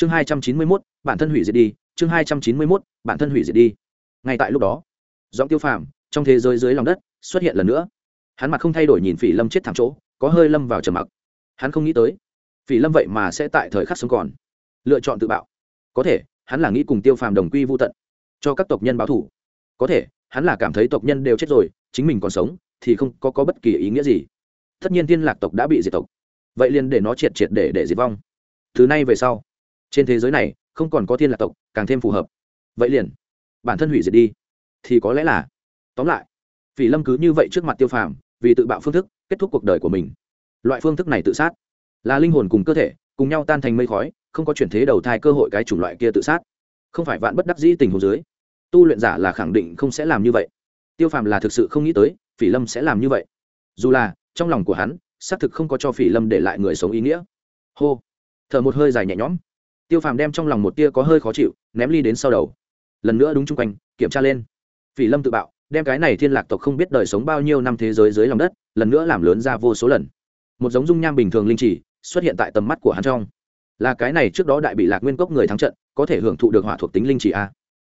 chương hai trăm chín mươi mốt bản thân hủy diệt đi. Chương hai trăm chín mươi mốt bản thân hủy diệt đi. Ngay tại lúc đó giọng tiêu phàm trong thế giới dưới lòng đất xuất hiện lần nữa. Hắn mặt không thay đổi nhìn phỉ lâm chết thảm chỗ có hơi lâm vào trầm mặc. Hắn không nghĩ tới phỉ lâm vậy mà sẽ tại thời khắc sống còn. Lựa chọn tự bạo. Có thể hắn là nghĩ cùng tiêu phàm đồng quy vô tận cho các tộc nhân báo thủ có thể hắn là cảm thấy tộc nhân đều chết rồi chính mình còn sống thì không có, có bất kỳ ý nghĩa gì. Tất nhiên thiên lạc tộc đã bị diệt tộc. Vậy liền để nó triệt triệt để để diệt vong. Từ nay về sau trên thế giới này, không còn có thiên lạc tộc, càng thêm phù hợp. Vậy liền, bản thân hủy diệt đi, thì có lẽ là, tóm lại vì lâm cứ như vậy trước mặt tiêu phàm, vì tự bạo phương thức, kết thúc cuộc đời của mình. Loại phương thức này tự sát, là linh hồn cùng cơ thể, cùng nhau tan thành mây khói, không có chuyển thế đầu thai cơ hội cái chủng loại kia tự sát. Không phải vạn bất đắc dĩ tình hồ dưới, tu luyện giả là khẳng định không sẽ làm như vậy. Tiêu phàm là thực sự không nghĩ tới, phỉ lâm sẽ làm như vậy. Dù là, trong lòng của hắn, xác thực không có cho phỉ lâm để lại người sống ý nghĩa. Hô, thở một hơi dài nhẹ nhõm tiêu phàm đem trong lòng một tia có hơi khó chịu, ném ly đến sau đầu. Lần nữa đúng chung quanh, kiểm tra lên. Phỉ lâm tự bạo, đem cái này thiên lạc tộc không biết đời sống bao nhiêu năm thế giới dưới lòng đất, lần nữa làm lớn ra vô số lần. Một giống dung nham bình thường linh chỉ, xuất hiện tại tầm mắt của hắn trong. Là cái này trước đó đại bị lạc nguyên cốc người thắng trận, có thể hưởng thụ được hỏa thuộc tính linh chỉ a.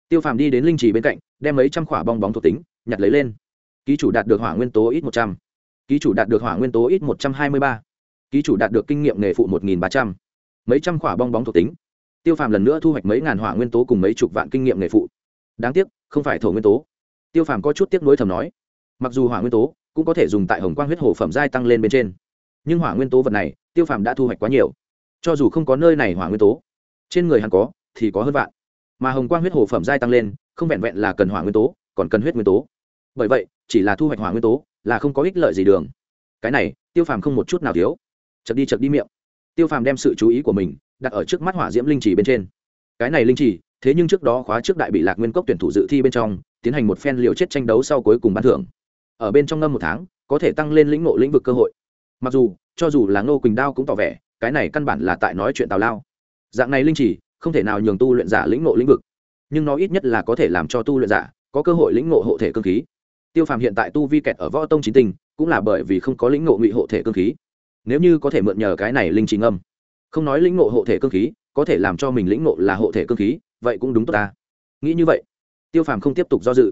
Tiêu phàm đi đến linh chỉ bên cạnh, đem mấy trăm khỏa bong bóng thuộc tính, nhặt lấy lên. Ký chủ đạt được hỏa nguyên tố ít một trăm. Ký chủ đạt được hỏa nguyên tố ít một trăm hai mươi ba. Ký chủ đạt được kinh nghiệm nghề phụ một nghìn ba trăm. Mấy trăm khỏa bong bóng thuộc tính tiêu phàm lần nữa thu hoạch mấy ngàn hỏa nguyên tố cùng mấy chục vạn kinh nghiệm nghề phụ. Đáng tiếc, không phải thổ nguyên tố. Tiêu phàm có chút tiếc nuối thầm nói. Mặc dù hỏa nguyên tố cũng có thể dùng tại hồng quang huyết hồ phẩm giai tăng lên bên trên. Nhưng hỏa nguyên tố vật này, tiêu phàm đã thu hoạch quá nhiều. Cho dù không có nơi này hỏa nguyên tố, trên người hắn có, thì có hơn vạn. Mà hồng quang huyết hồ phẩm giai tăng lên, không vẹn vẹn là cần hỏa nguyên tố, còn cần huyết nguyên tố. Bởi vậy, chỉ là thu hoạch hỏa nguyên tố là không có ích lợi gì đường. Cái này, tiêu phàm không một chút nào thiếu. Chật đi chật đi miệng. Tiêu phàm đem sự chú ý của mình đặt ở trước mắt hỏa diễm linh trì bên trên. Cái này linh trì, thế nhưng trước đó khóa trước đại bị lạc nguyên cốc tuyển thủ dự thi bên trong, tiến hành một phen liều chết tranh đấu sau cuối cùng bán thưởng. Ở bên trong ngâm một tháng, có thể tăng lên lĩnh ngộ lĩnh vực cơ hội. Mặc dù, cho dù là ngô quỳnh đao cũng tỏ vẻ, cái này căn bản là tại nói chuyện tào lao. Dạng này linh chỉ không thể nào nhường tu luyện giả lĩnh ngộ lĩnh vực. Nhưng nó ít nhất là có thể làm cho tu luyện giả có cơ hội lĩnh ngộ hộ thể cơ khí. Tiêu phàm hiện tại tu vi kẹt ở võ tông chính tình cũng là bởi vì không có lĩnh ngộ ngụy hộ thể cơ khí. Nếu như có thể mượn nhờ cái này linh chỉ ngâm không nói lĩnh ngộ hộ thể cơ khí, có thể làm cho mình lĩnh ngộ là hộ thể cơ khí, vậy cũng đúng tốt ta. Nghĩ như vậy, tiêu phàm không tiếp tục do dự.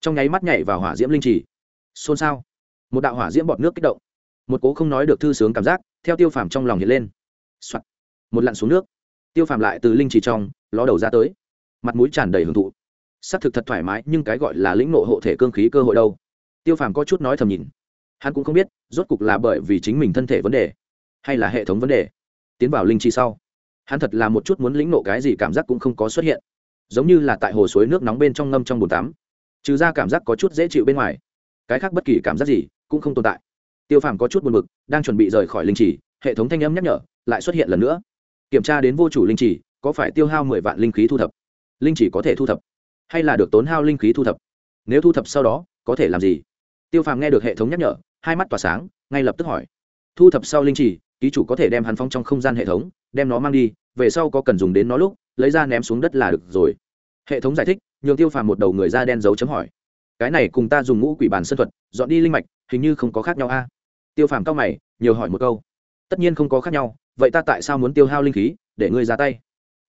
Trong nháy mắt nhảy vào hỏa diễm linh trì. Xôn xao. Một đạo hỏa diễm bọt nước kích động. Một cố không nói được thư sướng cảm giác, theo tiêu phàm trong lòng hiện lên、Soạn. một lặn xuống nước. Tiêu phàm lại từ linh trì trong, ló đầu ra tới. Mặt mũi tràn đầy hưởng thụ. S ắ c thực thật thoải mái, nhưng cái gọi là lĩnh nộ hộ thể cơ khí cơ hội đâu? Tiêu phàm có chút nói thầm nhìn. Hắn cũng không biết, rốt cục là bởi vì chính mình thân thể vấn đề, hay là hệ thống vấn đề tiến vào linh chi sau. Hắn thật là một chút muốn lĩnh nộ cái gì cảm giác cũng không có xuất hiện. Giống như là tại hồ suối nước nóng bên trong ngâm trong bồn tắm. Trừ ra cảm giác có chút dễ chịu bên ngoài. Cái khác bất kỳ cảm giác gì cũng không tồn tại. Tiêu phàm có chút buồn b ự c đang chuẩn bị rời khỏi linh trì, hệ thống thanh âm nhắc nhở lại xuất hiện lần nữa. Kiểm tra đến vô chủ linh trì, có phải tiêu hao mười vạn linh khí thu thập? Linh chỉ có thể thu thập, hay là được tốn hao linh khí thu thập? Nếu thu thập sau đó, có thể làm gì? Tiêu phàm nghe được hệ thống nhắc nhở, hai mắt tỏa sáng, ngay lập tức hỏi thu thập sau linh chỉ, ký chủ có thể đem hắn phóng trong không gian hệ thống, đem nó mang đi, về sau có cần dùng đến nó lúc, lấy ra ném xuống đất là được rồi. Hệ thống giải thích, nhường tiêu phàm một đầu người da đen dấu chấm hỏi. Cái này cùng ta dùng ngũ quỷ bàn sân thuật, dọn đi linh mạch, hình như không có khác nhau a. Tiêu phàm cao mày, nhiều hỏi một câu. Tất nhiên không có khác nhau, vậy ta tại sao muốn tiêu hao linh khí, để ngươi ra tay?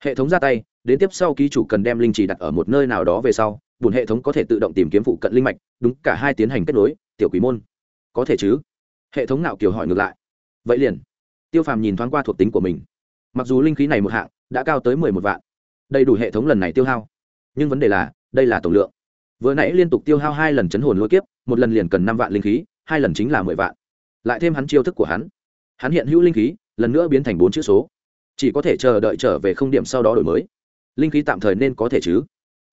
Hệ thống ra tay, đến tiếp sau ký chủ cần đem linh chỉ đặt ở một nơi nào đó về sau bùn hệ thống có thể tự động tìm kiếm phụ cận linh mạch, đúng cả hai tiến hành kết nối, tiểu quỷ môn. Có thể chứ? Hệ thống nào kiểu hỏi ngược lại. Vậy liền. Tiêu phàm nhìn thoáng qua thuộc tính của mình. Mặc dù linh khí này một hạng, đã cao tới mười một vạn. Đầy đủ hệ thống lần này tiêu hao. Nhưng vấn đề là, đây là tổng lượng. Vừa nãy liên tục tiêu hao hai lần chấn hồn lôi kiếp, một lần liền cần năm vạn linh khí, hai lần chính là mười vạn. Lại thêm hắn chiêu thức của hắn. Hắn hiện hữu linh khí, lần nữa biến thành bốn chữ số. Chỉ có thể chờ đợi trở về không điểm sau đó đổi mới. Linh khí tạm thời nên có thể chứ?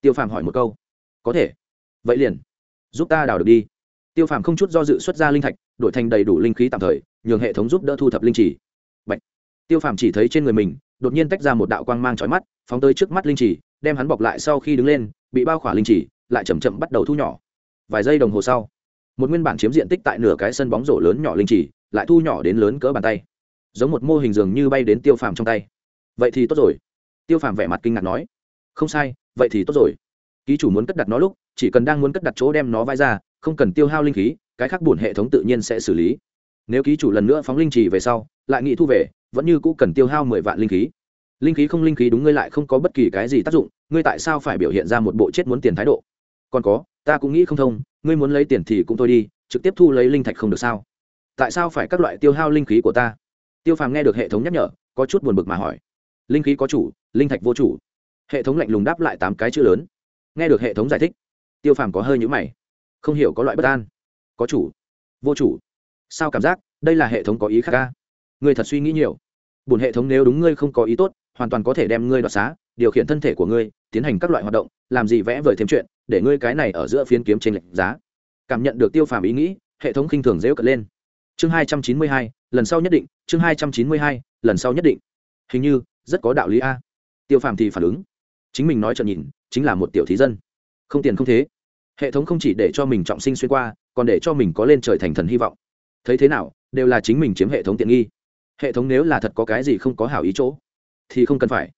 Tiêu phàm hỏi một câu. Có thể. Vậy liền. Giúp ta đào được đi. Tiêu phàm không chút do dự xuất ra linh thạch đổi thành đầy đủ linh khí tạm thời, nhường hệ thống giúp đỡ thu thập linh chỉ Bạch. tiêu phàm chỉ thấy trên người mình, đột nhiên tách ra một đạo quang mang trói mắt, phóng tới trước mắt linh chỉ đem hắn bọc lại sau khi đứng lên, bị bao khỏa linh chỉ lại chầm chậm bắt đầu thu nhỏ. Vài giây đồng hồ sau, một nguyên bản chiếm diện tích tại nửa cái sân bóng rổ lớn nhỏ linh chỉ lại thu nhỏ đến lớn cỡ bàn tay. Giống một mô hình dường như bay đến tiêu phàm trong tay. Vậy thì tốt rồi. Tiêu phàm vẻ mặt kinh ngạc nói. Không sai, vậy thì tốt rồi. Ký chủ muốn cất đặt nó lúc, chỉ cần đang muốn cất đặt chỗ đem nó vai ra, không cần tiêu hao linh khí cái khác bổn hệ thống tự nhiên sẽ xử lý. Nếu ký chủ lần nữa phóng linh trì về sau, lại nghĩ thu về, vẫn như cũ cần tiêu hao mười vạn linh khí. Linh khí không linh khí đúng ngươi lại không có bất kỳ cái gì tác dụng, ngươi tại sao phải biểu hiện ra một bộ chết muốn tiền thái độ? Còn có, ta cũng nghĩ không thông, ngươi muốn lấy tiền thì cũng thôi đi, trực tiếp thu lấy linh thạch không được sao? Tại sao phải các loại tiêu hao linh khí của ta? Tiêu phàm nghe được hệ thống nhắc nhở, có chút buồn bực mà hỏi. Linh khí có chủ, linh thạch vô chủ. Hệ thống lạnh lùng đáp lại tám cái chữ lớn. Nghe được hệ thống giải thích, tiêu phàm có hơi nhữ mày. Không hiểu có loại bất an có chủ, vô chủ. Sao cảm giác? Đây là hệ thống có ý khác ca ngươi thật suy nghĩ nhiều. Bùn hệ thống nếu đúng ngươi không có ý tốt, hoàn toàn có thể đem ngươi đoạt xá, điều khiển thân thể của ngươi, tiến hành các loại hoạt động, làm gì vẽ vời thêm chuyện, để ngươi cái này ở giữa phiến kiếm trên lệnh giá. Cảm nhận được tiêu phàm ý nghĩ, hệ thống khinh thường dễu cật lên. Chương hai trăm chín mươi hai, lần sau nhất định, chương hai trăm chín mươi hai, lần sau nhất định. Hình như, rất có đạo lý a. Tiêu phàm thì phản ứng. Chính mình nói trợn nhìn, chính là một tiểu thí dân. Không tiền không thế hệ thống không chỉ để cho mình trọng sinh xuyên qua, còn để cho mình có lên trời thành thần hy vọng. Thấy thế nào, đều là chính mình chiếm hệ thống tiện nghi. Hệ thống nếu là thật có cái gì không có hảo ý chỗ, thì không cần phải.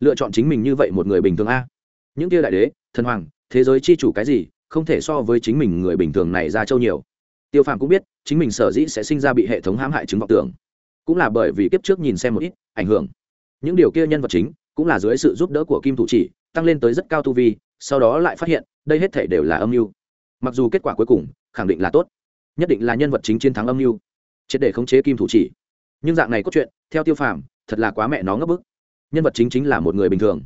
Lựa chọn chính mình như vậy một người bình thường a. Những kia đại đế, thần hoàng, thế giới chi chủ cái gì, không thể so với chính mình người bình thường này ra châu nhiều. Tiêu phàm cũng biết, chính mình sở dĩ sẽ sinh ra bị hệ thống hãm hại chứng vọng tưởng. Cũng là bởi vì kiếp trước nhìn xem một ít, ảnh hưởng. Những điều kia nhân vật chính, cũng là dưới sự giúp đỡ của kim thủ chỉ tăng lên tới rất cao tu vi sau đó lại phát hiện đây hết thể đều là âm mưu. Mặc dù kết quả cuối cùng khẳng định là tốt. Nhất định là nhân vật chính chiến thắng âm mưu. Triệt để khống chế kim thủ chỉ. Nhưng dạng này có chuyện, theo tiêu phàm thật là quá mẹ nó ngấp bức. Nhân vật chính chính là một người bình thường.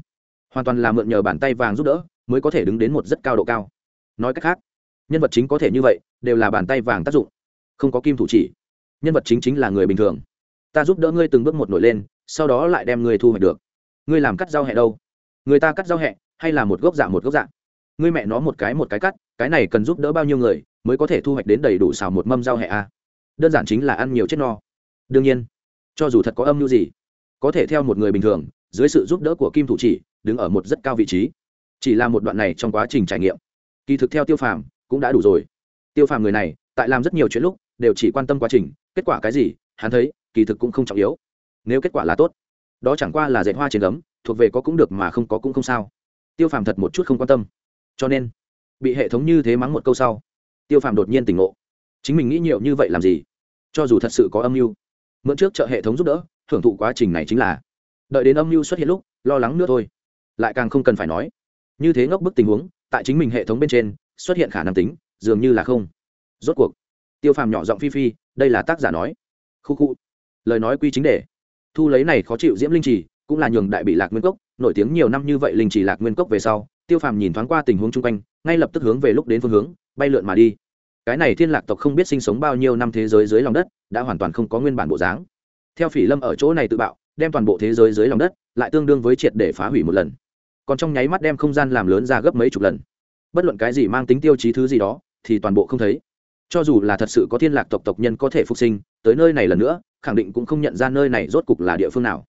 Hoàn toàn là mượn nhờ bàn tay vàng giúp đỡ mới có thể đứng đến một rất cao độ cao. Nói cách khác nhân vật chính có thể như vậy đều là bàn tay vàng tác dụng. Không có kim thủ chỉ nhân vật chính chính là người bình thường. Ta giúp đỡ ngươi từng bước một nổi lên sau đó lại đem ngươi thu hoạch được. Ngươi làm cắt rau hẹ đâu? Người ta cắt rau hẹ, hay là một gốc dạ một gốc dạ? Ngươi mẹ nó một cái một cái cắt, cái này cần giúp đỡ bao nhiêu người mới có thể thu hoạch đến đầy đủ xào một mâm rau hẹ a? À? đơn giản chính là ăn nhiều chết no. Đương nhiên, cho dù thật có âm mưu gì, có thể theo một người bình thường, dưới sự giúp đỡ của kim thủ chỉ, đứng ở một rất cao vị trí. Chỉ là một đoạn này trong quá trình trải nghiệm, kỳ thực theo tiêu phàm cũng đã đủ rồi. Tiêu phàm người này, tại làm rất nhiều chuyện lúc, đều chỉ quan tâm quá trình, kết quả cái gì, hắn thấy, kỳ thực cũng không trọng yếu. Nếu kết quả là tốt, đó chẳng qua là dạy hoa trên gấm thuộc về có cũng được mà không có cũng không sao. Tiêu phàm thật một chút không quan tâm. Cho nên, bị hệ thống như thế mắng một câu sau, tiêu phàm đột nhiên tỉnh ngộ. Chính mình nghĩ nhiều như vậy làm gì? Cho dù thật sự có âm mưu, mượn trước chợ hệ thống giúp đỡ thưởng thụ quá trình này chính là, đợi đến âm mưu xuất hiện lúc, lo lắng nữa thôi. Lại càng không cần phải nói. Như thế ngốc bức tình huống, tại chính mình hệ thống bên trên, xuất hiện khả năng tính, dường như là không. Rốt cuộc, tiêu phàm nhỏ giọng phi phi, đây là tác giả nói. Khu khu, lời nói quy chính đề. Thu lấy này khó chịu diễm linh trì cũng là nhường đại bị lạc nguyên cốc, nổi tiếng nhiều năm như vậy linh chỉ lạc nguyên cốc về sau, tiêu phàm nhìn thoáng qua tình huống chung quanh, ngay lập tức hướng về lúc đến phương hướng, bay lượn mà đi. Cái này thiên lạc tộc không biết sinh sống bao nhiêu năm thế giới dưới lòng đất, đã hoàn toàn không có nguyên bản bộ dáng. Theo phỉ lâm ở chỗ này tự bạo, đem toàn bộ thế giới dưới lòng đất, lại tương đương với triệt để phá hủy một lần. Còn trong nháy mắt đem không gian làm lớn ra gấp mấy chục lần. Bất luận cái gì mang tính tiêu chí thứ gì đó, thì toàn bộ không thấy. Cho dù là thật sự có thiên lạc tộc tộc nhân có thể phục sinh, tới nơi này lần nữa, khẳng định cũng không nhận ra nơi này rốt cục là địa phương nào.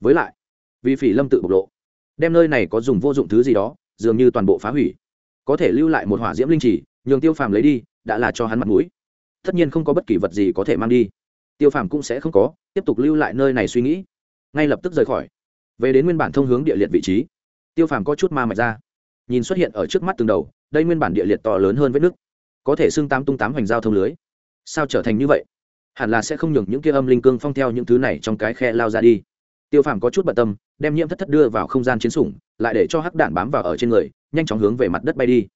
Với lại vì phỉ lâm tự bộc lộ. Đem nơi này có dùng vô dụng thứ gì đó, dường như toàn bộ phá hủy. Có thể lưu lại một hỏa diễm linh trì, nhường tiêu phàm lấy đi, đã là cho hắn mặt mũi. Tất nhiên không có bất kỳ vật gì có thể mang đi. Tiêu phàm cũng sẽ không có, tiếp tục lưu lại nơi này suy nghĩ. Ngay lập tức rời khỏi. Về đến nguyên bản thông hướng địa liệt vị trí, tiêu phàm có chút ma mạch ra. Nhìn xuất hiện ở trước mắt từng đầu, đây nguyên bản địa liệt to lớn hơn vết nước có thể xưng tám tung tám hoành giao thông lưới. Sao trở thành như vậy? Hẳn là sẽ không nhường những kia âm linh cương phong theo những thứ này trong cái khe lao ra đi tiêu phàm có chút bận tâm, đem nhiễm thất thất đưa vào không gian chiến sủng, lại để cho hắc đạn bám vào ở trên người, nhanh chóng hướng về mặt đất bay đi.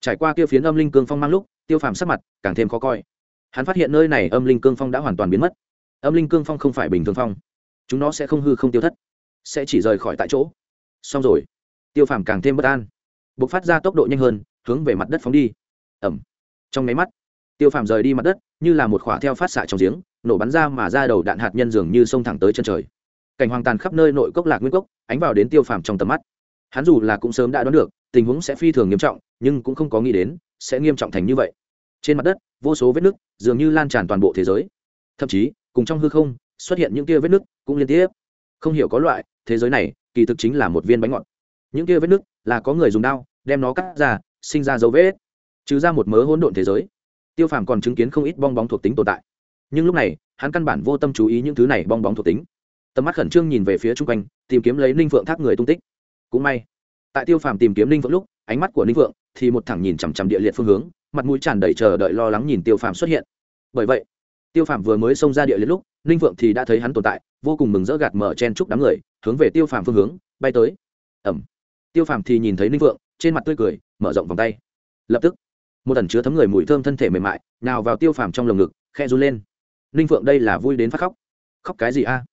Trải qua kia phiến âm linh cương phong mang lúc, tiêu phàm sắc mặt càng thêm khó coi. Hắn phát hiện nơi này âm linh cương phong đã hoàn toàn biến mất. Âm linh cương phong không phải bình thường phong. Chúng nó sẽ không hư không tiêu thất, sẽ chỉ rời khỏi tại chỗ. Xong rồi. Tiêu phàm càng thêm bất an. B ộ c phát ra tốc độ nhanh hơn, hướng về mặt đất phóng đi. Ẩm trong mấy mắt, tiêu phàm rời đi mặt đất, như là một khỏa theo phát xạ trong giếng, nổ bắn ra mà ra đầu đạn hạt nhân dường như sông thẳng tới chân trời cảnh hoàng tàn khắp nơi nội cốc lạc nguyên cốc, ánh vào đến tiêu phàm trong tầm mắt. Hắn dù là cũng sớm đã đoán được, tình huống sẽ phi thường nghiêm trọng, nhưng cũng không có nghĩ đến, sẽ nghiêm trọng thành như vậy. Trên mặt đất, vô số vết nứt, dường như lan tràn toàn bộ thế giới. Thậm chí, cùng trong hư không, xuất hiện những kia vết nứt cũng liên tiếp. Không hiểu có loại, thế giới này, kỳ thực chính là một viên bánh ngọt. Những kia vết nứt là có người dùng đao, đem nó cắt ra, sinh ra dấu vết, trừ ra một mớ hỗn độn thế giới. Tiêu phàm còn chứng kiến không ít bong bóng thuộc tính tồn tại. Nhưng lúc này, hắn căn bản vô tâm chú ý những thứ này bong bóng thuộc tính tầm mắt khẩn trương nhìn về phía chung quanh, tìm kiếm lấy ninh phượng thác người tung tích. Cũng may, tại tiêu phàm tìm kiếm ninh phượng lúc, ánh mắt của ninh phượng thì một thẳng nhìn chằm chằm địa liệt phương hướng, mặt mũi tràn đầy chờ đợi lo lắng nhìn tiêu phàm xuất hiện. Bởi vậy, tiêu phàm vừa mới xông ra địa liệt lúc, ninh phượng thì đã thấy hắn tồn tại, vô cùng mừng rỡ gạt mở chen chúc đám người, hướng về tiêu phàm phương hướng, bay tới. Ẩm. Tiêu phàm thì nhìn thấy ninh phượng, trên mặt tươi cười, mở rộng vòng tay. Lập tức, một tần chứa thấm người mùi thơm thân thể mềm mại, nào vào tiêu phàm trong lồng ngực khe run lên. Ninh phượng đây là vui đến phát khóc. Khóc cái gì a?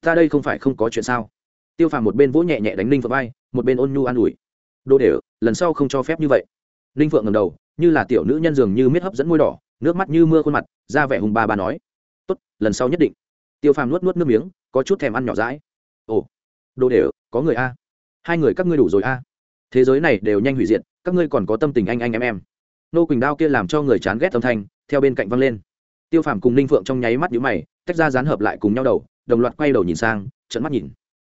Ta đây không phải không có chuyện sao? Tiêu phàm một bên vỗ nhẹ nhẹ đánh ninh phượng vai một bên ôn nhu an ủi. Đô để, lần sau không cho phép như vậy. Ninh phượng ngầm đầu như là tiểu nữ nhân dường như miết hấp dẫn môi đỏ nước mắt như mưa khuôn mặt ra vẻ hùng ba ba nói. Tốt lần sau nhất định. Tiêu phàm nuốt nuốt nước miếng có chút thèm ăn nhỏ rãi ồ đồ để, có người a. Hai người các ngươi đủ rồi a. Thế giới này đều nhanh hủy diệt các ngươi còn có tâm tình anh anh em em. Nô quỳnh đao kia làm cho người chán ghét âm thanh theo bên cạnh văng lên. Tiêu phàm cùng ninh phượng trong nháy mắt nhũ mày tách ra dán hợp lại cùng nhau đầu đồng loạt quay đầu nhìn sang trận mắt nhìn.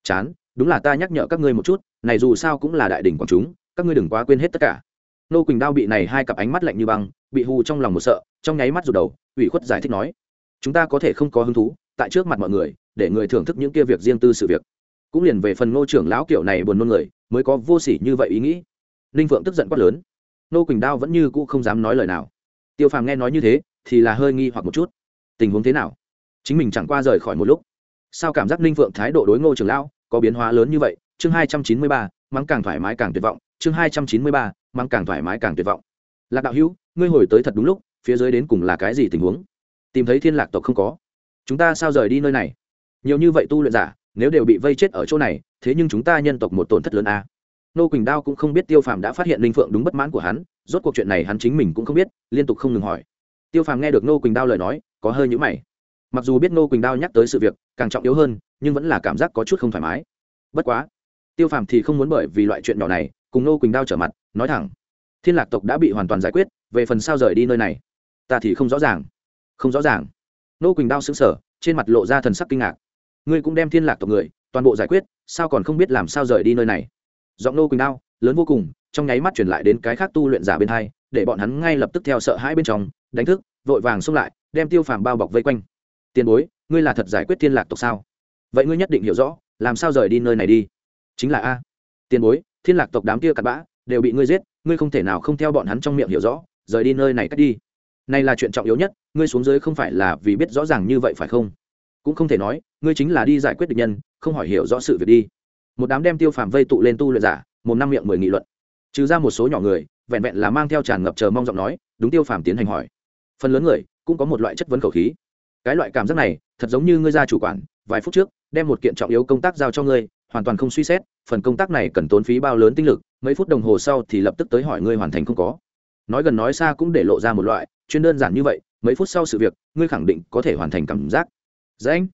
Chán, đúng là ta nhắc nhở các ngươi một chút, này dù sao cũng là đại đỉnh quảng chúng, các ngươi đừng quá quên hết tất cả. Nô quỳnh đao bị này hai cặp ánh mắt lạnh như băng, bị hù trong lòng một sợ, trong nháy mắt rụt đầu, ủy khuất giải thích nói, chúng ta có thể không có hứng thú, tại trước mặt mọi người, để người thưởng thức những kia việc riêng tư sự việc. Cũng liền về phần ngô trưởng lão kiểu này buồn nôn người, mới có vô sỉ như vậy ý nghĩ. Ninh phượng tức giận quát lớn. Nô quỳnh đao vẫn như cũ không dám nói lời nào. Tiêu phàm nghe nói như thế, thì là hơi nghi hoặc một chút. Tình huống thế nào? Chính mình chẳng qua rời khỏi một lúc sao cảm giác ninh phượng thái độ đối ngô trưởng lão có biến hóa lớn như vậy? Chương hai trăm chín mươi ba, mắng càng thoải mái càng tuyệt vọng. Chương hai trăm chín mươi ba, mắng càng thoải mái càng tuyệt vọng. Lạc đạo hữu, ngươi hồi tới thật đúng lúc, phía dưới đến cùng là cái gì tình huống? Tìm thấy thiên lạc tộc không có. Chúng ta sao rời đi nơi này? Nhiều như vậy tu luyện giả, nếu đều bị vây chết ở chỗ này, thế nhưng chúng ta nhân tộc một tổn thất lớn a. À. nô quỳnh đao cũng không biết tiêu phàm đã phát hiện linh phượng đúng bất mãn của hắn, rốt cuộc chuyện này hắn chính mình cũng không biết, liên tục không ngừng hỏi. Tiêu phàm nghe được nô quỳnh đao lời nói, có hơi nhữ mày mặc dù biết nô quỳnh đao nhắc tới sự việc, càng trọng yếu hơn, nhưng vẫn là cảm giác có chút không thoải mái. Bất quá, tiêu phàm thì không muốn bởi vì loại chuyện nhỏ này, cùng nô quỳnh đao trở mặt, nói thẳng. Thiên lạc tộc đã bị hoàn toàn giải quyết, về phần sao rời đi nơi này, ta thì không rõ ràng. Không rõ ràng. Nô quỳnh đao xứng sở trên mặt lộ ra thần sắc kinh ngạc. Ngươi cũng đem thiên lạc tộc người, toàn bộ giải quyết, sao còn không biết làm sao rời đi nơi này? Giọng nô quỳnh đao, lớn vô cùng, trong nháy mắt chuyển lại đến cái khác tu luyện giả bên hai, để bọn hắn ngay lập tức theo sợ hãi bên trong, đánh thức, vội vàng xông lại, đem tiêu phàm bao bọc vây quanh tiền bối, ngươi là thật giải quyết thiên lạc tộc sao? Vậy ngươi nhất định hiểu rõ, làm sao rời đi nơi này đi? Chính là a. Tiền bối, thiên lạc tộc đám kia cặn bã, đều bị ngươi giết, ngươi không thể nào không theo bọn hắn trong miệng hiểu rõ, rời đi nơi này cách đi. Này là chuyện trọng yếu nhất, ngươi xuống dưới không phải là vì biết rõ ràng như vậy phải không? Cũng không thể nói, ngươi chính là đi giải quyết địch nhân, không hỏi hiểu rõ sự việc đi. Một đám đem tiêu phàm vây tụ lên tu luyện giả, một năm miệng mười nghị luận. Trừ ra một số nhỏ người, vẹn vẹn là mang theo tràn ngập chờ mong giọng nói, đúng tiêu phàm tiến hành hỏi. Phần lớn người, cũng có một loại chất vấn khẩu khí cái loại cảm giác này, thật giống như ngươi ra chủ quản, vài phút trước, đem một kiện trọng yếu công tác giao cho ngươi, hoàn toàn không suy xét, phần công tác này cần tốn phí bao lớn tinh lực, mấy phút đồng hồ sau thì lập tức tới hỏi ngươi hoàn thành không có. Nói gần nói xa cũng để lộ ra một loại, chuyên đơn giản như vậy, mấy phút sau sự việc, ngươi khẳng định có thể hoàn thành cảm giác. Dễ anh.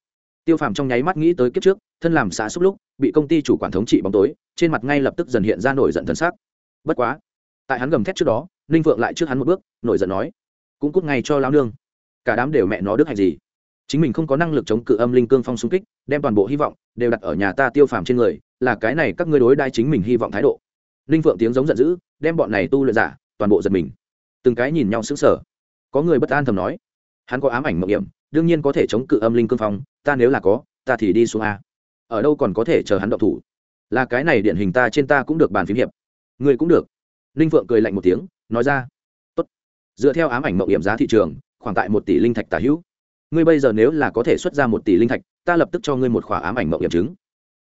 Tiêu phàm trong nháy mắt nghĩ tới kiếp trước, thân làm xã xúc lúc, bị công ty chủ quản thống trị bóng tối, trên mặt ngay lập tức dần hiện ra nổi giận thân xác bất quá, tại hắn gầm thét trước đó, ninh phượng lại trước hắn một bước, nổi giận nói, cũng cút ngay cho lao nương cả đám đều mẹ nó đức hạnh gì. Chính mình không có năng lực chống cự âm linh cương phong xung kích, đem toàn bộ hy vọng đều đặt ở nhà ta tiêu phàm trên người, là cái này các ngươi đối đai chính mình hy vọng thái độ. Linh phượng tiếng giống giận dữ, đem bọn này tu luyện giả toàn bộ giật mình. Từng cái nhìn nhau sững sờ. Có người bất an thầm nói, hắn có ám ảnh mộng hiểm, đương nhiên có thể chống cự âm linh cương phong, ta nếu là có, ta thì đi xuống a. Ở đâu còn có thể chờ hắn động thủ? Là cái này điển hình ta trên ta cũng được bàn phím hiệp. Người cũng được. Linh phượng cười lạnh một tiếng, nói ra, Tốt. dựa theo ám ảnh mộng hiểm giá thị trường khoảng tại một tỷ linh thạch tả hữu. Ngươi bây giờ nếu là có thể xuất ra một tỷ linh thạch, ta lập tức cho ngươi một khỏa ám ảnh mậu hiểm chứng.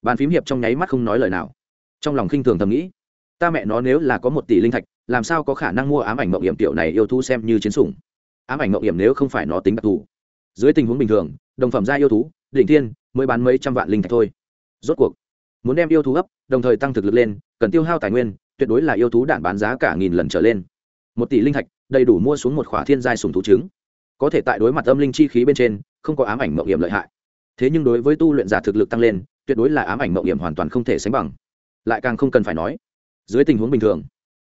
Bàn phím hiệp trong nháy mắt không nói lời nào. Trong lòng khinh thường thầm nghĩ, ta mẹ nó nếu là có một tỷ linh thạch, làm sao có khả năng mua ám ảnh mậu hiểm tiểu này yêu thú xem như chiến sủng? Ám ảnh mậu hiểm nếu không phải nó tính đặc thù. Dưới tình huống bình thường, đồng phẩm gia yêu thú, đỉnh thiên, mới bán mấy trăm vạn linh thạch thôi. Rốt cuộc, muốn đem yêu thú ấp đồng thời tăng thực lực lên, cần tiêu hao tài nguyên, tuyệt đối là yêu thú đạn bán giá cả nghìn lần trở lên. Một tỷ linh thạch, đầy đủ mua xuống một khỏa thiên giai sùng thú trứng có thể tại đối mặt âm linh chi khí bên trên, không có ám ảnh mộng hiểm lợi hại. Thế nhưng đối với tu luyện giả thực lực tăng lên, tuyệt đối là ám ảnh mộng hiểm hoàn toàn không thể sánh bằng. Lại càng không cần phải nói, dưới tình huống bình thường,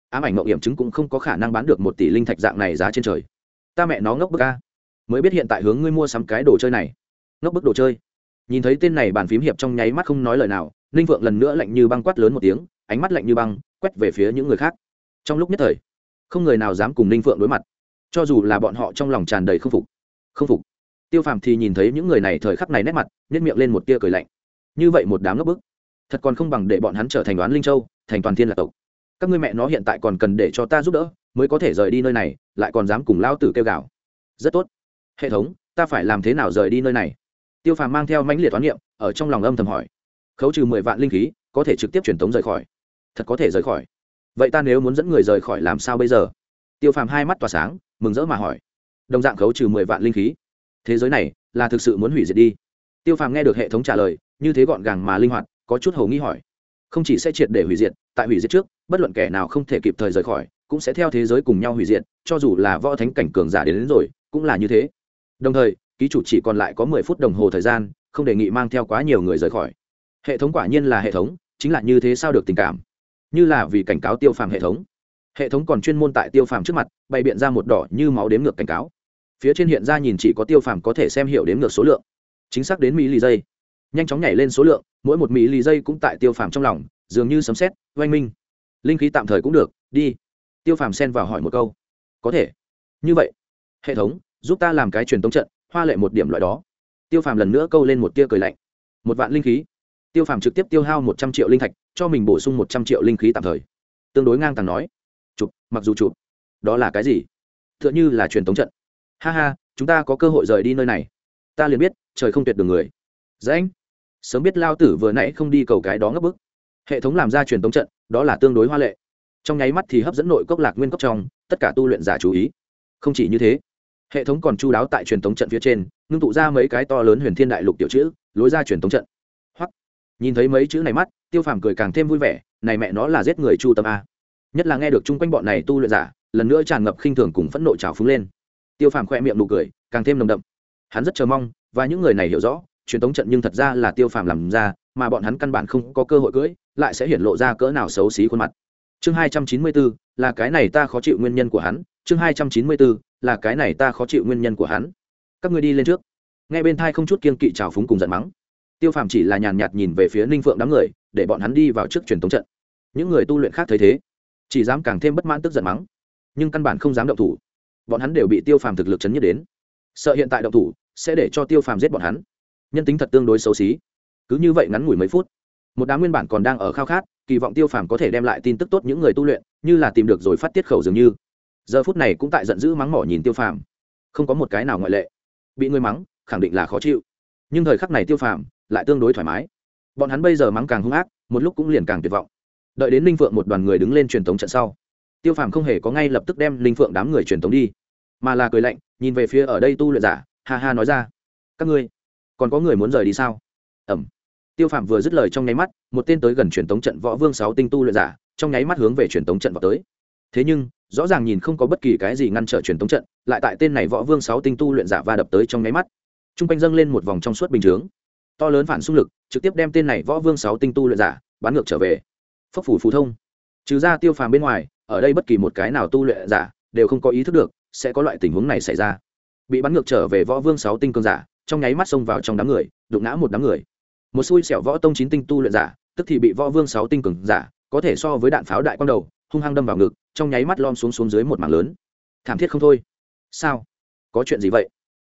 ám ảnh mộng hiểm chứng cũng không có khả năng bán được một tỷ linh thạch dạng này giá trên trời. Ta mẹ nó ngốc bức a. Mới biết hiện tại hướng ngươi mua sắm cái đồ chơi này. Ngốc bức đồ chơi. Nhìn thấy tên này bàn phím hiệp trong nháy mắt không nói lời nào, ninh vượng lần nữa lạnh như băng quát lớn một tiếng, ánh mắt lạnh như băng, quét về phía những người khác. Trong lúc nhất thời, không người nào dám cùng ninh phượng đối mặt cho dù là bọn họ trong lòng tràn đầy không phục. Không phục. Tiêu phàm thì nhìn thấy những người này thời khắc này nét mặt nhét miệng lên một tia cười lạnh. Như vậy một đám ngốc bức, thật còn không bằng để bọn hắn trở thành đoán linh châu, thành toàn thiên lạc tộc. Các ngươi mẹ nó hiện tại còn cần để cho ta giúp đỡ, mới có thể rời đi nơi này, lại còn dám cùng lao tử kêu gào. Rất tốt. Hệ thống, ta phải làm thế nào rời đi nơi này? Tiêu phàm mang theo mãnh liệt toán niệm, ở trong lòng âm thầm hỏi. Khấu trừ mười vạn linh khí, có thể trực tiếp truyền tống rời khỏi. Thật có thể rời khỏi. Vậy ta nếu muốn dẫn người rời khỏi làm sao bây giờ? Tiêu phàm hai mắt tỏa sáng mừng rỡ mà hỏi. Đồng dạng khấu trừ mười vạn linh khí. Thế giới này là thực sự muốn hủy diệt đi. Tiêu phàm nghe được hệ thống trả lời như thế gọn gàng mà linh hoạt có chút hầu nghi hỏi. Không chỉ sẽ triệt để hủy diệt tại hủy diệt trước bất luận kẻ nào không thể kịp thời rời khỏi cũng sẽ theo thế giới cùng nhau hủy diệt cho dù là võ thánh cảnh cường giả đến, đến rồi cũng là như thế. Đồng thời ký chủ chỉ còn lại có mười phút đồng hồ thời gian không đề nghị mang theo quá nhiều người rời khỏi. Hệ thống quả nhiên là hệ thống chính là như thế sao được tình cảm. Như là vì cảnh cáo tiêu phàm hệ thống hệ thống còn chuyên môn tại tiêu phàm trước mặt, bày biện ra một đỏ như máu đếm ngược cảnh cáo. Phía trên hiện ra nhìn chỉ có tiêu phàm có thể xem hiểu đếm ngược số lượng. Chính xác đến mỹ lì dây. Nhanh chóng nhảy lên số lượng, mỗi một mỹ lì dây cũng tại tiêu phàm trong lòng, dường như sấm xét oanh minh. Linh khí tạm thời cũng được, đi. Tiêu phàm xen vào hỏi một câu. Có thể. Như vậy. Hệ thống, giúp ta làm cái truyền tống trận, hoa lệ một điểm loại đó. Tiêu phàm lần nữa câu lên một tia cười lạnh. Một vạn linh khí. Tiêu phàm trực tiếp tiêu hao một trăm triệu linh thạch, cho mình bổ sung một trăm triệu linh khí tạm thời. Tương đối ngang tàng nói chụp, mặc dù chụp. Đó là cái gì? T h ư ợ n h ư là truyền thống trận. Ha ha, chúng ta có cơ hội rời đi nơi này. Ta liền biết, trời không tuyệt đường người. Dễ anh sớm biết lao tử vừa nãy không đi cầu cái đó ngấp bức. Hệ thống làm ra truyền thống trận, đó là tương đối hoa lệ. Trong nháy mắt thì hấp dẫn nội cốc lạc nguyên cốc trong, tất cả tu luyện giả chú ý. Không chỉ như thế, hệ thống còn chu đáo tại truyền thống trận phía trên, ngưng tụ ra mấy cái to lớn huyền thiên đại lục tiểu chữ, lối ra truyền thống trận. Hoặc nhìn thấy mấy chữ này mắt, tiêu phàm cười càng thêm vui vẻ, này mẹ nó là giết người chu tâm a nhất là nghe được chung quanh bọn này tu luyện giả, lần nữa tràn ngập khinh thường cùng phẫn nộ trào phúng lên. Tiêu phàm khoe miệng nụ cười, càng thêm nồng đậm. Hắn rất chờ mong, và những người này hiểu rõ, truyền thống trận nhưng thật ra là tiêu phàm làm ra, mà bọn hắn căn bản không có cơ hội cưỡi, lại sẽ hiển lộ ra cỡ nào xấu xí khuôn mặt. Chương hai trăm chín mươi bốn là cái này ta khó chịu nguyên nhân của hắn. Chương hai trăm chín mươi bốn là cái này ta khó chịu nguyên nhân của hắn. Các người đi lên trước. Ngay bên thai không chút kiên kỵ trào phúng cùng giận mắng. Tiêu phàm chỉ là nhàn nhạt nhìn về phía ninh phượng đám người, để bọn hắn đi vào trước truyền thống trận. Những người tu luyện khác thấy thế chỉ dám càng thêm bất mãn tức giận mắng. Nhưng căn bản không dám động thủ. Bọn hắn đều bị tiêu phàm thực lực chấn nhất đến. Sợ hiện tại động thủ, sẽ để cho tiêu phàm giết bọn hắn. Nhân tính thật tương đối xấu xí. Cứ như vậy ngắn ngủi mấy phút, một đám nguyên bản còn đang ở khao khát, kỳ vọng tiêu phàm có thể đem lại tin tức tốt những người tu luyện, như là tìm được rồi phát tiết khẩu dường như. Giờ phút này cũng tại giận dữ mắng mỏ nhìn tiêu phàm. Không có một cái nào ngoại lệ. Bị người mắng, khẳng định là khó chịu. Nhưng thời khắc này tiêu phàm lại tương đối thoải mái. Bọn hắn bây giờ mắng càng hung ác, một lúc cũng liền càng tuyệt vọng đợi đến linh phượng một đoàn người đứng lên truyền thống trận sau. Tiêu phàm không hề có ngay lập tức đem linh phượng đám người truyền thống đi, mà là cười lạnh, nhìn về phía ở đây tu luyện giả, ha ha nói ra, các ngươi, còn có người muốn rời đi sao? Ẩm. Tiêu phàm vừa dứt lời trong nháy mắt, một tên tới gần truyền thống trận võ vương sáu tinh tu luyện giả, trong nháy mắt hướng về truyền thống trận vào tới. Thế nhưng, rõ ràng nhìn không có bất kỳ cái gì ngăn trở truyền thống trận, lại tại tên này võ vương sáu tinh tu luyện giả va đập tới trong nháy mắt. T r u n g quanh dâng lên một vòng trong suốt bình chướng. To lớn phản xung lực, trực tiếp đem tên này võ vương sáu tinh tu luyện giả bán ngược trở về phốc phủ phù thông. Trừ ra tiêu phàm bên ngoài, ở đây bất kỳ một cái nào tu luyện giả đều không có ý thức được sẽ có loại tình huống này xảy ra. Bị bắn ngược trở về võ vương sáu tinh cường giả, trong nháy mắt xông vào trong đám người, đụng ngã một đám người. Một xui xẻo võ tông chín tinh tu luyện giả, tức thì bị võ vương sáu tinh cường giả, có thể so với đạn pháo đại quang đầu, hung hăng đâm vào ngực, trong nháy mắt lom xuống xuống dưới một mảng lớn. Thảm thiết không thôi. Sao? Có chuyện gì vậy?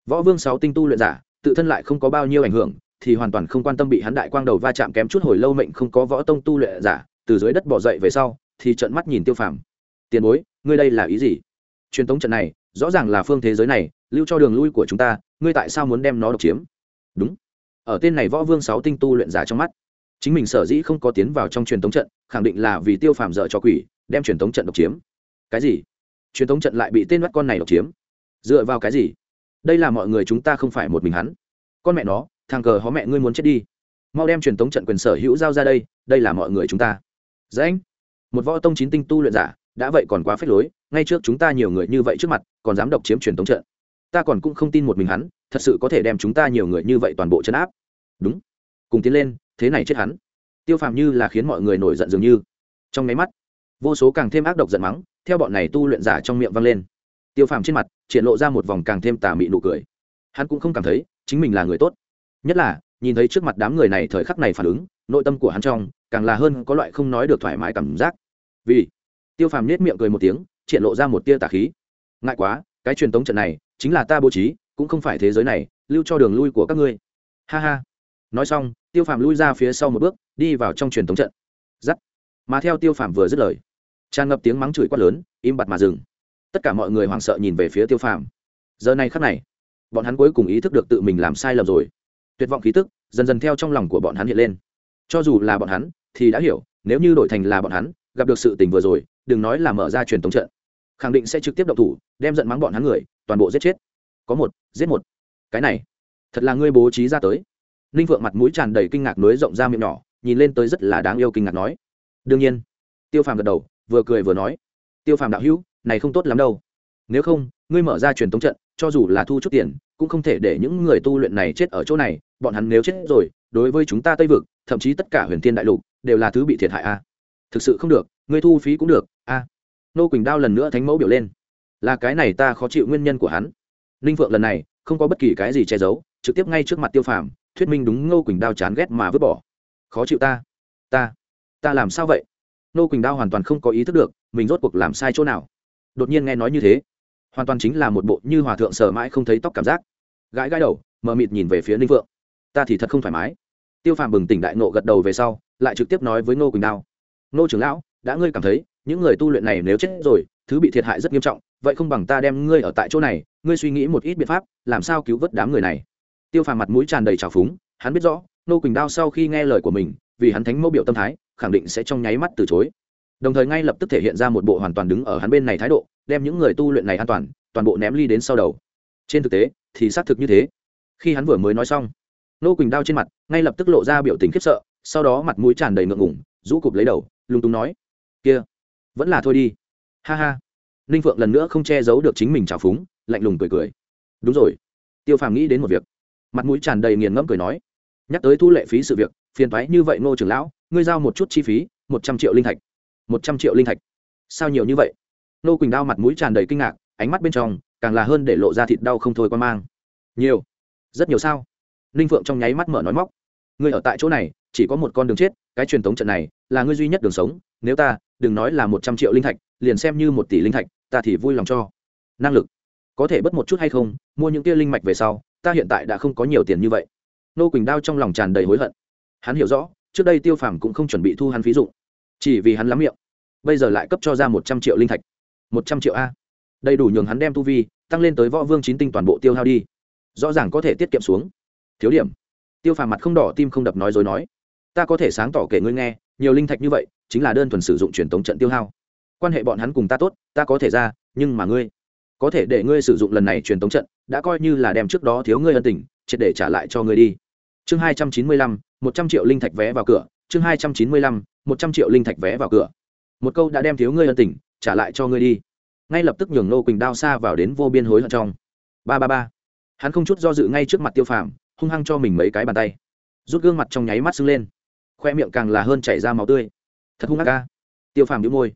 Võ vương sáu tinh tu luyện giả, tự thân lại không có bao nhiêu ảnh hưởng, thì hoàn toàn không quan tâm bị hắn đại quang đầu va chạm kém chút hồi lâu mệnh không có võ tông tu luyện giả từ dưới đất bỏ dậy về sau, thì trợn mắt nhìn tiêu phàm. Tiền bối, ngươi đây là ý gì? Truyền thống trận này, rõ ràng là phương thế giới này, lưu cho đường lui của chúng ta, ngươi tại sao muốn đem nó độc chiếm? Đúng. Ở tên này võ vương sáu tinh tu luyện giả trong mắt, chính mình sở dĩ không có tiến vào trong truyền thống trận, khẳng định là vì tiêu phàm dợ cho quỷ, đem truyền thống trận độc chiếm. Cái gì? Truyền thống trận lại bị tên mắt con này độc chiếm? Dựa vào cái gì? Đây là mọi người chúng ta không phải một mình hắn. Con mẹ nó, thằng cờ hó mẹ ngươi muốn chết đi. Mau đem truyền thống trận quyền sở hữu giao ra đây đây là mọi người chúng ta. Dạ dễ một võ tông chín tinh tu luyện giả, đã vậy còn quá phết lối, ngay trước chúng ta nhiều người như vậy trước mặt, còn dám độc chiếm truyền thống trận. Ta còn cũng không tin một mình hắn, thật sự có thể đem chúng ta nhiều người như vậy toàn bộ chấn áp. Đúng. Cùng tiến lên, thế này chết hắn. Tiêu phàm như là khiến mọi người nổi giận dường như. Trong máy mắt, vô số càng thêm ác độc giận mắng, theo bọn này tu luyện giả trong miệng vang lên. Tiêu phàm trên mặt, triển lộ ra một vòng càng thêm tà mị nụ cười. Hắn cũng không cảm thấy chính mình là người tốt. Nhất là, nhìn thấy trước mặt đám người này thời khắc này phản ứng, nội tâm của hắn trong càng là hơn có loại không nói được thoải mái cảm giác. Vì tiêu phàm nết miệng cười một tiếng, triển lộ ra một tia tà khí. Ngại quá, cái truyền tống trận này chính là ta bố trí, cũng không phải thế giới này, lưu cho đường lui của các ngươi. Ha ha. Nói xong, tiêu phàm lui ra phía sau một bước, đi vào trong truyền tống trận. Giắt mà theo tiêu phàm vừa dứt lời, tràn ngập tiếng mắng chửi quát lớn, im bặt mà dừng. Tất cả mọi người hoảng sợ nhìn về phía tiêu phàm. Giờ này khắc này, bọn hắn cuối cùng ý thức được tự mình làm sai lầm rồi. Tuyệt vọng khí tức dần dần theo trong lòng của bọn hắn hiện lên cho dù là bọn hắn, thì đã hiểu, nếu như đổi thành là bọn hắn, gặp được sự tình vừa rồi, đừng nói là mở ra truyền thống trận. Khẳng định sẽ trực tiếp động thủ, đem giận mắng bọn hắn người, toàn bộ giết chết. Có một, giết một. Cái này, thật là ngươi bố trí ra tới. Ninh vượng mặt mũi tràn đầy kinh ngạc nối rộng ra miệng nhỏ, nhìn lên tới rất là đáng yêu kinh ngạc nói. Đương nhiên, tiêu phàm gật đầu, vừa cười vừa nói. Tiêu phàm đạo hữu, này không tốt lắm đâu. Nếu không, ngươi mở ra truyền thống trận, cho dù là thu chút tiền, cũng không thể để những người tu luyện này chết ở chỗ này. Bọn hắn nếu chết rồi, đối với chúng ta tây vực thậm chí tất cả huyền thiên đại lục đều là thứ bị thiệt hại a thực sự không được, ngươi thu phí cũng được a nô quỳnh đao lần nữa thánh mẫu biểu lên. Là cái này ta khó chịu nguyên nhân của hắn. Ninh phượng lần này không có bất kỳ cái gì che giấu, trực tiếp ngay trước mặt tiêu phàm, thuyết minh đúng ngô quỳnh đao chán ghét mà vứt bỏ. Khó chịu ta. Ta. Ta làm sao vậy? Nô quỳnh đao hoàn toàn không có ý thức được, mình rốt cuộc làm sai chỗ nào. Đột nhiên nghe nói như thế, hoàn toàn chính là một bộ như hòa thượng sờ mãi không thấy tóc cảm giác. Gãi gãi đầu, mờ mịt nhìn về phía ninh phượng. Ta thì thật không thoải mái tiêu phàm bừng tỉnh đại nộ gật đầu về sau, lại trực tiếp nói với ngô quỳnh đao. Ngô trưởng lão, đã ngươi cảm thấy, những người tu luyện này nếu chết rồi, thứ bị thiệt hại rất nghiêm trọng, vậy không bằng ta đem ngươi ở tại chỗ này, ngươi suy nghĩ một ít biện pháp, làm sao cứu vớt đám người này? Tiêu phàm mặt mũi tràn đầy trào phúng, hắn biết rõ, ngô quỳnh đao sau khi nghe lời của mình, vì hắn thánh mẫu biểu tâm thái, khẳng định sẽ trong nháy mắt từ chối. Đồng thời ngay lập tức thể hiện ra một bộ hoàn toàn đứng ở hắn bên này thái độ, đem những người tu luyện này an toàn toàn bộ ném ly đến sau đầu. Trên thực tế, thì xác thực như thế. Khi hắn vừa mới nói xong nô quỳnh đao trên mặt ngay lập tức lộ ra biểu tình khiếp sợ, sau đó mặt mũi tràn đầy ngượng ngủng rũ cụp lấy đầu lung túng nói, kia, vẫn là thôi đi. Ha ha. Ninh phượng lần nữa không che giấu được chính mình trào phúng, lạnh lùng cười cười. Đúng rồi. Tiêu phàm nghĩ đến một việc. Mặt mũi tràn đầy nghiền ngẫm cười nói, nhắc tới thu lệ phí sự việc, phiền thoái như vậy ngô trưởng lão, ngươi giao một chút chi phí, một trăm triệu linh thạch. Một trăm triệu linh thạch? Sao nhiều như vậy? Nô quỳnh đao mặt mũi tràn đầy kinh ngạc, ánh mắt bên trong càng là hơn để lộ ra thịt đau không thôi quan mang. Nhiều. Rất nhiều sao? Ninh phượng trong nháy mắt mở nói móc ngươi ở tại chỗ này, chỉ có một con đường chết, cái truyền thống trận này, là ngươi duy nhất đường sống, nếu ta, đừng nói là một trăm triệu linh thạch, liền xem như một tỷ linh thạch, ta thì vui lòng cho. Năng lực, có thể bớt một chút hay không, mua những tia linh mạch về sau, ta hiện tại đã không có nhiều tiền như vậy. Nô quỳnh đao trong lòng tràn đầy hối hận. Hắn hiểu rõ, trước đây tiêu phàm cũng không chuẩn bị thu hắn phí dụng, chỉ vì hắn lắm miệng. Bây giờ lại cấp cho ra một trăm triệu linh thạch. Một trăm triệu a? Đầy đủ nhường hắn đem tu vi, tăng lên tới võ vương chín tinh toàn bộ tiêu hao đi. Rõ ràng có thể tiết kiệm xuống. Thiếu điểm tiêu phàm mặt không đỏ tim không đập nói dối nói, ta có thể sáng tỏ kể ngươi nghe, nhiều linh thạch như vậy, chính là đơn thuần sử dụng truyền tống trận tiêu hao. Quan hệ bọn hắn cùng ta tốt, ta có thể ra, nhưng mà ngươi, có thể để ngươi sử dụng lần này truyền tống trận, đã coi như là đem trước đó thiếu ngươi ân tình, triệt để trả lại cho ngươi đi. Chương hai trăm chín mươi lăm, một trăm triệu linh thạch vé vào cửa, chương hai trăm chín mươi lăm, một trăm triệu linh thạch vé vào cửa. Một câu đã đem thiếu ngươi ân tình, trả lại cho ngươi đi. Ngay lập tức nhường nô quỳnh đao xa vào đến vô biên hối hận trong. Ba ba ba. Hắn không chút do dự ngay trước mặt tiêu phàm hung hăng cho mình mấy cái bàn tay. Rút gương mặt trong nháy mắt sưng lên. Khoe miệng càng là hơn chảy ra máu tươi. Thật hung ác ca tiêu phàm đĩu môi,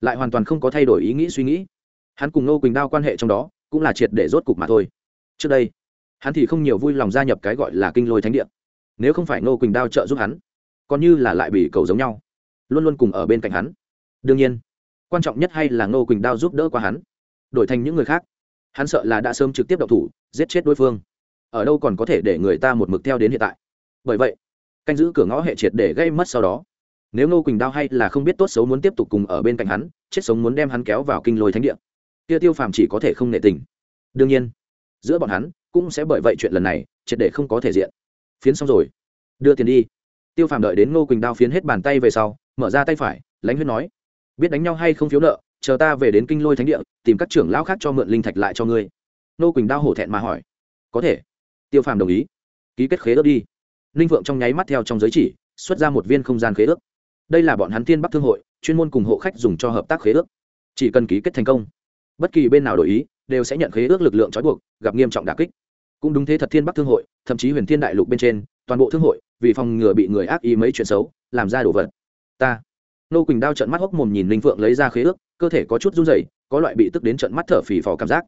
lại hoàn toàn không có thay đổi ý nghĩ suy nghĩ. Hắn cùng nô quỳnh đao quan hệ trong đó cũng là triệt để rốt cục mà thôi. Trước đây, hắn thì không nhiều vui lòng gia nhập cái gọi là kinh lôi thánh địa. Nếu không phải nô quỳnh đao trợ giúp hắn, còn như là lại bị cầu giống nhau, luôn luôn cùng ở bên cạnh hắn. Đương nhiên, quan trọng nhất hay là nô quỳnh đao giúp đỡ qua hắn, đổi thành những người khác. Hắn sợ là đã sớm trực tiếp đậu thủ, giết chết đối phương ở đâu còn có thể để người ta một mực theo đến hiện tại. Bởi vậy, canh giữ cửa ngõ hệ triệt để gây mất sau đó. Nếu ngô quỳnh đao hay là không biết tốt xấu muốn tiếp tục cùng ở bên cạnh hắn, chết sống muốn đem hắn kéo vào kinh lôi thánh địa. Kia tiêu phàm chỉ có thể không nệ tình. Đương nhiên, giữa bọn hắn cũng sẽ bởi vậy chuyện lần này triệt để không có thể diện. Phiến xong rồi. Đưa tiền đi. Tiêu phàm đợi đến ngô quỳnh đao phiến hết bàn tay về sau, mở ra tay phải, lãnh huyết nói, biết đánh nhau hay không phiếu nợ, chờ ta về đến kinh lôi thánh địa, tìm các trưởng lão khác cho mượn linh thạch lại cho ngươi. Ngô quỳnh đao hổ thẹn mà hỏi, có thể tiêu phàm đồng ý. Ký kết khế ước đi. Ninh phượng trong nháy mắt theo trong giới chỉ, xuất ra một viên không gian khế ước. Đây là bọn hắn tiên bắc thương hội, chuyên môn cùng hộ khách dùng cho hợp tác khế ước. Chỉ cần ký kết thành công, bất kỳ bên nào đổi ý, đều sẽ nhận khế ước lực lượng trói buộc, gặp nghiêm trọng đà kích. Cũng đúng thế thật thiên bắc thương hội, thậm chí huyền thiên đại lục bên trên, toàn bộ thương hội, vì phòng ngừa bị người ác ý mấy chuyện xấu, làm ra đồ vật. Ta. Nô quỳnh đao trận mắt hốc mồm nhìn linh phượng lấy ra khế ước, cơ thể có chút run rẩy, có loại bị tức đến trận mắt thở phì phò cảm giác.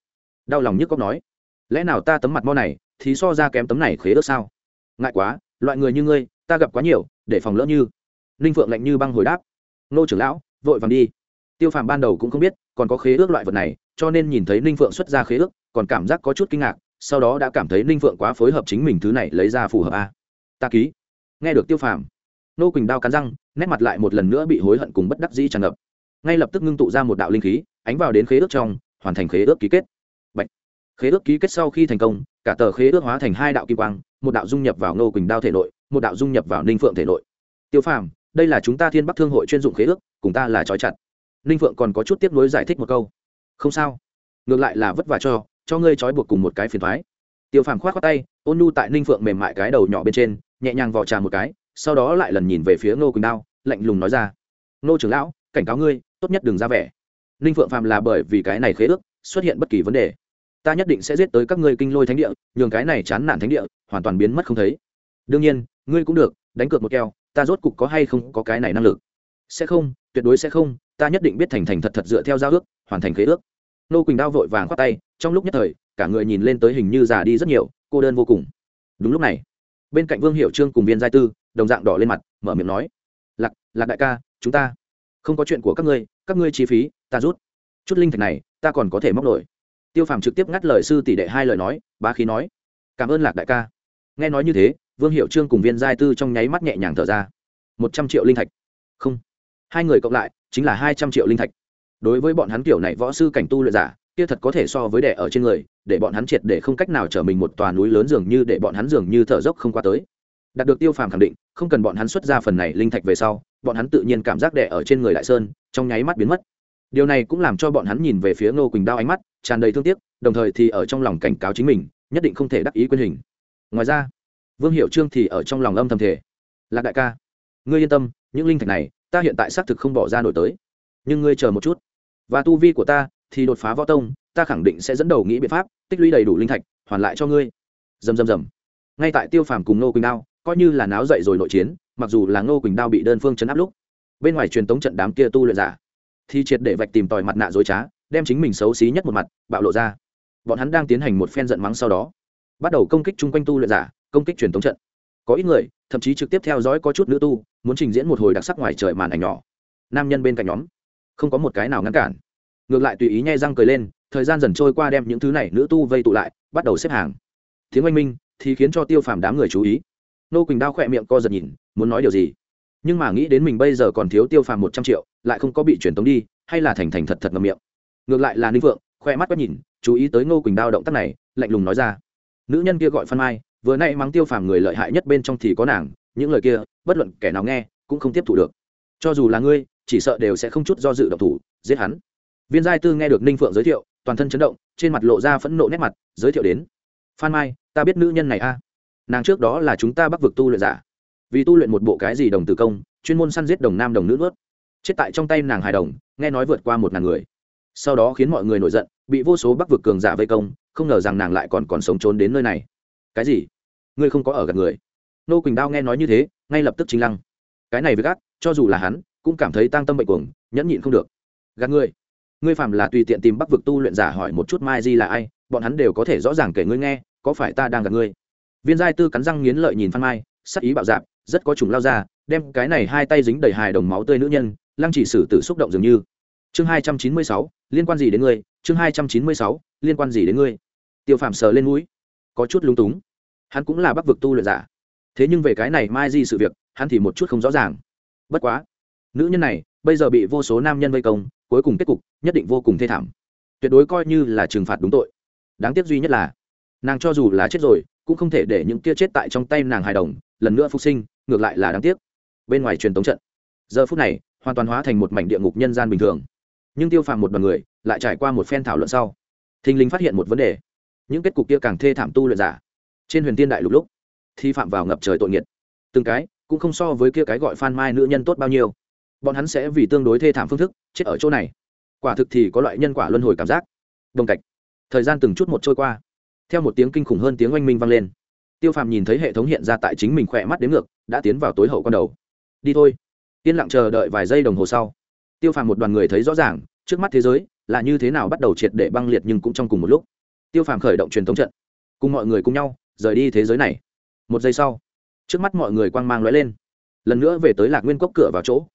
Đau lòng nhức cóc nói, lẽ nào ta tấm mặt mo này thì so ra kém tấm này khế ước sao? Ngại quá, loại người như ngươi, ta gặp quá nhiều, để phòng lỡ như. Ninh phượng lạnh như băng hồi đáp. Nô trưởng lão, vội vàng đi. Tiêu phàm ban đầu cũng không biết, còn có khế ước loại vật này, cho nên nhìn thấy ninh phượng xuất ra khế ước, còn cảm giác có chút kinh ngạc, sau đó đã cảm thấy ninh phượng quá phối hợp chính mình thứ này lấy ra phù hợp a. Ta ký. Nghe được tiêu phàm, nô quỳnh đao cắn răng, nét mặt lại một lần nữa bị hối hận cùng bất đắc dĩ tràn ngập. Ngay lập tức ngưng tụ ra một đạo linh khí, ánh vào đến khế ước trong, hoàn thành khế ước ký kết. Bạch. khế ước ký kết sau khi thành công cả tờ khế ước hóa thành hai đạo kim quang, một đạo dung nhập vào ngô quỳnh đao thể nội, một đạo dung nhập vào ninh phượng thể nội. Tiêu phàm, đây là chúng ta thiên bắc thương hội chuyên dụng khế ước, cùng ta là trói chặt. Ninh phượng còn có chút tiếp nối giải thích một câu. Không sao. Ngược lại là vất vả cho cho ngươi trói buộc cùng một cái phiền thoái tiêu phàm k h o á t khoác tay, ôn nu tại ninh phượng mềm mại cái đầu nhỏ bên trên, nhẹ nhàng vò trà một cái, sau đó lại lần nhìn về phía ngô quỳnh đao, lạnh lùng nói ra. Ngô trưởng lão, cảnh cáo ngươi, tốt nhất đừng ra vẻ. Ninh phượng phàm là bởi vì cái này khế ước, xuất hiện bất kỳ vấn đề ta nhất định sẽ giết tới các ngươi kinh lôi thánh địa, nhường cái này chán nản thánh địa hoàn toàn biến mất không thấy. Đương nhiên, ngươi cũng được, đánh cược một keo, ta rốt cục có hay không có cái này năng lực? Sẽ không, tuyệt đối sẽ không, ta nhất định biết thành thành thật thật dựa theo giao ước, hoàn thành khế ước. Nô quỳnh đao vội vàng khoát tay, trong lúc nhất thời, cả người nhìn lên tới hình như già đi rất nhiều, cô đơn vô cùng. Đúng lúc này, bên cạnh vương hiệu trương cùng viên giai tư, đồng dạng đỏ lên mặt, mở miệng nói, lạc lạc đại ca, chúng ta, không có chuyện của các ngươi các ngươi chi phí, ta rút. Chút linh thạch này, ta còn có thể móc nổi tiêu phàm trực tiếp ngắt lời sư tỷ đệ hai lời nói, bá khí nói, cảm ơn lạc đại ca. Nghe nói như thế, vương hiệu trương cùng viên giai tư trong nháy mắt nhẹ nhàng thở ra. Một trăm triệu linh thạch. Không. Hai người cộng lại, chính là hai trăm triệu linh thạch. Đối với bọn hắn kiểu này võ sư cảnh tu luyện giả, kia thật có thể so với đẻ ở trên người, để bọn hắn triệt để không cách nào trở mình một tòa núi lớn dường như để bọn hắn dường như thở dốc không qua tới. Đạt được tiêu phàm khẳng định, không cần bọn hắn xuất ra phần này linh thạch về sau, bọn hắn tự nhiên cảm giác đẻ ở trên người đại sơn, trong nháy mắt biến mất. Điều này cũng làm cho bọn hắn nhìn về phía ngô quỳnh đao ánh mắt tràn đầy thương tiếc, đồng thời thì ở trong lòng cảnh cáo chính mình, nhất định không thể đắc ý quyền hình. Ngoài ra, vương hiệu trương thì ở trong lòng âm thầm thể lạc đại ca, ngươi yên tâm, những linh thạch này, ta hiện tại xác thực không bỏ ra nổi tới. Nhưng ngươi chờ một chút. Và tu vi của ta thì đột phá võ tông, ta khẳng định sẽ dẫn đầu nghĩ biện pháp, tích lũy đầy đủ linh thạch, hoàn lại cho ngươi. Dầm dầm dầm ngay tại tiêu phàm cùng ngô quỳnh đao coi như là náo dậy rồi nội chiến, mặc dù là ngô quỳnh đao bị đơn phương chấn áp lúc, bên ngoài truyền tống trận đám kia tu luyện giả thì triệt để vạch tìm tòi mặt nạ dối trá đem chính mình xấu xí nhất một mặt, bạo lộ ra. Bọn hắn đang tiến hành một phen giận mắng sau đó, bắt đầu công kích chung quanh tu luyện giả, công kích truyền thống trận. Có ít người, thậm chí trực tiếp theo dõi có chút nữ tu, muốn trình diễn một hồi đặc sắc ngoài trời màn ảnh nhỏ. Nam nhân bên cạnh nhóm, không có một cái nào ngăn cản. Ngược lại tùy ý nhai răng cười lên, thời gian dần trôi qua đem những thứ này nữ tu vây tụ lại, bắt đầu xếp hàng. Tiếng oanh minh thì khiến cho tiêu phàm đám người chú ý. Nô quỳnh đao khỏe miệng co giật nhìn, muốn nói điều gì? Nhưng mà nghĩ đến mình bây giờ còn thiếu tiêu phàm một trăm triệu, lại không có bị truyền tống đi, hay là thành thành thật thật ngầm miệng? Ngược lại là ninh vượng khoe mắt quét nhìn, chú ý tới ngô quỳnh đao động tác này, lạnh lùng nói ra. Nữ nhân kia gọi phan mai, vừa nay mắng tiêu phàm người lợi hại nhất bên trong thì có nàng, những lời kia, bất luận kẻ nào nghe, cũng không tiếp thu được. Cho dù là ngươi, chỉ sợ đều sẽ không chút do dự động thủ, giết hắn. Viên giai tư nghe được ninh phượng giới thiệu, toàn thân chấn động, trên mặt lộ ra phẫn nộ nét mặt, giới thiệu đến. Phan mai, ta biết nữ nhân này a. Nàng trước đó là chúng ta bắc vực tu luyện giả. Vì tu luyện một bộ cái gì đồng tử công, chuyên môn săn giết đồng nam đồng nữ nuốt. Chết tại trong tay nàng hài đồng, nghe nói vượt qua một ngàn người sau đó khiến mọi người nổi giận, bị vô số bắc vực cường giả vây công, không ngờ rằng nàng lại còn còn sống trốn đến nơi này. Cái gì? Ngươi không có ở gần người? Nô quỳnh đao nghe nói như thế, ngay lập tức chính lăng. Cái này với gác cho dù là hắn, cũng cảm thấy tăng tâm bệnh cuồng, nhẫn nhịn không được. Gạt ngươi. Ngươi phạm là tùy tiện tìm bắc vực tu luyện giả hỏi một chút mai di là ai, bọn hắn đều có thể rõ ràng kể ngươi nghe, có phải ta đang gạt ngươi? Viên giai tư cắn răng nghiến lợi nhìn phan mai, sắc ý bạo dạp rất có trùng lao ra, đem cái này hai tay dính đầy hài đồng máu tươi nữ nhân, lăng chỉ xử tử xúc động dường như chương hai trăm chín mươi sáu, liên quan gì đến ngươi? Chương hai trăm chín mươi sáu, liên quan gì đến ngươi? Tiêu phàm sờ lên mũi, có chút lung túng. Hắn cũng là bắc vực tu luyện giả. Thế nhưng về cái này mai di sự việc, hắn thì một chút không rõ ràng. Bất quá, nữ nhân này bây giờ bị vô số nam nhân vây công, cuối cùng kết cục nhất định vô cùng thê thảm. Tuyệt đối coi như là trừng phạt đúng tội. Đáng tiếc duy nhất là, nàng cho dù là chết rồi, cũng không thể để những kia chết tại trong tay nàng hài đồng, lần nữa phục sinh, ngược lại là đáng tiếc. Bên ngoài truyền tống trận, giờ phút này, hoàn toàn hóa thành một mảnh địa ngục nhân gian bình thường nhưng tiêu phàm một đoàn người lại trải qua một phen thảo luận sau. Thình lình phát hiện một vấn đề. Những kết cục kia càng thê thảm tu luyện giả. Trên huyền tiên đại lục lúc, thi phạm vào ngập trời tội nghiệt. Từng cái, cũng không so với kia cái gọi phan mai nữ nhân tốt bao nhiêu. Bọn hắn sẽ vì tương đối thê thảm phương thức, chết ở chỗ này. Quả thực thì có loại nhân quả luân hồi cảm giác. Đồng cạch thời gian từng chút một trôi qua. Theo một tiếng kinh khủng hơn tiếng oanh minh vang lên. Tiêu phàm nhìn thấy hệ thống hiện ra tại chính mình khỏe mắt đến ngược, đã tiến vào tối hậu con đầu. Đi thôi. Yên lặng chờ đợi vài giây đồng hồ sau tiêu phàm một đoàn người thấy rõ ràng, trước mắt thế giới là như thế nào bắt đầu triệt để băng liệt nhưng cũng trong cùng một lúc. Tiêu phàm khởi động truyền thống trận, cùng mọi người cùng nhau rời đi thế giới này. Một giây sau, trước mắt mọi người quang mang lóe lên. Lần nữa về tới lạc nguyên cốc cửa vào chỗ.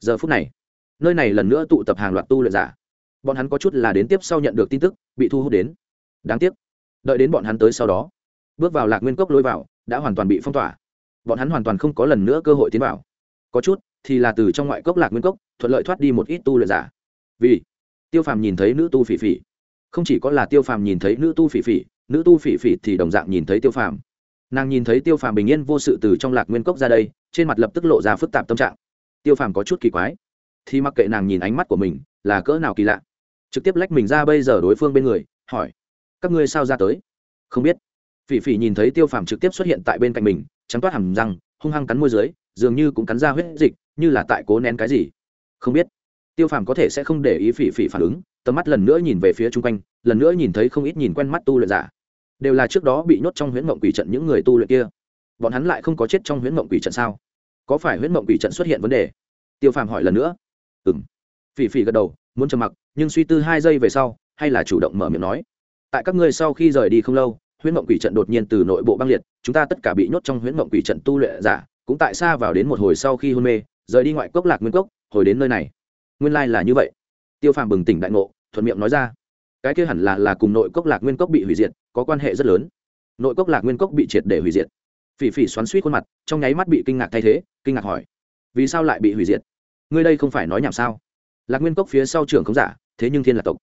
Giờ phút này, nơi này lần nữa tụ tập hàng loạt tu luyện giả. Bọn hắn có chút là đến tiếp sau nhận được tin tức, bị thu hút đến. Đáng tiếc, đợi đến bọn hắn tới sau đó, bước vào lạc nguyên cốc lôi vào, đã hoàn toàn bị phong tỏa. Bọn hắn hoàn toàn không có lần nữa cơ hội tiến vào. Có chút thì là từ trong ngoại cốc lạc nguyên cốc thuận lợi thoát đi một ít tu luyện giả. Vì tiêu phàm nhìn thấy nữ tu phỉ phỉ, không chỉ có là tiêu phàm nhìn thấy nữ tu phỉ phỉ, nữ tu phỉ phỉ thì đồng dạng nhìn thấy tiêu phàm. Nàng nhìn thấy tiêu phàm bình yên vô sự từ trong lạc nguyên cốc ra đây, trên mặt lập tức lộ ra phức tạp tâm trạng. Tiêu phàm có chút kỳ quái, thì mặc kệ nàng nhìn ánh mắt của mình là cỡ nào kỳ lạ, trực tiếp lách mình ra bây giờ đối phương bên người, hỏi, các ngươi sao ra tới? Không biết. Phỉ phỉ nhìn thấy tiêu phàm trực tiếp xuất hiện tại bên cạnh mình, trắng toát hầm răng, hung hăng cắn môi dưới, dường như cũng cắn ra huyết dịch, như là tại cố nén cái gì không biết. Tiêu phàm có thể sẽ không để ý phỉ phỉ phản ứng, tầm mắt lần nữa nhìn về phía chung quanh, lần nữa nhìn thấy không ít nhìn quen mắt tu luyện giả. Đều là trước đó bị nhốt trong huyễn mộng quỷ trận những người tu luyện kia. Bọn hắn lại không có chết trong huyễn mộng quỷ trận sao? Có phải huyễn mộng quỷ trận xuất hiện vấn đề? Tiêu phàm hỏi lần nữa. Ừ m phỉ phỉ gật đầu, muốn trầm mặc, nhưng suy tư hai giây về sau, hay là chủ động mở miệng nói. Tại các ngươi sau khi rời đi không lâu, huyễn mộng quỷ trận đột nhiên từ nội bộ băng liệt, chúng ta tất cả bị nhốt trong huyễn mộng quỷ trận tu luyện giả, cũng tại xa vào đến một hồi sau khi hôn mê, rời đi ngoại cốc lạc nguyên cốc hồi đến nơi này. Nguyên lai là như vậy. Tiêu phàm bừng tỉnh đại ngộ, thuận miệng nói ra. Cái kia hẳn là là cùng nội cốc lạc nguyên cốc bị hủy diệt, có quan hệ rất lớn. Nội cốc lạc nguyên cốc bị triệt để hủy diệt. Phỉ phỉ xoắn suýt khuôn mặt, trong nháy mắt bị kinh ngạc thay thế, kinh ngạc hỏi, vì sao lại bị hủy diệt? Ngươi đây không phải nói nhảm sao? Lạc nguyên cốc phía sau trường không giả, thế nhưng thiên lạc tộc.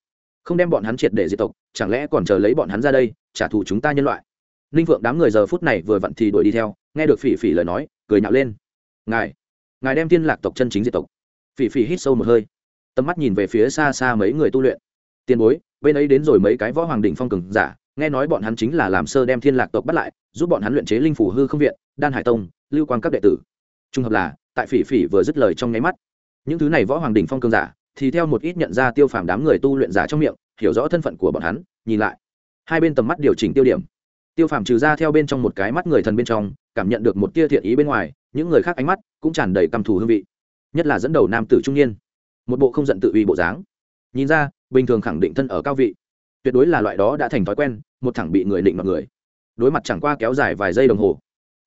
Không đem bọn hắn triệt để diệt tộc, chẳng lẽ còn chờ lấy bọn hắn ra đây, trả thù chúng ta nhân loại? Ninh vượng đám người giờ phút này vừa vặn thì đuổi đi theo, nghe được phỉ phỉ lời nói, cười nhạo lên. Ngài ngài đem thiên lạc tộc chân chính diệt tộc phỉ phỉ hít sâu một hơi. Tầm mắt nhìn về phía xa xa mấy người tu luyện. Tiền bối, bên ấy đến rồi mấy cái võ hoàng đỉnh phong cường giả, nghe nói bọn hắn chính là làm sơ đem thiên lạc tộc bắt lại, giúp bọn hắn luyện chế linh phủ hư không viện, đan hải tông, lưu quan các đệ tử. Trung hợp là, tại phỉ phỉ vừa dứt lời trong nháy mắt, những thứ này võ hoàng đỉnh phong cường giả thì theo một ít nhận ra tiêu phàm đám người tu luyện giả trong miệng, hiểu rõ thân phận của bọn hắn, nhìn lại. Hai bên tầm mắt điều chỉnh tiêu điểm. Tiêu phàm trừ ra theo bên trong một cái mắt người thần bên trong, cảm nhận được một tia thiện ý bên ngoài, những người khác ánh mắt cũng tràn đầy căm thù hương vị nhất là dẫn đầu nam tử trung niên. Một bộ không giận tự uy bộ dáng. Nhìn ra, bình thường khẳng định thân ở cao vị. Tuyệt đối là loại đó đã thành thói quen, một thẳng bị người định mọi người. Đối mặt chẳng qua kéo dài vài giây đồng hồ.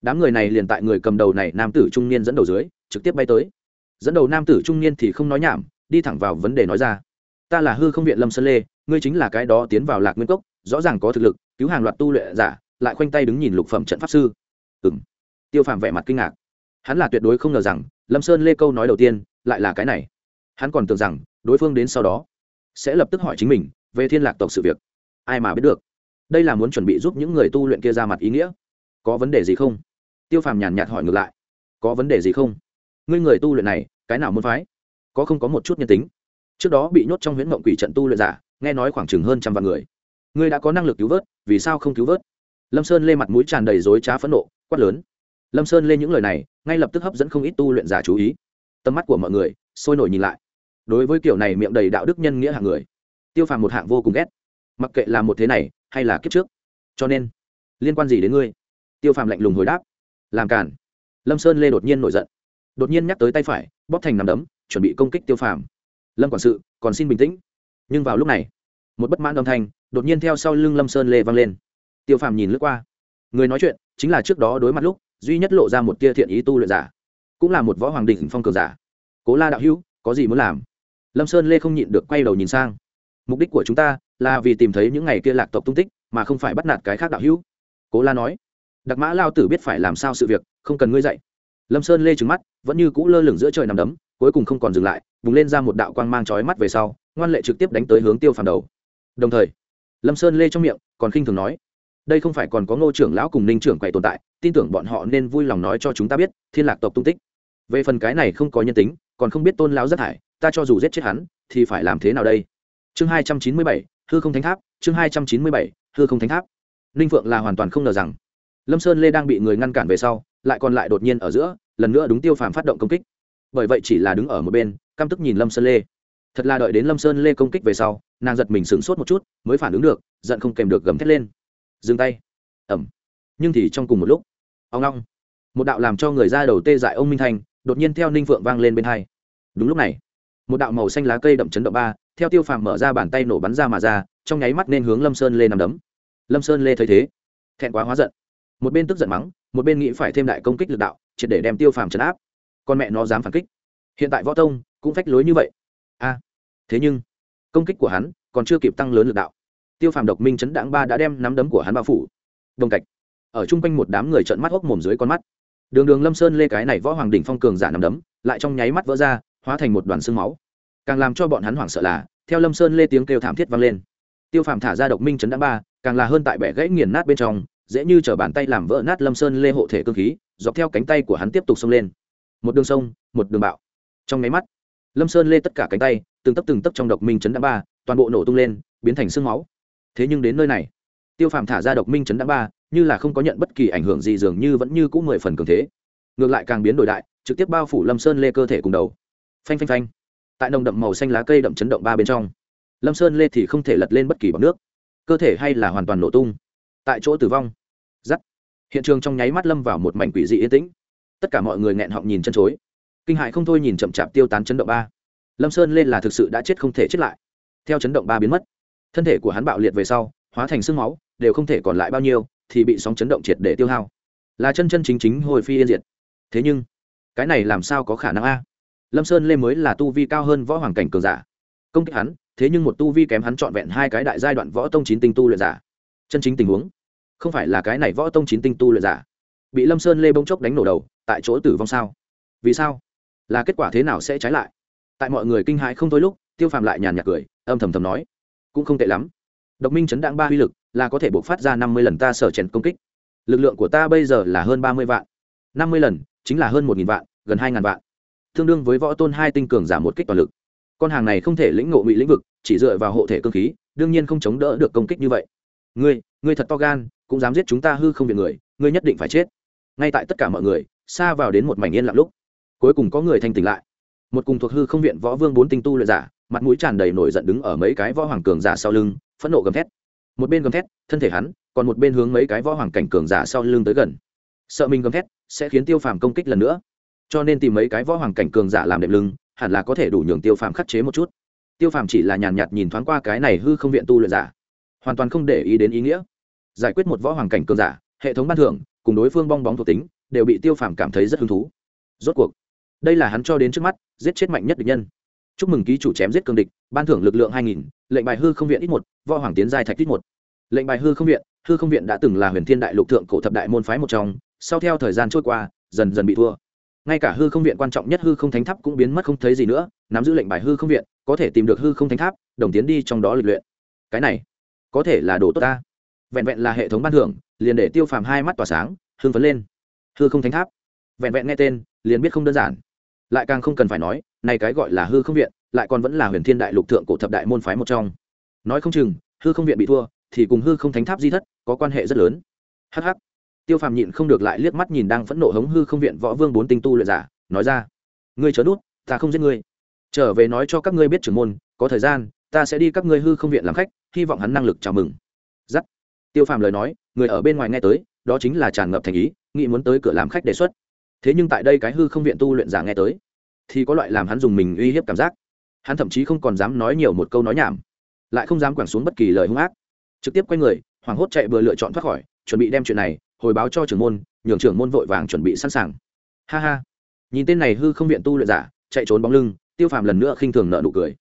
Đám người này liền tại người cầm đầu này nam tử trung niên dẫn đầu dưới, trực tiếp bay tới. Dẫn đầu nam tử trung niên thì không nói nhảm, đi thẳng vào vấn đề nói ra. Ta là hư không viện lâm sơn lê, ngươi chính là cái đó tiến vào lạc nguyên cốc, rõ ràng có thực lực, cứu hàng loạt tu luyện giả, lại khoanh tay đứng nhìn lục phẩm trận pháp sư. Ừ m tiêu phàm vẻ mặt kinh ngạc hắn là tuyệt đối không ngờ rằng, lâm sơn lê câu nói đầu tiên lại là cái này. Hắn còn tưởng rằng, đối phương đến sau đó sẽ lập tức hỏi chính mình về thiên lạc tộc sự việc. Ai mà biết được? Đây là muốn chuẩn bị giúp những người tu luyện kia ra mặt ý nghĩa. Có vấn đề gì không? Tiêu phàm nhàn nhạt hỏi ngược lại. Có vấn đề gì không? Ngươi người tu luyện này, cái nào muốn phái? Có không có một chút nhân tính? Trước đó bị nhốt trong huyễn mộng quỷ trận tu luyện giả, nghe nói khoảng chừng hơn trăm vạn người. Ngươi đã có năng lực cứu vớt, vì sao không cứu vớt? Lâm sơn lê mặt mũi tràn đầy dối trá phẫn nộ, quát lớn lâm sơn lên những lời này, ngay lập tức hấp dẫn không ít tu luyện giả chú ý. Tầm mắt của mọi người sôi nổi nhìn lại. Đối với kiểu này miệng đầy đạo đức nhân nghĩa hạng người, tiêu phàm một hạng vô cùng ghét. Mặc kệ là một thế này hay là kiếp trước. Cho nên, liên quan gì đến ngươi? Tiêu phàm lạnh lùng hồi đáp. Làm cản lâm sơn lê đột nhiên nổi giận. Đột nhiên nhắc tới tay phải, bóp thành nằm đấm, chuẩn bị công kích tiêu phàm. Lâm quản sự, còn xin bình tĩnh. Nhưng vào lúc này, một bất mãn âm thanh đột nhiên theo sau lưng lâm sơn lê vang lên. Tiêu phàm nhìn lướt qua. Người nói chuyện chính là trước đó đối mặt lúc duy nhất lộ ra một tia thiện ý tu luyện giả, cũng là một võ hoàng đỉnh phong cường giả. Cố la đạo hữu, có gì muốn làm? Lâm sơn lê không nhịn được quay đầu nhìn sang. Mục đích của chúng ta là vì tìm thấy những ngày kia lạc tộc tung tích, mà không phải bắt nạt cái khác đạo hữu. Cố la nói. Đặc mã lao tử biết phải làm sao sự việc, không cần ngươi dạy. Lâm sơn lê trừng mắt, vẫn như cũ lơ lửng giữa trời nằm đấm, cuối cùng không còn dừng lại vùng lên ra một đạo quang mang trói mắt về sau, ngoan lệ trực tiếp đánh tới hướng tiêu phàm đầu. Đồng thời, lâm sơn lê trong miệng còn khinh thường nói đây không phải còn có ngô trưởng lão cùng ninh trưởng quậy tồn tại, tin tưởng bọn họ nên vui lòng nói cho chúng ta biết, thiên lạc tộc tung tích. Về phần cái này không có nhân tính, còn không biết tôn lão rất hải ta cho dù giết chết hắn, thì phải làm thế nào đây? Chương hai trăm chín mươi bảy, hư không thánh tháp, chương hai trăm chín mươi bảy, hư không thánh tháp. Ninh phượng là hoàn toàn không ngờ rằng, lâm sơn lê đang bị người ngăn cản về sau, lại còn lại đột nhiên ở giữa, lần nữa đúng tiêu phàm phát động công kích. Bởi vậy chỉ là đứng ở một bên, căm tức nhìn lâm sơn lê. Thật là đợi đến lâm sơn lê công kích về sau, nàng giật mình sửng sốt một chút, mới phản ứng được, giận không kèm được gầm thét lên dừng tay. Ẩm. Nhưng thì trong cùng một lúc, ông long một đạo làm cho người ra đầu tê dại ông minh thành đột nhiên theo ninh phượng vang lên bên hai. Đúng lúc này, một đạo màu xanh lá cây đậm chấn động ba, theo tiêu phàm mở ra bàn tay nổ bắn ra mà ra, trong nháy mắt nên hướng lâm sơn lê nằm đấm. Lâm sơn lê thấy thế, thẹn quá hóa giận. Một bên tức giận mắng, một bên nghĩ phải thêm đại công kích lực đạo, triệt để đem tiêu phàm chấn áp. Con mẹ nó dám phản kích. Hiện tại võ tông cũng phách lối như vậy. A, thế nhưng, công kích của hắn còn chưa kịp tăng lớn lực đạo tiêu phàm độc minh chấn đảng ba đã đem nắm đấm của hắn bao phủ. Đồng cạch. Ở chung quanh một đám người trợn mắt hốc mồm dưới con mắt. Đường đường lâm sơn lê cái này võ hoàng đỉnh phong cường giả nắm đấm, lại trong nháy mắt vỡ ra, hóa thành một đoàn xương máu. Càng làm cho bọn hắn hoảng sợ là, theo lâm sơn lê tiếng kêu thảm thiết vang lên. Tiêu phàm thả ra độc minh chấn đảng ba, càng là hơn tại bẻ gãy nghiền nát bên trong, dễ như chở bàn tay làm vỡ nát lâm sơn lê hộ thể cơ khí, dọc theo cánh tay của hắn tiếp tục xông lên. Một đường sông, một đường bạo. Trong nháy mắt, lâm sơn lê tất cả cánh tay, từng tấp từng tấp trong độc minh chấn đã ba, toàn bộ nổ tung lên, biến thành sương máu thế nhưng đến nơi này, tiêu phàm thả ra độc minh chấn đã ba, như là không có nhận bất kỳ ảnh hưởng gì, dường như vẫn như cũng mười phần cường thế. Ngược lại càng biến đổi đại, trực tiếp bao phủ lâm sơn lê cơ thể cùng đầu. Phanh phanh phanh. Tại nồng đậm màu xanh lá cây đậm chấn động ba bên trong, lâm sơn lê thì không thể lật lên bất kỳ bọc nước. Cơ thể hay là hoàn toàn nổ tung. Tại chỗ tử vong. Giắt hiện trường trong nháy mắt lâm vào một mảnh quỷ dị yên tĩnh. Tất cả mọi người nghẹn họng nhìn chân chối. Kinh hại không thôi nhìn chậm chạp tiêu tán chấn động ba. Lâm sơn lên là thực sự đã chết không thể chết lại. Theo chấn động ba biến mất thân thể của hắn bạo liệt về sau, hóa thành sương máu, đều không thể còn lại bao nhiêu, thì bị sóng chấn động triệt để tiêu hao. Là chân chân chính chính hồi phi yên diệt. Thế nhưng, cái này làm sao có khả năng a? Lâm sơn lê mới là tu vi cao hơn võ hoàng cảnh cường giả. Công kích hắn, thế nhưng một tu vi kém hắn trọn vẹn hai cái đại giai đoạn võ tông chín tinh tu luyện giả. Chân chính tình huống, không phải là cái này võ tông chín tinh tu luyện giả. Bị lâm sơn lê bông chốc đánh nổ đầu, tại chỗ tử vong sao? Vì sao? Là kết quả thế nào sẽ trái lại? Tại mọi người kinh hãi không thôi lúc, tiêu phàm lại nhàn nhạt cười, âm thầm thầm nói cũng không tệ lắm. Độc minh chấn đạn ba uy lực, là có thể buộc phát ra năm mươi lần ta sở chèn công kích. Lực lượng của ta bây giờ là hơn ba mươi vạn. Năm mươi lần, chính là hơn một nghìn vạn, gần hai ngàn vạn. Tương đương với võ tôn hai tinh cường giảm một kích toàn lực. Con hàng này không thể lĩnh ngộ ngụy lĩnh vực, chỉ dựa vào hộ thể cơ khí, đương nhiên không chống đỡ được công kích như vậy. Ngươi ngươi thật to gan, cũng dám giết chúng ta hư không việc người, ngươi nhất định phải chết. Ngay tại tất cả mọi người, xa vào đến một mảnh yên lặng lúc, cuối cùng có người thanh tỉnh lại một cùng thuộc hư không viện võ vương bốn tinh tu luyện giả, mặt mũi tràn đầy nổi giận đứng ở mấy cái võ hoàng cường giả sau lưng, phẫn nộ gầm thét. Một bên gầm thét, thân thể hắn, còn một bên hướng mấy cái võ hoàng cảnh cường giả sau lưng tới gần. Sợ mình gầm thét, sẽ khiến tiêu phàm công kích lần nữa. Cho nên tìm mấy cái võ hoàng cảnh cường giả làm đệm lưng, hẳn là có thể đủ nhường tiêu phàm khắc chế một chút. Tiêu phàm chỉ là nhàn nhạt nhìn thoáng qua cái này hư không viện tu luyện giả, hoàn toàn không để ý đến ý nghĩa. Giải quyết một võ hoàng cảnh cường giả, hệ thống ban thưởng, cùng đối phương bong bóng thuộc tính, đều bị tiêu phàm cảm thấy rất hứng thú. Rốt cuộc đây là hắn cho đến trước mắt, giết chết mạnh nhất địch nhân. Chúc mừng ký chủ chém giết cường địch, ban thưởng lực lượng hai nghìn, lệnh bài hư không viện ít một, võ hoàng tiến giai thạch ít một. Lệnh bài hư không viện, hư không viện đã từng là huyền thiên đại lục thượng cổ thập đại môn phái một trong, sau theo thời gian trôi qua, dần dần bị thua. Ngay cả hư không viện quan trọng nhất hư không thánh tháp cũng biến mất không thấy gì nữa, nắm giữ lệnh bài hư không viện, có thể tìm được hư không thánh tháp, đồng tiến đi trong đó lịch luyện. Cái này, có thể là đồ tốt ta. Vẹn vẹn là hệ thống ban thưởng, liền để tiêu phàm hai mắt tỏa sáng, hưng phấn lên. Hư không thánh tháp. Vẹn vẹn nghe tên, liền biết không đơn giản lại càng không cần phải nói, này cái gọi là hư không viện, lại còn vẫn là huyền thiên đại lục thượng cổ thập đại môn phái một trong. Nói không chừng, hư không viện bị thua, thì cùng hư không thánh tháp di thất, có quan hệ rất lớn. Hh tiêu phàm nhịn không được lại liếc mắt nhìn đang phẫn nộ hống hư không viện võ vương bốn tinh tu luyện giả, nói ra, ngươi chớ nút, ta không giết ngươi. Trở về nói cho các ngươi biết trưởng môn, có thời gian, ta sẽ đi các ngươi hư không viện làm khách, hy vọng hắn năng lực chào mừng. Giắt. Tiêu phàm lời nói, người ở bên ngoài nghe tới, đó chính là tràn ngập thành ý, nghĩ muốn tới cửa làm khách đề xuất thế nhưng tại đây cái hư không viện tu luyện giả nghe tới, thì có loại làm hắn dùng mình uy hiếp cảm giác. Hắn thậm chí không còn dám nói nhiều một câu nói nhảm, lại không dám quẳng xuống bất kỳ lời hung ác. Trực tiếp quay người, hoảng hốt chạy vừa lựa chọn thoát khỏi, chuẩn bị đem chuyện này hồi báo cho trưởng môn, nhường trưởng môn vội vàng chuẩn bị sẵn sàng. Ha ha. Nhìn tên này hư không viện tu luyện giả, chạy trốn bóng lưng, tiêu phàm lần nữa khinh thường nợ nụ cười.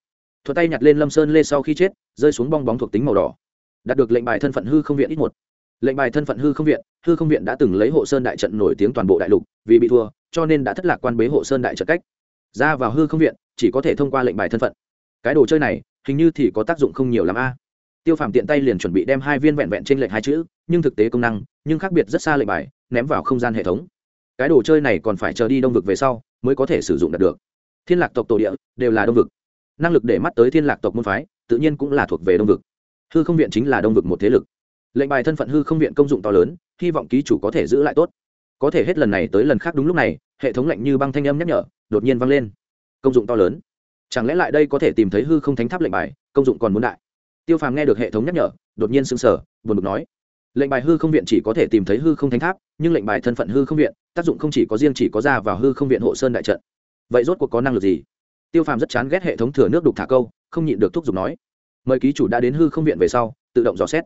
Thuật tay nhặt lên lâm sơn lê sau khi chết, rơi xuống bong bóng thuộc tính màu đỏ. Đạt được lệnh bài thân phận hư không viện ít một lệnh bài thân phận hư không viện, hư không viện đã từng lấy hộ sơn đại trận nổi tiếng toàn bộ đại lục, vì bị thua, cho nên đã thất lạc quan bế hộ sơn đại trận cách. Ra vào hư không viện, chỉ có thể thông qua lệnh bài thân phận. Cái đồ chơi này, hình như thì có tác dụng không nhiều l ắ m a. Tiêu phàm tiện tay liền chuẩn bị đem hai viên vẹn vẹn trên lệnh hai chữ, nhưng thực tế công năng, nhưng khác biệt rất xa lệnh bài, ném vào không gian hệ thống. Cái đồ chơi này còn phải chờ đi đông vực về sau, mới có thể sử dụng đạt được. Thiên lạc tộc tổ địa, đều là đông vực. Năng lực để mắt tới thiên lạc tộc môn phái, tự nhiên cũng là thuộc về đông vực. Hư không viện chính là đông vực một thế lực lệnh bài thân phận hư không viện công dụng to lớn, hy vọng ký chủ có thể giữ lại tốt. Có thể hết lần này tới lần khác đúng lúc này, hệ thống lệnh như băng thanh âm nhắc nhở, đột nhiên vang lên. Công dụng to lớn. Chẳng lẽ lại đây có thể tìm thấy hư không thánh tháp lệnh bài, công dụng còn muốn đại? Tiêu phàm nghe được hệ thống nhắc nhở, đột nhiên sững sờ, buồn bực nói. Lệnh bài hư không viện chỉ có thể tìm thấy hư không thánh tháp, nhưng lệnh bài thân phận hư không viện, tác dụng không chỉ có riêng chỉ có ra vào hư không viện hộ sơn đại trận. Vậy rốt cuộc có năng lực gì? Tiêu phàm rất chán ghét hệ thống thừa nước đục thả câu, không nhịn được thúc giục nói. Mời ký chủ đã đến hư không viện về sau, tự động dò xét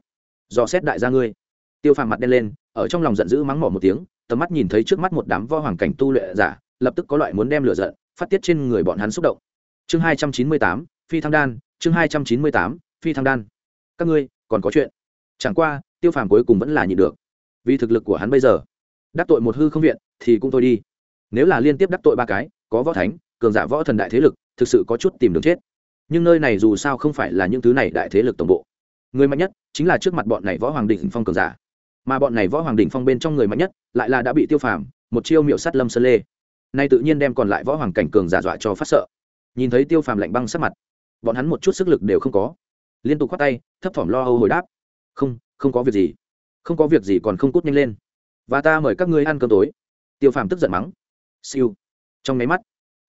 dò xét đại gia ngươi. Tiêu phàm mặt đen lên, ở trong lòng giận dữ mắng mỏ một tiếng, tầm mắt nhìn thấy trước mắt một đám vo hoàng cảnh tu lệ giả, lập tức có loại muốn đem lửa giận phát tiết trên người bọn hắn xúc động. Chương hai trăm chín mươi tám, phi thăng đan, chương hai trăm chín mươi tám, phi thăng đan. Các ngươi, còn có chuyện. Chẳng qua, tiêu phàm cuối cùng vẫn là nhịn được. Vì thực lực của hắn bây giờ, đắc tội một hư không viện thì cũng thôi đi. Nếu là liên tiếp đắc tội ba cái, có võ thánh, cường giả võ thần đại thế lực, thực sự có chút tìm đường chết. Nhưng nơi này dù sao không phải là những thứ này đại thế lực tổng bộ người mạnh nhất chính là trước mặt bọn này võ hoàng đỉnh phong cường giả. Mà bọn này võ hoàng đỉnh phong bên trong người mạnh nhất lại là đã bị tiêu phàm, một chiêu miệu sắt lâm sơn lê. Nay tự nhiên đem còn lại võ hoàng cảnh cường giả dọa cho phát sợ. Nhìn thấy tiêu phàm lạnh băng sắc mặt, bọn hắn một chút sức lực đều không có. Liên tục khoát tay, thấp thỏm lo âu hồi đáp, không không có việc gì. Không có việc gì còn không cút nhanh lên. Và ta mời các ngươi ăn cơm tối. Tiêu phàm tức giận mắng, siêu. Trong nháy mắt,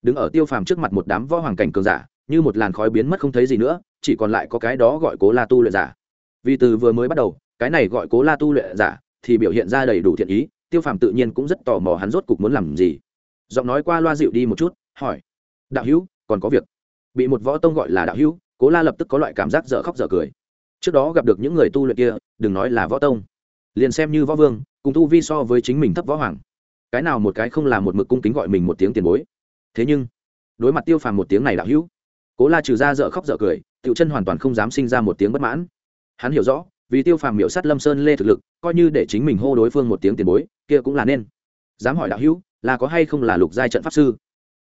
đứng ở tiêu phàm trước mặt một đám võ hoàng cảnh cường giả như một làn khói biến mất không thấy gì nữa, chỉ còn lại có cái đó gọi cố la tu luyện giả. Vì từ vừa mới bắt đầu, cái này gọi cố la tu luyện giả thì biểu hiện ra đầy đủ thiện ý, tiêu phàm tự nhiên cũng rất tò mò hắn rốt cục muốn làm gì. Giọng nói qua loa dịu đi một chút, hỏi, đạo hữu, còn có việc. Bị một võ tông gọi là đạo hữu, cố la lập tức có loại cảm giác dở khóc dở cười. Trước đó gặp được những người tu luyện kia, đừng nói là võ tông, liền xem như võ vương, cùng tu vi so với chính mình thấp võ hoàng. Cái nào một cái không là một mực cung kính gọi mình một tiếng tiền bối. Thế nhưng, đối mặt tiêu phàm một tiếng này đạo hữu cố la trừ ra dở khóc dở cười, tiểu chân hoàn toàn không dám sinh ra một tiếng bất mãn. Hắn hiểu rõ, vì tiêu phàm miểu sát lâm sơn lê thực lực, coi như để chính mình hô đối phương một tiếng tiền bối, kia cũng là nên. Dám hỏi đạo hữu, là có hay không là lục giai trận pháp sư?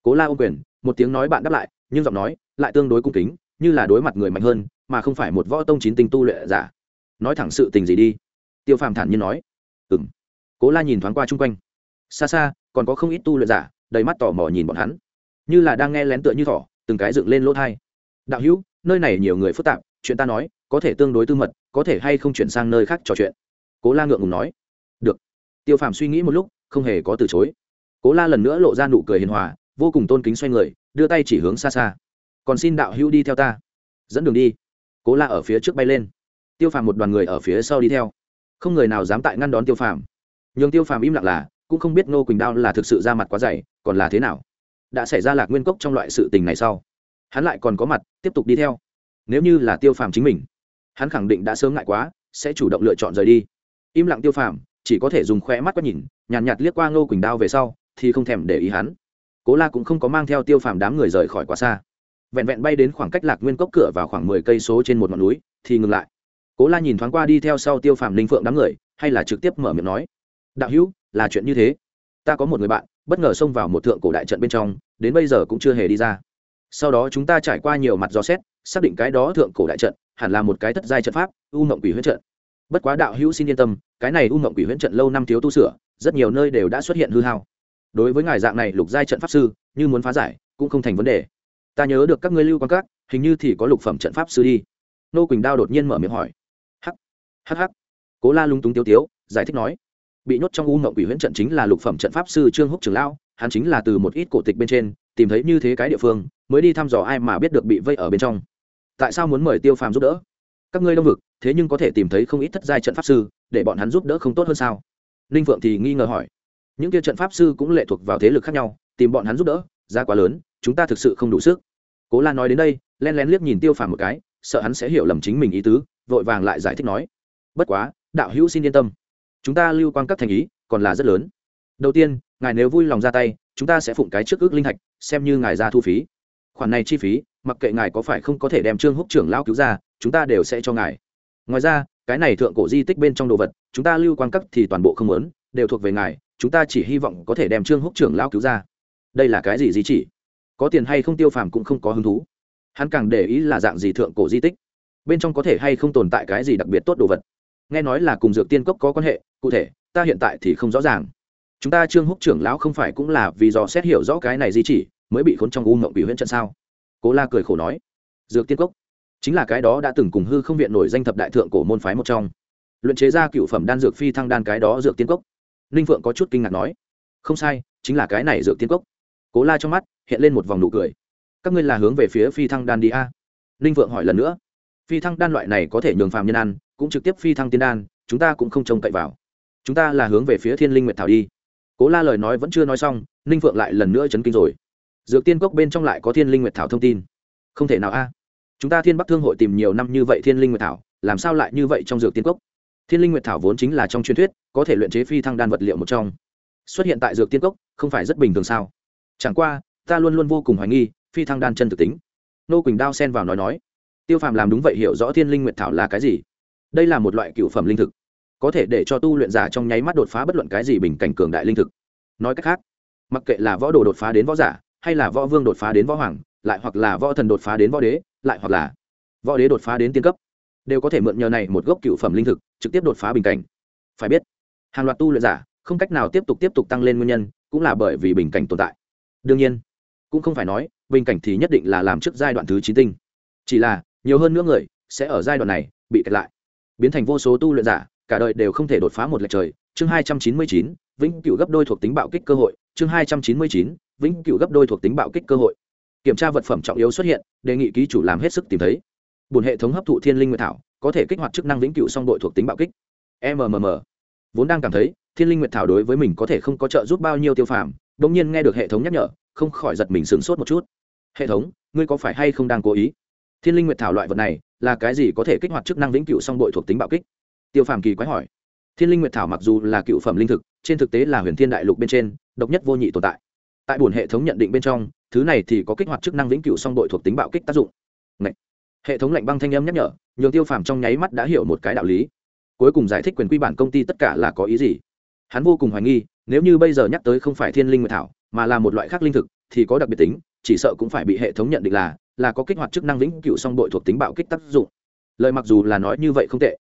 Cố la ô quyền, một tiếng nói bạn đáp lại, nhưng giọng nói lại tương đối cung kính, như là đối mặt người mạnh hơn, mà không phải một võ tông chín tinh tu luyện giả. Nói thẳng sự tình gì đi? Tiêu phàm thản nhiên nói. Ừng cố la nhìn thoáng qua chung quanh. Xa xa, còn có không ít tu luyện giả, đầy mắt tò mò nhìn bọn hắn. Như là đang nghe lén tựa như thỏ từng cái dựng lên lỗ thai. Đạo hữu, nơi này nhiều người phức tạp, chuyện ta nói, có thể tương đối tư mật, có thể hay không chuyển sang nơi khác trò chuyện. Cố la ngượng ngùng nói. Được. Tiêu phàm suy nghĩ một lúc, không hề có từ chối. Cố la lần nữa lộ ra nụ cười hiền hòa, vô cùng tôn kính xoay người, đưa tay chỉ hướng xa xa. Còn xin đạo hữu đi theo ta. Dẫn đường đi. Cố la ở phía trước bay lên. Tiêu phàm một đoàn người ở phía sau đi theo. Không người nào dám tại ngăn đón tiêu phàm. Nhường tiêu phàm im lặng là, cũng không biết ngô quỳnh đao là thực sự ra mặt quá dày, còn là thế nào đã xảy ra lạc nguyên cốc trong loại sự tình này sau. Hắn lại còn có mặt tiếp tục đi theo. Nếu như là tiêu phàm chính mình hắn khẳng định đã sớm ngại quá sẽ chủ động lựa chọn rời đi. Im lặng tiêu phàm chỉ có thể dùng khoe mắt quét nhìn nhàn nhạt, nhạt liếc qua ngô quỳnh đao về sau thì không thèm để ý hắn. Cố la cũng không có mang theo tiêu phàm đám người rời khỏi quá xa. Vẹn vẹn bay đến khoảng cách lạc nguyên cốc cửa vào khoảng mười cây số trên một ngọn núi thì ngừng lại. Cố la nhìn thoáng qua đi theo sau tiêu phàm linh phượng đám người hay là trực tiếp mở miệng nói đạo hữu là chuyện như thế. Ta có một người bạn bất ngờ xông vào một thượng cổ đại trận bên trong, đến bây giờ cũng chưa hề đi ra. Sau đó chúng ta trải qua nhiều mặt do xét, xác định cái đó thượng cổ đại trận hẳn là một cái thất giai trận pháp, u mộng quỷ huyết trận. Bất quá đạo hữu xin yên tâm, cái này u mộng quỷ huyết trận lâu năm thiếu tu sửa, rất nhiều nơi đều đã xuất hiện hư hao. Đối với ngài dạng này lục giai trận pháp sư, như muốn phá giải, cũng không thành vấn đề. Ta nhớ được các ngươi lưu quan các, hình như thì có lục phẩm trận pháp sư đi. Nô quỳnh đao đột nhiên mở miệng hỏi. Hắc hắc hắc. Cố la lung túng tiêu tiếu, giải thích nói bị nhốt trong u mộng quỷ huyễn trận chính là lục phẩm trận pháp sư trương húc trường lão, hắn chính là từ một ít cổ tịch bên trên, tìm thấy như thế cái địa phương, mới đi thăm dò ai mà biết được bị vây ở bên trong. Tại sao muốn mời tiêu phàm giúp đỡ? Các ngươi đông vực, thế nhưng có thể tìm thấy không ít thất giai trận pháp sư, để bọn hắn giúp đỡ không tốt hơn sao? Ninh phượng thì nghi ngờ hỏi. Những kia trận pháp sư cũng lệ thuộc vào thế lực khác nhau, tìm bọn hắn giúp đỡ, giá quá lớn, chúng ta thực sự không đủ sức. Cố lan nói đến đây, len lén liếc nhìn tiêu phàm một cái, sợ hắn sẽ hiểu lầm chính mình ý tứ, vội vàng lại giải thích nói. Bất quá, đạo hữu xin yên tâm chúng ta lưu quan các thành ý, còn là rất lớn. Đầu tiên, ngài nếu vui lòng ra tay, chúng ta sẽ phụng cái trước ước linh thạch, xem như ngài ra thu phí. Khoản này chi phí, mặc kệ ngài có phải không có thể đem trương húc trưởng lao cứu ra, chúng ta đều sẽ cho ngài. Ngoài ra, cái này thượng cổ di tích bên trong đồ vật, chúng ta lưu quan cấp thì toàn bộ không lớn đều thuộc về ngài, chúng ta chỉ hy vọng có thể đem trương húc trưởng lao cứu ra. Đây là cái gì di chỉ? Có tiền hay không tiêu phàm cũng không có hứng thú. Hắn càng để ý là dạng gì thượng cổ di tích. Bên trong có thể hay không tồn tại cái gì đặc biệt tốt đồ vật. Nghe nói là cùng dược tiên cốc có quan hệ cụ thể, ta hiện tại thì không rõ ràng. Chúng ta trương húc trưởng lão không phải cũng là vì do xét hiểu rõ cái này di chỉ, mới bị khốn trong u mộng bị huyễn trận sao? Cố la cười khổ nói. Dược tiên cốc. Chính là cái đó đã từng cùng hư không viện nổi danh thập đại thượng cổ môn phái một trong. Luyện chế ra cựu phẩm đan dược phi thăng đan cái đó dược tiên cốc. Ninh phượng có chút kinh ngạc nói. Không sai, chính là cái này dược tiên cốc. Cố la trong mắt hiện lên một vòng nụ cười. Các ngươi là hướng về phía phi thăng đan đi a? Ninh phượng hỏi lần nữa. Phi thăng đan loại này có thể nhường phàm nhân ăn, cũng trực tiếp phi thăng tiên đan, chúng ta cũng không trông cậy vào chúng ta là hướng về phía thiên linh nguyệt thảo đi. Cố la lời nói vẫn chưa nói xong, ninh phượng lại lần nữa chấn kinh rồi. Dược tiên cốc bên trong lại có thiên linh nguyệt thảo thông tin. Không thể nào a. Chúng ta thiên bắc thương hội tìm nhiều năm như vậy thiên linh nguyệt thảo, làm sao lại như vậy trong dược tiên cốc? Thiên linh nguyệt thảo vốn chính là trong truyền thuyết, có thể luyện chế phi thăng đan vật liệu một trong. Xuất hiện tại dược tiên cốc, không phải rất bình thường sao? Chẳng qua, ta luôn luôn vô cùng hoài nghi, phi thăng đan chân thực tính. Nô quỳnh đao xen vào nói nói. Tiêu phàm làm đúng vậy hiểu rõ thiên linh nguyệt thảo là cái gì. Đây là một loại cựu phẩm linh thực có thể để cho tu luyện giả trong nháy mắt đột phá bất luận cái gì bình cảnh cường đại linh thực. Nói cách khác, mặc kệ là võ đồ đột phá đến võ giả, hay là võ vương đột phá đến võ hoàng, lại hoặc là võ thần đột phá đến võ đế, lại hoặc là võ đế đột phá đến tiên cấp, đều có thể mượn nhờ này một gốc cựu phẩm linh thực trực tiếp đột phá bình cảnh. Phải biết, hàng loạt tu luyện giả không cách nào tiếp tục tiếp tục tăng lên nguyên nhân cũng là bởi vì bình cảnh tồn tại. Đương nhiên, cũng không phải nói bình cảnh thì nhất định là làm trước giai đoạn thứ chín tinh. Chỉ là nhiều hơn nữa người sẽ ở giai đoạn này bị kẹt lại, biến thành vô số tu luyện giả cả đời đều không thể đột phá một lệch trời. Chương hai trăm chín mươi chín, vĩnh cựu gấp đôi thuộc tính bạo kích cơ hội. Chương hai trăm chín mươi chín, vĩnh cựu gấp đôi thuộc tính bạo kích cơ hội. Kiểm tra vật phẩm trọng yếu xuất hiện, đề nghị ký chủ làm hết sức tìm thấy. Bùn hệ thống hấp thụ thiên linh nguyệt thảo, có thể kích hoạt chức năng vĩnh cựu song đội thuộc tính bạo kích. Mmm vốn đang cảm thấy, thiên linh nguyệt thảo đối với mình có thể không có trợ giúp bao nhiêu tiêu phàm đ ỗ n g nhiên nghe được hệ thống nhắc nhở, không khỏi giật mình sửng sốt một chút. Hệ thống, ngươi có phải hay không đang cố ý? Thiên linh nguyệt thảo loại vật này, là cái gì có thể kích hoạt chức năng vĩnh cựu song đội thuộc tính bạo kích? Tiêu phàm kỳ quái hỏi. Thiên linh nguyệt thảo mặc dù là cựu phẩm linh thực, trên thực tế là huyền thiên đại lục bên trên độc nhất vô nhị tồn tại. Tại buồn hệ thống nhận định bên trong, thứ này thì có kích hoạt chức năng vĩnh cửu song đội thuộc tính bạo kích tác dụng. Ngậy. hệ thống lạnh băng thanh âm nhắc nhở, nhường tiêu phàm trong nháy mắt đã hiểu một cái đạo lý. Cuối cùng giải thích quyền quy bản công ty tất cả là có ý gì. Hắn vô cùng hoài nghi, nếu như bây giờ nhắc tới không phải thiên linh nguyệt thảo, mà là một loại khác linh thực, thì có đặc biệt tính, chỉ sợ cũng phải bị hệ thống nhận định là là có kích hoạt chức năng vĩnh cửu song đội thuộc tính bạo kích tác dụng. Lời mặc dù là nói như vậy không tệ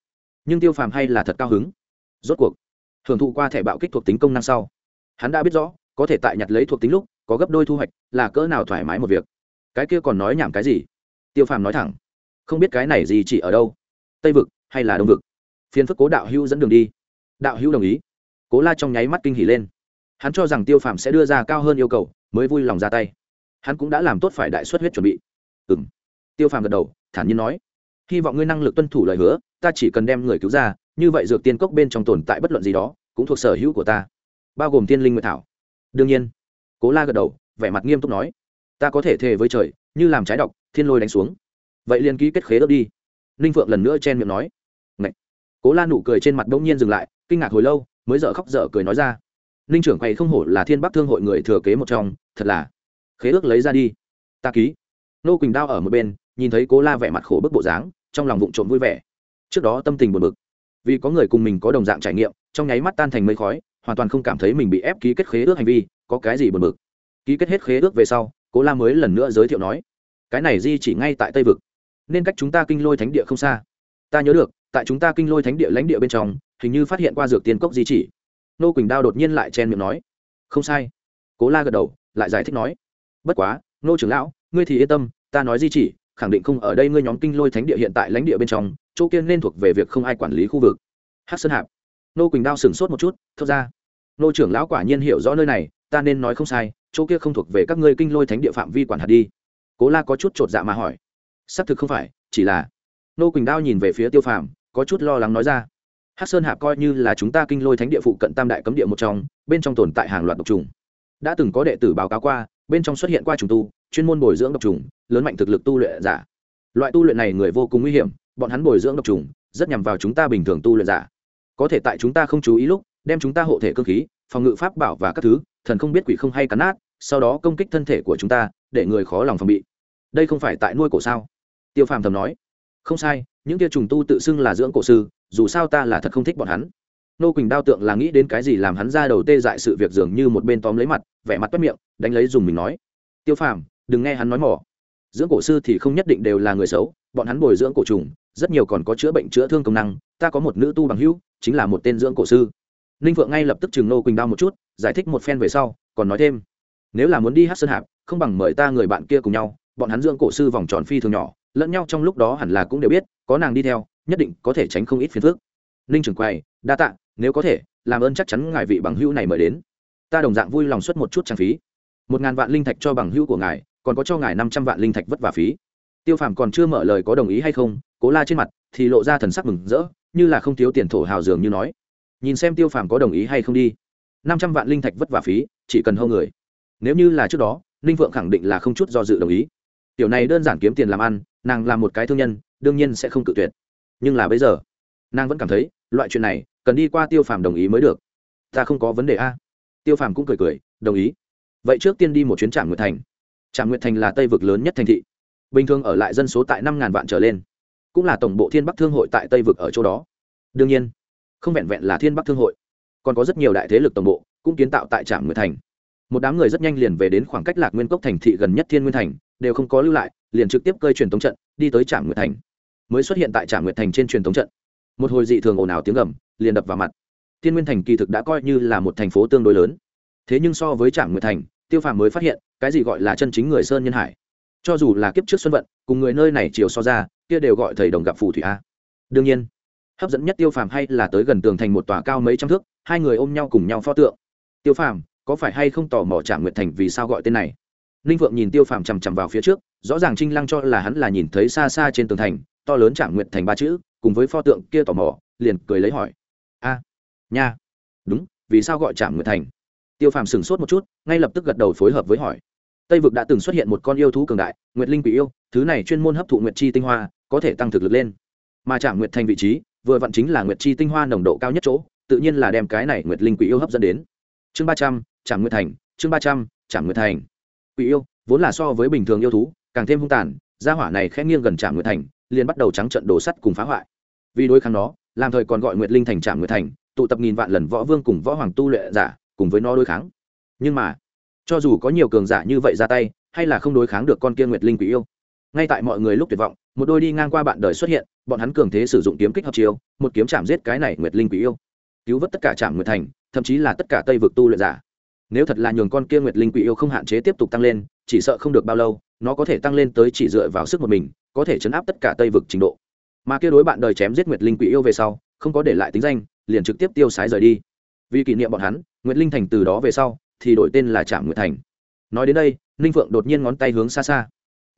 nhưng tiêu phàm hay là thật cao hứng. Rốt cuộc, hưởng thụ qua thẻ bạo kích thuộc tính công năng sau, hắn đã biết rõ, có thể tại nhặt lấy thuộc tính lúc, có gấp đôi thu hoạch, là cỡ nào thoải mái một việc. Cái kia còn nói nhảm cái gì? Tiêu phàm nói thẳng, không biết cái này gì chỉ ở đâu, tây vực hay là đông vực? Phiền phức cố đạo hữu dẫn đường đi. Đạo hữu đồng ý. Cố la trong nháy mắt kinh hỉ lên. Hắn cho rằng tiêu phàm sẽ đưa ra cao hơn yêu cầu, mới vui lòng ra tay. Hắn cũng đã làm tốt phải đại xuất huyết chuẩn bị. Ừ m tiêu phàm gật đầu, thản nhiên nói, hy vọng ngươi năng lực tuân thủ lời hứa ta chỉ cần đem người cứu ra, như vậy dược tiên cốc bên trong tồn tại bất luận gì đó, cũng thuộc sở hữu của ta. Bao gồm tiên linh nguyệt thảo. Đương nhiên. Cố la gật đầu, vẻ mặt nghiêm túc nói. Ta có thể thề với trời, như làm trái độc, thiên lôi đánh xuống. Vậy liền ký kết khế ước đi. Ninh phượng lần nữa chen miệng nói. Ngậy. cố la nụ cười trên mặt bỗng nhiên dừng lại, kinh ngạc hồi lâu, mới dở khóc dở cười nói ra. Ninh trưởng quầy không hổ là thiên bắc thương hội người thừa kế một trong, thật là. Khế ước lấy ra đi. Ta ký. Nô quỳnh đao ở một bên, nhìn thấy cố la vẻ mặt khổ bức bộ dáng, trong lòng vụng trộm vui vẻ trước đó tâm tình buồn bực. Vì có người cùng mình có đồng dạng trải nghiệm, trong nháy mắt tan thành mây khói, hoàn toàn không cảm thấy mình bị ép ký kết khế ước hành vi, có cái gì buồn bực. Ký kết hết khế ước về sau, cố la mới lần nữa giới thiệu nói, cái này di chỉ ngay tại tây vực. Nên cách chúng ta kinh lôi thánh địa không xa. Ta nhớ được, tại chúng ta kinh lôi thánh địa lãnh địa bên trong, hình như phát hiện qua dược tiên cốc di chỉ. Nô quỳnh đao đột nhiên lại chen miệng nói, không sai. Cố la gật đầu, lại giải thích nói, bất quá, nô trưởng lão, ngươi thì yên tâm, ta nói di chỉ, khẳng định không ở đây ngươi nhóm kinh lôi thánh địa hiện tại lãnh địa bên trong chỗ kia nên thuộc về việc không ai quản lý khu vực. Hát sơn hạp. Nô quỳnh đao sửng sốt một chút, thốt ra. Nô trưởng lão quả nhiên hiểu rõ nơi này, ta nên nói không sai, chỗ kia không thuộc về các ngươi kinh lôi thánh địa phạm vi quản hạt đi. Cố la có chút chột dạ mà hỏi. Xác thực không phải, chỉ là nô quỳnh đao nhìn về phía tiêu phàm, có chút lo lắng nói ra. Hát sơn hạp coi như là chúng ta kinh lôi thánh địa phụ cận tam đại cấm địa một trong, bên trong tồn tại hàng loạt độc trùng. Đã từng có đệ tử báo cáo qua, bên trong xuất hiện qua trùng tu, chuyên môn bồi dưỡng độc trùng, lớn mạnh thực lực tu luyện giả. Loại tu luyện này người vô cùng nguy hiểm bọn hắn bồi dưỡng độc trùng, rất nhằm vào chúng ta bình thường tu luyện giả. Có thể tại chúng ta không chú ý lúc, đem chúng ta hộ thể cơ khí, phòng ngự pháp bảo và các thứ, thần không biết quỷ không hay cắn nát, sau đó công kích thân thể của chúng ta, để người khó lòng phòng bị. Đây không phải tại nuôi cổ sao? Tiêu phàm thầm nói. Không sai, những tia trùng tu tự xưng là dưỡng cổ sư, dù sao ta là thật không thích bọn hắn. Nô quỳnh đao tượng là nghĩ đến cái gì làm hắn ra đầu tê dại sự việc dường như một bên tóm lấy mặt, vẻ mặt bất miệng, đánh lấy dùng mình nói. Tiêu phàm, đừng nghe hắn nói mỏ. Dưỡng cổ sư thì không nhất định đều là người xấu, bọn hắn bồi dưỡng cổ trùng rất nhiều còn có chữa bệnh chữa thương công năng, ta có một nữ tu bằng hữu, chính là một tên dưỡng cổ sư. Ninh phượng ngay lập tức chừng nô quỳnh đao một chút, giải thích một phen về sau, còn nói thêm, nếu là muốn đi hát sơn hạp, không bằng mời ta người bạn kia cùng nhau, bọn hắn dưỡng cổ sư vòng tròn phi thường nhỏ, lẫn nhau trong lúc đó hẳn là cũng đều biết, có nàng đi theo, nhất định có thể tránh không ít phiền phức. Ninh trưởng quay đa tạ, nếu có thể, làm ơn chắc chắn ngài vị bằng hữu này mời đến. Ta đồng dạng vui lòng xuất một chút trang phí. Một ngàn vạn linh thạch cho bằng hữu của ngài, còn có cho ngài năm trăm vạn linh thạch vất vả phí. Tiêu phàm còn chưa mở lời có đồng ý hay không cố la trên mặt thì lộ ra thần sắc mừng rỡ, như là không thiếu tiền thổ hào dường như nói. Nhìn xem tiêu phàm có đồng ý hay không đi. Năm trăm vạn linh thạch vất vả phí, chỉ cần hâu người. Nếu như là trước đó, ninh phượng khẳng định là không chút do dự đồng ý. Tiểu này đơn giản kiếm tiền làm ăn, nàng là một cái thương nhân, đương nhiên sẽ không cự tuyệt. Nhưng là bây giờ, nàng vẫn cảm thấy, loại chuyện này, cần đi qua tiêu phàm đồng ý mới được. Ta không có vấn đề a. Tiêu phàm cũng cười cười, đồng ý. Vậy trước tiên đi một chuyến trạm nguyệt thành. Trạm nguyệt thành là tây vực lớn nhất thành thị. Bình thường ở lại dân số tại năm ngàn vạn trở lên cũng là tổng bộ thiên bắc thương hội tại tây vực ở chỗ đó. Đương nhiên, không vẹn vẹn là thiên bắc thương hội, còn có rất nhiều đại thế lực tổng bộ cũng kiến tạo tại trạm nguyệt thành. Một đám người rất nhanh liền về đến khoảng cách lạc nguyên cốc thành thị gần nhất thiên nguyên thành, đều không có lưu lại, liền trực tiếp cơi truyền tống trận, đi tới trạm nguyệt thành. Mới xuất hiện tại trạm nguyệt thành trên truyền thống trận. Một hồi dị thường ồn ào tiếng gầm, liền đập vào mặt. Thiên nguyên thành kỳ thực đã coi như là một thành phố tương đối lớn. Thế nhưng so với trạm nguyệt thành, tiêu phàm mới phát hiện, cái gì gọi là chân chính người sơn nhân hải. Cho dù là kiếp trước xuân vận, cùng người nơi này chiều so ra kia đều gọi thầy đồng gặp phù thủy a. Đương nhiên, hấp dẫn nhất tiêu phàm hay là tới gần tường thành một tòa cao mấy trăm thước, hai người ôm nhau cùng nhau pho tượng. Tiêu phàm, có phải hay không tò mò trạm nguyệt thành vì sao gọi tên này? Ninh vượng nhìn tiêu phàm chằm chằm vào phía trước, rõ ràng trinh lăng cho là hắn là nhìn thấy xa xa trên tường thành, to lớn trạm nguyệt thành ba chữ, cùng với pho tượng kia tò mò, liền cười lấy hỏi. A, nha, đúng, vì sao gọi trạm nguyệt thành? Tiêu phàm sửng sốt một chút, ngay lập tức gật đầu phối hợp với hỏi. Tây vực đã từng xuất hiện một con yêu thú cường đại, nguyệt linh quỷ yêu, thứ này chuyên môn hấp thụ nguyệt chi tinh hoa có thể tăng thực lực lên. Mà trạm nguyệt thành vị trí, vừa vặn chính là nguyệt chi tinh hoa nồng độ cao nhất chỗ, tự nhiên là đem cái này nguyệt linh quỷ yêu hấp dẫn đến. Chương ba trăm trạm nguyệt thành, chương ba trăm trạm nguyệt thành. Quỷ yêu, vốn là so với bình thường yêu thú, càng thêm hung tàn, gia hỏa này khẽ nghiêng gần trạm nguyệt thành, liền bắt đầu trắng trận đổ sắt cùng phá hoại. Vì đối kháng nó, làm thời còn gọi nguyệt linh thành trạm nguyệt thành, tụ tập nghìn vạn lần võ vương cùng võ hoàng tu luyện giả, cùng với nó đối kháng. Nhưng mà, cho dù có nhiều cường giả như vậy ra tay, hay là không đối kháng được con kia nguyệt linh quỷ yêu ngay tại mọi người lúc tuyệt vọng, một đôi đi ngang qua bạn đời xuất hiện, bọn hắn cường thế sử dụng kiếm kích hợp chiêu, một kiếm chạm giết cái này nguyệt linh quỷ yêu. Cứu vớt tất cả trạm nguyệt thành, thậm chí là tất cả tây vực tu luyện giả. Nếu thật là nhường con kia nguyệt linh quỷ yêu không hạn chế tiếp tục tăng lên, chỉ sợ không được bao lâu, nó có thể tăng lên tới chỉ dựa vào sức một mình, có thể chấn áp tất cả tây vực trình độ. Mà kia đối bạn đời chém giết nguyệt linh quỷ yêu về sau, không có để lại tính danh, liền trực tiếp tiêu sái rời đi. Vì kỷ niệm bọn hắn, nguyệt linh thành từ đó về sau, thì đổi tên là trạm nguyệt thành. Nói đến đây, ninh phượng đột nhiên ngón tay hướng xa xa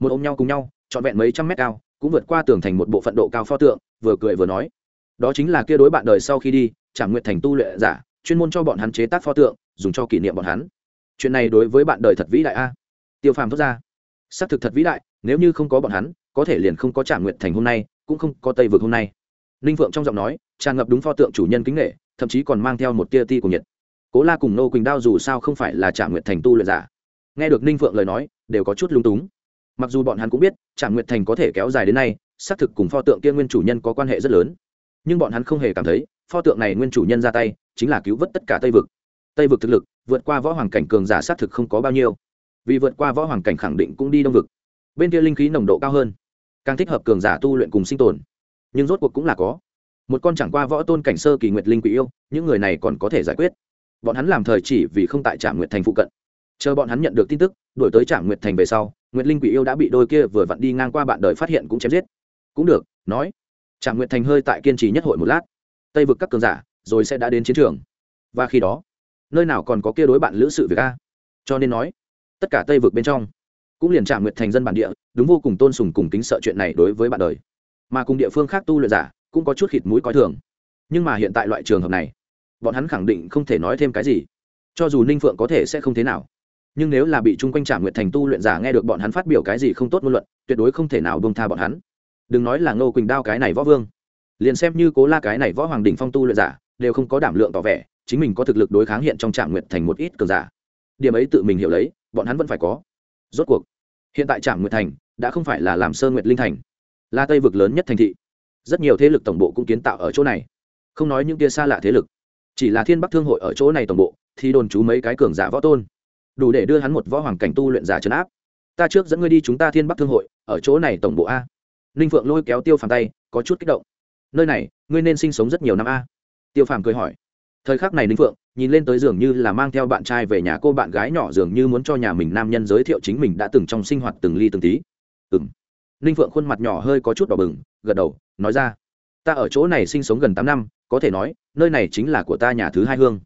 một ôm nhau cùng nhau, trọn vẹn mấy trăm mét cao, cũng vượt qua tường thành một bộ phận độ cao pho tượng, vừa cười vừa nói. Đó chính là kia đối bạn đời sau khi đi trạm nguyện thành tu luyện giả, chuyên môn cho bọn hắn chế tác pho tượng, dùng cho kỷ niệm bọn hắn. Chuyện này đối với bạn đời thật vĩ đại a. Tiêu phàm thốt ra. Xác thực thật vĩ đại, nếu như không có bọn hắn, có thể liền không có trả nguyện thành hôm nay, cũng không có tây vực hôm nay. Ninh phượng trong giọng nói, tràn ngập đúng pho tượng chủ nhân kính nghệ thậm chí còn mang theo một tia ti của nhiệt. Cố la cùng nô quỳnh đao dù sao không phải là trả nguyện thành tu luyện giả. Nghe được ninh phượng lời nói, đều có chút lung túng mặc dù bọn hắn cũng biết trạm nguyệt thành có thể kéo dài đến nay, xác thực cùng pho tượng kia nguyên chủ nhân có quan hệ rất lớn. Nhưng bọn hắn không hề cảm thấy, pho tượng này nguyên chủ nhân ra tay, chính là cứu vớt tất cả tây vực. Tây vực thực lực, vượt qua võ hoàng cảnh cường giả xác thực không có bao nhiêu. Vì vượt qua võ hoàng cảnh khẳng định cũng đi đông vực. Bên kia linh khí nồng độ cao hơn. Càng thích hợp cường giả tu luyện cùng sinh tồn. Nhưng rốt cuộc cũng là có. Một con chẳng qua võ tôn cảnh sơ kỳ nguyệt linh quỷ yêu, những người này còn có thể giải quyết. Bọn hắn làm thời chỉ vì không tại trạm nguyệt thành phụ cận. Chờ bọn hắn nhận được tin tức đổi tới trạm nguyệt thành về sau nguyệt linh quỷ yêu đã bị đôi kia vừa vặn đi ngang qua bạn đời phát hiện cũng chém giết. Cũng được, nói. Trạm nguyệt thành hơi tại kiên trì nhất hội một lát. Tây vực các cường giả, rồi sẽ đã đến chiến trường. Và khi đó, nơi nào còn có kia đối bạn lữ sự việc a? Cho nên nói, tất cả tây vực bên trong, cũng liền trạm nguyệt thành dân bản địa, đúng vô cùng tôn sùng cùng kính sợ chuyện này đối với bạn đời. Mà cùng địa phương khác tu luyện giả, cũng có chút khịt mũi coi thường. Nhưng mà hiện tại loại trường hợp này, bọn hắn khẳng định không thể nói thêm cái gì. Cho dù ninh phượng có thể sẽ không thế nào nhưng nếu là bị chung quanh trả nguyện thành tu luyện giả nghe được bọn hắn phát biểu cái gì không tốt ngôn luận, tuyệt đối không thể nào bông tha bọn hắn. Đừng nói là ngô quỳnh đao cái này võ vương, liền xem như cố la cái này võ hoàng đình phong tu luyện giả, đều không có đảm lượng tỏ vẻ, chính mình có thực lực đối kháng hiện trong trạm nguyện thành một ít cường giả. Điểm ấy tự mình hiểu lấy, bọn hắn vẫn phải có. Rốt cuộc, hiện tại trạm nguyện thành đã không phải là làm sơ nguyệt linh thành, là tây vực lớn nhất thành thị. Rất nhiều thế lực tổng bộ cũng kiến tạo ở chỗ này. Không nói những tia xa lạ thế lực, chỉ là thiên bắc thương hội ở chỗ này tổng bộ, thì đồn trú mấy cái cường giả võ tôn đủ để đưa hắn một võ hoàng cảnh tu luyện giả trấn áp. Ta trước dẫn ngươi đi chúng ta thiên bắc thương hội, ở chỗ này tổng bộ a. Ninh phượng lôi kéo tiêu phàm tay, có chút kích động. Nơi này, ngươi nên sinh sống rất nhiều năm a. Tiêu phàm cười hỏi. Thời khắc này ninh phượng, nhìn lên tới dường như là mang theo bạn trai về nhà cô bạn gái nhỏ dường như muốn cho nhà mình nam nhân giới thiệu chính mình đã từng trong sinh hoạt từng ly từng tí. Ừ m ninh phượng khuôn mặt nhỏ hơi có chút đỏ bừng, gật đầu, nói ra. Ta ở chỗ này sinh sống gần tám năm, có thể nói, nơi này chính là của ta nhà thứ hai hương.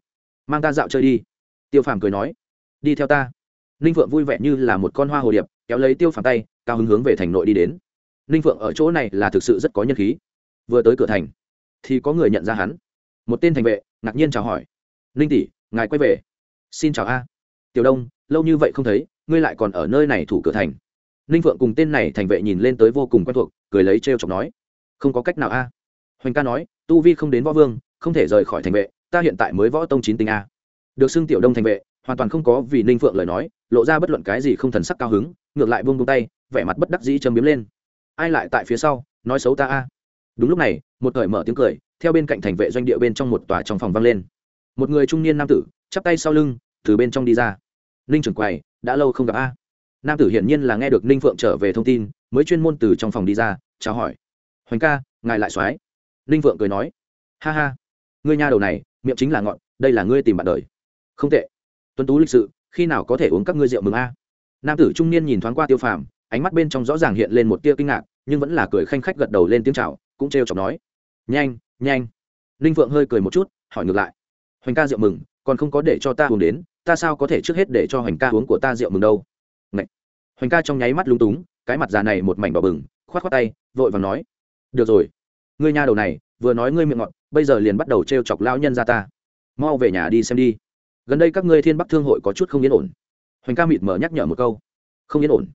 Mang ta dạo chơi đi. Tiêu phàm cười nói đi theo ta. Ninh phượng vui vẻ như là một con hoa hồ điệp, kéo lấy tiêu phàm tay, cao hứng hướng về thành nội đi đến. Ninh phượng ở chỗ này là thực sự rất có nhân khí. Vừa tới cửa thành, thì có người nhận ra hắn. Một tên thành vệ, ngạc nhiên chào hỏi. Ninh tỷ, ngài quay về. Xin chào a. Tiểu đông, lâu như vậy không thấy, ngươi lại còn ở nơi này thủ cửa thành. Ninh phượng cùng tên này thành vệ nhìn lên tới vô cùng quen thuộc, cười lấy trêu chọc nói. Không có cách nào a. Hoành ca nói, tu vi không đến võ vương, không thể rời khỏi thành vệ, ta hiện tại mới võ tông chín tinh a. Được xưng tiểu đông thành vệ hoàn toàn không có vì ninh phượng lời nói, lộ ra bất luận cái gì không thần sắc cao hứng, ngược lại buông buông tay, vẻ mặt bất đắc dĩ châm biếm lên. Ai lại tại phía sau, nói xấu ta a? Đúng lúc này, một thời mở tiếng cười, theo bên cạnh thành vệ doanh địa bên trong một tòa trong phòng vang lên. Một người trung niên nam tử, chắp tay sau lưng, từ bên trong đi ra. Ninh trưởng quầy, đã lâu không gặp a. Nam tử hiển nhiên là nghe được ninh phượng trở về thông tin, mới chuyên môn từ trong phòng đi ra, chào hỏi. Hoành ca, ngài lại soái ninh phượng cười nói. Ha ha, ngươi nha đầu này, miệng chính là ngọn, đây là ngươi tìm bạn đời. Không tệ tuấn tú lịch sự, khi nào có thể uống các ngươi rượu mừng a? Nam tử trung niên nhìn thoáng qua tiêu phàm, ánh mắt bên trong rõ ràng hiện lên một tia kinh ngạc, nhưng vẫn là cười khanh khách gật đầu lên tiếng chào, cũng trêu chọc nói. Nhanh nhanh. Ninh phượng hơi cười một chút, hỏi ngược lại. Hoành ca rượu mừng, còn không có để cho ta uống đến, ta sao có thể trước hết để cho hoành ca uống của ta rượu mừng đâu? Ngậy. hoành ca trong nháy mắt lung túng, cái mặt già này một mảnh đỏ bừng, khoát khoát tay, vội vàng nói. Được rồi. Ngươi nha đầu này, vừa nói ngươi miệng ngọt, bây giờ liền bắt đầu t chọc lao nhân ra ta. Mau về nhà đi xem đi gần đây các ngươi thiên bắc thương hội có chút không yên ổn hoành ca mịt mở nhắc nhở một câu không yên ổn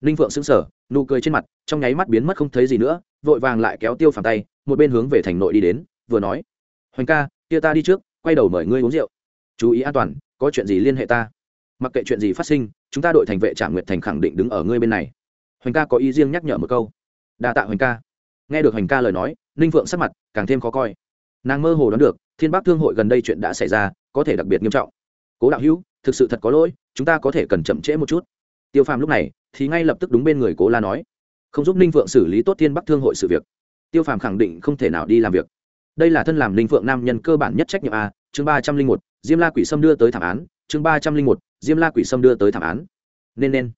ninh phượng xứng sở nụ cười trên mặt trong nháy mắt biến mất không thấy gì nữa, vội vàng lại kéo tiêu phản tay, một bên hướng về thành nội đi đến, vừa nói, hoành ca, kia ta đi trước, quay đầu mời ngươi uống rượu. Chú ý an toàn, có chuyện gì liên hệ ta. Mặc kệ chuyện gì phát sinh, chúng ta đội thành vệ trả nguyệt thành khẳng định đứng ở ngươi bên này. Hoành ca có ý riêng nhắc nhở một câu. Đa tạ hoành ca. Nghe được hoành ca lời nói, ninh phượng sắc mặt càng thêm khó coi. Nàng mơ hồ đoán được, thiên bắc thương hội gần đây chuyện đã xảy ra, có thể đặc biệt nghiêm trọng cố đạo hữu, thực sự thật có lỗi, chúng ta có thể cần chậm trễ một chút. Tiêu phàm lúc này thì ngay lập tức đúng bên người cố la nói, không giúp ninh phượng xử lý tốt thiên bắc thương hội sự việc. Tiêu phàm khẳng định không thể nào đi làm việc. Đây là thân làm ninh phượng nam nhân cơ bản nhất trách nhiệm a, chương ba trăm linh một, diêm la quỷ sâm đưa tới thảm án, chương ba trăm linh một, diêm la quỷ sâm đưa tới thảm án. Nên nên.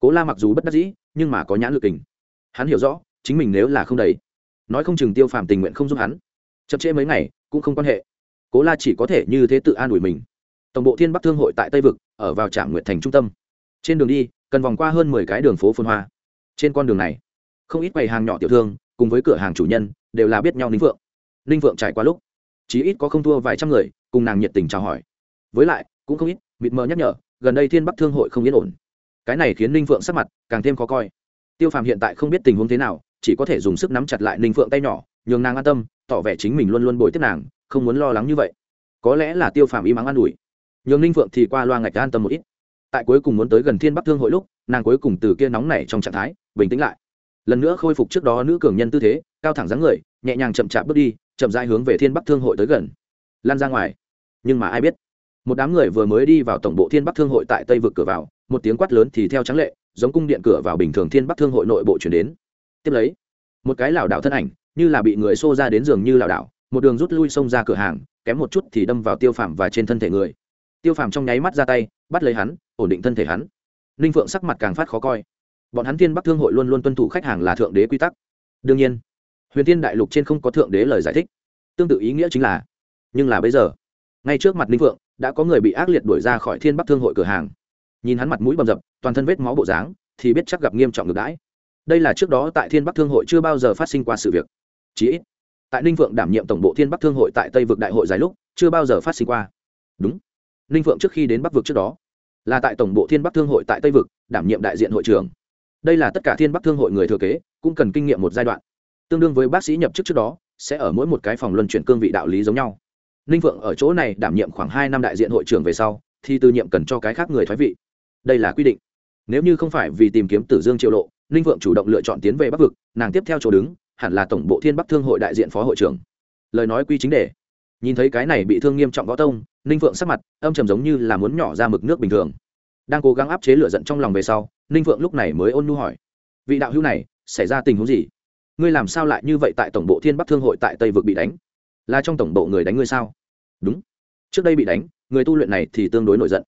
Cố la mặc dù bất đắc dĩ, nhưng mà có nhãn lực tình hắn hiểu rõ, chính mình nếu là không đầy. Nói không chừng tiêu phàm tình nguyện không giúp hắn. Chậm trễ mấy ngày, cũng không quan hệ. Cố la chỉ có thể như thế tự an ủi mình tổng bộ thiên bắc thương hội tại tây vực, ở vào trạm nguyện thành trung tâm. Trên đường đi, cần vòng qua hơn mười cái đường phố phun hoa. Trên con đường này, không ít quầy hàng nhỏ tiểu thương, cùng với cửa hàng chủ nhân, đều là biết nhau ninh vượng. ninh vượng trải qua lúc, chí ít có không thua vài trăm người, cùng nàng nhiệt tình chào hỏi. Với lại, cũng không ít, mịt mờ nhắc nhở, gần đây thiên bắc thương hội không yên ổn. Cái này khiến ninh vượng sắc mặt càng thêm khó coi. Tiêu phàm hiện tại không biết tình huống thế nào, chỉ có thể dùng sức nắm chặt lại ninh phượng tay nhỏ, nhường nàng an tâm, tỏ vẻ chính mình luôn luôn bồi tiếp nàng, không muốn lo lắng như vậy. Có lẽ là tiêu phàm y mắng an ủi nhường ninh phượng thì qua loa ngạch an tâm một ít. Tại cuối cùng muốn tới gần thiên bắc thương hội lúc, nàng cuối cùng từ kia nóng nảy trong trạng thái, bình tĩnh lại. Lần nữa khôi phục trước đó nữ cường nhân tư thế, cao thẳng dáng người, nhẹ nhàng chậm chạp bước đi, chậm dai hướng về thiên bắc thương hội tới gần. Lan ra ngoài. Nhưng mà ai biết? Một đám người vừa mới đi vào tổng bộ thiên bắc thương hội tại tây vực cửa vào, một tiếng quát lớn thì theo trắng lệ, giống cung điện cửa vào bình thường thiên bắc thương hội nội bộ chuyển đến. Tiếp lấy, một cái lảo đảo thân ảnh, như là bị người xô ra đến giường như lảo đảo, một đường rút lui xông ra cửa hàng, kém một chút thì đâm vào tiêu phạm và trên thân thể người tiêu phàm trong nháy mắt ra tay, bắt lấy hắn, ổn định thân thể hắn. Ninh phượng sắc mặt càng phát khó coi. Bọn hắn thiên bắc thương hội luôn luôn tuân thủ khách hàng là thượng đế quy tắc. Đương nhiên, huyền thiên đại lục trên không có thượng đế lời giải thích. Tương tự ý nghĩa chính là, nhưng là bây giờ, ngay trước mặt ninh phượng, đã có người bị ác liệt đuổi ra khỏi thiên bắc thương hội cửa hàng. Nhìn hắn mặt mũi bầm dập, toàn thân vết máu bộ dáng, thì biết chắc gặp nghiêm trọng ngược đãi. Đây là trước đó tại thiên bắc thương hội chưa bao giờ phát sinh qua sự việc. Chí ít, tại ninh phượng đảm nhiệm tổng bộ thiên bắc thương hội tại tây vực đại hội dài lúc, chưa bao giờ phát sinh qua. Đúng ninh phượng trước khi đến bắc vực trước đó, là tại tổng bộ thiên bắc thương hội tại tây vực, đảm nhiệm đại diện hội trưởng. Đây là tất cả thiên bắc thương hội người thừa kế, cũng cần kinh nghiệm một giai đoạn. Tương đương với bác sĩ nhập chức trước đó, sẽ ở mỗi một cái phòng luân chuyển cương vị đạo lý giống nhau. Ninh phượng ở chỗ này đảm nhiệm khoảng hai năm đại diện hội trưởng về sau, thì từ nhiệm cần cho cái khác người thoái vị. Đây là quy định. Nếu như không phải vì tìm kiếm tử dương triệu lộ, ninh phượng chủ động lựa chọn tiến về bắc vực, nàng tiếp theo chỗ đứng, hẳn là tổng bộ thiên bắc thương hội đại diện phó hội trưởng. Lời nói quy chính đề. Nhìn thấy cái này bị thương nghiêm trọng võ tông ninh phượng sắc mặt, âm trầm giống như là muốn nhỏ ra mực nước bình thường. Đang cố gắng áp chế lửa giận trong lòng về sau, ninh phượng lúc này mới ôn nu hỏi. Vị đạo hữu này, xảy ra tình huống gì? Ngươi làm sao lại như vậy tại tổng bộ thiên bắc thương hội tại tây vực bị đánh? Là trong tổng bộ người đánh ngươi sao? Đúng. Trước đây bị đánh, người tu luyện này thì tương đối nổi giận.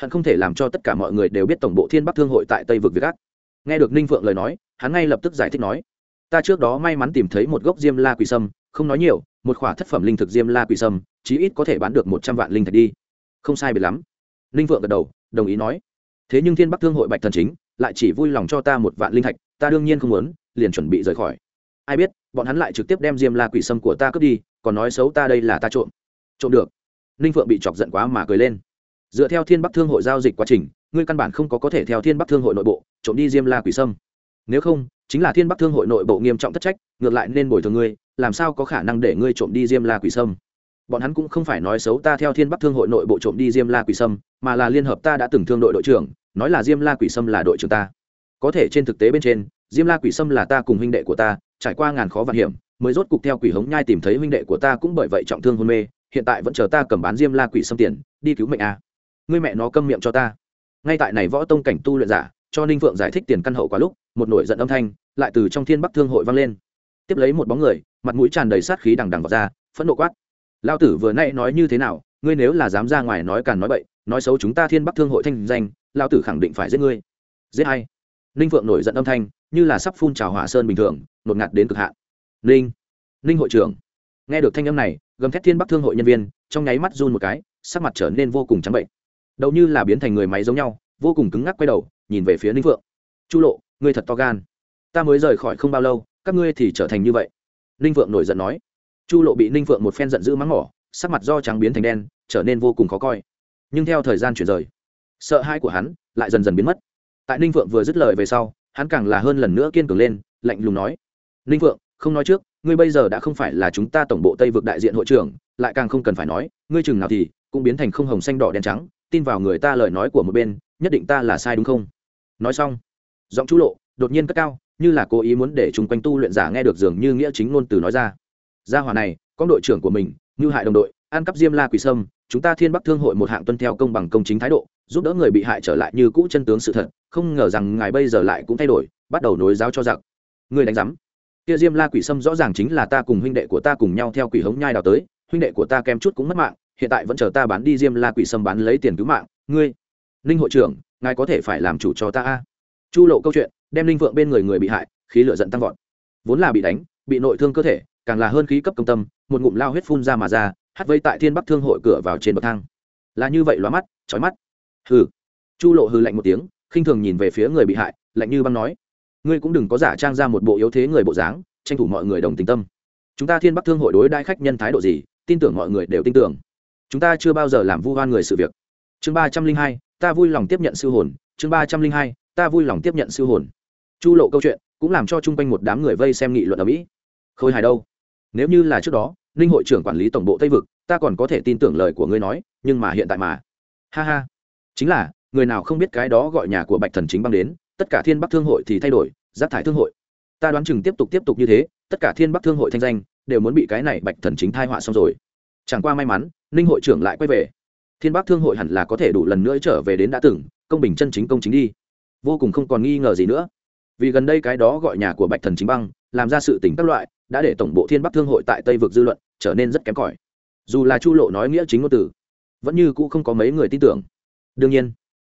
Hận không thể làm cho tất cả mọi người đều biết tổng bộ thiên bắc thương hội tại tây vực việt gác nghe được ninh phượng lời nói, hắn ngay lập tức giải thích nói. Ta trước đó may mắn tìm thấy một gốc diêm la quỳ sâm, không nói nhiều một khỏa thất phẩm linh thực diêm la quỷ sâm, chí ít có thể bán được một trăm vạn linh thạch đi. Không sai biệt lắm. Ninh vượng gật đầu, đồng ý nói. Thế nhưng thiên bắc thương hội bạch thần chính lại chỉ vui lòng cho ta một vạn linh thạch, ta đương nhiên không muốn, liền chuẩn bị rời khỏi. Ai biết, bọn hắn lại trực tiếp đem diêm la quỷ sâm của ta cướp đi, còn nói xấu ta đây là ta trộm. Trộm được. Ninh phượng bị chọc giận quá mà cười lên. Dựa theo thiên bắc thương hội giao dịch quá trình, ngươi căn bản không có có thể theo thiên bắc thương hội nội bộ, trộm đi diêm la quỷ sâm. Nếu không, chính là thiên bắc thương hội nội bộ nghiêm trọng thất trách, ngược lại nên bồi thường ngươi làm sao có khả năng để ngươi trộm đi diêm la quỷ sâm? Bọn hắn cũng không phải nói xấu ta theo thiên bắc thương hội nội bộ trộm đi diêm la quỷ sâm, mà là liên hợp ta đã từng thương đội đội trưởng, nói là diêm la quỷ sâm là đội trưởng ta. Có thể trên thực tế bên trên, diêm la quỷ sâm là ta cùng huynh đệ của ta, trải qua ngàn khó vạn hiểm, mới rốt cục theo quỷ hống nhai tìm thấy huynh đệ của ta cũng bởi vậy trọng thương hôn mê, hiện tại vẫn chờ ta cầm bán diêm la quỷ sâm tiền, đi cứu mệnh a. À. ngươi mẹ nó câm miệng cho ta. Ngay tại này võ tông cảnh tu luyện giả, cho ninh phượng giải thích tiền căn hậu quá lúc, một nổi giận âm thanh, lại từ trong thiên bắc thương hội vang lên. Tiếp lấy một bóng người mặt mũi tràn đầy sát khí đằng đằng vào ra phẫn nộ quát. Lao tử vừa nay nói như thế nào, ngươi nếu là dám ra ngoài nói càn nói bậy, nói xấu chúng ta thiên bắc thương hội thanh danh, lao tử khẳng định phải giết ngươi. Giết hay ninh phượng nổi giận âm thanh, như là sắp phun trào hỏa sơn bình thường, nột ngạt đến cực hạn. Ninh ninh hội trưởng. Nghe được thanh âm này, gầm thét thiên bắc thương hội nhân viên, trong nháy mắt run một cái, sắc mặt trở nên vô cùng trắng bệnh. Đầu như là biến thành người máy giống nhau, vô cùng cứng ngắc quay đầu, nhìn về phía ninh phượng. Chu lộ, ngươi thật to gan. Ta mới rời khỏi không bao lâu, các ngươi thì trở thành như vậy ninh phượng nổi giận nói. Chu lộ bị ninh phượng một phen giận dữ mắng mỏ, sắc mặt do trắng biến thành đen, trở nên vô cùng khó coi. Nhưng theo thời gian chuyển rời, sợ hãi của hắn lại dần dần biến mất. Tại ninh phượng vừa dứt lời về sau, hắn càng là hơn lần nữa kiên cường lên, lạnh lùng nói. Ninh phượng, không nói trước, ngươi bây giờ đã không phải là chúng ta tổng bộ tây vực đại diện hội trưởng, lại càng không cần phải nói, ngươi chừng nào thì cũng biến thành không hồng xanh đỏ đen trắng, tin vào người ta lời nói của một bên, nhất định ta là sai đúng không? Nói xong, giọng chu lộ đột nhiên cất cao như là cố ý muốn để chung quanh tu luyện giả nghe được dường như nghĩa chính ngôn từ nói ra. Gia hòa này có đội trưởng của mình, như hại đồng đội, ăn cắp diêm la quỷ sâm, chúng ta thiên bắc thương hội một hạng tuân theo công bằng công chính thái độ, giúp đỡ người bị hại trở lại như cũ chân tướng sự thật, không ngờ rằng ngài bây giờ lại cũng thay đổi, bắt đầu nối giáo cho giặc. Người đánh giám. Kia diêm la quỷ sâm rõ ràng chính là ta cùng huynh đệ của ta cùng nhau theo quỷ hống nhai đào tới, huynh đệ của ta kém chút cũng mất mạng, hiện tại vẫn chờ ta bán đi diêm la quỷ sâm bán lấy tiền cứu mạng. Ngươi, ninh hội trưởng, ngài có thể phải làm chủ cho ta a? Chu lộ câu chuyện, đem linh vượng bên người người bị hại, khí lửa giận tăng vọt. Vốn là bị đánh, bị nội thương cơ thể, càng là hơn khí cấp công tâm, một ngụm lao huyết phun ra mà ra hắt vây tại thiên bắc thương hội cửa vào trên bậc thang. Là như vậy lóa mắt trói mắt. Hừ. Chu lộ hừ lạnh một tiếng, khinh thường nhìn về phía người bị hại, lạnh như băng nói, ngươi cũng đừng có giả trang ra một bộ yếu thế người bộ dáng, tranh thủ mọi người đồng tình tâm. Chúng ta thiên bắc thương hội đối đãi khách nhân thái độ gì, tin tưởng mọi người đều tin tưởng. Chúng ta chưa bao giờ làm vu oan người sự việc. Chương ba trăm linh hai, ta vui lòng tiếp nhận siêu hồn. Chương ba trăm linh hai ta vui lòng tiếp nhận siêu hồn. Chu lộ câu chuyện cũng làm cho chung quanh một đám người vây xem nghị luận ở mỹ. Khôi hài đâu? Nếu như là trước đó, ninh hội trưởng quản lý tổng bộ tây vực, ta còn có thể tin tưởng lời của ngươi nói, nhưng mà hiện tại mà. Ha ha. Chính là, người nào không biết cái đó gọi nhà của bạch thần chính băng đến, tất cả thiên bắc thương hội thì thay đổi rác thải thương hội. Ta đoán chừng tiếp tục tiếp tục như thế, tất cả thiên bắc thương hội thanh danh đều muốn bị cái này bạch thần chính thai họa xong rồi. Chẳng qua may mắn, ninh hội trưởng lại quay về. Thiên bắc thương hội hẳn là có thể đủ lần nữa trở về đến đã từng, công bình chân chính công chính đi vô cùng không còn nghi ngờ gì nữa. Vì gần đây cái đó gọi nhà của bạch thần chính băng, làm ra sự tỉnh các loại, đã để tổng bộ thiên bắc thương hội tại tây vực dư luận trở nên rất kém cỏi. Dù là chu lộ nói nghĩa chính ngôn từ, vẫn như cũ không có mấy người tin tưởng. Đương nhiên,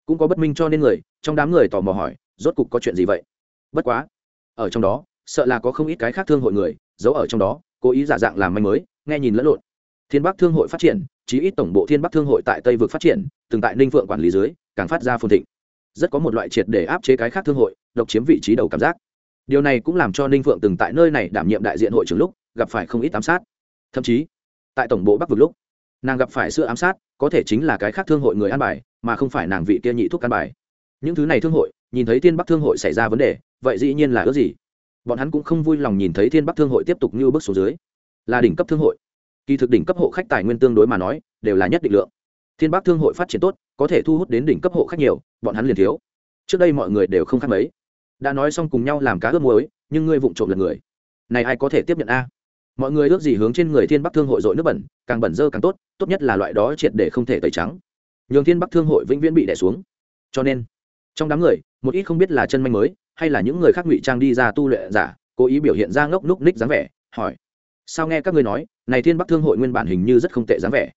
cũng có bất minh cho nên người, trong đám người tò mò hỏi, rốt cục có chuyện gì vậy? Bất quá, ở trong đó, sợ là có không ít cái khác thương hội người, giấu ở trong đó, cố ý giả dạng làm manh mới nghe nhìn lẫn lộn. Thiên bắc thương hội phát triển, chí ít tổng bộ thiên bắc thương hội tại tây vực phát triển, từng tại ninh vượng quản lý dưới, càng phát ra phồn thịnh rất có một loại triệt để áp chế cái khác thương hội, độc chiếm vị trí đầu cảm giác. Điều này cũng làm cho ninh phượng từng tại nơi này đảm nhiệm đại diện hội trưởng lúc, gặp phải không ít ám sát. Thậm chí, tại tổng bộ bắc vực lúc, nàng gặp phải sự ám sát, có thể chính là cái khác thương hội người an bài, mà không phải nàng vị kia nhị thuốc an bài. Những thứ này thương hội, nhìn thấy thiên bắc thương hội xảy ra vấn đề, vậy dĩ nhiên là ước gì. Bọn hắn cũng không vui lòng nhìn thấy thiên bắc thương hội tiếp tục như bước xuống dưới. Là đỉnh cấp thương hội. Kỳ thực đỉnh cấp hộ khách tài nguyên tương đối mà nói, đều là nhất định lượng thiên bắc thương hội phát triển tốt, có thể thu hút đến đỉnh cấp hộ khách nhiều, bọn hắn liền thiếu. Trước đây mọi người đều không khác mấy. Đã nói xong cùng nhau làm cá ướp muối, nhưng ngươi vụng trộm lần người. Này ai có thể tiếp nhận a? Mọi người ước gì hướng trên người thiên bắc thương hội dội nước bẩn, càng bẩn dơ càng tốt tốt nhất là loại đó triệt để không thể tẩy trắng. Nhường thiên bắc thương hội vĩnh viễn bị đẻ xuống. Cho nên, trong đám người, một ít không biết là chân manh mới, hay là những người khác ngụy trang đi ra tu luyện giả, cố ý biểu hiện ra ngốc núc ních dáng vẻ, hỏi. Sao nghe các ngươi nói, này thiên bắc thương hội nguyên bản hình như rất không tệ dáng vẻ.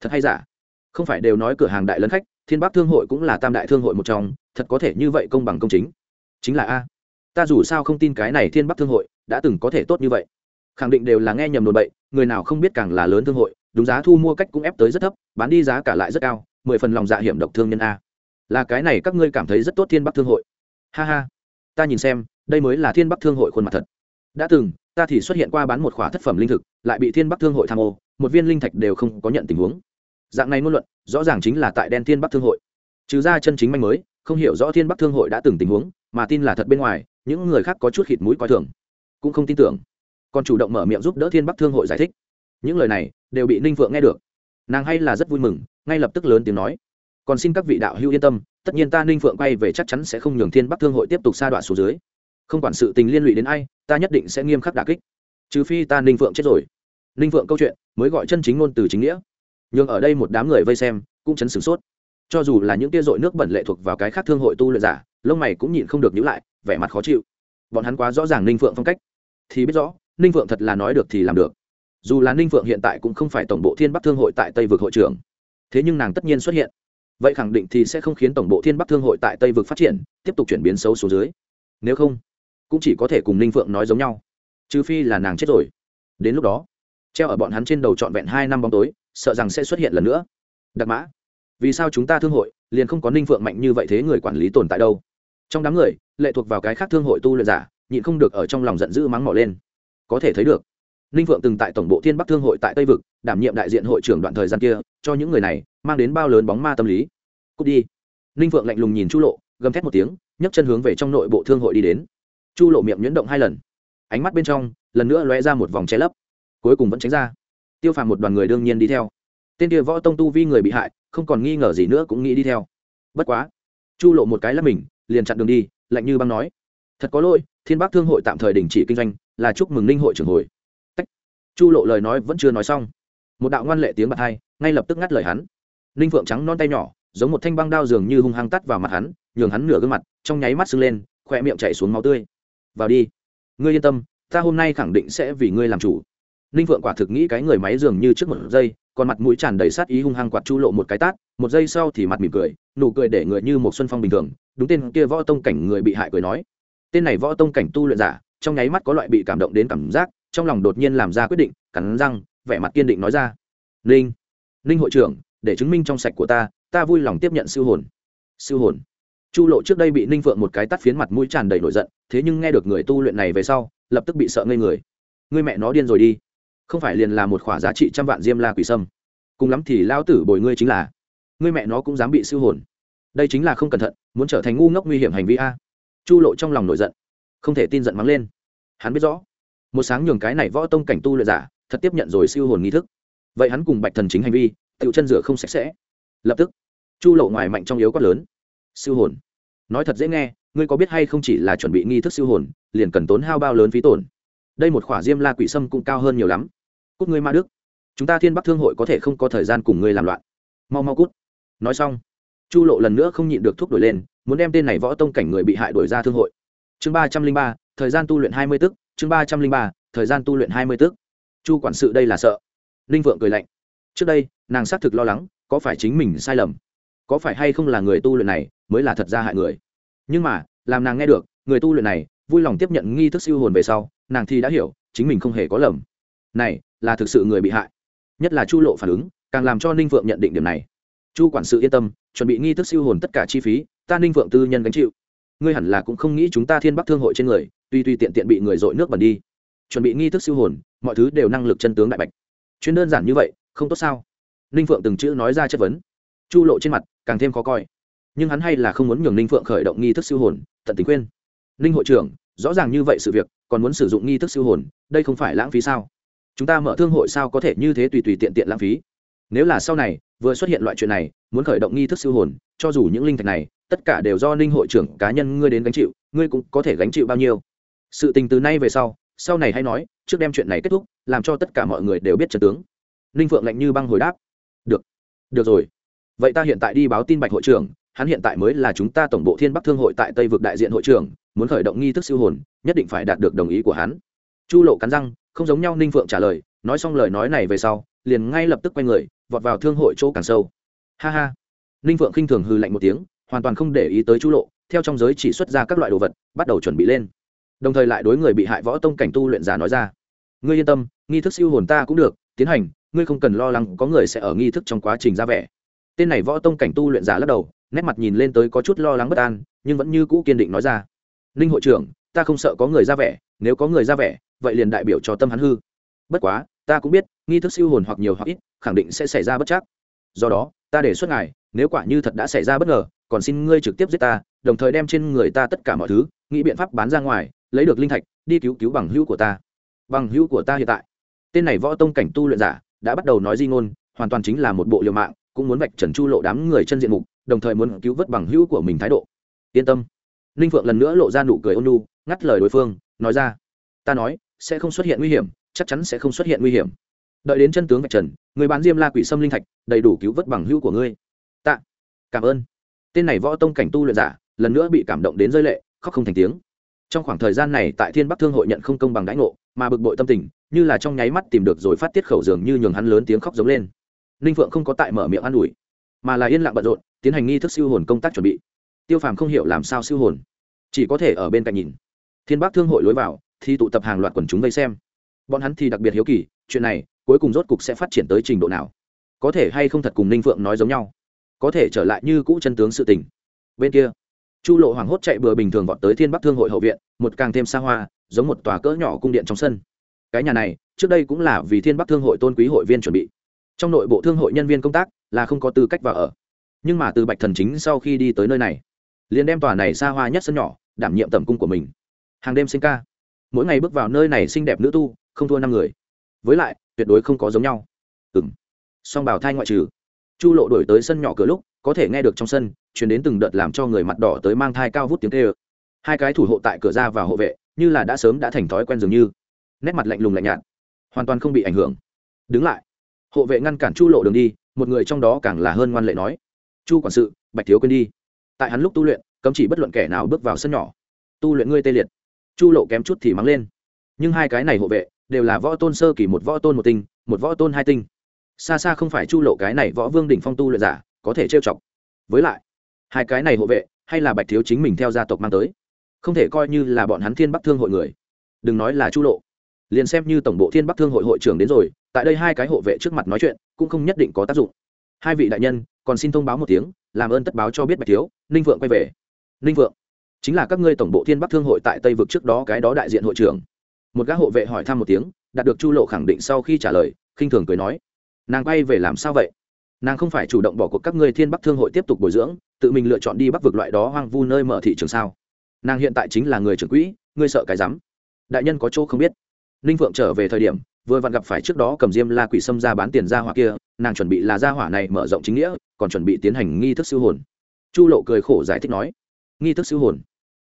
Thật hay giả? Không phải đều nói cửa hàng đại lân khách, thiên bắc thương hội cũng là tam đại thương hội một trong, thật có thể như vậy công bằng công chính. Chính là a, ta dù sao không tin cái này thiên bắc thương hội đã từng có thể tốt như vậy. Khẳng định đều là nghe nhầm đồn bậy, người nào không biết càng là lớn thương hội, đúng giá thu mua cách cũng ép tới rất thấp, bán đi giá cả lại rất cao, mười phần lòng dạ hiểm độc thương nhân a. Là cái này các ngươi cảm thấy rất tốt thiên bắc thương hội. Ha ha, ta nhìn xem, đây mới là thiên bắc thương hội khuôn mặt thật. Đã từng, ta thì xuất hiện qua bán một khóa thất phẩm linh thực, lại bị thiên bắc thương hội tham ô, một viên linh thạch đều không có nhận tình huống dạng này ngôn luận, rõ ràng chính là tại đen thiên bắc thương hội. Trừ ra chân chính manh mới, không hiểu rõ thiên bắc thương hội đã từng tình huống, mà tin là thật bên ngoài, những người khác có chút khịt mũi coi thường. Cũng không tin tưởng. Còn chủ động mở miệng giúp đỡ thiên bắc thương hội giải thích. Những lời này, đều bị ninh phượng nghe được. Nàng hay là rất vui mừng, ngay lập tức lớn tiếng nói. Còn xin các vị đạo hữu yên tâm, tất nhiên ta ninh phượng quay về chắc chắn sẽ không nhường thiên bắc thương hội tiếp tục sa đoạn số dưới. Không quản sự tình liên lụy đến ai, ta nhất định sẽ nghiêm khắc đà kích. Trừ phi ta ninh phượng chết rồi. Ninh phượng câu chuyện, mới gọi chân chính ngôn từ chính nghĩa nhường ở đây một đám người vây xem, cũng chấn sửng sốt. Cho dù là những tia dội nước bẩn lệ thuộc vào cái khác thương hội tu luyện giả, lông mày cũng nhịn không được nhữ lại, vẻ mặt khó chịu. Bọn hắn quá rõ ràng ninh phượng phong cách. Thì biết rõ, ninh phượng thật là nói được thì làm được. Dù là ninh phượng hiện tại cũng không phải tổng bộ thiên bắc thương hội tại tây vực hội trưởng. Thế nhưng nàng tất nhiên xuất hiện. Vậy khẳng định thì sẽ không khiến tổng bộ thiên bắc thương hội tại tây vực phát triển, tiếp tục chuyển biến xấu số dưới. Nếu không, cũng chỉ có thể cùng ninh phượng nói giống nhau. Trừ phi là nàng chết rồi. Đến lúc đó, treo ở bọn hắn trên đầu trọn vẹn hai năm bóng tối sợ rằng sẽ xuất hiện lần nữa. Đặc mã, vì sao chúng ta thương hội liền không có ninh phượng mạnh như vậy thế người quản lý tồn tại đâu? Trong đám người, lệ thuộc vào cái khác thương hội tu luyện giả, nhịn không được ở trong lòng giận dữ mắng mỏ lên. Có thể thấy được, ninh phượng từng tại tổng bộ thiên bắc thương hội tại tây vực, đảm nhiệm đại diện hội trưởng đoạn thời gian kia, cho những người này mang đến bao lớn bóng ma tâm lý. Cút đi. Ninh phượng lạnh lùng nhìn chu lộ, gầm thét một tiếng, nhấc chân hướng về trong nội bộ thương hội đi đến. Chu lộ miệng nhuyễn động hai lần. Ánh mắt bên trong, lần nữa lóe ra một vòng che lấp, cuối cùng vẫn tránh ra tiêu phàm một đoàn người đương nhiên đi theo. Tên kia võ tông tu vi người bị hại, không còn nghi ngờ gì nữa cũng nghĩ đi theo. Bất quá, chu lộ một cái là mình, liền chặn đường đi, lạnh như băng nói. Thật có lỗi, thiên bắc thương hội tạm thời đình chỉ kinh doanh, là chúc mừng ninh hội trưởng hồi. Tách. chu lộ lời nói vẫn chưa nói xong. Một đạo ngoan lệ tiếng bạc hai, ngay lập tức ngắt lời hắn. Ninh phượng trắng non tay nhỏ, giống một thanh băng đao dường như hung hăng tắt vào mặt hắn, nhường hắn nửa gương mặt, trong nháy mắt sưng lên khoe miệng chạy xuống máu tươi. Vào đi. Ngươi yên tâm, ta hôm nay khẳng định sẽ vì ngươi làm chủ ninh phượng quả thực nghĩ cái người máy dường như trước một giây, còn mặt mũi tràn đầy sát ý hung hăng quạt chu lộ một cái tát, một giây sau thì mặt mỉm cười, nụ cười để người như một xuân phong bình thường, đúng tên kia võ tông cảnh người bị hại cười nói. Tên này võ tông cảnh tu luyện giả, trong nháy mắt có loại bị cảm động đến cảm giác, trong lòng đột nhiên làm ra quyết định, cắn răng, vẻ mặt kiên định nói ra. Ninh ninh hội trưởng, để chứng minh trong sạch của ta ta vui lòng tiếp nhận siêu hồn. Siêu hồn. Chu lộ trước đây bị ninh phượng một cái tắt phiến mặt mũi tràn đầy nổi giận, thế nhưng nghe được người tu luyện này về sau, lập tức bị sợ ngây người. Người mẹ nó điên rồi đi không phải liền là một khoả giá trị trăm vạn diêm la quỷ sâm. Cùng lắm thì lao tử bồi ngươi chính là, ngươi mẹ nó cũng dám bị siêu hồn. Đây chính là không cẩn thận, muốn trở thành ngu ngốc nguy hiểm hành vi a. Chu lộ trong lòng nổi giận, không thể tin giận mắng lên. Hắn biết rõ, một sáng nhường cái này võ tông cảnh tu luyện giả, thật tiếp nhận rồi siêu hồn nghi thức. Vậy hắn cùng bạch thần chính hành vi tựu chân rửa không sạch sẽ. Lập tức, chu lộ ngoài mạnh trong yếu quát lớn, siêu hồn? Nói thật dễ nghe, ngươi có biết hay không chỉ là chuẩn bị nghi thức siêu hồn, liền cần tốn hao bao lớn phí tổn? Đây một khỏa diêm la quỷ sâm cũng cao hơn nhiều lắm cút ngươi ma đức. Chúng ta thiên bắc thương hội có thể không có thời gian cùng ngươi làm loạn. Mau mau cút. Nói xong, chu lộ lần nữa không nhịn được thúc đổi lên, muốn đem tên này võ tông cảnh người bị hại đổi ra thương hội. Chương ba trăm linh ba, thời gian tu luyện hai mươi tức. Chương ba trăm linh ba, thời gian tu luyện hai mươi tức. Chu quản sự đây là sợ. Ninh vượng cười lạnh. Trước đây, nàng xác thực lo lắng, có phải chính mình sai lầm? Có phải hay không là người tu luyện này mới là thật ra hại người? Nhưng mà, làm nàng nghe được, người tu luyện này vui lòng tiếp nhận nghi thức siêu hồn về sau, nàng thì đã hiểu, chính mình không hề có lầm. Này là thực sự người bị hại. Nhất là chu lộ phản ứng, càng làm cho ninh phượng nhận định điểm này. Chu quản sự yên tâm, chuẩn bị nghi thức siêu hồn tất cả chi phí, ta ninh phượng tư nhân gánh chịu. Ngươi hẳn là cũng không nghĩ chúng ta thiên bắc thương hội trên người, tuy tuy tiện tiện bị người dội nước bẩn đi. Chuẩn bị nghi thức siêu hồn, mọi thứ đều năng lực chân tướng đại bạch. Chuyến đơn giản như vậy, không tốt sao? Ninh phượng từng chữ nói ra chất vấn. Chu lộ trên mặt, càng thêm khó coi. Nhưng hắn hay là không muốn nhường ninh phượng khởi động nghi thức siêu hồn, tận tình khuyên. Ninh hội trưởng, rõ ràng như vậy sự việc, còn muốn sử dụng nghi thức siêu hồn, đây không phải lãng phí sao? Chúng ta mở thương hội sao có thể như thế tùy tùy tiện tiện lãng phí? Nếu là sau này, vừa xuất hiện loại chuyện này, muốn khởi động nghi thức siêu hồn, cho dù những linh thạch này, tất cả đều do ninh hội trưởng cá nhân ngươi đến gánh chịu, ngươi cũng có thể gánh chịu bao nhiêu? Sự tình từ nay về sau sau này hay nói, trước đem chuyện này kết thúc, làm cho tất cả mọi người đều biết trần tướng. Ninh phượng lạnh như băng hồi đáp. Được được rồi. Vậy ta hiện tại đi báo tin bạch hội trưởng, hắn hiện tại mới là chúng ta tổng bộ thiên bắc thương hội tại tây vực đại diện hội trưởng, muốn khởi động nghi thức siêu hồn, nhất định phải đạt được đồng ý của hắn. Chu lộ cắn răng không giống nhau, ninh phượng trả lời, nói xong lời nói này về sau, liền ngay lập tức quay người, vọt vào thương hội chỗ càng sâu. Ha ha. Ninh phượng khinh thường hư lạnh một tiếng, hoàn toàn không để ý tới chú lộ, theo trong giới chỉ xuất ra các loại đồ vật, bắt đầu chuẩn bị lên. Đồng thời lại đối người bị hại võ tông cảnh tu luyện giả nói ra. Ngươi yên tâm, nghi thức siêu hồn ta cũng được, tiến hành, ngươi không cần lo lắng, có người sẽ ở nghi thức trong quá trình ra vẻ. Tên này võ tông cảnh tu luyện giả lắc đầu, nét mặt nhìn lên tới có chút lo lắng bất an, nhưng vẫn như cũ kiên định nói ra. Ninh hội trưởng, ta không sợ có người ra vẻ, nếu có người ra vẻ vậy liền đại biểu cho tâm hắn hư. Bất quá, ta cũng biết, nghi thức siêu hồn hoặc nhiều hoặc ít, khẳng định sẽ xảy ra bất chắc. Do đó, ta đề xuất ngài, nếu quả như thật đã xảy ra bất ngờ, còn xin ngươi trực tiếp giết ta, đồng thời đem trên người ta tất cả mọi thứ, nghĩ biện pháp bán ra ngoài, lấy được linh thạch, đi cứu cứu bằng hữu của ta. Bằng hữu của ta hiện tại. Tên này võ tông cảnh tu luyện giả, đã bắt đầu nói di ngôn, hoàn toàn chính là một bộ liều mạng, cũng muốn vạch trần chu lộ đám người chân diện mục, đồng thời muốn cứu vớt bằng hữu của mình thái độ. Yên tâm. Ninh phượng lần nữa lộ ra nụ cười ôn nu ngắt lời đối phương, nói ra. Ta nói sẽ không xuất hiện nguy hiểm, chắc chắn sẽ không xuất hiện nguy hiểm. Đợi đến chân tướng vạch trần, người bán diêm la quỷ sâm linh thạch, đầy đủ cứu vớt bằng hữu của ngươi. Tạ. Cảm ơn. Tên này võ tông cảnh tu luyện giả, lần nữa bị cảm động đến rơi lệ, khóc không thành tiếng. Trong khoảng thời gian này, tại thiên bắc thương hội nhận không công bằng đãi ngộ, mà bực bội tâm tình, như là trong nháy mắt tìm được rồi phát tiết khẩu dường như nhường hắn lớn tiếng khóc giống lên. Ninh phượng không có tại mở miệng an ủi, mà là yên lặng bận rộn, tiến hành nghi thức siêu hồn công tác chuẩn bị. Tiêu phàm không hiểu làm sao siêu hồn, chỉ có thể ở bên cạnh nhìn. Thiên bắc thương hội lối vào thì tụ tập hàng loạt quần chúng vây xem. Bọn hắn thì đặc biệt hiếu kỳ, chuyện này cuối cùng rốt cục sẽ phát triển tới trình độ nào? Có thể hay không thật cùng ninh phượng nói giống nhau? Có thể trở lại như cũ chân tướng sự tình. Bên kia, chu lộ hoảng hốt chạy bừa bình thường vọt tới thiên bắc thương hội hậu viện, một càng thêm xa hoa, giống một tòa cỡ nhỏ cung điện trong sân. Cái nhà này, trước đây cũng là vì thiên bắc thương hội tôn quý hội viên chuẩn bị. Trong nội bộ thương hội nhân viên công tác là không có tư cách vào ở. Nhưng mà từ bạch thần chính sau khi đi tới nơi này, liền đem tòa này xa hoa nhất sân nhỏ đảm nhiệm tầm cung của mình. Hàng đêm sinh ca mỗi ngày bước vào nơi này xinh đẹp nữ tu, không thua năm người. Với lại, tuyệt đối không có giống nhau. Ừ m song bảo thai ngoại trừ, chu lộ đổi tới sân nhỏ cửa lúc, có thể nghe được trong sân chuyển đến từng đợt làm cho người mặt đỏ tới mang thai cao vút tiếng tê ơ hai cái thủ hộ tại cửa ra và hộ vệ, như là đã sớm đã thành thói quen dường như. Nét mặt lạnh lùng lạnh nhạt, hoàn toàn không bị ảnh hưởng. Đứng lại. Hộ vệ ngăn cản chu lộ đường đi, một người trong đó càng là hơn ngoan lệ nói. Chu quản sự, bạch thiếu quên đi. Tại hắn lúc tu luyện, cấm chỉ bất luận kẻ nào bước vào sân nhỏ. Tu luyện ngươi tê liệt chu lộ kém chút thì mắng lên. Nhưng hai cái này hộ vệ đều là võ tôn sơ kỳ, một võ tôn một tinh, một võ tôn hai tinh. Xa xa không phải chu lộ cái này võ vương đỉnh phong tu luyện giả có thể trêu chọc. Với lại, hai cái này hộ vệ hay là bạch thiếu chính mình theo gia tộc mang tới. Không thể coi như là bọn hắn thiên bắc thương hội người. Đừng nói là chu lộ. Liền xem như tổng bộ thiên bắc thương hội hội trưởng đến rồi, tại đây hai cái hộ vệ trước mặt nói chuyện cũng không nhất định có tác dụng. Hai vị đại nhân còn xin thông báo một tiếng, làm ơn tất báo cho biết bạch thiếu, ninh vượng quay về. Ninh vượng chính là các ngươi tổng bộ thiên bắc thương hội tại tây vực trước đó cái đó đại diện hội trưởng. Một gã hộ vệ hỏi thăm một tiếng, đạt được chu lộ khẳng định sau khi trả lời, khinh thường cười nói, nàng quay về làm sao vậy? Nàng không phải chủ động bỏ cuộc các ngươi thiên bắc thương hội tiếp tục bồi dưỡng, tự mình lựa chọn đi bắc vực loại đó hoang vu nơi mở thị trường sao? Nàng hiện tại chính là người trưởng quỹ, ngươi sợ cái rắm? Đại nhân có chỗ không biết. Ninh phượng trở về thời điểm, vừa vặn gặp phải trước đó cầm diêm la quỷ sâm ra bán tiền ra hỏa kia, nàng chuẩn bị là ra hỏa này mở rộng chính nghĩa, còn chuẩn bị tiến hành nghi thức siêu hồn. Chu lộ cười khổ giải thích nói, nghi thức siêu hồn?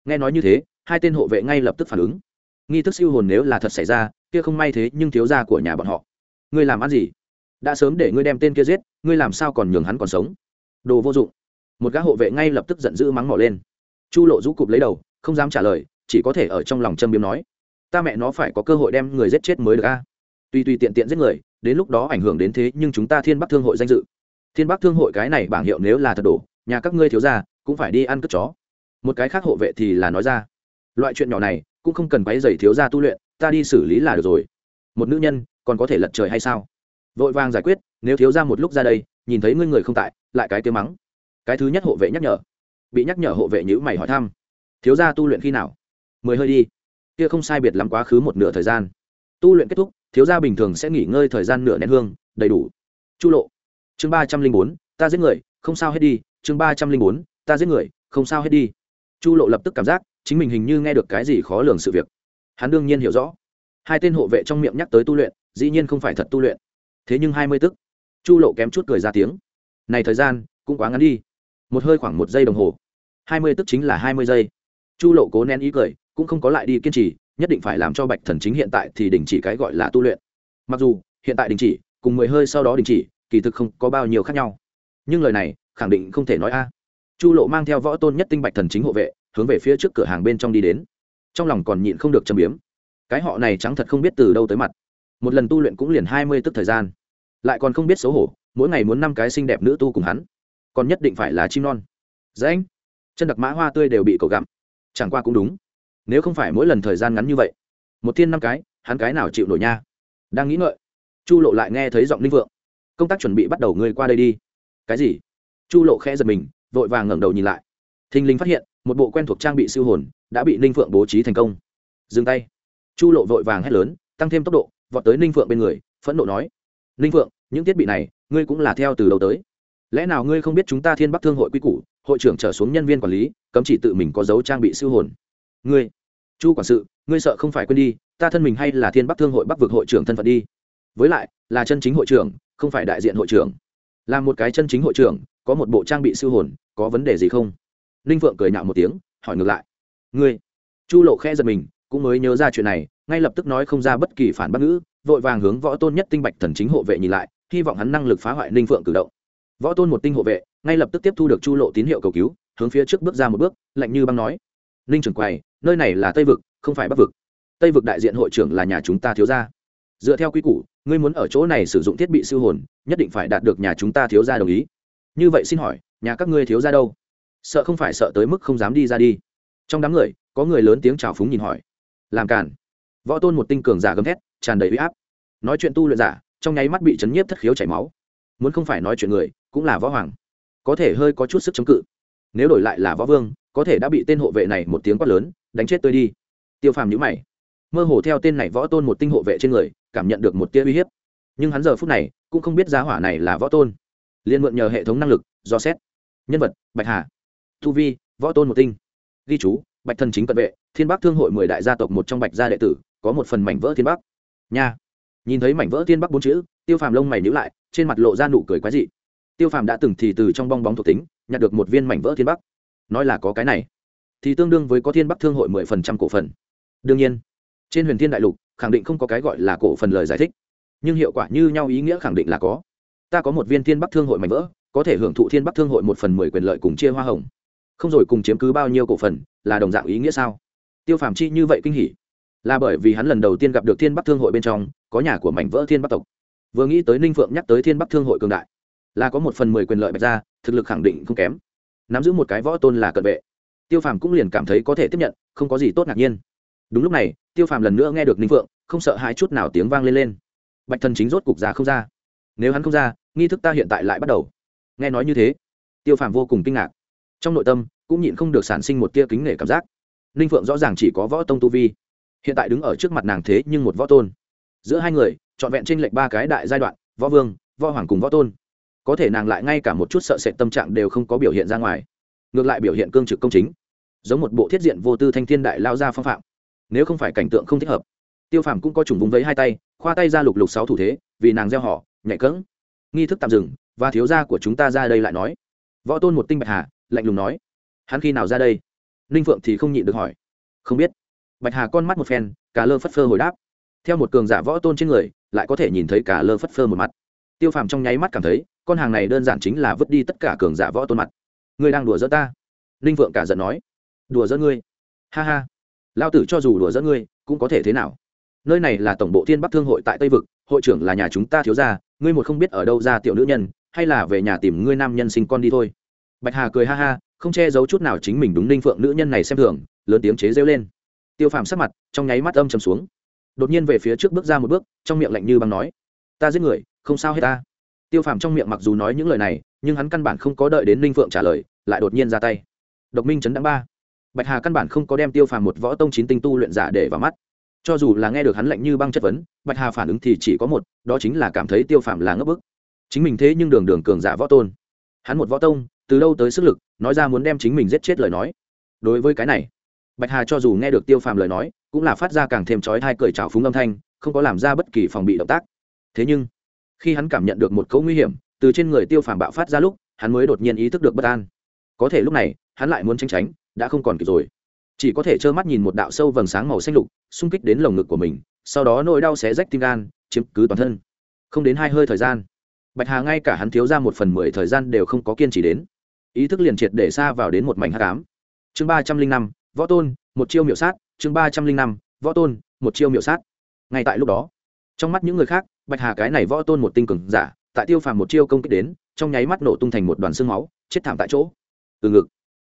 Nghe nói như thế, hai tên hộ vệ ngay lập tức phản ứng. Nghi thức siêu hồn nếu là thật xảy ra, kia không may thế nhưng thiếu gia của nhà bọn họ. Ngươi làm ăn gì? Đã sớm để ngươi đem tên kia giết, ngươi làm sao còn nhường hắn còn sống? Đồ vô dụng. Một gã hộ vệ ngay lập tức giận dữ mắng mỏ lên. Chu lộ rũ cụp lấy đầu, không dám trả lời, chỉ có thể ở trong lòng châm biếm nói, ta mẹ nó phải có cơ hội đem người giết chết mới được a. Tuy tuy tiện tiện giết người, đến lúc đó ảnh hưởng đến thế nhưng chúng ta thiên bắc thương hội danh dự. Thiên bắc thương hội cái này bảng hiệu nếu là thật đổ, nhà các ngươi thiếu ra cũng phải đi ăn cất chó một cái khác hộ vệ thì là nói ra, loại chuyện nhỏ này cũng không cần váy giày thiếu ra tu luyện, ta đi xử lý là được rồi. Một nữ nhân còn có thể lật trời hay sao? Vội vàng giải quyết, nếu thiếu ra một lúc ra đây, nhìn thấy ngươi người không tại, lại cái tiếng mắng. Cái thứ nhất hộ vệ nhắc nhở, bị nhắc nhở hộ vệ nhữ mày hỏi thăm, thiếu ra tu luyện khi nào? Mười hơi đi. Kia không sai biệt lắm quá khứ một nửa thời gian. Tu luyện kết thúc, thiếu gia bình thường sẽ nghỉ ngơi thời gian nửa nén hương, đầy đủ. Chu lộ, chương ba trăm linh bốn, ta giết người, không sao hết đi, chương ba trăm linh bốn, ta giết người, không sao hết đi chu lộ lập tức cảm giác, chính mình hình như nghe được cái gì khó lường sự việc. Hắn đương nhiên hiểu rõ. Hai tên hộ vệ trong miệng nhắc tới tu luyện, dĩ nhiên không phải thật tu luyện. Thế nhưng hai mươi tức. Chu lộ kém chút cười ra tiếng. Này thời gian, cũng quá ngắn đi. Một hơi khoảng một giây đồng hồ. Hai mươi tức chính là hai mươi giây. Chu lộ cố nén ý cười, cũng không có lại đi kiên trì, nhất định phải làm cho bạch thần chính hiện tại thì đình chỉ cái gọi là tu luyện. Mặc dù, hiện tại đình chỉ, cùng mười hơi sau đó đình chỉ, kỳ thực không có bao nhiêu khác nhau. Nhưng lời này, khẳng định không thể nói a chu lộ mang theo võ tôn nhất tinh bạch thần chính hộ vệ, hướng về phía trước cửa hàng bên trong đi đến. Trong lòng còn nhịn không được châm biếm. Cái họ này trắng thật không biết từ đâu tới mặt. Một lần tu luyện cũng liền hai mươi tức thời gian. Lại còn không biết xấu hổ, mỗi ngày muốn năm cái xinh đẹp nữ tu cùng hắn. Còn nhất định phải là chim non. Dễ anh chân đặc mã hoa tươi đều bị cậu gặm. Chẳng qua cũng đúng. Nếu không phải mỗi lần thời gian ngắn như vậy, một thiên năm cái, hắn cái nào chịu nổi nha? Đang nghĩ ngợi, chu lộ lại nghe thấy giọng linh vượng. Công tác chuẩn bị bắt đầu, ngươi qua đây đi. Cái gì? Chu lộ khẽ giật mình vội vàng ngẩng đầu nhìn lại. Thình linh phát hiện, một bộ quen thuộc trang bị siêu hồn đã bị ninh phượng bố trí thành công. Dừng tay. Chu lộ vội vàng hét lớn, tăng thêm tốc độ, vọt tới ninh phượng bên người, phẫn nộ nói. Ninh phượng, những thiết bị này, ngươi cũng là theo từ đầu tới. Lẽ nào ngươi không biết chúng ta thiên bắc thương hội quy củ, hội trưởng trở xuống nhân viên quản lý, cấm chỉ tự mình có dấu trang bị siêu hồn. Ngươi, chu quản sự, ngươi sợ không phải quên đi, ta thân mình hay là thiên bắc thương hội bắc vực hội trưởng thân phận đi. Với lại, là chân chính hội trưởng, không phải đại diện hội trưởng. Là một cái chân chính hội trưởng có một bộ trang bị siêu hồn, có vấn đề gì không? Ninh phượng cười nhạo một tiếng, hỏi ngược lại. Ngươi? Chu lộ khe giật mình, cũng mới nhớ ra chuyện này, ngay lập tức nói không ra bất kỳ phản bác ngữ, vội vàng hướng võ tôn nhất tinh bạch thần chính hộ vệ nhìn lại, hy vọng hắn năng lực phá hoại ninh phượng cử động. Võ tôn một tinh hộ vệ, ngay lập tức tiếp thu được chu lộ tín hiệu cầu cứu, hướng phía trước bước ra một bước, lạnh như băng nói. Ninh trưởng quầy, nơi này là tây vực, không phải bắc vực. Tây vực đại diện hội trưởng là nhà chúng ta thiếu gia. Dựa theo quy củ, ngươi muốn ở chỗ này sử dụng thiết bị siêu hồn, nhất định phải đạt được nhà chúng ta thiếu gia đồng ý như vậy xin hỏi, nhà các ngươi thiếu gia đâu? Sợ không phải sợ tới mức không dám đi ra đi. Trong đám người, có người lớn tiếng chào phúng nhìn hỏi. Làm cản võ tôn một tinh cường giả gầm thét, tràn đầy uy áp. Nói chuyện tu luyện giả, trong nháy mắt bị chấn nhiếp thất khiếu chảy máu. Muốn không phải nói chuyện người, cũng là võ hoàng. Có thể hơi có chút sức chống cự. Nếu đổi lại là võ vương, có thể đã bị tên hộ vệ này một tiếng quát lớn, đánh chết tươi đi. Tiêu phàm nhữ mày. Mơ hồ theo tên này võ tôn một tinh hộ vệ trên người, cảm nhận được một tia uy hiếp. Nhưng hắn giờ phút này, cũng không biết giá hỏa này là võ tôn liên mượn nhờ hệ thống năng lực, do xét. Nhân vật, bạch hà. Thu vi, võ tôn một tinh. Ghi chú, bạch thần chính cận vệ, thiên bắc thương hội mười đại gia tộc một trong bạch gia đệ tử, có một phần mảnh vỡ thiên bắc. Nha. Nhìn thấy mảnh vỡ thiên bắc bốn chữ, tiêu phàm lông mày nhữ lại, trên mặt lộ ra nụ cười quái dị. Tiêu phàm đã từng thì từ trong bong bóng thuộc tính, nhặt được một viên mảnh vỡ thiên bắc. Nói là có cái này, thì tương đương với có thiên bắc thương hội mười phần trăm cổ phần. Đương nhiên, trên huyền thiên đại lục, khẳng định không có cái gọi là cổ phần lời giải thích. Nhưng hiệu quả như nhau ý nghĩa khẳng định là có ta có một viên thiên bắc thương hội mảnh vỡ, có thể hưởng thụ thiên bắc thương hội một phần mười quyền lợi cùng chia hoa hồng. Không rồi cùng chiếm cứ bao nhiêu cổ phần, là đồng dạng ý nghĩa sao? Tiêu phàm chi như vậy kinh hỉ. Là bởi vì hắn lần đầu tiên gặp được thiên bắc thương hội bên trong, có nhà của mảnh vỡ thiên bắc tộc. Vừa nghĩ tới ninh phượng nhắc tới thiên bắc thương hội cường đại, là có một phần mười quyền lợi bạch ra, thực lực khẳng định không kém. Nắm giữ một cái võ tôn là cận vệ. Tiêu phàm cũng liền cảm thấy có thể tiếp nhận, không có gì tốt ngạc nhiên. Đúng lúc này, tiêu phàm lần nữa nghe được ninh phượng, không sợ hãi chút nào tiếng vang lên lên. Bạch thần chính rốt cục ra không ra nếu hắn không ra, nghi thức ta hiện tại lại bắt đầu. Nghe nói như thế, tiêu phàm vô cùng kinh ngạc. Trong nội tâm, cũng nhịn không được sản sinh một tia kính nể cảm giác. Ninh phượng rõ ràng chỉ có võ tông tu vi. Hiện tại đứng ở trước mặt nàng thế nhưng một võ tôn. Giữa hai người, trọn vẹn trên lệch ba cái đại giai đoạn, võ vương, võ hoàng cùng võ tôn. Có thể nàng lại ngay cả một chút sợ sệt tâm trạng đều không có biểu hiện ra ngoài. Ngược lại biểu hiện cương trực công chính. Giống một bộ thiết diện vô tư thanh thiên đại lao ra phong phạm. Nếu không phải cảnh tượng không thích hợp, tiêu phàm cũng có chủng vùng vấy hai tay, khoa tay ra lục lục sáu thủ thế, vì nàng gieo họ nhạy cỡng nghi thức tạm dừng, và thiếu gia của chúng ta ra đây lại nói. Võ tôn một tinh bạch hà, lạnh lùng nói. Hắn khi nào ra đây? Ninh phượng thì không nhịn được hỏi. Không biết. Bạch hà con mắt một phen, cả lơ phất phơ hồi đáp. Theo một cường giả võ tôn trên người, lại có thể nhìn thấy cả lơ phất phơ một mặt. Tiêu phàm trong nháy mắt cảm thấy, con hàng này đơn giản chính là vứt đi tất cả cường giả võ tôn mặt. Ngươi đang đùa dỡ ta? Ninh phượng cả giận nói. Đùa dỡ ngươi? Ha ha. Lao tử cho dù đùa dỡ ngươi, cũng có thể thế nào? Nơi này là tổng bộ thiên bắc thương hội tại tây vực hội trưởng là nhà chúng ta thiếu gia, ngươi một không biết ở đâu ra tiểu nữ nhân hay là về nhà tìm ngươi nam nhân sinh con đi thôi. Bạch hà cười ha ha không che giấu chút nào chính mình đúng ninh phượng nữ nhân này xem thường lớn tiếng chế rêu lên. Tiêu phàm sắc mặt trong nháy mắt âm trầm xuống. Đột nhiên về phía trước bước ra một bước trong miệng lạnh như băng nói ta giết người không sao hết ta. Tiêu phàm trong miệng mặc dù nói những lời này nhưng hắn căn bản không có đợi đến ninh phượng trả lời lại đột nhiên ra tay. Độc minh chấn đáng ba. Bạch hà căn bản không có đem tiêu phàm một võ tông chín tinh tu luyện giả để vào mắt cho dù là nghe được hắn lạnh như băng chất vấn, bạch hà phản ứng thì chỉ có một, đó chính là cảm thấy tiêu phàm là ngấp bức. Chính mình thế nhưng đường đường cường giả võ tôn. Hắn một võ tông, từ đâu tới sức lực, nói ra muốn đem chính mình giết chết lời nói. Đối với cái này, bạch hà cho dù nghe được tiêu phàm lời nói, cũng là phát ra càng thêm trói hai cười trào phúng âm thanh, không có làm ra bất kỳ phòng bị động tác. Thế nhưng, khi hắn cảm nhận được một cấu nguy hiểm từ trên người tiêu phàm bạo phát ra lúc, hắn mới đột nhiên ý thức được bất an. Có thể lúc này, hắn lại muốn tránh tránh, đã không còn kịp rồi chỉ có thể trơ mắt nhìn một đạo sâu vầng sáng màu xanh lục, xung kích đến lồng ngực của mình, sau đó nỗi đau xé rách tim gan, chiếm cứ toàn thân. Không đến hai hơi thời gian, bạch hà ngay cả hắn thiếu ra một phần mười thời gian đều không có kiên trì đến. Ý thức liền triệt để xa vào đến một mảnh hát cám chương ba trăm linh năm, võ tôn, một chiêu miệu sát. Chương ba trăm linh năm, võ tôn, một chiêu miệu sát. Ngay tại lúc đó, trong mắt những người khác, bạch hà cái này võ tôn một tinh cường giả, tại tiêu phàm một chiêu công kích đến, trong nháy mắt nổ tung thành một đoàn xương máu, chết thảm tại chỗ. Từ ngực,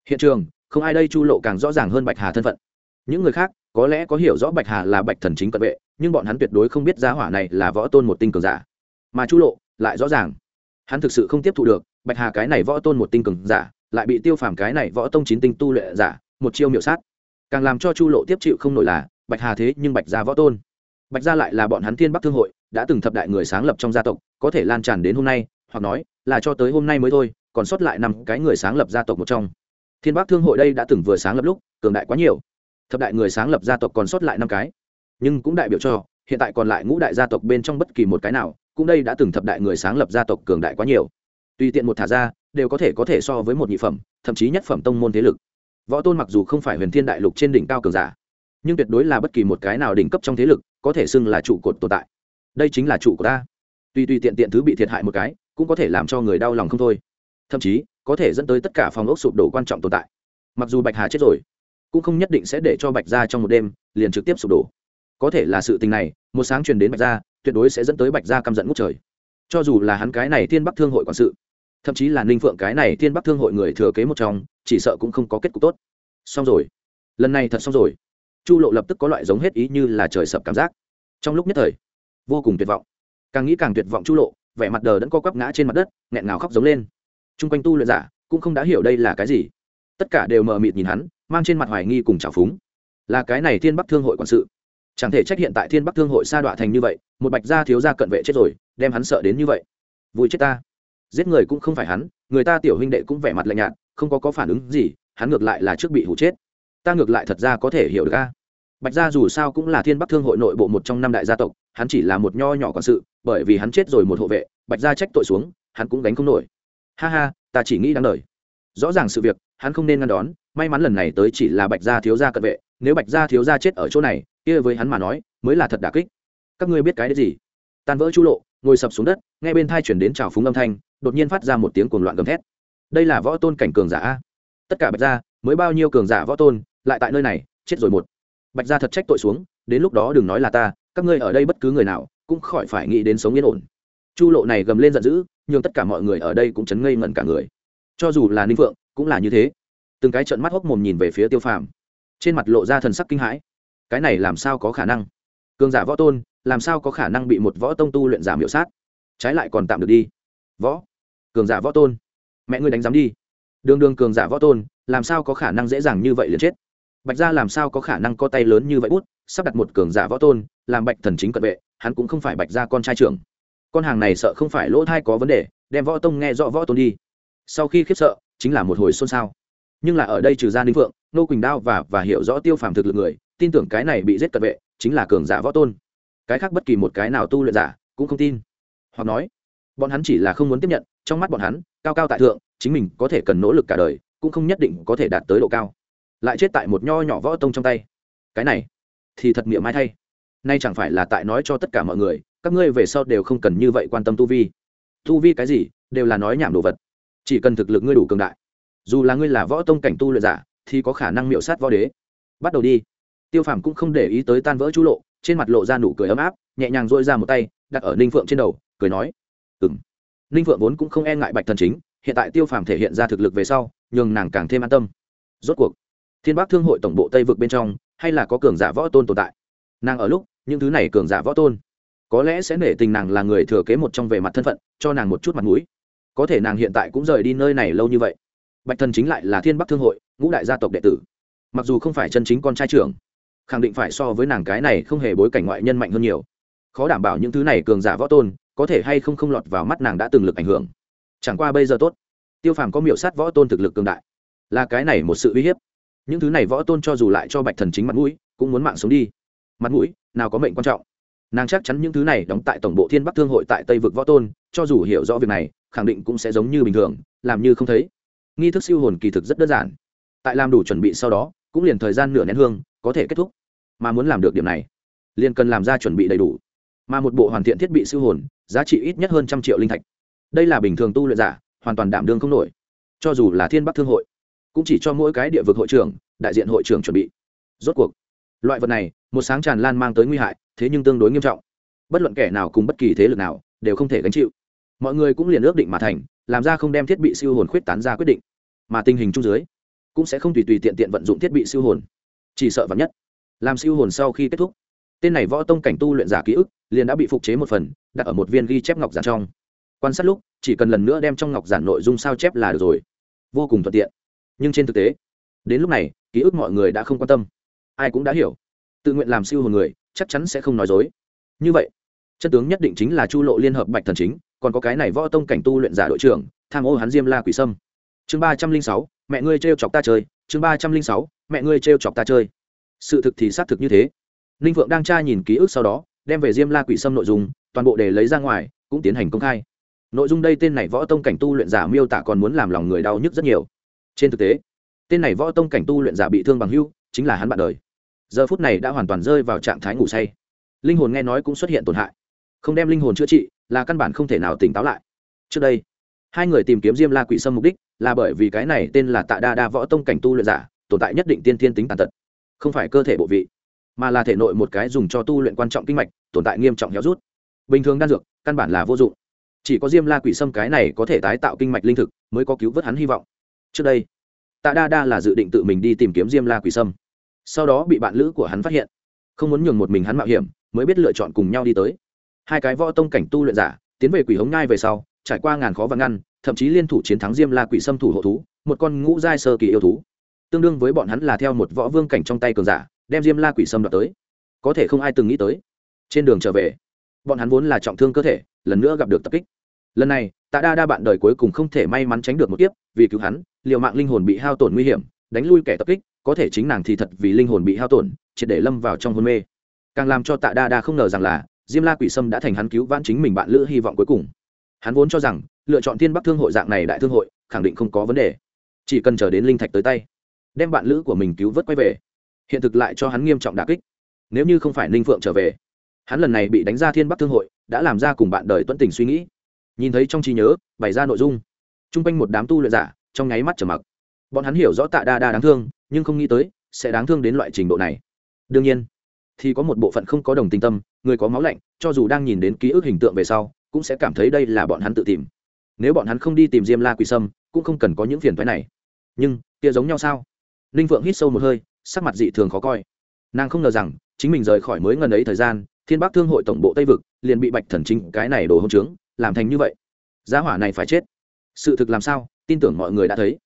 hiện trường không ai đây chu lộ càng rõ ràng hơn bạch hà thân phận những người khác có lẽ có hiểu rõ bạch hà là bạch thần chính cận vệ nhưng bọn hắn tuyệt đối không biết giá hỏa này là võ tôn một tinh cường giả mà chu lộ lại rõ ràng hắn thực sự không tiếp thu được bạch hà cái này võ tôn một tinh cường giả lại bị tiêu phàm cái này võ tông chín tinh tu lệ giả một chiêu miểu sát càng làm cho chu lộ tiếp chịu không nổi là bạch hà thế nhưng bạch gia võ tôn bạch gia lại là bọn hắn thiên bắc thương hội đã từng thập đại người sáng lập trong gia tộc có thể lan tràn đến hôm nay hoặc nói là cho tới hôm nay mới thôi còn sót lại năm cái người sáng lập gia tộc một trong thiên bắc thương hội đây đã từng vừa sáng lập lúc, cường đại quá nhiều. Thập đại người sáng lập gia tộc còn sót lại năm cái. Nhưng cũng đại biểu cho, hiện tại còn lại ngũ đại gia tộc bên trong bất kỳ một cái nào, cũng đây đã từng thập đại người sáng lập gia tộc cường đại quá nhiều. Tùy tiện một thả ra, đều có thể có thể so với một nhị phẩm, thậm chí nhất phẩm tông môn thế lực. Võ tôn mặc dù không phải huyền thiên đại lục trên đỉnh cao cường giả, nhưng tuyệt đối là bất kỳ một cái nào đỉnh cấp trong thế lực, có thể xưng là trụ cột tồn tại. Đây chính là trụ của ta. Tuy tùy tiện tiện thứ bị thiệt hại một cái, cũng có thể làm cho người đau lòng không thôi. Thậm chí có thể dẫn tới tất cả phòng ốc sụp đổ quan trọng tồn tại. Mặc dù bạch hà chết rồi, cũng không nhất định sẽ để cho bạch ra trong một đêm, liền trực tiếp sụp đổ. Có thể là sự tình này, một sáng truyền đến bạch gia tuyệt đối sẽ dẫn tới bạch gia căm giận ngút trời. Cho dù là hắn cái này thiên bắc thương hội quản sự, thậm chí là ninh phượng cái này thiên bắc thương hội người thừa kế một trong, chỉ sợ cũng không có kết cục tốt. Xong rồi. Lần này thật xong rồi. Chu lộ lập tức có loại giống hết ý như là trời sập cảm giác. Trong lúc nhất thời, vô cùng tuyệt vọng. Càng nghĩ càng tuyệt vọng chu lộ, vẻ mặt đờ đẫn co quắp ngã trên mặt đất, nghẹn ngào khóc giống lên chung quanh tu luyện giả cũng không đã hiểu đây là cái gì. Tất cả đều mờ mịt nhìn hắn, mang trên mặt hoài nghi cùng trào phúng. Là cái này thiên bắc thương hội quản sự. Chẳng thể trách hiện tại thiên bắc thương hội sa đọa thành như vậy, một bạch gia thiếu gia cận vệ chết rồi, đem hắn sợ đến như vậy. Vui chết ta. Giết người cũng không phải hắn, người ta tiểu huynh đệ cũng vẻ mặt lạnh nhạt, không có có phản ứng gì, hắn ngược lại là trước bị hủ chết. Ta ngược lại thật ra có thể hiểu được a. Bạch gia dù sao cũng là thiên bắc thương hội nội bộ một trong năm đại gia tộc, hắn chỉ là một nho nhỏ quản sự, bởi vì hắn chết rồi một hộ vệ, bạch gia trách tội xuống, hắn cũng gánh không nổi ha ha, ta chỉ nghĩ đáng đời. Rõ ràng sự việc, hắn không nên ngăn đón, may mắn lần này tới chỉ là bạch gia thiếu gia cận vệ, nếu bạch gia thiếu gia chết ở chỗ này, kia với hắn mà nói, mới là thật đà kích. Các ngươi biết cái đấy gì? Tan vỡ chu lộ, ngồi sập xuống đất, nghe bên thai chuyển đến trào phúng âm thanh, đột nhiên phát ra một tiếng cuồng loạn gầm thét. Đây là võ tôn cảnh cường giả tất cả bạch gia, mới bao nhiêu cường giả võ tôn, lại tại nơi này, chết rồi một. Bạch gia thật trách tội xuống, đến lúc đó đừng nói là ta, các ngươi ở đây bất cứ người nào, cũng khỏi phải nghĩ đến sống yên ổn. Chu lộ này gầm lên giận dữ nhưng tất cả mọi người ở đây cũng chấn ngây ngẩn cả người. Cho dù là ninh phượng, cũng là như thế. Từng cái trận mắt hốc mồm nhìn về phía tiêu phàm. Trên mặt lộ ra thần sắc kinh hãi. Cái này làm sao có khả năng? Cường giả võ tôn, làm sao có khả năng bị một võ tông tu luyện giả miệu sát? Trái lại còn tạm được đi. Võ, cường giả võ tôn. Mẹ ngươi đánh giám đi. Đường đường cường giả võ tôn, làm sao có khả năng dễ dàng như vậy liền chết? Bạch gia làm sao có khả năng có tay lớn như vậy bút, sắp đặt một cường giả võ tôn, làm bạch thần chính cận vệ, hắn cũng không phải bạch gia con trai trưởng con hàng này sợ không phải lỗ thai có vấn đề, đem võ tông nghe rõ võ tôn đi. Sau khi khiếp sợ, chính là một hồi xôn xao. Nhưng là ở đây trừ gia ninh phượng, nô quỳnh đao và và hiểu rõ tiêu phàm thực lực người, tin tưởng cái này bị giết cận vệ, chính là cường giả võ tôn. Cái khác bất kỳ một cái nào tu luyện giả cũng không tin. Hoặc nói, bọn hắn chỉ là không muốn tiếp nhận, trong mắt bọn hắn, cao cao tại thượng, chính mình có thể cần nỗ lực cả đời, cũng không nhất định có thể đạt tới độ cao. Lại chết tại một nho nhỏ võ tông trong tay. Cái này thì thật miệng mai thay. Nay chẳng phải là tại nói cho tất cả mọi người các ngươi về sau đều không cần như vậy quan tâm tu vi. Tu vi cái gì, đều là nói nhảm đồ vật. Chỉ cần thực lực ngươi đủ cường đại. Dù là ngươi là võ tông cảnh tu luyện giả, thì có khả năng miệu sát võ đế. Bắt đầu đi. Tiêu phàm cũng không để ý tới tan vỡ chú lộ, trên mặt lộ ra nụ cười ấm áp, nhẹ nhàng dôi ra một tay, đặt ở ninh phượng trên đầu, cười nói ừng ninh phượng vốn cũng không e ngại bạch thần chính, hiện tại tiêu phàm thể hiện ra thực lực về sau, nhường nàng càng thêm an tâm. Rốt cuộc, thiên bắc thương hội tổng bộ tây vực bên trong, hay là có cường giả võ tôn tồn tại? Nàng ở lúc, những thứ này cường giả võ tôn có lẽ sẽ nể tình nàng là người thừa kế một trong về mặt thân phận, cho nàng một chút mặt mũi. Có thể nàng hiện tại cũng rời đi nơi này lâu như vậy. Bạch thần chính lại là thiên bắc thương hội, ngũ đại gia tộc đệ tử. Mặc dù không phải chân chính con trai trưởng, khẳng định phải so với nàng cái này không hề bối cảnh ngoại nhân mạnh hơn nhiều. Khó đảm bảo những thứ này cường giả võ tôn, có thể hay không không lọt vào mắt nàng đã từng lực ảnh hưởng. Chẳng qua bây giờ tốt. Tiêu phàm có miểu sát võ tôn thực lực cường đại. Là cái này một sự uy hiếp. Những thứ này võ tôn cho dù lại cho bạch thần chính mặt mũi, cũng muốn mạng sống đi. Mặt mũi, nào có mệnh quan trọng nàng chắc chắn những thứ này đóng tại tổng bộ thiên bắc thương hội tại tây vực võ tôn, cho dù hiểu rõ việc này, khẳng định cũng sẽ giống như bình thường, làm như không thấy. Nghi thức siêu hồn kỳ thực rất đơn giản. Tại làm đủ chuẩn bị sau đó, cũng liền thời gian nửa nén hương, có thể kết thúc. Mà muốn làm được điểm này, liền cần làm ra chuẩn bị đầy đủ. Mà một bộ hoàn thiện thiết bị siêu hồn, giá trị ít nhất hơn trăm triệu linh thạch. Đây là bình thường tu luyện giả, hoàn toàn đảm đương không nổi. Cho dù là thiên bắc thương hội, cũng chỉ cho mỗi cái địa vực hội trưởng, đại diện hội trưởng chuẩn bị. Rốt cuộc, loại vật này, một sáng tràn lan mang tới nguy hại thế nhưng tương đối nghiêm trọng. Bất luận kẻ nào cùng bất kỳ thế lực nào đều không thể gánh chịu. Mọi người cũng liền ước định mà thành, làm ra không đem thiết bị siêu hồn khuyết tán ra quyết định. Mà tình hình chung dưới, cũng sẽ không tùy tùy tiện tiện vận dụng thiết bị siêu hồn. Chỉ sợ vắn nhất, làm siêu hồn sau khi kết thúc, tên này võ tông cảnh tu luyện giả ký ức liền đã bị phục chế một phần, đặt ở một viên ghi chép ngọc giản trong. Quan sát lúc, chỉ cần lần nữa đem trong ngọc giản nội dung sao chép là được rồi. Vô cùng thuận tiện. Nhưng trên thực tế, đến lúc này, ký ức mọi người đã không quan tâm. Ai cũng đã hiểu, tự nguyện làm siêu hồn người chắc chắn sẽ không nói dối. Như vậy, chân tướng nhất định chính là chu lộ liên hợp bạch thần chính, còn có cái này võ tông cảnh tu luyện giả đội trưởng, tham ô hắn diêm la quỷ sâm. Chương ba trăm linh sáu, mẹ ngươi t chọc ta chơi. Chương ba trăm linh sáu, mẹ ngươi t chọc ta chơi. Sự thực thì xác thực như thế. Ninh phượng đang tra nhìn ký ức sau đó, đem về diêm la quỷ sâm nội dung, toàn bộ để lấy ra ngoài, cũng tiến hành công khai. Nội dung đây tên này võ tông cảnh tu luyện giả miêu tả còn muốn làm lòng người đau nhức rất nhiều. Trên thực tế, tên này võ tông cảnh tu luyện giả bị thương bằng hưu, chính là hắn bạn đời giờ phút này đã hoàn toàn rơi vào trạng thái ngủ say. Linh hồn nghe nói cũng xuất hiện tổn hại. Không đem linh hồn chữa trị là căn bản không thể nào tỉnh táo lại. Trước đây, hai người tìm kiếm diêm la quỷ sâm mục đích là bởi vì cái này tên là tạ đa đa võ tông cảnh tu luyện giả, tồn tại nhất định tiên thiên tính tàn tật, không phải cơ thể bộ vị, mà là thể nội một cái dùng cho tu luyện quan trọng kinh mạch, tồn tại nghiêm trọng héo rút. Bình thường đan dược, căn bản là vô dụng. Chỉ có diêm la quỷ sâm cái này có thể tái tạo kinh mạch linh thực mới có cứu vớt hắn hy vọng. Trước đây, tạ đa đa là dự định tự mình đi tìm kiếm diêm la quỷ sâm sau đó bị bạn lữ của hắn phát hiện. Không muốn nhường một mình hắn mạo hiểm, mới biết lựa chọn cùng nhau đi tới. Hai cái võ tông cảnh tu luyện giả, tiến về quỷ hống ngai về sau, trải qua ngàn khó và ngăn, thậm chí liên thủ chiến thắng diêm la quỷ xâm thủ hộ thú, một con ngũ giai sơ kỳ yêu thú. Tương đương với bọn hắn là theo một võ vương cảnh trong tay cường giả, đem diêm la quỷ xâm đoạt tới. Có thể không ai từng nghĩ tới. Trên đường trở về, bọn hắn vốn là trọng thương cơ thể, lần nữa gặp được tập kích. Lần này, tạ đa đa bạn đời cuối cùng không thể may mắn tránh được một kiếp, vì cứu hắn, liều mạng linh hồn bị hao tổn nguy hiểm, đánh lui kẻ tập kích có thể chính nàng thì thật vì linh hồn bị hao tổn, triệt để lâm vào trong hôn mê. Càng làm cho tạ đa đa không ngờ rằng là, diêm la quỷ sâm đã thành hắn cứu vãn chính mình bạn lữ hy vọng cuối cùng. Hắn vốn cho rằng, lựa chọn thiên bắc thương hội dạng này đại thương hội, khẳng định không có vấn đề. Chỉ cần chờ đến linh thạch tới tay, đem bạn lữ của mình cứu vớt quay về. Hiện thực lại cho hắn nghiêm trọng đà kích. Nếu như không phải ninh phượng trở về, hắn lần này bị đánh ra thiên bắc thương hội, đã làm ra cùng bạn đời tuấn tình suy nghĩ. Nhìn thấy trong trí nhớ, bày ra nội dung t r u n g quanh một đám tu luyện giả, trong nháy mắt trở mặc. Bọn hắn hiểu rõ tạ đa đa đáng thương nhưng không nghĩ tới, sẽ đáng thương đến loại trình độ này. Đương nhiên, thì có một bộ phận không có đồng tình tâm, người có máu lạnh, cho dù đang nhìn đến ký ức hình tượng về sau, cũng sẽ cảm thấy đây là bọn hắn tự tìm. Nếu bọn hắn không đi tìm diêm la quỳ sâm, cũng không cần có những phiền thoái này. Nhưng, kia giống nhau sao? Ninh phượng hít sâu một hơi, sắc mặt dị thường khó coi. Nàng không ngờ rằng, chính mình rời khỏi mới ngần ấy thời gian, thiên bắc thương hội tổng bộ tây vực, liền bị bạch thần chính cái này đổ hông trướng, làm thành như vậy. Giá hỏa này phải chết. Sự thực làm sao? Tin tưởng mọi người đã thấy.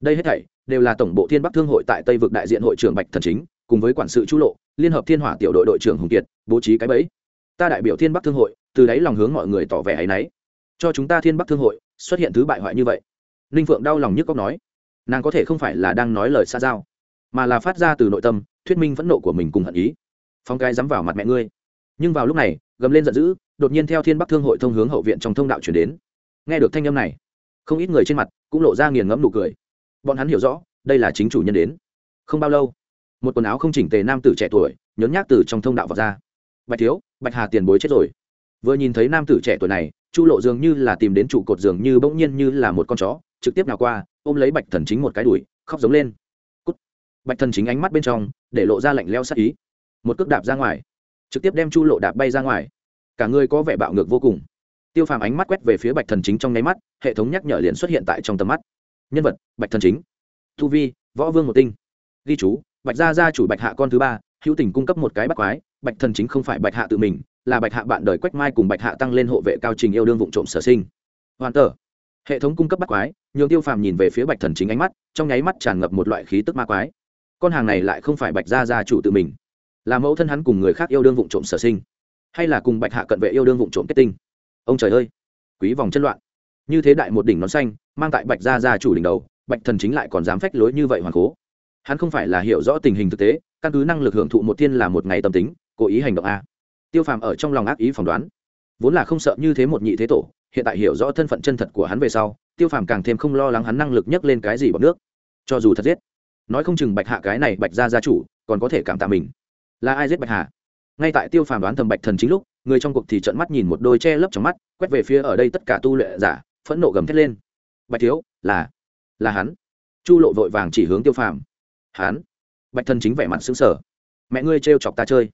Đây hết thảy đều là tổng bộ thiên bắc thương hội tại tây vực đại diện hội trưởng bạch thần chính, cùng với quản sự chu lộ, liên hợp thiên hỏa tiểu đội đội trưởng hùng kiệt, bố trí cái bẫy. Ta đại biểu thiên bắc thương hội, từ đấy lòng hướng mọi người tỏ vẻ hay náy. Cho chúng ta thiên bắc thương hội, xuất hiện thứ bại hoại như vậy. Ninh phượng đau lòng nhức cóc nói, nàng có thể không phải là đang nói lời xa giao, mà là phát ra từ nội tâm, thuyết minh phẫn nộ của mình cùng hận ý. Phong cái dám vào mặt mẹ ngươi. Nhưng vào lúc này, gầm lên giận dữ, đột nhiên theo thiên bắc thương hội thông hướng hậu viện trong thông đạo chuyển đến. Nghe được thanh âm này, không ít người trên mặt cũng lộ ra nghiền ngẫm nụ cười bọn hắn hiểu rõ, đây là chính chủ nhân đến. Không bao lâu, một quần áo không chỉnh tề nam tử trẻ tuổi nhấn nhác từ trong thông đạo vào ra. Bạch thiếu, bạch hà tiền bối chết rồi. Vừa nhìn thấy nam tử trẻ tuổi này, chu lộ dường như là tìm đến trụ cột dường như bỗng nhiên như là một con chó, trực tiếp nào qua, ôm lấy bạch thần chính một cái đùi khóc giống lên. Cút. bạch thần chính ánh mắt bên trong, để lộ ra lạnh leo sát ý. Một cước đạp ra ngoài, trực tiếp đem chu lộ đạp bay ra ngoài. Cả người có vẻ bạo ngược vô cùng. Tiêu phàm ánh mắt quét về phía bạch thần chính trong nháy mắt, hệ thống nhắc nhở liền xuất hiện tại trong tầm mắt nhân vật, bạch thần chính. Thu vi, võ vương một tinh. Ghi chú, bạch gia gia chủ bạch hạ con thứ ba, hữu tình cung cấp một cái bắt quái, bạch thần chính không phải bạch hạ tự mình, là bạch hạ bạn đời quách mai cùng bạch hạ tăng lên hộ vệ cao trình yêu đương vụ trộm sở sinh. Hoàn tờ. Hệ thống cung cấp bắt quái, nhường tiêu phàm nhìn về phía bạch thần chính ánh mắt, trong nháy mắt tràn ngập một loại khí tức ma quái. Con hàng này lại không phải bạch gia gia chủ tự mình, là mẫu thân hắn cùng người khác yêu đương vụ trộm sở sinh, hay là cùng bạch hạ cận vệ yêu đương vụ trộm kết tinh. Ông trời ơi, quý vòng chân loạn như thế đại một đỉnh nón xanh, mang tại bạch gia gia chủ đỉnh đầu, bạch thần chính lại còn dám phách lối như vậy hoàng cố. Hắn không phải là hiểu rõ tình hình thực tế, căn cứ năng lực hưởng thụ một thiên là một ngày tâm tính, cố ý hành động a. Tiêu phàm ở trong lòng ác ý phỏng đoán. Vốn là không sợ như thế một nhị thế tổ, hiện tại hiểu rõ thân phận chân thật của hắn về sau, tiêu phàm càng thêm không lo lắng hắn năng lực nhấc lên cái gì bọc nước. Cho dù thật giết, nói không chừng bạch hạ cái này bạch ra gia chủ, còn có thể cảm tạ mình. Là ai giết bạch hạ? Ngay tại tiêu phàm đoán thầm bạch thần chính lúc, người trong cuộc thì trận mắt nhìn một đôi che lấp trong mắt, quét về phía ở đây tất cả tu lệ giả phẫn nộ gầm thét lên. Bạch thiếu, là là hắn. Chu lộ vội vàng chỉ hướng tiêu phàm. Hắn? Bạch thần chính vẻ mặt xứng sở mẹ ngươi trêu chọc ta chơi.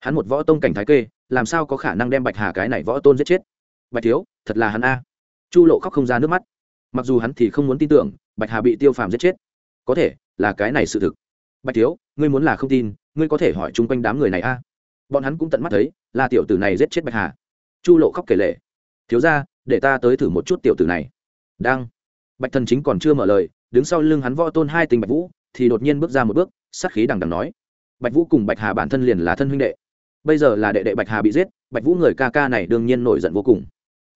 Hắn một võ tông cảnh thái kê, làm sao có khả năng đem bạch hà cái này võ tôn giết chết? Bạch thiếu, thật là hắn a. Chu lộ khóc không ra nước mắt. Mặc dù hắn thì không muốn tin tưởng, bạch hà bị tiêu phàm giết chết. Có thể, là cái này sự thực. Bạch thiếu, ngươi muốn là không tin, ngươi có thể hỏi chung quanh đám người này a. Bọn hắn cũng tận mắt thấy, là tiểu tử này giết chết bạch hà. Chu lộ khóc kể lệ thiếu ra để ta tới thử một chút tiểu tử này. Đang. Bạch thần chính còn chưa mở lời, đứng sau lưng hắn võ tôn hai tình bạch vũ, thì đột nhiên bước ra một bước, sát khí đằng đằng nói. Bạch vũ cùng bạch hà bản thân liền là thân huynh đệ. Bây giờ là đệ đệ bạch hà bị giết, bạch vũ người ca ca này đương nhiên nổi giận vô cùng.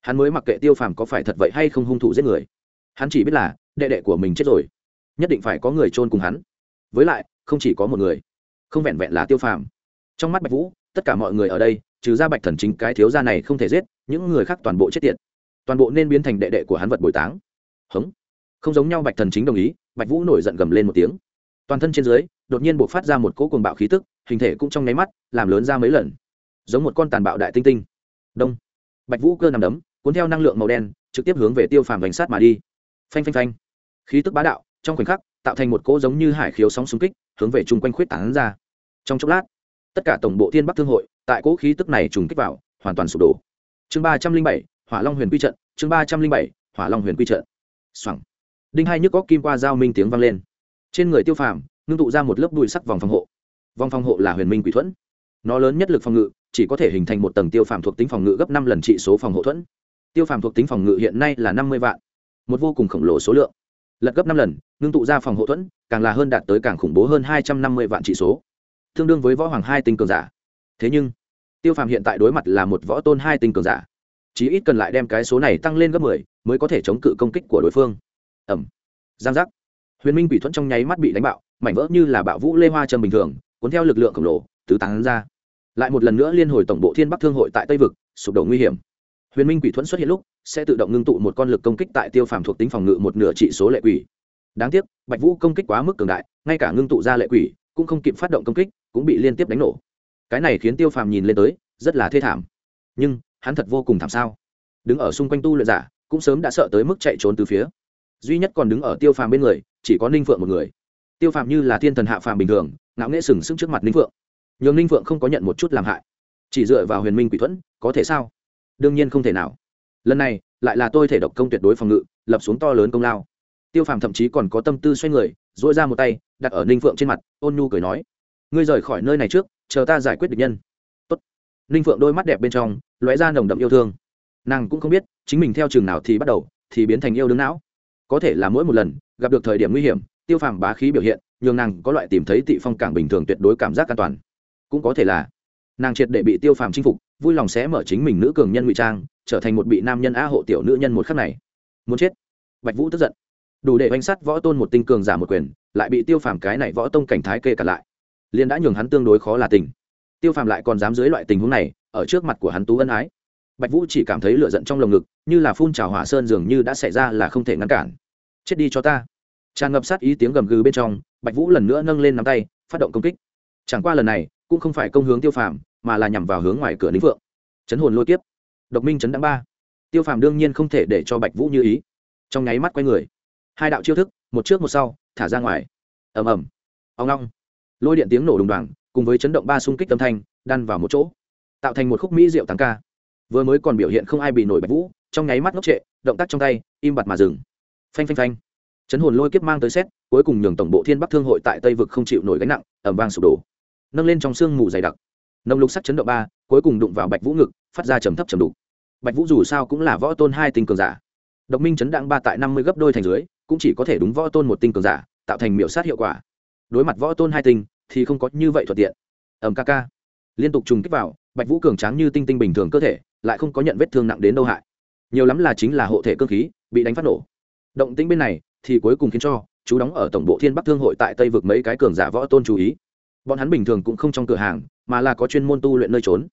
Hắn mới mặc kệ tiêu phàm có phải thật vậy hay không hung thủ giết người. Hắn chỉ biết là, đệ đệ của mình chết rồi. Nhất định phải có người chôn cùng hắn. Với lại, không chỉ có một người. Không vẹn vẹn là tiêu phàm. Trong mắt bạch vũ, tất cả mọi người ở đây, trừ ra bạch thần chính cái thiếu gia này không thể giết, những người khác toàn bộ chết tiệt toàn bộ nên biến thành đệ đệ của hắn vật bồi táng. Hống. Không giống nhau bạch thần chính đồng ý, bạch vũ nổi giận gầm lên một tiếng. Toàn thân trên dưới, đột nhiên buộc phát ra một cỗ cuồng bạo khí tức, hình thể cũng trong nháy mắt, làm lớn ra mấy lần. Giống một con tàn bạo đại tinh tinh. Đông. Bạch vũ cơ nằm đấm, cuốn theo năng lượng màu đen, trực tiếp hướng về tiêu phàm bánh sát mà đi. Phanh phanh phanh. Khí tức bá đạo, trong khoảnh khắc, tạo thành một cỗ giống như hải khiếu sóng xung kích, hướng về chung quanh khuyết tảng ra. Trong chốc lát, tất cả tổng bộ thiên bắc thương hội, tại cỗ khí tức này trùng kích vào, hoàn toàn sụp đổ. Chương ba trăm linh bảy hỏa long huyền quy trận, chương ba trăm linh bảy, hỏa long huyền quy trận. Xoẳng đinh hai nhức góc kim qua dao minh tiếng vang lên. Trên người tiêu phàm, ngưng tụ ra một lớp đùi sắc vòng phòng hộ. Vòng phòng hộ là huyền minh quỷ thuẫn. Nó lớn nhất lực phòng ngự, chỉ có thể hình thành một tầng tiêu phàm thuộc tính phòng ngự gấp năm lần trị số phòng hộ thuẫn. Tiêu phàm thuộc tính phòng ngự hiện nay là năm mươi vạn. Một vô cùng khổng lồ số lượng. Lật gấp năm lần, ngưng tụ ra phòng hộ thuẫn, càng là hơn đạt tới càng khủng bố hơn hai trăm năm mươi vạn trị số. Tương đương với võ hoàng hai tinh cường giả. Thế nhưng, tiêu phàm hiện tại đối mặt là một võ tôn hai tinh cường giả chí ít cần lại đem cái số này tăng lên gấp mười mới có thể chống cự công kích của đối phương. Ẩm. Giang giác. Huyền minh bị thuẫn trong nháy mắt bị đánh bạo, mảnh vỡ như là bạo vũ lê hoa trầm bình thường, cuốn theo lực lượng khổng lồ, tứ tán ra. Lại một lần nữa liên hồi tổng bộ thiên bắc thương hội tại tây vực, sụp đổ nguy hiểm. Huyền minh quỷ thuẫn xuất hiện lúc, sẽ tự động ngưng tụ một con lực công kích tại tiêu phàm thuộc tính phòng ngự một nửa trị số lệ quỷ. Đáng tiếc, bạch vũ công kích quá mức cường đại, ngay cả ngưng tụ ra lệ quỷ cũng không kịp phát động công kích, cũng bị liên tiếp đánh nổ. Cái này khiến tiêu phàm nhìn lên tới, rất là thê thảm. Nhưng hắn thật vô cùng thảm sao. Đứng ở xung quanh tu luyện giả, cũng sớm đã sợ tới mức chạy trốn từ phía. Duy nhất còn đứng ở tiêu phàm bên người, chỉ có ninh phượng một người. Tiêu phàm như là thiên thần hạ phàm bình thường, ngạo nghễ sừng sững trước mặt ninh phượng. Nhường ninh phượng không có nhận một chút làm hại. Chỉ dựa vào huyền minh quỷ thuẫn, có thể sao? Đương nhiên không thể nào. Lần này, lại là tôi thể độc công tuyệt đối phòng ngự, lập xuống to lớn công lao. Tiêu phàm thậm chí còn có tâm tư xoay người dỗi ra một tay, đặt ở ninh phượng trên mặt, ôn nhu cười nói, ngươi rời khỏi nơi này trước, chờ ta giải quyết được nhân ninh phượng đôi mắt đẹp bên trong lóe ra nồng đậm yêu thương. Nàng cũng không biết chính mình theo trường nào thì bắt đầu thì biến thành yêu đương não. Có thể là mỗi một lần gặp được thời điểm nguy hiểm, tiêu phàm bá khí biểu hiện, nhường nàng có loại tìm thấy tị phong cảng bình thường tuyệt đối cảm giác an toàn. Cũng có thể là nàng triệt để bị tiêu phàm chinh phục, vui lòng sẽ mở chính mình nữ cường nhân ngụy trang, trở thành một bị nam nhân a hộ tiểu nữ nhân một khắc này. Muốn chết. Bạch vũ tức giận. Đủ để oanh sắt võ tôn một tinh cường giả một quyền, lại bị tiêu phàm cái này võ tông cảnh thái kê cả lại. Liên đã nhường hắn tương đối khó là tình tiêu phàm lại còn dám dưới loại tình huống này, ở trước mặt của hắn tú ân ái. Bạch vũ chỉ cảm thấy lửa giận trong lồng ngực, như là phun trào hỏa sơn dường như đã xảy ra là không thể ngăn cản. Chết đi cho ta. Tràn ngập sát ý tiếng gầm gừ bên trong, bạch vũ lần nữa nâng lên nắm tay, phát động công kích. Chẳng qua lần này, cũng không phải công hướng tiêu phàm, mà là nhằm vào hướng ngoài cửa lính vượng. chấn hồn lôi tiếp độc minh chấn đáng ba. Tiêu phàm đương nhiên không thể để cho bạch vũ như ý. Trong nháy mắt quay người. Hai đạo chiêu thức, một trước một sau, thả ra ngoài. Ầm ầm. Ông long lôi điện tiếng nổ đùng đoàng cùng với chấn động ba xung kích âm thanh, đan vào một chỗ, tạo thành một khúc mỹ rượu tăng ca. Vừa mới còn biểu hiện không ai bị nổi bạch vũ, trong nháy mắt ngốc trệ, động tác trong tay, im bặt mà dừng. Phanh phanh phanh. Chấn hồn lôi kiếp mang tới xét, cuối cùng nhường tổng bộ thiên bắc thương hội tại tây vực không chịu nổi gánh nặng ẩm vang sụp đổ. Nâng lên trong sương mù dày đặc. Nông lục sắc chấn động ba, cuối cùng đụng vào bạch vũ ngực, phát ra trầm thấp trầm đục. Bạch vũ dù sao cũng là võ tôn hai tinh cường giả. Độc minh chấn đặng ba tại năm mươi gấp đôi thành dưới, cũng chỉ có thể đúng võ tôn một tinh cường giả, tạo thành miểu sát hiệu quả. Đối mặt võ tôn hai tinh thì không có như vậy thuận tiện. Ẩm ca ca. Liên tục trùng kích vào, bạch vũ cường tráng như tinh tinh bình thường cơ thể, lại không có nhận vết thương nặng đến đâu hại. Nhiều lắm là chính là hộ thể cơ khí, bị đánh phát nổ. Động tĩnh bên này, thì cuối cùng khiến cho chú đóng ở tổng bộ thiên bắc thương hội tại tây vực mấy cái cường giả võ tôn chú ý. Bọn hắn bình thường cũng không trong cửa hàng, mà là có chuyên môn tu luyện nơi trốn.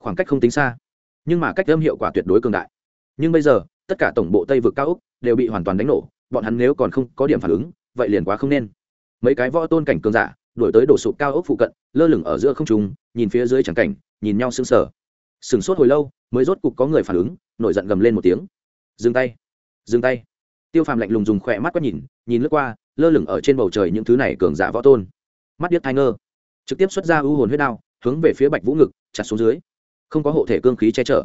Khoảng cách không tính xa, nhưng mà cách âm hiệu quả tuyệt đối cường đại. Nhưng bây giờ, tất cả tổng bộ tây vực cao úc đều bị hoàn toàn đánh nổ, bọn hắn nếu còn không có điểm phản ứng, vậy liền quá không nên. Mấy cái võ tôn cảnh cường giả đuổi tới đổ sụp cao ốc phụ cận, lơ lửng ở giữa không trung, nhìn phía dưới chẳng cảnh, nhìn nhau sững sờ. Sửng sốt hồi lâu, mới rốt cục có người phản ứng, nổi giận gầm lên một tiếng. Dừng tay dừng tay. Tiêu phàm lạnh lùng dùng khỏe mắt quét nhìn nhìn lướt qua, lơ lửng ở trên bầu trời những thứ này cường giả võ tôn. Mắt điếc thai ngơ. Trực tiếp xuất ra ưu hồn huyết đao, hướng về phía bạch vũ ngực, chặt xuống dưới. Không có hộ thể cương khí che chở.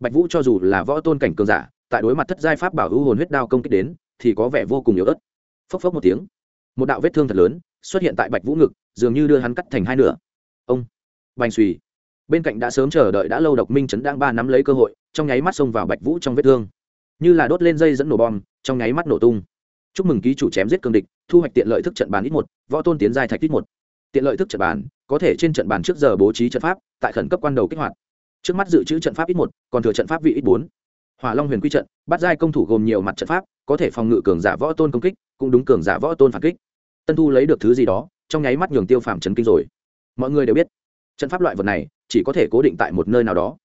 Bạch vũ cho dù là võ tôn cảnh cường giả, tại đối mặt thất giai pháp bảo ưu hồn huyết đao công kích đến, thì có vẻ vô cùng yếu ớt. Phốc phốc một tiếng một đạo vết thương thật lớn xuất hiện tại bạch vũ ngực dường như đưa hắn cắt thành hai nửa ông bành suy bên cạnh đã sớm chờ đợi đã lâu độc minh trấn đang ba nắm lấy cơ hội trong nháy mắt xông vào bạch vũ trong vết thương như là đốt lên dây dẫn nổ bom trong nháy mắt nổ tung chúc mừng ký chủ chém giết cương địch thu hoạch tiện lợi thức trận bàn ít một võ tôn tiến giai thạch ít một tiện lợi thức trận bàn có thể trên trận bàn trước giờ bố trí trận pháp tại khẩn cấp quan đầu kích hoạt trước mắt dự trữ trận pháp ít một còn thừa trận pháp vị ít bốn hỏa long huyền quy trận bắt giai công thủ gồm nhiều mặt trận pháp có thể phòng ngự cường giả võ tôn công kích cũng đúng cường giả võ tôn phản kích. Tân thu lấy được thứ gì đó, trong nháy mắt nhường tiêu phạm chấn kinh rồi. Mọi người đều biết, trận pháp loại vật này chỉ có thể cố định tại một nơi nào đó.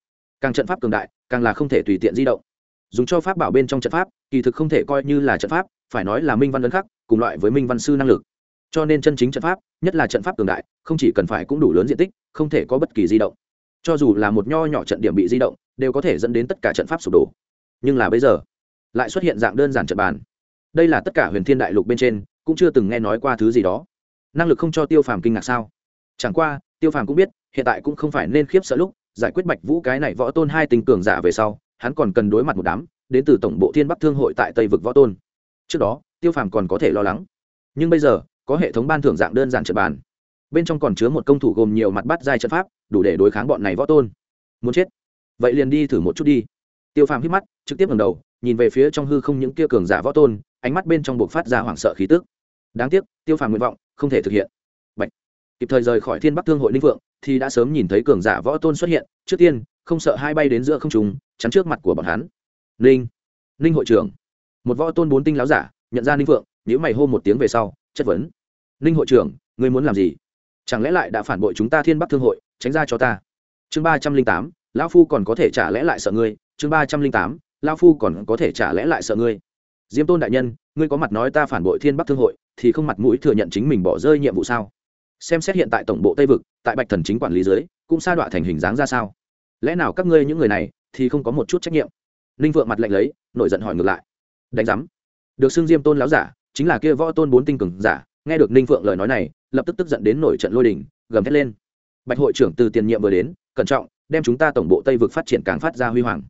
Càng trận pháp cường đại, càng là không thể tùy tiện di động. Dùng cho pháp bảo bên trong trận pháp, kỳ thực không thể coi như là trận pháp, phải nói là minh văn ấn khắc, cùng loại với minh văn sư năng lực. Cho nên chân chính trận pháp, nhất là trận pháp cường đại, không chỉ cần phải cũng đủ lớn diện tích, không thể có bất kỳ di động. Cho dù là một nho nhỏ trận điểm bị di động, đều có thể dẫn đến tất cả trận pháp sụp đổ. Nhưng là bây giờ, lại xuất hiện dạng đơn giản trận bàn đây là tất cả huyền thiên đại lục bên trên, cũng chưa từng nghe nói qua thứ gì đó. Năng lực không cho tiêu phàm kinh ngạc sao? Chẳng qua, tiêu phàm cũng biết, hiện tại cũng không phải nên khiếp sợ lúc, giải quyết bạch vũ cái này võ tôn hai tình cường giả về sau, hắn còn cần đối mặt một đám, đến từ tổng bộ thiên bắc thương hội tại tây vực võ tôn. Trước đó, tiêu phàm còn có thể lo lắng. Nhưng bây giờ, có hệ thống ban thưởng dạng đơn giản trận bàn. Bên trong còn chứa một công thủ gồm nhiều mặt bắt giai trận pháp, đủ để đối kháng bọn này võ tôn. Muốn chết? Vậy liền đi thử một chút đi. Tiêu phàm hít mắt, trực tiếp ngầm đầu, nhìn về phía trong hư không những kia cường giả võ tôn ánh mắt bên trong buộc phát ra hoảng sợ khí tức. Đáng tiếc, tiêu phàm nguyện vọng không thể thực hiện. Bạch. kịp thời rời khỏi thiên bắc thương hội Linh vượng thì đã sớm nhìn thấy cường giả võ tôn xuất hiện. Trước tiên, không sợ hai bay đến giữa không trùng chắn trước mặt của bọn hắn. Ninh ninh hội trưởng. Một võ tôn bốn tinh láo giả, nhận ra ninh vượng nhữ mày hô một tiếng về sau, chất vấn. Ninh hội trưởng, ngươi muốn làm gì? Chẳng lẽ lại đã phản bội chúng ta thiên bắc thương hội, tránh ra cho ta? Chương ba trăm linh tám, lão phu còn có thể trả lẽ lại sợ ngươi. Chương ba trăm linh tám, lão phu còn có thể trả lẽ lại sợ ngươi diêm tôn đại nhân, ngươi có mặt nói ta phản bội thiên bắc thương hội, thì không mặt mũi thừa nhận chính mình bỏ rơi nhiệm vụ sao? Xem xét hiện tại tổng bộ tây vực, tại bạch thần chính quản lý dưới, cũng sa đọa thành hình dáng ra sao? Lẽ nào các ngươi những người này, thì không có một chút trách nhiệm? Ninh vượng mặt lạnh lấy, nổi giận hỏi ngược lại. Đánh giám. Được xưng diêm tôn láo giả, chính là kia võ tôn bốn tinh cường giả, nghe được ninh vượng lời nói này, lập tức tức giận đến nổi trận lôi đình, gầm thét lên. Bạch hội trưởng từ tiền nhiệm vừa đến, cẩn trọng, đem chúng ta tổng bộ tây vực phát triển càng phát ra huy hoàng.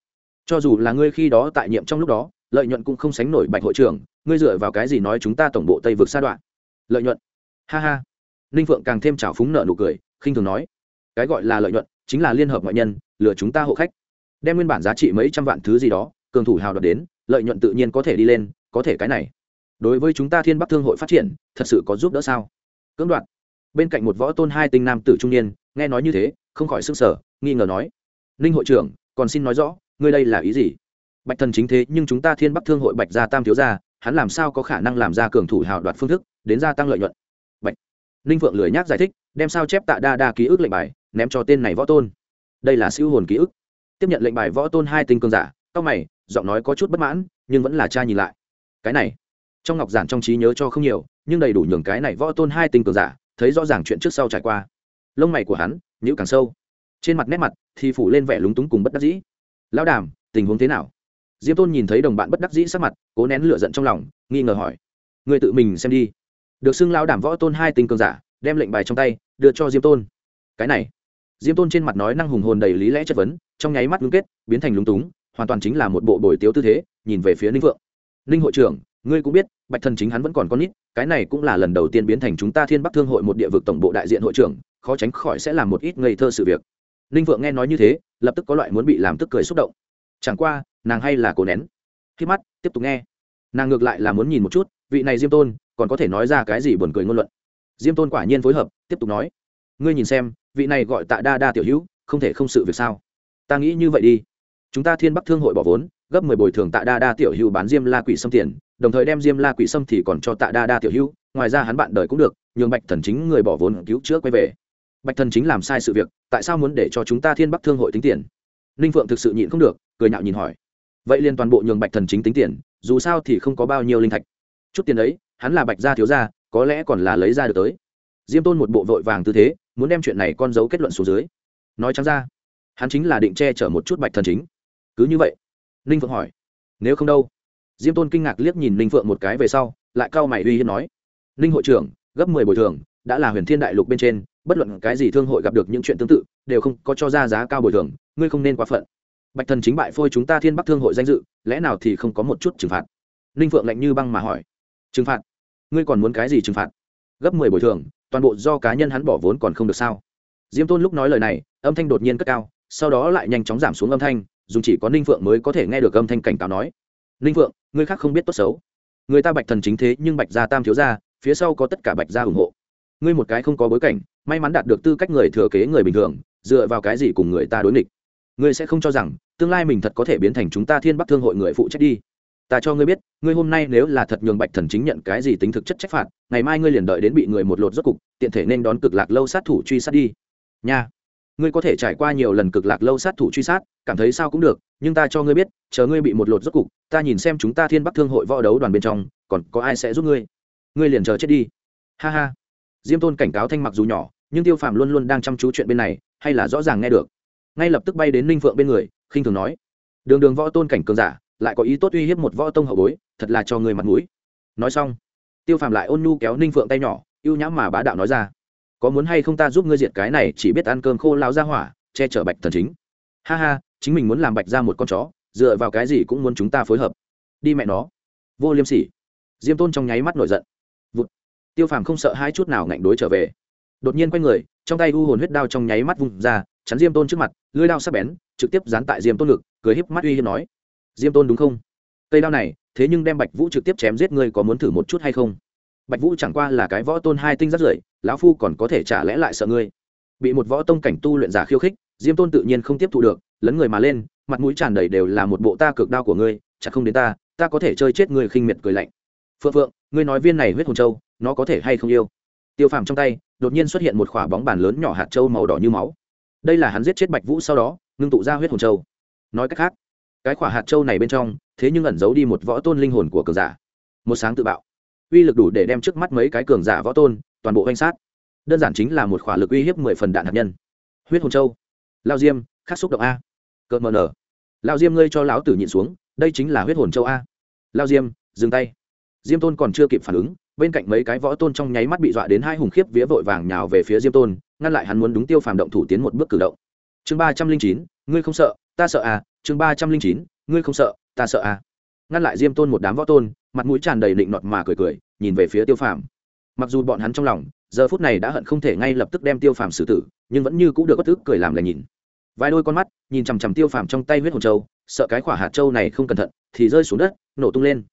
Cho dù là ngươi khi đó tại nhiệm trong lúc đó lợi nhuận cũng không sánh nổi bạch hội trưởng, ngươi dựa vào cái gì nói chúng ta tổng bộ tây vực sa đoạn? Lợi nhuận? Ha ha. Ninh phượng càng thêm trào phúng nợ nụ cười, khinh thường nói. Cái gọi là lợi nhuận chính là liên hợp ngoại nhân, lừa chúng ta hộ khách. Đem nguyên bản giá trị mấy trăm vạn thứ gì đó, cường thủ hào đoạt đến, lợi nhuận tự nhiên có thể đi lên, có thể cái này. Đối với chúng ta thiên bắc thương hội phát triển, thật sự có giúp đỡ sao? Cưỡng đoạt. Bên cạnh một võ tôn hai tinh nam tử trung niên, nghe nói như thế, không khỏi s ư n g sở nghi ngờ nói. Ninh hội trưởng, còn xin nói rõ, ngươi đây là ý gì? Bạch thần chính thế, nhưng chúng ta thiên bắc thương hội bạch gia tam thiếu gia, hắn làm sao có khả năng làm ra cường thủ hào đoạt phương thức, đến gia tăng lợi nhuận? Bạch ninh phượng lười nhác giải thích, đem sao chép tạ đa đa ký ức lệnh bài, ném cho tên này võ tôn. Đây là siêu hồn ký ức. Tiếp nhận lệnh bài võ tôn hai tinh cường giả tóc mày, giọng nói có chút bất mãn, nhưng vẫn là cha nhìn lại. Cái này, trong ngọc giản trong trí nhớ cho không nhiều, nhưng đầy đủ nhường cái này võ tôn hai tinh cường giả, thấy rõ ràng chuyện trước sau trải qua. Lông mày của hắn nhữ càng sâu. Trên mặt nét mặt, thì phủ lên vẻ lúng túng cùng bất đắc dĩ. Lão đàm, tình huống thế nào? Diêm tôn nhìn thấy đồng bạn bất đắc dĩ sắc mặt, cố nén lửa giận trong lòng, nghi ngờ hỏi người tự mình xem đi. Được xưng lao đảm võ tôn hai tinh cường giả, đem lệnh bài trong tay, đưa cho diêm tôn. Cái này. Diêm tôn trên mặt nói năng hùng hồn đầy lý lẽ chất vấn, trong nháy mắt ngưng kết, biến thành lúng túng, hoàn toàn chính là một bộ bồi tiếu tư thế, nhìn về phía ninh vượng ninh hội trưởng, ngươi cũng biết, bạch thần chính hắn vẫn còn con nít, cái này cũng là lần đầu tiên biến thành chúng ta thiên bắc thương hội một địa vực tổng bộ đại diện hội trưởng, khó tránh khỏi sẽ làm một ít ngây thơ sự việc. Ninh vượng nghe nói như thế, lập tức có loại muốn bị làm tức cười xúc động chẳng qua, nàng hay là cố nén. Khi mắt, tiếp tục nghe. Nàng ngược lại là muốn nhìn một chút, vị này diêm tôn, còn có thể nói ra cái gì buồn cười ngôn luận. Diêm tôn quả nhiên phối hợp, tiếp tục nói. Ngươi nhìn xem, vị này gọi tạ đa đa tiểu hữu, không thể không sự việc sao? Ta nghĩ như vậy đi. Chúng ta thiên bắc thương hội bỏ vốn, gấp mười bồi thường tạ đa đa tiểu hữu bán diêm la quỷ xâm tiền, đồng thời đem diêm la quỷ xâm thì còn cho tạ đa đa tiểu hữu, ngoài ra hắn bạn đời cũng được, nhường bạch thần chính người bỏ vốn cứu chữa quay về. Bạch thần chính làm sai sự việc, tại sao muốn để cho chúng ta thiên bắc thương hội tính tiền? Ninh phượng thực sự nhịn không được, cười nhạo nhìn hỏi. Vậy liền toàn bộ nhường bạch thần chính tính tiền, dù sao thì không có bao nhiêu linh thạch. Chút tiền ấy hắn là bạch gia thiếu gia, có lẽ còn là lấy ra được tới. Diêm tôn một bộ vội vàng tư thế, muốn đem chuyện này con dấu kết luận xuống dưới. Nói trắng ra, hắn chính là định che chở một chút bạch thần chính. Cứ như vậy, ninh phượng hỏi, nếu không đâu? Diêm tôn kinh ngạc liếc nhìn ninh phượng một cái về sau, lại cau mày uy hiếp nói, ninh hội trưởng, gấp mười bồi thường, đã là huyền thiên đại lục bên trên bất luận cái gì thương hội gặp được những chuyện tương tự, đều không có cho ra giá cao bồi thường, ngươi không nên quá phận. Bạch thần chính bại phôi chúng ta thiên bắc thương hội danh dự, lẽ nào thì không có một chút trừng phạt? Ninh phượng lạnh như băng mà hỏi. Trừng phạt? Ngươi còn muốn cái gì trừng phạt? Gấp mười bồi thường, toàn bộ do cá nhân hắn bỏ vốn còn không được sao? Diêm tôn lúc nói lời này, âm thanh đột nhiên cất cao, sau đó lại nhanh chóng giảm xuống âm thanh dùng chỉ có ninh phượng mới có thể nghe được âm thanh cảnh cáo nói. Ninh phượng, ngươi khác không biết tốt xấu. Người ta bạch thần chính thế nhưng bạch gia tam thiếu gia, phía sau có tất cả bạch gia ủng hộ ngươi một cái không có bối cảnh, may mắn đạt được tư cách người thừa kế người bình thường, dựa vào cái gì cùng người ta đối nghịch. Ngươi sẽ không cho rằng, tương lai mình thật có thể biến thành chúng ta thiên bắc thương hội người phụ trách đi. Ta cho ngươi biết, ngươi hôm nay nếu là thật nhường bạch thần chính nhận cái gì tính thực chất trách phạt, ngày mai ngươi liền đợi đến bị người một lột rốt cục, tiện thể nên đón cực lạc lâu sát thủ truy sát đi. Nha. Ngươi có thể trải qua nhiều lần cực lạc lâu sát thủ truy sát, cảm thấy sao cũng được, nhưng ta cho ngươi biết, chờ ngươi bị một lột rốt cục, ta nhìn xem chúng ta thiên bắc thương hội võ đấu đoàn bên trong, còn có ai sẽ giúp ngươi? Ngươi liền chờ chết đi. Ha ha diêm tôn cảnh cáo thanh mặc dù nhỏ, nhưng tiêu phàm luôn luôn đang chăm chú chuyện bên này, hay là rõ ràng nghe được. Ngay lập tức bay đến ninh phượng bên người, khinh thường nói, đường đường võ tôn cảnh cường giả, lại có ý tốt uy hiếp một võ tông hậu bối, thật là cho người mặt mũi. Nói xong, tiêu phàm lại ôn nhu kéo ninh phượng tay nhỏ, ưu nhãm mà bá đạo nói ra, có muốn hay không ta giúp ngươi diệt cái này chỉ biết ăn cơm khô lao ra hỏa, che chở bạch thần chính? Ha ha, chính mình muốn làm bạch ra một con chó, dựa vào cái gì cũng muốn chúng ta phối hợp. Đi mẹ nó. Vô liêm sỉ. Diêm tôn trong nháy mắt nổi giận tiêu phàm không sợ hai chút nào ngạnh đối trở về. Đột nhiên quay người, trong tay u hồn huyết đao trong nháy mắt vung ra, chắn diêm tôn trước mặt lưới đao sắp bén, trực tiếp dán tại diêm tôn ngực, cười híp mắt uy hiếp nói, diêm tôn đúng không? Cây đao này, thế nhưng đem bạch vũ trực tiếp chém giết ngươi có muốn thử một chút hay không? Bạch vũ chẳng qua là cái võ tôn hai tinh rất rưởi lão phu còn có thể trả lẽ lại sợ ngươi. Bị một võ tông cảnh tu luyện giả khiêu khích, diêm tôn tự nhiên không tiếp thụ được, lấn người mà lên, mặt mũi tràn đầy đều là một bộ ta cực đao của ngươi, chả không đến ta ta có thể chơi chết người khinh miệt cười lạnh. Phượng phượng, ngươi nói viên này huyết hồn châu nó có thể hay không yêu. Tiêu phàm trong tay, đột nhiên xuất hiện một quả bóng bàn lớn nhỏ hạt châu màu đỏ như máu. Đây là hắn giết chết bạch vũ sau đó, ngưng tụ ra huyết hồn châu. Nói cách khác, cái quả hạt châu này bên trong, thế nhưng ẩn giấu đi một võ tôn linh hồn của cường giả. Một sáng tự bạo. Uy lực đủ để đem trước mắt mấy cái cường giả võ tôn, toàn bộ danh sát. Đơn giản chính là một khỏa lực uy hiếp mười phần đạn hạt nhân. Huyết hồn châu. Lao diêm, khắc xúc động a. Cợt mờ nở. Lao diêm ngươi cho lão tử nhịn xuống, đây chính là huyết hồn châu a. Lao diêm, dừng tay. Diêm tôn còn chưa kịp phản ứng bên cạnh mấy cái võ tôn trong nháy mắt bị dọa đến hai hùng khiếp vía vội vàng nhào về phía diêm tôn, ngăn lại hắn muốn đúng tiêu phàm động thủ tiến một bước cử động. Chương ba trăm linh chín, ngươi không sợ, ta sợ à chương ba trăm linh chín, ngươi không sợ, ta sợ à. Ngăn lại diêm tôn một đám võ tôn, mặt mũi tràn đầy định nọt mà cười cười, nhìn về phía tiêu phàm. Mặc dù bọn hắn trong lòng, giờ phút này đã hận không thể ngay lập tức đem tiêu phàm xử tử, nhưng vẫn như cũng được bất thức cười làm là nhìn. Vài đôi con mắt, nhìn chằm chằm tiêu phàm trong tay huyết hồn châu, sợ cái quả hạt châu này không cẩn thận, thì rơi xuống đất, nổ tung lên.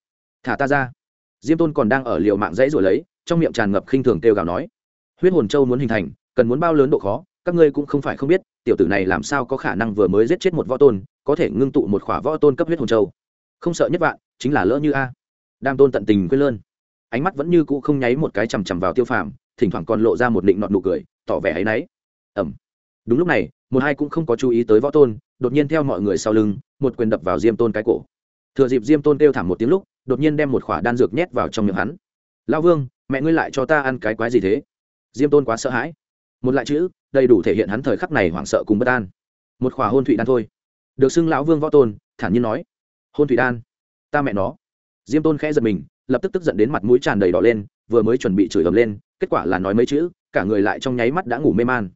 Thả ta ra diêm tôn còn đang ở liều mạng dãy rồi lấy, trong miệng tràn ngập khinh thường kêu gào nói, huyết hồn châu muốn hình thành, cần muốn bao lớn độ khó, các ngươi cũng không phải không biết, tiểu tử này làm sao có khả năng vừa mới giết chết một võ tôn, có thể ngưng tụ một khỏa võ tôn cấp huyết hồn châu. Không sợ nhất vạn, chính là lỡ như a. Đam tôn tận tình quên lơn. Ánh mắt vẫn như cũ không nháy một cái chằm chằm vào tiêu phàm, thỉnh thoảng còn lộ ra một định nọt nụ cười, tỏ vẻ áy náy. Ẩm đúng lúc này, một hai cũng không có chú ý tới võ tôn, đột nhiên theo mọi người sau lưng, một quyền đập vào diêm tôn cái cổ. Thừa dịp diêm tôn kêu thảm một tiếng lúc đột nhiên đem một khỏa đan dược nhét vào trong miệng hắn. Lao vương, mẹ ngươi lại cho ta ăn cái quái gì thế? Diêm tôn quá sợ hãi. Một lại chữ, đầy đủ thể hiện hắn thời khắc này hoảng sợ cùng bất an. Một khỏa hôn thụy đan thôi. Được xưng lão vương võ tôn, thản nhiên nói, hôn thụy đan? Ta mẹ nó. Diêm tôn khẽ giật mình, lập tức tức giận đến mặt mũi tràn đầy đỏ lên, vừa mới chuẩn bị chửi ầm lên, kết quả là nói mấy chữ, cả người lại trong nháy mắt đã ngủ mê man.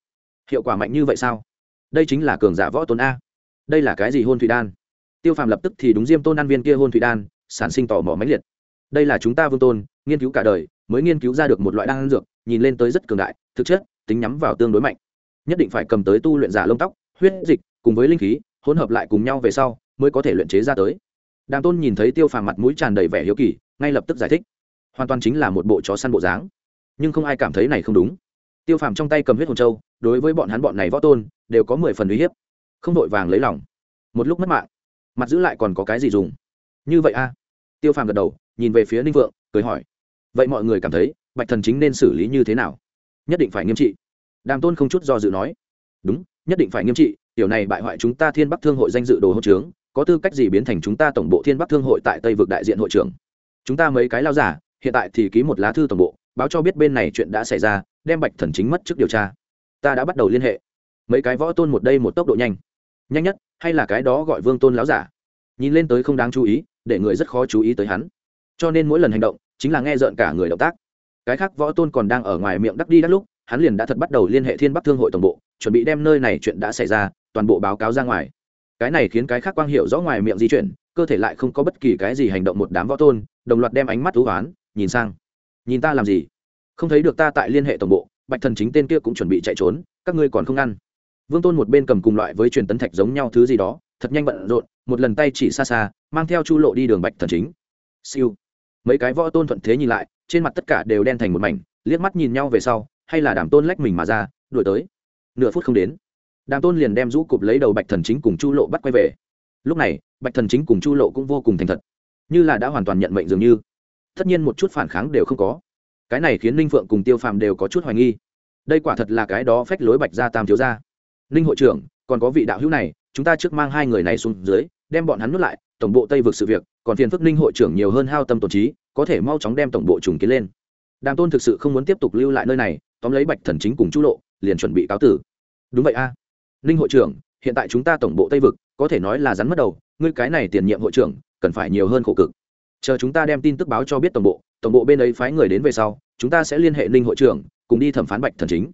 Hiệu quả mạnh như vậy sao? Đây chính là cường giả võ tôn a. Đây là cái gì hôn thủy đan? Tiêu phàm lập tức thì đúng diêm tôn ăn viên kia hôn thủy đan sản sinh tò mò mãnh liệt. Đây là chúng ta vương tôn, nghiên cứu cả đời, mới nghiên cứu ra được một loại đan dược, nhìn lên tới rất cường đại, thực chất, tính nhắm vào tương đối mạnh. Nhất định phải cầm tới tu luyện giả lông tóc, huyết dịch, cùng với linh khí, hỗn hợp lại cùng nhau về sau, mới có thể luyện chế ra tới. Đàng tôn nhìn thấy tiêu phàm mặt mũi tràn đầy vẻ hiếu kỳ, ngay lập tức giải thích. Hoàn toàn chính là một bộ chó săn bộ dáng. Nhưng không ai cảm thấy này không đúng. Tiêu phàm trong tay cầm huyết hồn châu, đối với bọn hắn bọn này võ tôn, đều có mười phần uy hiếp. Không đội vàng lấy lòng. Một lúc mất mạng, mặt giữ lại còn có cái gì dùng? Như vậy a tiêu phàm gật đầu, nhìn về phía ninh vượng, cười hỏi. Vậy mọi người cảm thấy, bạch thần chính nên xử lý như thế nào? Nhất định phải nghiêm trị. Đàm tôn không chút do dự nói. Đúng, nhất định phải nghiêm trị điều này bại hoại chúng ta thiên bắc thương hội danh dự đồ hỗ trướng, có tư cách gì biến thành chúng ta tổng bộ thiên bắc thương hội tại tây vực đại diện hội trưởng? Chúng ta mấy cái lao giả, hiện tại thì ký một lá thư tổng bộ, báo cho biết bên này chuyện đã xảy ra, đem bạch thần chính mất trước điều tra. Ta đã bắt đầu liên hệ. Mấy cái võ tôn một đây một tốc độ nhanh. Nhanh nhất, hay là cái đó gọi vương tôn láo giả? Nhìn lên tới không đáng chú ý để người rất khó chú ý tới hắn. Cho nên mỗi lần hành động, chính là nghe rợn cả người động tác. Cái khác võ tôn còn đang ở ngoài miệng đắc đi đắc lúc, hắn liền đã thật bắt đầu liên hệ thiên bắc thương hội tổng bộ, chuẩn bị đem nơi này chuyện đã xảy ra, toàn bộ báo cáo ra ngoài. Cái này khiến cái khác quang hiệu rõ ngoài miệng di chuyển, cơ thể lại không có bất kỳ cái gì hành động một đám võ tôn, đồng loạt đem ánh mắt thú oán nhìn sang. Nhìn ta làm gì? Không thấy được ta tại liên hệ tổng bộ, bạch thần chính tên kia cũng chuẩn bị chạy trốn, các ngươi còn không ăn? vương tôn một bên cầm cùng loại với truyền tấn thạch giống nhau thứ gì đó thật nhanh bận rộn, một lần tay chỉ xa xa, mang theo chu lộ đi đường bạch thần chính. Siêu. Mấy cái võ tôn thuận thế nhìn lại, trên mặt tất cả đều đen thành một mảnh, liếc mắt nhìn nhau về sau, hay là đàm tôn lách mình mà ra, đuổi tới. Nửa phút không đến, đàm tôn liền đem rũ cụp lấy đầu bạch thần chính cùng chu lộ bắt quay về. Lúc này, bạch thần chính cùng chu lộ cũng vô cùng thành thật. Như là đã hoàn toàn nhận mệnh dường như. Tất nhiên một chút phản kháng đều không có. Cái này khiến ninh phượng cùng tiêu phàm đều có chút hoài nghi. Đây quả thật là cái đó phách lối bạch gia tam thiếu gia. Ninh hội trưởng, còn có vị đạo hữu này chúng ta trước mang hai người này xuống dưới, đem bọn hắn nuốt lại, tổng bộ tây vực sự việc, còn phiền phức ninh hội trưởng nhiều hơn hao tâm tổn trí, có thể mau chóng đem tổng bộ trùng kiến lên. Đàm tôn thực sự không muốn tiếp tục lưu lại nơi này, tóm lấy bạch thần chính cùng chu lộ, liền chuẩn bị cáo tử. Đúng vậy a. Ninh hội trưởng, hiện tại chúng ta tổng bộ tây vực, có thể nói là rắn mất đầu, ngươi cái này tiền nhiệm hội trưởng, cần phải nhiều hơn khổ cực. Chờ chúng ta đem tin tức báo cho biết tổng bộ tổng bộ bên ấy phái người đến về sau, chúng ta sẽ liên hệ ninh hội trưởng, cùng đi thẩm phán bạch thần chính.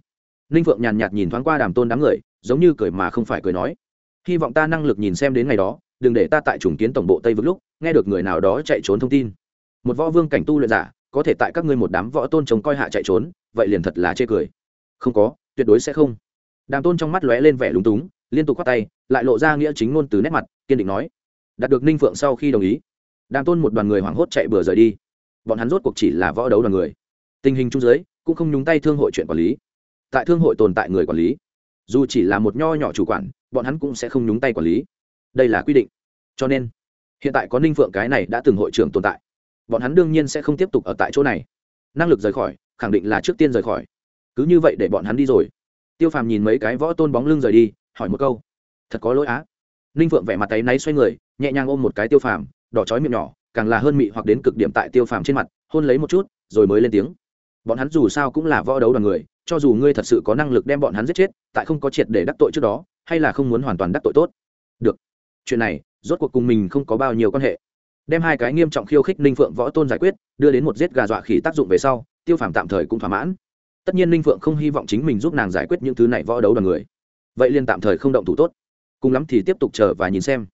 Ninh phượng nhàn nhạt nhìn thoáng qua đàm tôn đám người, giống như cười mà không phải cười nói hy vọng ta năng lực nhìn xem đến ngày đó, đừng để ta tại trùng kiến tổng bộ tây vực lúc, nghe được người nào đó chạy trốn thông tin. Một võ vương cảnh tu luyện giả, có thể tại các ngươi một đám võ tôn chống coi hạ chạy trốn, vậy liền thật là chê cười. Không có, tuyệt đối sẽ không. Đàm tôn trong mắt lóe lên vẻ lúng túng, liên tục khoát tay, lại lộ ra nghĩa chính ngôn từ nét mặt, kiên định nói. Đạt được ninh phượng sau khi đồng ý, đàm tôn một đoàn người hoảng hốt chạy bừa rời đi. Bọn hắn rốt cuộc chỉ là võ đấu đoàn người. Tình hình trung giới cũng không nhúng tay thương hội chuyện quản lý. Tại thương hội tồn tại người quản lý, dù chỉ là một nho nhỏ chủ quản bọn hắn cũng sẽ không nhúng tay quản lý. Đây là quy định. Cho nên, hiện tại có ninh phượng cái này đã từng hội trưởng tồn tại. Bọn hắn đương nhiên sẽ không tiếp tục ở tại chỗ này. Năng lực rời khỏi, khẳng định là trước tiên rời khỏi. Cứ như vậy để bọn hắn đi rồi. Tiêu phàm nhìn mấy cái võ tôn bóng lưng rời đi, hỏi một câu. Thật có lỗi á. Ninh phượng vẻ mặt tay náy xoay người, nhẹ nhàng ôm một cái tiêu phàm, đỏ chói miệng nhỏ, càng là hơn mị hoặc đến cực điểm tại tiêu phàm trên mặt, hôn lấy một chút, rồi mới lên tiếng. Bọn hắn dù sao cũng là võ đấu đoàn người, cho dù ngươi thật sự có năng lực đem bọn hắn giết chết, tại không có triệt để đắc tội trước đó hay là không muốn hoàn toàn đắc tội tốt? Được. Chuyện này, rốt cuộc cùng mình không có bao nhiêu quan hệ. Đem hai cái nghiêm trọng khiêu khích ninh phượng võ tôn giải quyết, đưa đến một giết gà dọa khỉ tác dụng về sau, tiêu phàm tạm thời cũng thỏa mãn. Tất nhiên ninh phượng không hy vọng chính mình giúp nàng giải quyết những thứ này võ đấu đoàn người. Vậy liền tạm thời không động thủ tốt. Cùng lắm thì tiếp tục chờ và nhìn xem.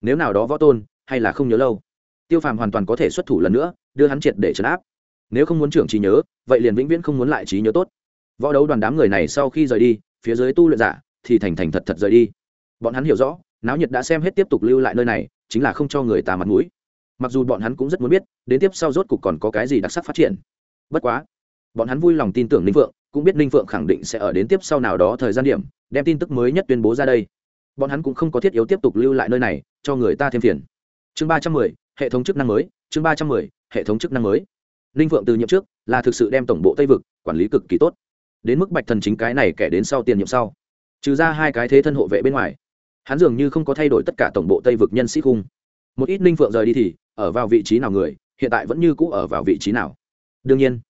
Nếu nào đó võ tôn, hay là không nhớ lâu. Tiêu phàm hoàn toàn có thể xuất thủ lần nữa, đưa hắn triệt để trấn áp. Nếu không muốn trưởng trí nhớ, vậy liền vĩnh viễn không muốn lại trí nhớ tốt. Võ đấu đoàn đám người này sau khi rời đi, phía dưới tu luyện giả thì thành thành thật thật rời đi. Bọn hắn hiểu rõ, náo nhiệt đã xem hết tiếp tục lưu lại nơi này, chính là không cho người ta mặt mũi. Mặc dù bọn hắn cũng rất muốn biết, đến tiếp sau rốt cục còn có cái gì đặc sắc phát triển. Bất quá, bọn hắn vui lòng tin tưởng ninh phượng, cũng biết ninh phượng khẳng định sẽ ở đến tiếp sau nào đó thời gian điểm, đem tin tức mới nhất tuyên bố ra đây. Bọn hắn cũng không có thiết yếu tiếp tục lưu lại nơi này, cho người ta thêm phiền. Chương ba trăm mười, hệ thống chức năng mới, chương ba trăm mười, hệ thống chức năng mới. Ninh phượng từ nhiệm trước, là thực sự đem tổng bộ tây vực, quản lý cực kỳ tốt. Đến mức bạch thần chính cái này kẻ đến sau tiền nhiệm sau trừ ra hai cái thế thân hộ vệ bên ngoài, hắn dường như không có thay đổi tất cả tổng bộ tây vực nhân sĩ khung. Một ít ninh phượng rời đi thì, ở vào vị trí nào người, hiện tại vẫn như cũ ở vào vị trí nào. Đương nhiên,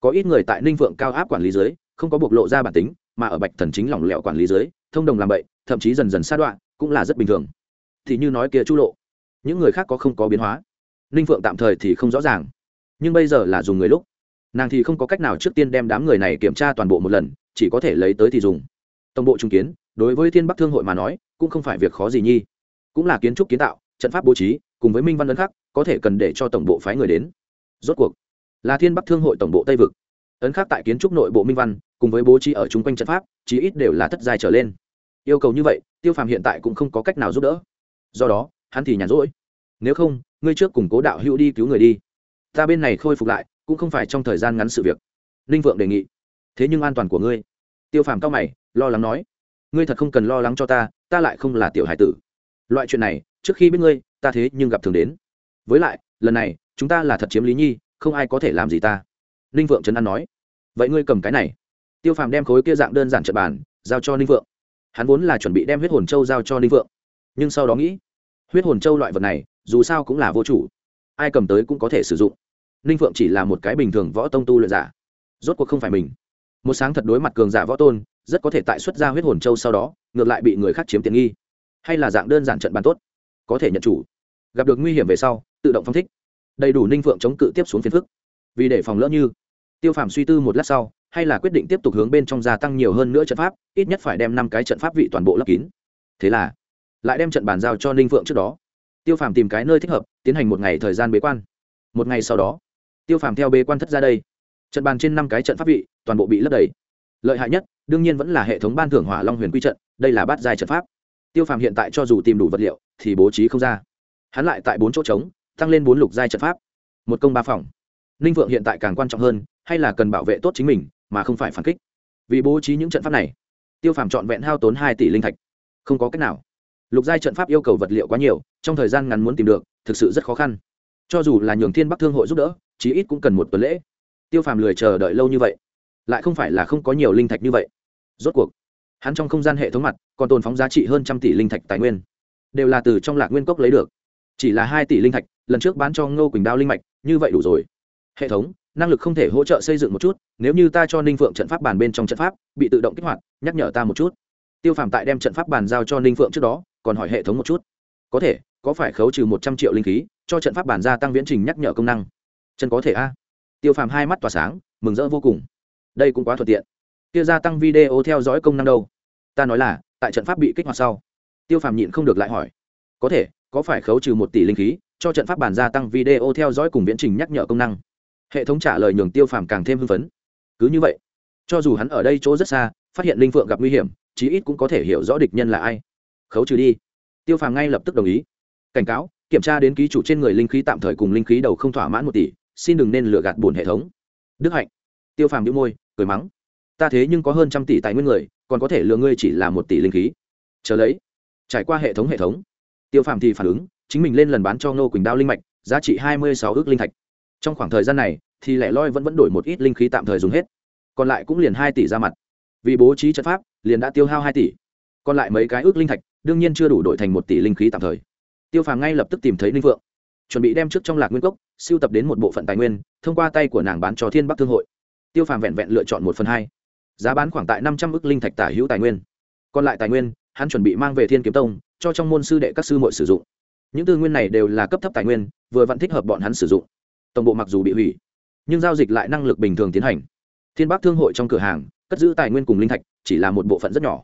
có ít người tại ninh phượng cao áp quản lý dưới không có bộc lộ ra bản tính, mà ở bạch thần chính lỏng lẻo quản lý dưới thông đồng làm bậy, thậm chí dần dần sa đoạn cũng là rất bình thường. Thì như nói kia chu lộ, những người khác có không có biến hóa. Ninh phượng tạm thời thì không rõ ràng, nhưng bây giờ là dùng người lúc. Nàng thì không có cách nào trước tiên đem đám người này kiểm tra toàn bộ một lần, chỉ có thể lấy tới thì dùng tổng bộ trung kiến, đối với thiên bắc thương hội mà nói, cũng không phải việc khó gì nhi cũng là kiến trúc kiến tạo, trận pháp bố trí, cùng với minh văn ấn khắc, có thể cần để cho tổng bộ phái người đến. Rốt cuộc, là thiên bắc thương hội tổng bộ tây vực. Ấn khắc tại kiến trúc nội bộ minh văn, cùng với bố trí ở chung quanh trận pháp, chí ít đều là thất giai trở lên. Yêu cầu như vậy, tiêu phàm hiện tại cũng không có cách nào giúp đỡ. Do đó, hắn thì nhàn rỗi. Nếu không, ngươi trước cùng cố đạo hữu đi cứu người đi. Ta bên này khôi phục lại, cũng không phải trong thời gian ngắn sự việc. Ninh vượng đề nghị. Thế nhưng an toàn của ngươi. Tiêu phàm cao mày lo lắng nói, ngươi thật không cần lo lắng cho ta ta lại không là tiểu hải tử. Loại chuyện này, trước khi biết ngươi, ta thế nhưng gặp thường đến. Với lại, lần này, chúng ta là thật chiếm lý nhi, không ai có thể làm gì ta. Ninh vượng trấn an nói, vậy ngươi cầm cái này. Tiêu phàm đem khối kia dạng đơn giản trật bàn giao cho ninh vượng. Hắn vốn là chuẩn bị đem huyết hồn châu giao cho ninh vượng. Nhưng sau đó nghĩ, huyết hồn châu loại vật này, dù sao cũng là vô chủ. Ai cầm tới cũng có thể sử dụng. Ninh phượng chỉ là một cái bình thường võ tông tu luyện giả. Rốt cuộc không phải mình. Một sáng thật đối mặt cường giả võ tôn rất có thể tại xuất ra huyết hồn châu sau đó, ngược lại bị người khác chiếm tiện nghi. Hay là dạng đơn giản trận bàn tốt, có thể nhận chủ. Gặp được nguy hiểm về sau, tự động phong thích. Đầy đủ ninh phượng chống cự tiếp xuống phiền phức. Vì để phòng lỡ như, tiêu phàm suy tư một lát sau, hay là quyết định tiếp tục hướng bên trong gia tăng nhiều hơn nữa trận pháp, ít nhất phải đem năm cái trận pháp vị toàn bộ lấp kín. Thế là, lại đem trận bàn giao cho ninh phượng trước đó. Tiêu phàm tìm cái nơi thích hợp, tiến hành một ngày thời gian bế quan. Một ngày sau đó, tiêu phàm theo bế quan thất ra đây. Trận bàn trên năm cái trận pháp vị toàn bộ bị lấp đầy. Lợi hại nhất đương nhiên vẫn là hệ thống ban thưởng hỏa long huyền quy trận, đây là bát giai trận pháp. Tiêu phàm hiện tại cho dù tìm đủ vật liệu, thì bố trí không ra. Hắn lại tại bốn chỗ trống, tăng lên bốn lục giai trận pháp. Một công ba phòng. Ninh vượng hiện tại càng quan trọng hơn, hay là cần bảo vệ tốt chính mình, mà không phải phản kích. Vì bố trí những trận pháp này, tiêu phàm trọn vẹn hao tốn hai tỷ linh thạch. Không có cách nào. Lục giai trận pháp yêu cầu vật liệu quá nhiều, trong thời gian ngắn muốn tìm được, thực sự rất khó khăn. Cho dù là nhường thiên bắc thương hội giúp đỡ, chí ít cũng cần một tuần lễ. Tiêu phàm lười chờ đợi lâu như vậy. Lại không phải là không có nhiều linh thạch như vậy rốt cuộc, hắn trong không gian hệ thống mặt, còn tồn phóng giá trị hơn trăm tỷ linh thạch tài nguyên. Đều là từ trong lạc nguyên cốc lấy được. Chỉ là hai tỷ linh thạch, lần trước bán cho ngô quỳnh đao linh mạch, như vậy đủ rồi. Hệ thống, năng lực không thể hỗ trợ xây dựng một chút, nếu như ta cho ninh phượng trận pháp bàn bên trong trận pháp bị tự động kích hoạt, nhắc nhở ta một chút. Tiêu phàm tại đem trận pháp bàn giao cho ninh phượng trước đó, còn hỏi hệ thống một chút. Có thể, có phải khấu trừ một trăm triệu linh khí, cho trận pháp bàn gia tăng viễn trình nhắc nhở công năng? Chân có thể a. Tiêu phàm hai mắt tỏa sáng, mừng rỡ vô cùng. Đây cũng quá thuận tiện kia gia tăng video theo dõi công năng đâu? Ta nói là, tại trận pháp bị kích hoạt sau. Tiêu phàm nhịn không được lại hỏi. Có thể, có phải khấu trừ một tỷ linh khí, cho trận pháp bản gia tăng video theo dõi cùng viễn trình nhắc nhở công năng? Hệ thống trả lời nhường tiêu phàm càng thêm hưng phấn. Cứ như vậy, cho dù hắn ở đây chỗ rất xa, phát hiện linh phượng gặp nguy hiểm, chí ít cũng có thể hiểu rõ địch nhân là ai. Khấu trừ đi. Tiêu phàm ngay lập tức đồng ý. Cảnh cáo, kiểm tra đến ký chủ trên người linh khí tạm thời cùng linh khí đầu không thỏa mãn một tỷ, xin đừng nên lừa gạt bổn hệ thống. Đức hạnh. Tiêu phàm đĩu môi, cười mắng ta thế nhưng có hơn trăm tỷ tài nguyên người, còn có thể lừa ngươi chỉ là một tỷ linh khí. Chờ lấy, trải qua hệ thống hệ thống, tiêu phàm thì phản ứng, chính mình lên lần bán cho ngô quỳnh đao linh mạch, giá trị hai mươi sáu ước linh thạch. Trong khoảng thời gian này, thì lẻ loi vẫn vẫn đổi một ít linh khí tạm thời dùng hết. Còn lại cũng liền hai tỷ ra mặt. Vì bố trí trận pháp, liền đã tiêu hao hai tỷ. Còn lại mấy cái ước linh thạch, đương nhiên chưa đủ đổi thành một tỷ linh khí tạm thời. Tiêu phàm ngay lập tức tìm thấy linh vượng chuẩn bị đem trước trong lạc nguyên cốc, siêu tập đến một bộ phận tài nguyên, thông qua tay của nàng bán cho thiên bắc thương hội. Tiêu phàm vẹn vẹn lựa chọn một phần hai giá bán khoảng tại năm trăm ước linh thạch tả hữu tài nguyên. Còn lại tài nguyên, hắn chuẩn bị mang về thiên kiếm tông, cho trong môn sư đệ các sư mội sử dụng. Những tư nguyên này đều là cấp thấp tài nguyên, vừa vẫn thích hợp bọn hắn sử dụng. Tổng bộ mặc dù bị hủy, nhưng giao dịch lại năng lực bình thường tiến hành. Thiên bắc thương hội trong cửa hàng, cất giữ tài nguyên cùng linh thạch, chỉ là một bộ phận rất nhỏ.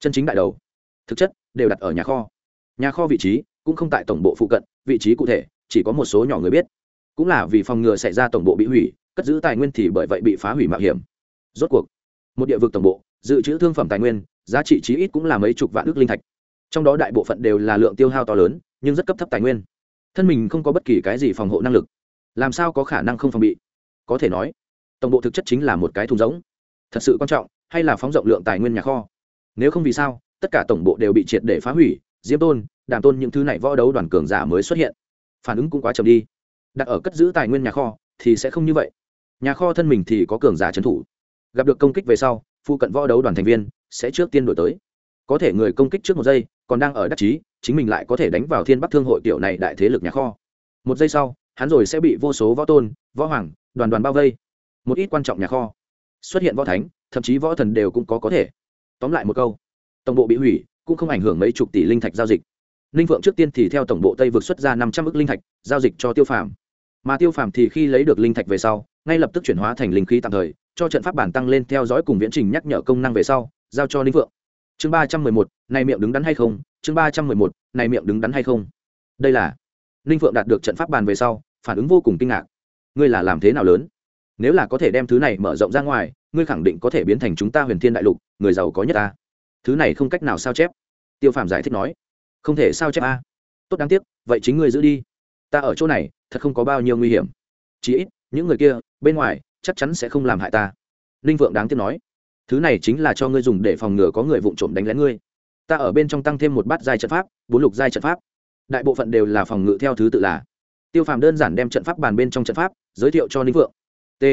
Chân chính đại đầu, thực chất, đều đặt ở nhà kho. Nhà kho vị trí cũng không tại tổng bộ phụ cận, vị trí cụ thể, chỉ có một số nhỏ người biết. Cũng là vì phòng ngừa xảy ra tổng bộ bị hủy, cất giữ tài nguyên thì bởi vậy bị phá hủy mạo hiểm. Rốt cuộc một địa vực tổng bộ, dự trữ thương phẩm tài nguyên, giá trị chí ít cũng là mấy chục vạn ước linh thạch. Trong đó đại bộ phận đều là lượng tiêu hao to lớn, nhưng rất cấp thấp tài nguyên. Thân mình không có bất kỳ cái gì phòng hộ năng lực. Làm sao có khả năng không phòng bị? Có thể nói, tổng bộ thực chất chính là một cái thùng rỗng. Thật sự quan trọng, hay là phóng rộng lượng tài nguyên nhà kho? Nếu không vì sao, tất cả tổng bộ đều bị triệt để phá hủy, diêm tôn, đàm tôn những thứ này võ đấu đoàn cường giả mới xuất hiện. Phản ứng cũng quá chậm đi. Đặt ở cất giữ tài nguyên nhà kho thì sẽ không như vậy. Nhà kho thân mình thì có cường giả trấn thủ gặp được công kích về sau, phụ cận võ đấu đoàn thành viên sẽ trước tiên đổi tới. Có thể người công kích trước một giây, còn đang ở đắc chí, chính mình lại có thể đánh vào thiên bắc thương hội tiểu này đại thế lực nhà kho. Một giây sau, hắn rồi sẽ bị vô số võ tôn, võ hoàng, đoàn đoàn bao vây. Một ít quan trọng nhà kho xuất hiện võ thánh, thậm chí võ thần đều cũng có có thể. Tóm lại một câu, tổng bộ bị hủy cũng không ảnh hưởng mấy chục tỷ linh thạch giao dịch. Ninh phượng trước tiên thì theo tổng bộ tây vượt xuất ra năm trăm ước linh thạch giao dịch cho tiêu phàm. Mà tiêu phàm thì khi lấy được linh thạch về sau ngay lập tức chuyển hóa thành linh khí tạm thời, cho trận pháp bản tăng lên theo dõi cùng viễn trình nhắc nhở công năng về sau, giao cho ninh phượng. Chương ba trăm mười một, này miệng đứng đắn hay không? Chương ba trăm mười một, này miệng đứng đắn hay không? Đây là ninh phượng đạt được trận pháp bàn về sau, phản ứng vô cùng kinh ngạc. Ngươi là làm thế nào lớn? Nếu là có thể đem thứ này mở rộng ra ngoài, ngươi khẳng định có thể biến thành chúng ta huyền thiên đại lục, người giàu có nhất ta. Thứ này không cách nào sao chép. Tiêu phàm giải thích nói. Không thể sao chép a. Tốt đáng tiếc, vậy chính ngươi giữ đi. Ta ở chỗ này, thật không có bao nhiêu nguy hiểm. Chỉ ít những người kia, bên ngoài, chắc chắn sẽ không làm hại ta. Ninh vượng đáng tiếc nói. Thứ này chính là cho ngươi dùng để phòng ngừa có người vụng trộm đánh lén ngươi. Ta ở bên trong tăng thêm một bát giai trận pháp, bốn lục giai trận pháp. Đại bộ phận đều là phòng ngự theo thứ tự là tiêu phàm đơn giản đem trận pháp bàn bên trong trận pháp giới thiệu cho ninh vượng. T.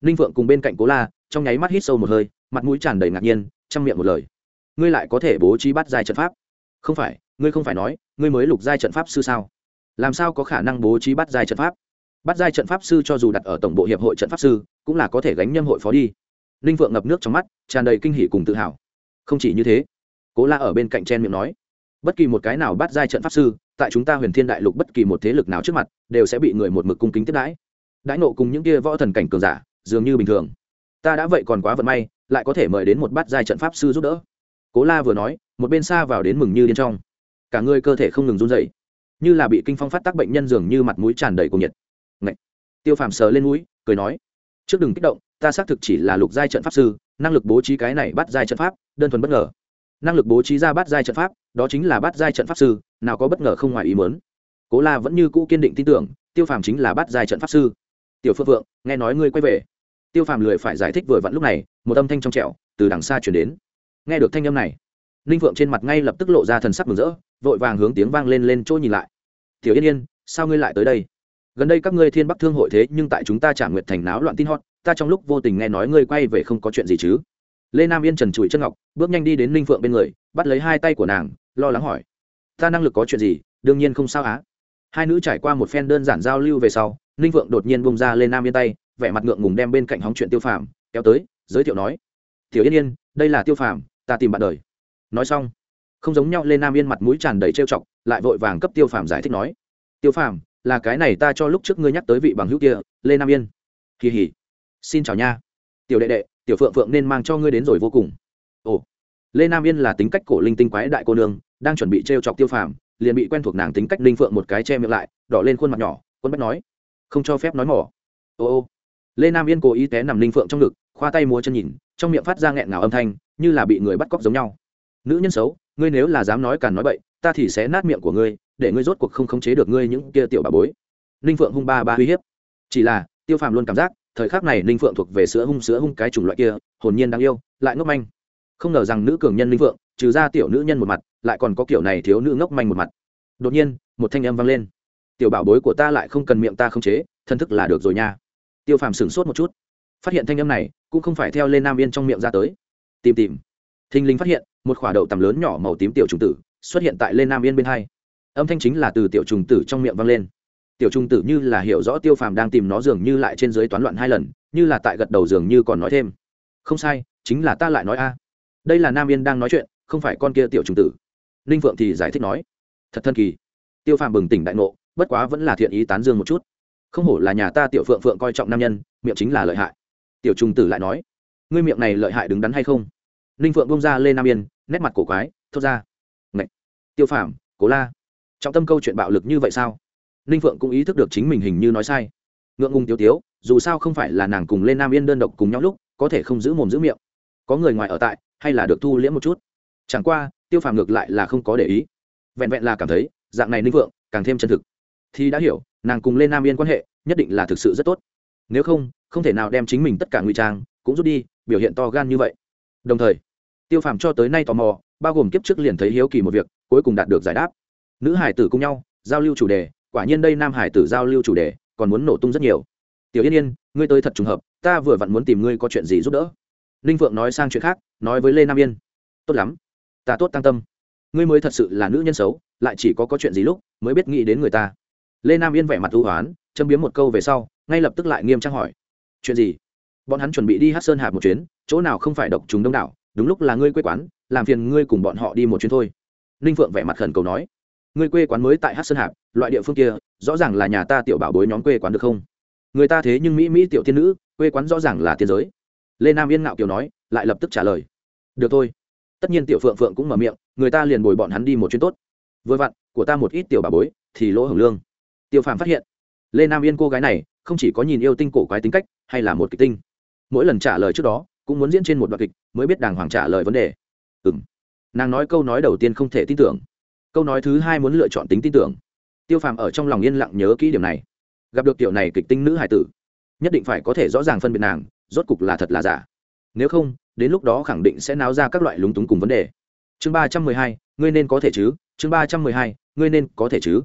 Ninh vượng cùng bên cạnh cố la, trong nháy mắt hít sâu một hơi, mặt mũi tràn đầy ngạc nhiên, chăm miệng một lời. Ngươi lại có thể bố trí bắt giai trận pháp? Không phải, ngươi không phải nói, ngươi mới lục giai trận pháp sư sao? Làm sao có khả năng bố trí bắt giai trận pháp? Bắt giai trận pháp sư cho dù đặt ở tổng bộ hiệp hội trận pháp sư, cũng là có thể gánh nhâm hội phó đi. Ninh vượng ngập nước trong mắt, tràn đầy kinh hỉ cùng tự hào. Không chỉ như thế, cố la ở bên cạnh chen miệng nói, bất kỳ một cái nào bắt giai trận pháp sư, tại chúng ta huyền thiên đại lục bất kỳ một thế lực nào trước mặt, đều sẽ bị người một mực cung kính tiếp đãi. Đãi nộ cùng những kia võ thần cảnh cường giả, dường như bình thường. Ta đã vậy còn quá vận may, lại có thể mời đến một bát giai trận pháp sư giúp đỡ. Cố la vừa nói, một bên xa vào đến mừng như điên trong. Cả người cơ thể không ngừng run dậy như là bị kinh phong phát tác bệnh nhân dường như mặt mũi tràn đầy cùng nhiệt tiêu phàm sờ lên mũi, cười nói, trước đừng kích động, ta xác thực chỉ là lục giai trận pháp sư, năng lực bố trí cái này bắt giai trận pháp, đơn thuần bất ngờ. Năng lực bố trí ra bắt giai trận pháp, đó chính là bắt giai trận pháp sư, nào có bất ngờ không ngoài ý mớn cố la vẫn như cũ kiên định tin tưởng, tiêu phàm chính là bắt giai trận pháp sư. Tiểu phượng vượng nghe nói ngươi quay về. Tiêu phàm lười phải giải thích vừa vặn lúc này, một âm thanh trong trẻo từ đằng xa chuyển đến. Nghe được thanh âm này, ninh phượng trên mặt ngay lập tức lộ ra thần sắc mừng rỡ, vội vàng hướng tiếng vang lên lên chỗ nhìn lại. Tiểu yên yên, sao ngươi lại tới đây? Gần đây các ngươi thiên bắc thương hội thế nhưng tại chúng ta trả nguyệt thành náo loạn tin hot, ta trong lúc vô tình nghe nói ngươi quay về không có chuyện gì chứ? Lê nam yên trần trụi chân ngọc, bước nhanh đi đến ninh phượng bên người, bắt lấy hai tay của nàng, lo lắng hỏi. Ta năng lực có chuyện gì? Đương nhiên không sao á. Hai nữ trải qua một phen đơn giản giao lưu về sau, ninh phượng đột nhiên bung ra lê nam yên tay, vẻ mặt ngượng ngùng đem bên cạnh hóng chuyện tiêu phàm kéo tới, giới thiệu nói. Tiểu yên yên, đây là tiêu phàm, ta tìm bạn đời. Nói xong, không giống nhau lê nam yên mặt mũi tràn đầy trêu chọc, lại vội vàng cấp tiêu phàm giải thích nói. Tiêu phàm là cái này ta cho lúc trước ngươi nhắc tới vị bằng hữu kia, lê nam yên. Kỳ hỉ. Xin chào nha. Tiểu đệ đệ, tiểu phượng phượng nên mang cho ngươi đến rồi vô cùng. Ồ. Lê nam yên là tính cách cổ linh tinh quái đại cô nương, đang chuẩn bị t r e o chọc tiêu phàm, liền bị quen thuộc nàng tính cách linh phượng một cái che miệng lại, đỏ lên khuôn mặt nhỏ quân bách nói. Không cho phép nói mỏ. Ô ô. Lê nam yên cố ý té nằm linh phượng trong ngực, khoa tay múa chân nhìn, trong miệng phát ra nghẹn ngào âm thanh, như là bị người bắt cóc giống nhau. Nữ nhân xấu, ngươi nếu là dám nói càn nói bậy, ta thì sẽ nát miệng của ngươi để ngươi rốt cuộc không khống chế được ngươi những kia tiểu bà bối. Ninh phượng hung ba ba uy hiếp. Chỉ là, tiêu phàm luôn cảm giác, thời khắc này ninh phượng thuộc về sữa hung sữa hung cái chủng loại kia, hồn nhiên đáng yêu, lại ngốc manh. Không ngờ rằng nữ cường nhân ninh phượng, trừ ra tiểu nữ nhân một mặt, lại còn có kiểu này thiếu nữ ngốc manh một mặt. Đột nhiên, một thanh âm vang lên. Tiểu bảo bối của ta lại không cần miệng ta khống chế, thân thức là được rồi nha. Tiêu phàm sửng sốt một chút. Phát hiện thanh âm này, cũng không phải theo lên nam yên trong miệng ra tới. Tìm tìm. Thình lình phát hiện, một khỏa đậu tầm lớn nhỏ màu tím tiểu trùng tử xuất hiện tại lên nam yên bên hai âm thanh chính là từ tiểu trùng tử trong miệng vang lên. Tiểu trùng tử như là hiểu rõ tiêu phàm đang tìm nó dường như lại trên dưới toán loạn hai lần, như là tại gật đầu dường như còn nói thêm. Không sai, chính là ta lại nói a. À. Đây là nam yên đang nói chuyện, không phải con kia tiểu trùng tử. Ninh phượng thì giải thích nói. Thật thân kỳ. Tiêu phàm bừng tỉnh đại ngộ, bất quá vẫn là thiện ý tán dương một chút. Không hổ là nhà ta tiểu phượng phượng coi trọng nam nhân, miệng chính là lợi hại. Tiểu trùng tử lại nói. Ngươi miệng này lợi hại đứng đắn hay không? Ninh phượng bông ra lên nam yên, nét mặt cổ quái, thốt ra. Ngậy! tiêu phàm, cố la trọng tâm câu chuyện bạo lực như vậy sao? Ninh phượng cũng ý thức được chính mình hình như nói sai. Ngượng ngùng tiêu tiếu, dù sao không phải là nàng cùng lên nam yên đơn độc cùng nhau lúc, có thể không giữ mồm giữ miệng. Có người ngoài ở tại, hay là được thu liễm một chút? Chẳng qua, tiêu phàm ngược lại là không có để ý. Vẹn vẹn là cảm thấy, dạng này ninh phượng càng thêm chân thực. Thì đã hiểu, nàng cùng lên nam yên quan hệ, nhất định là thực sự rất tốt. Nếu không không thể nào đem chính mình tất cả ngụy trang, cũng rút đi, biểu hiện to gan như vậy. Đồng thời, tiêu phàm cho tới nay tò mò, bao gồm kiếp trước liền thấy hiếu kỳ một việc, cuối cùng đạt được giải đáp nữ hải tử cùng nhau, giao lưu chủ đề, quả nhiên đây nam hải tử giao lưu chủ đề, còn muốn nổ tung rất nhiều. Tiểu yên yên, ngươi tới thật trùng hợp, ta vừa vặn muốn tìm ngươi có chuyện gì giúp đỡ. Ninh phượng nói sang chuyện khác, nói với lê nam yên. Tốt lắm, ta tốt tăng tâm. Ngươi mới thật sự là nữ nhân xấu, lại chỉ có có chuyện gì lúc, mới biết nghĩ đến người ta. Lê nam yên vẻ mặt ưu hoán, châm biếm một câu về sau, ngay lập tức lại nghiêm trang hỏi. Chuyện gì? Bọn hắn chuẩn bị đi hát sơn hạp một chuyến, chỗ nào không phải độc chúng đông đảo, đúng lúc là ngươi quê quán, làm phiền ngươi cùng bọn họ đi một chuyến thôi. Ninh phượng vẻ mặt khẩn cầu nói. Người quê quán mới tại hát sơn hạp loại địa phương kia rõ ràng là nhà ta tiểu bảo bối nhóm quê quán được không người ta thế nhưng mỹ mỹ tiểu tiên nữ quê quán rõ ràng là tiên giới lê nam yên ngạo kiều nói lại lập tức trả lời được thôi tất nhiên tiểu phượng phượng cũng mở miệng người ta liền bồi bọn hắn đi một chuyến tốt vừa vặn của ta một ít tiểu bà bối thì lỗ hưởng lương tiêu phàm phát hiện lê nam yên cô gái này không chỉ có nhìn yêu tinh cổ quái tính cách hay là một kịch tinh mỗi lần trả lời trước đó cũng muốn diễn trên một đoạn kịch mới biết đàng hoàng trả lời vấn đề ừ m nàng nói câu nói đầu tiên không thể tin tưởng câu nói thứ hai muốn lựa chọn tính tin tưởng. Tiêu phàm ở trong lòng yên lặng nhớ kỹ điểm này. Gặp được tiểu này kịch tinh nữ hải tử, nhất định phải có thể rõ ràng phân biệt nàng, rốt cục là thật là giả. Nếu không, đến lúc đó khẳng định sẽ náo ra các loại lúng túng cùng vấn đề. Chương ba trăm mười hai, ngươi nên có thể chứ? Chương ba trăm mười hai, ngươi nên có thể chứ?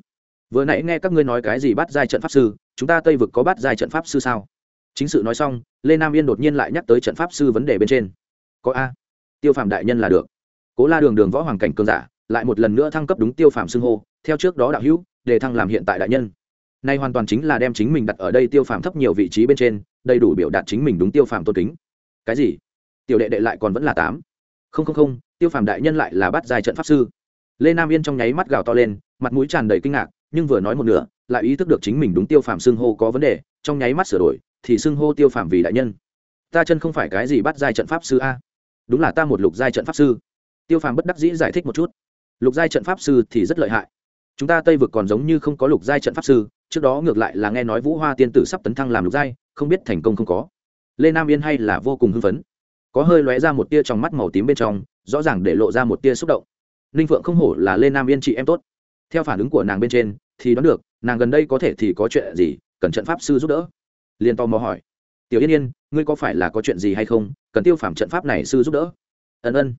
Vừa nãy nghe các ngươi nói cái gì bắt giai trận pháp sư, chúng ta tây vực có bắt giai trận pháp sư sao? Chính sự nói xong, lê nam yên đột nhiên lại nhắc tới trận pháp sư vấn đề bên trên. Có a. Tiêu phàm đại nhân là được. Cố la đường đường võ hoàng cảnh cường giả lại một lần nữa thăng cấp đúng tiêu phạm xưng hô, theo trước đó đạo hữu, để thăng làm hiện tại đại nhân. Nay hoàn toàn chính là đem chính mình đặt ở đây tiêu phạm thấp nhiều vị trí bên trên, đầy đủ biểu đạt chính mình đúng tiêu phạm tôn kính. Cái gì? Tiểu đệ đệ lại còn vẫn là tám. Không không không, tiêu phạm đại nhân lại là bắt giai trận pháp sư. Lê nam yên trong nháy mắt gào to lên, mặt mũi tràn đầy kinh ngạc, nhưng vừa nói một nửa, lại ý thức được chính mình đúng tiêu phạm xưng hô có vấn đề, trong nháy mắt sửa đổi, thì xưng hô tiêu phạm vì đại nhân. Ta chân không phải cái gì bắt giai trận pháp sư a? Đúng là ta một lục giai trận pháp sư. Tiêu phàm bất đắc dĩ giải thích một chút lục giai trận pháp sư thì rất lợi hại. Chúng ta tây vực còn giống như không có lục giai trận pháp sư, trước đó ngược lại là nghe nói vũ hoa tiên tử sắp tấn thăng làm lục giai, không biết thành công không có. Lê nam yên hay là vô cùng hưng phấn. Có hơi lóe ra một tia trong mắt màu tím bên trong, rõ ràng để lộ ra một tia xúc động. Ninh phượng không hổ là lê nam yên chị em tốt. Theo phản ứng của nàng bên trên, thì đoán được, nàng gần đây có thể thì có chuyện gì, cần trận pháp sư giúp đỡ. Liền tò mò hỏi. Tiểu yên yên, ngươi có phải là có chuyện gì hay không? Cần tiêu phạm trận pháp này sư giúp đỡ. Ân ân.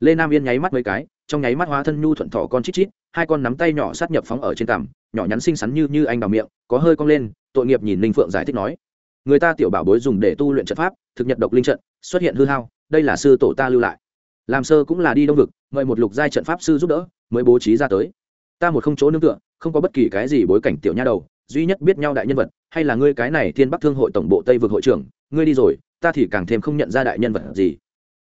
Lê nam yên nháy mắt mấy cái trong nháy mắt hóa thân nhu thuận thỏ con chít chít, hai con nắm tay nhỏ sát nhập phóng ở trên cằm, nhỏ nhắn xinh xắn như như anh đào miệng, có hơi cong lên, tội nghiệp nhìn linh phượng giải thích nói, người ta tiểu bảo bối dùng để tu luyện trận pháp, thực nhật độc linh trận, xuất hiện hư hao, đây là sư tổ ta lưu lại. Làm sơ cũng là đi đông vực, mời một lục giai trận pháp sư giúp đỡ, mới bố trí ra tới. Ta một không chỗ nương tựa, không có bất kỳ cái gì bối cảnh tiểu nha đầu, duy nhất biết nhau đại nhân vật, hay là ngươi cái này thiên bắc thương hội tổng bộ tây vực hội trưởng, ngươi đi rồi, ta thì càng thêm không nhận ra đại nhân vật gì.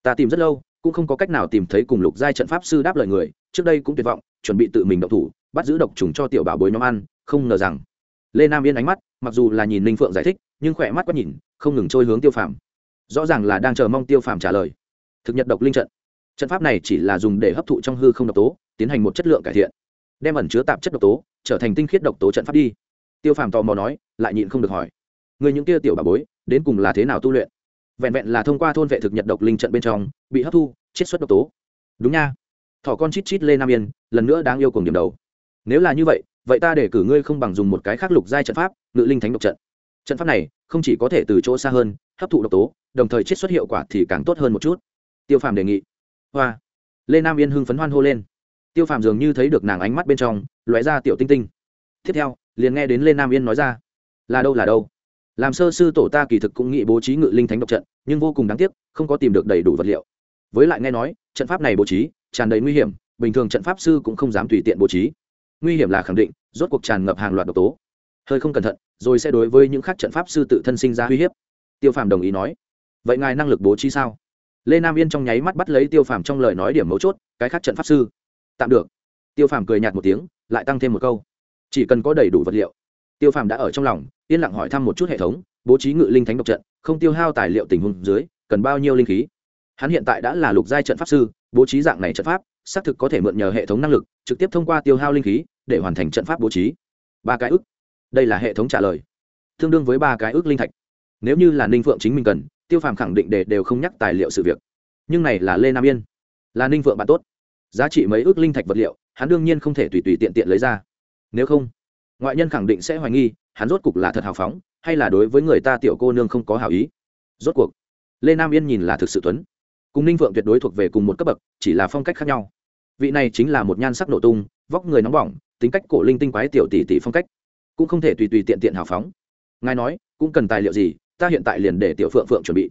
Ta tìm rất lâu cũng không có cách nào tìm thấy cùng lục giai trận pháp sư đáp lời người, trước đây cũng tuyệt vọng, chuẩn bị tự mình độc thủ, bắt giữ độc trùng cho tiểu bảo bối nhóm ăn, không ngờ rằng, lê nam yên ánh mắt, mặc dù là nhìn ninh phượng giải thích, nhưng khỏe mắt quá nhìn, không ngừng trôi hướng tiêu phàm. Rõ ràng là đang chờ mong tiêu phàm trả lời. Thực nhật độc linh trận. Trận pháp này chỉ là dùng để hấp thụ trong hư không độc tố, tiến hành một chất lượng cải thiện. Đem ẩn chứa tạp chất độc tố, trở thành tinh khiết độc tố trận pháp đi. Tiêu phàm tò mò nói, lại nhịn không được hỏi. Người những kia tiểu bà bối, đến cùng là thế nào tu luyện? Vẹn vẹn là thông qua thôn vệ thực nhật độc linh trận bên trong, bị hấp thu, chiết xuất độc tố. Đúng nha. Thỏ con chít chít lên nam yên, lần nữa đang yêu cùng điểm đầu. Nếu là như vậy vậy ta để cử ngươi không bằng dùng một cái khác lục giai trận pháp, ngự linh thánh độc trận. Trận pháp này, không chỉ có thể từ chỗ xa hơn, hấp thụ độc tố, đồng thời chiết xuất hiệu quả thì càng tốt hơn một chút. Tiêu phàm đề nghị. Hoa. Lê nam yên hưng phấn hoan hô lên. Tiêu phàm dường như thấy được nàng ánh mắt bên trong, lóe ra tiểu tinh tinh. Tiếp theo, liền nghe đến lê nam yên nói ra. Là đâu là đâu? Làm sơ sư tổ ta kỳ thực cũng nghĩ bố trí ngự linh thánh độc trận, nhưng vô cùng đáng tiếc, không có tìm được đầy đủ vật liệu. Với lại nghe nói, trận pháp này bố trí, tràn đầy nguy hiểm, bình thường trận pháp sư cũng không dám tùy tiện bố trí. Nguy hiểm là khẳng định, rốt cuộc tràn ngập hàng loạt độc tố. Hơi không cẩn thận, rồi sẽ đối với những khác trận pháp sư tự thân sinh ra uy hiếp. Tiêu phàm đồng ý nói. Vậy ngài năng lực bố trí sao? Lê nam yên trong nháy mắt bắt lấy tiêu phàm trong lời nói điểm mấu chốt, cái khác trận pháp sư. Tạm được. Tiêu phàm cười nhạt một tiếng, lại tăng thêm một câu. Chỉ cần có đầy đủ vật liệu tiêu phàm đã ở trong lòng, yên lặng hỏi thăm một chút hệ thống, bố trí ngự linh thánh độc trận, không tiêu hao tài liệu tình huống dưới, cần bao nhiêu linh khí? Hắn hiện tại đã là lục giai trận pháp sư, bố trí dạng này trận pháp, xác thực có thể mượn nhờ hệ thống năng lực, trực tiếp thông qua tiêu hao linh khí, để hoàn thành trận pháp bố trí. Ba cái ức. Đây là hệ thống trả lời. Tương đương với ba cái ước linh thạch. Nếu như là ninh phượng chính mình cần, tiêu phàm khẳng định để đều không nhắc tài liệu sự việc. Nhưng này là lê nam yên. Là ninh phượng bạn tốt. Giá trị mấy ước linh thạch vật liệu, hắn đương nhiên không thể tùy tùy tiện tiện lấy ra. Nếu không ngoại nhân khẳng định sẽ hoài nghi, hắn rốt cục là thật hào phóng, hay là đối với người ta tiểu cô nương không có hào ý? Rốt cuộc, lê nam yên nhìn là thực sự tuấn. Cùng ninh phượng tuyệt đối thuộc về cùng một cấp bậc, chỉ là phong cách khác nhau. Vị này chính là một nhan sắc nổ tung, vóc người nóng bỏng, tính cách cổ linh tinh quái tiểu tỷ tỷ phong cách. Cũng không thể tùy tùy tiện tiện hào phóng. Ngài nói, cũng cần tài liệu gì, ta hiện tại liền để tiểu phượng phượng chuẩn bị.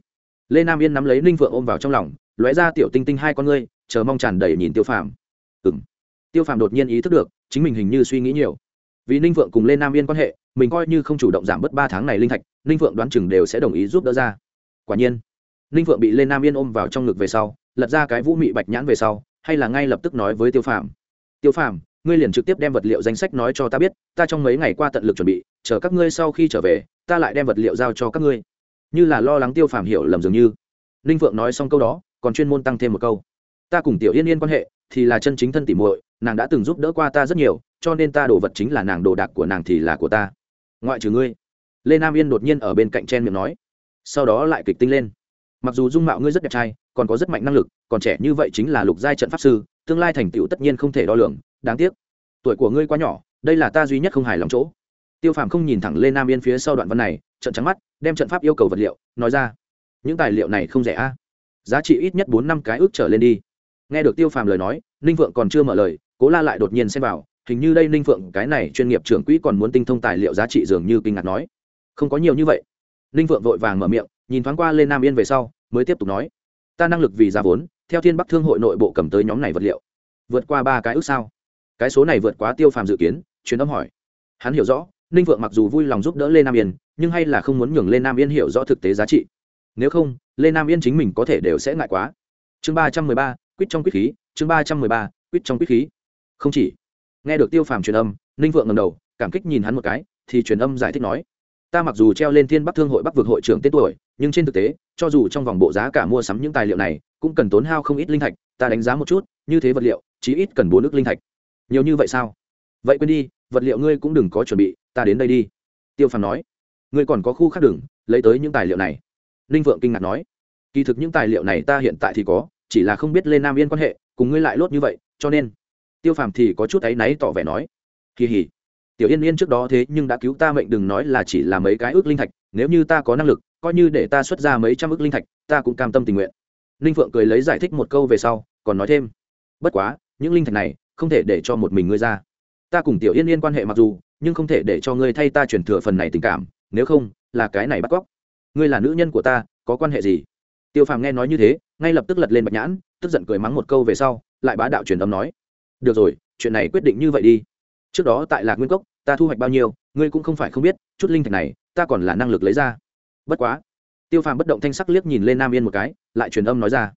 Lê nam yên nắm lấy ninh phượng ôm vào trong lòng, lóe ra tiểu tinh tinh hai con ngươi, chờ mong tràn đầy nhìn tiêu phàm. Ừng tiêu phàm đột nhiên ý thức được, chính mình hình như suy nghĩ nhiều vì ninh phượng cùng Lên nam yên quan hệ mình coi như không chủ động giảm bớt ba tháng này linh thạch ninh phượng đoán chừng đều sẽ đồng ý giúp đỡ ra quả nhiên ninh phượng bị Lên nam yên ôm vào trong ngực về sau lật ra cái vũ mị bạch nhãn về sau hay là ngay lập tức nói với tiêu phàm tiêu phàm ngươi liền trực tiếp đem vật liệu danh sách nói cho ta biết ta trong mấy ngày qua tận lực chuẩn bị chờ các ngươi sau khi trở về ta lại đem vật liệu giao cho các ngươi như là lo lắng tiêu phàm hiểu lầm dường như ninh phượng nói xong câu đó còn chuyên môn tăng thêm một câu ta cùng tiểu yên yên quan hệ thì là chân chính thân tỉ muội nàng đã từng giúp đỡ qua ta rất nhiều cho nên ta đồ vật chính là nàng đồ đạc của nàng thì là của ta. Ngoại trừ ngươi. Lê nam yên đột nhiên ở bên cạnh chen miệng nói. Sau đó lại kịch tinh lên. Mặc dù dung mạo ngươi rất đẹp trai, còn có rất mạnh năng lực, còn trẻ như vậy chính là lục giai trận pháp sư, tương lai thành tựu tất nhiên không thể đo lường, đáng tiếc. Tuổi của ngươi quá nhỏ, đây là ta duy nhất không hài lòng chỗ. Tiêu phàm không nhìn thẳng lên nam yên phía sau đoạn văn này trận trắng mắt, đem trận pháp yêu cầu vật liệu, nói ra. Những tài liệu này không rẻ a. Giá trị ít nhất bốn năm cái ước trở lên đi. Nghe được tiêu phàm lời nói, ninh Vượng còn chưa mở lời, cố la lại đột nhiên xem vào hình như đây ninh phượng, cái này chuyên nghiệp trưởng quỹ còn muốn tinh thông tài liệu giá trị dường như kinh ngạc nói. Không có nhiều như vậy. Ninh phượng vội vàng mở miệng, nhìn thoáng qua lên nam yên về sau, mới tiếp tục nói. Ta năng lực vì giá vốn, theo thiên bắc thương hội nội bộ cầm tới nhóm này vật liệu. Vượt qua ba cái ước sao? Cái số này vượt quá tiêu phàm dự kiến, truyền âm hỏi. Hắn hiểu rõ, ninh vượng mặc dù vui lòng giúp đỡ lê nam yên, nhưng hay là không muốn nhường lê nam yên hiểu rõ thực tế giá trị. Nếu không lê nam yên chính mình có thể đều sẽ ngại quá. Chương ba trăm mười ba, quýt trong quýt khí, chương ba trăm mười ba, quýt trong quýt khí. Không chỉ nghe được tiêu phàm truyền âm, ninh vượng ngầm đầu, cảm kích nhìn hắn một cái, thì truyền âm giải thích nói, ta mặc dù treo lên thiên bắc thương hội bắc vực hội trưởng tên tuổi, nhưng trên thực tế, cho dù trong vòng bộ giá cả mua sắm những tài liệu này, cũng cần tốn hao không ít linh thạch, ta đánh giá một chút, như thế vật liệu, chí ít cần bốn nước linh thạch. Nhiều như vậy sao? Vậy quên đi, vật liệu ngươi cũng đừng có chuẩn bị, ta đến đây đi. Tiêu phàm nói. Ngươi còn có khu khác đừng lấy tới những tài liệu này. Ninh vượng kinh ngạc nói. Kỳ thực những tài liệu này ta hiện tại thì có, chỉ là không biết lên nam yên quan hệ, cùng ngươi lại lốt như vậy, cho nên tiêu phàm thì có chút áy náy tỏ vẻ nói, kỳ hỉ, tiểu yên yên trước đó thế nhưng đã cứu ta mệnh, đừng nói là chỉ là mấy cái ước linh thạch, nếu như ta có năng lực, coi như để ta xuất ra mấy trăm ước linh thạch, ta cũng cam tâm tình nguyện. Ninh phượng cười lấy giải thích một câu về sau, còn nói thêm, bất quá, những linh thạch này không thể để cho một mình ngươi ra. Ta cùng tiểu yên yên quan hệ mặc dù, nhưng không thể để cho ngươi thay ta chuyển thừa phần này tình cảm, nếu không, là cái này bắt cóc. Ngươi là nữ nhân của ta, có quan hệ gì? Tiêu phàm nghe nói như thế, ngay lập tức lật lên bạch nhãn, tức giận cười mắng một câu về sau, lại bá đạo truyền âm nói được rồi, chuyện này quyết định như vậy đi. Trước đó tại lạc nguyên cốc, ta thu hoạch bao nhiêu, ngươi cũng không phải không biết, chút linh thạch này, ta còn là năng lực lấy ra. Bất quá. Tiêu phàm bất động thanh sắc liếc nhìn lên nam yên một cái, lại truyền âm nói ra.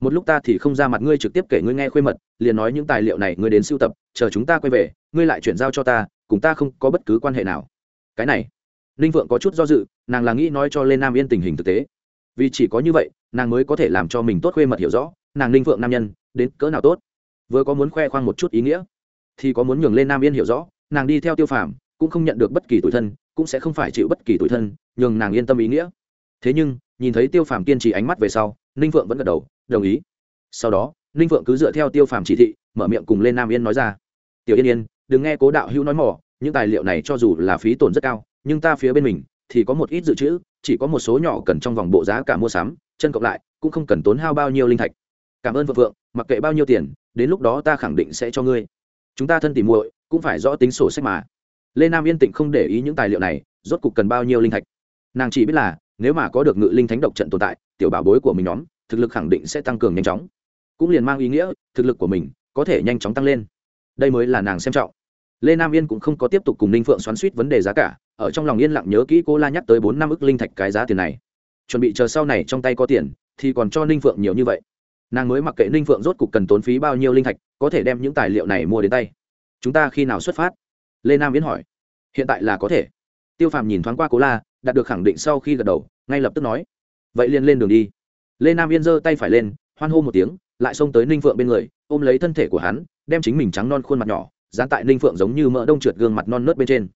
Một lúc ta thì không ra mặt ngươi trực tiếp kể ngươi nghe khuê mật, liền nói những tài liệu này ngươi đến sưu tập, chờ chúng ta quay về, ngươi lại chuyển giao cho ta, cùng ta không có bất cứ quan hệ nào. Cái này. Ninh vượng có chút do dự, nàng là nghĩ nói cho lên nam yên tình hình thực tế. Vì chỉ có như vậy, nàng mới có thể làm cho mình tốt khuê mật hiểu rõ, nàng ninh vượng nam nhân, đến cỡ nào tốt vừa có muốn khoe khoang một chút ý nghĩa, thì có muốn nhường lên nam yên hiểu rõ, nàng đi theo tiêu phàm cũng không nhận được bất kỳ tuổi thân, cũng sẽ không phải chịu bất kỳ tuổi thân, nhường nàng yên tâm ý nghĩa. Thế nhưng, nhìn thấy tiêu phàm kiên trì ánh mắt về sau, ninh phượng vẫn gật đầu, đồng ý. Sau đó, ninh phượng cứ dựa theo tiêu phàm chỉ thị, mở miệng cùng lên nam yên nói ra, tiểu yên yên, đừng nghe cố đạo hữu nói mỏ, những tài liệu này cho dù là phí tổn rất cao, nhưng ta phía bên mình thì có một ít dự trữ, chỉ có một số nhỏ cần trong vòng bộ giá cả mua sắm, chân cộng lại cũng không cần tốn hao bao nhiêu linh thạch. Cảm ơn vợ phượng, mặc kệ bao nhiêu tiền đến lúc đó ta khẳng định sẽ cho ngươi. Chúng ta thân tìm muội, cũng phải rõ tính sổ sách mà. Lê nam yên Tĩnh không để ý những tài liệu này, rốt cục cần bao nhiêu linh thạch? Nàng chỉ biết là, nếu mà có được ngự linh thánh độc trận tồn tại, tiểu bảo bối của mình nhóm, thực lực khẳng định sẽ tăng cường nhanh chóng. Cũng liền mang ý nghĩa, thực lực của mình có thể nhanh chóng tăng lên. Đây mới là nàng xem trọng. Lê nam yên cũng không có tiếp tục cùng ninh phượng xoắn suýt vấn đề giá cả, ở trong lòng yên lặng nhớ kỹ cô la nhắc tới bốn năm ức linh thạch cái giá tiền này. Chuẩn bị chờ sau này trong tay có tiền, thì còn cho ninh phượng nhiều như vậy nàng mới mặc kệ ninh phượng rốt cục cần tốn phí bao nhiêu linh thạch, có thể đem những tài liệu này mua đến tay. Chúng ta khi nào xuất phát? Lê nam viễn hỏi. Hiện tại là có thể. Tiêu phàm nhìn thoáng qua cố la, đạt được khẳng định sau khi gật đầu, ngay lập tức nói. Vậy liền lên đường đi. Lê nam yên giơ tay phải lên, hoan hô một tiếng, lại xông tới ninh phượng bên người, ôm lấy thân thể của hắn, đem chính mình trắng non khuôn mặt nhỏ, dán tại ninh phượng giống như mỡ đông trượt gương mặt non nớt bên trên.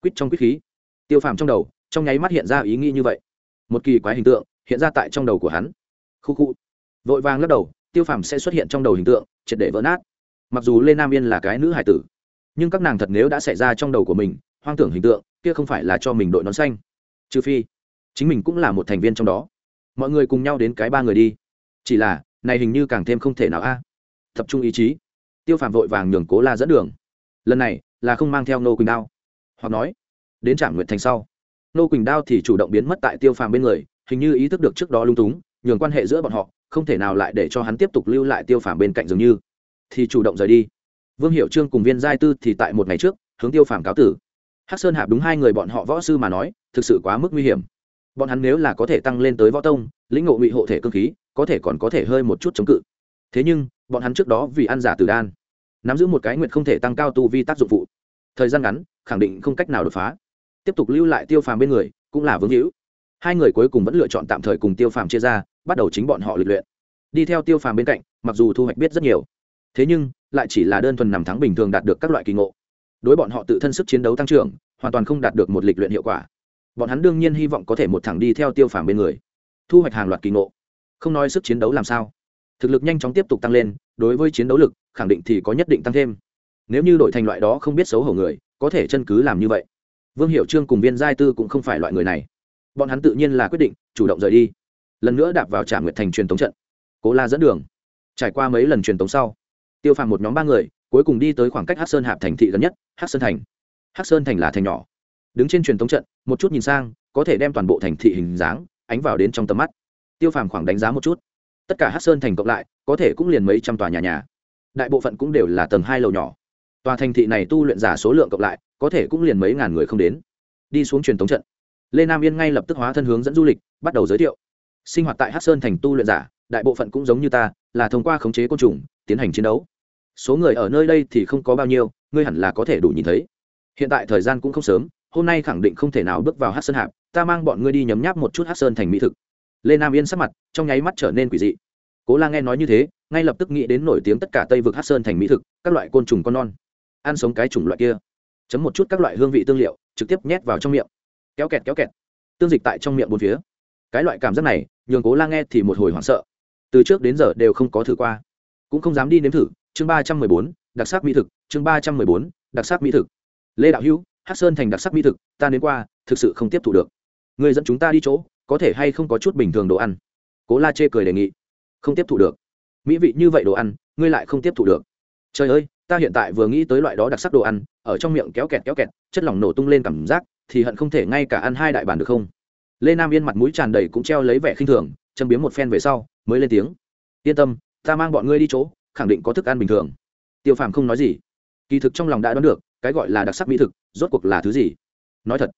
Quýt trong quýt khí. Tiêu phàm trong đầu, trong nháy mắt hiện ra ý nghĩ như vậy. Một kỳ quái hình tượng hiện ra tại trong đầu của hắn. Khu khu vội vàng lắc đầu, tiêu phàm sẽ xuất hiện trong đầu hình tượng, triệt để vỡ nát. Mặc dù lê nam yên là cái nữ hải tử, nhưng các nàng thật nếu đã xảy ra trong đầu của mình, hoang tưởng hình tượng, kia không phải là cho mình đội nón xanh. Trừ phi, chính mình cũng là một thành viên trong đó. Mọi người cùng nhau đến cái ba người đi. Chỉ là, này hình như càng thêm không thể nào a. Tập trung ý chí. Tiêu phàm vội vàng nhường cố la dẫn đường. Lần này, là không mang theo nô quỳnh đao. Hoặc nói, đến trạm nguyện thành sau. Nô quỳnh đao thì chủ động biến mất tại tiêu phàm bên người, hình như ý thức được trước đó lung túng, nhường quan hệ giữa bọn họ không thể nào lại để cho hắn tiếp tục lưu lại tiêu phàm bên cạnh dường như. Thì chủ động rời đi. Vương hiệu trương cùng viên giai tư thì tại một ngày trước, hướng tiêu phàm cáo tử. Hắc sơn hạp đúng hai người bọn họ võ sư mà nói, thực sự quá mức nguy hiểm. Bọn hắn nếu là có thể tăng lên tới võ tông, lĩnh ngộ ngụy hộ thể cơ khí, có thể còn có thể hơi một chút chống cự. Thế nhưng, bọn hắn trước đó vì ăn giả tử đan, nắm giữ một cái nguyện không thể tăng cao tu vi tác dụng phụ. Thời gian ngắn, khẳng định không cách nào đột phá. Tiếp tục lưu lại tiêu phàm bên người, cũng là vương hữu hai người cuối cùng vẫn lựa chọn tạm thời cùng tiêu phàm chia ra, bắt đầu chính bọn họ lịch luyện. Đi theo tiêu phàm bên cạnh, mặc dù thu hoạch biết rất nhiều, thế nhưng lại chỉ là đơn thuần nằm thắng bình thường đạt được các loại kỳ ngộ. Đối bọn họ tự thân sức chiến đấu tăng trưởng, hoàn toàn không đạt được một lịch luyện hiệu quả. Bọn hắn đương nhiên hy vọng có thể một thẳng đi theo tiêu phàm bên người, thu hoạch hàng loạt kỳ ngộ. Không nói sức chiến đấu làm sao, thực lực nhanh chóng tiếp tục tăng lên, đối với chiến đấu lực, khẳng định thì có nhất định tăng thêm. Nếu như đổi thành loại đó không biết xấu hổ người, có thể chân cứ làm như vậy. Vương hiệu trương cùng viên giai tư cũng không phải loại người này bọn hắn tự nhiên là quyết định, chủ động rời đi. Lần nữa đạp vào trả nguyệt thành truyền thống trận. Cố la dẫn đường. Trải qua mấy lần truyền thống sau, tiêu phàm một nhóm ba người, cuối cùng đi tới khoảng cách hát sơn hạp thành thị gần nhất hát sơn thành. Hát sơn thành là thành nhỏ. Đứng trên truyền thống trận, một chút nhìn sang, có thể đem toàn bộ thành thị hình dáng, ánh vào đến trong tầm mắt. Tiêu phàm khoảng đánh giá một chút. Tất cả hát sơn thành cộng lại, có thể cũng liền mấy trăm tòa nhà nhà. Đại bộ phận cũng đều là tầng hai lầu nhỏ. Tòa thành thị này tu luyện giả số lượng cộng lại, có thể cũng liền mấy ngàn người không đến. Đi xuống truyền thống trận lê nam yên ngay lập tức hóa thân hướng dẫn du lịch, bắt đầu giới thiệu. Sinh hoạt tại hát sơn thành tu luyện giả, đại bộ phận cũng giống như ta, là thông qua khống chế côn trùng, tiến hành chiến đấu. Số người ở nơi đây thì không có bao nhiêu, ngươi hẳn là có thể đủ nhìn thấy. Hiện tại thời gian cũng không sớm, hôm nay khẳng định không thể nào bước vào hát sơn hạp, ta mang bọn ngươi đi nhấm nháp một chút hát sơn thành mỹ thực. Lê nam yên sắc mặt, trong nháy mắt trở nên quỷ dị. Cố la nghe nói như thế, ngay lập tức nghĩ đến nổi tiếng tất cả tây vực hát sơn thành mỹ thực, các loại côn trùng con non, ăn sống cái chủng loại kia. Chấm một chút các loại hương vị tương liệu, trực tiếp nhét vào trong miệng kéo kẹt kéo kẹt. Tương dịch tại trong miệng bốn phía. Cái loại cảm giác này, nhường cố la nghe thì một hồi hoảng sợ. Từ trước đến giờ đều không có thử qua. Cũng không dám đi nếm thử. Chương ba trăm mười bốn, đặc sắc mỹ thực. Chương ba trăm mười bốn, đặc sắc mỹ thực. Lê đạo hữu hát sơn thành đặc sắc mỹ thực, ta đến qua, thực sự không tiếp thu được. Người dẫn chúng ta đi chỗ, có thể hay không có chút bình thường đồ ăn? Cố la chê cười đề nghị. Không tiếp thụ được. Mỹ vị như vậy đồ ăn, ngươi lại không tiếp thụ được. Trời ơi, ta hiện tại vừa nghĩ tới loại đó đặc sắc đồ ăn, ở trong miệng kéo kẹt kéo kẹt, chất lỏng nổ tung lên cảm giác thì hận không thể ngay cả ăn hai đại bản được không? Lê nam yên mặt mũi tràn đầy cũng treo lấy vẻ khinh thường, châm biếm một phen về sau, mới lên tiếng. Yên tâm, ta mang bọn ngươi đi chỗ, khẳng định có thức ăn bình thường. Tiêu phàm không nói gì. Kỳ thực trong lòng đã đoán được, cái gọi là đặc sắc mỹ thực, rốt cuộc là thứ gì? Nói thật,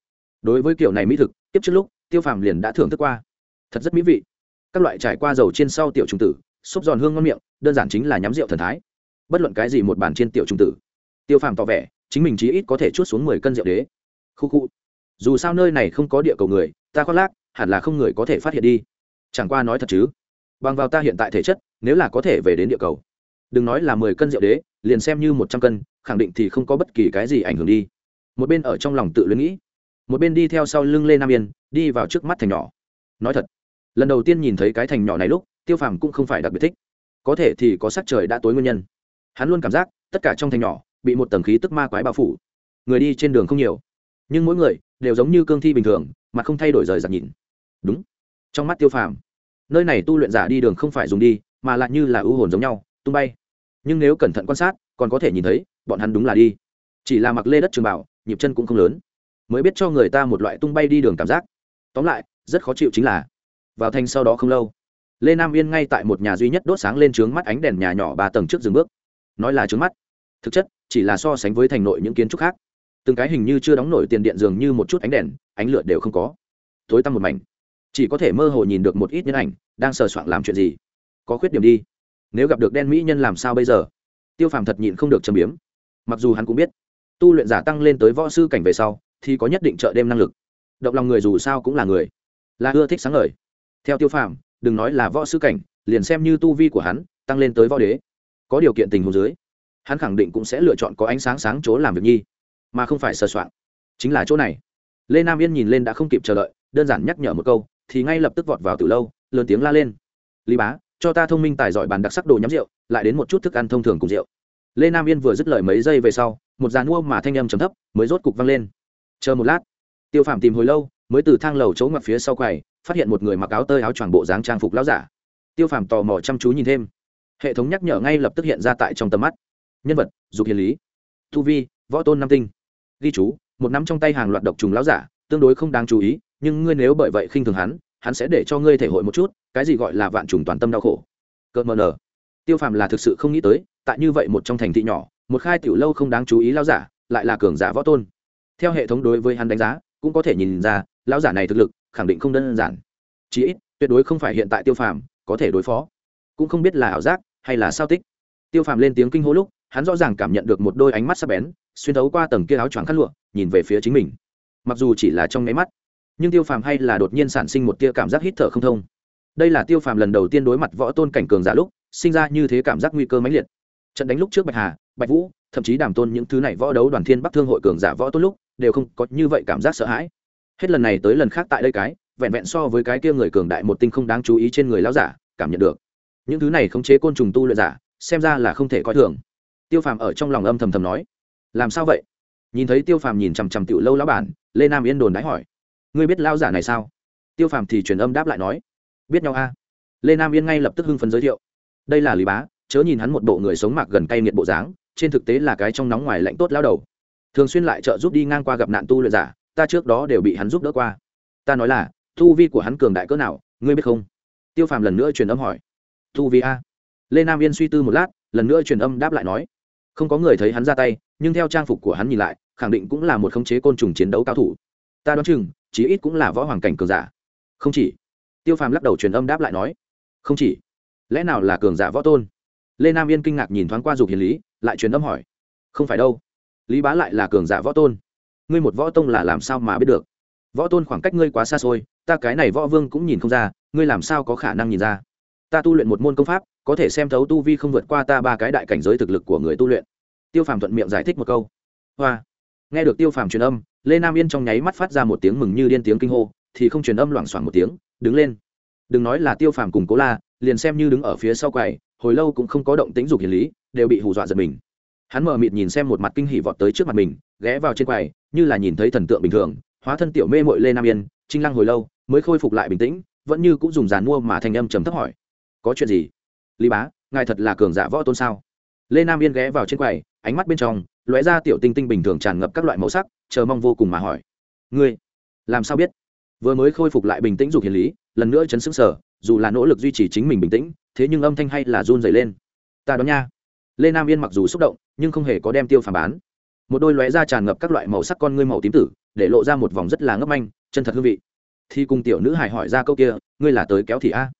đối với kiểu này mỹ thực, tiếp trước lúc, tiêu phàm liền đã thưởng thức qua. Thật rất mỹ vị. Các loại trải qua dầu trên sau tiểu trùng tử xúc giòn hương ngon miệng, đơn giản chính là nhắm rượu thần thái. Bất luận cái gì một bàn trên tiểu trùng tử. Tiêu phàm tỏ vẻ, chính mình chí ít có thể chút xuống mười cân rượu đế. Khu khu dù sao nơi này không có địa cầu người, ta khoác lác, hẳn là không người có thể phát hiện đi. Chẳng qua nói thật chứ. Bằng vào ta hiện tại thể chất, nếu là có thể về đến địa cầu, đừng nói là mười cân rượu đế, liền xem như một trăm cân, khẳng định thì không có bất kỳ cái gì ảnh hưởng đi. Một bên ở trong lòng tự luyến nghĩ, một bên đi theo sau lưng lê nam yên, đi vào trước mắt thành nhỏ. Nói thật, lần đầu tiên nhìn thấy cái thành nhỏ này lúc, tiêu phàm cũng không phải đặc biệt thích. Có thể thì có sắc trời đã tối nguyên nhân. Hắn luôn cảm giác, tất cả trong thành nhỏ, bị một tầng khí tức ma quái bao phủ. Người đi trên đường không nhiều nhưng mỗi người đều giống như cương thi bình thường, mà không thay đổi rời giặc nhìn. Đúng. Trong mắt tiêu phàm, nơi này tu luyện giả đi đường không phải dùng đi, mà lại như là ưu hồn giống nhau, tung bay. Nhưng nếu cẩn thận quan sát, còn có thể nhìn thấy, bọn hắn đúng là đi. Chỉ là mặc lê đất trường bảo, nhịp chân cũng không lớn. Mới biết cho người ta một loại tung bay đi đường cảm giác. Tóm lại, rất khó chịu chính là, vào thành sau đó không lâu, lê nam yên ngay tại một nhà duy nhất đốt sáng lên trướng mắt ánh đèn nhà nhỏ ba tầng trước dừng bước. Nói là trướng mắt, thực chất chỉ là so sánh với thành nội những kiến trúc khác từng cái hình như chưa đóng nổi tiền điện dường như một chút ánh đèn, ánh lửa đều không có. Tối tăm một mảnh. Chỉ có thể mơ hồ nhìn được một ít nhân ảnh, đang sờ soạng làm chuyện gì. Có khuyết điểm đi. Nếu gặp được đen mỹ nhân làm sao bây giờ? Tiêu phàm thật nhịn không được châm biếm. Mặc dù hắn cũng biết, tu luyện giả tăng lên tới võ sư cảnh về sau, thì có nhất định trợ đêm năng lực. Động lòng người dù sao cũng là người. Là ưa thích sáng ngời. Theo tiêu phàm, đừng nói là võ sư cảnh, liền xem như tu vi của hắn, tăng lên tới võ đế. Có điều kiện tình huống dưới, hắn khẳng định cũng sẽ lựa chọn có ánh sáng sáng chỗ làm việc nhi mà không phải sờ soạn chính là chỗ này. Lê nam yên nhìn lên đã không kịp chờ đợi, đơn giản nhắc nhở một câu, thì ngay lập tức vọt vào từ lâu, lớn tiếng la lên. Lý bá, cho ta thông minh tài giỏi bàn đặc sắc đồ nhắm rượu, lại đến một chút thức ăn thông thường cùng rượu. Lê nam yên vừa dứt lời mấy giây về sau, một dàn mua mà thanh âm trầm thấp mới rốt cục văng lên. Chờ một lát. Tiêu phạm tìm hồi lâu, mới từ thang lầu chỗ ngoặt phía sau quầy phát hiện một người mặc áo tơi áo choàng bộ dáng trang phục lão giả. Tiêu phàm tò mò chăm chú nhìn thêm. Hệ thống nhắc nhở ngay lập tức hiện ra tại trong tầm mắt. Nhân vật, dục hiền lý. Thu vi, võ tôn nam tinh ghi chú, một nắm trong tay hàng loạt độc trùng lão giả, tương đối không đáng chú ý, nhưng ngươi nếu bởi vậy khinh thường hắn hắn sẽ để cho ngươi thể hội một chút, cái gì gọi là vạn trùng toàn tâm đau khổ. Cợt mờ nở tiêu phàm là thực sự không nghĩ tới, tại như vậy một trong thành thị nhỏ, một khai tiểu lâu không đáng chú ý lão giả, lại là cường giả võ tôn. Theo hệ thống đối với hắn đánh giá, cũng có thể nhìn ra, lão giả này thực lực, khẳng định không đơn giản. Chí ít, tuyệt đối không phải hiện tại tiêu phàm có thể đối phó. Cũng không biết là ảo giác, hay là sao tích. Tiêu phàm lên tiếng kinh hô lúc hắn rõ ràng cảm nhận được một đôi ánh mắt sắc bén, xuyên thấu qua tầng kia áo choàng khăn lụa, nhìn về phía chính mình. Mặc dù chỉ là trong nháy mắt, nhưng tiêu phàm hay là đột nhiên sản sinh một tia cảm giác hít thở không thông. Đây là tiêu phàm lần đầu tiên đối mặt võ tôn cảnh cường giả lúc, sinh ra như thế cảm giác nguy cơ mãnh liệt. Trận đánh lúc trước bạch hà, bạch vũ, thậm chí đàm tôn những thứ này võ đấu đoàn thiên bắc thương hội cường giả võ tôn lúc, đều không có như vậy cảm giác sợ hãi. Hết lần này tới lần khác tại đây cái, vẹn vẹn so với cái kia người cường đại một tinh không đáng chú ý trên người lão giả, cảm nhận được. Những thứ này khống chế côn trùng tu luyện giả, xem ra là không thể coi thường tiêu phàm ở trong lòng âm thầm thầm nói, làm sao vậy? Nhìn thấy tiêu phàm nhìn chằm chằm tiểu lâu lão bản, lê nam yên đồn đãi hỏi, ngươi biết lao giả này sao? Tiêu phàm thì truyền âm đáp lại nói, biết nhau a. Lê nam yên ngay lập tức hưng phấn giới thiệu, đây là lý bá, chớ nhìn hắn một bộ người sống mạc gần cay nghiệt bộ dáng, trên thực tế là cái trong nóng ngoài lạnh tốt lao đầu. Thường xuyên lại trợ giúp đi ngang qua gặp nạn tu luyện giả, ta trước đó đều bị hắn giúp đỡ qua. Ta nói là thu vi của hắn cường đại cỡ nào, ngươi biết không? Tiêu phàm lần nữa truyền âm hỏi thu vi a? Lê nam yên suy tư một lát, lần nữa truyền âm đáp lại nói không có người thấy hắn ra tay, nhưng theo trang phục của hắn nhìn lại, khẳng định cũng là một khống chế côn trùng chiến đấu cao thủ. Ta đoán chừng, chí ít cũng là võ hoàng cảnh cường giả. Không chỉ. Tiêu phàm lắc đầu truyền âm đáp lại nói. Không chỉ. Lẽ nào là cường giả võ tôn? Lê nam yên kinh ngạc nhìn thoáng qua dục hiền lý, lại truyền âm hỏi. Không phải đâu. Lý bá lại là cường giả võ tôn. Ngươi một võ tông là làm sao mà biết được? Võ tôn khoảng cách ngươi quá xa xôi, ta cái này võ vương cũng nhìn không ra, ngươi làm sao có khả năng nhìn ra? Ta tu luyện một môn công pháp, có thể xem thấu tu vi không vượt qua ta ba cái đại cảnh giới thực lực của người tu luyện. Tiêu phàm thuận miệng giải thích một câu. Hoa. Nghe được tiêu phàm truyền âm, lê nam yên trong nháy mắt phát ra một tiếng mừng như điên tiếng kinh hô, thì không truyền âm loảng xoảng một tiếng, đứng lên. Đừng nói là tiêu phàm cùng cố la, liền xem như đứng ở phía sau quầy, hồi lâu cũng không có động tính dục hiền lý, đều bị hù dọa giật mình. Hắn mờ mịt nhìn xem một mặt kinh hỉ vọt tới trước mặt mình, ghé vào trên quầy, như là nhìn thấy thần tượng bình thường, hóa thân tiểu mê mội lê nam yên trinh lăng hồi lâu, mới khôi phục lại bình tĩnh, vẫn như cũng dùng giàn mua mà thành âm trầm thấp hỏi có chuyện gì? Lý bá, ngài thật là cường giả võ tôn sao? Lê nam yên ghé vào trên quầy, ánh mắt bên trong lóe ra tiểu tinh tinh bình thường tràn ngập các loại màu sắc, chờ mong vô cùng mà hỏi. Ngươi, làm sao biết? Vừa mới khôi phục lại bình tĩnh dục hiền lý, lần nữa chấn xứng sở dù là nỗ lực duy trì chính mình bình tĩnh, thế nhưng âm thanh hay là run dày lên. Ta đón nha. Lê nam yên mặc dù xúc động, nhưng không hề có đem tiêu phản bán. Một đôi lóe ra tràn ngập các loại màu sắc con ngươi màu tím tử, để lộ ra một vòng rất là ngấp anh chân thật hương vị. Thì cùng tiểu nữ hải hỏi ra câu kia, ngươi là tới kéo thì a?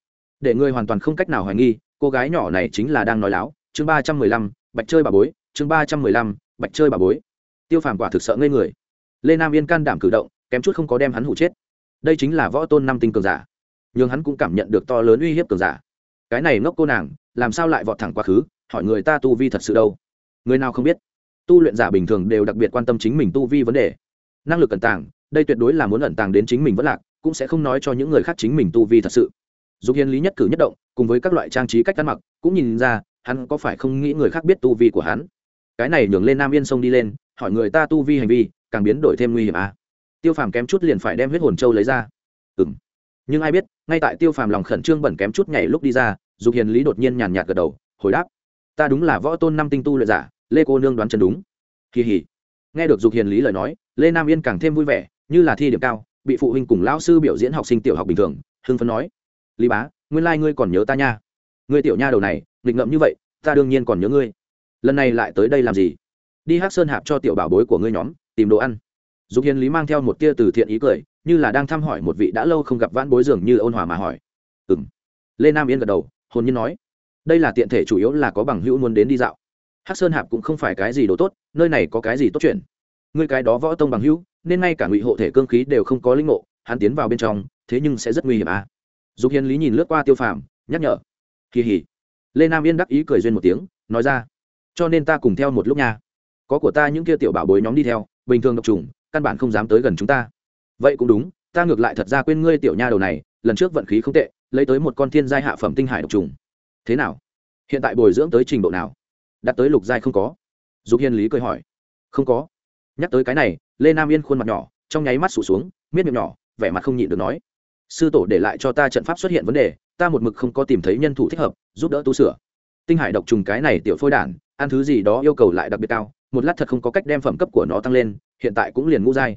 Để ngươi hoàn toàn không cách nào hoài nghi, cô gái nhỏ này chính là đang nói láo. Chương ba trăm mười lăm, bạch chơi bà bối. Chương ba trăm mười lăm, bạch chơi bà bối. Tiêu phàm quả thực sợ ngây người. Lê nam yên can đảm cử động, kém chút không có đem hắn hụ chết. Đây chính là võ tôn năm tinh cường giả. Nhưng hắn cũng cảm nhận được to lớn uy hiếp cường giả. Cái này ngốc cô nàng, làm sao lại vọt thẳng quá khứ? Hỏi người ta tu vi thật sự đâu? Người nào không biết? Tu luyện giả bình thường đều đặc biệt quan tâm chính mình tu vi vấn đề. Năng lực ẩn tàng, đây tuyệt đối là muốn ẩn tàng đến chính mình vẫn lạc, cũng sẽ không nói cho những người khác chính mình tu vi thật sự dục hiền lý nhất cử nhất động, cùng với các loại trang trí cách ăn mặc, cũng nhìn ra, hắn có phải không nghĩ người khác biết tu vi của hắn. Cái này nhường lên nam yên sông đi lên, hỏi người ta tu vi hành vi, càng biến đổi thêm nguy hiểm à. tiêu phàm kém chút liền phải đem huyết hồn châu lấy ra. Ừ m nhưng ai biết, ngay tại tiêu phàm lòng khẩn trương bẩn kém chút nhảy lúc đi ra, dục hiền lý đột nhiên nhàn nhạt gật đầu, hồi đáp. Ta đúng là võ tôn năm tinh tu lợi giả, lê cô nương đoán chân đúng. Kỳ hỉ nghe được dục hiền lý lời nói, lê nam yên càng thêm vui vẻ, như là thi điểm cao, bị phụ huynh cùng lão sư biểu diễn học sinh tiểu học bình thường, hưng phấn nói lý bá, nguyên lai、like、ngươi còn nhớ ta nha. Ngươi tiểu nha đầu này, nghịch ngậm như vậy, ta đương nhiên còn nhớ ngươi. Lần này lại tới đây làm gì? Đi hát sơn hạp cho tiểu bảo bối của ngươi nhóm, tìm đồ ăn. Dục hiền lý mang theo một tia từ thiện ý cười, như là đang thăm hỏi một vị đã lâu không gặp vãn bối dường như ôn hòa mà hỏi. Ừ m lê nam yên gật đầu, hồn nhiên nói. Đây là tiện thể chủ yếu là có bằng hữu muốn đến đi dạo. Hắc sơn hạp cũng không phải cái gì đồ tốt, nơi này có cái gì tốt chuyện? Ngươi cái đó võ tông bằng hữu, nên ngay cả ngụy hộ thể cương khí đều không có linh ngộ, hắn tiến vào bên trong, thế nhưng sẽ rất nguy hiểm à? Dục hiền lý nhìn lướt qua tiêu phàm, nhắc nhở. Kỳ hỉ. Lê nam yên đắc ý cười duyên một tiếng, nói ra. Cho nên ta cùng theo một lúc nha. Có của ta những kia tiểu bảo bối nhóm đi theo, bình thường độc trùng, căn bản không dám tới gần chúng ta. Vậy cũng đúng, ta ngược lại thật ra quên ngươi tiểu nha đầu này, lần trước vận khí không tệ, lấy tới một con thiên giai hạ phẩm tinh hải độc trùng. Thế nào? Hiện tại bồi dưỡng tới trình độ nào? Đặt tới lục giai không có. Dục hiên lý cười hỏi. Không có. Nhắc tới cái này, lê nam yên khuôn mặt nhỏ, trong nháy mắt sụt xuống, miết miệng nhỏ, vẻ mặt không nhịn được nói sư tổ để lại cho ta trận pháp xuất hiện vấn đề, ta một mực không có tìm thấy nhân thủ thích hợp, giúp đỡ tu sửa. Tinh hải độc trùng cái này tiểu phôi đản, ăn thứ gì đó yêu cầu lại đặc biệt cao, một lát thật không có cách đem phẩm cấp của nó tăng lên, hiện tại cũng liền ngũ giai.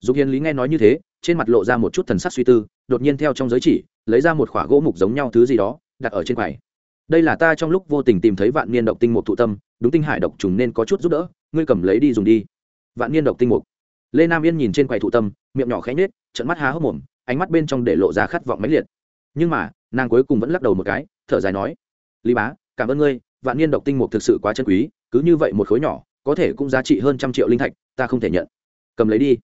Dục hiền lý nghe nói như thế, trên mặt lộ ra một chút thần sắc suy tư, đột nhiên theo trong giới chỉ, lấy ra một khỏa gỗ mục giống nhau thứ gì đó, đặt ở trên quầy. Đây là ta trong lúc vô tình tìm thấy vạn niên độc tinh mục thụ tâm, đúng tinh hải độc trùng nên có chút giúp đỡ, ngươi cầm lấy đi dùng đi. Vạn niên độc tinh mục. Lê nam yên nhìn trên quầy thụ tâm, miệng nhỏ khẽ nhếch trận mắt há hốc mồm ánh mắt bên trong để lộ ra khát vọng mãnh liệt. Nhưng mà, nàng cuối cùng vẫn lắc đầu một cái, thở dài nói, lý bá, cảm ơn ngươi, vạn niên độc tinh mục thực sự quá chân quý, cứ như vậy một khối nhỏ, có thể cũng giá trị hơn trăm triệu linh thạch, ta không thể nhận. Cầm lấy đi.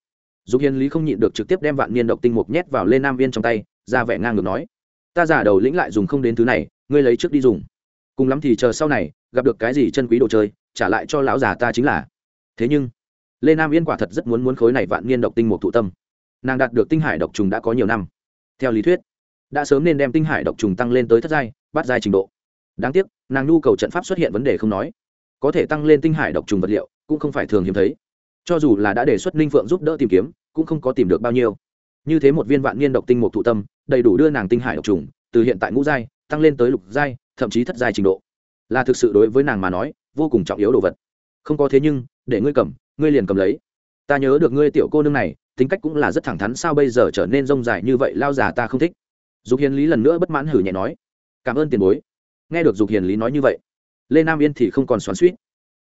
Dục hiền lý không nhịn được trực tiếp đem vạn niên độc tinh mục nhét vào lên nam viên trong tay, ra vẻ ngang ngược nói, ta giả đầu lĩnh lại dùng không đến thứ này, ngươi lấy trước đi dùng. Cùng lắm thì chờ sau này, gặp được cái gì chân quý đồ chơi, trả lại cho lão già ta chính là. Thế nhưng, lê nam yên quả thật rất muốn muốn khối này vạn niên độc tinh mục thụ tâm nàng đạt được tinh hải độc trùng đã có nhiều năm. Theo lý thuyết, đã sớm nên đem tinh hải độc trùng tăng lên tới thất giai bát giai trình độ. Đáng tiếc, nàng nhu cầu trận pháp xuất hiện vấn đề không nói. Có thể tăng lên tinh hải độc trùng vật liệu, cũng không phải thường hiếm thấy. Cho dù là đã đề xuất ninh phượng giúp đỡ tìm kiếm, cũng không có tìm được bao nhiêu. Như thế một viên vạn niên độc tinh một thụ tâm, đầy đủ đưa nàng tinh hải độc trùng, từ hiện tại ngũ giai, tăng lên tới lục giai, thậm chí thất giai trình độ. Là thực sự đối với nàng mà nói, vô cùng trọng yếu đồ vật. Không có thế nhưng, để ngươi cầm, ngươi liền cầm lấy. Ta nhớ được ngươi tiểu cô nương này tính cách cũng là rất thẳng thắn, sao bây giờ trở nên rông dài như vậy, lao già ta không thích. Dục hiền lý lần nữa bất mãn hử nhẹ nói, cảm ơn tiền bối. Nghe được dục hiền lý nói như vậy, lê nam yên thì không còn xoắn suýt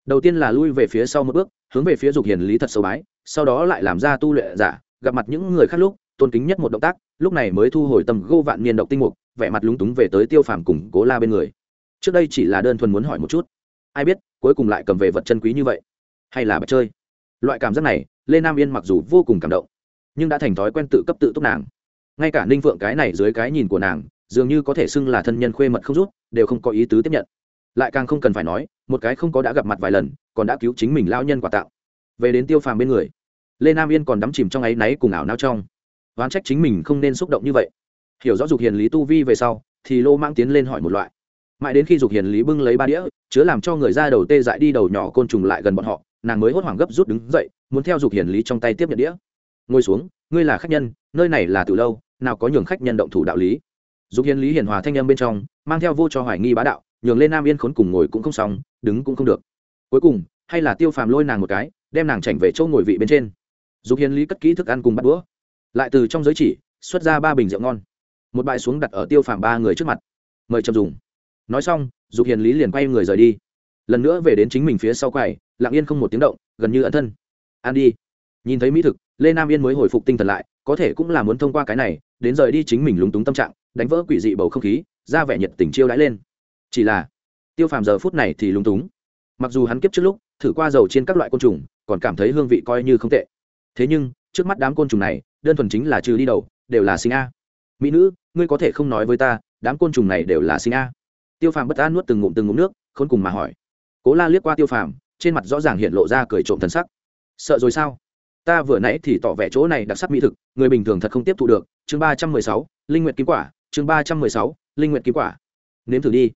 đầu tiên là lui về phía sau một bước, hướng về phía dục hiền lý thật sâu bái, sau đó lại làm ra tu luyện giả, gặp mặt những người khác lúc, tôn kính nhất một động tác, lúc này mới thu hồi tầm gô vạn niên độc tinh mục, vẻ mặt lúng túng về tới tiêu phàm cùng cố la bên người. Trước đây chỉ là đơn thuần muốn hỏi một chút, ai biết, cuối cùng lại cầm về vật chân quý như vậy, hay là bật chơi. Loại cảm giác này lê nam yên mặc dù vô cùng cảm động, nhưng đã thành thói quen tự cấp tự túc nàng. Ngay cả ninh phượng cái này dưới cái nhìn của nàng, dường như có thể xưng là thân nhân khuê mật không rút, đều không có ý tứ tiếp nhận. Lại càng không cần phải nói, một cái không có đã gặp mặt vài lần, còn đã cứu chính mình lao nhân quả tạo. Về đến tiêu phàm bên người, lê nam yên còn đắm chìm trong áy náy cùng ảo nao trong. Oán trách chính mình không nên xúc động như vậy. Hiểu rõ dục hiền lý tu vi về sau, thì lô mang tiến lên hỏi một loại. Mãi đến khi dục hiền lý bưng lấy ba đĩa, chứa làm cho người ra đầu tê dại đi đầu nhỏ côn trùng lại gần bọn họ nàng mới hốt hoảng gấp rút đứng dậy, muốn theo dục hiền lý trong tay tiếp nhận đĩa. Ngồi xuống, ngươi là khách nhân, nơi này là từ lâu, nào có nhường khách nhân động thủ đạo lý. Dục hiền lý hiền hòa thanh âm bên trong, mang theo vô cho hoài nghi bá đạo, nhường lên nam yên khốn cùng ngồi cũng không xong, đứng cũng không được. Cuối cùng, hay là tiêu phàm lôi nàng một cái, đem nàng chảnh về chỗ ngồi vị bên trên. Dục hiền lý cất kỹ thức ăn cùng bắt đũa. Lại từ trong giới chỉ, xuất ra ba bình rượu ngon. Một bãi xuống đặt ở tiêu phàm ba người trước mặt. Mời chậm dùng. Nói xong, dục hiền lý liền quay người rời đi. Lần nữa về đến chính mình phía sau quầy lặng yên không một tiếng động, gần như ẩn thân. Ăn đi. Nhìn thấy mỹ thực, lê nam yên mới hồi phục tinh thần lại, có thể cũng là muốn thông qua cái này, đến rời đi chính mình lúng túng tâm trạng, đánh vỡ quỷ dị bầu không khí, ra vẻ nhiệt tình chiêu đãi lên. Chỉ là, tiêu phàm giờ phút này thì lúng túng. Mặc dù hắn kiếp trước lúc, thử qua dầu trên các loại côn trùng, còn cảm thấy hương vị coi như không tệ. Thế nhưng, trước mắt đám côn trùng này, đơn thuần chính là trừ đi đầu, đều là sinh a. Mỹ nữ, ngươi có thể không nói với ta, đám côn trùng này đều là sinh a. Tiêu phàm bất an nuốt từng ngụm từng ngụm nước khôn cùng mà hỏi. Cố la liếc qua tiêu phàm trên mặt rõ ràng hiện lộ ra cười trộm thần sắc. Sợ rồi sao? Ta vừa nãy thì tỏ vẻ chỗ này đặc sắc mỹ thực, người bình thường thật không tiếp thu được. Chương ba trăm mười sáu, linh nguyện kim quả. Chương ba trăm mười sáu, linh nguyện kim quả. Nếm thử đi.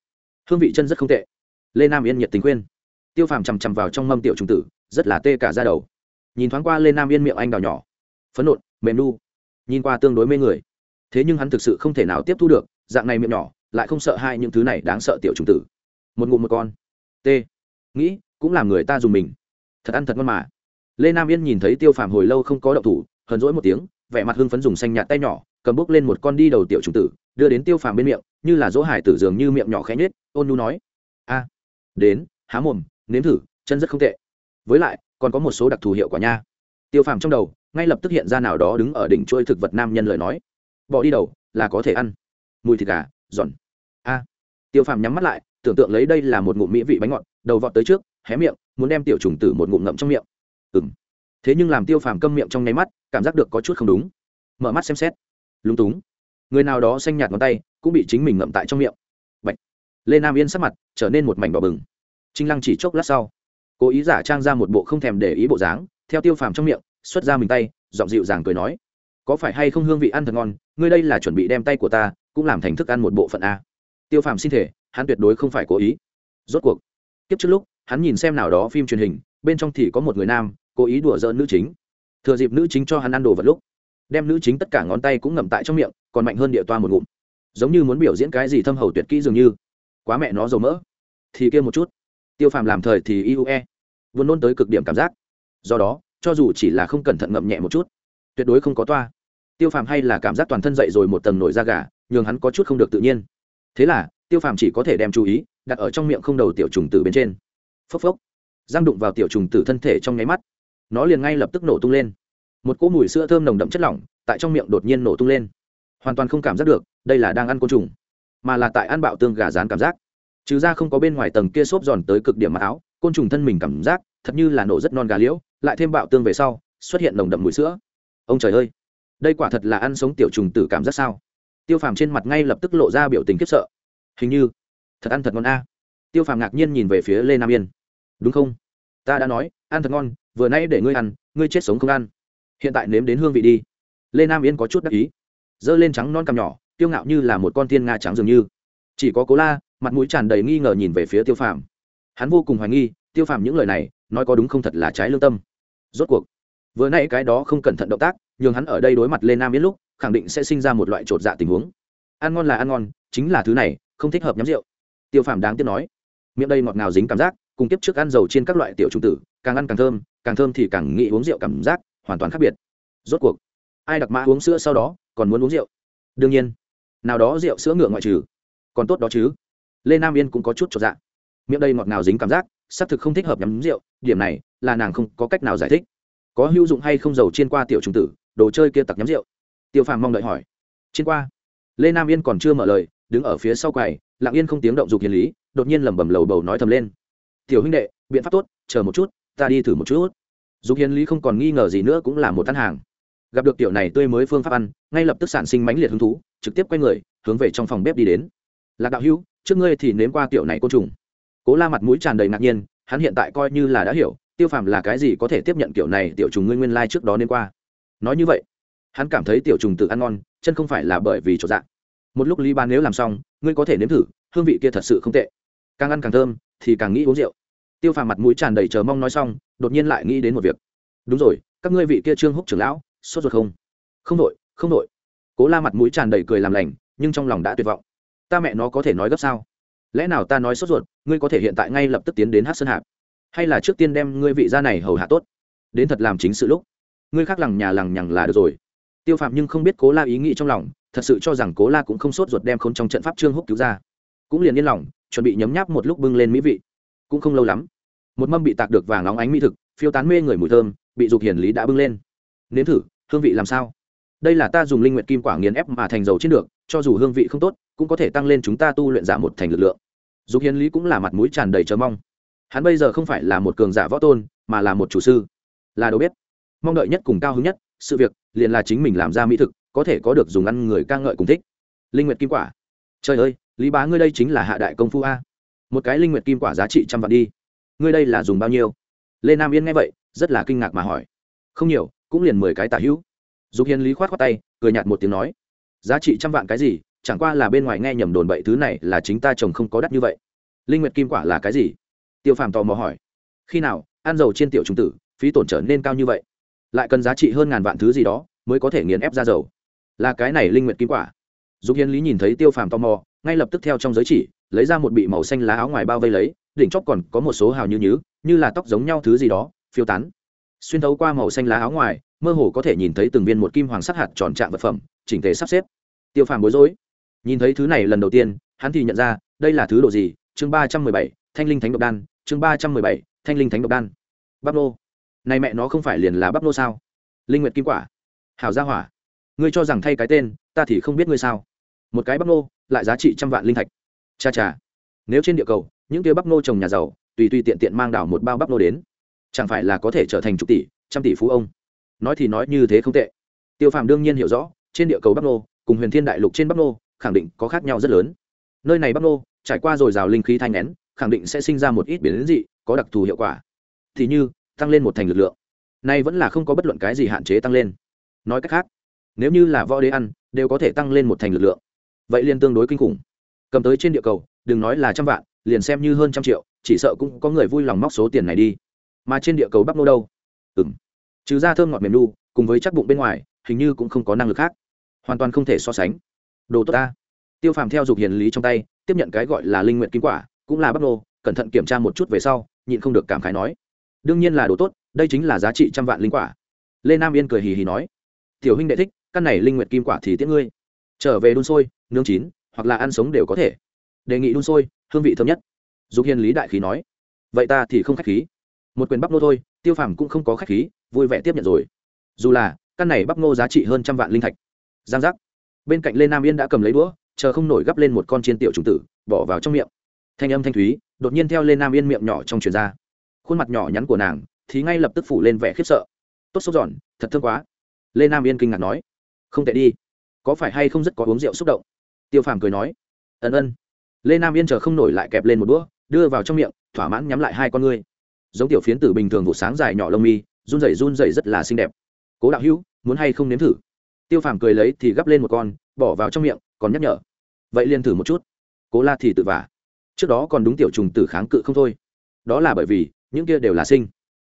Hương vị chân rất không tệ. Lê nam yên nhiệt tình khuyên. Tiêu phàm chằm chằm vào trong mâm tiểu trùng tử, rất là tê cả ra đầu. Nhìn thoáng qua lê nam yên miệng anh đào nhỏ. Phấn nộn, mềm nu. Nhìn qua tương đối mê người. Thế nhưng hắn thực sự không thể nào tiếp thu được, dạng này miệng nhỏ, lại không sợ hai những thứ này đáng sợ tiểu trùng tử. Một ngụm một con. T. Nghĩ cũng làm người ta dùng mình. Thật ăn thật ngon mà. Lê nam yên nhìn thấy tiêu phàm hồi lâu không có động thủ, hờn rỗi một tiếng, vẻ mặt hưng phấn dùng xanh nhạt tay nhỏ, cầm bốc lên một con đi đầu tiểu trùng tử, đưa đến tiêu phàm bên miệng, như là dỗ hải tử dường như miệng nhỏ khẽ nhết ôn nu nói, a, đến, há mồm, nếm thử, chân rất không tệ. Với lại, còn có một số đặc thù hiệu quả nha. Tiêu phàm trong đầu, ngay lập tức hiện ra nào đó đứng ở đỉnh trôi thực vật nam nhân lời nói, bỏ đi đầu, là có thể ăn. Mùi thịt gà, giòn. A. Tiêu phàm nhắm mắt lại, tưởng tượng lấy đây là một ngụm mỹ vị bánh ngọt, đầu vọt tới trước hé miệng, muốn đem tiểu trùng tử một ngụm ngậm trong miệng. Ừng thế nhưng làm tiêu phàm câm miệng trong nháy mắt, cảm giác được có chút không đúng. Mở mắt xem xét. Lúng túng. Người nào đó xanh nhạt ngón tay cũng bị chính mình ngậm tại trong miệng. Bạch. lê nam yên sắc mặt trở nên một mảnh đỏ bừng. Trinh lăng chỉ chốc lát sau, cố ý giả trang ra một bộ không thèm để ý bộ dáng, theo tiêu phàm trong miệng, xuất ra mình tay, giọng dịu dàng cười nói, có phải hay không hương vị ăn thật ngon, ngươi đây là chuẩn bị đem tay của ta, cũng làm thành thức ăn một bộ phận a. Tiêu phàm xin thể, hắn tuyệt đối không phải cố ý. Rốt cuộc tiếp trước lúc hắn nhìn xem nào đó phim truyền hình, bên trong thì có một người nam, cố ý đùa giỡn nữ chính. Thừa dịp nữ chính cho hắn ăn đồ vật lúc, đem nữ chính tất cả ngón tay cũng ngậm tại trong miệng, còn mạnh hơn địa toa một ngụm. Giống như muốn biểu diễn cái gì thâm hầu tuyệt kỹ dường như. Quá mẹ nó dầu mỡ. Thì kia một chút. Tiêu phàm làm thời thì iue vươn nôn tới cực điểm cảm giác. Do đó, cho dù chỉ là không cẩn thận ngậm nhẹ một chút, tuyệt đối không có toa. Tiêu phàm hay là cảm giác toàn thân dậy rồi một tầng nổi da gà, nhường hắn có chút không được tự nhiên. Thế là, tiêu phàm chỉ có thể đem chú ý đặt ở trong miệng không đầu tiểu trùng từ bên trên phốc phốc. Giang đụng vào tiểu trùng tử thân thể trong nháy mắt. Nó liền ngay lập tức nổ tung lên. Một cỗ mùi sữa thơm nồng đậm chất lỏng tại trong miệng đột nhiên nổ tung lên. Hoàn toàn không cảm giác được, đây là đang ăn côn trùng, mà là tại ăn bạo tương gà rán cảm giác. Trừ ra không có bên ngoài tầng kia xốp giòn tới cực điểm mặc áo, côn trùng thân mình cảm giác thật như là nổ rất non gà liễu, lại thêm bạo tương về sau, xuất hiện nồng đậm mùi sữa. Ông trời ơi, đây quả thật là ăn sống tiểu trùng tử cảm giác sao? Tiêu phàm trên mặt ngay lập tức lộ ra biểu tình khiếp sợ. Hình như, thật ăn thật ngon a. Tiêu phàm ngạc nhiên nhìn về phía lê nam yên đúng không? Ta đã nói, ăn thật ngon, vừa nay để ngươi ăn, ngươi chết sống không ăn. Hiện tại nếm đến hương vị đi. Lê nam yên có chút đắc ý. D ơ lên trắng non cằm nhỏ tiêu ngạo như là một con tiên nga trắng dường như. Chỉ có cố la, mặt mũi tràn đầy nghi ngờ nhìn về phía tiêu phàm. Hắn vô cùng hoài nghi, tiêu phàm những lời này, nói có đúng không thật là trái lương tâm. Rốt cuộc, vừa nay cái đó không cẩn thận động tác, nhường hắn ở đây đối mặt lê nam yên lúc, khẳng định sẽ sinh ra một loại t r ộ t dạ tình huống. Ăn ngon là ăn ngon, chính là thứ này, không thích hợp nhắm rượu. Tiêu phàm đáng tiếc nói. Miệng đây ngọt ngào dính cảm giác cùng tiếp trước ăn dầu trên các loại tiểu trung tử, càng ăn càng thơm càng thơm thì càng nghĩ uống rượu cảm giác hoàn toàn khác biệt. Rốt cuộc, ai đặc mã uống sữa sau đó còn muốn uống rượu? Đương nhiên, nào đó rượu sữa ngựa ngoại trừ, còn tốt đó chứ. Lê nam yên cũng có chút cho dạ. Miệng đây ngọt ngào dính cảm giác, xác thực không thích hợp nhắm rượu, điểm này là nàng không có cách nào giải thích. Có hữu dụng hay không dầu chiên qua tiểu trùng tử, đồ chơi kia tặc nhắm rượu? Tiêu phàm mong đợi hỏi. Chiên qua. Lê nam yên còn chưa mở lời, đứng ở phía sau quầy, lặng yên không tiếng động dục hiền lý, đột nhiên lẩm bẩm lầu bầu nói thầm lên tiểu huynh đệ, biện pháp tốt, chờ một chút, ta đi thử một chút. Dục hiền lý không còn nghi ngờ gì nữa cũng là một thân hàng. Gặp được tiểu này tươi mới phương pháp ăn, ngay lập tức sản sinh mãnh liệt hứng thú, trực tiếp quay người, hướng về trong phòng bếp đi đến. Lạc đạo hữu, trước ngươi thì nếm qua tiểu này côn trùng. Cố la mặt mũi tràn đầy ngạc nhiên, hắn hiện tại coi như là đã hiểu, tiêu phàm là cái gì có thể tiếp nhận kiểu này tiểu trùng ngươi nguyên lai、like、trước đó nên qua. Nói như vậy, hắn cảm thấy tiểu trùng tự ăn ngon, chân không phải là bởi vì chỗ dạng một lúc ly ban nếu làm xong, ngươi có thể nếm thử, hương vị kia thật sự không tệ. Càng ăn càng thơm thì càng nghĩ uống rượu. Tiêu phàm mặt mũi tràn đầy chờ mong nói xong, đột nhiên lại nghĩ đến một việc. Đúng rồi, các ngươi vị kia trương húc trưởng lão, sốt ruột không? Không đội không đội. Cố la mặt mũi tràn đầy cười làm lành, nhưng trong lòng đã tuyệt vọng. Ta mẹ nó có thể nói gấp sao? Lẽ nào ta nói sốt ruột, ngươi có thể hiện tại ngay lập tức tiến đến hát sơn hạp? Hay là trước tiên đem ngươi vị gia này hầu hạ tốt? Đến thật làm chính sự lúc, ngươi khác lằng nhà lằng nhằng là được rồi. Tiêu phạm nhưng không biết cố la ý nghĩ trong lòng, thật sự cho rằng cố la cũng không sốt ruột đem k h n trong trận pháp trương húc cứu ra. Cũng liền yên lòng chuẩn bị nhấm nháp một lúc bưng lên mỹ vị. Cũng không lâu lắm, một mâm bị tạc được vàng óng ánh mỹ thực, phiêu tán mê người mùi thơm, bị dục hiền lý đã bưng lên. Nếm thử, hương vị làm sao? Đây là ta dùng linh nguyện kim quả nghiền ép mà thành dầu trên được, cho dù hương vị không tốt, cũng có thể tăng lên chúng ta tu luyện giả một thành lực lượng. Dục hiền lý cũng là mặt mũi tràn đầy chờ mong. Hắn bây giờ không phải là một cường giả võ tôn, mà là một chủ sư. Là đầu bếp. Mong đợi nhất cùng cao hứng nhất, sự việc, liền là chính mình làm ra mỹ thực, có thể có được dùng ăn người ca ngợi cùng thích. Linh nguyệt kim quả. Trời ơi lý bá ngươi đây chính là hạ đại công phu a. Một cái linh nguyệt kim quả giá trị trăm vạn đi. Ngươi đây là dùng bao nhiêu? Lê nam yên nghe vậy, rất là kinh ngạc mà hỏi. Không nhiều, cũng liền mười cái tả hữu. Dục hiền lý khoát khoát tay, cười nhạt một tiếng nói. Giá trị trăm vạn cái gì? Chẳng qua là bên ngoài nghe nhầm đồn bậy thứ này là chính ta trồng không có đắt như vậy. Linh nguyệt kim quả là cái gì? Tiêu phàm tò mò hỏi. Khi nào, ăn dầu trên tiểu trung tử, phí tổn trở nên cao như vậy? Lại cần giá trị hơn ngàn vạn thứ gì đó, mới có thể nghiền ép ra dầu. Là cái này linh nguyệt kim quả. Dục hiền lý nhìn thấy tiêu phàm tò mò ngay lập tức theo trong giới chỉ, lấy ra một bị màu xanh lá áo ngoài bao vây lấy, đỉnh chóp còn có một số hào như nhứ, như là tóc giống nhau thứ gì đó, phiêu tán. Xuyên thấu qua màu xanh lá áo ngoài, mơ hồ có thể nhìn thấy từng viên một kim hoàng sắc hạt tròn trạng vật phẩm, chỉnh thể sắp xếp. Tiêu phàm bối rối. Nhìn thấy thứ này lần đầu tiên, hắn thì nhận ra, đây là thứ đồ gì? Chương ba trăm mười bảy, thanh linh thánh độc đan. Chương ba trăm mười bảy, thanh linh thánh độc đan. Bắp nô. Này mẹ nó không phải liền là bắp nô sao? Linh nguyệt kim quả. Hảo gia hỏa. Ngươi cho rằng thay cái tên, ta thì không biết ngươi sao một cái bắp nô, lại giá trị trăm vạn linh thạch. Cha cha. Nếu trên địa cầu, những kia bắp nô trồng nhà giàu, tùy tùy tiện tiện mang đảo một bao bắp nô đến, chẳng phải là có thể trở thành chục tỷ, trăm tỷ phú ông? Nói thì nói như thế không tệ. Tiêu phàm đương nhiên hiểu rõ, trên địa cầu bắp nô, cùng huyền thiên đại lục trên bắp nô, khẳng định có khác nhau rất lớn. Nơi này bắp nô, trải qua dồi dào linh khí thanh nén, khẳng định sẽ sinh ra một ít biến dị, có đặc thù hiệu quả. Thì như, tăng lên một thành lực lượng. Nay vẫn là không có bất luận cái gì hạn chế tăng lên. Nói cách khác, nếu như là võ đế ăn, đều có thể tăng lên một thành lực lượng vậy liền tương đối kinh khủng. Cầm tới trên địa cầu, đừng nói là trăm vạn, liền xem như hơn trăm triệu, chỉ sợ cũng có người vui lòng móc số tiền này đi. Mà trên địa cầu bắp nô đâu? Ừng trừ da thơm ngọt mềm nu, cùng với chắc bụng bên ngoài, hình như cũng không có năng lực khác. Hoàn toàn không thể so sánh. Đồ tốt ta. Tiêu phàm theo dục hiền lý trong tay, tiếp nhận cái gọi là linh nguyện kim quả, cũng là bắp nô, cẩn thận kiểm tra một chút về sau, nhịn không được cảm khái nói. Đương nhiên là đồ tốt, đây chính là giá trị trăm vạn linh quả. Lê nam yên cười hì hì nói. Tiểu huynh đệ thích, căn này linh nguyện kim quả thì tiễn ngươi. Trở về đun sôi nướng chín, hoặc là ăn sống đều có thể. Đề nghị đun sôi, hương vị thơm nhất. Dục hiền lý đại khí nói, vậy ta thì không khách khí. Một quyền bắp nô thôi, tiêu phàm cũng không có khách khí, vui vẻ tiếp nhận rồi. Dù là, căn này bắp nô giá trị hơn trăm vạn linh thạch. Giang giác. Bên cạnh lê nam yên đã cầm lấy đũa, chờ không nổi gắp lên một con chiên tiểu trùng tử, bỏ vào trong miệng. Thanh âm thanh thúy, đột nhiên theo lê nam yên miệng nhỏ trong truyền ra. Khuôn mặt nhỏ nhắn của nàng, thì ngay lập tức phủ lên vẻ khiếp sợ. Tốt sốt giòn, thật thương quá. Lê nam yên kinh ngạc nói, không tệ đi. Có phải hay không rất có uống rượu xúc động? Tiêu phàm cười nói, ân ân. Lê nam yên chờ không nổi lại kẹp lên một đũa, đưa vào trong miệng, thỏa mãn nhắm lại hai con ngươi. Giống tiểu phiến tử bình thường vụ sáng dài nhỏ lông mi, run rẩy run rẩy rất là xinh đẹp. Cố đạo hữu, muốn hay không nếm thử? Tiêu phàm cười lấy thì gắp lên một con, bỏ vào trong miệng, còn nhắc nhở, vậy liền thử một chút. Cố la thì tự vả. Trước đó còn đúng tiểu trùng tử kháng cự không thôi. Đó là bởi vì, những kia đều là sinh.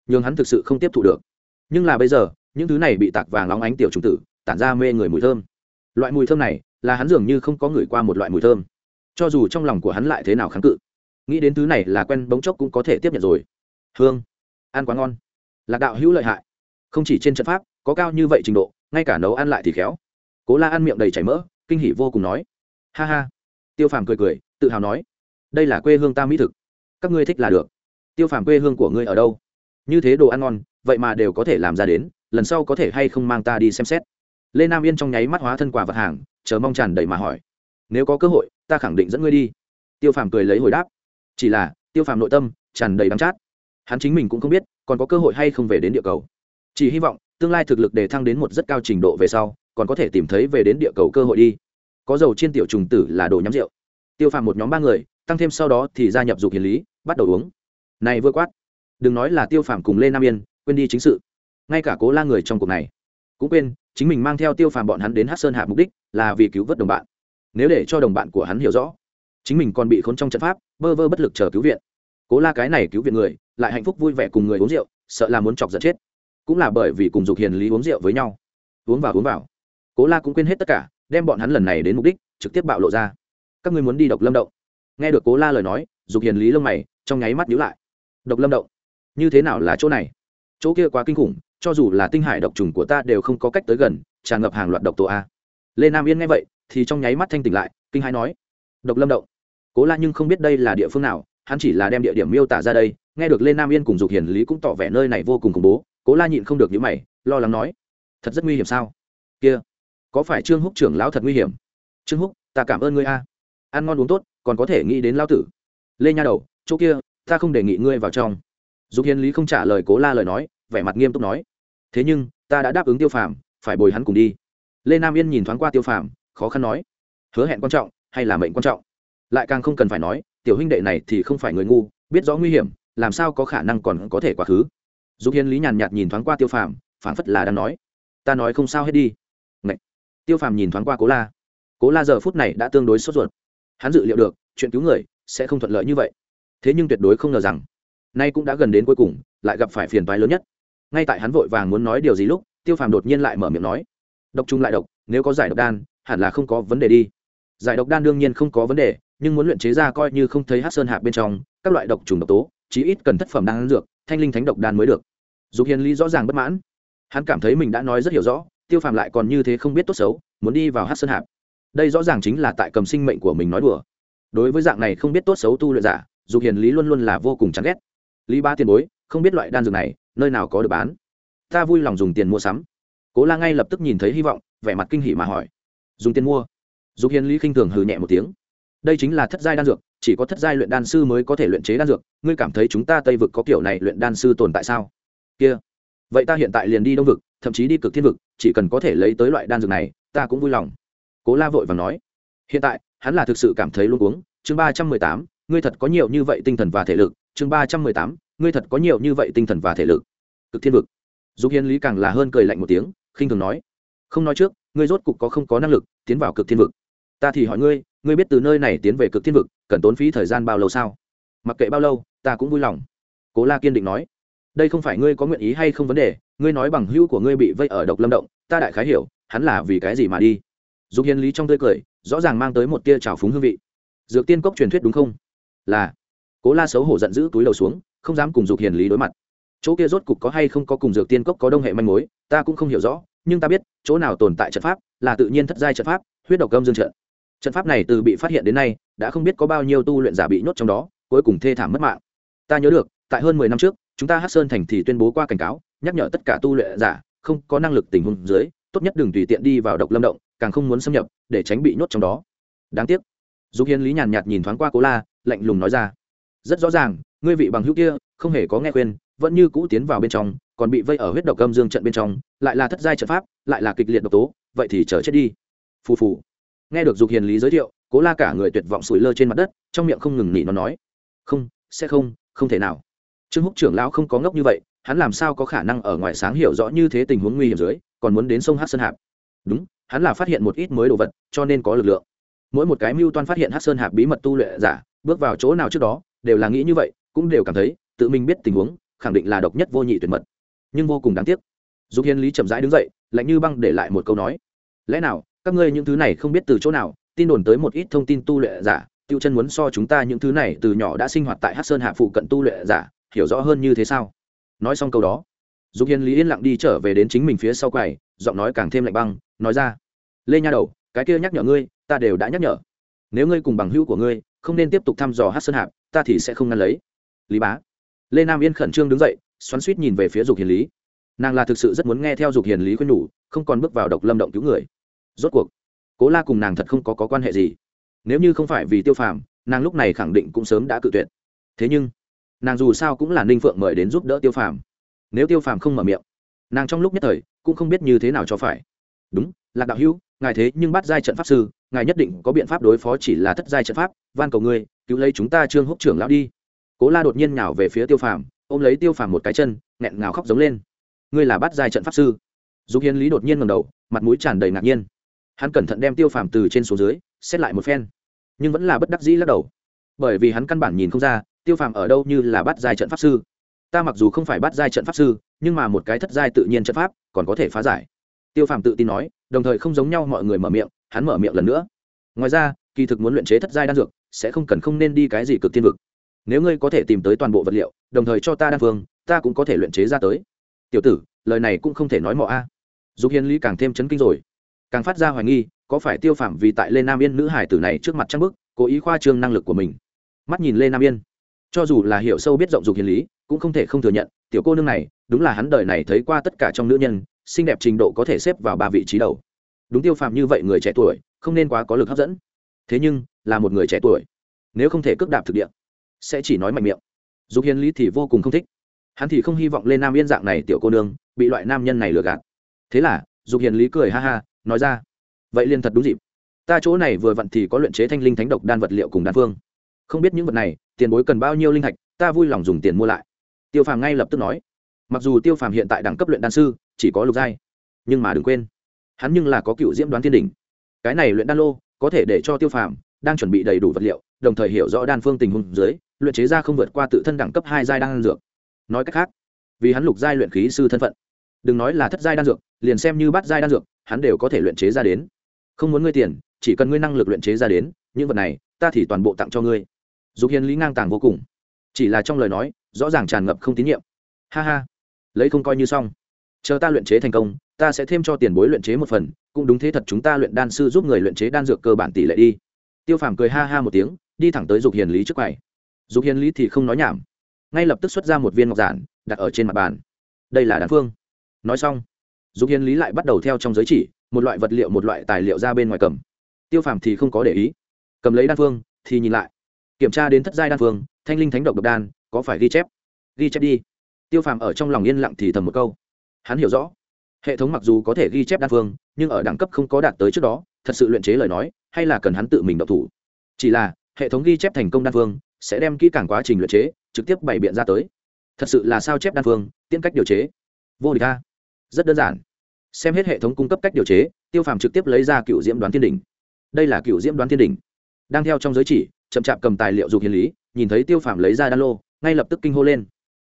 Nhưng hắn thực sự không tiếp thụ được. Nhưng là bây giờ, những thứ này bị tạc vàng lóng ánh tiểu trùng tử, tản ra mê người mùi thơm loại mùi thơm này là hắn dường như không có ngửi qua một loại mùi thơm. Cho dù trong lòng của hắn lại thế nào kháng cự, nghĩ đến thứ này là quen bóng chốc cũng có thể tiếp nhận rồi. Hương, ăn quá ngon. Lạc đạo hữu lợi hại. Không chỉ trên trận pháp, có cao như vậy trình độ, ngay cả nấu ăn lại thì khéo. Cố la ăn miệng đầy chảy mỡ, kinh hỉ vô cùng nói. Ha ha. Tiêu phàm cười cười, tự hào nói. Đây là quê hương ta mỹ thực. Các ngươi thích là được. Tiêu phàm, quê hương của ngươi ở đâu? Như thế đồ ăn ngon, vậy mà đều có thể làm ra đến, lần sau có thể hay không mang ta đi xem xét? Lê nam yên trong nháy mắt hóa thân quà vật hàng, chờ mong tràn đầy mà hỏi. Nếu có cơ hội, ta khẳng định dẫn ngươi đi. Tiêu phàm cười lấy hồi đáp. Chỉ là, tiêu phàm nội tâm tràn đầy đắm chát. Hắn chính mình cũng không biết, còn có cơ hội hay không về đến địa cầu. Chỉ hy vọng, tương lai thực lực để thăng đến một rất cao trình độ về sau, còn có thể tìm thấy về đến địa cầu cơ hội đi. Có dầu trên tiểu trùng tử là đồ nhắm rượu. Tiêu phàm một nhóm ba người, tăng thêm sau đó thì gia nhập dục hiền lý, bắt đầu uống. Này vừa quát. Đừng nói là tiêu phàm cùng lê nam yên, quên đi chính sự. Ngay cả cố la người trong cuộc này, cũng quên chính mình mang theo tiêu phàm bọn hắn đến hát sơn hạ mục đích là vì cứu vớt đồng bạn. Nếu để cho đồng bạn của hắn hiểu rõ, chính mình còn bị khốn trong trận pháp, bơ vơ bất lực chờ cứu viện. Cố la cái này cứu viện người, lại hạnh phúc vui vẻ cùng người uống rượu, sợ là muốn chọc giận chết. Cũng là bởi vì cùng dục hiền lý uống rượu với nhau. Uống vào uống vào. Cố la cũng quên hết tất cả, đem bọn hắn lần này đến mục đích, trực tiếp bạo lộ ra. Các ngươi muốn đi độc lâm động. Nghe được cố la lời nói, dục hiền lý lông mày, trong nháy mắt nhíu lại. Độc lâm động? Như thế nào là chỗ này? Chỗ kia quá kinh khủng cho dù là tinh hải độc trùng của ta đều không có cách tới gần, tràn ngập hàng loạt độc tố a. Lê nam yên nghe vậy, thì trong nháy mắt thanh tỉnh lại, kinh hãi nói, độc lâm động. Cố la nhưng không biết đây là địa phương nào, hắn chỉ là đem địa điểm miêu tả ra đây, nghe được lê nam yên cùng dục hiền lý cũng tỏ vẻ nơi này vô cùng khủng bố, cố la nhịn không được những mày, lo lắng nói, thật rất nguy hiểm sao? Kia, có phải trương húc trưởng lão thật nguy hiểm? Trương húc, ta cảm ơn ngươi a. Ăn ngon uống tốt, còn có thể nghĩ đến lao tử. Lê nha đầu, chỗ kia, ta không đề nghị ngươi vào trong. Dục hiền lý không trả lời cố la lời nói, vẻ mặt nghiêm túc nói thế nhưng, ta đã đáp ứng tiêu phàm, phải bồi hắn cùng đi. Lê nam yên nhìn thoáng qua tiêu phàm, khó khăn nói, hứa hẹn quan trọng hay là mệnh quan trọng? Lại càng không cần phải nói, tiểu huynh đệ này thì không phải người ngu, biết rõ nguy hiểm, làm sao có khả năng còn có thể quá khứ? Dục hiên lý nhàn nhạt nhìn thoáng qua tiêu phàm phản phất là đang nói, ta nói không sao hết đi. Ngậy. tiêu phàm nhìn thoáng qua cố la. Cố la giờ phút này đã tương đối sốt ruột. Hắn dự liệu được, chuyện cứu người sẽ không thuận lợi như vậy. Thế nhưng tuyệt đối không ngờ rằng, nay cũng đã gần đến cuối cùng, lại gặp phải phiền toái lớn nhất ngay tại hắn vội vàng muốn nói điều gì lúc, tiêu phàm đột nhiên lại mở miệng nói, độc trùng lại độc, nếu có giải độc đan, hẳn là không có vấn đề đi. Giải độc đan đương nhiên không có vấn đề, nhưng muốn luyện chế ra coi như không thấy hát sơn hạ bên trong, các loại độc trùng độc tố, chí ít cần thất phẩm đan dược, thanh linh thánh độc đan mới được. Dục hiền lý rõ ràng bất mãn. Hắn cảm thấy mình đã nói rất hiểu rõ, tiêu phàm lại còn như thế không biết tốt xấu, muốn đi vào hát sơn hạp đây rõ ràng chính là tại cầm sinh mệnh của mình nói đùa. Đối với dạng này không biết tốt xấu tu luyện giả, dục hiền lý luôn luôn là vô cùng chán ghét. Lý ba tiền bối, không biết loại đan dược này nơi nào có được bán. Ta vui lòng dùng tiền mua sắm. Cố la ngay lập tức nhìn thấy hy vọng, vẻ mặt kinh hỉ mà hỏi. Dùng tiền mua? Dục hiền lý khinh thường hừ nhẹ một tiếng. Đây chính là thất giai đan dược, chỉ có thất giai luyện đan sư mới có thể luyện chế đan dược. Ngươi cảm thấy chúng ta tây vực có kiểu này luyện đan sư tồn tại sao? Kia. Vậy ta hiện tại liền đi đông vực, thậm chí đi cực thiên vực, chỉ cần có thể lấy tới loại đan dược này, ta cũng vui lòng. Cố la vội và nói. Hiện tại, hắn là thực sự cảm thấy luôn uống chương ba trăm mười tám, ngươi thật có nhiều như vậy tinh thần và thể lực. Chương ba trăm mười tám ngươi thật có nhiều như vậy tinh thần và thể lực. Cực thiên vực. Dục hiến lý càng là hơn cười lạnh một tiếng, khinh thường nói. Không nói trước, ngươi rốt cục có không có năng lực, tiến vào cực thiên vực. Ta thì hỏi ngươi ngươi biết từ nơi này tiến về cực thiên vực, cần tốn phí thời gian bao lâu sao? Mặc kệ bao lâu, ta cũng vui lòng. Cố la kiên định nói. Đây không phải ngươi có nguyện ý hay không vấn đề, ngươi nói bằng hữu của ngươi bị vây ở độc lâm động, ta đại khái hiểu, hắn là vì cái gì mà đi? Dục Hiên lý trong tươi cười, rõ ràng mang tới một tia trào phúng hương vị. Dược tiên cốc truyền thuyết đúng không? Là. Cố la xấu hổ giận dữ túi đầu xuống không dám cùng dục hiền lý đối mặt. Chỗ kia rốt cục có hay không có cùng dược tiên cốc có đông hệ manh mối, ta cũng không hiểu rõ, nhưng ta biết, chỗ nào tồn tại trận pháp là tự nhiên thất giai trận pháp, huyết độc âm dương trận. Trận pháp này từ bị phát hiện đến nay, đã không biết có bao nhiêu tu luyện giả bị nhốt trong đó, cuối cùng thê thảm mất mạng. Ta nhớ được, tại hơn mười năm trước, chúng ta hát sơn thành thì tuyên bố qua cảnh cáo, nhắc nhở tất cả tu luyện giả, không có năng lực tình huống dưới, tốt nhất đừng tùy tiện đi vào độc lâm động, càng không muốn xâm nhập, để tránh bị nhốt trong đó. Đáng tiếc. Dục hiến lý nhàn nhạt nhìn thoáng qua cố la, lạnh lùng nói ra. Rất rõ ràng ngươi vị bằng hữu kia, không hề có nghe khuyên, vẫn như cũ tiến vào bên trong, còn bị vây ở huyết độc âm dương trận bên trong, lại là thất giai trận pháp, lại là kịch liệt độc tố, vậy thì chờ chết đi. Phù phù. Nghe được dục hiền lý giới thiệu, cố la cả người tuyệt vọng sủi lơ trên mặt đất, trong miệng không ngừng nghỉ nó nói. Không, sẽ không không thể nào. Trương húc trưởng lão không có ngốc như vậy, hắn làm sao có khả năng ở ngoài sáng hiểu rõ như thế tình huống nguy hiểm dưới, còn muốn đến sông hát sơn hạp? Đúng, hắn là phát hiện một ít mới đồ vật, cho nên có lực lượng. Mỗi một cái mưu toan phát hiện hát sơn hạp bí mật tu luyện giả, bước vào chỗ nào trước đó, đều là nghĩ như vậy cũng đều cảm thấy, tự mình biết tình huống, khẳng định là độc nhất vô nhị tuyệt mật. Nhưng vô cùng đáng tiếc. Dục hiền lý chậm rãi đứng dậy, lạnh như băng để lại một câu nói. Lẽ nào, các ngươi những thứ này không biết từ chỗ nào, tin đồn tới một ít thông tin tu luyện giả, tiêu chân muốn so chúng ta những thứ này từ nhỏ đã sinh hoạt tại hát sơn hạ phụ cận tu luyện giả, hiểu rõ hơn như thế sao? Nói xong câu đó, dục hiền lý yên lặng đi trở về đến chính mình phía sau quầy, giọng nói càng thêm lạnh băng, nói ra. Lê nha đầu, cái kia nhắc nhở ngươi, ta đều đã nhắc nhở. Nếu ngươi cùng bằng hữu của ngươi, không nên tiếp tục thăm dò hát sơn hạp ta thì sẽ không ngăn lấy lý bá lê nam yên khẩn trương đứng dậy xoắn suýt nhìn về phía dục hiền lý nàng là thực sự rất muốn nghe theo dục hiền lý khuyên nhủ không còn bước vào độc lâm động cứu người rốt cuộc cố la cùng nàng thật không có, có quan hệ gì nếu như không phải vì tiêu phàm nàng lúc này khẳng định cũng sớm đã cự tuyệt thế nhưng nàng dù sao cũng là ninh phượng mời đến giúp đỡ tiêu phàm nếu tiêu phàm không mở miệng nàng trong lúc nhất thời cũng không biết như thế nào cho phải đúng lạc đạo hữu ngài thế nhưng bắt giai trận pháp sư ngài nhất định có biện pháp đối phó chỉ là thất giai trận pháp van cầu ngươi cứu lấy chúng ta trương húc trưởng lão đi cố la đột nhiên nhào về phía tiêu phàm, ôm lấy tiêu phàm một cái chân, nghẹn ngào khóc giống lên. Ngươi là bắt giai trận pháp sư. Dục hiến lý đột nhiên ngầm đầu, mặt mũi tràn đầy ngạc nhiên. Hắn cẩn thận đem tiêu phàm từ trên xuống dưới, xét lại một phen, nhưng vẫn là bất đắc dĩ lắc đầu. Bởi vì hắn căn bản nhìn không ra, tiêu phàm ở đâu như là bắt giai trận pháp sư. Ta mặc dù không phải bắt giai trận pháp sư, nhưng mà một cái thất giai tự nhiên trận pháp, còn có thể phá giải. Tiêu phàm tự tin nói, đồng thời không giống nhau mọi người mở miệng, hắn mở miệng lần nữa. Ngoài ra, kỳ thực muốn luyện chế thất giai đan dược, sẽ không cần không nên đi cái gì cực tiên vực nếu ngươi có thể tìm tới toàn bộ vật liệu, đồng thời cho ta đan phương, ta cũng có thể luyện chế ra tới. Tiểu tử, lời này cũng không thể nói mọ a. À. dục hiền lý càng thêm chấn kinh rồi. Càng phát ra hoài nghi, có phải tiêu phạm vì tại lê nam yên nữ hải tử này trước mặt trang bức, cố ý khoa trương năng lực của mình? Mắt nhìn lê nam yên. Cho dù là hiểu sâu biết rộng dục hiền lý, cũng không thể không thừa nhận, tiểu cô nương này, đúng là hắn đời này thấy qua tất cả trong nữ nhân, xinh đẹp trình độ có thể xếp vào ba vị trí đầu. Đúng tiêu phạm như vậy người trẻ tuổi, không nên quá có lực hấp dẫn. Thế nhưng, là một người trẻ tuổi. Nếu không thể cước đạp thực địa sẽ chỉ nói mạnh miệng. Dục hiền lý thì vô cùng không thích. Hắn thì không hy vọng lên nam yên dạng này tiểu cô nương bị loại nam nhân này lừa gạt. Thế là, dục hiền lý cười ha ha, nói ra, vậy liền thật đúng dịp. Ta chỗ này vừa vặn thì có luyện chế thanh linh thánh độc đan vật liệu cùng đan phương. Không biết những vật này, tiền bối cần bao nhiêu linh thạch, ta vui lòng dùng tiền mua lại. Tiêu phàm ngay lập tức nói, mặc dù tiêu phàm hiện tại đẳng cấp luyện đan sư, chỉ có lục giai, nhưng mà đừng quên, hắn nhưng là có cựu diễm đoán thiên đỉnh. Cái này luyện đan lô có thể để cho tiêu phàm đang chuẩn bị đầy đủ vật liệu, đồng thời hiểu rõ đan phương tình huống dưới luyện chế ra không vượt qua tự thân đẳng cấp hai giai đan dược. Nói cách khác, vì hắn lục giai luyện khí sư thân phận, đừng nói là thất giai đan dược, liền xem như bát giai đan dược, hắn đều có thể luyện chế ra đến. Không muốn ngươi tiền, chỉ cần ngươi năng lực luyện chế ra đến, những vật này, ta thì toàn bộ tặng cho ngươi. Dục hiền lý ngang tàng vô cùng. Chỉ là trong lời nói, rõ ràng tràn ngập không tín nhiệm. Ha ha, lấy không coi như xong. Chờ ta luyện chế thành công, ta sẽ thêm cho tiền bối luyện chế một phần, cũng đúng thế thật chúng ta luyện đan sư giúp người luyện chế đan dược cơ bản tỷ lệ đi. Tiêu phàm cười ha ha một tiếng, đi thẳng tới dục hiền lý trước quầy dục hiền lý thì không nói nhảm. Ngay lập tức xuất ra một viên ngọc giản, đặt ở trên mặt bàn. Đây là đan phương. Nói xong, dục hiền lý lại bắt đầu theo trong giới chỉ, một loại vật liệu, một loại tài liệu ra bên ngoài cầm. Tiêu phàm thì không có để ý. Cầm lấy đan phương, thì nhìn lại. Kiểm tra đến thất giai đan phương, thanh linh thánh độc độc đan, có phải ghi chép? Ghi chép đi. Tiêu phàm ở trong lòng yên lặng thì thầm một câu. Hắn hiểu rõ. Hệ thống mặc dù có thể ghi chép đan phương, nhưng ở đẳng cấp không có đạt tới trước đó, thật sự luyện chế lời nói, hay là cần hắn tự mình độc thủ? Chỉ là, hệ thống ghi chép thành công đan phương sẽ đem kỹ càng quá trình luyện chế, trực tiếp bày biện ra tới. Thật sự là sao chép đan phương tiên cách điều chế. Vô địch a. Rất đơn giản. Xem hết hệ thống cung cấp cách điều chế, tiêu phàm trực tiếp lấy ra cựu diễm đoán thiên đỉnh. Đây là cựu diễm đoán thiên đỉnh. Đang theo trong giới chỉ, chậm chạp cầm tài liệu dục hiền lý, nhìn thấy tiêu phàm lấy ra đan lô, ngay lập tức kinh hô lên.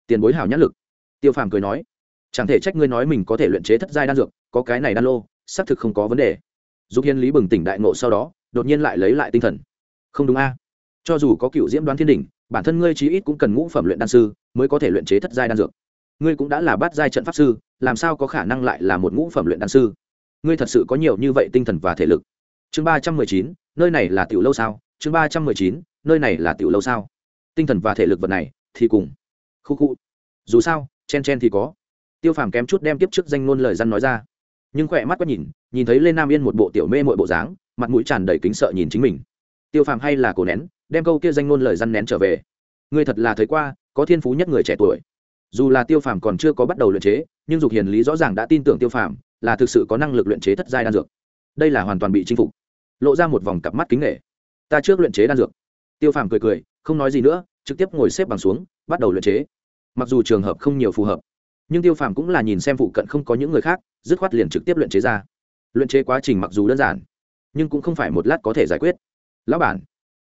Tiền bối hảo nhãn lực. Tiêu phàm cười nói, chẳng thể trách ngươi nói mình có thể luyện chế thất giai đan dược, có cái này đan lô, xác thực không có vấn đề. Dục hiền lý bừng tỉnh đại ngộ sau đó, đột nhiên lại lấy lại tinh thần. Không đúng a cho dù có cựu diễm đoán thiên đỉnh, bản thân ngươi chí ít cũng cần ngũ phẩm luyện đan sư mới có thể luyện chế thất giai đan dược. Ngươi cũng đã là bát giai trận pháp sư, làm sao có khả năng lại là một ngũ phẩm luyện đan sư? Ngươi thật sự có nhiều như vậy tinh thần và thể lực. Chương ba trăm mười chín, nơi này là tiểu lâu sao? Chương ba trăm mười chín, nơi này là tiểu lâu sao? Tinh thần và thể lực vật này, thì cùng. Khu khu. Dù sao, chen chen thì có. Tiêu phàm kém chút đem tiếp trước danh ngôn lời dân nói ra. Nhưng khỏe mắt quá nhìn nhìn thấy lên nam yên một bộ tiểu mê mội bộ dáng, mặt mũi tràn đầy kính sợ nhìn chính mình tiêu phàm hay là cổ nén, đem câu kia danh ngôn lời dân nén trở về. Ngươi thật là thấy qua, có thiên phú nhất người trẻ tuổi. Dù là tiêu phàm còn chưa có bắt đầu luyện chế, nhưng dục hiền lý rõ ràng đã tin tưởng tiêu phàm, là thực sự có năng lực luyện chế thất giai đan dược. Đây là hoàn toàn bị chinh phục. Lộ ra một vòng cặp mắt kính nghệ ta trước luyện chế đan dược. Tiêu phàm cười cười, không nói gì nữa, trực tiếp ngồi xếp bằng xuống, bắt đầu luyện chế. Mặc dù trường hợp không nhiều phù hợp, nhưng tiêu phàm cũng là nhìn xem phụ cận không có những người khác, dứt khoát liền trực tiếp luyện chế ra. Luyện chế quá trình mặc dù đơn giản, nhưng cũng không phải một lát có thể giải quyết lão bản.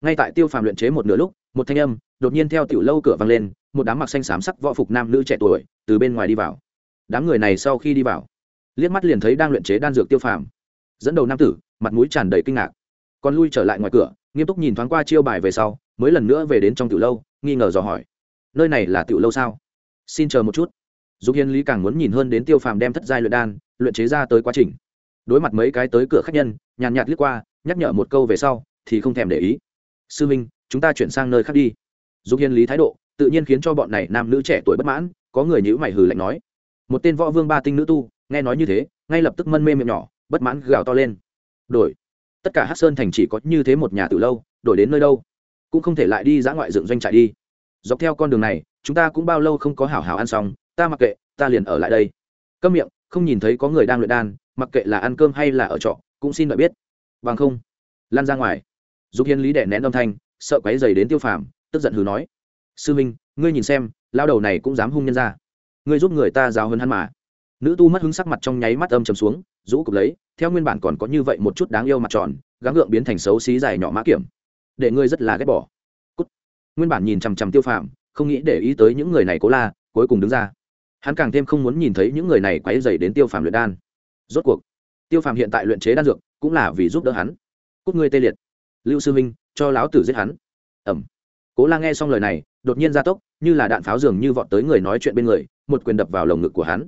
Ngay tại tiêu phàm luyện chế một nửa lúc, một thanh âm đột nhiên theo tiểu lâu cửa vang lên, một đám mặc xanh xám sắc võ phục nam nữ trẻ tuổi từ bên ngoài đi vào. Đám người này sau khi đi vào, liếc mắt liền thấy đang luyện chế đan dược tiêu phàm. Dẫn đầu nam tử, mặt mũi tràn đầy kinh ngạc. Còn lui trở lại ngoài cửa, nghiêm túc nhìn thoáng qua chiêu bài về sau, mới lần nữa về đến trong tiểu lâu, nghi ngờ dò hỏi. Nơi này là tiểu lâu sao? Xin chờ một chút. Dục hiên lý càng muốn nhìn hơn đến tiêu phàm đem thất giai luyện đan, luyện chế ra tới quá trình. Đối mặt mấy cái tới cửa khách nhân, nhàn nhạt liếc qua, nhắc nhở một câu về sau thì không thèm để ý. Sư minh, chúng ta chuyển sang nơi khác đi. Dục hiền lý thái độ, tự nhiên khiến cho bọn này nam nữ trẻ tuổi bất mãn, có người nhữ mày hừ lạnh nói. Một tên võ vương ba tinh nữ tu, nghe nói như thế, ngay lập tức mân mê miệng nhỏ, bất mãn gào to lên. Đổi. Tất cả hát sơn thành chỉ có như thế một nhà từ lâu, đổi đến nơi đâu? Cũng không thể lại đi dã ngoại dựng doanh trại đi. Dọc theo con đường này, chúng ta cũng bao lâu không có hảo hảo ăn xong, ta mặc kệ, ta liền ở lại đây. Câm miệng, không nhìn thấy có người đang luyện đan, mặc kệ là ăn cơm hay là ở trọ, cũng xin đợi biết. Bằng không lan ra ngoài dục hiên lý đẻ nén âm thanh, sợ quấy dày đến tiêu phàm, tức giận hừ nói. Sư minh, ngươi nhìn xem lao đầu này cũng dám hung nhân ra. Ngươi giúp người ta giáo hơn hắn mà. Nữ tu mất hứng sắc mặt trong nháy mắt âm trầm xuống, rũ cục lấy, theo nguyên bản còn có như vậy một chút đáng yêu mặt tròn, gắng gượng biến thành xấu xí dài nhỏ mã kiểm. Để ngươi rất là ghét bỏ. Cút. nguyên bản nhìn chằm chằm tiêu phàm, không nghĩ để ý tới những người này cố la, cuối cùng đứng ra. Hắn càng thêm không muốn nhìn thấy những người này quấy dày đến tiêu phàm luyện đan. Rốt cuộc, tiêu phàm hiện tại luyện chế đan dược cũng là vì giúp đỡ hắn. Cút ngươi tê liệt lưu sư minh, cho láo tử giết hắn. Ẩm cố la nghe xong lời này, đột nhiên ra tốc, như là đạn pháo dường như vọt tới người nói chuyện bên người, một quyền đập vào lồng ngực của hắn.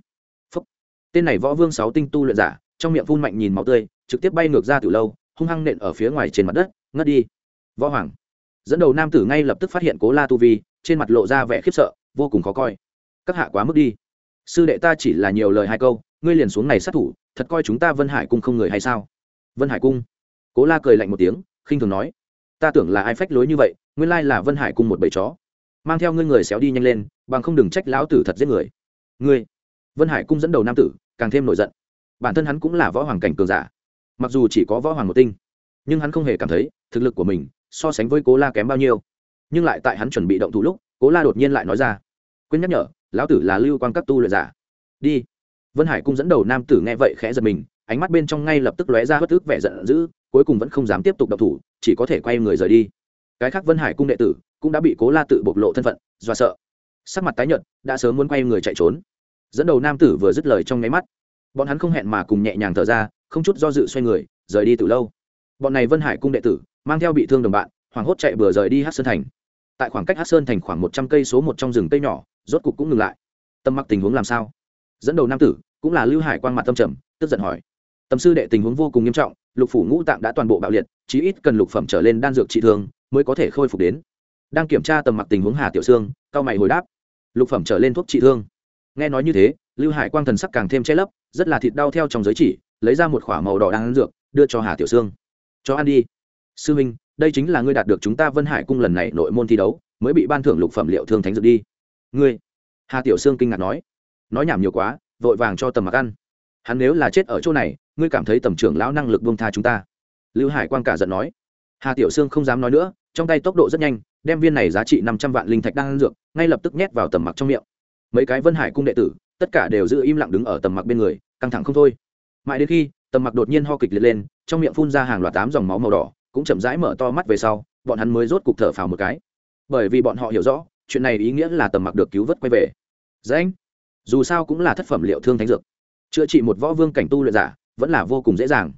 Phúc. tên này võ vương sáu tinh tu luyện giả, trong miệng phun mạnh nhìn máu tươi, trực tiếp bay ngược ra từ lâu, hung hăng nện ở phía ngoài trên mặt đất, ngất đi. Võ hoàng. Dẫn đầu nam tử ngay lập tức phát hiện cố la tu vi, trên mặt lộ ra vẻ khiếp sợ, vô cùng khó coi. Các hạ quá mức đi. Sư đệ ta chỉ là nhiều lời hai câu, ngươi liền xuống này sát thủ, thật coi chúng ta vân hải cung không người hay sao? Vân hải cung. Cố la cười lạnh một tiếng khinh thường nói, ta tưởng là ai phách lối như vậy, nguyên lai là vân hải cung một bầy chó. Mang theo ngươi người xéo đi nhanh lên, bằng không đừng trách lão tử thật giết người. Ngươi? Vân hải cung dẫn đầu nam tử, càng thêm nổi giận. Bản thân hắn cũng là võ hoàng cảnh cường giả. Mặc dù chỉ có võ hoàng một tinh, nhưng hắn không hề cảm thấy thực lực của mình so sánh với cố la kém bao nhiêu. Nhưng lại tại hắn chuẩn bị động thủ lúc, cố la đột nhiên lại nói ra, quên nhắc nhở, lão tử là lưu quan các tu luyện giả. Đi. Vân hải cung dẫn đầu nam tử nghe vậy khẽ giật mình, ánh mắt bên trong ngay lập tức lóe ra bất tức vẻ giận dữ cuối cùng vẫn không dám tiếp tục động thủ, chỉ có thể quay người rời đi. Cái khác vân hải cung đệ tử cũng đã bị cố la tự bộc lộ thân phận, do sợ. Sắc mặt tái nhợt, đã sớm muốn quay người chạy trốn. Dẫn đầu nam tử vừa dứt lời trong nháy mắt. Bọn hắn không hẹn mà cùng nhẹ nhàng thở ra, không chút do dự xoay người, rời đi từ lâu. Bọn này vân hải cung đệ tử mang theo bị thương đồng bạn, hoảng hốt chạy vừa rời đi hát sơn thành. Tại khoảng cách hát sơn thành khoảng một trăm cây số một trong rừng cây nhỏ, rốt cục cũng ngừng lại. Tâm mặc tình huống làm sao? Dẫn đầu nam tử cũng là lưu hải quang mặt tâm trầm, tức giận hỏi. Tầm sư đệ tình huống vô cùng nghiêm trọng lục phủ ngũ tạng đã toàn bộ bạo liệt, chí ít cần lục phẩm trở lên đan dược trị thương mới có thể khôi phục đến. Đang kiểm tra tầm mặc tình huống hà tiểu sương, cao mày hồi đáp, lục phẩm trở lên thuốc trị thương. Nghe nói như thế, lưu hải quang thần sắc càng thêm che lấp, rất là thịt đau theo trong giới chỉ, lấy ra một k h ỏ a màu đỏ đang ăn dược, đưa cho hà tiểu sương. Cho ăn đi. Sư minh đây chính là ngươi đạt được chúng ta vân hải cung lần này nội môn thi đấu, mới bị ban thưởng lục phẩm liệu thương thánh dược đi. Ngươi? Hà tiểu sương kinh ngạc nói. Nói nhảm nhiều quá, vội vàng cho tầm mặc ăn hắn nếu là chết ở chỗ này, ngươi cảm thấy tầm trưởng lão năng lực bông tha chúng ta. Lưu hải quang cả giận nói. Hà tiểu sương không dám nói nữa, trong tay tốc độ rất nhanh, đem viên này giá trị năm trăm vạn linh thạch đang ăn dược, ngay lập tức nhét vào tầm mặc trong miệng. Mấy cái vân hải cung đệ tử, tất cả đều giữ im lặng đứng ở tầm mặc bên người, căng thẳng không thôi. Mãi đến khi, tầm mặc đột nhiên ho kịch liệt lên, trong miệng phun ra hàng loạt tám dòng máu màu đỏ, cũng chậm rãi mở to mắt về sau, bọn hắn mới rốt cục thở phào một cái. Bởi vì bọn họ hiểu rõ, chuyện này ý nghĩa là tầm mặc được cứu vớt quay về. Dạ Dễ dù sao cũng là thất phẩm liệu thương thánh dược chữa trị một võ vương cảnh tu luyện giả, vẫn là vô cùng dễ dàng.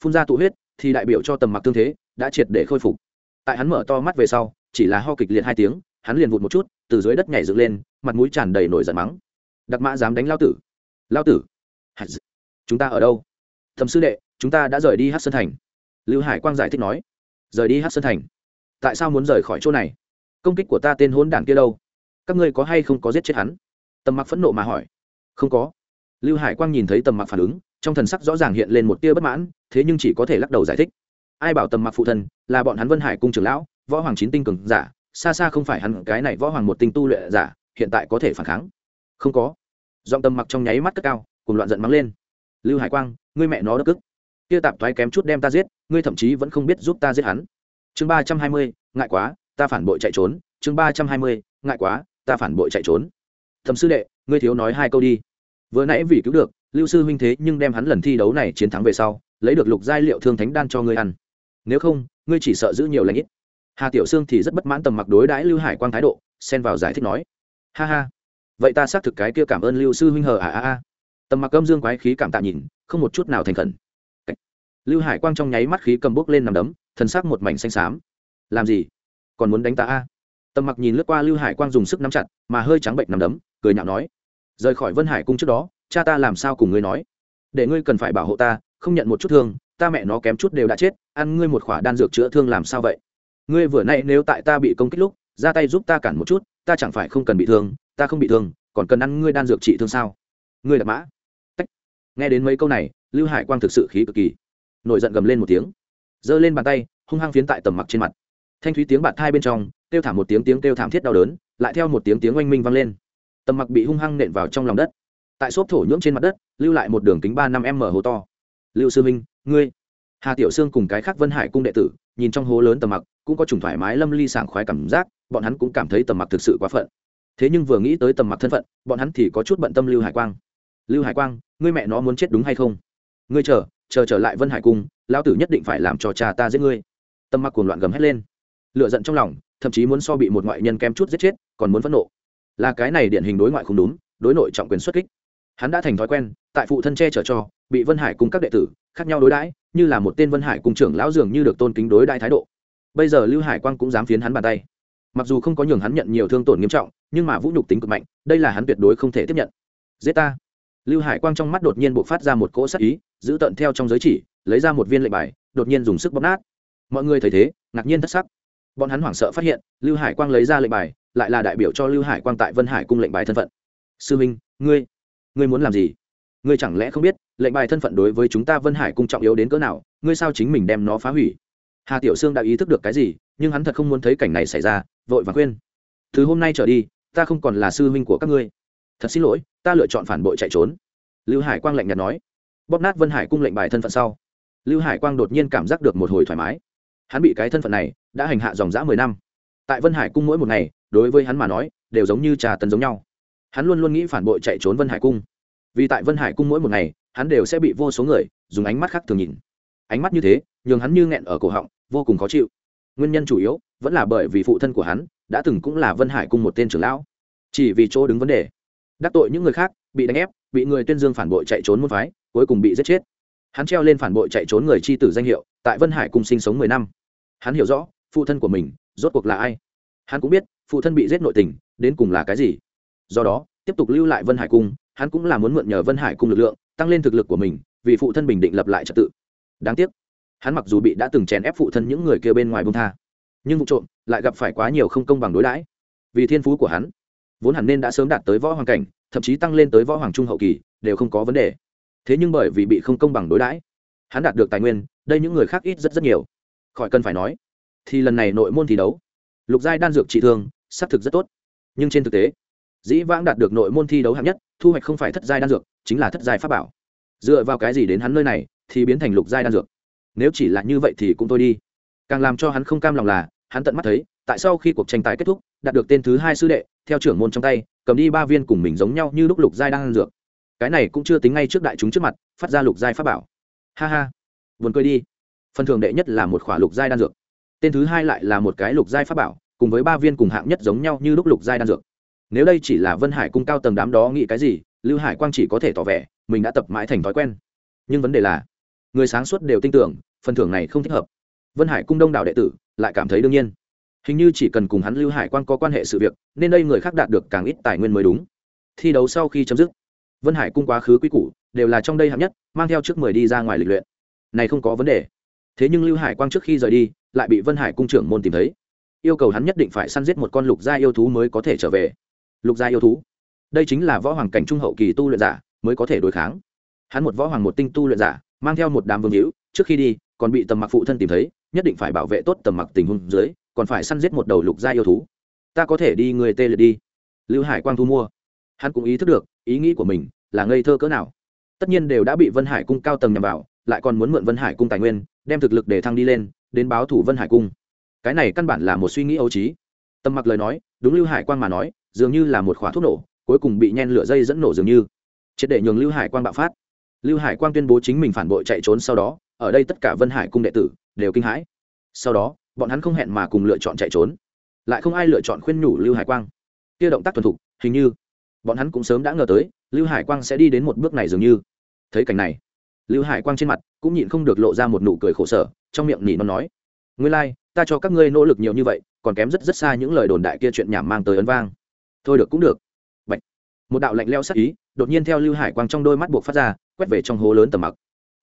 Phun ra tụ huyết, thì đại biểu cho tầm mặc tương thế, đã triệt để khôi phục. Tại hắn mở to mắt về sau, chỉ là ho kịch liệt hai tiếng, hắn liền vụt một chút, từ dưới đất nhảy dựng lên, mặt mũi tràn đầy nổi giận mắng. Đặc mã dám đánh lao tử. Lao tử. Chúng ta ở đâu? Thầm sư đệ, chúng ta đã rời đi hát sơn thành. Lưu hải quang giải thích nói. Rời đi hát sơn thành? Tại sao muốn rời khỏi chỗ này? Công kích của ta tên hôn đản kia đâu? Các ngươi có hay không có giết chết hắn? Tầm mặc phẫn nộ mà hỏi. Không có lưu hải quang nhìn thấy tầm mặc phản ứng, trong thần sắc rõ ràng hiện lên một tia bất mãn, thế nhưng chỉ có thể lắc đầu giải thích. Ai bảo tầm mặc phụ thân là bọn hắn vân hải cung trưởng lão, võ hoàng chín tinh cường giả, xa xa không phải hắn, cái này võ hoàng một tinh tu luyện giả, hiện tại có thể phản kháng? Không có. Giọng tầm mặc trong nháy mắt cất cao, cùng loạn giận mắng lên. Lưu hải quang, ngươi mẹ nó đất cức. Kia tạp thoái kém chút đem ta giết, ngươi thậm chí vẫn không biết giúp ta giết hắn. Chương ba trăm hai mươi, ngại quá, ta phản bội chạy trốn. Chương ba trăm hai mươi, ngại quá, ta phản bội chạy trốn. Thầm sư đệ, ngươi thiếu nói hai câu đi vừa nãy vì cứu được, lưu sư huynh thế nhưng đem hắn lần thi đấu này chiến thắng về sau, lấy được lục giai liệu thương thánh đan cho ngươi ăn. Nếu không, ngươi chỉ sợ giữ nhiều lãnh ít. Hà tiểu sương thì rất bất mãn tầm mặc đối đãi lưu hải quang thái độ, xen vào giải thích nói. Ha ha. Vậy ta xác thực cái kia cảm ơn lưu sư huynh hờ à à à. Tầm mặc âm dương quái khí cảm tạ nhìn, không một chút nào thành khẩn. Lưu hải quang trong nháy mắt khí cầm bốc lên nằm đấm thân xác một mảnh xanh xám. Làm gì? Còn muốn đánh ta a? À? tầm mặc nhìn lướt qua lưu hải quang dùng sức nắm chặt, mà hơi trắng bệnh nằm đấm, cười nhạo nói rời khỏi vân hải cung trước đó, cha ta làm sao cùng ngươi nói? Để ngươi cần phải bảo hộ ta, không nhận một chút thương, ta mẹ nó kém chút đều đã chết, ăn ngươi một khỏa đan dược chữa thương làm sao vậy? Ngươi vừa nay nếu tại ta bị công kích lúc, ra tay giúp ta cản một chút, ta chẳng phải không cần bị thương, ta không bị thương, còn cần ăn ngươi đan dược trị thương sao? Ngươi đặt mã. Tách. nghe đến mấy câu này, lưu hải quang thực sự khí cực kỳ. Nổi giận gầm lên một tiếng. Giơ lên bàn tay, hung hăng phiến tại tầm mặc trên mặt. Thanh thúy tiếng bạt thai bên trong, kêu thảm một tiếng tiếng kêu thảm thiết đau đớn, lại theo một tiếng tiếng oanh minh vang lên tầm mặc bị hung hăng nện vào trong lòng đất. Tại xốp thổ nhưỡng trên mặt đất, lưu lại một đường kính ba năm m hố to. Lưu sư minh, ngươi. Hà tiểu sương cùng cái khác vân hải cung đệ tử, nhìn trong hố lớn tầm mặc, cũng có chủng thoải mái lâm ly sảng khoái cảm giác, bọn hắn cũng cảm thấy tầm mặc thực sự quá phận. Thế nhưng vừa nghĩ tới tầm mặc thân phận, bọn hắn thì có chút bận tâm lưu hải quang. Lưu hải quang, ngươi mẹ nó muốn chết đúng hay không? Ngươi chờ chờ trở lại vân hải cung, lão tử nhất định phải làm cho cha ta giết ngươi. Tầm mặc cuồng loạn gầm hét lên. Lựa giận trong lòng, thậm chí muốn so bị một ngoại nhân kem chút giết chết, còn muốn phẫn nộ là cái này điển hình đối ngoại không đúng, đối nội trọng quyền xuất kích. Hắn đã thành thói quen, tại phụ thân che chở cho, bị vân hải cùng các đệ tử khác nhau đối đãi, như là một tên vân hải cùng trưởng lão dường như được tôn kính đối đãi thái độ. Bây giờ lưu hải quang cũng dám phiến hắn bàn tay. Mặc dù không có nhường hắn nhận nhiều thương tổn nghiêm trọng, nhưng mà vũ nhục tính cực mạnh, đây là hắn tuyệt đối không thể tiếp nhận. Giết ta. Lưu hải quang trong mắt đột nhiên buộc phát ra một cỗ sắc ý, giữ tận theo trong giới chỉ, lấy ra một viên lệnh bài, đột nhiên dùng sức bóp nát. Mọi người thấy thế, ngạc nhiên thất sắc. Bọn hắn hoảng sợ phát hiện, lưu hải quang lấy ra lệnh bài lại là đại biểu cho lưu hải quang tại vân hải cung lệnh bài thân phận. Sư minh, ngươi ngươi muốn làm gì? Ngươi chẳng lẽ không biết, lệnh bài thân phận đối với chúng ta vân hải cung trọng yếu đến cỡ nào, ngươi sao chính mình đem nó phá hủy? Hà tiểu sương đã ý thức được cái gì, nhưng hắn thật không muốn thấy cảnh này xảy ra, vội và khuyên. Từ hôm nay trở đi, ta không còn là sư huynh của các ngươi. Thật xin lỗi, ta lựa chọn phản bội chạy trốn. Lưu hải quang lạnh nhạt nói. Bóp nát vân hải cung lệnh bài thân phận sau, lưu hải quang đột nhiên cảm giác được một hồi thoải mái. Hắn bị cái thân phận này đã hành hạ dòng dã mười năm. Tại vân hải cung mỗi một ngày đối với hắn mà nói, đều giống như trà tấn giống nhau. Hắn luôn luôn nghĩ phản bội chạy trốn vân hải cung. Vì tại vân hải cung mỗi một ngày, hắn đều sẽ bị vô số người dùng ánh mắt khác thường nhìn. Ánh mắt như thế, nhường hắn như nghẹn ở cổ họng, vô cùng khó chịu. Nguyên nhân chủ yếu vẫn là bởi vì phụ thân của hắn đã từng cũng là vân hải cung một tên trưởng lão. Chỉ vì chỗ đứng vấn đề, đắc tội những người khác, bị đánh ép, bị người tuyên dương phản bội chạy trốn môn phái, cuối cùng bị giết chết. Hắn treo lên phản bội chạy trốn người c h i tử danh hiệu, tại vân hải cung sinh sống mười năm. Hắn hiểu rõ, phụ thân của mình rốt cuộc là ai hắn cũng biết, phụ thân bị giết nội tình, đến cùng là cái gì. Do đó, tiếp tục lưu lại vân hải cung, hắn cũng là muốn mượn nhờ vân hải cung lực lượng, tăng lên thực lực của mình, vì phụ thân bình định lập lại trật tự. Đáng tiếc, hắn mặc dù bị đã từng chèn ép phụ thân những người kia bên ngoài bông tha, nhưng vụ trộm lại gặp phải quá nhiều không công bằng đối đãi. Vì thiên phú của hắn, vốn hẳn nên đã sớm đạt tới võ hoàng cảnh, thậm chí tăng lên tới võ hoàng trung hậu kỳ, đều không có vấn đề. Thế nhưng bởi vì bị không công bằng đối đãi, hắn đạt được tài nguyên, đây những người khác ít rất rất nhiều. Khỏi cần phải nói, thì lần này nội môn thi đấu lục giai đan dược trị thương, xác thực rất tốt. Nhưng trên thực tế, dĩ vãng đạt được nội môn thi đấu hạng nhất, thu hoạch không phải thất giai đan dược, chính là thất giai pháp bảo. Dựa vào cái gì đến hắn nơi này thì biến thành lục giai đan dược? Nếu chỉ là như vậy thì cũng thôi đi. Càng làm cho hắn không cam lòng là, hắn tận mắt thấy, tại sau khi cuộc tranh tài kết thúc, đạt được tên thứ hai sư đệ, theo trưởng môn trong tay, cầm đi ba viên cùng mình giống nhau như lúc lục giai đang ăn dược. Cái này cũng chưa tính ngay trước đại chúng trước mặt, phát ra lục giai pháp bảo. Ha ha. Vườn cười đi. Phần thường đệ nhất là một khỏa lục giai đan dược tên thứ hai lại là một cái lục giai pháp bảo, cùng với ba viên cùng hạng nhất giống nhau như lúc lục giai đan dược. Nếu đây chỉ là vân hải cung cao tầng đám đó nghĩ cái gì, lưu hải quang chỉ có thể tỏ vẻ, mình đã tập mãi thành thói quen. Nhưng vấn đề là, người sáng suốt đều tin tưởng, phần thưởng này không thích hợp. Vân hải cung đông đảo đệ tử lại cảm thấy đương nhiên. Hình như chỉ cần cùng hắn lưu hải quang có quan hệ sự việc, nên đây người khác đạt được càng ít tài nguyên mới đúng. Thi đấu sau khi chấm dứt, vân hải cung quá khứ quý củ đều là trong đây hạng nhất, mang theo trước mười đi ra ngoài lịch luyện. Này không có vấn đề. Thế nhưng lưu hải quang trước khi rời đi lại bị vân hải cung trưởng môn tìm thấy. Yêu cầu hắn nhất định phải săn giết một con lục gia yêu thú mới có thể trở về. Lục gia yêu thú? Đây chính là võ hoàng cảnh trung hậu kỳ tu luyện giả mới có thể đối kháng. Hắn một võ hoàng một tinh tu luyện giả, mang theo một đám vương hữu, trước khi đi, còn bị tầm mặc phụ thân tìm thấy, nhất định phải bảo vệ tốt tầm mặc tình huống dưới, còn phải săn giết một đầu lục gia yêu thú. Ta có thể đi người tê liệt đi. Lưu hải quang thu mua. Hắn cũng ý thức được, ý nghĩ của mình là ngây thơ cỡ nào. Tất nhiên đều đã bị vân hải cung cao tầng nhằm vào, lại còn muốn mượn vân hải cung tài nguyên, đem thực lực để thăng đi lên đến báo thủ vân hải cung. Cái này căn bản là một suy nghĩ ấu trí. Tầm mặc lời nói, đúng lưu hải quang mà nói, dường như là một khóa thuốc nổ, cuối cùng bị nhen lửa dây dẫn nổ dường như. Triệt để nhường lưu hải quang bạo phát. Lưu hải quang tuyên bố chính mình phản bội chạy trốn sau đó, ở đây tất cả vân hải cung đệ tử đều kinh hãi. Sau đó, bọn hắn không hẹn mà cùng lựa chọn chạy trốn. Lại không ai lựa chọn khuyên nhủ lưu hải quang. Kia động tác thuần thục, hình như bọn hắn cũng sớm đã ngờ tới, lưu hải quang sẽ đi đến một bước này dường như. Thấy cảnh này lưu hải quang trên mặt cũng nhịn không được lộ ra một nụ cười khổ sở trong miệng nỉ nó nói ngươi lai、like, ta cho các ngươi nỗ lực nhiều như vậy còn kém rất rất xa những lời đồn đại kia chuyện nhảm mang tới ấn vang. Thôi được cũng được. Bạch. một đạo lạnh leo sắc ý đột nhiên theo lưu hải quang trong đôi mắt buộc phát ra quét về trong hố lớn tầm mặc.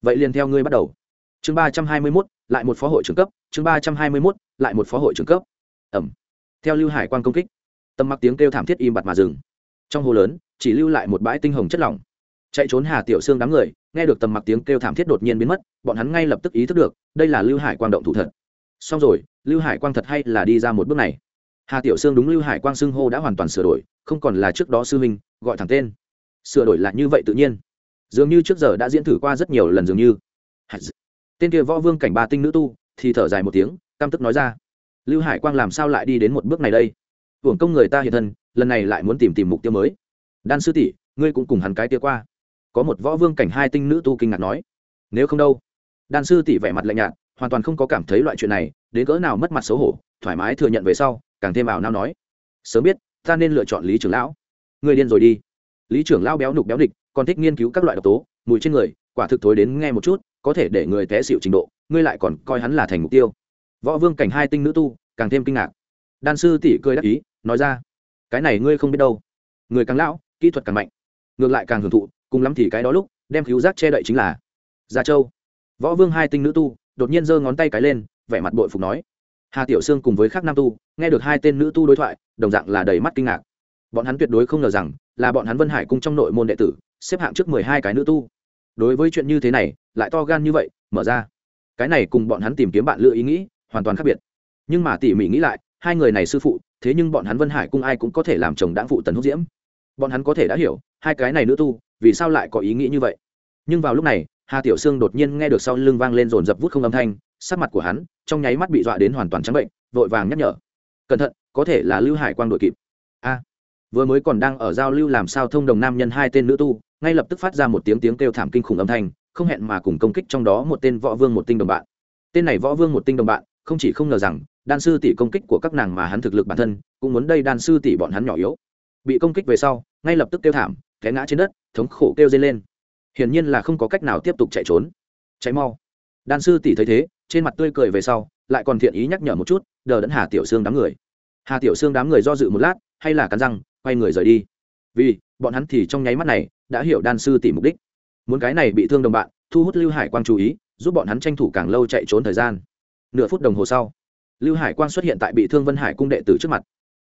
Vậy liền theo ngươi bắt đầu. Chương ba trăm hai mươi mốt lại một phó hội trưởng cấp. Chương ba trăm hai mươi mốt lại một phó hội trưởng cấp. Ẩm. Theo lưu hải quang công kích tầm mặc tiếng kêu thảm thiết im bặt mà dừng. Trong hồ lớn chỉ lưu lại một bãi tinh hồng chất lỏng chạy trốn hà tiểu Sương đám người, nghe được tầm mặc tiếng kêu thảm thiết đột nhiên biến mất, bọn hắn ngay lập tức ý thức được, đây là lưu hải quang động thủ thật. Xong rồi, lưu hải quang thật hay là đi ra một bước này. Hà tiểu sương đúng lưu hải quang xưng hô đã hoàn toàn sửa đổi, không còn là trước đó sư huynh, gọi thẳng tên. Sửa đổi lại như vậy tự nhiên. Dường như trước giờ đã diễn thử qua rất nhiều lần dường như. Tên kia võ vương cảnh ba tinh nữ tu, thì thở dài một tiếng, căm tức nói ra. Lưu hải quang làm sao lại đi đến một bước này đây? Hưởng công người ta hiện thân, lần này lại muốn tìm tìm mục tiêu mới. Đan sư tỷ, ngươi cũng cùng hắn cái tia qua có một võ vương cảnh hai tinh nữ tu kinh ngạc nói, nếu không đâu? Đan sư tỷ vẻ mặt lạnh nhạt, hoàn toàn không có cảm thấy loại chuyện này, đến cỡ nào mất mặt xấu hổ, thoải mái thừa nhận về sau, càng thêm ảo nao nói, sớm biết, ta nên lựa chọn lý trưởng lão. Người điên rồi đi. Lý trưởng lão béo nục béo địch, còn thích nghiên cứu các loại độc tố, mùi trên người, quả thực thối đến nghe một chút, có thể để người té xịu trình độ, ngươi lại còn coi hắn là thành mục tiêu. Võ vương cảnh hai tinh nữ tu, càng thêm kinh ngạc. Đan sư tỷ cười đắc ý, nói ra, cái này ngươi không biết đâu. Người càng lão, kỹ thuật càng mạnh. Ngược lại càng hưởng thụ cùng lắm thì cái đó lúc, đem cứu giác che đậy chính là, gia châu. Võ vương hai tinh nữ tu, đột nhiên giơ ngón tay cái lên, vẻ mặt bội phục nói, hà tiểu sương cùng với khác nam tu, nghe được hai tên nữ tu đối thoại, đồng dạng là đầy mắt kinh ngạc. Bọn hắn tuyệt đối không ngờ rằng, là bọn hắn vân hải cung trong nội môn đệ tử, xếp hạng trước mười hai cái nữ tu. Đối với chuyện như thế này, lại to gan như vậy, mở ra. Cái này cùng bọn hắn tìm kiếm bạn lựa ý nghĩ, hoàn toàn khác biệt. Nhưng mà tỉ mỉ nghĩ lại, hai người này sư phụ, thế nhưng bọn hắn vân hải cung ai cũng có thể làm chồng đáng phụ tần húc diễm bọn hắn có thể đã hiểu, hai cái này nữ tu, vì sao lại có ý nghĩ như vậy. Nhưng vào lúc này, hà tiểu sương đột nhiên nghe được sau lưng vang lên rồn rập vút không âm thanh, sắc mặt của hắn trong nháy mắt bị dọa đến hoàn toàn trắng bệnh, vội vàng nhắc nhở. Cẩn thận, có thể là lưu hải quang đội kịp. A, vừa mới còn đang ở giao lưu làm sao thông đồng nam nhân hai tên nữ tu, ngay lập tức phát ra một tiếng tiếng kêu thảm kinh khủng âm thanh, không hẹn mà cùng công kích trong đó một tên võ vương một tinh đồng bạn. Tên này võ vương một tinh đồng bạn, không chỉ không ngờ rằng, đan sư tỷ công kích của các nàng mà hắn thực lực bản thân, cũng muốn đây đan sư tỷ bọn hắn nhỏ yếu bị công kích về sau, ngay lập tức kêu thảm, té ngã trên đất, thống khổ kêu dây lên. Hiển nhiên là không có cách nào tiếp tục chạy trốn. Cháy mau. Đan sư tỷ thấy thế, trên mặt tươi cười về sau, lại còn thiện ý nhắc nhở một chút, đờ đẫn hà tiểu xương đám người. Hà tiểu xương đám người do dự một lát, hay là cắn răng, quay người rời đi. Vì, bọn hắn thì trong nháy mắt này, đã hiểu đan sư tỷ mục đích. Muốn cái này bị thương đồng bạn, thu hút lưu hải quang chú ý, giúp bọn hắn tranh thủ càng lâu chạy trốn thời gian. Nửa phút đồng hồ sau, lưu hải quang xuất hiện tại bị thương vân hải cung đệ tử trước mặt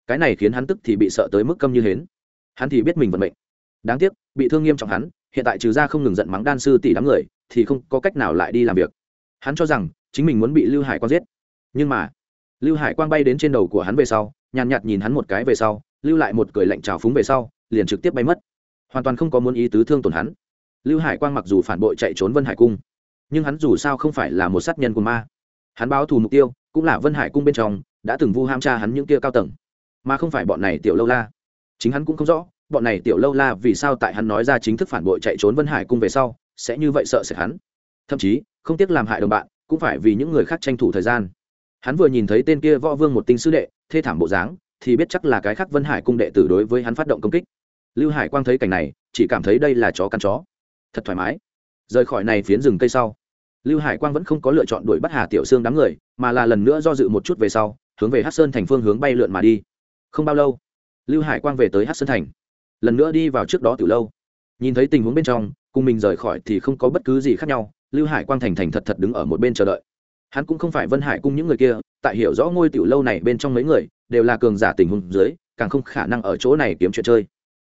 cái này khiến hắn tức thì bị sợ tới mức câm như hến. Hắn thì biết mình vận mệnh. Đáng tiếc, bị thương nghiêm trọng hắn, hiện tại trừ ra không ngừng giận mắng đan sư tỷ đám người, thì không có cách nào lại đi làm việc. Hắn cho rằng, chính mình muốn bị lưu hải quang giết. Nhưng mà, lưu hải quang bay đến trên đầu của hắn về sau, nhàn nhạt nhìn hắn một cái về sau, lưu lại một cười lạnh trào phúng về sau, liền trực tiếp bay mất. Hoàn toàn không có muốn ý tứ thương tổn hắn. Lưu hải quang mặc dù phản bội chạy trốn vân hải cung, nhưng hắn dù sao không phải là một sát nhân của ma. Hắn báo thù mục tiêu, cũng là vân hải cung bên trong, đã từng vu ham cha hắn những kia cao tầng mà không phải bọn này tiểu lâu la. Chính hắn cũng không rõ, bọn này tiểu lâu la vì sao tại hắn nói ra chính thức phản bội chạy trốn vân hải cung về sau, sẽ như vậy sợ sệt hắn. Thậm chí, không tiếc làm hại đồng bạn, cũng phải vì những người khác tranh thủ thời gian. Hắn vừa nhìn thấy tên kia võ vương một tinh sư đệ, thê thảm bộ dáng, thì biết chắc là cái khác vân hải cung đệ tử đối với hắn phát động công kích. Lưu hải quang thấy cảnh này, chỉ cảm thấy đây là chó căn chó. Thật thoải mái. Rời khỏi này phiến rừng cây sau, lưu hải quang vẫn không có lựa chọn đuổi bắt hà tiểu sương đám người, mà là lần nữa do dự một chút về sau, hướng về hát sơn thành phương hướng bay lượn mà đi không bao lâu, lưu hải quang về tới hát sơn thành, lần nữa đi vào trước đó từ lâu. Nhìn thấy tình huống bên trong, cùng mình rời khỏi thì không có bất cứ gì khác nhau, lưu hải quang thành thành thật thật đứng ở một bên chờ đợi. Hắn cũng không phải vân hải cung những người kia, tại hiểu rõ ngôi tiểu lâu này bên trong mấy người, đều là cường giả tình huống dưới, càng không khả năng ở chỗ này kiếm chuyện chơi.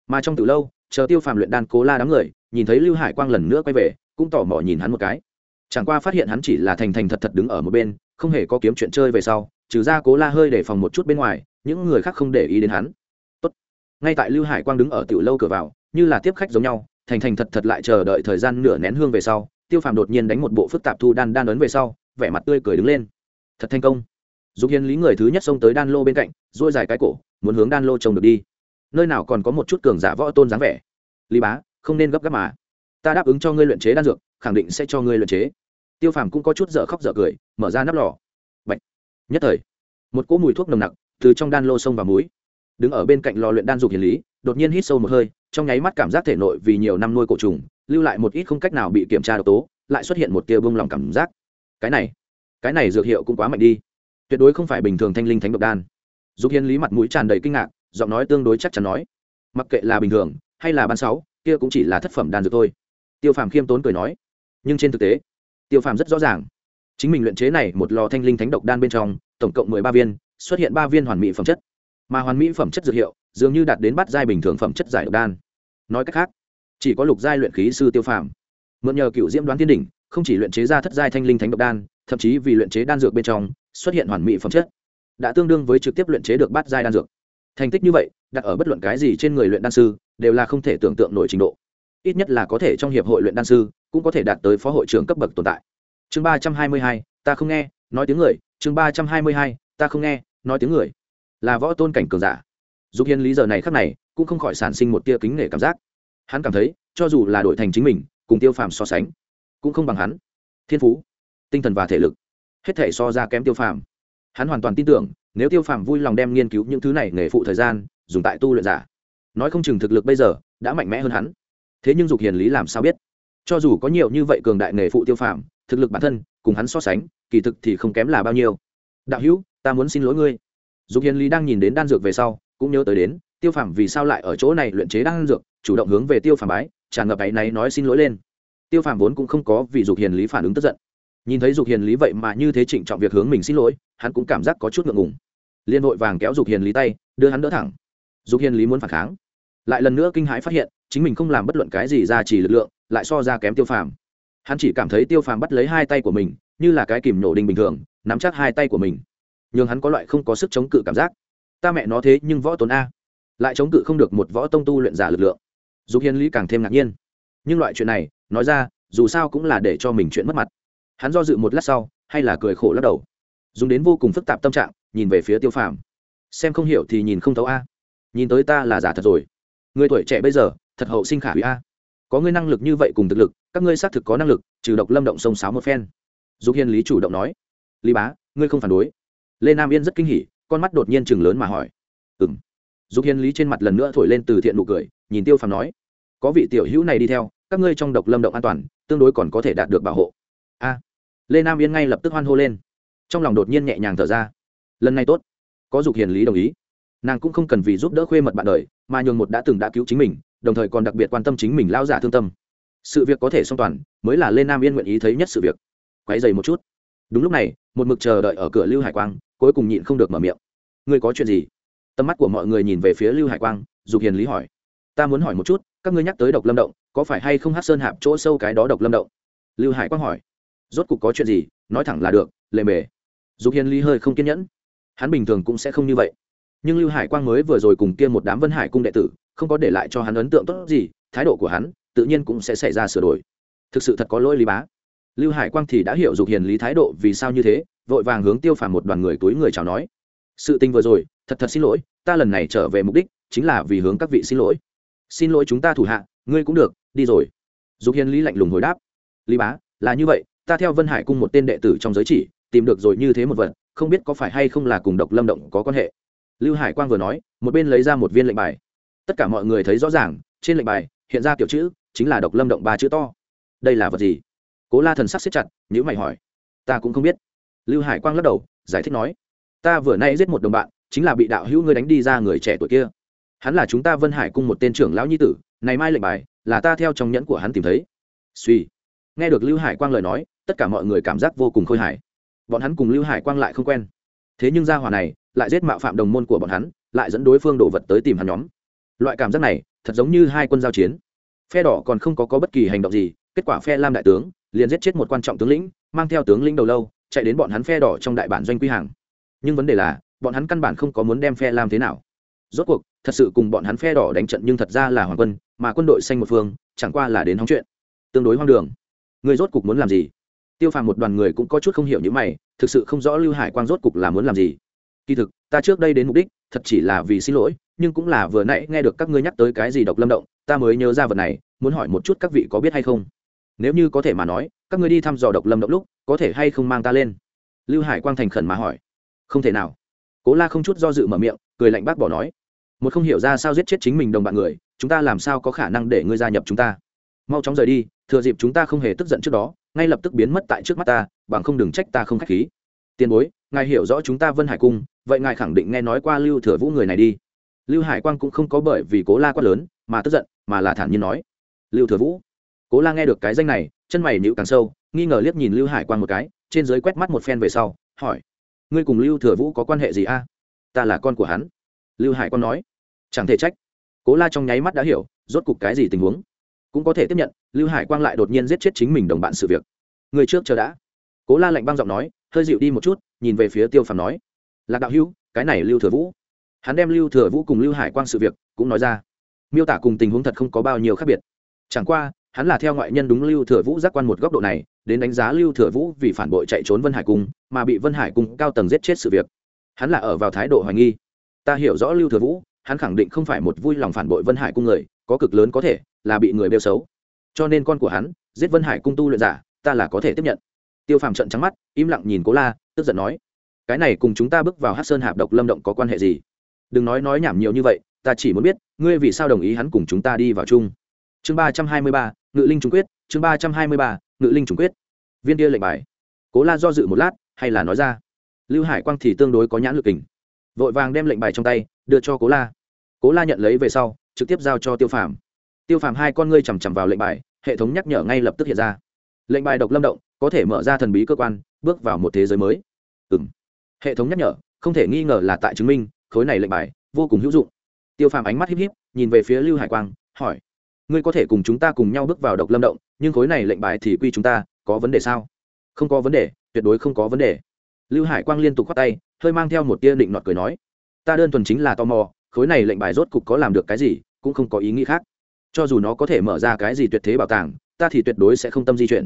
Mà trong tiểu lâu, chờ tiêu phàm luyện đan cố la đám người, nhìn thấy lưu hải quang lần nữa quay về, cũng tò mò nhìn hắn một cái. Chẳng qua phát hiện hắn chỉ là thành thành thật thật đứng ở một bên, không hề có kiếm chuyện chơi về sau, trừ ra cố la hơi để phòng một chút bên ngoài những người khác không để ý đến hắn. Tốt. ngay tại lưu hải quang đứng ở tiểu lâu cửa vào, như là tiếp khách giống nhau, thành thành thật thật lại chờ đợi thời gian nửa nén hương về sau, tiêu phàm đột nhiên đánh một bộ phức tạp thu đan đan ấn về sau, vẻ mặt tươi cười đứng lên. Thật thành công. Dục hiền lý người thứ nhất xông tới đan lô bên cạnh, duỗi dài cái cổ, muốn hướng đan lô trông được đi. Nơi nào còn có một chút cường giả võ tôn dáng vẻ. Lý bá, không nên gấp gáp mà. Ta đáp ứng cho ngươi luyện chế đan dược, khẳng định sẽ cho ngươi luyện chế. Tiêu phàm cũng có chút dở khóc dở cười, mở ra nắp lò. Bạch. nhất thời, một cỗ mùi thuốc nồng nặc từ trong đan lô sông vào muối, đứng ở bên cạnh lò luyện đan dục hiền lý đột nhiên hít sâu một hơi trong nháy mắt cảm giác thể nội vì nhiều năm nuôi cổ trùng lưu lại một ít không cách nào bị kiểm tra độc tố lại xuất hiện một tia bông lòng cảm giác. Cái này cái này dược hiệu cũng quá mạnh đi. Tuyệt đối không phải bình thường thanh linh thánh độc đan. Dục hiền lý mặt mũi tràn đầy kinh ngạc giọng nói tương đối chắc chắn nói mặc kệ là bình thường hay là ban sáu kia cũng chỉ là thất phẩm đan dược thôi. Tiêu phàm khiêm tốn cười nói nhưng trên thực tế tiêu phàm rất rõ ràng chính mình luyện chế này một lò thanh linh thánh độc đan bên trong tổng cộng mười ba viên xuất hiện ba viên hoàn mỹ phẩm chất. Mà hoàn mỹ phẩm chất dược hiệu, dường như đạt đến bát giai bình thường phẩm chất giải độc đan. Nói cách khác, chỉ có lục giai luyện khí sư tiêu phàm. Mượn nhờ cựu diễm đoán tiên đỉnh, không chỉ luyện chế ra thất giai thanh linh thánh độc đan, thậm chí vì luyện chế đan dược bên trong, xuất hiện hoàn mỹ phẩm chất, đã tương đương với trực tiếp luyện chế được bát giai đan dược. Thành tích như vậy, đặt ở bất luận cái gì trên người luyện đan sư, đều là không thể tưởng tượng nổi trình độ. Ít nhất là có thể trong hiệp hội luyện đan sư, cũng có thể đạt tới phó hội trưởng cấp bậc tồn tại. Chương ba trăm hai mươi hai, ta không nghe, nói tiếng người. Chương ba trăm hai mươi hai, ta không nghe nói tiếng người. Là võ tôn cảnh cường giả. Dục hiền lý giờ này khắc này, cũng không khỏi sản sinh một tia kính nể cảm giác. Hắn cảm thấy, cho dù là đổi thành chính mình, cùng tiêu phàm so sánh, cũng không bằng hắn. Thiên phú, tinh thần và thể lực, hết thể so ra kém tiêu phàm. Hắn hoàn toàn tin tưởng, nếu tiêu phàm vui lòng đem nghiên cứu những thứ này nghề phụ thời gian, dùng tại tu luyện giả. Nói không chừng thực lực bây giờ, đã mạnh mẽ hơn hắn. Thế nhưng dục hiền lý làm sao biết? Cho dù có nhiều như vậy cường đại nghề phụ tiêu phàm, thực lực bản thân, cùng hắn so sánh, kỳ thực thì không kém là bao nhiêu. Đạo hữu ta muốn xin lỗi ngươi. Dục hiền lý đang nhìn đến đan dược về sau, cũng nhớ tới đến, tiêu phàm vì sao lại ở chỗ này luyện chế đan dược, chủ động hướng về tiêu phàm bái, tràn ngập áy náy nói xin lỗi lên. Tiêu phàm vốn cũng không có vì dục hiền lý phản ứng tức giận. Nhìn thấy dục hiền lý vậy mà như thế trịnh trọng việc hướng mình xin lỗi, hắn cũng cảm giác có chút ngượng ngùng. Liên hội vàng kéo dục hiền lý tay, đưa hắn đỡ thẳng. Dục hiền lý muốn phản kháng. Lại lần nữa kinh hãi phát hiện, chính mình không làm bất luận cái gì ra chỉ lực lượng, lại so ra kém tiêu phàm. Hắn chỉ cảm thấy tiêu phàm bắt lấy hai tay của mình, như là cái kìm nổ đinh bình thường, nắm chắc hai tay của mình nhưng hắn có loại không có sức chống cự cảm giác. Ta mẹ nó thế nhưng võ tốn a. Lại chống cự không được một võ tông tu luyện giả lực lượng. Dục hiền lý càng thêm ngạc nhiên. Nhưng loại chuyện này, nói ra, dù sao cũng là để cho mình chuyện mất mặt. Hắn do dự một lát sau, hay là cười khổ lắc đầu. Dùng đến vô cùng phức tạp tâm trạng, nhìn về phía tiêu phàm. Xem không hiểu thì nhìn không thấu a. Nhìn tới ta là giả thật rồi. Người tuổi trẻ bây giờ, thật hậu sinh khả hủy a. Có ngươi năng lực như vậy cùng thực lực, các ngươi xác thực có năng lực, trừ độc lâm động sông sáo một phen. Dục hiền lý chủ động nói. Lý bá, ngươi không phản đối lê nam yên rất kinh hỉ, con mắt đột nhiên chừng lớn mà hỏi. Ừ m dục hiền lý trên mặt lần nữa thổi lên từ thiện nụ cười, nhìn tiêu phàm nói. Có vị tiểu hữu này đi theo, các ngươi trong độc lâm động an toàn, tương đối còn có thể đạt được bảo hộ. A. Lê nam yên ngay lập tức hoan hô lên. Trong lòng đột nhiên nhẹ nhàng thở ra. Lần này tốt. Có dục hiền lý đồng ý. Nàng cũng không cần vì giúp đỡ khuê mật bạn đời, mà nhường một đã từng đã cứu chính mình, đồng thời còn đặc biệt quan tâm chính mình lao giả thương tâm. Sự việc có thể song toàn, mới là lê nam yên nguyện ý thấy nhất sự việc. Quáy dày một chút. Đúng lúc này, một mực chờ đợi ở cửa lưu hải quang cuối cùng nhịn không được mở miệng. Ngươi có chuyện gì? Tầm mắt của mọi người nhìn về phía lưu hải quang, dục hiền lý hỏi. Ta muốn hỏi một chút, các ngươi nhắc tới độc lâm động, có phải hay không hát sơn hạp chỗ sâu cái đó độc lâm động? Lưu hải quang hỏi. Rốt cục có chuyện gì, nói thẳng là được, lề mề. Dục hiền lý hơi không kiên nhẫn. Hắn bình thường cũng sẽ không như vậy. Nhưng lưu hải quang mới vừa rồi cùng kia một đám vân hải cung đệ tử, không có để lại cho hắn ấn tượng tốt gì, thái độ của hắn tự nhiên cũng sẽ xảy ra sửa đổi. Thực sự thật có lỗi lý bá. Lưu hải quang thì đã hiểu dục hiền lý thái độ vì sao như thế vội vàng hướng tiêu phàm một đoàn người túi người chào nói. Sự tình vừa rồi, thật thật xin lỗi, ta lần này trở về mục đích chính là vì hướng các vị xin lỗi. Xin lỗi chúng ta thủ hạ, ngươi cũng được, đi rồi. Dục hiền lý lạnh lùng hồi đáp. Lý bá, là như vậy, ta theo vân hải cung một tên đệ tử trong giới chỉ, tìm được rồi như thế một vật, không biết có phải hay không là cùng độc lâm động có quan hệ. Lưu hải quang vừa nói, một bên lấy ra một viên lệnh bài. Tất cả mọi người thấy rõ ràng, trên lệnh bài hiện ra kiểu chữ, chính là độc lâm động ba chữ to. Đây là vật gì? Cố la thần sắc xếp chặt nhữ mày hỏi. Ta cũng không biết lưu hải quang lắc đầu giải thích nói ta vừa nay giết một đồng bạn chính là bị đạo hữu ngươi đánh đi ra người trẻ tuổi kia. Hắn là chúng ta vân hải cung một tên trưởng lão nhi tử này mai lệnh bài là ta theo trong nhẫn của hắn tìm thấy. Suy. Nghe được lưu hải quang lời nói tất cả mọi người cảm giác vô cùng khôi hài. Bọn hắn cùng lưu hải quang lại không quen. Thế nhưng gia hỏa này lại giết mạo phạm đồng môn của bọn hắn lại dẫn đối phương đổ vật tới tìm hắn nhóm. Loại cảm giác này thật giống như hai quân giao chiến. Phe đỏ còn không có, có bất kỳ hành động gì kết quả phe lam đại tướng liền giết chết một quan trọng tướng lĩnh mang theo tướng lĩnh đầu lâu chạy đến bọn hắn phe đỏ trong đại bản doanh quy hàng. Nhưng vấn đề là, bọn hắn căn bản không có muốn đem phe lam thế nào. Rốt cuộc, thật sự cùng bọn hắn phe đỏ đánh trận nhưng thật ra là hoàng quân, mà quân đội xanh một phương, chẳng qua là đến hóng chuyện. Tương đối hoang đường. Người rốt cục muốn làm gì? Tiêu phàm một đoàn người cũng có chút không hiểu những mày, thực sự không rõ lưu hải quang rốt cục là muốn làm gì. Kỳ thực, ta trước đây đến mục đích, thật chỉ là vì xin lỗi, nhưng cũng là vừa nãy nghe được các ngươi nhắc tới cái gì độc lâm động, ta mới nhớ ra vật này, muốn hỏi một chút các vị có biết hay không. Nếu như có thể mà nói các ngươi đi thăm dò độc lâm động lúc, có thể hay không mang ta lên? Lưu hải quang thành khẩn mà hỏi. Không thể nào. Cố la không chút do dự mở miệng, cười lạnh bác bỏ nói. Một không hiểu ra sao giết chết chính mình đồng bạn người, chúng ta làm sao có khả năng để ngươi gia nhập chúng ta? Mau chóng rời đi, thừa dịp chúng ta không hề tức giận trước đó, ngay lập tức biến mất tại trước mắt ta, bằng không đừng trách ta không k h á c h khí. Tiền bối, ngài hiểu rõ chúng ta vân hải cung, vậy ngài khẳng định nghe nói qua lưu thừa vũ người này đi. Lưu hải quang cũng không có bởi vì cố la quát lớn, mà tức giận, mà là thản nhiên nói. Lưu thừa vũ. Cố la nghe được cái danh này chân mày nhịu càng sâu, nghi ngờ liếc nhìn lưu hải quang một cái, trên dưới quét mắt một phen về sau, hỏi, ngươi cùng lưu thừa vũ có quan hệ gì a? Ta là con của hắn. Lưu hải quang nói, chẳng thể trách. Cố la trong nháy mắt đã hiểu, rốt cục cái gì tình huống. Cũng có thể tiếp nhận, lưu hải quang lại đột nhiên giết chết chính mình đồng bạn sự việc. Người trước chờ đã. Cố la lạnh băng giọng nói, hơi dịu đi một chút, nhìn về phía tiêu phàm nói, lạc đạo hữu, cái này lưu thừa vũ. Hắn đem lưu thừa vũ cùng lưu hải quang sự việc cũng nói ra. Miêu tả cùng tình huống thật không có bao nhiêu khác biệt. Chẳng qua hắn là theo ngoại nhân đúng lưu thừa vũ giác quan một góc độ này, đến đánh giá lưu thừa vũ vì phản bội chạy trốn vân hải cung, mà bị vân hải cung cao tầng giết chết sự việc. Hắn là ở vào thái độ hoài nghi. Ta hiểu rõ lưu thừa vũ, hắn khẳng định không phải một vui lòng phản bội vân hải cung người, có cực lớn có thể là bị người bêu xấu. Cho nên con của hắn, giết vân hải cung tu luyện giả, ta là có thể tiếp nhận. Tiêu phàm trận trắng mắt, im lặng nhìn cố la, tức giận nói, cái này cùng chúng ta bước vào hát sơn hạp độc lâm động có quan hệ gì? Đừng nói nói nhảm nhiều như vậy, ta chỉ muốn biết, ngươi vì sao đồng ý hắn cùng chúng ta đi vào chung? Chương ba trăm hai mươi ba, ngự linh trung quyết, chương ba trăm hai mươi ba, ngự linh trung quyết. Viên kia lệnh bài. Cố la do dự một lát, hay là nói ra. Lưu hải quang thì tương đối có nhãn lực kình. Vội vàng đem lệnh bài trong tay, đưa cho cố la. Cố la nhận lấy về sau, trực tiếp giao cho tiêu phàm. Tiêu phàm hai con ngươi chằm chằm vào lệnh bài, hệ thống nhắc nhở ngay lập tức hiện ra. Lệnh bài độc lâm động, có thể mở ra thần bí cơ quan, bước vào một thế giới mới. Ừ m hệ thống nhắc nhở, không thể nghi ngờ là tại chứng minh, khối này lệnh bài, vô cùng hữu dụng. Tiêu phàm ánh mắt híp híp, nhìn về phía lưu hải quang, hỏi ngươi có thể cùng chúng ta cùng nhau bước vào độc lâm động, nhưng khối này lệnh bài thì quy chúng ta, có vấn đề sao? Không có vấn đề, tuyệt đối không có vấn đề. Lưu hải quang liên tục k h o á t tay, hơi mang theo một tia định nọt cười nói, ta đơn thuần chính là tò mò, khối này lệnh bài rốt cục có làm được cái gì, cũng không có ý nghĩ khác. Cho dù nó có thể mở ra cái gì tuyệt thế bảo tàng, ta thì tuyệt đối sẽ không tâm di chuyển.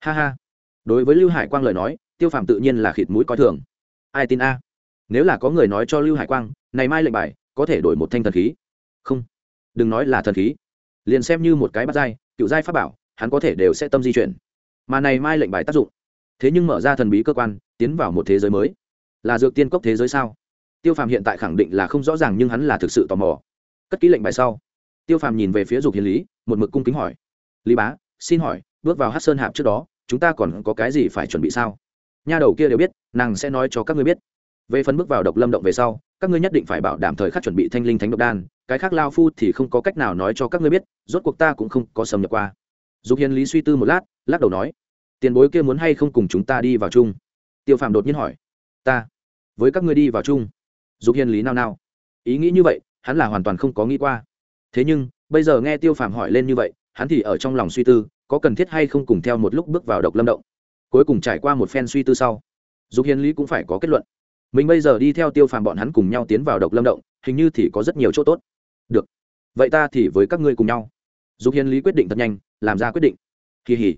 Ha ha. Đối với lưu hải quang lời nói, tiêu Phạm tự nhiên là khịt mũi coi thường. Ai tin a? Nếu là có người nói cho lưu hải quang, này mai lệnh bài, có thể đổi một thanh thần khí. Không. Đừng nói là thần khí liền xem như một cái bắt dai cựu giai pháp bảo, hắn có thể đều sẽ tâm di chuyển. Mà này mai lệnh bài tác dụng. Thế nhưng mở ra thần bí cơ quan, tiến vào một thế giới mới. Là dược tiên cốc thế giới sao? Tiêu phàm hiện tại khẳng định là không rõ ràng nhưng hắn là thực sự tò mò. Cất ký lệnh bài sau, tiêu phàm nhìn về phía dục hiền lý, một mực cung kính hỏi. Lý bá, xin hỏi, bước vào hát sơn hạp trước đó, chúng ta còn có cái gì phải chuẩn bị sao? Nha đầu kia đều biết, nàng sẽ nói cho các ngươi biết. Về phần bước vào độc lâm động về sau các ngươi nhất định phải bảo đảm thời khắc chuẩn bị thanh linh thánh độc đan, cái khác lao phu thì không có cách nào nói cho các ngươi biết, rốt cuộc ta cũng không có xâm nhập qua. Dục hiền lý suy tư một lát, lắc đầu nói, tiền bối kia muốn hay không cùng chúng ta đi vào chung? Tiêu phàm đột nhiên hỏi, ta, với các ngươi đi vào chung? Dục hiền lý nao nao, ý nghĩ như vậy, hắn là hoàn toàn không có nghĩ qua. Thế nhưng, bây giờ nghe tiêu phàm hỏi lên như vậy, hắn thì ở trong lòng suy tư, có cần thiết hay không cùng theo một lúc bước vào độc lâm động? Cuối cùng trải qua một phen suy tư sau, dục hiền lý cũng phải có kết luận mình bây giờ đi theo tiêu phàm bọn hắn cùng nhau tiến vào độc lâm động, hình như thì có rất nhiều chỗ tốt. Được. Vậy ta thì với các ngươi cùng nhau. Dục hiền lý quyết định thật nhanh, làm ra quyết định. Kỳ hỉ.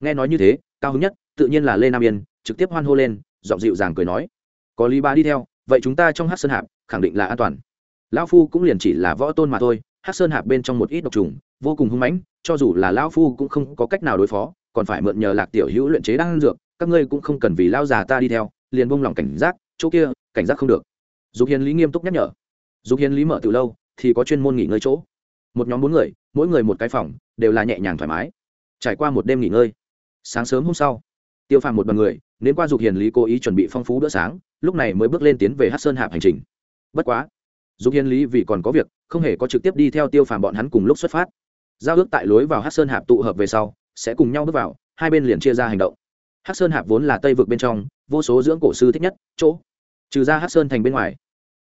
Nghe nói như thế, cao hứng nhất, tự nhiên là lê nam yên, trực tiếp hoan hô lên, giọng dịu dàng cười nói. Có lý ba đi theo, vậy chúng ta trong hát sơn hạp, khẳng định là an toàn. Lão phu cũng liền chỉ là võ tôn mà thôi hát sơn hạp bên trong một ít độc trùng, vô cùng hung mãnh, cho dù là lão phu cũng không có cách nào đối phó, còn phải mượn nhờ lạc tiểu hữu luyện chế đan dược, các ngươi cũng không cần vì lao già ta đi theo, liền bông lòng cảnh giác chỗ kia, cảnh giác không được. Dục hiền lý nghiêm túc nhắc nhở. Dục hiền lý mở từ lâu, thì có chuyên môn nghỉ ngơi chỗ. Một nhóm bốn người, mỗi người một cái phòng, đều là nhẹ nhàng thoải mái. Trải qua một đêm nghỉ ngơi, sáng sớm hôm sau, tiêu phàm một b ằ n người nếu qua dục hiền lý cố ý chuẩn bị phong phú bữa sáng, lúc này mới bước lên tiến về hát sơn hạp hành trình. Bất quá, dục hiền lý vì còn có việc, không hề có trực tiếp đi theo tiêu phàm bọn hắn cùng lúc xuất phát. Giao ước tại lối vào hát sơn hạp tụ hợp về sau, sẽ cùng nhau bước vào, hai bên liền chia ra hành động. Hát sơn hạp vốn là tây vực bên trong, vô số dưỡng cổ sư thích nhất, chỗ trừ ra hát sơn thành bên ngoài.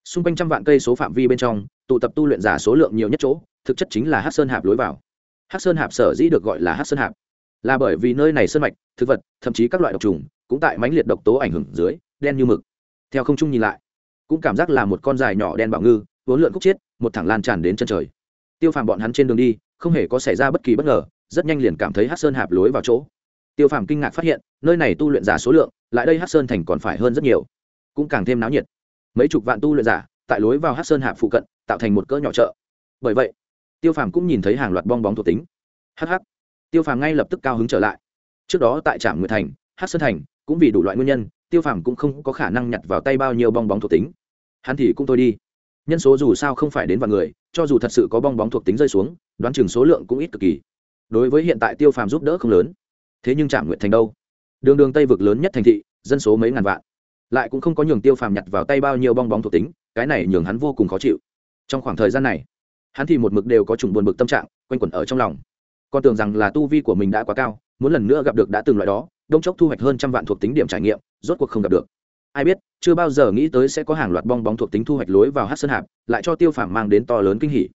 Xung quanh trăm vạn cây số phạm vi bên trong, tụ tập tu luyện giả số lượng nhiều nhất chỗ, thực chất chính là hát sơn hạp lối vào. Hát sơn hạp sở dĩ được gọi là hát sơn hạp, là bởi vì nơi này sơn mạch, thực vật, thậm chí các loại độc trùng, cũng tại mãnh liệt độc tố ảnh hưởng dưới, đen như mực. Theo không trung nhìn lại, cũng cảm giác là một con dài nhỏ đen bảo ngư vốn lượn khúc chiết, một thẳng lan tràn đến chân trời. Tiêu phàm bọn hắn trên đường đi, không hề có xảy ra bất kỳ bất ngờ, rất nhanh liền cảm thấy hát sơn hạp lối vào chỗ. Tiêu phàm kinh ngạc phát hiện, nơi này tu luyện giả số lượng, lại đây hát sơn thành còn phải hơn rất nhiều cũng càng thêm náo nhiệt. Mấy chục vạn tu luyện giả tại lối vào hát sơn hạp phụ cận tạo thành một cỡ nhỏ chợ. Bởi vậy, tiêu phàm cũng nhìn thấy hàng loạt bong bóng thuộc tính. Hh tiêu phàm ngay lập tức cao hứng trở lại. Trước đó tại trạm nguyệt thành hát sơn thành cũng vì đủ loại nguyên nhân, tiêu phàm cũng không có khả năng nhặt vào tay bao nhiêu bong bóng thuộc tính. Hắn thì cũng thôi đi. Nhân số dù sao không phải đến vài người, cho dù thật sự có bong bóng thuộc tính rơi xuống, đoán chừng số lượng cũng ít cực kỳ. Đối với hiện tại tiêu phàm giúp đỡ không lớn. Thế nhưng trạm nguyện thành đâu? Đường đường tây vực lớn nhất thành thị, dân số mấy ngàn vạn lại cũng không có nhường tiêu phàm nhặt vào tay bao nhiêu bong bóng thuộc tính, cái này nhường hắn vô cùng khó chịu. Trong khoảng thời gian này, hắn thì một mực đều có chủng buồn bực tâm trạng, quanh quẩn ở trong lòng. Con tưởng rằng là tu vi của mình đã quá cao, muốn lần nữa gặp được đã từng loại đó, đông chốc thu hoạch hơn trăm vạn thuộc tính điểm trải nghiệm, rốt cuộc không gặp được. Ai biết, chưa bao giờ nghĩ tới sẽ có hàng loạt bong bóng thuộc tính thu hoạch lối vào hát sơn hạp, lại cho tiêu phàm mang đến to lớn kinh hỉ.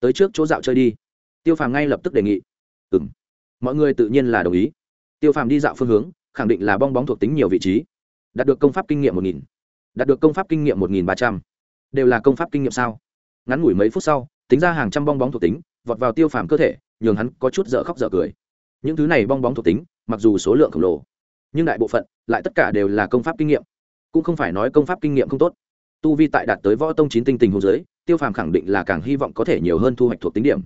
Tới trước chỗ dạo chơi đi. Tiêu phàm ngay lập tức đề nghị. Ừ m mọi người tự nhiên là đồng ý. Tiêu phàm đi dạo phương hướng, khẳng định là bong bóng thuộc tính nhiều vị trí đạt được công pháp kinh nghiệm một nghìn. Đạt được công pháp kinh nghiệm một nghìn ba trăm. Đều là công pháp kinh nghiệm sao? Ngắn ngủi mấy phút sau, tính ra hàng trăm bong bóng thuộc tính, vọt vào tiêu phàm cơ thể, nhường hắn có chút dở khóc dở cười. Những thứ này bong bóng thuộc tính, mặc dù số lượng khổng lồ, nhưng đại bộ phận, lại tất cả đều là công pháp kinh nghiệm. Cũng không phải nói công pháp kinh nghiệm không tốt. Tu vi tại đạt tới võ tông chín tinh tình hồ dưới, tiêu phàm khẳng định là càng hy vọng có thể nhiều hơn thu hoạch thuộc tính điểm.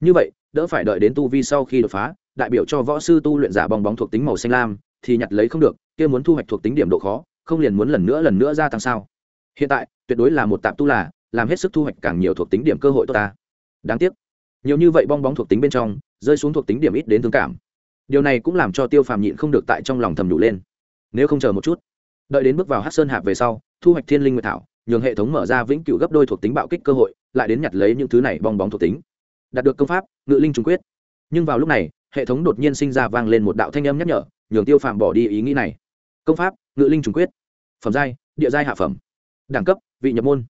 Như vậy, đỡ phải đợi đến tu vi sau khi đột phá, đại biểu cho võ sư tu luyện giả bong bóng thuộc tính màu xanh lam thì nhặt lấy không được, kia muốn thu hoạch thuộc tính điểm độ khó, không liền muốn lần nữa lần nữa gia tăng sao? Hiện tại, tuyệt đối là một tạp tu là, làm hết sức thu hoạch càng nhiều thuộc tính điểm cơ hội tốt ta. Đáng tiếc. Nhiều như vậy bong bóng thuộc tính bên trong, rơi xuống thuộc tính điểm ít đến thương cảm. Điều này cũng làm cho tiêu phàm nhịn không được tại trong lòng thầm đủ lên. Nếu không chờ một chút, đợi đến bước vào hát sơn hạp về sau, thu hoạch thiên linh nguyệt thảo, nhường hệ thống mở ra vĩnh cửu gấp đôi thuộc tính bạo kích cơ hội, lại đến nhặt lấy những thứ này bong bóng thuộc tính. Đạt được công pháp, ngự linh trung quyết. Nhưng vào lúc này, hệ thống đột nhiên sinh ra vang lên một đạo thanh âm nhắc nhở nhường tiêu phàm bỏ đi ý nghĩ này. Công pháp, ngự linh trùng quyết. Phẩm giai, địa giai hạ phẩm. Đẳng cấp, vị nhập môn.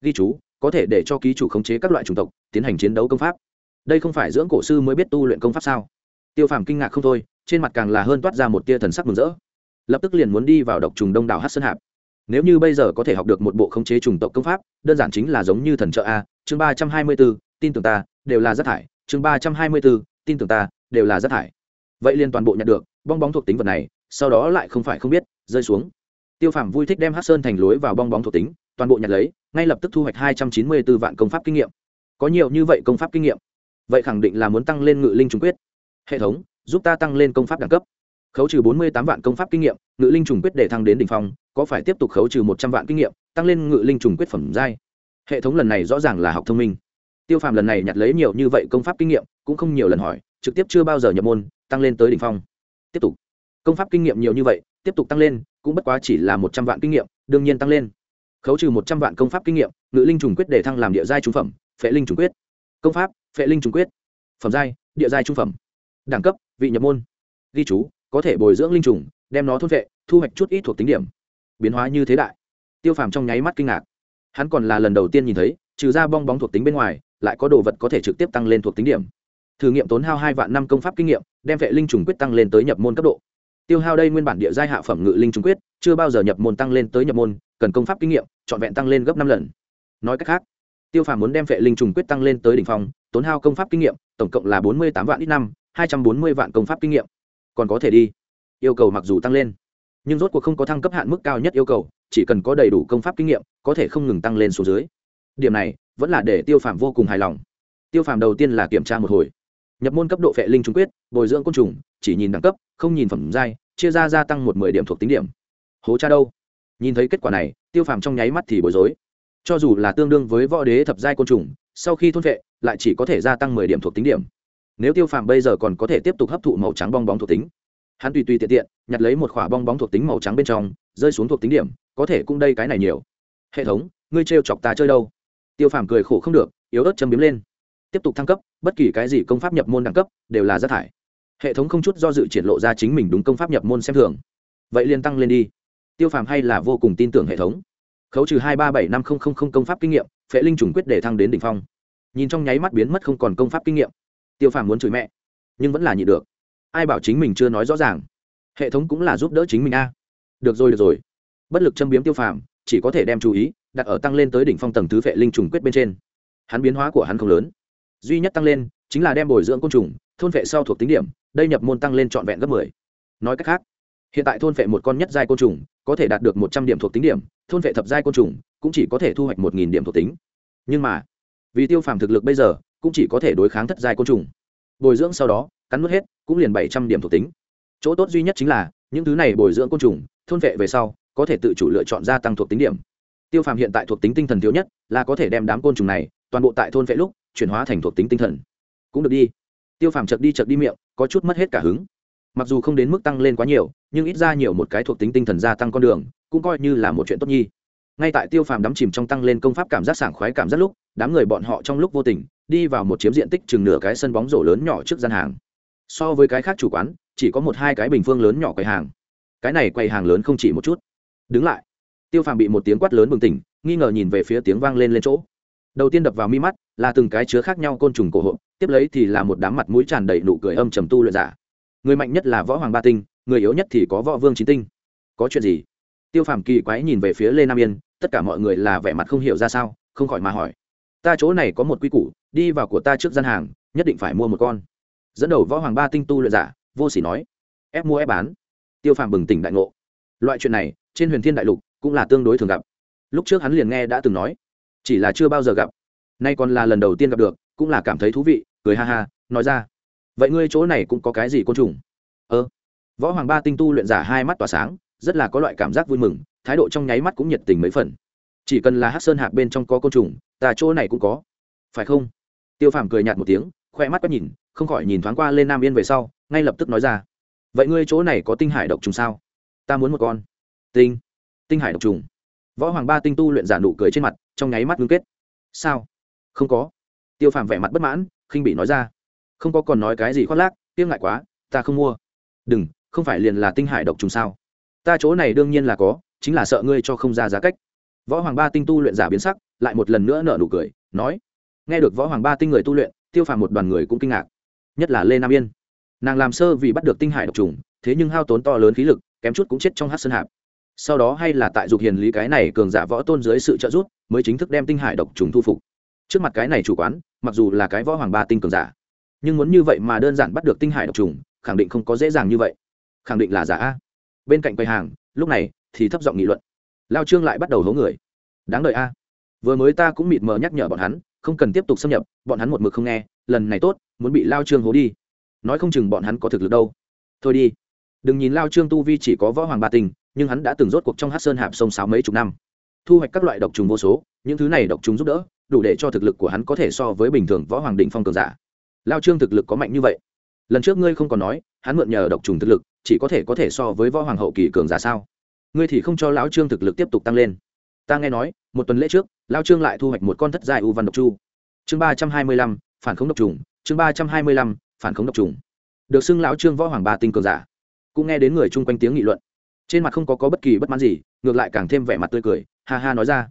Ghi chú, có thể để cho ký chủ khống chế các loại chủng tộc, tiến hành chiến đấu công pháp. Đây không phải dưỡng cổ sư mới biết tu luyện công pháp sao? Tiêu phàm kinh ngạc không thôi, trên mặt càng là hơn toát ra một tia thần sắc mừng rỡ. Lập tức liền muốn đi vào độc trùng đông đảo hát sơn hạp. Nếu như bây giờ có thể học được một bộ khống chế chủng tộc công pháp, đơn giản chính là giống như thần trợ a, chương ba trăm hai mươi b ố tin tưởng ta, đều là rác thải. Chương ba trăm hai mươi b ố tin tưởng ta, đều là rác thải. Vậy liền toàn bộ nhận được bong bóng thuộc tính vật này, sau đó lại không phải không biết, rơi xuống. Tiêu phàm vui thích đem hát sơn thành lối vào bong bóng thuộc tính, toàn bộ nhặt lấy, ngay lập tức thu hoạch hai trăm chín mươi b ố vạn công pháp kinh nghiệm. Có nhiều như vậy công pháp kinh nghiệm, vậy khẳng định là muốn tăng lên ngự linh trùng quyết. Hệ thống, giúp ta tăng lên công pháp đẳng cấp. Khấu trừ bốn mươi tám vạn công pháp kinh nghiệm, ngự linh trùng quyết để thăng đến đ ỉ n h phong, có phải tiếp tục khấu trừ một trăm vạn kinh nghiệm, tăng lên ngự linh trùng quyết phẩm giai? Hệ thống lần này rõ ràng là học thông minh. Tiêu phàm lần này nhặt lấy nhiều như vậy công pháp kinh nghiệm, cũng không nhiều lần hỏi, trực tiếp chưa bao giờ nhập môn, tăng lên tới đ ỉ n h phong tiếp tục. Công pháp kinh nghiệm nhiều như vậy, tiếp tục tăng lên, cũng bất quá chỉ là một trăm vạn kinh nghiệm, đương nhiên tăng lên. Khấu trừ một trăm vạn công pháp kinh nghiệm, ngự linh trùng quyết để thăng làm địa giai trung phẩm, phệ linh trùng quyết. Công pháp, phệ linh trùng quyết. Phẩm giai, địa giai trung phẩm. Đẳng cấp, vị nhập môn. Ghi chú, có thể bồi dưỡng linh trùng, đem nó thôn vệ, thu hoạch chút ít thuộc tính điểm. Biến hóa như thế đại. Tiêu phàm trong nháy mắt kinh ngạc. Hắn còn là lần đầu tiên nhìn thấy, trừ ra bong bóng thuộc tính bên ngoài, lại có đồ vật có thể trực tiếp tăng lên thuộc tính điểm thử nghiệm tốn hao hai vạn năm công pháp kinh nghiệm, đem vệ linh trùng quyết tăng lên tới nhập môn cấp độ. Tiêu hao đây nguyên bản địa giai hạ phẩm ngự linh trùng quyết, chưa bao giờ nhập môn tăng lên tới nhập môn, cần công pháp kinh nghiệm, trọn vẹn tăng lên gấp năm lần. Nói cách khác, tiêu phàm muốn đem vệ linh trùng quyết tăng lên tới đ ỉ n h phong, tốn hao công pháp kinh nghiệm, tổng cộng là bốn mươi tám vạn ít năm, hai trăm bốn mươi vạn công pháp kinh nghiệm. Còn có thể đi. Yêu cầu mặc dù tăng lên, nhưng rốt cuộc không có thăng cấp hạn mức cao nhất yêu cầu, chỉ cần có đầy đủ công pháp kinh nghiệm, có thể không ngừng tăng lên số dưới. Điểm này, vẫn là để tiêu phàm vô cùng hài lòng. Tiêu phàm đầu tiên là kiểm tra một hồi nhập môn cấp độ phệ linh trung quyết, bồi dưỡng côn trùng, chỉ nhìn đẳng cấp, không nhìn phẩm giai, chia ra gia tăng một mười điểm thuộc tính điểm. Hố cha đâu? Nhìn thấy kết quả này, tiêu phàm trong nháy mắt thì bối rối. Cho dù là tương đương với võ đế thập giai côn trùng, sau khi thôn vệ lại chỉ có thể gia tăng mười điểm thuộc tính điểm. Nếu tiêu phàm bây giờ còn có thể tiếp tục hấp thụ màu trắng bong bóng thuộc tính, hắn tùy tùy tiện tiện, nhặt lấy một khỏa bong bóng thuộc tính màu trắng bên trong, rơi xuống thuộc tính điểm, có thể cũng đây cái này nhiều. Hệ thống, ngươi trêu chọc ta chơi đâu? Tiêu phàm cười khổ không được, yếu ớt châm biếm lên. Tiếp tục thăng cấp bất kỳ cái gì công pháp nhập môn đẳng cấp đều là rác thải. Hệ thống không chút do dự triển lộ ra chính mình đúng công pháp nhập môn xem thường. Vậy liền tăng lên đi. Tiêu phàm hay là vô cùng tin tưởng hệ thống. Khấu trừ hai ba bảy năm không không không công pháp kinh nghiệm, phệ linh trùng quyết để thăng đến đ ỉ n h phong. Nhìn trong nháy mắt biến mất không còn công pháp kinh nghiệm. Tiêu phàm muốn chửi mẹ, nhưng vẫn là nhịn được. Ai bảo chính mình chưa nói rõ ràng? Hệ thống cũng là giúp đỡ chính mình a. Được rồi được rồi. Bất lực châm biếm tiêu phàm, chỉ có thể đem chú ý đặt ở tăng lên tới đỉnh phong tầng thứ vệ linh trùng quyết bên trên. Hắn biến hóa của hắn không lớn duy nhất tăng lên chính là đem bồi dưỡng côn trùng, thôn vệ sau thuộc tính điểm, đây nhập môn tăng lên trọn vẹn gấp mười. Nói cách khác, hiện tại thôn vệ một con nhất giai côn trùng có thể đạt được một trăm điểm thuộc tính điểm, thôn vệ thập giai côn trùng cũng chỉ có thể thu hoạch một nghìn điểm thuộc tính. Nhưng mà, vì tiêu phàm thực lực bây giờ, cũng chỉ có thể đối kháng thất giai côn trùng. Bồi dưỡng sau đó, cắn nuốt hết, cũng liền bảy trăm điểm thuộc tính. Chỗ tốt duy nhất chính là, những thứ này bồi dưỡng côn trùng, thôn vệ về sau, có thể tự chủ lựa chọn gia tăng thuộc tính điểm. Tiêu phàm hiện tại thuộc tính tinh thần thiếu nhất, là có thể đem đám côn trùng này toàn bộ tại thôn vệ lúc, chuyển hóa thành thuộc tính tinh thần. Cũng được đi. Tiêu phàm chật đi chật đi miệng, có chút mất hết cả hứng. Mặc dù không đến mức tăng lên quá nhiều, nhưng ít ra nhiều một cái thuộc tính tinh thần gia tăng con đường, cũng coi như là một chuyện tốt nhi. Ngay tại tiêu phàm đắm chìm trong tăng lên công pháp cảm giác sảng khoái cảm giác lúc, đám người bọn họ trong lúc vô tình, đi vào một chiếm diện tích chừng nửa cái sân bóng rổ lớn nhỏ trước gian hàng. So với cái khác chủ quán, chỉ có một hai cái bình phương lớn nhỏ quầy hàng. Cái này quầy hàng lớn không chỉ một chút. Đứng lại. Tiêu phàm bị một tiếng quát lớn bừng tỉnh, nghi ngờ nhìn về phía tiếng vang lên lên chỗ đầu tiên đập vào mi mắt là từng cái chứa khác nhau côn trùng cổ hộ tiếp lấy thì là một đám mặt mũi tràn đầy nụ cười âm trầm tu luyện giả. Người mạnh nhất là võ hoàng ba tinh, người yếu nhất thì có võ vương chín tinh. Có chuyện gì? Tiêu phàm kỳ quái nhìn về phía lê nam yên, tất cả mọi người là vẻ mặt không hiểu ra sao, không khỏi mà hỏi. Ta chỗ này có một quy củ, đi vào của ta trước gian hàng, nhất định phải mua một con. Dẫn đầu võ hoàng ba tinh tu luyện giả, vô s ỉ nói. Ép mua ép bán. Tiêu phàm bừng tỉnh đại ngộ. Loại chuyện này, trên huyền thiên đại lục cũng là tương đối thường gặp. Lúc trước hắn liền nghe đã từng nói chỉ là chưa bao giờ gặp. Nay còn là lần đầu tiên gặp được, cũng là cảm thấy thú vị, cười ha ha, nói ra. Vậy ngươi chỗ này cũng có cái gì côn trùng? Ơ. Võ hoàng ba tinh tu luyện giả hai mắt tỏa sáng, rất là có loại cảm giác vui mừng, thái độ trong nháy mắt cũng nhiệt tình mấy phần. Chỉ cần là hát sơn hạc bên trong có côn trùng, ta chỗ này cũng có. Phải không? Tiêu phàm cười nhạt một tiếng, khoe mắt quét nhìn, không khỏi nhìn thoáng qua lên nam yên về sau, ngay lập tức nói ra. Vậy ngươi chỗ này có tinh hải độc trùng sao? Ta muốn một con. Tinh. Tinh hải độc trùng võ hoàng ba tinh tu luyện giả nụ cười trên mặt, trong nháy mắt ngưng kết. Sao? Không có. Tiêu phàm vẻ mặt bất mãn, khinh bị nói ra. Không có còn nói cái gì khoác lác tiếc ngại quá, ta không mua. Đừng, không phải liền là tinh hải độc trùng sao? Ta chỗ này đương nhiên là có, chính là sợ ngươi cho không ra giá cách. Võ hoàng ba tinh tu luyện giả biến sắc, lại một lần nữa nở nụ cười, nói. Nghe được võ hoàng ba tinh người tu luyện, tiêu phàm một đoàn người cũng kinh ngạc. Nhất là lê nam yên. Nàng làm sơ vì bắt được tinh hải độc trùng, thế nhưng hao tốn to lớn khí lực, kém chút cũng chết trong hát sơn hạp sau đó hay là tại dục hiền lý cái này cường giả võ tôn dưới sự trợ giúp, mới chính thức đem tinh hải độc trùng thu phục. Trước mặt cái này chủ quán, mặc dù là cái võ hoàng ba tinh cường giả, nhưng muốn như vậy mà đơn giản bắt được tinh hải độc trùng, khẳng định không có dễ dàng như vậy. Khẳng định là giả a. Bên cạnh quầy hàng, lúc này thì thấp giọng nghị luận. Lao trương lại bắt đầu hố người. Đáng đợi a. Vừa mới ta cũng mịt mờ nhắc nhở bọn hắn, không cần tiếp tục xâm nhập, bọn hắn một mực không nghe, lần này tốt, muốn bị lao trương hố đi. Nói không chừng bọn hắn có thực lực đâu. Thôi đi. Đừng nhìn lao trương tu vi chỉ có võ hoàng ba tình nhưng hắn đã từng rốt cuộc trong hát sơn hạp sông sáo mấy chục năm. Thu hoạch các loại độc trùng vô số, những thứ này độc trùng giúp đỡ, đủ để cho thực lực của hắn có thể so với bình thường võ hoàng định phong cường giả. Lao trương thực lực có mạnh như vậy. Lần trước ngươi không còn nói, hắn mượn nhờ độc trùng thực lực, chỉ có thể có thể so với võ hoàng hậu kỳ cường giả sao? Ngươi thì không cho lão trương thực lực tiếp tục tăng lên. Ta nghe nói, một tuần lễ trước lao trương lại thu hoạch một con thất dài u văn độc chu. Chương ba trăm hai mươi lăm, phản khống độc trùng, chương ba trăm hai mươi lăm, phản khống độc trùng. Được xưng lão trương võ hoàng ba tinh cường giả. Cũng nghe đến người chung quanh tiếng nghị luận trên mặt không có, có bất kỳ bất mãn gì ngược lại càng thêm vẻ mặt tươi cười ha ha nói ra.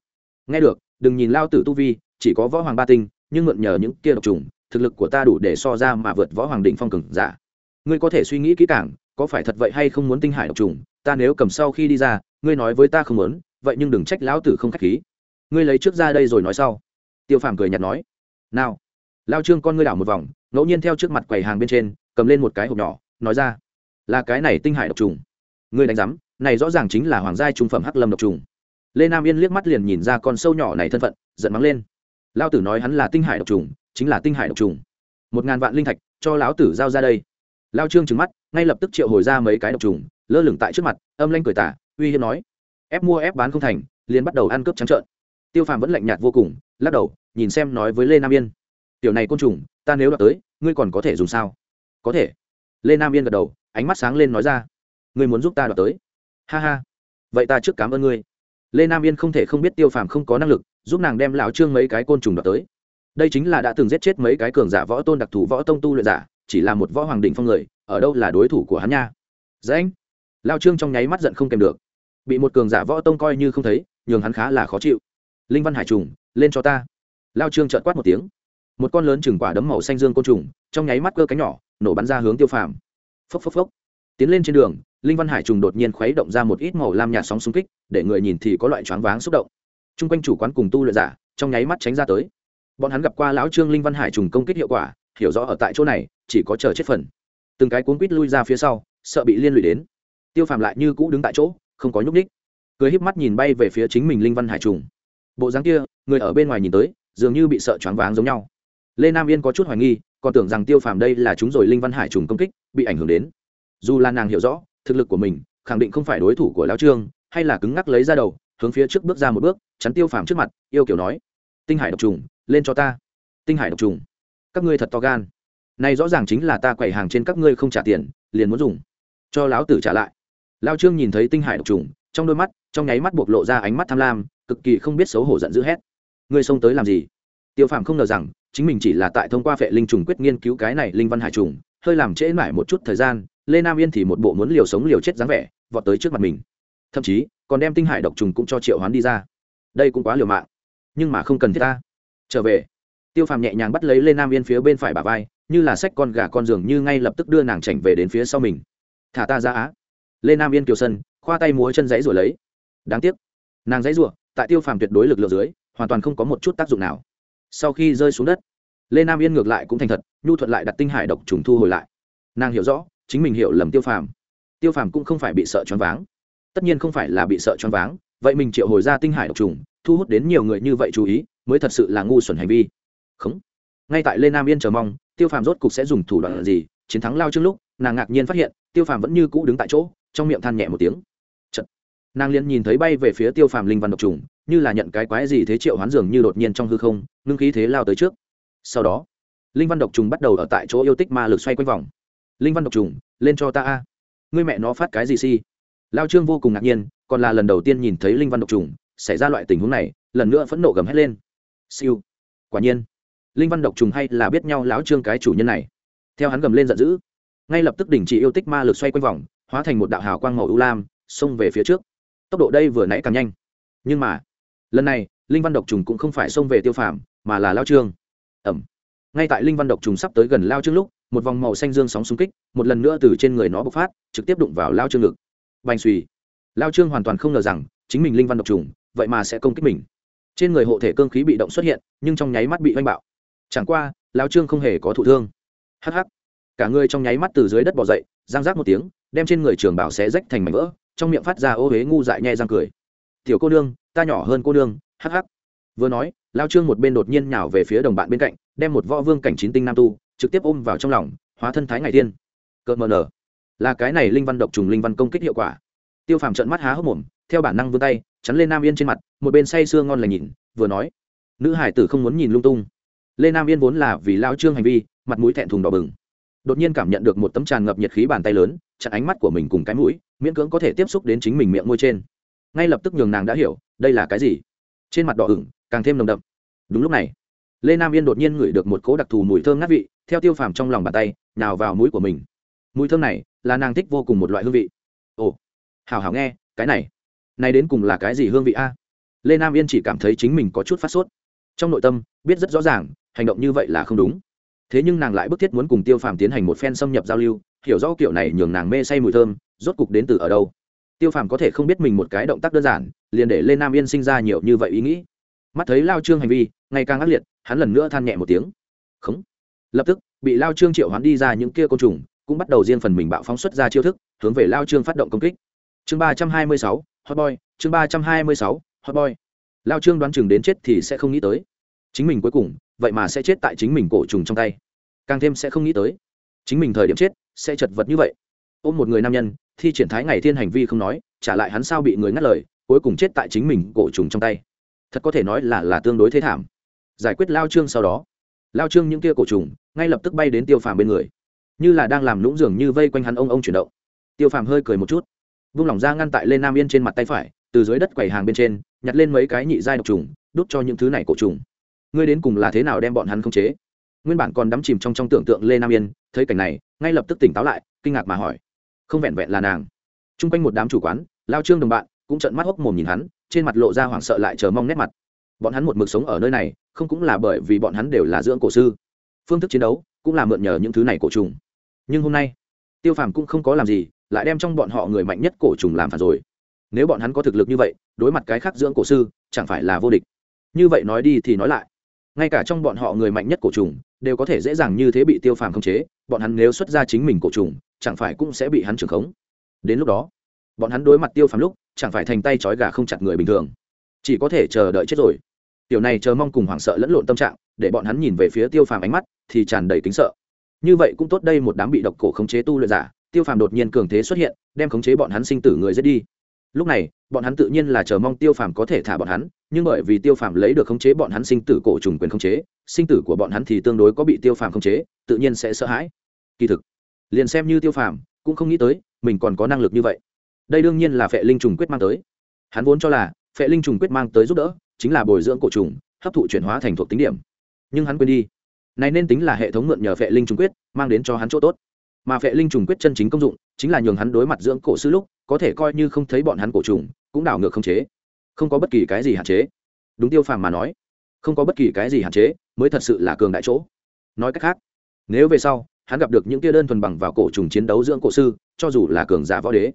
Nghe được đừng nhìn lao tử tu vi chỉ có võ hoàng ba tinh nhưng mượn nhờ những kia độc trùng thực lực của ta đủ để so ra mà vượt võ hoàng định phong cường giả. Ngươi có thể suy nghĩ kỹ càng có phải thật vậy hay không muốn tinh hải độc trùng ta nếu cầm sau khi đi ra ngươi nói với ta không muốn vậy nhưng đừng trách lão tử không khách khí. Ngươi lấy trước ra đây rồi nói sau. Tiêu phàm cười nhạt nói. Nào. Lao trương con ngươi đảo một vòng ngẫu nhiên theo trước mặt quầy hàng bên trên cầm lên một cái hộp nhỏ nói ra. Là cái này tinh hải độc trùng. Ngươi đánh giám này rõ ràng chính là hoàng gia trung phẩm hắc lâm độc trùng. Lê nam yên liếc mắt liền nhìn ra con sâu nhỏ này thân phận, giận mắng lên. Lao tử nói hắn là tinh hải độc trùng, chính là tinh hải độc trùng. Một ngàn vạn linh thạch, cho lão tử giao ra đây. Lao trương trừng mắt, ngay lập tức triệu hồi ra mấy cái độc trùng, lơ lửng tại trước mặt, âm lanh cười tả, uy hiếp nói, ép mua ép bán không thành, liền bắt đầu ăn cướp trắng trợn. Tiêu phàm vẫn lạnh nhạt vô cùng, lắc đầu, nhìn xem nói với lê nam yên, tiểu này côn trùng, ta nếu đọc tới, ngươi còn có thể dùng sao? Có thể. Lê nam yên gật đầu, ánh mắt sáng lên nói ra, ngươi muốn giúp ta đọc tới? Ha ha. Vậy ta trước cảm ơn ngươi. Lê nam yên không thể không biết tiêu phàm không có năng lực giúp nàng đem lão trương mấy cái côn trùng đọc tới. Đây chính là đã từng giết chết mấy cái cường giả võ tôn đặc thù võ tông tu luyện giả, chỉ là một võ hoàng đỉnh phong người, ở đâu là đối thủ của hắn nha? Dễ anh. Lao trương trong nháy mắt giận không kèm được. Bị một cường giả võ tông coi như không thấy, nhường hắn khá là khó chịu. Linh văn hải trùng, lên cho ta. Lao trương trợn quát một tiếng. Một con lớn chừng quả đấm màu xanh dương côn trùng, trong nháy mắt cơ cánh nhỏ, nổ bắn ra hướng tiêu phàm. Phốc phốc phốc. Tiến lên trên đường linh văn hải trùng đột nhiên khuấy động ra một ít màu lam nhạt sóng xung kích, để người nhìn thì có loại choáng váng xúc động. T r u n g quanh chủ quán cùng tu luyện giả, trong nháy mắt tránh ra tới. Bọn hắn gặp qua lão trương linh văn hải trùng công kích hiệu quả, hiểu rõ ở tại chỗ này, chỉ có chờ chết phần. Từng cái cuốn quýt lui ra phía sau, sợ bị liên lụy đến. Tiêu phàm lại như cũ đứng tại chỗ, không có nhúc ních cười híp mắt nhìn bay về phía chính mình linh văn hải trùng. Bộ dáng kia, người ở bên ngoài nhìn tới, dường như bị sợ choáng váng giống nhau. Lê nam yên có chút hoài nghi, còn tưởng rằng tiêu phàm đây là chúng rồi linh văn hải trùng công kích, bị ảnh hưởng đến. Dù là nàng hiểu rõ thực lực của mình, khẳng định không phải đối thủ của Lão trương, hay là cứng ngắc lấy ra đầu, hướng phía trước bước ra một bước, chắn tiêu phàm trước mặt, yêu kiểu nói, tinh hải độc trùng, lên cho ta. Tinh hải độc trùng, các ngươi thật to gan. Này rõ ràng chính là ta quầy hàng trên các ngươi không trả tiền, liền muốn dùng. Cho lão tử trả lại. Lao trương nhìn thấy tinh hải độc trùng, trong đôi mắt, trong nháy mắt bộc lộ ra ánh mắt tham lam, cực kỳ không biết xấu hổ giận dữ hét. Ngươi xông tới làm gì? Tiêu phàm không ngờ rằng, chính mình chỉ là tại thông qua phệ linh trùng quyết nghiên cứu cái này linh văn hải trùng, hơi làm trễ mãi một chút thời gian lê nam yên thì một bộ muốn liều sống liều chết dáng vẻ, vọt tới trước mặt mình. Thậm chí, còn đem tinh hải độc trùng cũng cho triệu hoán đi ra. Đây cũng quá liều mạng. Nhưng mà không cần thiết ta. Trở về. Tiêu phàm nhẹ nhàng bắt lấy lê nam yên phía bên phải bà vai, như là xách con gà con giường như ngay lập tức đưa nàng chảnh về đến phía sau mình. Thả ta ra á. Lê nam yên kiều sân, khoa tay múa chân giấy rồi lấy. Đáng tiếc. Nàng giấy ruộng tại tiêu phàm tuyệt đối lực lượng dưới, hoàn toàn không có một chút tác dụng nào. Sau khi rơi xuống đất, lê nam yên ngược lại cũng thành thật, nhu thuận lại đặt tinh hải độc trùng thu hồi lại. Nàng hiểu rõ chính mình hiểu lầm tiêu phàm. Tiêu phàm cũng không phải bị sợ choáng váng. Tất nhiên không phải là bị sợ choáng váng, vậy mình triệu hồi ra tinh hải độc trùng, thu hút đến nhiều người như vậy chú ý, mới thật sự là ngu xuẩn hành vi. Khống ngay tại lê nam yên chờ mong, tiêu phàm rốt cục sẽ dùng thủ đoạn gì? Chiến thắng lao trước lúc, nàng ngạc nhiên phát hiện, tiêu phàm vẫn như cũ đứng tại chỗ, trong miệng than nhẹ một tiếng. Chật. nàng liền nhìn thấy bay về phía tiêu phàm linh văn độc trùng, như là nhận cái quái gì thế triệu hoán dường như đột nhiên trong hư không, ngưng khí thế lao tới trước. Sau đó, linh văn độc trùng bắt đầu ở tại chỗ yêu tích ma lực xoay quanh vòng linh văn độc trùng, lên cho ta a. Ngươi mẹ nó phát cái gì si? Lao trương vô cùng ngạc nhiên, còn là lần đầu tiên nhìn thấy linh văn độc trùng, xảy ra loại tình huống này, lần nữa phẫn nộ gầm hét lên. Siêu. Quả nhiên, linh văn độc trùng hay là biết nhau lão trương cái chủ nhân này. Theo hắn gầm lên giận dữ, ngay lập tức đình chỉ yêu tích ma lực xoay quanh vòng, hóa thành một đạo hào quang màu ưu lam, xông về phía trước. Tốc độ đây vừa nãy càng nhanh. Nhưng mà, lần này, linh văn độc trùng cũng không phải xông về tiêu phàm, mà là lao trương. Ẩm. Ngay tại linh văn độc trùng sắp tới gần lao trương lúc một vòng màu xanh dương sóng xung kích, một lần nữa từ trên người nó bộc phát, trực tiếp đụng vào lao trương ngực. Bành suy lao trương hoàn toàn không ngờ rằng, chính mình linh văn độc trùng, vậy mà sẽ công kích mình. Trên người hộ thể cơ khí bị động xuất hiện, nhưng trong nháy mắt bị oanh bạo. Chẳng qua, lao trương không hề có thụ thương. Hh cả người trong nháy mắt từ dưới đất bỏ dậy, giang rác một tiếng, đem trên người trường bảo xé rách thành mảnh vỡ, trong miệng phát ra ô huế ngu dại nhẹ răng cười. Tiểu cô nương, ta nhỏ hơn cô nương. Hắc hắc. Vừa nói, lao trương một bên đột nhiên nhào về phía đồng bạn bên cạnh, đem một võ vương cảnh chín tinh nam tu trực tiếp ôm vào trong lòng, hóa thân thái ngày tiên cợt mờ nở. Là cái này linh văn độc trùng linh văn công kích hiệu quả. Tiêu phàm trận mắt há hốc mồm, theo bản năng vươn tay, chắn lên nam yên trên mặt, một bên say sưa ngon lành nhìn, vừa nói, nữ hải tử không muốn nhìn lung tung. Lê nam yên vốn là vì lao trương hành vi, mặt mũi thẹn thùng đỏ bừng. Đột nhiên cảm nhận được một tấm tràn ngập nhiệt khí bàn tay lớn, chặn ánh mắt của mình cùng cái mũi, miễn cưỡng có thể tiếp xúc đến chính mình miệng môi trên. Ngay lập tức nhường nàng đã hiểu, đây là cái gì? Trên mặt đỏ ửng, càng thêm nồng đậm. Đúng lúc này, lê nam yên đột nhiên ngửi được một cỗ đặc thù mùi thơm ngát vị theo tiêu phàm trong lòng bàn tay nào vào mũi của mình. Mùi thơm này là nàng thích vô cùng một loại hương vị. Ồ hào hào nghe, cái này này đến cùng là cái gì hương vị a? Lê nam yên chỉ cảm thấy chính mình có chút phát sốt. Trong nội tâm, biết rất rõ ràng, hành động như vậy là không đúng. Thế nhưng nàng lại bức thiết muốn cùng tiêu phàm tiến hành một phen xâm nhập giao lưu, hiểu rõ kiểu này nhường nàng mê say mùi thơm, rốt cục đến từ ở đâu. Tiêu phàm có thể không biết mình một cái động tác đơn giản, liền để lê nam yên sinh ra nhiều như vậy ý nghĩ. Mắt thấy lao trương hành vi, ngày càng ác liệt, hắn lần nữa than nhẹ một tiếng. Khống lập tức, bị lao trương triệu hoán đi ra những kia côn trùng, cũng bắt đầu riêng phần mình bạo phóng xuất ra chiêu thức, hướng về lao trương phát động công kích. Chương ba trăm hai mươi sáu, hot boy, chương ba trăm hai mươi sáu, hot boy. Lao trương đoán chừng đến chết thì sẽ không nghĩ tới. Chính mình cuối cùng, vậy mà sẽ chết tại chính mình cổ trùng trong tay. Càng thêm sẽ không nghĩ tới. Chính mình thời điểm chết, sẽ chật vật như vậy. Ôm một người nam nhân, thi triển thái ngày thiên hành vi không nói, trả lại hắn sao bị người ngắt lời, cuối cùng chết tại chính mình cổ trùng trong tay. Thật có thể nói là là tương đối thế thảm. Giải quyết lao trương sau đó. Lao trương những kia cổ trùng ngay lập tức bay đến tiêu phàm bên người. Như là đang làm lũng dường như vây quanh hắn ông ông chuyển động. Tiêu phàm hơi cười một chút, vung lỏng ra ngăn tại lên nam yên trên mặt tay phải, từ dưới đất quầy hàng bên trên, nhặt lên mấy cái nhị giai độc trùng, đút cho những thứ này cổ trùng. Ngươi đến cùng là thế nào đem bọn hắn khống chế? Nguyên bản còn đắm chìm trong trong tưởng tượng lê nam yên, thấy cảnh này, ngay lập tức tỉnh táo lại, kinh ngạc mà hỏi. Không vẹn vẹn là nàng. T r u n g quanh một đám chủ quán, lao trương đồng bạn, cũng trận mắt hốc mồm nhìn hắn, trên mặt lộ ra hoảng sợ lại chờ mong nét mặt. Bọn hắn một mực sống ở nơi này, không cũng là bởi vì bọn hắn đều là dưỡng cổ sư phương thức chiến đấu cũng là mượn nhờ những thứ này cổ trùng. Nhưng hôm nay, tiêu phàm cũng không có làm gì, lại đem trong bọn họ người mạnh nhất cổ trùng làm phản rồi. Nếu bọn hắn có thực lực như vậy, đối mặt cái khác dưỡng cổ sư, chẳng phải là vô địch. Như vậy nói đi thì nói lại. Ngay cả trong bọn họ người mạnh nhất cổ trùng, đều có thể dễ dàng như thế bị tiêu phàm khống chế, bọn hắn nếu xuất ra chính mình cổ trùng, chẳng phải cũng sẽ bị hắn trưởng khống. Đến lúc đó, bọn hắn đối mặt tiêu phàm lúc, chẳng phải thành tay trói gà không chặt người bình thường. Chỉ có thể chờ đợi chết rồi. Tiểu này chờ mong cùng hoảng sợ lẫn lộn tâm trạng để bọn hắn nhìn về phía tiêu phàm ánh mắt, thì tràn đầy kính sợ. Như vậy cũng tốt đây một đám bị độc cổ khống chế tu luyện giả, tiêu phàm đột nhiên cường thế xuất hiện, đem khống chế bọn hắn sinh tử người giết đi. Lúc này, bọn hắn tự nhiên là chờ mong tiêu phàm có thể thả bọn hắn, nhưng bởi vì tiêu phàm lấy được khống chế bọn hắn sinh tử cổ trùng quyền khống chế, sinh tử của bọn hắn thì tương đối có bị tiêu phàm khống chế, tự nhiên sẽ sợ hãi. Kỳ thực, liền xem như tiêu phàm, cũng không nghĩ tới, mình còn có năng lực như vậy. Đây đương nhiên là phệ linh trùng quyết mang tới. Hắn vốn cho là, phệ linh trùng quyết mang tới giúp đỡ, chính là bồi dưỡng cổ trùng, hấp thụ chuyển hóa thành thuộc tính điểm nhưng hắn quên đi. Này nên tính là hệ thống mượn nhờ phệ linh trùng quyết, mang đến cho hắn chỗ tốt. Mà phệ linh trùng quyết chân chính công dụng, chính là nhường hắn đối mặt dưỡng cổ sư lúc, có thể coi như không thấy bọn hắn cổ trùng, cũng đảo ngược không chế. Không có bất kỳ cái gì hạn chế. Đúng tiêu phàm mà nói, không có bất kỳ cái gì hạn chế, mới thật sự là cường đại chỗ. Nói cách khác, nếu về sau, hắn gặp được những tia đơn thuần bằng vào cổ trùng chiến đấu dưỡng cổ sư, cho dù là cường giả võ đế,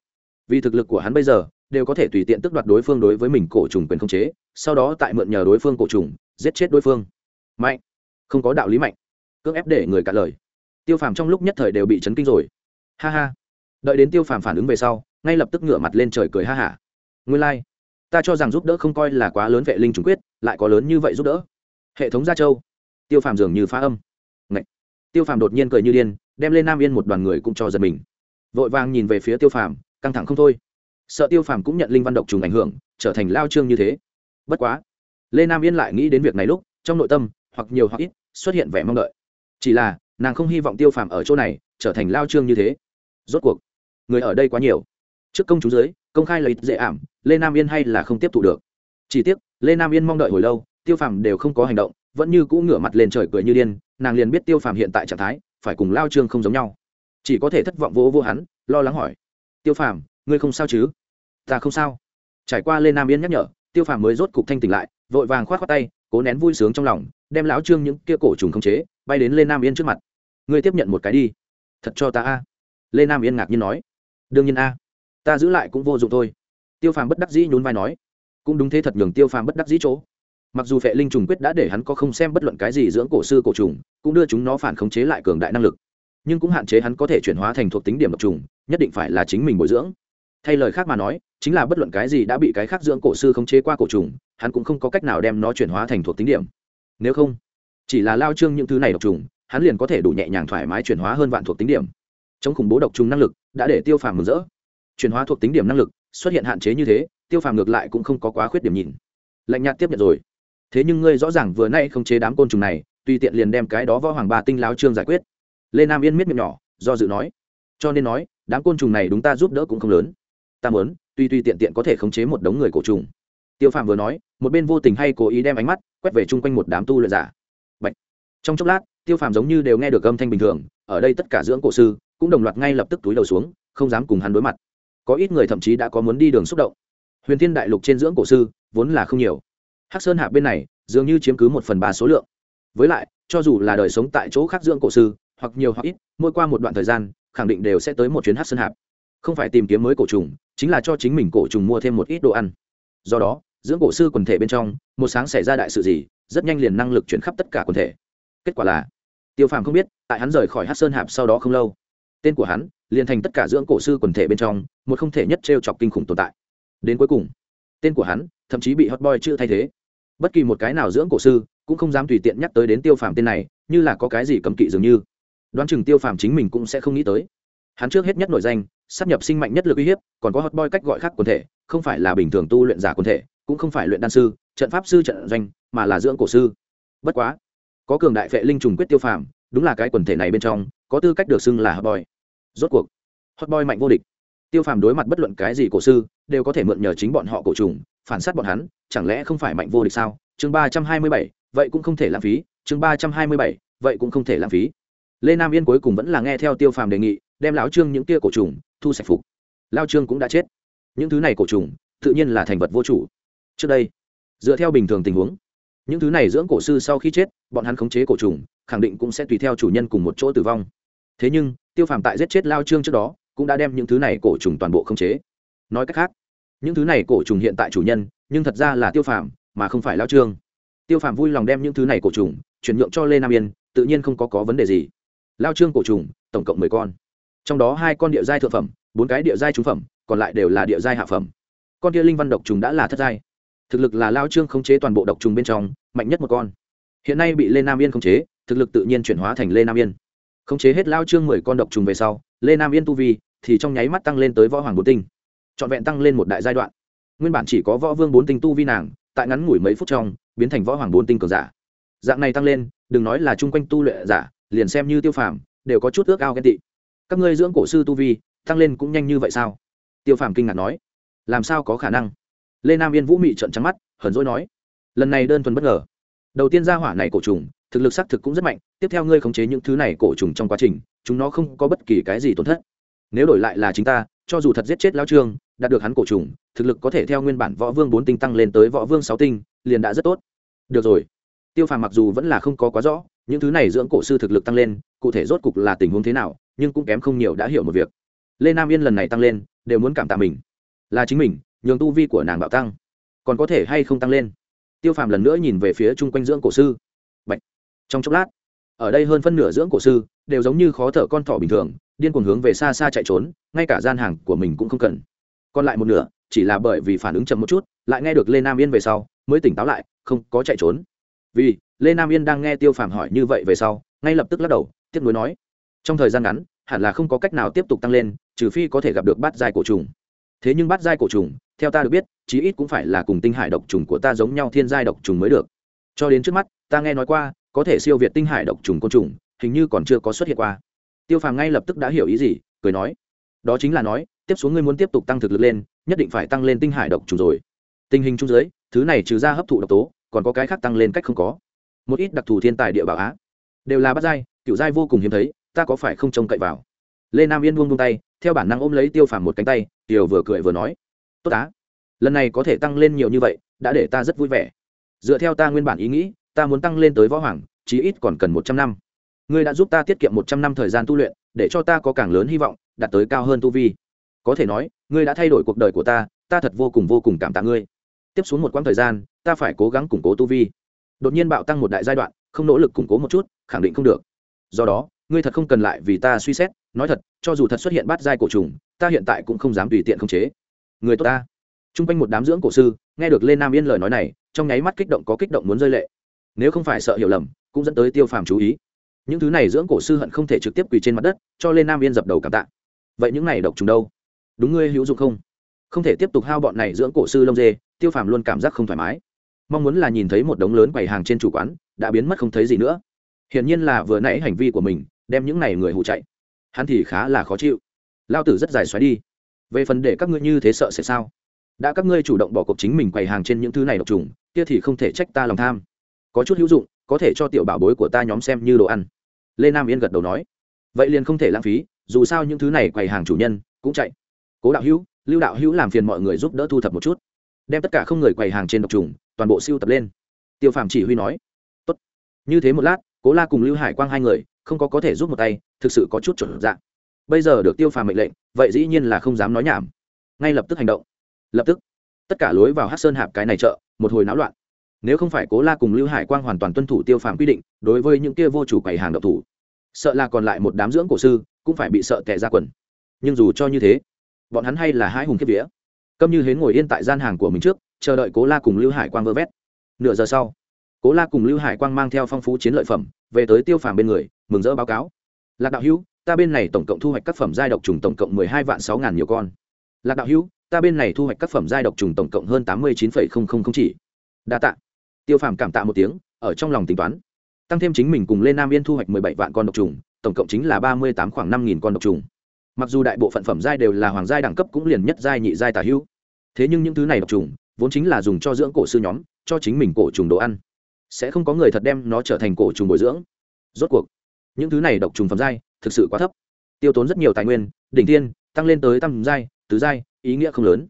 vì thực lực của hắn bây giờ, đều có thể tùy tiện tức đoạt đối phương đối với mình cổ trùng quyền không chế, sau đó tại mượn nhờ đối phương cổ trùng, giết chết đối phương mạnh. Không có đạo lý mạnh. Cưỡng ép để người cả lời. Tiêu phàm trong lúc nhất thời đều bị chấn kinh rồi. Ha ha. Đợi đến tiêu phàm phản ứng về sau, ngay lập tức ngửa mặt lên trời cười ha hả. Nguyên lai、like. ta cho rằng giúp đỡ không coi là quá lớn vệ linh trung quyết, lại có lớn như vậy giúp đỡ. Hệ thống gia châu. Tiêu phàm dường như phá âm. Ngậy. tiêu phàm đột nhiên cười như điên, đem lên nam yên một đoàn người cũng cho giật mình. Vội vàng nhìn về phía tiêu phàm, căng thẳng không thôi. Sợ tiêu phàm cũng nhận linh văn độc trùng ảnh hưởng, trở thành lao trương như thế. Bất quá lê nam yên lại nghĩ đến việc này lúc, trong nội tâm hoặc nhiều hoặc ít, xuất hiện vẻ mong đợi. Chỉ là, nàng không hy vọng tiêu phàm ở chỗ này trở thành lao trương như thế. Rốt cuộc, người ở đây quá nhiều. Trước công chúng dưới, công khai lợi dễ ảm, lê nam yên hay là không tiếp thụ được. Chỉ tiếc, lê nam yên mong đợi hồi lâu, tiêu phàm đều không có hành động, vẫn như cũ ngửa mặt lên trời cười như điên, nàng liền biết tiêu phàm hiện tại trạng thái, phải cùng lao trương không giống nhau. Chỉ có thể thất vọng vô vô hắn, lo lắng hỏi, tiêu phàm, ngươi không sao chứ? Ta không sao. Trải qua lê nam yên nhắc nhở, tiêu phàm mới rốt cục thanh tỉnh lại, vội vàng k h o á t khoác tay cố nén vui sướng trong lòng, đem lão trương những kia cổ trùng không chế, bay đến lê nam yên trước mặt. Ngươi tiếp nhận một cái đi. Thật cho ta a. Lê nam yên ngạc nhiên nói. Đương nhiên a, ta giữ lại cũng vô dụng thôi. Tiêu phàm bất đắc dĩ nhún vai nói. Cũng đúng thế thật nhường tiêu phàm bất đắc dĩ chỗ. Mặc dù phệ linh trùng quyết đã để hắn có không xem bất luận cái gì dưỡng cổ sư cổ trùng, cũng đưa chúng nó phản khống chế lại cường đại năng lực. Nhưng cũng hạn chế hắn có thể chuyển hóa thành thuộc tính điểm độc trùng, nhất định phải là chính mình bồi dưỡng. Thay lời khác mà nói, chính là bất luận cái gì đã bị cái khác dưỡng cổ sư khống chế qua cổ trùng hắn cũng không có cách nào đem nó chuyển hóa thành thuộc tính điểm. Nếu không, chỉ là lao trương những thứ này độc trùng, hắn liền có thể đủ nhẹ nhàng thoải mái chuyển hóa hơn vạn thuộc tính điểm. Chống khủng bố độc trùng năng lực đã để tiêu phàm mừng rỡ. Chuyển hóa thuộc tính điểm năng lực xuất hiện hạn chế như thế, tiêu phàm ngược lại cũng không có quá khuyết điểm nhìn. Lạnh nhạt tiếp nhận rồi. Thế nhưng ngươi rõ ràng vừa nay không chế đám côn trùng này, tùy tiện liền đem cái đó võ hoàng ba tinh lao trương giải quyết. Lê nam yên miết miệng nhỏ, do dự nói. Cho nên nói, đám côn trùng này đúng ta giúp đỡ cũng không lớn. Ta muốn tuy tuy tiện tiện có thể khống chế một đống người cổ trùng tiêu phạm vừa nói, một bên vô tình hay cố ý đem ánh mắt quét về chung quanh một đám tu luyện giả. Bạch. trong chốc lát, tiêu phạm giống như đều nghe được âm thanh bình thường, ở đây tất cả dưỡng cổ sư cũng đồng loạt ngay lập tức túi đầu xuống, không dám cùng hắn đối mặt. Có ít người thậm chí đã có muốn đi đường xúc động. Huyền thiên đại lục trên dưỡng cổ sư vốn là không nhiều. Hắc sơn hạ bên này dường như chiếm cứ một phần ba số lượng. Với lại, cho dù là đời sống tại chỗ khác dưỡng cổ sư, hoặc nhiều hoặc ít, mỗi qua một đoạn thời gian, khẳng định đều sẽ tới một chuyến hắc sơn hạp. Không phải tìm kiếm mới cổ trùng, chính là cho chính mình cổ trùng mua thêm một ít đồ ăn do đó, dưỡng cổ sư quần thể bên trong, một sáng xảy ra đại sự gì, rất nhanh liền năng lực chuyển khắp tất cả quần thể. Kết quả là, tiêu phàm không biết, tại hắn rời khỏi hát sơn hạp sau đó không lâu, tên của hắn liền thành tất cả dưỡng cổ sư quần thể bên trong, một không thể nhất t r e o chọc kinh khủng tồn tại. Đến cuối cùng, tên của hắn thậm chí bị hot boy chưa thay thế. Bất kỳ một cái nào dưỡng cổ sư cũng không dám tùy tiện nhắc tới đến tiêu phàm tên này, như là có cái gì cấm kỵ dường như. Đoán chừng tiêu phàm chính mình cũng sẽ không nghĩ tới hắn trước hết nhất nổi danh sắp nhập sinh mạnh nhất lực uy hiếp, còn có hot boy cách gọi khác quần thể, không phải là bình thường tu luyện giả quần thể, cũng không phải luyện đan sư, trận pháp sư trận doanh, mà là dưỡng cổ sư. Bất quá, có cường đại phệ linh trùng quyết tiêu phàm, đúng là cái quần thể này bên trong, có tư cách được xưng là hot boy. Rốt cuộc, hot boy mạnh vô địch. Tiêu phàm đối mặt bất luận cái gì cổ sư, đều có thể mượn nhờ chính bọn họ cổ trùng, phản sát bọn hắn, chẳng lẽ không phải mạnh vô địch sao? Chương ba trăm hai mươi bảy, vậy cũng không thể lãng phí. Chương ba trăm hai mươi bảy, vậy cũng không thể lãng phí. Lê nam yên cuối cùng vẫn là nghe theo tiêu phàm đề nghị đem lão trương những kia cổ trùng thu sạch phục. Lao trương cũng đã chết. Những thứ này cổ trùng tự nhiên là thành vật vô chủ. Trước đây, dựa theo bình thường tình huống, những thứ này dưỡng cổ sư sau khi chết, bọn hắn khống chế cổ trùng, khẳng định cũng sẽ tùy theo chủ nhân cùng một chỗ tử vong. Thế nhưng, tiêu phàm tại giết chết lao trương trước đó, cũng đã đem những thứ này cổ trùng toàn bộ khống chế. Nói cách khác, những thứ này cổ trùng hiện tại chủ nhân, nhưng thật ra là tiêu phàm, mà không phải lao trương. Tiêu phàm vui lòng đem những thứ này cổ trùng chuyển nhượng cho lê nam yên, tự nhiên không có có vấn đề gì. Lao trương cổ trùng, tổng cộng mười con trong đó hai con địa giai thượng phẩm, bốn cái địa giai trúng phẩm, còn lại đều là địa giai hạ phẩm. Con kia linh văn độc trùng đã là thất giai. Thực lực là lao trương khống chế toàn bộ độc trùng bên trong, mạnh nhất một con. Hiện nay bị lê nam yên khống chế, thực lực tự nhiên chuyển hóa thành lê nam yên. Khống chế hết lao trương mười con độc trùng về sau, lê nam yên tu vi thì trong nháy mắt tăng lên tới võ hoàng bốn tinh. Trọn vẹn tăng lên một đại giai đoạn. Nguyên bản chỉ có võ vương bốn tinh tu vi nàng, tại ngắn ngủi mấy phút trong, biến thành võ hoàng bốn tinh cường giả. Dạng này tăng lên, đừng nói là chung quanh tu luyện giả, liền xem như tiêu phàm, đều có chút ước ao ghen tị các ngươi dưỡng cổ sư tu vi, tăng lên cũng nhanh như vậy sao? Tiêu phàm kinh ngạc nói. Làm sao có khả năng? Lê nam yên vũ mị trận trắng mắt, hờn dỗi nói. Lần này đơn thuần bất ngờ. Đầu tiên ra hỏa này cổ trùng, thực lực xác thực cũng rất mạnh, tiếp theo ngươi khống chế những thứ này cổ trùng trong quá trình, chúng nó không có bất kỳ cái gì tổn thất. Nếu đổi lại là chính ta, cho dù thật giết chết lao trương, đạt được hắn cổ trùng, thực lực có thể theo nguyên bản võ vương bốn tinh tăng lên tới võ vương sáu tinh, liền đã rất tốt. Được rồi. Tiêu phàm mặc dù vẫn là không có quá rõ, những thứ này dưỡng cổ sư thực lực tăng lên, cụ thể rốt cục là tình huống thế nào nhưng cũng kém không nhiều đã hiểu một việc. Lê nam yên lần này tăng lên, đều muốn cảm tạ mình. Là chính mình, nhường tu vi của nàng bạo tăng. Còn có thể hay không tăng lên? Tiêu phàm lần nữa nhìn về phía chung quanh dưỡng cổ sư. Bạch. trong chốc lát, ở đây hơn phân nửa dưỡng cổ sư đều giống như khó thở con thỏ bình thường, điên cuồng hướng về xa xa chạy trốn, ngay cả gian hàng của mình cũng không cần. Còn lại một nửa, chỉ là bởi vì phản ứng chậm một chút, lại nghe được lê nam yên về sau, mới tỉnh táo lại, không có chạy trốn. Vì, lê nam yên đang nghe tiêu phàm hỏi như vậy về sau, ngay lập tức lắc đầu, tiếc nuối nói trong thời gian ngắn, hẳn là không có cách nào tiếp tục tăng lên, trừ phi có thể gặp được bát giai cổ trùng. Thế nhưng bát giai cổ trùng, theo ta được biết, chí ít cũng phải là cùng tinh hải độc trùng của ta giống nhau thiên giai độc trùng mới được. Cho đến trước mắt, ta nghe nói qua, có thể siêu việt tinh hải độc trùng côn trùng, hình như còn chưa có xuất hiện qua. Tiêu phàm ngay lập tức đã hiểu ý gì, cười nói, đó chính là nói, tiếp xuống ngươi muốn tiếp tục tăng thực lực lên, nhất định phải tăng lên tinh hải độc trùng rồi. Tình hình chung dưới, thứ này trừ ra hấp thụ độc tố, còn có cái khác tăng lên cách không có. Một ít đặc thù thiên tài địa bảo á, đều là bát giai kiểu giai vô cùng hiếm thấy ta có phải không trông cậy vào? Lê nam yên buông buông tay, theo bản năng ôm lấy tiêu phàm một cánh tay tiểu vừa cười vừa nói, tốt á, lần này có thể tăng lên nhiều như vậy, đã để ta rất vui vẻ. Dựa theo ta nguyên bản ý nghĩ, ta muốn tăng lên tới võ hoàng, chí ít còn cần một trăm năm. Ngươi đã giúp ta tiết kiệm một trăm năm thời gian tu luyện, để cho ta có càng lớn hy vọng, đạt tới cao hơn tu vi. Có thể nói, ngươi đã thay đổi cuộc đời của ta ta thật vô cùng vô cùng cảm tạ ngươi. Tiếp xuống một quãng thời gian, ta phải cố gắng củng cố tu vi. Đột nhiên bạo tăng một đại giai đoạn, không nỗ lực củng cố một chút, khẳng định không được. Do đó ngươi thật không cần lại vì ta suy xét, nói thật, cho dù thật xuất hiện bát giai cổ trùng, ta hiện tại cũng không dám tùy tiện khống chế. Người tốt ta. T r u n g quanh một đám dưỡng cổ sư, nghe được lê nam yên lời nói này, trong nháy mắt kích động có kích động muốn rơi lệ. Nếu không phải sợ hiểu lầm, cũng dẫn tới tiêu phàm chú ý. Những thứ này dưỡng cổ sư hận không thể trực tiếp quỳ trên mặt đất, cho lê nam yên dập đầu cảm tạ. Vậy những này độc trùng đâu? Đúng ngươi hữu dụng không? Không thể tiếp tục hao bọn này dưỡng cổ sư lông dê, tiêu phàm luôn cảm giác không thoải mái. Mong muốn là nhìn thấy một đống lớn quầy hàng trên chủ quán, đã biến mất không thấy gì nữa. Hiển nhiên là vừa nãy hành vi của mình đem những này người hụ chạy. Hắn thì khá là khó chịu. Lao tử rất dài xoáy đi. Về phần để các ngươi như thế sợ sẽ sao? Đã các ngươi chủ động bỏ cuộc chính mình quầy hàng trên những thứ này độc trùng, kia thì không thể trách ta lòng tham. Có chút hữu dụng, có thể cho tiểu bảo bối của ta nhóm xem như đồ ăn. Lê nam yên gật đầu nói. Vậy liền không thể lãng phí, dù sao những thứ này quầy hàng chủ nhân cũng chạy. Cố đạo hữu, lưu đạo hữu làm phiền mọi người giúp đỡ thu thập một chút. Đem tất cả không người quầy hàng trên độc trùng, toàn bộ siêu tập lên. Tiêu phàm chỉ huy nói. Tốt. như thế một lát, cố la cùng lưu hải quang hai người không có có thể giúp một tay, thực sự có chút chuẩn dạng. Bây giờ được tiêu phàm mệnh lệnh, vậy dĩ nhiên là không dám nói nhảm. Ngay lập tức hành động. Lập tức, tất cả lối vào hát sơn hạp cái này chợ, một hồi náo loạn. Nếu không phải cố la cùng lưu hải quang hoàn toàn tuân thủ tiêu phàm quy định, đối với những kia vô chủ quầy hàng độc thủ, sợ là còn lại một đám dưỡng cổ sư cũng phải bị sợ tệ ra quần. Nhưng dù cho như thế, bọn hắn hay là hai hùng kiếp vía. Câm như hến ngồi yên tại gian hàng của mình trước, chờ đợi cố la cùng lưu hải quang vơ vét. Nửa giờ sau, cố la cùng lưu hải quang mang theo phong phú chiến lợi phẩm, về tới tiêu phàm bên người mừng rỡ báo cáo. Lạc đạo hữu, ta bên này tổng cộng thu hoạch các phẩm giai độc trùng tổng cộng mười hai vạn sáu ngàn nhiều con. Lạc đạo hữu, ta bên này thu hoạch các phẩm giai độc trùng tổng cộng hơn tám mươi chín phẩy không không không chỉ. Đa tạ. Tiêu phàm cảm tạ một tiếng, ở trong lòng tính toán. Tăng thêm chính mình cùng lên nam yên thu hoạch mười bảy vạn con độc trùng, tổng cộng chính là ba mươi tám khoảng năm nghìn con độc trùng. Mặc dù đại bộ phận phẩm giai đều là hoàng giai đẳng cấp cũng liền nhất giai nhị giai tả hữu. Thế nhưng những thứ này độc trùng, vốn chính là dùng cho dưỡng cổ sư nhóm, cho chính mình cổ trùng đồ ăn. Sẽ không có người thật đem nó trở thành cổ trùng bồi dưỡng. Rốt cuộc những thứ này độc trùng phẩm giai, thực sự quá thấp. Tiêu tốn rất nhiều tài nguyên, đỉnh tiên tăng lên tới tăm giai, tứ giai, ý nghĩa không lớn.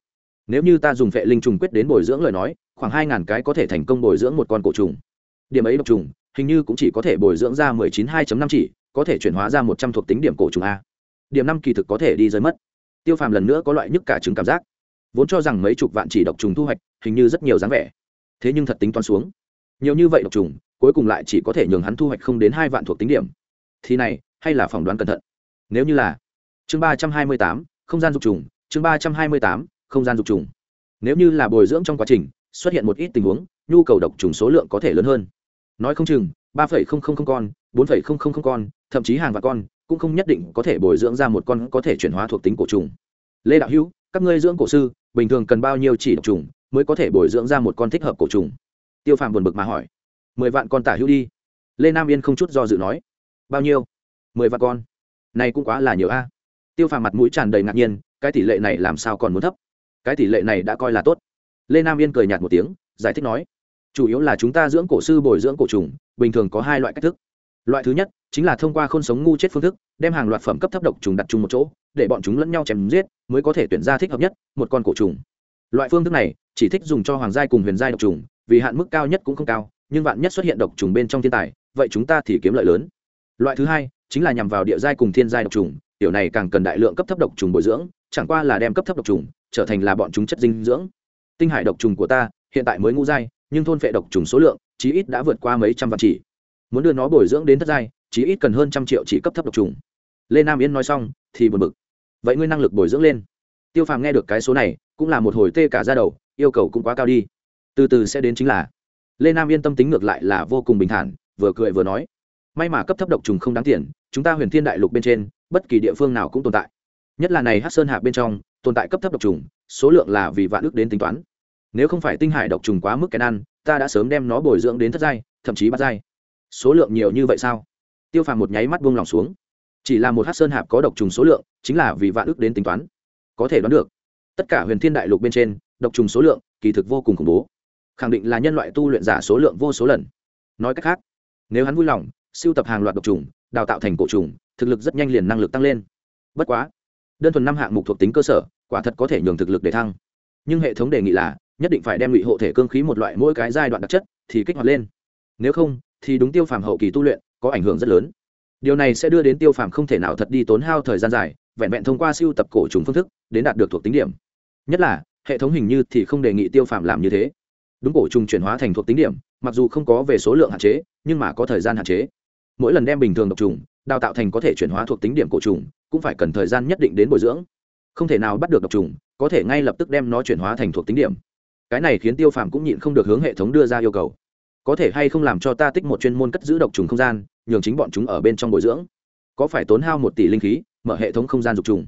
Nếu như ta dùng vệ linh trùng quyết đến bồi dưỡng lời nói, khoảng hai ngàn cái có thể thành công bồi dưỡng một con cổ trùng. Điểm ấy độc trùng, hình như cũng chỉ có thể bồi dưỡng ra mười chín hai năm chỉ, có thể chuyển hóa ra một trăm thuộc tính điểm cổ trùng a. Điểm năm kỳ thực có thể đi rơi mất. Tiêu phàm lần nữa có loại nhức cả chứng cảm giác. Vốn cho rằng mấy chục vạn chỉ độc trùng thu hoạch, hình như rất nhiều dáng vẻ. Thế nhưng thật tính toán xuống. Nhiều như vậy độc trùng, cuối cùng lại chỉ có thể nhường hắn thu hoạch không đến hai vạn thuộc tính điểm thì này, hay là phỏng đoán cẩn thận. Nếu như là, chương ba trăm hai mươi tám, không gian dục trùng, chương ba trăm hai mươi tám, không gian dục trùng. Nếu như là bồi dưỡng trong quá trình, xuất hiện một ít tình huống, nhu cầu độc trùng số lượng có thể lớn hơn. Nói không chừng, ba phẩy không không không con, bốn phẩy không không không con, thậm chí hàng vạn con, cũng không nhất định có thể bồi dưỡng ra một con có thể chuyển hóa thuộc tính cổ trùng. Lê đạo hữu, các ngươi dưỡng cổ sư, bình thường cần bao nhiêu chỉ độc trùng mới có thể bồi dưỡng ra một con thích hợp cổ trùng? Tiêu phàm buồn bực mà hỏi. Mười vạn con tả hữu đi. Lê nam yên không chút do dự nói bao nhiêu? Mười vạn con. Này cũng quá là nhiều a. Tiêu phàm mặt mũi tràn đầy ngạc nhiên, cái tỷ lệ này làm sao còn muốn thấp? Cái tỷ lệ này đã coi là tốt. Lê nam yên cười nhạt một tiếng, giải thích nói, chủ yếu là chúng ta dưỡng cổ sư bồi dưỡng cổ trùng, bình thường có hai loại cách thức. Loại thứ nhất chính là thông qua khôn sống ngu chết phương thức, đem hàng loạt phẩm cấp thấp độc trùng đặt chung một chỗ, để bọn chúng lẫn nhau chém giết, mới có thể tuyển ra thích hợp nhất một con cổ trùng. Loại phương thức này chỉ thích dùng cho hoàng giai cùng huyền giai độc trùng, vì hạn mức cao nhất cũng không cao, nhưng vạn nhất xuất hiện độc trùng bên trong thiên tài, vậy chúng ta thì kiếm lợi lớn loại thứ hai chính là nhằm vào địa giai cùng thiên giai độc trùng, tiểu này càng cần đại lượng cấp thấp độc trùng bồi dưỡng, chẳng qua là đem cấp thấp độc trùng trở thành là bọn chúng chất dinh dưỡng. Tinh hải độc trùng của ta hiện tại mới ngũ giai, nhưng thôn phệ độc trùng số lượng chí ít đã vượt qua mấy trăm vạn chỉ. Muốn đưa nó bồi dưỡng đến thất giai, chí ít cần hơn trăm triệu chỉ cấp thấp độc trùng. Lê nam yên nói xong thì buồn bực. Vậy ngươi năng lực bồi dưỡng lên. Tiêu phàm nghe được cái số này cũng là một hồi tê cả ra đầu, yêu cầu cũng quá cao đi. Từ từ sẽ đến chính là. Lê nam yên tâm tính ngược lại là vô cùng bình thản, vừa cười vừa nói may mà cấp thấp độc trùng không đáng tiền, chúng ta huyền thiên đại lục bên trên, bất kỳ địa phương nào cũng tồn tại. Nhất là này hát sơn hạ bên trong, tồn tại cấp thấp độc trùng, số lượng là vì vạn ước đến tính toán. Nếu không phải tinh hải độc trùng quá mức kén ăn, ta đã sớm đem nó bồi dưỡng đến thất giai, thậm chí bát giai. Số lượng nhiều như vậy sao? Tiêu phàm một nháy mắt buông lòng xuống. Chỉ là một hát sơn hạp có độc trùng số lượng, chính là vì vạn ước đến tính toán. Có thể đoán được, tất cả huyền thiên đại lục bên trên, độc trùng số lượng, kỳ thực vô cùng khủng bố. Khẳng định là nhân loại tu luyện giả số lượng vô số lần. Nói cách khác, nếu hắn vui lòng sưu tập hàng loạt độc trùng, đào tạo thành cổ trùng, thực lực rất nhanh liền năng lực tăng lên. Bất quá, đơn thuần năm hạng mục thuộc tính cơ sở, quả thật có thể nhường thực lực để thăng. Nhưng hệ thống đề nghị là, nhất định phải đem ngụy hộ thể cương khí một loại mỗi cái giai đoạn đặc chất, thì kích hoạt lên. Nếu không, thì đúng tiêu phàm hậu kỳ tu luyện, có ảnh hưởng rất lớn. Điều này sẽ đưa đến tiêu phàm không thể nào thật đi tốn hao thời gian dài, vẹn vẹn thông qua siêu tập cổ trùng phương thức, đến đạt được thuộc tính điểm. Nhất là, hệ thống hình như thì không đề nghị tiêu phàm làm như thế. Đúng cổ trùng chuyển hóa thành thuộc tính điểm, mặc dù không có về số lượng hạn chế, nhưng mà có thời gian hạn chế mỗi lần đem bình thường độc trùng, đào tạo thành có thể chuyển hóa thuộc tính điểm cổ trùng, cũng phải cần thời gian nhất định đến bồi dưỡng. Không thể nào bắt được độc trùng, có thể ngay lập tức đem nó chuyển hóa thành thuộc tính điểm. Cái này khiến tiêu phàm cũng nhịn không được hướng hệ thống đưa ra yêu cầu. Có thể hay không làm cho ta tích một chuyên môn cất giữ độc trùng không gian, nhường chính bọn chúng ở bên trong bồi dưỡng? Có phải tốn hao một tỷ linh khí, mở hệ thống không gian dục trùng?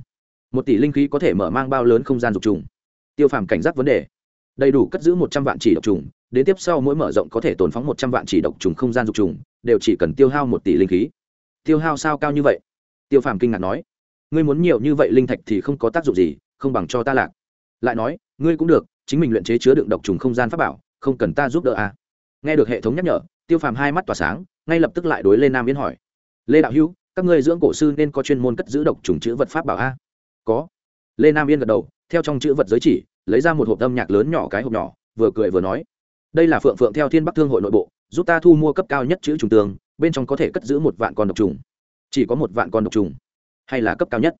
Một tỷ linh khí có thể mở mang bao lớn không gian dục trùng? Tiêu phàm cảnh giác vấn đề. Đầy đủ cất giữ một trăm vạn chỉ độc trùng, đến tiếp sau mỗi mở rộng có thể tồn phóng một trăm vạn chỉ độc trùng không gian dục trùng đều chỉ cần tiêu hao một tỷ linh khí. Tiêu hao sao cao như vậy? Tiêu phàm kinh ngạc nói. Ngươi muốn nhiều như vậy linh thạch thì không có tác dụng gì, không bằng cho ta lạc. Lại nói, ngươi cũng được, chính mình luyện chế chứa đựng độc trùng không gian pháp bảo, không cần ta giúp đỡ à. nghe được hệ thống nhắc nhở, tiêu phàm hai mắt tỏa sáng, ngay lập tức lại đối lên nam yến hỏi. Lê đạo hữu, các ngươi dưỡng cổ sư nên có chuyên môn cất giữ độc trùng chữ vật pháp bảo a có. Lê nam yên gật đầu, theo trong chữ vật giới chỉ, lấy ra một hộp âm nhạc lớn nhỏ cái hộp nhỏ, vừa cười vừa nói. Đây là phượng phượng theo thiên bắc thương hội nội bộ giúp ta thu mua cấp cao nhất chữ trùng tường, bên trong có thể cất giữ một vạn con độc trùng. Chỉ có một vạn con độc trùng. Hay là cấp cao nhất.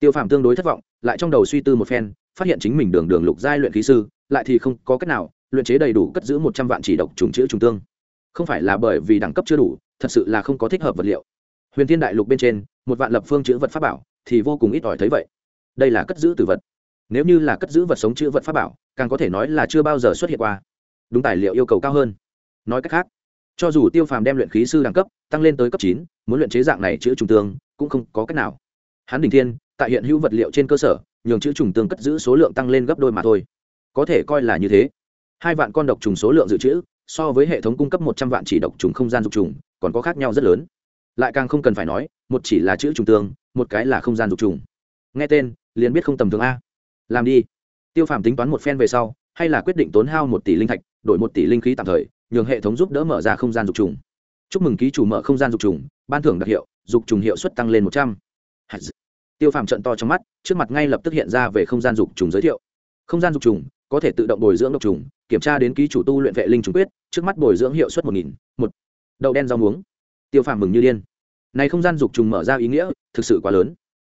Tiêu phàm tương đối thất vọng, lại trong đầu suy tư một phen, phát hiện chính mình đường đường lục giai luyện khí sư, lại thì không có cách nào, luyện chế đầy đủ cất giữ một trăm vạn chỉ độc trùng chữ trùng tương không phải là bởi vì đẳng cấp chưa đủ, thật sự là không có thích hợp vật liệu. Huyền thiên đại lục bên trên, một vạn lập phương chữ vật pháp bảo, thì vô cùng ít ỏi thấy vậy. Đây là cất giữ từ vật. Nếu như là cất giữ vật sống chữ vật pháp bảo, càng có thể nói là chưa bao giờ xuất hiện qua. Đúng tài liệu yêu cầu cao hơn. Nói cách khác cho dù tiêu phàm đem luyện khí sư đẳng cấp tăng lên tới cấp chín, muốn luyện chế dạng này chữ trùng tương cũng không có cách nào. Hắn đình thiên, tại hiện hữu vật liệu trên cơ sở, nhường chữ trùng tương cất giữ số lượng tăng lên gấp đôi mà thôi. Có thể coi là như thế. Hai vạn con độc trùng số lượng dự trữ, so với hệ thống cung cấp một trăm vạn chỉ độc trùng không gian dục trùng, còn có khác nhau rất lớn. Lại càng không cần phải nói, một chỉ là chữ trùng tương, một cái là không gian dục trùng. Nghe tên, liền biết không tầm thường a. Làm đi. Tiêu phàm tính toán một phen về sau, hay là quyết định tốn hao một tỷ linh thạch, đổi một tỷ linh khí tạm thời nhường hệ thống giúp đỡ mở ra không gian dục trùng. Chúc mừng ký chủ mở không gian dục trùng, ban thưởng đặc hiệu, dục trùng hiệu suất tăng lên một trăm. Tiêu phàm trận to trong mắt, trước mặt ngay lập tức hiện ra về không gian dục trùng giới thiệu. Không gian dục trùng, có thể tự động bồi dưỡng độc trùng, kiểm tra đến ký chủ tu luyện vệ linh trùng quyết, trước mắt bồi dưỡng hiệu suất một nghìn, một. Đậu đen rau muống. Tiêu phàm mừng như điên. Này không gian dục trùng mở ra ý nghĩa thực sự quá lớn.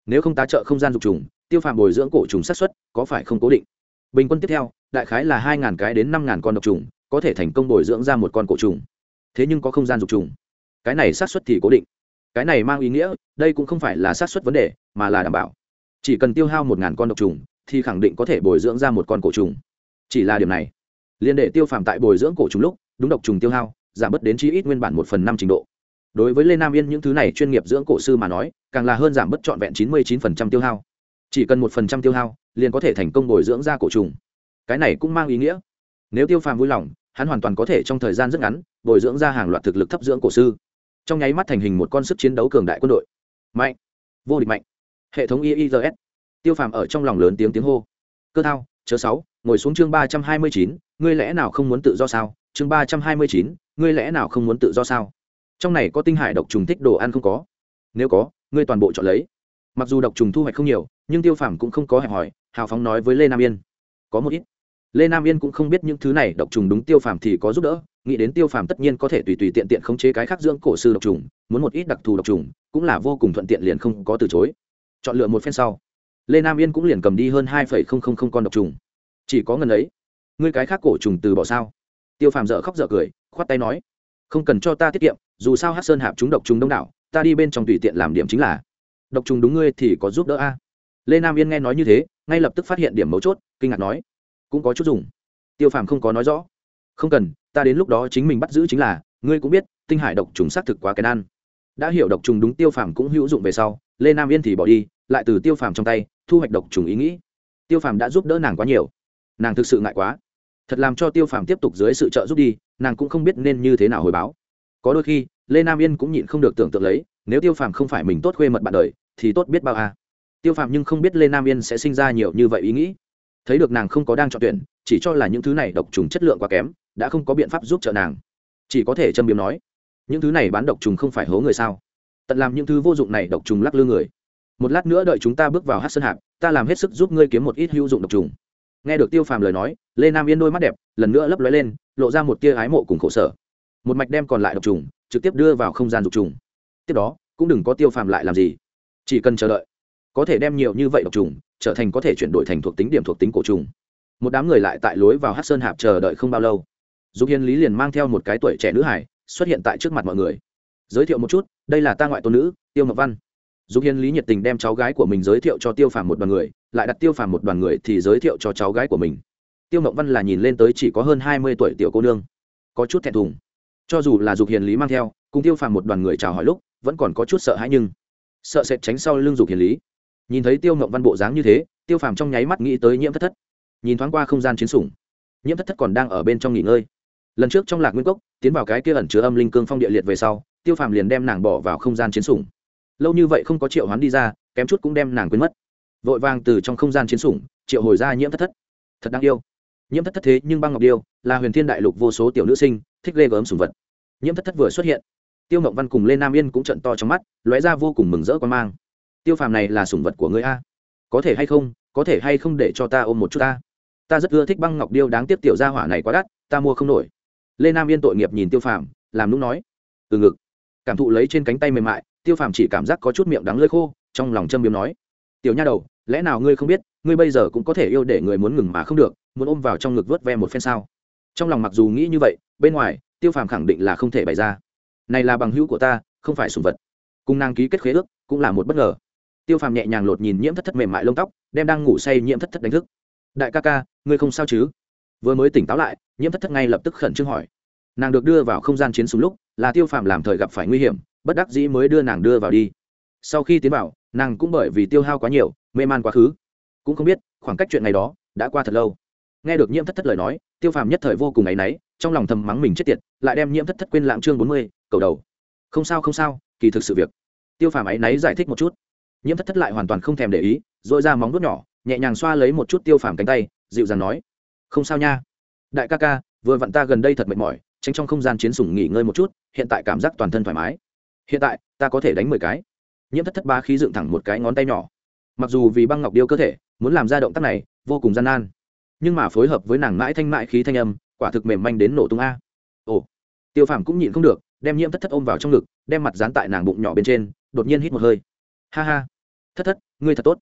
Nếu không tá trợ không gian dục trùng, tiêu phàm bồi dưỡng cổ trùng sát xuất có phải không cố định? Bình quân tiếp theo, đại khái là hai cái đến năm con độc trùng có thể thành công bồi dưỡng ra một con cổ trùng. Thế nhưng có không gian dục trùng. Cái này xác suất thì cố định. Cái này mang ý nghĩa, đây cũng không phải là xác suất vấn đề, mà là đảm bảo. Chỉ cần tiêu hao một ngàn con độc trùng, thì khẳng định có thể bồi dưỡng ra một con cổ trùng. Chỉ là điểm này. Liên để tiêu phàm tại bồi dưỡng cổ trùng lúc, đúng độc trùng tiêu hao, giảm bớt đến chi ít nguyên bản một phần năm trình độ. Đối với lê nam yên những thứ này chuyên nghiệp dưỡng cổ sư mà nói, càng là hơn giảm bớt trọn vẹn chín mươi chín phần trăm tiêu hao. Chỉ cần một phần trăm tiêu hao, liền có thể thành công bồi dưỡng ra cổ trùng. Cái này cũng mang ý nghĩa nếu tiêu phàm vui lòng, hắn hoàn toàn có thể trong thời gian rất ngắn, bồi dưỡng ra hàng loạt thực lực thấp dưỡng cổ sư. Trong nháy mắt thành hình một con sức chiến đấu cường đại quân đội. Mạnh. Vô địch mạnh. Hệ thống iis tiêu phàm ở trong lòng lớn tiếng tiếng hô. Cơ thao, chớ sáu, ngồi xuống chương ba trăm hai mươi chín, ngươi lẽ nào không muốn tự do sao? Chương ba trăm hai mươi chín, ngươi lẽ nào không muốn tự do sao? Trong này có tinh hải độc trùng thích đồ ăn không có? Nếu có, ngươi toàn bộ chọn lấy. Mặc dù độc trùng thu hoạch không nhiều, nhưng tiêu phàm cũng không có hẹp hỏi hào phóng nói với lê nam yên. Có một ít lê nam yên cũng không biết những thứ này độc trùng đúng tiêu phàm thì có giúp đỡ, nghĩ đến tiêu phàm tất nhiên có thể tùy tùy tiện tiện khống chế cái khác dưỡng cổ sư độc trùng, muốn một ít đặc thù độc trùng, cũng là vô cùng thuận tiện liền không có từ chối. Chọn lựa một phen sau, lê nam yên cũng liền cầm đi hơn hai con độc trùng. Chỉ có ngần ấy, ngươi cái khác cổ trùng từ bỏ sao? Tiêu phàm dở khóc dở cười, khoát tay nói, không cần cho ta tiết kiệm, dù sao hát sơn hạp chúng độc trùng đông đảo, ta đi bên trong tùy tiện làm điểm chính là độc trùng đúng ngươi thì có giúp đỡ a. Lê nam yên nghe nói như thế, ngay lập tức phát hiện điểm mấu chốt, kinh ngạc nói cũng có chút dùng. Tiêu phàm không có nói rõ. Không cần, ta đến lúc đó chính mình bắt giữ chính là, ngươi cũng biết, tinh hải độc trùng xác thực quá kén ăn. Đã hiểu độc trùng đúng, tiêu phàm cũng hữu dụng về sau lê nam yên thì bỏ đi, lại từ tiêu phàm trong tay, thu hoạch độc trùng ý nghĩ. Tiêu phàm đã giúp đỡ nàng quá nhiều. Nàng thực sự ngại quá. Thật làm cho tiêu phàm tiếp tục dưới sự trợ giúp đi, nàng cũng không biết nên như thế nào hồi báo. Có đôi khi lê nam yên cũng nhịn không được tưởng tượng lấy, nếu tiêu phàm không phải mình tốt khuê mật bạn đời, thì tốt biết bao à. tiêu phàm nhưng không biết lê nam yên sẽ sinh ra nhiều như vậy ý nghĩ thấy được nàng không có đang chọn tuyển, chỉ cho là những thứ này độc trùng chất lượng quá kém, đã không có biện pháp giúp trợ nàng. Chỉ có thể châm biếm nói, những thứ này bán độc trùng không phải hố người sao? Tận làm những thứ vô dụng này độc trùng lắc lư người. Một lát nữa đợi chúng ta bước vào hát sơn hạp, ta làm hết sức giúp ngươi kiếm một ít hữu dụng độc trùng. Nghe được tiêu phàm lời nói, lê nam yên đôi mắt đẹp, lần nữa lấp lóe lên, lộ ra một tia ái mộ cùng khổ sở. Một mạch đem còn lại độc trùng, trực tiếp đưa vào không gian dục trùng. Tiếp đó, cũng đừng có tiêu phàm lại làm gì. Chỉ cần chờ đợi, có thể đem nhiều như vậy độc trùng trở thành có thể chuyển đổi thành thuộc tính điểm thuộc tính cổ trùng. Một đám người lại tại lối vào hát sơn hạp chờ đợi không bao lâu. Dục hiền lý liền mang theo một cái tuổi trẻ nữ hải xuất hiện tại trước mặt mọi người. Giới thiệu một chút, đây là ta ngoại tôn nữ, tiêu ngọc văn. Dục hiền lý nhiệt tình đem cháu gái của mình giới thiệu cho tiêu phàm một đoàn người, lại đặt tiêu phàm một đoàn người thì giới thiệu cho cháu gái của mình. Tiêu ngọc văn là nhìn lên tới chỉ có hơn hai mươi tuổi tiểu cô nương, có chút thẹn thùng. Cho dù là dục hiền lý mang theo, cùng tiêu phàm một đoàn người chào hỏi lúc, vẫn còn có chút sợ hãi nhưng sợ sệt tránh sau lưng dục hiền lý nhìn thấy tiêu mộng văn bộ dáng như thế, tiêu phàm trong nháy mắt nghĩ tới nhiễm thất thất. Nhìn thoáng qua không gian chiến sủng, nhiễm thất thất còn đang ở bên trong nghỉ ngơi. Lần trước trong lạc nguyên cốc, tiến vào cái kia ẩn chứa âm linh cương phong địa liệt về sau, tiêu phàm liền đem nàng bỏ vào không gian chiến sủng. Lâu như vậy không có triệu hoán đi ra, kém chút cũng đem nàng quên mất. Vội vàng từ trong không gian chiến sủng, triệu hồi ra nhiễm thất thất. Thật đáng yêu. Nhiễm thất thất thế nhưng băng ngọc điêu, là huyền thiên đại lục vô số tiểu nữ sinh, thích ghê gớm sủng vật. Nhiễm thất thất vừa xuất hiện, tiêu ngọc văn cùng lên nam yên cũng trận to trong mắt, lóe ra vô cùng mừng rỡ quan mang tiêu phàm này là sủng vật của người a. Có thể hay không, có thể hay không để cho ta ôm một chút ta? Ta rất ưa thích băng ngọc điêu đáng tiếc tiểu gia hỏa này quá đắt, ta mua không nổi. Lê nam yên tội nghiệp nhìn tiêu phàm, làm lúc nói. Từ ngực. Cảm thụ lấy trên cánh tay mềm mại, tiêu phàm chỉ cảm giác có chút miệng đắng lơi khô, trong lòng châm biếm nói. Tiểu nha đầu, lẽ nào ngươi không biết, ngươi bây giờ cũng có thể yêu để người muốn ngừng mà không được, muốn ôm vào trong ngực vớt ve một phen sao? Trong lòng mặc dù nghĩ như vậy, bên ngoài, tiêu phàm khẳng định là không thể bày ra. Này là bằng hữu của ta, không phải sùng vật. Cùng nàng ký kết khế ước, cũng là một bất ngờ tiêu phàm nhẹ nhàng lột nhìn nhiễm thất thất mềm mại lông tóc, đem đang ngủ say nhiễm thất thất đánh thức. Đại ca ca, ngươi không sao chứ? Vừa mới tỉnh táo lại, nhiễm thất thất ngay lập tức khẩn trương hỏi. Nàng được đưa vào không gian chiến súng lúc, là tiêu phàm làm thời gặp phải nguy hiểm, bất đắc dĩ mới đưa nàng đưa vào đi. Sau khi tiến vào, nàng cũng bởi vì tiêu hao quá nhiều, mê man quá khứ. Cũng không biết, khoảng cách chuyện này đó đã qua thật lâu. Nghe được nhiễm thất thất lời nói, tiêu phàm nhất thời vô cùng áy náy, trong lòng thầm mắng mình chết tiệt, lại đem nhiễm thất thất quên lãng chương bốn mươi, cầu đầu. Không sao không sao, kỳ thực sự việc. Tiêu phàm áy náy giải thích một chút nhiễm thất thất lại hoàn toàn không thèm để ý r ồ i ra móng vuốt nhỏ, nhẹ nhàng xoa lấy một chút tiêu phàm cánh tay, dịu dàng nói, không sao nha. Đại ca ca, vừa vặn ta gần đây thật mệt mỏi, tránh trong không gian chiến sủng nghỉ ngơi một chút, hiện tại cảm giác toàn thân thoải mái. Hiện tại, ta có thể đánh mười cái. Nhiễm thất thất ba khí dựng thẳng một cái ngón tay nhỏ. Mặc dù vì băng ngọc điêu cơ thể, muốn làm ra động tác này, vô cùng gian nan. Nhưng mà phối hợp với nàng mãi thanh mãi khí thanh âm, quả thực mềm manh đến nổ tung a. Ồ. Tiêu phàm cũng nhịn không được, đem nhiễm thất thất ôm vào trong ngực, đem mặt dán tại nàng bụng nhỏ bên trên, đột nhiên hít một hơi. Ha ha thất thất, ngươi thật tốt.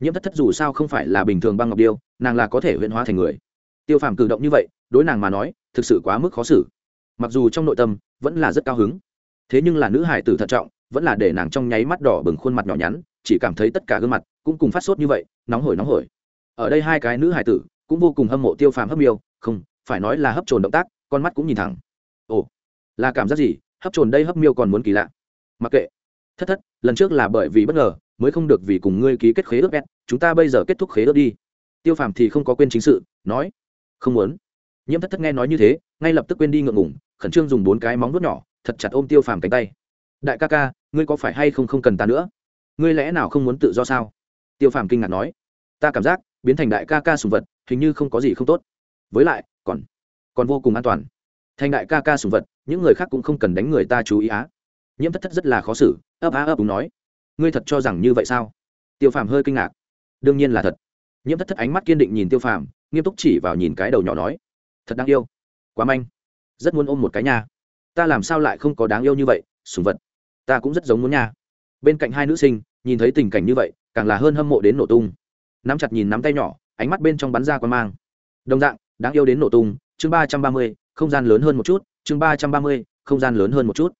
Nhiễm thất thất dù sao không phải là bình thường băng ngọc điêu, nàng là có thể huyễn hóa thành người. Tiêu phàm cử động như vậy, đối nàng mà nói, thực sự quá mức khó xử. Mặc dù trong nội tâm, vẫn là rất cao hứng. Thế nhưng là nữ hải tử thận trọng, vẫn là để nàng trong nháy mắt đỏ bừng khuôn mặt nhỏ nhắn, chỉ cảm thấy tất cả gương mặt cũng cùng phát sốt như vậy, nóng hổi nóng hổi. Ở đây hai cái nữ hải tử cũng vô cùng hâm mộ tiêu phàm hấp miêu, không, phải nói là hấp trồn động tác, con mắt cũng nhìn thẳng. Ồ, là cảm giác gì? Hấp trồn đây hấp miêu còn muốn kỳ lạ. Mặc kệ. Thất thất, lần trước là bởi vì bất ngờ mới không được vì cùng ngươi ký kết khế ước bét chúng ta bây giờ kết thúc khế ước đi. Tiêu phàm thì không có quên chính sự, nói, không muốn. Nhiễm thất thất nghe nói như thế, ngay lập tức quên đi ngượng ngủng khẩn trương dùng bốn cái móng vuốt nhỏ, thật chặt ôm tiêu phàm cánh tay. Đại ca ca, ngươi có phải hay không không cần ta nữa? Ngươi lẽ nào không muốn tự do sao? Tiêu phàm kinh ngạc nói, ta cảm giác, biến thành đại ca ca sùng vật, hình như không có gì không tốt. Với lại, còn còn vô cùng an toàn. Thành đại ca ca sùng vật, những người khác cũng không cần đánh người ta chú ý á. Nhiễm thất thất rất là khó xử, ấp á ấp đúng nói ngươi thật cho rằng như vậy sao? Tiêu phàm hơi kinh ngạc. Đương nhiên là thật. Nhiễm thất thất ánh mắt kiên định nhìn tiêu phàm, nghiêm túc chỉ vào nhìn cái đầu nhỏ nói, thật đáng yêu. Quá manh. Rất muốn ôm một cái nha. Ta làm sao lại không có đáng yêu như vậy, sùng vật. Ta cũng rất giống muốn nha. Bên cạnh hai nữ sinh, nhìn thấy tình cảnh như vậy, càng là hơn hâm mộ đến nổ tung. Nắm chặt nhìn nắm tay nhỏ, ánh mắt bên trong bắn ra quan mang. Đồng dạng, đáng yêu đến nổ tung, chương ba trăm ba mươi, không gian lớn hơn một chút, chương ba trăm ba mươi, không gian lớn hơn một chút.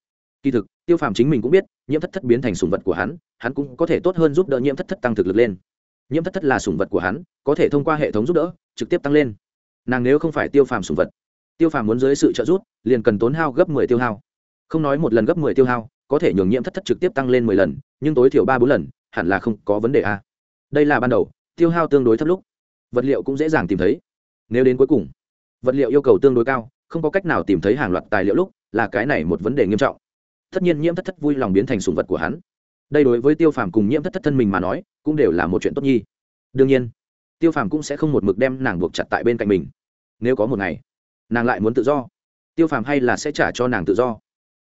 Kỳ thực tiêu phàm chính mình cũng biết, nhiễm thất thất biến thành sùng vật của hắn hắn cũng có thể tốt hơn giúp đỡ nhiễm thất thất tăng thực lực lên. Nhiễm thất thất là sùng vật của hắn, có thể thông qua hệ thống giúp đỡ, trực tiếp tăng lên. Nàng nếu không phải tiêu phàm sùng vật, tiêu phàm muốn dưới sự trợ giúp, liền cần tốn hao gấp mười tiêu hao. Không nói một lần gấp mười tiêu hao, có thể nhường nhiễm thất thất trực tiếp tăng lên mười lần, nhưng tối thiểu ba bốn lần, hẳn là không có vấn đề a. Đây là ban đầu, tiêu hao tương đối thấp lúc. Vật liệu cũng dễ dàng tìm thấy. Nếu đến cuối cùng, vật liệu yêu cầu tương đối cao, không có cách nào tìm thấy hàng loạt tài liệu lúc, là cái này một vấn đề nghiêm trọng tất nhiên nhiễm thất thất vui lòng biến thành sùng vật của hắn. Đây đối với tiêu phàm cùng nhiễm thất thất thân mình mà nói, cũng đều là một chuyện tốt nhi. Đương nhiên, tiêu phàm cũng sẽ không một mực đem nàng buộc chặt tại bên cạnh mình. Nếu có một ngày, nàng lại muốn tự do, tiêu phàm hay là sẽ trả cho nàng tự do.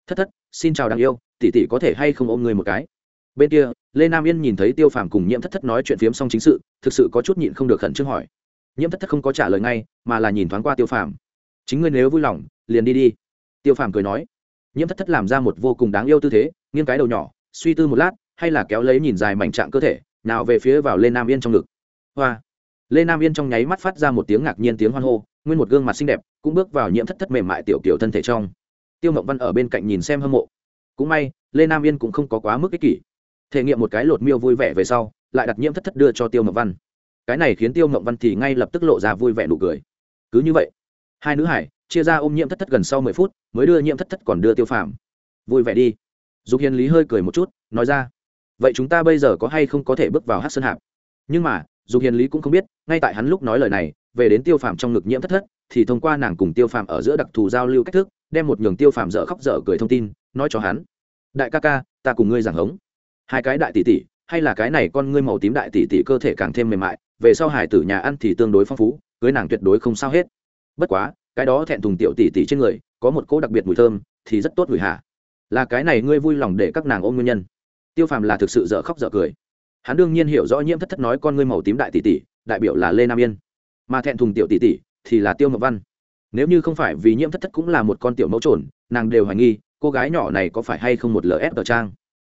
Thất thất, xin chào đáng yêu, tỷ tỷ có thể hay không ôm người một cái? Bên kia, lê nam yên nhìn thấy tiêu phàm cùng nhiễm thất thất nói chuyện phiếm xong chính sự, thực sự có chút nhịn không được khẩn trương hỏi. Nhiễm thất thất không có trả lời ngay, mà là nhìn thoáng qua tiêu phàm. Chính ngươi nếu vui lòng, liền đi đi. Tiêu phàm cười nói nhiễm thất thất làm ra một vô cùng đáng yêu tư thế, nghiêng cái đầu nhỏ, suy tư một lát, hay là kéo lấy nhìn dài mảnh trạng cơ thể, nào về phía vào lê nam yên trong ngực. Hoa. Lê nam yên trong nháy mắt phát ra một tiếng ngạc nhiên tiếng hoan hô, nguyên một gương mặt xinh đẹp, cũng bước vào nhiễm thất thất mềm mại tiểu kiểu thân thể trong. Tiêu mộng văn ở bên cạnh nhìn xem hâm mộ. Cũng may, lê nam yên cũng không có quá mức ích kỷ. Thể nghiệm một cái lột miêu vui vẻ về sau, lại đặt nhiễm thất thất đưa cho tiêu ngọc văn. Cái này khiến tiêu ngọc văn thì ngay lập tức lộ ra vui vẻ nụ cười. Cứ như vậy, hai nữ hải chia ra ôm nhiễm thất thất gần sau mười phút, mới đưa nhiễm thất thất còn đưa tiêu phàm. Vui vẻ đi. Dục hiền lý hơi cười một chút, nói ra, vậy chúng ta bây giờ có hay không có thể bước vào hát sơn hạp? Nhưng mà, dục hiền lý cũng không biết, ngay tại hắn lúc nói lời này, về đến tiêu phàm trong ngực nhiễm thất thất, thì thông qua nàng cùng tiêu phàm ở giữa đặc thù giao lưu cách thức, đem một nhường tiêu phàm dở khóc dở cười thông tin, nói cho hắn, đại ca ca, ta cùng ngươi giảng hống. Hai cái đại tỷ tỷ, hay là cái này con ngươi màu tím đại tỷ tỷ cơ thể càng thêm mềm mại, về sau hải tử nhà ăn thì tương đối phong phú, cưới nàng tuyệt đối không sao hết. Bất quá cái đó thẹn thùng tiểu tỷ tỷ trên người, có một cỗ đặc biệt mùi thơm, thì rất tốt mùi hạ là cái này ngươi vui lòng để các nàng ôm nguyên nhân. Tiêu phàm là thực sự dở khóc dở cười. Hắn đương nhiên hiểu rõ nhiễm thất thất nói con ngươi màu tím đại tỷ tỷ, đại biểu là lê nam yên. Mà thẹn thùng tiểu tỷ tỷ thì là tiêu ngọc văn. Nếu như không phải vì nhiễm thất thất cũng là một con tiểu mẫu trồn, nàng đều hoài nghi, cô gái nhỏ này có phải hay không một lf ở trang.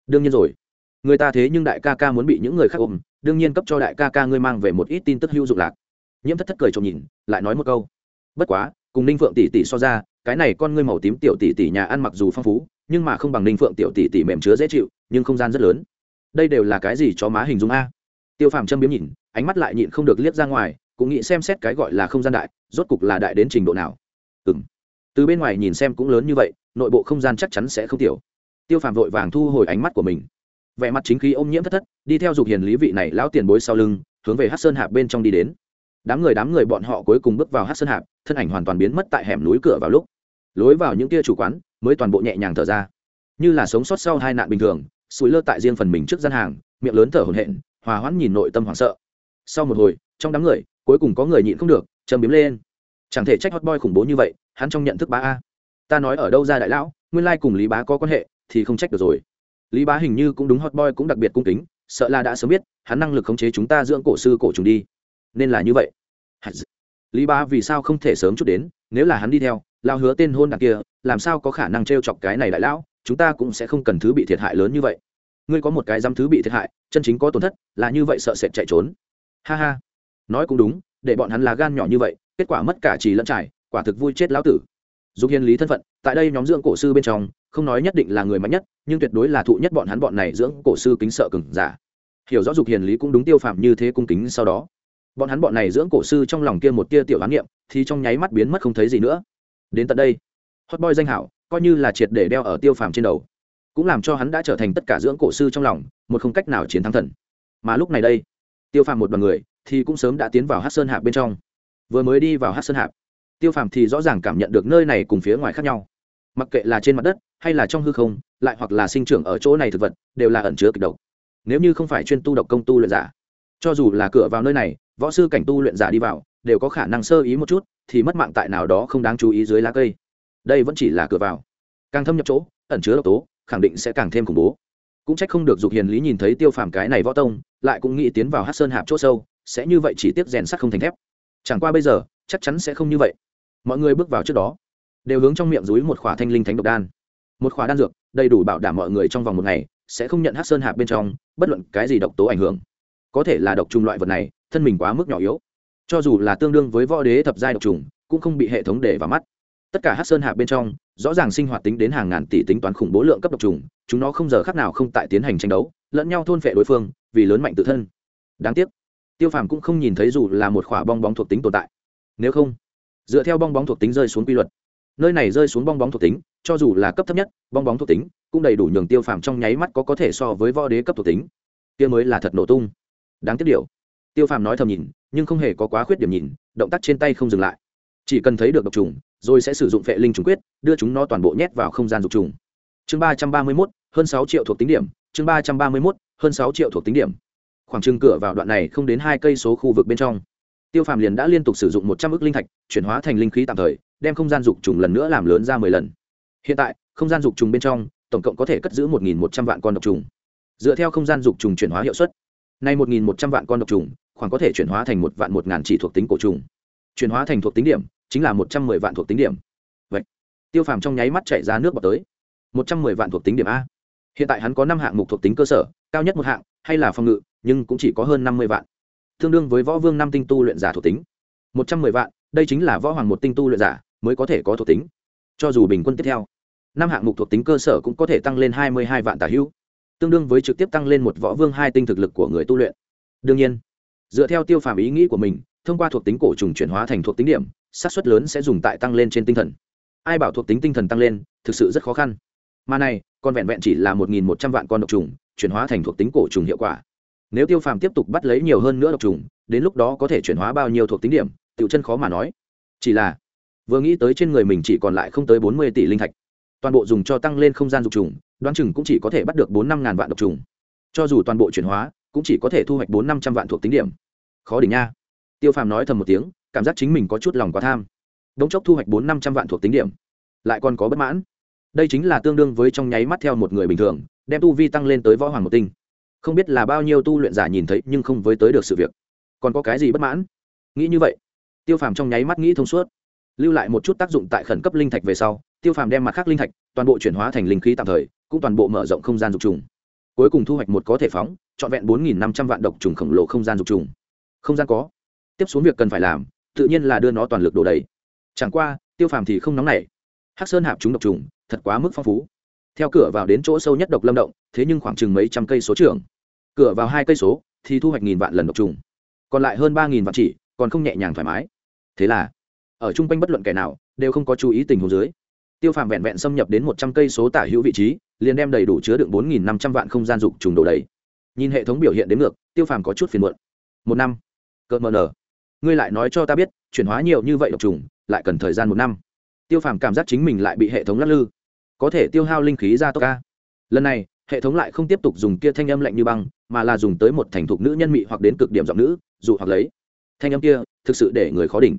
Đương nhiên rồi. Người ta thế nhưng đại ca ca muốn bị những người khác ôm, đương nhiên cấp cho đại ca ca ngươi mang về một ít tin tức hữu dụng lạc. Nhiễm thất thất cười trộm nhìn, lại nói một câu. Bất quá cùng ninh phượng tỷ tỷ so ra, cái này con ngươi màu tím tiểu tỷ tỷ nhà ăn mặc dù phong phú, nhưng mà không bằng ninh phượng tiểu tỷ tỷ mềm chứa dễ chịu, nhưng không gian rất lớn. Đây đều là cái gì cho má hình dung a? Tiêu phàm châm biếm nhìn, ánh mắt lại nhịn không được liếc ra ngoài, cũng nghĩ xem xét cái gọi là không gian đại, rốt cục là đại đến trình độ nào. Ừ m từ bên ngoài nhìn xem cũng lớn như vậy, nội bộ không gian chắc chắn sẽ không tiểu. Tiêu phàm vội vàng thu hồi ánh mắt của mình. Vẻ mặt chính khí ô m nhiễm thất thất, đi theo dục hiền lý vị này lão tiền bối sau lưng, hướng về hát sơn hạp bên trong đi đến đám người đám người bọn họ cuối cùng bước vào hát sơn hạp, thân ảnh hoàn toàn biến mất tại hẻm núi cửa vào lúc. Lối vào những kia chủ quán mới toàn bộ nhẹ nhàng thở ra. Như là sống sót sau hai nạn bình thường, sủi lơ tại riêng phần mình trước gian hàng, miệng lớn thở hổn hển, hòa hoãn nhìn nội tâm hoảng sợ. Sau một hồi, trong đám người, cuối cùng có người nhịn không được, châm biếm lên. Chẳng thể trách hot boy khủng bố như vậy, hắn trong nhận thức bá a. Ta nói ở đâu ra đại lão, nguyên lai cùng lý bá có quan hệ, thì không trách được rồi. Lý bá hình như cũng đúng, hot boy cũng đặc biệt cung kính, sợ là đã sớm biết, hắn năng lực khống chế chúng ta dưỡng cổ sư cổ trùng đi nên là như vậy. Lý Ba vì sao không thể sớm chút đến? Nếu là hắn đi theo lao hứa tên hôn đặc kia, làm sao có khả năng t r e o chọc cái này đại lão? Chúng ta cũng sẽ không cần thứ bị thiệt hại lớn như vậy. Ngươi có một cái dám thứ bị thiệt hại, chân chính có tổn thất, là như vậy sợ sệt chạy trốn. Ha ha. Nói cũng đúng, để bọn hắn là gan nhỏ như vậy, kết quả mất cả trì lẫn trải, quả thực vui chết lão tử. Dục hiền lý thân phận, tại đây nhóm dưỡng cổ sư bên trong, không nói nhất định là người mạnh nhất, nhưng tuyệt đối là thụ nhất bọn hắn bọn này dưỡng cổ sư kính sợ cừng giả. Hiểu rõ dục hiền lý cũng đúng tiêu phạm như thế cung kính sau đó bọn hắn bọn này dưỡng cổ sư trong lòng kia một tia tiểu ám nghiệm, thì trong nháy mắt biến mất không thấy gì nữa. Đến tận đây, hot boy danh hảo, coi như là triệt để đeo ở tiêu phàm trên đầu, cũng làm cho hắn đã trở thành tất cả dưỡng cổ sư trong lòng, một không cách nào chiến thắng thần. Mà lúc này đây, tiêu phàm một đoàn người, thì cũng sớm đã tiến vào hát sơn hạp bên trong. Vừa mới đi vào hát sơn hạp, tiêu phàm thì rõ ràng cảm nhận được nơi này cùng phía ngoài khác nhau. Mặc kệ là trên mặt đất, hay là trong hư không, lại hoặc là sinh trưởng ở chỗ này thực vật, đều là ẩn chứa kịch độc. Nếu như không phải chuyên tu độc công tu luyện giả, cho dù là cửa vào nơi này võ sư cảnh tu luyện giả đi vào, đều có khả năng sơ ý một chút, thì mất mạng tại nào đó không đáng chú ý dưới lá cây. Đây vẫn chỉ là cửa vào. Càng thâm nhập chỗ, ẩn chứa độc tố, khẳng định sẽ càng thêm khủng bố. Cũng trách không được dục hiền lý nhìn thấy tiêu phàm cái này võ tông, lại cũng nghĩ tiến vào hát sơn hạp chỗ sâu, sẽ như vậy chỉ tiếp rèn sắt không thành thép. Chẳng qua bây giờ, chắc chắn sẽ không như vậy. Mọi người bước vào trước đó, đều hướng trong miệng dúi một khỏa thanh linh thánh độc đan. Một khỏa đan dược, đầy đủ bảo đảm mọi người trong vòng một ngày sẽ không nhận hát sơn hạp bên trong bất luận cái gì độc tố ảnh hưởng. Có thể là độc trùng loại vật này thân mình quá mức nhỏ yếu. Cho dù là tương đương với võ đế thập giai độc trùng, cũng không bị hệ thống để vào mắt. Tất cả hát sơn hạ bên trong, rõ ràng sinh hoạt tính đến hàng ngàn tỷ tính toán khủng bố lượng cấp độc trùng, chúng nó không giờ khác nào không tại tiến hành tranh đấu, lẫn nhau thôn phệ đối phương, vì lớn mạnh tự thân. Đáng tiếc, tiêu phàm cũng không nhìn thấy dù là một khỏa bong bóng thuộc tính tồn tại. Nếu không, dựa theo bong bóng thuộc tính rơi xuống quy luật, nơi này rơi xuống bong bóng thuộc tính, cho dù là cấp thấp nhất, bong bóng thuộc tính cũng đầy đủ nhường tiêu phàm trong nháy mắt có có thể so với võ đế cấp thuộc tính. Kia mới là thật nổ tung. Đáng tiếc điều tiêu phàm nói thầm nhìn, nhưng không hề có quá khuyết điểm nhìn, động tác trên tay không dừng lại. Chỉ cần thấy được độc trùng, rồi sẽ sử dụng vệ linh trùng quyết, đưa chúng nó toàn bộ nhét vào không gian dục trùng. Chương ba trăm ba mươi mốt, hơn sáu triệu thuộc tính điểm, chương ba trăm ba mươi mốt, hơn sáu triệu thuộc tính điểm. Khoảng trừng cửa vào đoạn này không đến hai cây số khu vực bên trong. Tiêu phàm liền đã liên tục sử dụng một trăm ước linh thạch, chuyển hóa thành linh khí tạm thời, đem không gian dục trùng lần nữa làm lớn ra mười lần. Hiện tại, không gian dục trùng bên trong, tổng cộng có thể cất giữ một nghìn một trăm vạn con độc trùng. Dựa theo không gian dục trùng chuyển hóa hiệu suất nay một nghìn một trăm vạn con độc trùng, khoảng có thể chuyển hóa thành một vạn một ngàn chỉ thuộc tính cổ trùng. Chuyển hóa thành thuộc tính điểm, chính là một trăm mười vạn thuộc tính điểm. Vậy, tiêu phàm trong nháy mắt chạy ra nước bọt tới. Một trăm mười vạn thuộc tính điểm a. Hiện tại hắn có năm hạng mục thuộc tính cơ sở, cao nhất một hạng, hay là phòng ngự, nhưng cũng chỉ có hơn năm mươi vạn. Tương đương với võ vương năm tinh tu luyện giả thuộc tính. Một trăm mười vạn, đây chính là võ hoàng một tinh tu luyện giả mới có thể có thuộc tính. Cho dù bình quân tiếp theo, năm hạng mục thuộc tính cơ sở cũng có thể tăng lên hai mươi hai vạn tả hữu tương đương với trực tiếp tăng lên một võ vương hai tinh thực lực của người tu luyện. Đương nhiên, dựa theo tiêu phàm ý nghĩ của mình, thông qua thuộc tính cổ trùng chuyển hóa thành thuộc tính điểm, xác suất lớn sẽ dùng tại tăng lên trên tinh thần. Ai bảo thuộc tính tinh thần tăng lên, thực sự rất khó khăn. Mà này, còn vẹn vẹn chỉ là một nghìn một trăm vạn con độc trùng, chuyển hóa thành thuộc tính cổ trùng hiệu quả. Nếu tiêu phàm tiếp tục bắt lấy nhiều hơn nữa độc trùng, đến lúc đó có thể chuyển hóa bao nhiêu thuộc tính điểm, tiểu chân khó mà nói. Chỉ là, vừa nghĩ tới trên người mình chỉ còn lại không tới bốn mươi tỷ linh thạch. Toàn bộ dùng cho tăng lên không gian dục trùng đoán chừng cũng chỉ có thể bắt được bốn năm ngàn vạn độc trùng. Cho dù toàn bộ chuyển hóa, cũng chỉ có thể thu hoạch bốn năm trăm vạn thuộc tính điểm. Khó đỉnh nha. Tiêu phàm nói thầm một tiếng, cảm giác chính mình có chút lòng quá tham. Đống chốc thu hoạch bốn năm trăm vạn thuộc tính điểm. Lại còn có bất mãn. Đây chính là tương đương với trong nháy mắt theo một người bình thường, đem tu vi tăng lên tới võ hoàng một tinh. Không biết là bao nhiêu tu luyện giả nhìn thấy nhưng không với tới được sự việc. Còn có cái gì bất mãn? Nghĩ như vậy, tiêu phàm trong nháy mắt nghĩ thông suốt. Lưu lại một chút tác dụng tại khẩn cấp linh thạch về sau, tiêu phàm đem mặt khác linh thạch toàn bộ chuyển hóa thành linh khí tạm thời cũng toàn bộ mở rộng không gian dục trùng. Cuối cùng thu hoạch một có thể phóng, trọn vẹn bốn năm trăm vạn độc trùng khổng lồ không gian dục trùng. Không gian có. Tiếp xuống việc cần phải làm, tự nhiên là đưa nó toàn lực đổ đầy. Chẳng qua, tiêu phàm thì không nóng nảy. Hắc sơn hạp chúng độc trùng, thật quá mức phong phú. Theo cửa vào đến chỗ sâu nhất độc lâm động, thế nhưng khoảng chừng mấy trăm cây số trưởng. Cửa vào hai cây số, thì thu hoạch nghìn vạn lần độc trùng. Còn lại hơn ba nghìn vạn chỉ, còn không nhẹ nhàng thoải mái. Thế là, ở chung quanh bất luận kẻ nào, đều không có chú ý tình huống dưới tiêu phàm vẹn vẹn xâm nhập đến một trăm cây số tả hữu vị trí, liền đem đầy đủ chứa đựng bốn nghìn năm trăm vạn không gian dục trùng đổ đầy. Nhìn hệ thống biểu hiện đến ngược, tiêu phàm có chút phiền muộn. Một năm. Cợt mờ nở. Ngươi lại nói cho ta biết, chuyển hóa nhiều như vậy độc trùng, lại cần thời gian một năm. Tiêu phàm cảm giác chính mình lại bị hệ thống lắc lư. Có thể tiêu hao linh khí ra tốc ca lần này, hệ thống lại không tiếp tục dùng kia thanh âm lạnh như băng, mà là dùng tới một thành thục nữ nhân mị hoặc đến cực điểm giọng nữ, dù hoặc lấy. Thanh âm kia, thực sự để người khó đỉnh.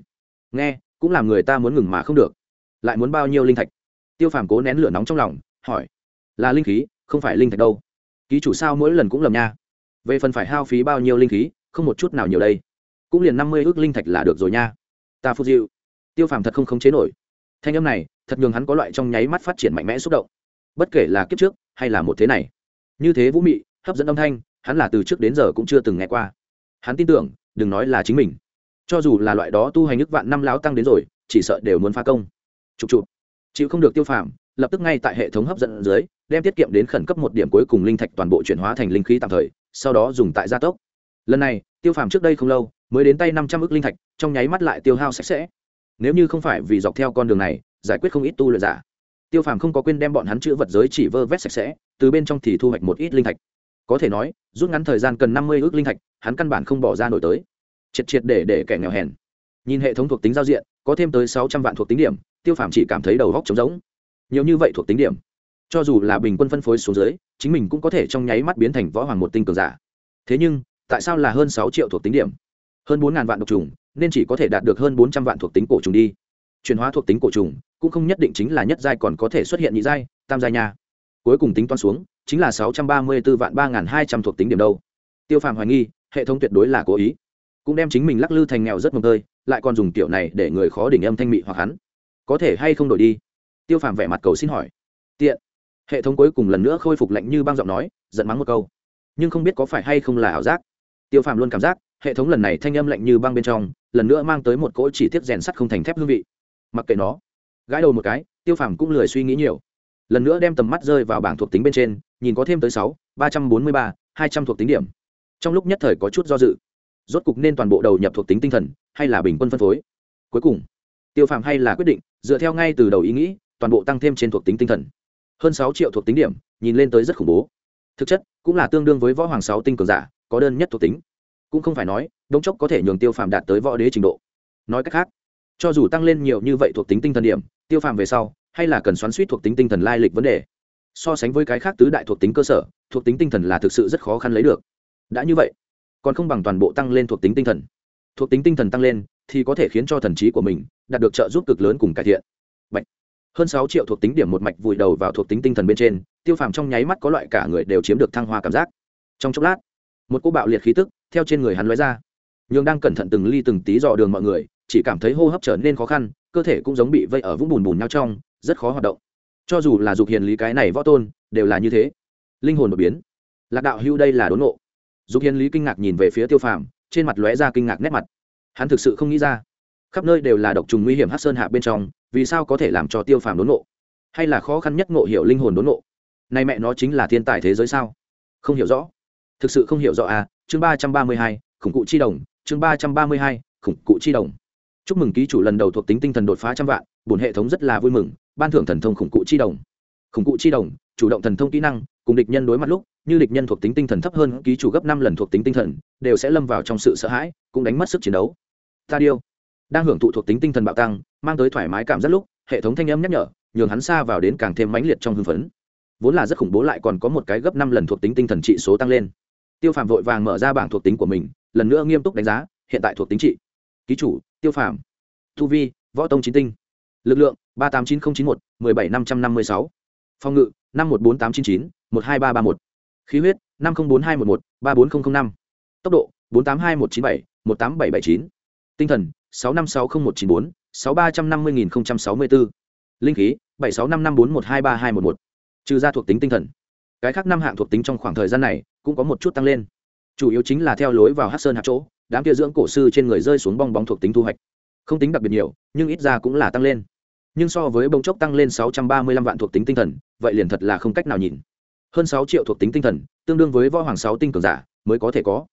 Nghe, cũng làm người ta muốn ngừng mà không được lại muốn bao nhiêu linh thạch? Tiêu phàm cố nén lửa nóng trong lòng, hỏi. Là linh khí, không phải linh thạch đâu. Ký chủ sao mỗi lần cũng lầm nha. Về phần phải hao phí bao nhiêu linh khí, không một chút nào nhiều đây. Cũng liền năm mươi ước linh thạch là được rồi nha. Ta phút dịu tiêu phàm thật không khống chế nổi. Thanh âm này, thật nhường hắn có loại trong nháy mắt phát triển mạnh mẽ xúc động. Bất kể là kiếp trước, hay là một thế này, như thế vũ mị, hấp dẫn âm thanh, hắn là từ trước đến giờ cũng chưa từng nghe qua. Hắn tin tưởng, đừng nói là chính mình. Cho dù là loại đó tu hành nước vạn năm láo tăng đến rồi, chỉ sợ đều muốn phá công chụp chụp. Chịu không được tiêu phàm, lập tức ngay tại hệ thống hấp dẫn dưới, đem tiết kiệm đến khẩn cấp một điểm cuối cùng linh thạch toàn bộ chuyển hóa thành linh khí tạm thời, sau đó dùng tại gia tốc. Lần này, tiêu phàm trước đây không lâu, mới đến tay năm trăm ước linh thạch, trong nháy mắt lại tiêu hao sạch sẽ. Nếu như không phải vì dọc theo con đường này, giải quyết không ít tu luyện giả. Tiêu phàm không có quên đem bọn hắn chữ vật giới chỉ vơ vét sạch sẽ, từ bên trong thì thu hoạch một ít linh thạch. Có thể nói, rút ngắn thời gian cần năm mươi ước linh thạch, hắn căn bản không bỏ ra nổi tới. Triệt triệt để để kẻ nghèo hèn nhìn hệ thống thuộc tính giao diện, có thêm tới sáu trăm vạn thuộc tính điểm, tiêu phạm chỉ cảm thấy đầu góc trống rỗng. Nhiều như vậy thuộc tính điểm, cho dù là bình quân phân phối xuống dưới, chính mình cũng có thể trong nháy mắt biến thành võ hoàng một tinh cường giả. Thế nhưng, tại sao là hơn sáu triệu thuộc tính điểm? Hơn bốn ngàn vạn độc trùng, nên chỉ có thể đạt được hơn bốn trăm vạn thuộc tính cổ trùng đi. Chuyển hóa thuộc tính cổ trùng, cũng không nhất định chính là nhất giai còn có thể xuất hiện nhị giai, tam giai nha. Cuối cùng tính toán xuống, chính là sáu trăm ba mươi b ố vạn ba n g h n hai trăm thuộc tính điểm đâu. Tiêu phàm hoài nghi, hệ thống tuyệt đối là cố ý. Cũng đem chính mình lắc lư thành nghèo rất mồm tơi lại còn dùng tiểu này để người khó đỉnh âm thanh mị hoặc hắn. Có thể hay không đổi đi? Tiêu phàm vẻ mặt cầu xin hỏi. Tiện. Hệ thống cuối cùng lần nữa khôi phục lạnh như băng giọng nói, giận mắng một câu. Nhưng không biết có phải hay không là ảo giác. Tiêu phàm luôn cảm giác, hệ thống lần này thanh âm lạnh như băng bên trong, lần nữa mang tới một cỗ chỉ tiết rèn sắt không thành thép hương vị. Mặc kệ nó. Gãi đầu một cái, tiêu phàm cũng lười suy nghĩ nhiều. Lần nữa đem tầm mắt rơi vào bảng thuộc tính bên trên, nhìn có thêm tới sáu, ba trăm bốn mươi ba, hai trăm thuộc tính điểm. Trong lúc nhất thời có chút do dự. Rốt cục nên toàn bộ đầu nhập thuộc tính tinh thần hay là bình quân phân phối? Cuối cùng, tiêu phàm hay là quyết định, dựa theo ngay từ đầu ý nghĩ, toàn bộ tăng thêm trên thuộc tính tinh thần. Hơn sáu triệu thuộc tính điểm, nhìn lên tới rất khủng bố. Thực chất, cũng là tương đương với võ hoàng sáu tinh cường giả, có đơn nhất thuộc tính. Cũng không phải nói, đống chốc có thể nhường tiêu phàm đạt tới võ đế trình độ. Nói cách khác, cho dù tăng lên nhiều như vậy thuộc tính tinh thần điểm, tiêu phàm về sau, hay là cần xoắn suýt thuộc tính tinh thần lai lịch vấn đề. So sánh với cái khác tứ đại thuộc tính cơ sở, thuộc tính tinh thần là thực sự rất khó khăn lấy được. Đã như vậy, còn không bằng toàn bộ tăng lên thuộc tính tinh thần thuộc tính tinh thần tăng lên thì có thể khiến cho thần trí của mình đạt được trợ giúp cực lớn cùng cải thiện. Bạch. hơn sáu triệu thuộc tính điểm một mạch vùi đầu vào thuộc tính tinh thần bên trên, tiêu phàm trong nháy mắt có loại cả người đều chiếm được thăng hoa cảm giác. Trong chốc lát, một cô bạo liệt khí tức theo trên người hắn lóe ra. Nhưng đang cẩn thận từng ly từng tí dò đường mọi người, chỉ cảm thấy hô hấp trở nên khó khăn, cơ thể cũng giống bị vây ở vũng bùn bùn nhau trong, rất khó hoạt động. Cho dù là dục hiền lý cái này võ tôn, đều là như thế. Linh hồn đột biến. Lạc đạo hưu đây là đốn nộ dục hiền lý kinh ngạc nhìn về phía tiêu phàm trên mặt lóe ra kinh ngạc nét mặt. Hắn thực sự không nghĩ ra, khắp nơi đều là độc trùng nguy hiểm hát sơn hạ bên trong, vì sao có thể làm cho tiêu phàm đốn nộ hay là khó khăn nhất ngộ hiểu linh hồn đốn ngộ? Nay mẹ nó chính là thiên tài thế giới sao? Không hiểu rõ. Thực sự không hiểu rõ à? Chương ba trăm ba mươi hai, khủng cụ chi đồng. Chương ba trăm ba mươi hai, khủng cụ chi đồng. Chúc mừng ký chủ lần đầu thuộc tính tinh thần đột phá trăm vạn, bổn hệ thống rất là vui mừng, ban thưởng thần thông khủng cụ chi đồng. Khủng cụ chi đồng, chủ động thần thông kỹ năng cùng địch nhân đối mặt lúc, như địch nhân thuộc tính tinh thần thấp hơn, ký chủ gấp năm lần thuộc tính tinh thần, đều sẽ lâm vào trong sự sợ hãi, cũng đánh mất sức chiến đấu. Ta điêu. Đang hưởng thụ thuộc tính tinh thần bạo tăng, mang tới thoải mái cảm giác lúc, hệ thống thanh âm nhắc nhở, nhường hắn xa vào đến càng thêm mãnh liệt trong hưng phấn. Vốn là rất khủng bố lại còn có một cái gấp năm lần thuộc tính tinh thần trị số tăng lên. Tiêu phàm vội vàng mở ra bảng thuộc tính của mình, lần nữa nghiêm túc đánh giá, hiện tại thuộc tính trị. Ký chủ, tiêu phàm. Thu vi, võ tông chín tinh. Lực lượng, ba tám chín nghìn chín mươi một, mười bảy năm trăm năm mươi sáu. Phòng ngự, năm một bốn tám chín chín một hai ba ba một. Khí huyết, năm không bốn hai một một, ba bốn nghìn năm. Tốc độ, bốn tám hai một chín bảy, một tám bảy bảy chín. Tinh thần, sáu năm sáu không một chín bốn, sáu ba trăm năm mươi nghìn sáu mươi bốn linh khí, bảy sáu năm năm bốn một hai ba hai một một. Trừ ra thuộc tính tinh thần. Cái khác năm hạng thuộc tính trong khoảng thời gian này cũng có một chút tăng lên. Chủ yếu chính là theo lối vào hát sơn hạt chỗ, đám kia dưỡng cổ sư trên người rơi xuống bong bóng thuộc tính thu hoạch. Không tính đặc biệt nhiều, nhưng ít ra cũng là tăng lên. Nhưng so với bông chốc tăng lên sáu trăm ba mươi lăm vạn thuộc tính tinh thần, vậy liền thật là không cách nào nhìn hơn sáu triệu thuộc tính tinh thần, tương đương với võ hoàng sáu tinh cường giả, mới có thể có.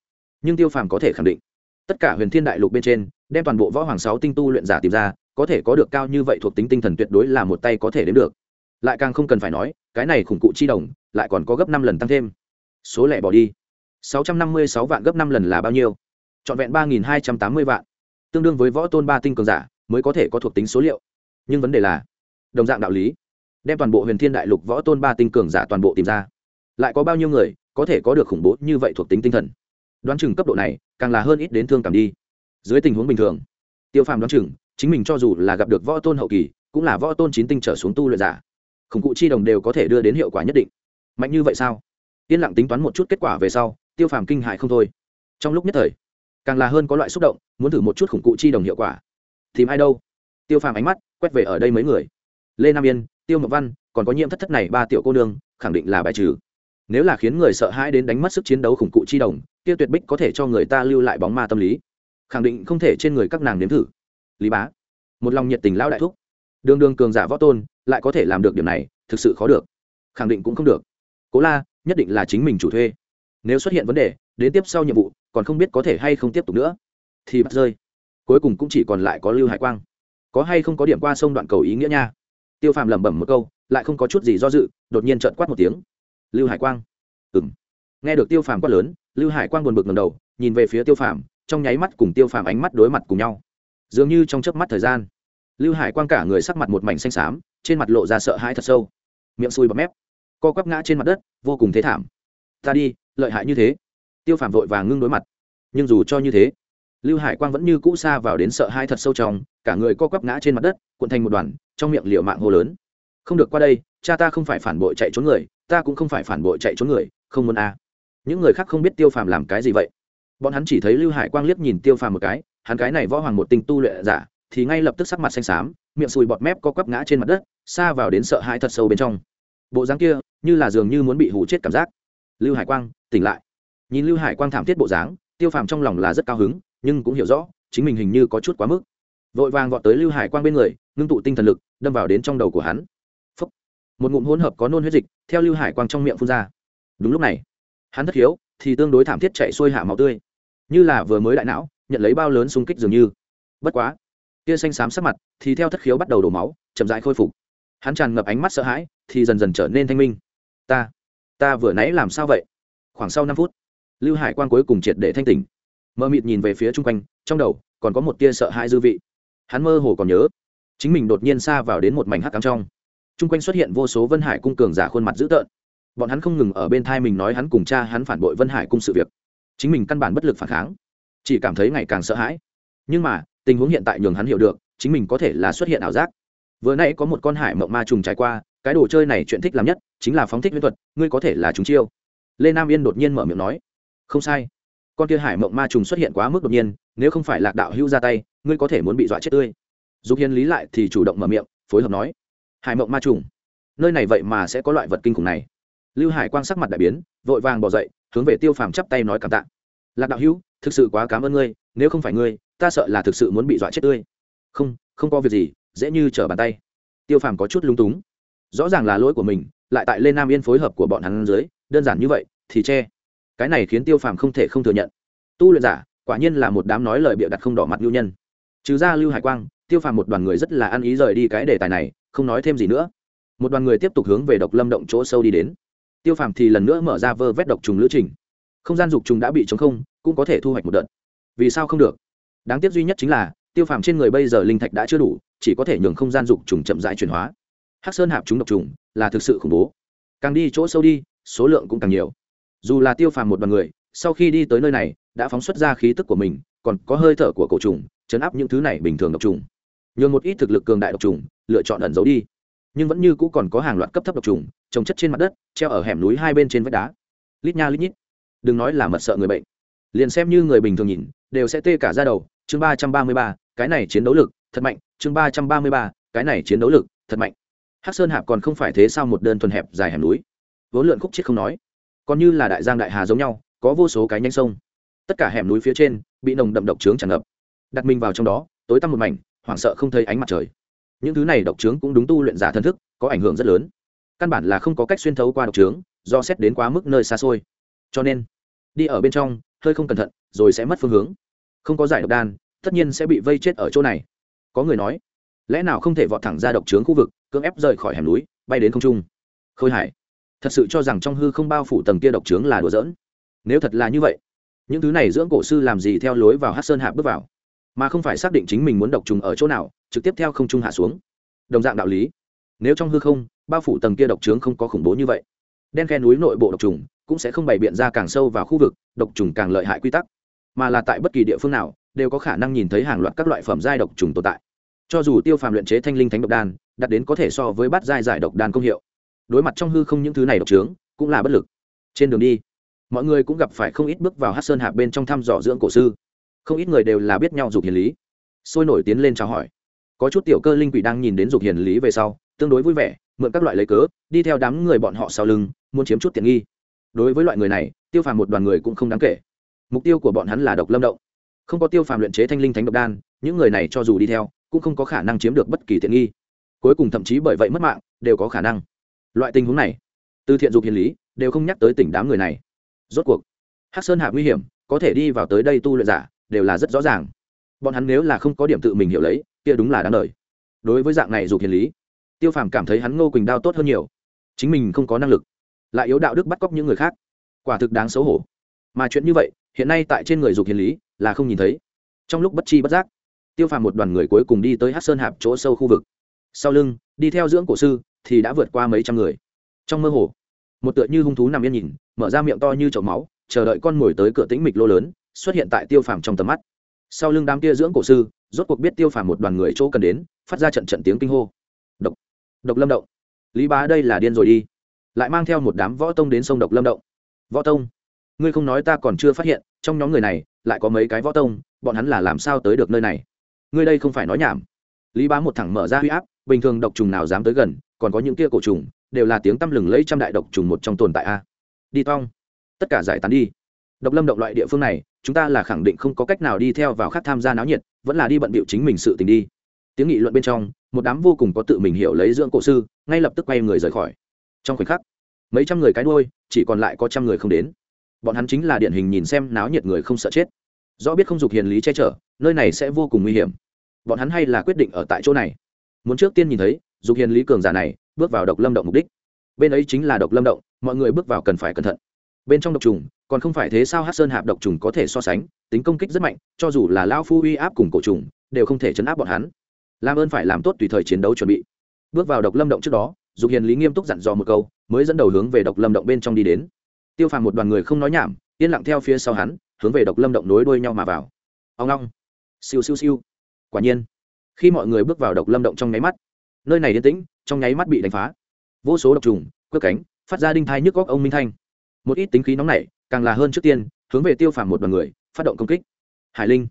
Nhưng tiêu phàm có thể khẳng định, tất cả huyền thiên đại lục bên trên, đem toàn bộ võ hoàng sáu tinh tu luyện giả tìm ra, có thể có được cao như vậy thuộc tính tinh thần tuyệt đối là một tay có thể đến được. Lại càng không cần phải nói, cái này khủng cụ chi đồng, lại còn có gấp năm lần tăng thêm. Số lẻ bỏ đi. Sáu trăm năm mươi sáu vạn gấp năm lần là bao nhiêu? Trọn vẹn ba nghìn hai trăm tám mươi vạn. Tương đương với võ tôn ba tinh cường giả, mới có thể có thuộc tính số liệu. Nhưng vấn đề là, đồng dạng đạo lý đem toàn bộ huyền thiên đại lục võ tôn ba tinh cường giả toàn bộ tìm ra. Lại có bao nhiêu người có thể có được khủng bố như vậy thuộc tính tinh thần? Đoán chừng cấp độ này càng là hơn ít đến thương cảm đi. Dưới tình huống bình thường, tiêu phàm đoán chừng chính mình cho dù là gặp được võ tôn hậu kỳ, cũng là võ tôn chín tinh trở xuống tu luyện giả. Khủng cụ chi đồng đều có thể đưa đến hiệu quả nhất định. Mạnh như vậy sao? Yên lặng tính toán một chút kết quả về sau, tiêu phàm kinh hại không thôi. Trong lúc nhất thời, càng là hơn có loại xúc động, muốn thử một chút khủng cụ chi đồng hiệu quả. Tìm ai đâu? Tiêu phàm ánh mắt quét về ở đây mấy người. Lê nam yên tiêu mộc văn, còn có nhiễm thất thất này ba tiểu cô nương, khẳng định là bài trừ. Nếu là khiến người sợ hãi đến đánh mất sức chiến đấu khủng cụ chi đồng tiêu tuyệt bích có thể cho người ta lưu lại bóng ma tâm lý. Khẳng định không thể trên người các nàng nếm thử. Lý bá, một lòng nhiệt tình lão đại thúc. Đường đường cường giả võ tôn, lại có thể làm được điểm này, thực sự khó được. Khẳng định cũng không được. Cố la, nhất định là chính mình chủ thuê. Nếu xuất hiện vấn đề, đến tiếp sau nhiệm vụ, còn không biết có thể hay không tiếp tục nữa. Thì bắt rơi. Cuối cùng cũng chỉ còn lại có lưu hải quang. Có hay không có điểm qua sông đoạn cầu ý nghĩa nha tiêu phàm lẩm bẩm một câu, lại không có chút gì do dự, đột nhiên trợn quát một tiếng. Lưu hải quang. Ừ m nghe được tiêu phàm quát lớn, lưu hải quang buồn bực ngầm đầu, nhìn về phía tiêu phàm, trong nháy mắt cùng tiêu phàm ánh mắt đối mặt cùng nhau. Dường như trong chớp mắt thời gian, lưu hải quang cả người sắc mặt một mảnh xanh xám, trên mặt lộ ra sợ hãi thật sâu. Miệng sùi bọt mép, co quắp ngã trên mặt đất, vô cùng thế thảm. Ta đi, lợi hại như thế. Tiêu phàm vội vàng ngưng đối mặt. Nhưng dù cho như thế lưu hải quang vẫn như cũ xa vào đến sợ hai thật sâu trong, cả người co quắp ngã trên mặt đất, cuộn thành một đoàn, trong miệng liều mạng hô lớn. Không được qua đây, cha ta không phải phản bội chạy trốn người, ta cũng không phải phản bội chạy trốn người, không muốn a à. những người khác không biết tiêu phàm làm cái gì vậy. Bọn hắn chỉ thấy lưu hải quang liếc nhìn tiêu phàm một cái, hắn cái này võ hoàng một tinh tu luyện giả, thì ngay lập tức sắc mặt xanh xám, miệng sùi bọt mép co quắp ngã trên mặt đất, xa vào đến sợ hãi thật sâu bên trong. Bộ dáng kia, như là dường như muốn bị hủ chết cảm giác. Lưu hải quang, tỉnh lại. Nhìn lưu hải quang thảm thiết bộ dáng, tiêu phàm trong lòng là rất cao hứng nhưng cũng hiểu rõ, chính mình hình như có chút quá mức. Vội vàng vọt tới lưu hải quang bên người, ngưng tụ tinh thần lực, đâm vào đến trong đầu của hắn. Phúc. một ngụm hỗn hợp có nôn huyết dịch, theo lưu hải quang trong miệng phun ra. Đúng lúc này, hắn thất hiếu, thì tương đối thảm thiết chạy xuôi hạ máu tươi. Như là vừa mới đại não, nhận lấy bao lớn xung kích dường như. Bất quá kia xanh xám sắc mặt thì theo thất khiếu bắt đầu đổ máu, chậm dại khôi phục. Hắn tràn ngập ánh mắt sợ hãi, thì dần dần trở nên thanh minh. Ta ta vừa nãy làm sao vậy? Khoảng sau năm phút, lưu hải quan cuối cùng triệt để thanh tỉnh mơ mịt nhìn về phía chung quanh, trong đầu còn có một tia sợ hãi dư vị. Hắn mơ hồ còn nhớ, chính mình đột nhiên xa vào đến một mảnh hắc cắm trong. Chung quanh xuất hiện vô số vân hải cung cường giả khuôn mặt dữ tợn. Bọn hắn không ngừng ở bên thai mình nói hắn cùng cha hắn phản bội vân hải cung sự việc. Chính mình căn bản bất lực phản kháng, chỉ cảm thấy ngày càng sợ hãi. Nhưng mà, tình huống hiện tại nhường hắn hiểu được, chính mình có thể là xuất hiện ảo giác. Vừa nãy có một con hải mộng ma trùng trải qua, cái đồ chơi này chuyện thích làm nhất chính là phóng thích viễn thuật, ngươi có thể là chúng chiêu. Lê nam yên đột nhiên mở miệng nói, không sai con kia hải mộng ma trùng xuất hiện quá mức đột nhiên, nếu không phải lạc đạo hữu ra tay, ngươi có thể muốn bị dọa chết tươi. Dục hiền lý lại thì chủ động mở miệng, phối hợp nói, hải mộng ma trùng, nơi này vậy mà sẽ có loại vật kinh khủng này. Lưu hải quang sắc mặt đại biến, vội vàng bỏ dậy, hướng về tiêu phàm chắp tay nói cảm tạ. Lạc đạo hữu, thực sự quá cảm ơn ngươi, nếu không phải ngươi, ta sợ là thực sự muốn bị dọa chết tươi. Không không có việc gì, dễ như trở bàn tay. Tiêu phàm có chút lung túng. Rõ ràng là lỗi của mình, lại tại lên nam yên phối hợp của bọn hắn dưới, đơn giản như vậy, thì che cái này khiến tiêu phàm không thể không thừa nhận. Tu luyện giả, quả nhiên là một đám nói lời bịa đặt không đỏ mặt lưu nhân. Trừ ra lưu hải quang, tiêu phàm một đoàn người rất là ăn ý rời đi cái đề tài này, không nói thêm gì nữa. Một đoàn người tiếp tục hướng về độc lâm động chỗ sâu đi đến. Tiêu phàm thì lần nữa mở ra vơ vét độc trùng lữ trình. Không gian dục trùng đã bị chống không, cũng có thể thu hoạch một đợt. Vì sao không được? Đáng tiếc duy nhất chính là, tiêu phàm trên người bây giờ linh thạch đã chưa đủ, chỉ có thể nhường không gian dục trùng chậm rãi chuyển hóa. Hắc sơn hạp chúng độc trùng là thực sự khủng bố. Càng đi chỗ sâu đi, số lượng cũng càng nhiều dù là tiêu phàm một đoàn người, sau khi đi tới nơi này, đã phóng xuất ra khí tức của mình, còn có hơi thở của cổ trùng, chấn áp những thứ này bình thường độc trùng. Nhường một ít thực lực cường đại độc trùng, lựa chọn ẩn giấu đi. Nhưng vẫn như cũ còn có hàng loạt cấp thấp độc trùng, trồng chất trên mặt đất, treo ở hẻm núi hai bên trên vách đá. Lít nha lít nhít. Đừng nói là mật sợ người bệnh. Liền xem như người bình thường nhìn, đều sẽ tê cả ra đầu. Chương ba trăm ba mươi ba, cái này chiến đấu lực, thật mạnh. Chương ba trăm ba mươi ba, cái này chiến đấu lực, thật mạnh. Hắc sơn hạp còn không phải thế sao một đơn thuần hẹp dài hẻm núi? Vốn lượn khúc chết không nói còn như là đại giang đại hà giống nhau, có vô số cái nhanh sông. Tất cả hẻm núi phía trên bị nồng đậm độc trướng tràn ngập. Đặt mình vào trong đó, tối tăm một mảnh, hoảng sợ không thấy ánh mặt trời. Những thứ này độc trướng cũng đúng tu luyện giả thân thức, có ảnh hưởng rất lớn. Căn bản là không có cách xuyên thấu qua độc trướng, do xét đến quá mức nơi xa xôi. Cho nên, đi ở bên trong, hơi không cẩn thận, rồi sẽ mất phương hướng. Không có giải độc đan, tất nhiên sẽ bị vây chết ở chỗ này. Có người nói, lẽ nào không thể vọt thẳng ra độc trướng khu vực, cưỡng ép rời khỏi hẻm núi, bay đến không trung? Khôi hải thật sự cho rằng trong hư không bao phủ tầng kia độc trướng là đùa giỡn. Nếu thật là như vậy, những thứ này dưỡng cổ sư làm gì theo lối vào hát sơn hạ bước vào? Mà không phải xác định chính mình muốn độc trùng ở chỗ nào, trực tiếp theo không trung hạ xuống. Đồng dạng đạo lý. Nếu trong hư không bao phủ tầng kia độc trướng không có khủng bố như vậy, đen khe núi nội bộ độc trùng cũng sẽ không bày biện ra càng sâu vào khu vực, độc trùng càng lợi hại quy tắc. Mà là tại bất kỳ địa phương nào đều có khả năng nhìn thấy hàng loạt các loại phẩm giai độc trùng tồn tại. Cho dù tiêu phàm luyện chế thanh linh thánh độc đan đặt đến có thể so với bát giai giải độc đan công hiệu đối mặt trong hư không những thứ này độc trướng, cũng là bất lực. Trên đường đi, mọi người cũng gặp phải không ít bước vào hát sơn hạp bên trong thăm dò dưỡng cổ sư. Không ít người đều là biết nhau dục hiền lý. Sôi nổi tiến lên chào hỏi. Có chút tiểu cơ linh quỷ đang nhìn đến dục hiền lý về sau, tương đối vui vẻ, mượn các loại lấy cớ, đi theo đám người bọn họ sau lưng, muốn chiếm chút tiện nghi. Đối với loại người này, tiêu phàm một đoàn người cũng không đáng kể. Mục tiêu của bọn hắn là độc lâm động. Không có tiêu phàm luyện chế thanh linh thánh độc đan, những người này cho dù đi theo, cũng không có khả năng chiếm được bất kỳ tiện nghi. Cuối cùng thậm chí bởi vậy mất mạng, đều có khả năng loại tình huống này, từ thiện dục hiền lý, đều không nhắc tới tỉnh đám người này. Rốt cuộc, hắc sơn hạ nguy hiểm, có thể đi vào tới đây tu luyện giả, đều là rất rõ ràng. Bọn hắn nếu là không có điểm tự mình hiểu lấy, kia đúng là đáng lời đối với dạng này dục hiền lý, tiêu phàm cảm thấy hắn ngô quỳnh đao tốt hơn nhiều. Chính mình không có năng lực, lại yếu đạo đức bắt cóc những người khác. Quả thực đáng xấu hổ. Mà chuyện như vậy, hiện nay tại trên người dục hiền lý là không nhìn thấy. Trong lúc bất chi bất giác, tiêu phàm một đoàn người cuối cùng đi tới hát sơn hạp chỗ sâu khu vực. Sau lưng, đi theo dưỡng cổ sư thì đã vượt qua mấy trăm người. Trong mơ hồ, một tựa như hung thú nằm yên nhìn, mở ra miệng to như chậu máu, chờ đợi con mồi tới cửa tĩnh mịch lô lớn, xuất hiện tại tiêu phàm trong tầm mắt. Sau lưng đám kia dưỡng cổ sư, rốt cuộc biết tiêu phàm một đoàn người chỗ cần đến, phát ra trận trận tiếng kinh hô. Độc độc lâm động. Lý bá đây là điên rồi đi. Lại mang theo một đám võ tông đến sông độc lâm động. Võ tông, ngươi không nói ta còn chưa phát hiện, trong nhóm người này lại có mấy cái võ tông, bọn hắn là làm sao tới được nơi này? Ngươi đây không phải nói nhảm. Lý bá một thẳng mở ra huy áp, bình thường độc trùng nào dám tới gần còn có những kia cổ trùng, đều là tiếng tăm lừng lấy trăm đại độc trùng một trong tồn tại a. Đi tong tất cả giải tán đi. Độc lâm động loại địa phương này, chúng ta là khẳng định không có cách nào đi theo vào khác tham gia náo nhiệt, vẫn là đi bận bịu chính mình sự tình đi. Tiếng nghị luận bên trong, một đám vô cùng có tự mình hiểu lấy dưỡng cổ sư, ngay lập tức quay người rời khỏi. Trong khoảnh khắc, mấy trăm người cái đuôi, chỉ còn lại có trăm người không đến. Bọn hắn chính là điển hình nhìn xem náo nhiệt người không sợ chết. Do biết không dục hiền lý che chở, nơi này sẽ vô cùng nguy hiểm. Bọn hắn hay là quyết định ở tại chỗ này. Muốn trước tiên nhìn thấy dục hiền lý cường giả này bước vào độc lâm động mục đích. Bên ấy chính là độc lâm động, mọi người bước vào cần phải cẩn thận. Bên trong độc trùng, còn không phải thế sao hát sơn hạp độc trùng có thể so sánh, tính công kích rất mạnh, cho dù là lao phu uy áp cùng cổ trùng, đều không thể chấn áp bọn hắn. Làm ơn phải làm tốt tùy thời chiến đấu chuẩn bị. Bước vào độc lâm động trước đó, dục hiền lý nghiêm túc dặn dò một câu, mới dẫn đầu hướng về độc lâm động bên trong đi đến. Tiêu phàm một đoàn người không nói nhảm, yên lặng theo phía sau hắn, hướng về độc lâm động nối đuôi nhau mà vào. Ông long siêu siêu siêu. Quả nhiên, khi mọi người bước vào độc lâm động trong nháy mắt nơi này yên tĩnh, trong nháy mắt bị đánh phá. Vô số độc trùng cướp cánh, phát ra đinh thai nhức góc ông minh thanh. Một ít tính khí nóng nảy, càng là hơn trước tiên, hướng về tiêu phàm một đoàn người, phát động công kích. Hải linh,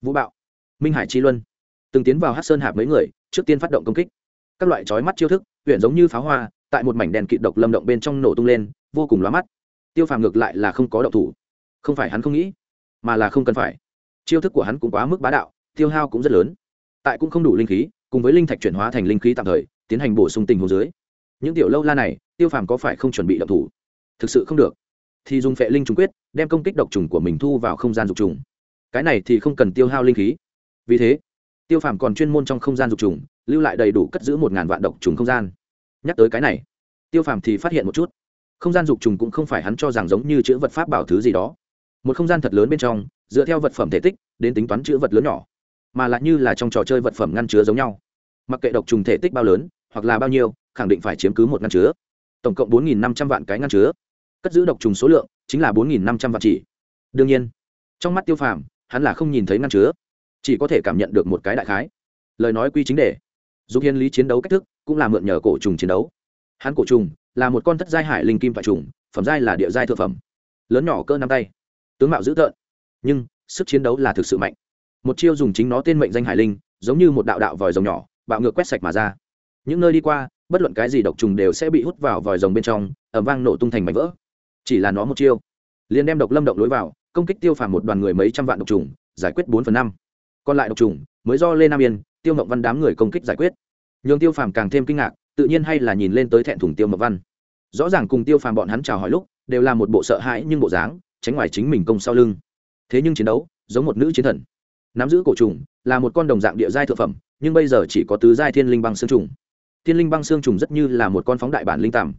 vũ bạo, minh hải chi luân. Từng tiến vào hát sơn hạp mấy người, trước tiên phát động công kích. Các loại trói mắt chiêu thức huyện giống như pháo hoa, tại một mảnh đèn kịt độc lâm động bên trong nổ tung lên, vô cùng lóa mắt. Tiêu phàm ngược lại là không có động thủ. Không phải hắn không nghĩ, mà là không cần phải. Chiêu thức của hắn cũng quá mức bá đạo, tiêu hao cũng rất lớn. Tại cũng không đủ linh khí cùng với linh thạch chuyển hóa thành linh khí tạm thời, tiến hành bổ sung tình hồ dưới. Những tiểu lâu la này, tiêu phàm có phải không chuẩn bị động thủ? Thực sự không được. Thì dùng phệ linh trùng quyết, đem công kích độc trùng của mình thu vào không gian dục trùng. Cái này thì không cần tiêu hao linh khí. Vì thế, tiêu phàm còn chuyên môn trong không gian dục trùng, lưu lại đầy đủ cất giữ một ngàn vạn độc trùng không gian. Nhắc tới cái này, tiêu phàm thì phát hiện một chút. Không gian dục trùng cũng không phải hắn cho rằng giống như chữ vật pháp bảo thứ gì đó. Một không gian thật lớn bên trong, dựa theo vật phẩm thể tích, đến tính toán chữ vật lớn nhỏ mà lại như là trong trò chơi vật phẩm ngăn chứa giống nhau. Mặc kệ độc trùng thể tích bao lớn, hoặc là bao nhiêu, khẳng định phải chiếm cứ một ngăn chứa. Tổng cộng bốn năm trăm vạn cái ngăn chứa. Cất giữ độc trùng số lượng chính là bốn năm trăm vạn chỉ. Đương nhiên, trong mắt tiêu phàm, hắn là không nhìn thấy ngăn chứa, chỉ có thể cảm nhận được một cái đại khái. Lời nói quy chính đề. Dục hiến lý chiến đấu cách thức cũng là mượn nhờ cổ trùng chiến đấu. Hắn cổ trùng là một con thất giai hải linh kim thoại trùng, phẩm giai là địa giai thượng phẩm. Lớn nhỏ cỡ năm tay, tướng mạo dữ tợn, nhưng sức chiến đấu là thực sự mạnh một chiêu dùng chính nó tên mệnh danh hải linh, giống như một đạo đạo vòi rồng nhỏ, bạo ngược quét sạch mà ra. Những nơi đi qua, bất luận cái gì độc trùng đều sẽ bị hút vào vòi rồng bên trong ẩm vang nổ tung thành mảnh vỡ. Chỉ là nó một chiêu, liền đem độc lâm động lối vào, công kích tiêu phàm một đoàn người mấy trăm vạn độc trùng, giải quyết bốn phần năm. Còn lại độc trùng, mới do lê nam yên, tiêu mộng văn đám người công kích giải quyết. Nhường tiêu phàm càng thêm kinh ngạc, tự nhiên hay là nhìn lên tới thẹn thùng tiêu mộng văn. Rõ ràng cùng tiêu phàm bọn hắn chào hỏi lúc, đều là một bộ sợ hãi nhưng bộ dáng, tránh ngoài chính mình công sau lưng. Thế nhưng chiến đấu, giống một nữ chiến thần nắm giữ cổ trùng là một con đồng dạng địa giai thượng phẩm, nhưng bây giờ chỉ có tứ giai thiên linh băng xương trùng. Thiên linh băng xương trùng rất như là một con phóng đại bản linh tằm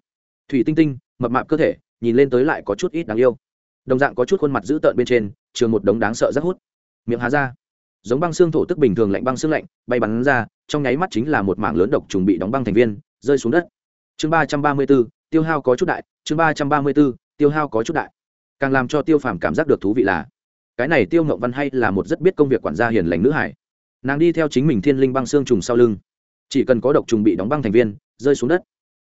thủy tinh tinh, mập mạp cơ thể, nhìn lên tới lại có chút ít đáng yêu. Đồng dạng có chút khuôn mặt dữ tợn bên trên, trường một đống đáng sợ rất hút. Miệng há ra. Giống băng xương thổ tức bình thường lạnh băng xương lạnh, bay bắn ra, trong nháy mắt chính là một mảng lớn độc trùng bị đóng băng thành viên, rơi xuống đất. Chương ba trăm ba mươi b ố tiêu hao có chút đại, chương ba trăm ba mươi b ố tiêu hao có chút đại. Càng làm cho tiêu phàm cảm giác được thú vị là cái này tiêu ngậu văn hay là một rất biết công việc quản gia hiền lành nữ hải. Nàng đi theo chính mình thiên linh băng xương trùng sau lưng. Chỉ cần có độc trùng bị đóng băng thành viên, rơi xuống đất.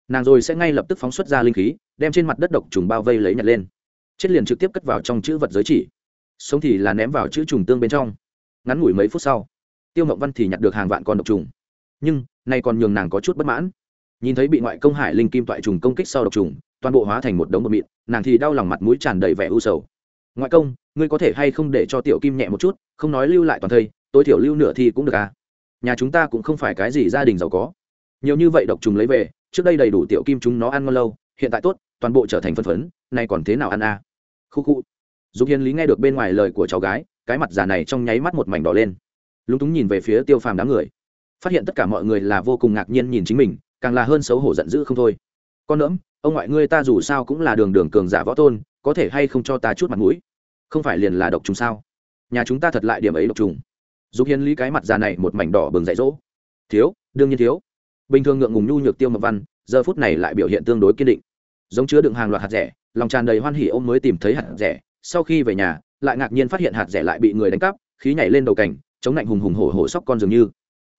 Nàng rồi sẽ ngay lập tức phóng xuất ra linh khí, đem trên mặt đất độc trùng bao vây lấy nhặt lên. Chết liền trực tiếp cất vào trong chữ vật giới chỉ. Sống thì là ném vào chữ trùng tương bên trong. Ngắn ngủi mấy phút sau, tiêu mộng văn thì nhặt được hàng vạn con độc trùng. Nhưng, nay còn nhường nàng có chút bất mãn. Nhìn thấy bị ngoại công hải linh kim toại trùng công kích sau độc trùng, toàn bộ hóa thành một đống bột mịn, nàng thì đau lòng mặt mũi tràn đầy vẻ u sầu ngoại công, ngươi có thể hay không để cho tiểu kim nhẹ một chút, không nói lưu lại toàn thây, tối thiểu lưu nửa thì cũng được à? Nhà chúng ta cũng không phải cái gì gia đình giàu có. Nhiều như vậy độc trùng lấy về, trước đây đầy đủ tiểu kim chúng nó ăn ngon lâu, hiện tại tốt, toàn bộ trở thành phân phấn, nay còn thế nào ăn à? Khu khu. Dục hiền lý nghe được bên ngoài lời của cháu gái, cái mặt già này trong nháy mắt một mảnh đỏ lên. Lúng túng nhìn về phía tiêu phàm đám người. Phát hiện tất cả mọi người là vô cùng ngạc nhiên nhìn chính mình, càng là hơn xấu hổ giận dữ không thôi. Con nỡm ông ngoại ngươi ta dù sao cũng là đường đường cường giả võ tôn, có thể hay không cho ta chút mặt mũi? Không phải liền là độc trùng sao? Nhà chúng ta thật lại điểm ấy độc trùng. Dục hiến lý cái mặt già này một mảnh đỏ bừng dạy dỗ. Thiếu, đương nhiên thiếu. Bình thường ngượng ngùng nhu nhược tiêu mập văn, giờ phút này lại biểu hiện tương đối kiên định. Giống chứa đựng hàng loạt hạt rẻ, lòng tràn đầy hoan hỉ ôm mới tìm thấy hạt rẻ, sau khi về nhà, lại ngạc nhiên phát hiện hạt rẻ lại bị người đánh cắp, khí nhảy lên đầu cảnh, chống lạnh hùng hùng hổ hổ sóc con dường như.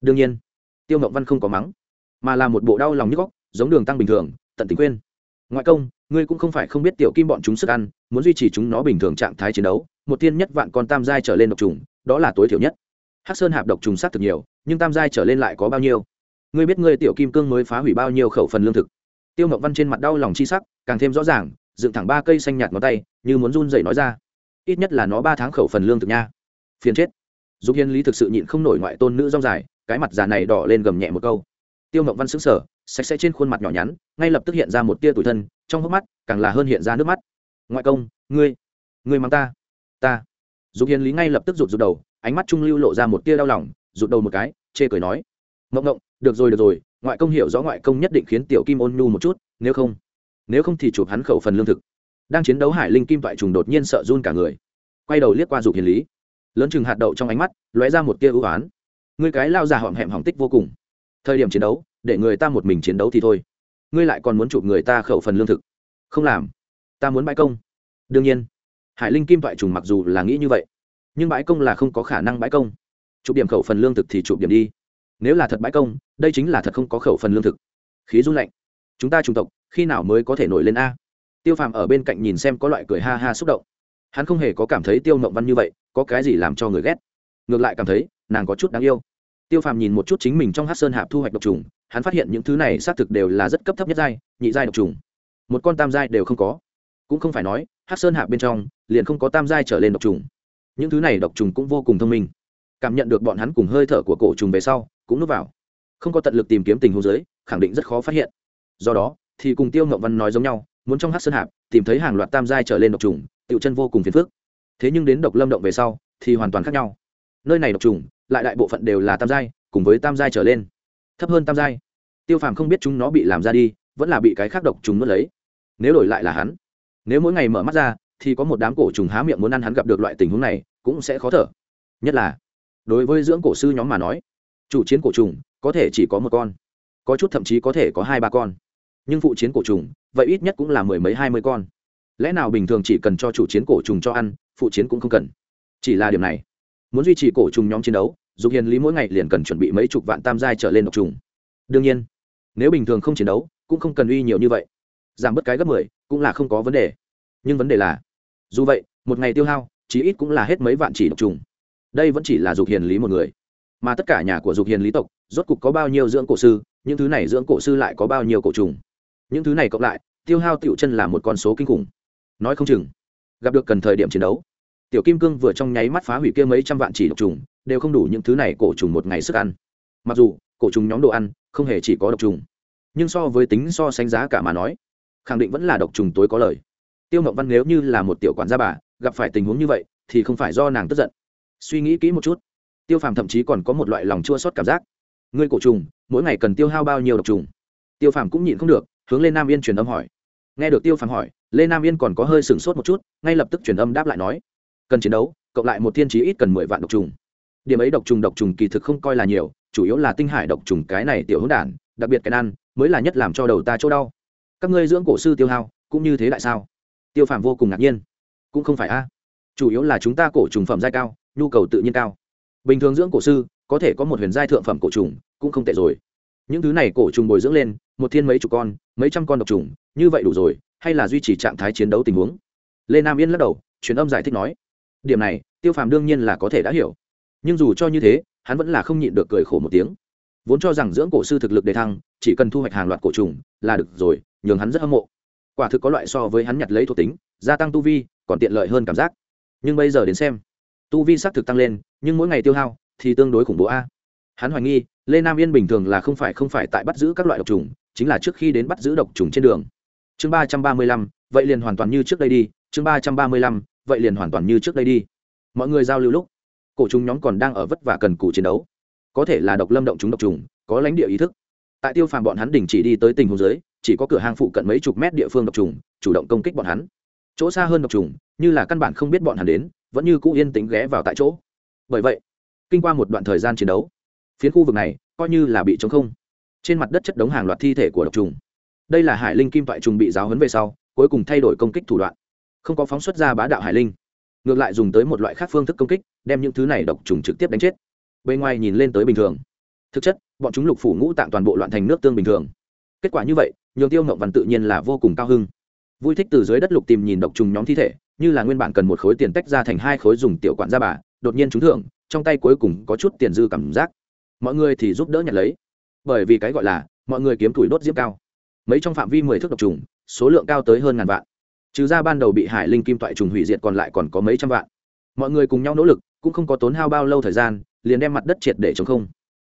Đương nhiên, tiêu mộng văn không có mắng, mà là một bộ đau lòng nhức góc giống đường tăng bình thường, tận tình quên ngoại công, ngươi cũng không phải không biết tiểu kim bọn chúng sức ăn, muốn duy trì chúng nó bình thường trạng thái chiến đấu, một tiên nhất vạn con tam giai trở lên độc trùng, đó là tối thiểu nhất. Hắc sơn hạp độc trùng sát thực nhiều, nhưng tam giai trở lên lại có bao nhiêu? Ngươi biết ngươi tiểu kim cương mới phá hủy bao nhiêu khẩu phần lương thực? Tiêu mộng văn trên mặt đau lòng chi sắc, càng thêm rõ ràng, dựng thẳng ba cây xanh nhạt ngón tay, như muốn run dậy nói ra. Ít nhất là nó ba tháng khẩu phần lương thực nha. Phiền chết. Dục hiên lý thực sự nhịn không nổi ngoại tôn nữ rong dài, cái mặt già này đỏ lên gầm nhẹ một câu. Tiêu mộng văn xứng sở sạch sẽ trên khuôn mặt nhỏ nhắn ngay lập tức hiện ra một tia tủi thân, trong hốc mắt càng là hơn hiện ra nước mắt. Ngoại công, ngươi ngươi mang ta ta. Dục Hiền lý ngay lập tức rụt rụt đầu, ánh mắt trung lưu lộ ra một tia đau lòng, rụt đầu một cái, chê cười nói, ngộng ngộng, được rồi được rồi, ngoại công hiểu rõ ngoại công nhất định khiến tiểu kim ôn nhu một chút, nếu không nếu không thì chụp hắn khẩu phần lương thực. Đang chiến đấu hải linh kim toại trùng đột nhiên sợ run cả người, quay đầu liếc qua dục hiền lý. Lớn chừng hạt đậu trong ánh mắt lóe ra một tia ưu oán ngươi cái lao già hỏm hẹm hỏng tích vô cùng. Thời điểm chiến đấu, để người ta một mình chiến đấu thì thôi ngươi lại còn muốn chụp người ta khẩu phần lương thực. Không làm. Ta muốn bãi công. Đương nhiên. Hải linh kim toại trùng mặc dù là nghĩ như vậy, nhưng bãi công là không có khả năng bãi công. Chụp điểm khẩu phần lương thực thì chụp điểm đi. Nếu là thật bãi công, đây chính là thật không có khẩu phần lương thực. Khí run lạnh. Chúng ta chủng tộc, khi nào mới có thể nổi lên a? Tiêu phàm ở bên cạnh nhìn xem có loại cười ha ha xúc động. Hắn không hề có cảm thấy tiêu mộng văn như vậy, có cái gì làm cho người ghét. Ngược lại cảm thấy, nàng có chút đáng yêu. Tiêu phàm nhìn một chút chính mình trong hát sơn hạp thu hoạch độc trùng hắn phát hiện những thứ này xác thực đều là rất cấp thấp nhất giai, nhị giai độc trùng. Một con tam giai đều không có. Cũng không phải nói hát sơn hạp bên trong, liền không có tam giai trở lên độc trùng. Những thứ này độc trùng cũng vô cùng thông minh. Cảm nhận được bọn hắn cùng hơi thở của cổ trùng về sau, cũng núp vào. Không có tận lực tìm kiếm tình huống giới khẳng định rất khó phát hiện. Do đó, thì cùng tiêu ngọc văn nói giống nhau, muốn trong hát sơn hạp tìm thấy hàng loạt tam giai trở lên độc trùng, tiểu chân vô cùng phiền phức. Thế nhưng đến độc lâm động về sau, thì hoàn toàn khác nhau. Nơi này độc trùng, lại đại bộ phận đều là tam giai, cùng với tam giai trở lên thấp hơn tam giai. Tiêu phàm không biết chúng nó bị làm ra đi, vẫn là bị cái khác độc trùng nuốt lấy. Nếu đổi lại là hắn, nếu mỗi ngày mở mắt ra, thì có một đám cổ trùng há miệng muốn ăn hắn gặp được loại tình huống này, cũng sẽ khó thở. Nhất là, đối với dưỡng cổ sư nhóm mà nói, chủ chiến cổ trùng có thể chỉ có một con, có chút thậm chí có thể có hai ba con. Nhưng phụ chiến cổ trùng, vậy ít nhất cũng là mười mấy hai mươi con. Lẽ nào bình thường chỉ cần cho chủ chiến cổ trùng cho ăn, phụ chiến cũng không cần. Chỉ là điểm này, muốn duy trì cổ trùng nhóm chiến đấu dục hiền lý mỗi ngày liền cần chuẩn bị mấy chục vạn tam giai trở lên độc trùng. Đương nhiên, nếu bình thường không chiến đấu, cũng không cần uy nhiều như vậy. Giảm bớt cái gấp mười cũng là không có vấn đề. Nhưng vấn đề là, dù vậy, một ngày tiêu hao, chí ít cũng là hết mấy vạn chỉ độc trùng. Đây vẫn chỉ là dục hiền lý một người. Mà tất cả nhà của dục hiền lý tộc, rốt cục có bao nhiêu dưỡng cổ sư, những thứ này dưỡng cổ sư lại có bao nhiêu cổ trùng. Những thứ này cộng lại, tiêu hao tiểu chân là một con số kinh khủng. Nói không chừng, gặp được cần thời điểm chiến đấu. Tiểu kim cương vừa trong nháy mắt phá hủy kia mấy trăm vạn chỉ độc trùng đều không đủ những thứ này cổ trùng một ngày sức ăn. Mặc dù, cổ trùng nhóm đồ ăn không hề chỉ có độc trùng, nhưng so với tính so sánh giá cả mà nói, khẳng định vẫn là độc trùng tối có lời. Tiêu mộng văn nếu như là một tiểu quản gia bà, gặp phải tình huống như vậy, thì không phải do nàng tức giận. Suy nghĩ kỹ một chút. Tiêu phàm thậm chí còn có một loại lòng chua sót cảm giác. Ngươi cổ trùng, mỗi ngày cần tiêu hao bao nhiêu độc trùng? Tiêu phàm cũng nhịn không được, hướng lên nam yên truyền âm hỏi. Nghe được tiêu phàm hỏi lê nam yên còn có hơi sửng sốt một chút, ngay lập tức truyền âm đáp lại nói, cần chiến đấu, cộng lại một thiên trí ít cần mười vạn độc trùng điểm ấy độc trùng độc trùng kỳ thực không coi là nhiều, chủ yếu là tinh hải độc trùng cái này tiểu hữu đản, đặc biệt cái ăn mới là nhất làm cho đầu ta chỗ đau. Các ngươi dưỡng cổ sư tiêu hao, cũng như thế tại sao? Tiêu phàm vô cùng ngạc nhiên. Cũng không phải a. Chủ yếu là chúng ta cổ trùng phẩm giai cao, nhu cầu tự nhiên cao. Bình thường dưỡng cổ sư, có thể có một huyền giai thượng phẩm cổ trùng, cũng không tệ rồi. Những thứ này cổ trùng bồi dưỡng lên, một thiên mấy chục con, mấy trăm con độc trùng, như vậy đủ rồi, hay là duy trì trạng thái chiến đấu tình huống? Lê nam yên lắc đầu, truyền âm giải thích nói. Điểm này, tiêu phàm đương nhiên là có thể đã hiểu nhưng dù cho như thế, hắn vẫn là không nhịn được cười khổ một tiếng. Vốn cho rằng dưỡng cổ sư thực lực đề thăng, chỉ cần thu hoạch hàng loạt cổ trùng, là được rồi, nhường hắn rất hâm mộ. Quả thực có loại so với hắn nhặt lấy thuộc tính, gia tăng tu vi, còn tiện lợi hơn cảm giác. Nhưng bây giờ đến xem, tu vi xác thực tăng lên, nhưng mỗi ngày tiêu hao thì tương đối khủng bố a. Hắn hoài nghi, lê nam yên bình thường là không phải không phải tại bắt giữ các loại độc trùng, chính là trước khi đến bắt giữ độc trùng trên đường. Chương ba trăm ba mươi lăm, vậy liền hoàn toàn như trước đây đi, chương ba trăm ba mươi lăm, vậy liền hoàn toàn như trước đây đi. Mọi người giao lưu lúc cổ trùng nhóm còn đang ở vất vả cần cù chiến đấu. Có thể là độc lâm động chúng độc trùng, có lãnh địa ý thức. Tại tiêu phàm bọn hắn đình chỉ đi tới tình huống dưới, chỉ có cửa hàng phụ cận mấy chục mét địa phương độc trùng, chủ động công kích bọn hắn. Chỗ xa hơn độc trùng, như là căn bản không biết bọn hắn đến, vẫn như cũ yên tĩnh ghé vào tại chỗ. Bởi vậy, kinh qua một đoạn thời gian chiến đấu, phiến khu vực này coi như là bị chống không. Trên mặt đất chất đống hàng loạt thi thể của độc trùng. Đây là hải linh kim toại trùng bị giáo huấn về sau, cuối cùng thay đổi công kích thủ đoạn. Không có phóng xuất ra bá đạo hải linh ngược lại dùng tới một loại khác phương thức công kích, đem những thứ này độc trùng trực tiếp đánh chết. Bên ngoài nhìn lên tới bình thường. Thực chất, bọn chúng lục phủ ngũ tạng toàn bộ loạn thành nước tương bình thường. Kết quả như vậy, nhường tiêu ngộng văn tự nhiên là vô cùng cao hưng. Vui thích từ dưới đất lục tìm nhìn độc trùng nhóm thi thể, như là nguyên bản cần một khối tiền tách ra thành hai khối dùng tiểu quản ra bà, đột nhiên trúng thưởng, trong tay cuối cùng có chút tiền dư cảm giác. Mọi người thì giúp đỡ nhặt lấy. Bởi vì cái gọi là, mọi người kiếm tuổi đốt diễm cao. Mấy trong phạm vi mười thước độc trùng, số lượng cao tới hơn ngàn vạn trừ ra ban đầu bị hải linh kim toại trùng hủy diệt còn lại còn có mấy trăm vạn. Mọi người cùng nhau nỗ lực, cũng không có tốn hao bao lâu thời gian, liền đem mặt đất triệt để chống không.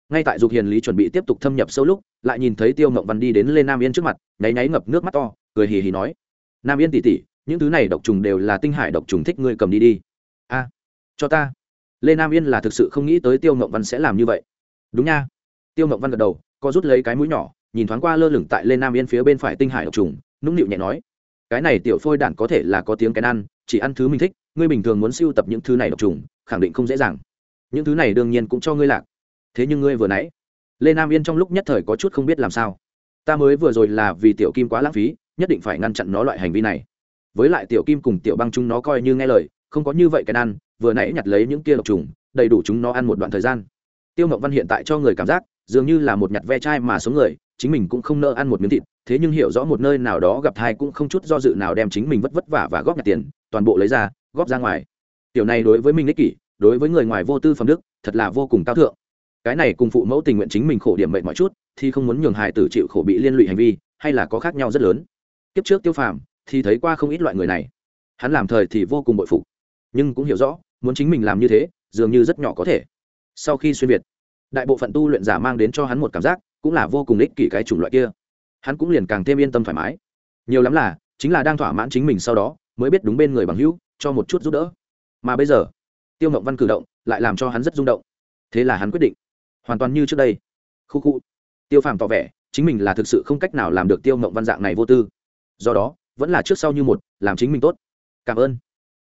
Ngay tại dục hiền lý chuẩn bị tiếp tục thâm nhập sâu lúc, lại nhìn thấy tiêu Ngậm văn đi đến lên nam yên trước mặt, nháy nháy ngập nước mắt to, cười hì hì nói, nam yên tỉ tỉ những thứ này độc trùng đều là tinh hải độc trùng thích ngươi cầm đi đi. A, cho ta. Lê nam yên là thực sự không nghĩ tới tiêu Ngậm văn sẽ làm như vậy. Đúng nha. Tiêu Ngậm văn gật đầu, co rút lấy cái mũi nhỏ, nhìn thoáng qua lơ lửng tại lê nam yên phía bên phải tinh hải độc trùng, nũng nịu nhẹ nói cái này tiểu phôi đản có thể là có tiếng cái ăn, chỉ ăn thứ mình thích, ngươi bình thường muốn siêu tập những thứ này độc trùng, khẳng định không dễ dàng. Những thứ này đương nhiên cũng cho ngươi lạc. Thế nhưng ngươi vừa nãy, lê nam yên trong lúc nhất thời có chút không biết làm sao. Ta mới vừa rồi là vì tiểu kim quá lãng phí, nhất định phải ngăn chặn nó loại hành vi này. Với lại tiểu kim cùng tiểu băng chúng nó coi như nghe lời, không có như vậy cái ăn, vừa nãy nhặt lấy những kia độc trùng, đầy đủ chúng nó ăn một đoạn thời gian. Tiêu ngọc văn hiện tại cho người cảm giác, dường như là một nhặt ve chai mà sống người, chính mình cũng không nỡ ăn một miếng thịt thế nhưng hiểu rõ một nơi nào đó gặp thai cũng không chút do dự nào đem chính mình vất vất vả và góp nhặt tiền, toàn bộ lấy ra, góp ra ngoài. Tiểu này đối với mình ích kỷ, đối với người ngoài vô tư phẩm đức, thật là vô cùng cao thượng. Cái này cùng phụ mẫu tình nguyện chính mình khổ điểm mệnh mọi chút, thì không muốn nhường hài tử chịu khổ bị liên lụy hành vi, hay là có khác nhau rất lớn. Kiếp trước tiêu phàm thì thấy qua không ít loại người này. Hắn làm thời thì vô cùng bội phục, nhưng cũng hiểu rõ, muốn chính mình làm như thế, dường như rất nhỏ có thể. Sau khi xuyên việt, đại bộ phận tu luyện giả mang đến cho hắn một cảm giác, cũng là vô cùng ích kỷ cái chủng loại kia hắn cũng liền càng thêm yên tâm thoải mái. Nhiều lắm là, chính là đang thỏa mãn chính mình sau đó, mới biết đúng bên người bằng hữu, cho một chút giúp đỡ. Mà bây giờ, tiêu mộng văn cử động, lại làm cho hắn rất rung động. Thế là hắn quyết định, hoàn toàn như trước đây. Khu khu. Tiêu phàm tỏ vẻ, chính mình là thực sự không cách nào làm được tiêu mộng văn dạng này vô tư. Do đó, vẫn là trước sau như một, làm chính mình tốt. Cảm ơn.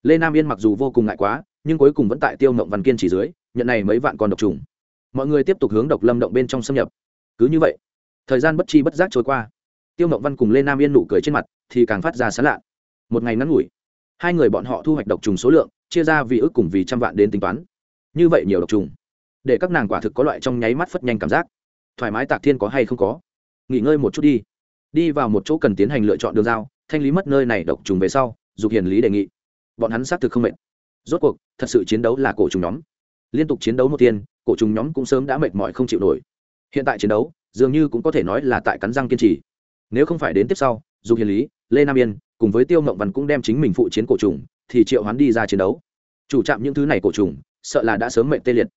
Lê nam yên mặc dù vô cùng ngại quá, nhưng cuối cùng vẫn tại tiêu mộng văn kiên chỉ dưới, nhận này mấy vạn con độc trùng. Mọi người tiếp tục hướng độc lâm động bên trong xâm nhập. Cứ như vậy thời gian bất chi bất giác trôi qua. Tiêu mộng văn cùng lê nam yên nụ cười trên mặt, thì càng phát ra sán lạ. Một ngày ngắn ngủi, hai người bọn họ thu hoạch độc trùng số lượng, chia ra vì ước cùng vì trăm vạn đến tính toán. Như vậy nhiều độc trùng, để các nàng quả thực có loại trong nháy mắt phất nhanh cảm giác. Thoải mái tạc thiên có hay không có? Nghỉ ngơi một chút đi. Đi vào một chỗ cần tiến hành lựa chọn đường giao, thanh lý mất nơi này độc trùng về sau, dục hiền lý đề nghị. Bọn hắn xác thực không mệt. Rốt cuộc, thật sự chiến đấu là cổ trùng nhóm. Liên tục chiến đấu một tiên cổ trùng nhóm cũng sớm đã mệt mỏi không chịu nổi. Hiện tại chiến đấu dường như cũng có thể nói là tại cắn răng kiên trì. Nếu không phải đến tiếp sau, dục hiền lý, lê nam yên cùng với tiêu mộng văn cũng đem chính mình phụ chiến cổ trùng, thì triệu hoán đi ra chiến đấu. Chủ trạm những thứ này cổ trùng, sợ là đã sớm mệnh tê liệt.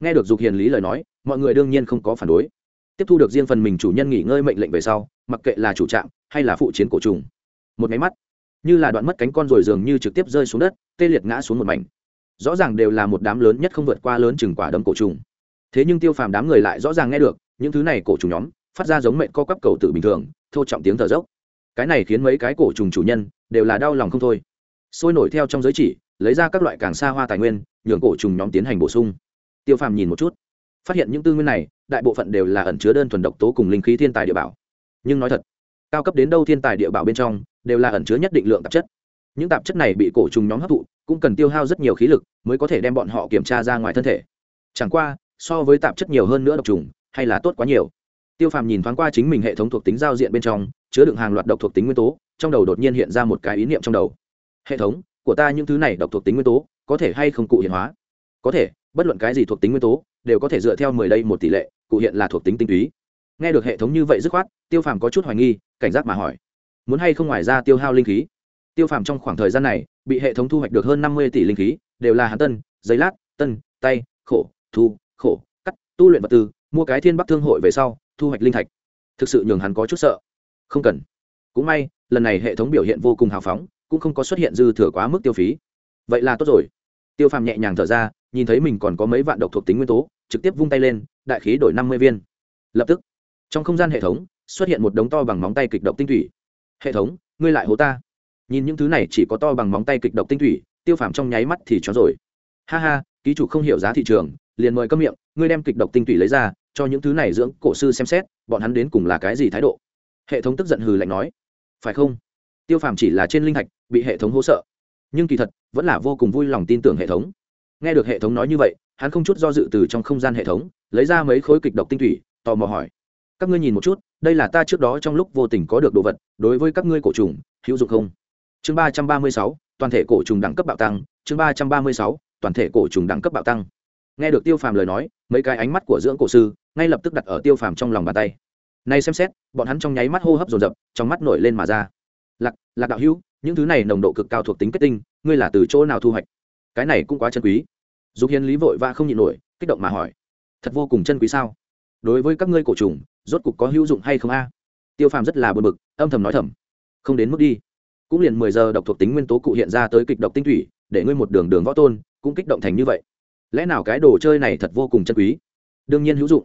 Nghe được dục hiền lý lời nói, mọi người đương nhiên không có phản đối. Tiếp thu được riêng phần mình chủ nhân nghỉ ngơi mệnh lệnh về sau, mặc kệ là chủ trạm hay là phụ chiến cổ trùng, một máy mắt, như là đoạn mất cánh con rồi dường như trực tiếp rơi xuống đất, tê liệt ngã xuống một mảnh. Rõ ràng đều là một đám lớn nhất không vượt qua lớn chừng quả đấm cổ trùng. Thế nhưng tiêu phàm đám người lại rõ ràng nghe được những thứ này cổ trùng nhóm phát ra giống mệnh co quắp cầu tự bình thường, thô trọng tiếng thở dốc. Cái này khiến mấy cái cổ trùng chủ nhân đều là đau lòng không thôi. Sôi nổi theo trong giới chỉ, lấy ra các loại càng xa hoa tài nguyên, nhường cổ trùng nhóm tiến hành bổ sung. Tiêu phàm nhìn một chút, phát hiện những tư nguyên này, đại bộ phận đều là ẩn chứa đơn thuần độc tố cùng linh khí thiên tài địa bảo. Nhưng nói thật, cao cấp đến đâu thiên tài địa bảo bên trong đều là ẩn chứa nhất định lượng tạp chất. Những tạp chất này bị cổ trùng nhóm hấp thụ, cũng cần tiêu hao rất nhiều khí lực mới có thể đem bọn họ kiểm tra ra ngoài thân thể. Chẳng qua, so với tạp chất nhiều hơn nữa độc trùng hay là tốt quá nhiều. Tiêu phàm nhìn thoáng qua chính mình hệ thống thuộc tính giao diện bên trong, chứa đựng hàng loạt độc thuộc tính nguyên tố, trong đầu đột nhiên hiện ra một cái ý niệm trong đầu. Hệ thống, của ta những thứ này độc thuộc tính nguyên tố, có thể hay không cụ hiện hóa? Có thể, bất luận cái gì thuộc tính nguyên tố, đều có thể dựa theo mười đây một tỷ lệ, cụ hiện là thuộc tính tinh túy. Nghe được hệ thống như vậy dứt khoát, tiêu phàm có chút hoài nghi, cảnh giác mà hỏi, muốn hay không ngoài ra tiêu hao linh khí? Tiêu phàm trong khoảng thời gian này, bị hệ thống thu hoạch được hơn năm mươi tỷ linh khí, đều là hàn tân, giấy lát, tân, tay, khổ, thu, khổ, cắt, tu luyện vật tư mua cái thiên bắc thương hội về sau, thu hoạch linh thạch. Thực sự nhường hắn có chút sợ. Không cần. Cũng may, lần này hệ thống biểu hiện vô cùng hào phóng, cũng không có xuất hiện dư thừa quá mức tiêu phí. Vậy là tốt rồi. Tiêu phàm nhẹ nhàng thở ra, nhìn thấy mình còn có mấy vạn độc thuộc tính nguyên tố, trực tiếp vung tay lên, đại khí đổi năm mươi viên. Lập tức, trong không gian hệ thống, xuất hiện một đống to bằng móng tay kịch độc tinh thủy. Hệ thống, ngươi lại hố ta. Nhìn những thứ này chỉ có to bằng móng tay kịch độc tinh thủy, tiêu phàm trong nháy mắt thì chó rồi. Ha ha, ký chủ không hiểu giá thị trường liền mời câm miệng, ngươi đem kịch độc tinh thủy lấy ra, cho những thứ này dưỡng cổ sư xem xét, bọn hắn đến cùng là cái gì thái độ? Hệ thống tức giận hừ lạnh nói. Phải không? Tiêu phàm chỉ là trên linh thạch, bị hệ thống hỗ trợ nhưng kỳ thật, vẫn là vô cùng vui lòng tin tưởng hệ thống. Nghe được hệ thống nói như vậy, hắn không chút do dự từ trong không gian hệ thống, lấy ra mấy khối kịch độc tinh thủy tò mò hỏi. Các ngươi nhìn một chút, đây là ta trước đó trong lúc vô tình có được đồ vật, đối với các ngươi cổ trùng, hữu dụng không? Chương ba trăm ba mươi sáu, toàn thể cổ trùng đẳng cấp bạo tăng, chương ba trăm ba mươi sáu, toàn thể cổ trùng đẳng cấp bạo tăng nghe được tiêu phàm lời nói, mấy cái ánh mắt của dưỡng cổ sư ngay lập tức đặt ở tiêu phàm trong lòng bàn tay. Nay xem xét, bọn hắn trong nháy mắt hô hấp dồn dập, trong mắt nổi lên mà ra. Lạc lạc đạo hữu, những thứ này nồng độ cực cao thuộc tính kết tinh, ngươi là từ chỗ nào thu hoạch? Cái này cũng quá chân quý. Dục hiến lý vội và không nhịn nổi, kích động mà hỏi, thật vô cùng chân quý sao? Đối với các ngươi cổ trùng, rốt cục có hữu dụng hay không a? Tiêu phàm rất là bực bực, âm thầm nói thầm, không đến mức đi. Cũng liền mười giờ độc thuộc tính nguyên tố cụ hiện ra tới kịch độc tinh thủy, để ngươi một đường đường võ tôn, cũng kích động thành như vậy lẽ nào cái đồ chơi này thật vô cùng chân quý? Đương nhiên hữu dụng.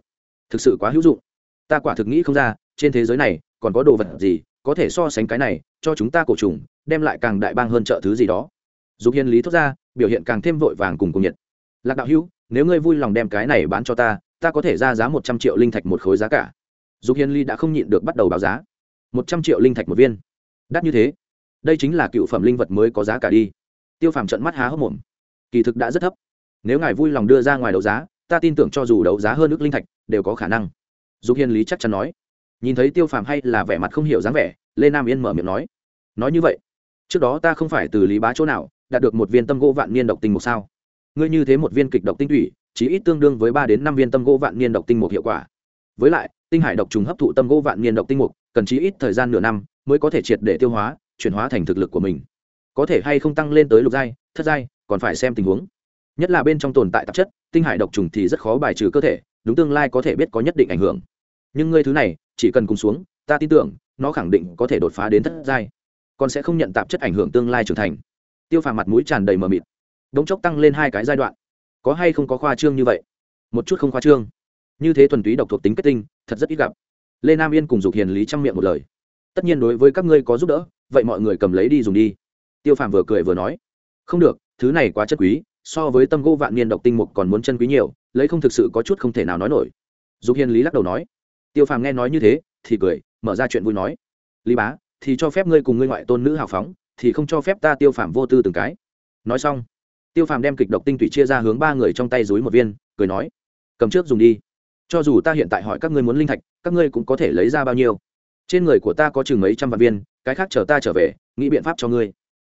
Thực sự quá hữu dụng. Ta quả thực nghĩ không ra, trên thế giới này còn có đồ vật gì có thể so sánh cái này cho chúng ta cổ trùng, đem lại càng đại bang hơn trợ thứ gì đó. Dục hiền lý thốt ra, biểu hiện càng thêm vội vàng cùng cùng nhiệt. Lạc đạo hữu, nếu ngươi vui lòng đem cái này bán cho ta ta có thể ra giá một trăm triệu linh thạch một khối giá cả. Dục hiền ly đã không nhịn được bắt đầu báo giá. Một trăm triệu linh thạch một viên. Đắt như thế. Đây chính là cựu phẩm linh vật mới có giá cả đi. Tiêu phàm trận mắt há hốc mồm. Kỳ thực đã rất thấp nếu ngài vui lòng đưa ra ngoài đấu giá, ta tin tưởng cho dù đấu giá hơn ước linh thạch, đều có khả năng. Dục hiền lý chắc chắn nói. Nhìn thấy tiêu phàm hay là vẻ mặt không hiểu dáng vẻ, lê nam yên mở miệng nói. Nói như vậy, trước đó ta không phải từ lý bá chỗ nào, đạt được một viên tâm gỗ vạn niên độc tinh một sao? Ngươi như thế một viên kịch độc tinh thủy chỉ ít tương đương với ba đến năm viên tâm gỗ vạn niên độc tinh một hiệu quả. Với lại, tinh hải độc trùng hấp thụ tâm gỗ vạn niên độc tinh mục, cần chí ít thời gian nửa năm mới có thể triệt để tiêu hóa, chuyển hóa thành thực lực của mình. Có thể hay không tăng lên tới lục giai, thất giai, còn phải xem tình huống nhất là bên trong tồn tại tạp chất, tinh hải độc trùng thì rất khó bài trừ cơ thể, đúng tương lai có thể biết có nhất định ảnh hưởng. Nhưng ngươi thứ này, chỉ cần cùng xuống, ta tin tưởng, nó khẳng định có thể đột phá đến thất giai, còn sẽ không nhận tạp chất ảnh hưởng tương lai trưởng thành. Tiêu phàm mặt mũi tràn đầy mờ mịt. Đống chốc tăng lên hai cái giai đoạn. Có hay không có khoa trương như vậy? Một chút không khoa trương. Như thế thuần túy độc thuộc tính kết tinh, thật rất ít gặp. Lê nam yên cùng dục hiền lý trang miệng một lời. Tất nhiên đối với các ngươi có giúp đỡ, vậy mọi người cầm lấy đi dùng đi. Tiêu phàm vừa cười vừa nói. Không được, thứ này quá chất quý so với tâm gỗ vạn niên độc tinh mục còn muốn chân quý nhiều, lấy không thực sự có chút không thể nào nói nổi. Dục hiền lý lắc đầu nói, tiêu phàm nghe nói như thế, thì cười, mở ra chuyện vui nói. Lý bá, thì cho phép ngươi cùng ngươi ngoại tôn nữ hào phóng, thì không cho phép ta tiêu phàm vô tư từng cái. Nói xong, tiêu phàm đem kịch độc tinh thủy chia ra hướng ba người trong tay dối một viên, cười nói, cầm trước dùng đi. Cho dù ta hiện tại hỏi các ngươi muốn linh thạch, các ngươi cũng có thể lấy ra bao nhiêu. Trên người của ta có chừng mấy trăm vạn viên, cái khác chờ ta trở về, nghĩ biện pháp cho ngươi.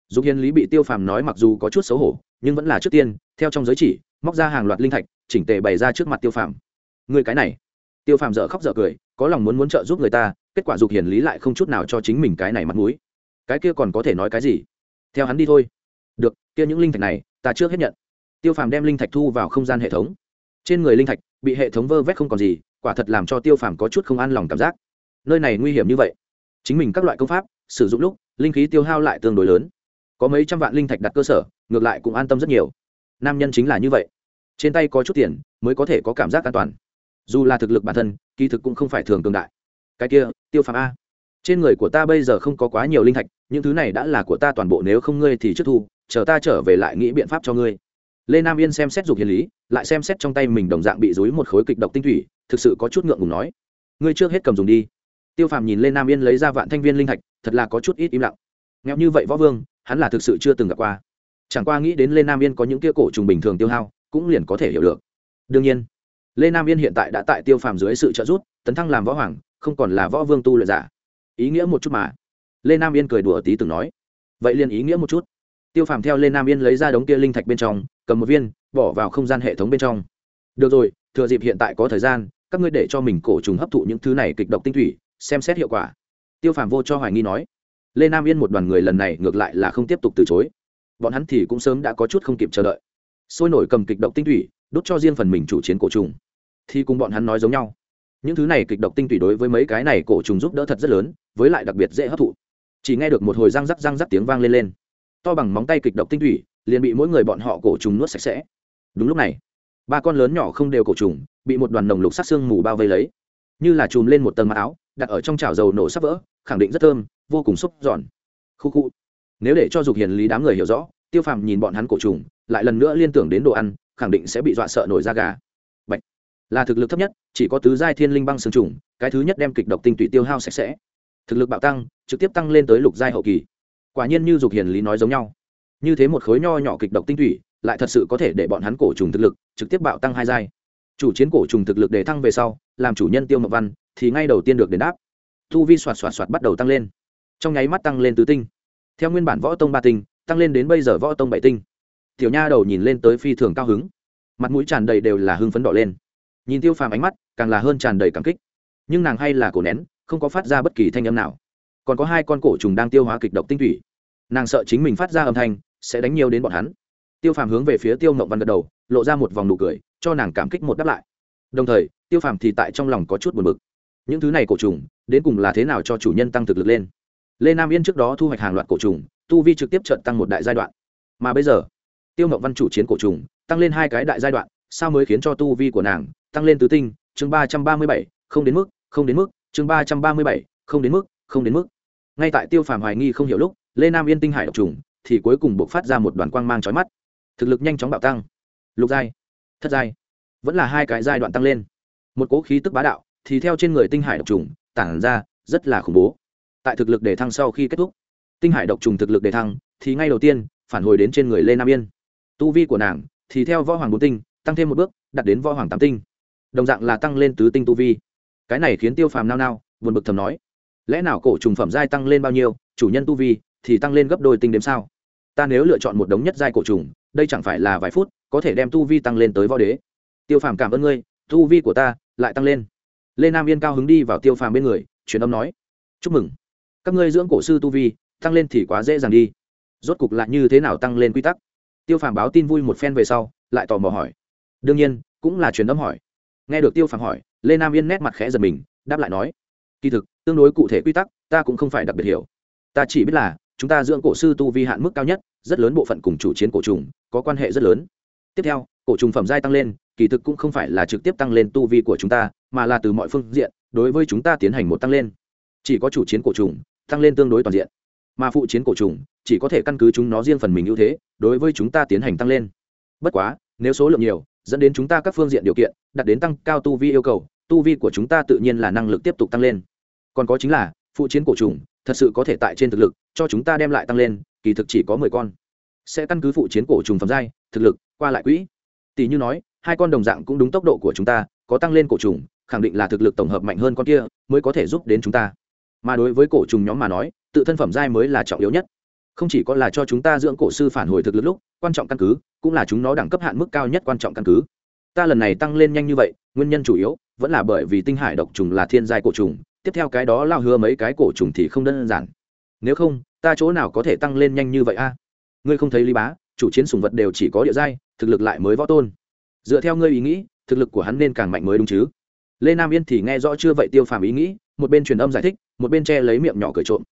Dục hiền lý bị tiêu phàm nói mặc dù có chút xấu hổ nhưng vẫn là trước tiên, theo trong giới chỉ, móc ra hàng loạt linh thạch, chỉnh tề bày ra trước mặt tiêu phàm. Người cái này. Tiêu phàm dở khóc dở cười, có lòng muốn muốn trợ giúp người ta, kết quả dục hiền lý lại không chút nào cho chính mình cái này mặt mũi. Cái kia còn có thể nói cái gì? Theo hắn đi thôi. Được, kia những linh thạch này, ta trước hết nhận. Tiêu phàm đem linh thạch thu vào không gian hệ thống. Trên người linh thạch, bị hệ thống vơ vét không còn gì, quả thật làm cho tiêu phàm có chút không an lòng cảm giác. Nơi này nguy hiểm như vậy. Chính mình các loại công pháp, sử dụng lúc, linh khí tiêu hao lại tương đối lớn. Có mấy trăm vạn linh thạch đặt cơ sở ngược lại cũng an tâm rất nhiều. Nam nhân chính là như vậy. Trên tay có chút tiền mới có thể có cảm giác an toàn. Dù là thực lực bản thân, kỳ thực cũng không phải thường cường đại. Cái kia, tiêu phàm a. Trên người của ta bây giờ không có quá nhiều linh thạch, những thứ này đã là của ta toàn bộ, nếu không ngươi thì trước thu, chờ ta trở về lại nghĩ biện pháp cho ngươi. Lê nam yên xem xét dục hiền lý, lại xem xét trong tay mình đồng dạng bị dối một khối kịch độc tinh thủy, thực sự có chút ngượng ngùng nói. Ngươi trước hết cầm dùng đi. Tiêu phàm nhìn lên nam yên lấy ra vạn thanh viên linh thạch, thật là có chút ít im lặng. Nghèo như vậy võ vương, hắn là thực sự chưa từng gặp qua chẳng qua nghĩ đến lê nam yên có những kia cổ trùng bình thường tiêu hao, cũng liền có thể hiểu được. Đương nhiên, lê nam yên hiện tại đã tại tiêu phàm dưới sự trợ giúp, tấn thăng làm võ hoàng, không còn là võ vương tu luyện giả. Ý nghĩa một chút mà. Lê nam yên cười đùa tí từng nói. Vậy liền ý nghĩa một chút. Tiêu phàm theo lê nam yên lấy ra đống kia linh thạch bên trong, cầm một viên, bỏ vào không gian hệ thống bên trong. Được rồi, thừa dịp hiện tại có thời gian, các ngươi để cho mình cổ trùng hấp thụ những thứ này kịch độc tinh thủy, xem xét hiệu quả. Tiêu phàm vô cho hoài nghi nói. Lê nam yên một đoàn người lần này ngược lại là không tiếp tục từ chối bọn hắn thì cũng sớm đã có chút không kịp chờ đợi. Sôi nổi cầm kịch độc tinh thủy đốt cho riêng phần mình chủ chiến cổ trùng. Thì cùng bọn hắn nói giống nhau. Những thứ này kịch độc tinh thủy đối với mấy cái này cổ trùng giúp đỡ thật rất lớn, với lại đặc biệt dễ hấp thụ. Chỉ nghe được một hồi răng rắc răng rắc tiếng vang lên lên. To bằng móng tay kịch độc tinh thủy liền bị mỗi người bọn họ cổ trùng nuốt sạch sẽ. Đúng lúc này, ba con lớn nhỏ không đều cổ trùng bị một đoàn nồng lục sắc xương mù bao vây lấy. Như là chùm lên một tầng áo, đặt ở trong chảo dầu nổ sắp vỡ, khẳng định rất thơm, vô cùng xúc giòn. Khu khu nếu để cho dục hiền lý đám người hiểu rõ, tiêu phàm nhìn bọn hắn cổ trùng, lại lần nữa liên tưởng đến đồ ăn, khẳng định sẽ bị dọa sợ nổi da gà. Bạch. là thực lực thấp nhất, chỉ có tứ giai thiên linh băng xương trùng, cái thứ nhất đem kịch độc tinh tụy tiêu hao sạch sẽ. Thực lực bạo tăng, trực tiếp tăng lên tới lục giai hậu kỳ. Quả nhiên như dục hiền lý nói giống nhau. Như thế một khối nho nhỏ kịch độc tinh thủy lại thật sự có thể để bọn hắn cổ trùng thực lực trực tiếp bạo tăng hai giai. Chủ chiến cổ trùng thực lực để thăng về sau, làm chủ nhân tiêu mộc văn, thì ngay đầu tiên được đền đáp. Thu vi soạt soạt soạt bắt đầu tăng lên. Trong nháy mắt tăng lên tứ tinh theo nguyên bản võ tông ba tinh, tăng lên đến bây giờ võ tông bảy tinh. Tiểu nha đầu nhìn lên tới phi thường cao hứng. Mặt mũi tràn đầy đều là hưng phấn đỏ lên. Nhìn tiêu phàm ánh mắt, càng là hơn tràn đầy cảm kích. Nhưng nàng hay là cổ nén, không có phát ra bất kỳ thanh âm nào. Còn có hai con cổ trùng đang tiêu hóa kịch độc tinh thủy. Nàng sợ chính mình phát ra âm thanh, sẽ đánh nhiều đến bọn hắn. Tiêu phàm hướng về phía tiêu mộng văn gật đầu, lộ ra một vòng nụ cười, cho nàng cảm kích một đáp lại. Đồng thời, tiêu phàm thì tại trong lòng có chút buồn bực. Những thứ này cổ trùng, đến cùng là thế nào cho chủ nhân tăng thực lực lên? Lê nam yên trước đó thu hoạch hàng loạt cổ trùng, tu vi trực tiếp trận tăng một đại giai đoạn. Mà bây giờ, tiêu Ngọc văn chủ chiến cổ trùng, tăng lên hai cái đại giai đoạn, sao mới khiến cho tu vi của nàng tăng lên tứ tinh? Chương ba trăm ba mươi bảy, không đến mức, không đến mức. Chương ba trăm ba mươi bảy, không đến mức, không đến mức. Ngay tại tiêu phàm hoài nghi không hiểu lúc, lê nam yên tinh hải độc trùng, thì cuối cùng buộc phát ra một đoàn quang mang trói mắt. Thực lực nhanh chóng bạo tăng. Lục giai, thất giai, vẫn là hai cái giai đoạn tăng lên. Một cố khí tức bá đạo thì theo trên người tinh hải độc trùng tản ra, rất là khủng bố tại thực lực đề thăng sau khi kết thúc. Tinh hải độc trùng thực lực đề thăng, thì ngay đầu tiên, phản hồi đến trên người lê nam yên. Tu vi của nàng, thì theo võ hoàng bốn tinh, tăng thêm một bước đặt đến võ hoàng tám tinh. Đồng dạng là tăng lên tứ tinh tu vi. Cái này khiến tiêu phàm nao nao, buồn bực thầm nói. Lẽ nào cổ trùng phẩm giai tăng lên bao nhiêu, chủ nhân tu vi, thì tăng lên gấp đôi tinh đếm sao? Ta nếu lựa chọn một đống nhất giai cổ trùng, đây chẳng phải là vài phút, có thể đem tu vi tăng lên tới võ đế. Tiêu phàm cảm ơn ngươi, tu vi của ta lại tăng lên. Lê nam yên cao hứng đi vào tiêu phàm bên người, truyền âm nói. Chúc mừng các ngươi dưỡng cổ sư tu vi, tăng lên thì quá dễ dàng đi. Rốt cục lại như thế nào tăng lên quy tắc? Tiêu phàm báo tin vui một phen về sau, lại tò mò hỏi. Đương nhiên, cũng là truyền âm hỏi. Nghe được tiêu phàm hỏi, lê nam yên nét mặt khẽ giật mình, đáp lại nói, kỳ thực, tương đối cụ thể quy tắc, ta cũng không phải đặc biệt hiểu. Ta chỉ biết là, chúng ta dưỡng cổ sư tu vi hạn mức cao nhất, rất lớn bộ phận cùng chủ chiến cổ trùng, có quan hệ rất lớn. Tiếp theo, cổ trùng phẩm giai tăng lên, kỳ thực cũng không phải là trực tiếp tăng lên tu vi của chúng ta, mà là từ mọi phương diện, đối với chúng ta tiến hành một tăng lên chỉ có chủ chiến cổ trùng, tăng lên tương đối toàn diện. Mà phụ chiến cổ trùng, chỉ có thể căn cứ chúng nó riêng phần mình ưu thế, đối với chúng ta tiến hành tăng lên. Bất quá, nếu số lượng nhiều, dẫn đến chúng ta các phương diện điều kiện đặt đến tăng cao tu vi yêu cầu, tu vi của chúng ta tự nhiên là năng lực tiếp tục tăng lên. Còn có chính là, phụ chiến cổ trùng, thật sự có thể tại trên thực lực, cho chúng ta đem lại tăng lên, kỳ thực chỉ có mười con. Sẽ căn cứ phụ chiến cổ trùng phẩm giai, thực lực, qua lại quỹ. Tỷ như nói, hai con đồng dạng cũng đúng tốc độ của chúng ta, có tăng lên cổ trùng, khẳng định là thực lực tổng hợp mạnh hơn con kia, mới có thể giúp đến chúng ta mà đối với cổ trùng nhóm mà nói, tự thân phẩm giai mới là trọng yếu nhất. Không chỉ có là cho chúng ta dưỡng cổ sư phản hồi thực lực lúc, quan trọng căn cứ, cũng là chúng nó đẳng cấp hạn mức cao nhất quan trọng căn cứ. Ta lần này tăng lên nhanh như vậy, nguyên nhân chủ yếu vẫn là bởi vì tinh hải độc trùng là thiên giai cổ trùng, tiếp theo cái đó lao hứa mấy cái cổ trùng thì không đơn giản. Nếu không, ta chỗ nào có thể tăng lên nhanh như vậy a? Ngươi không thấy lý bá, chủ chiến sùng vật đều chỉ có địa giai, thực lực lại mới võ tôn. Dựa theo ngươi ý nghĩ, thực lực của hắn nên càng mạnh mới đúng chứ? Lê nam yên thì nghe rõ chưa vậy tiêu phàm ý nghĩ một bên truyền âm giải thích, một bên che lấy miệng nhỏ cười trộm.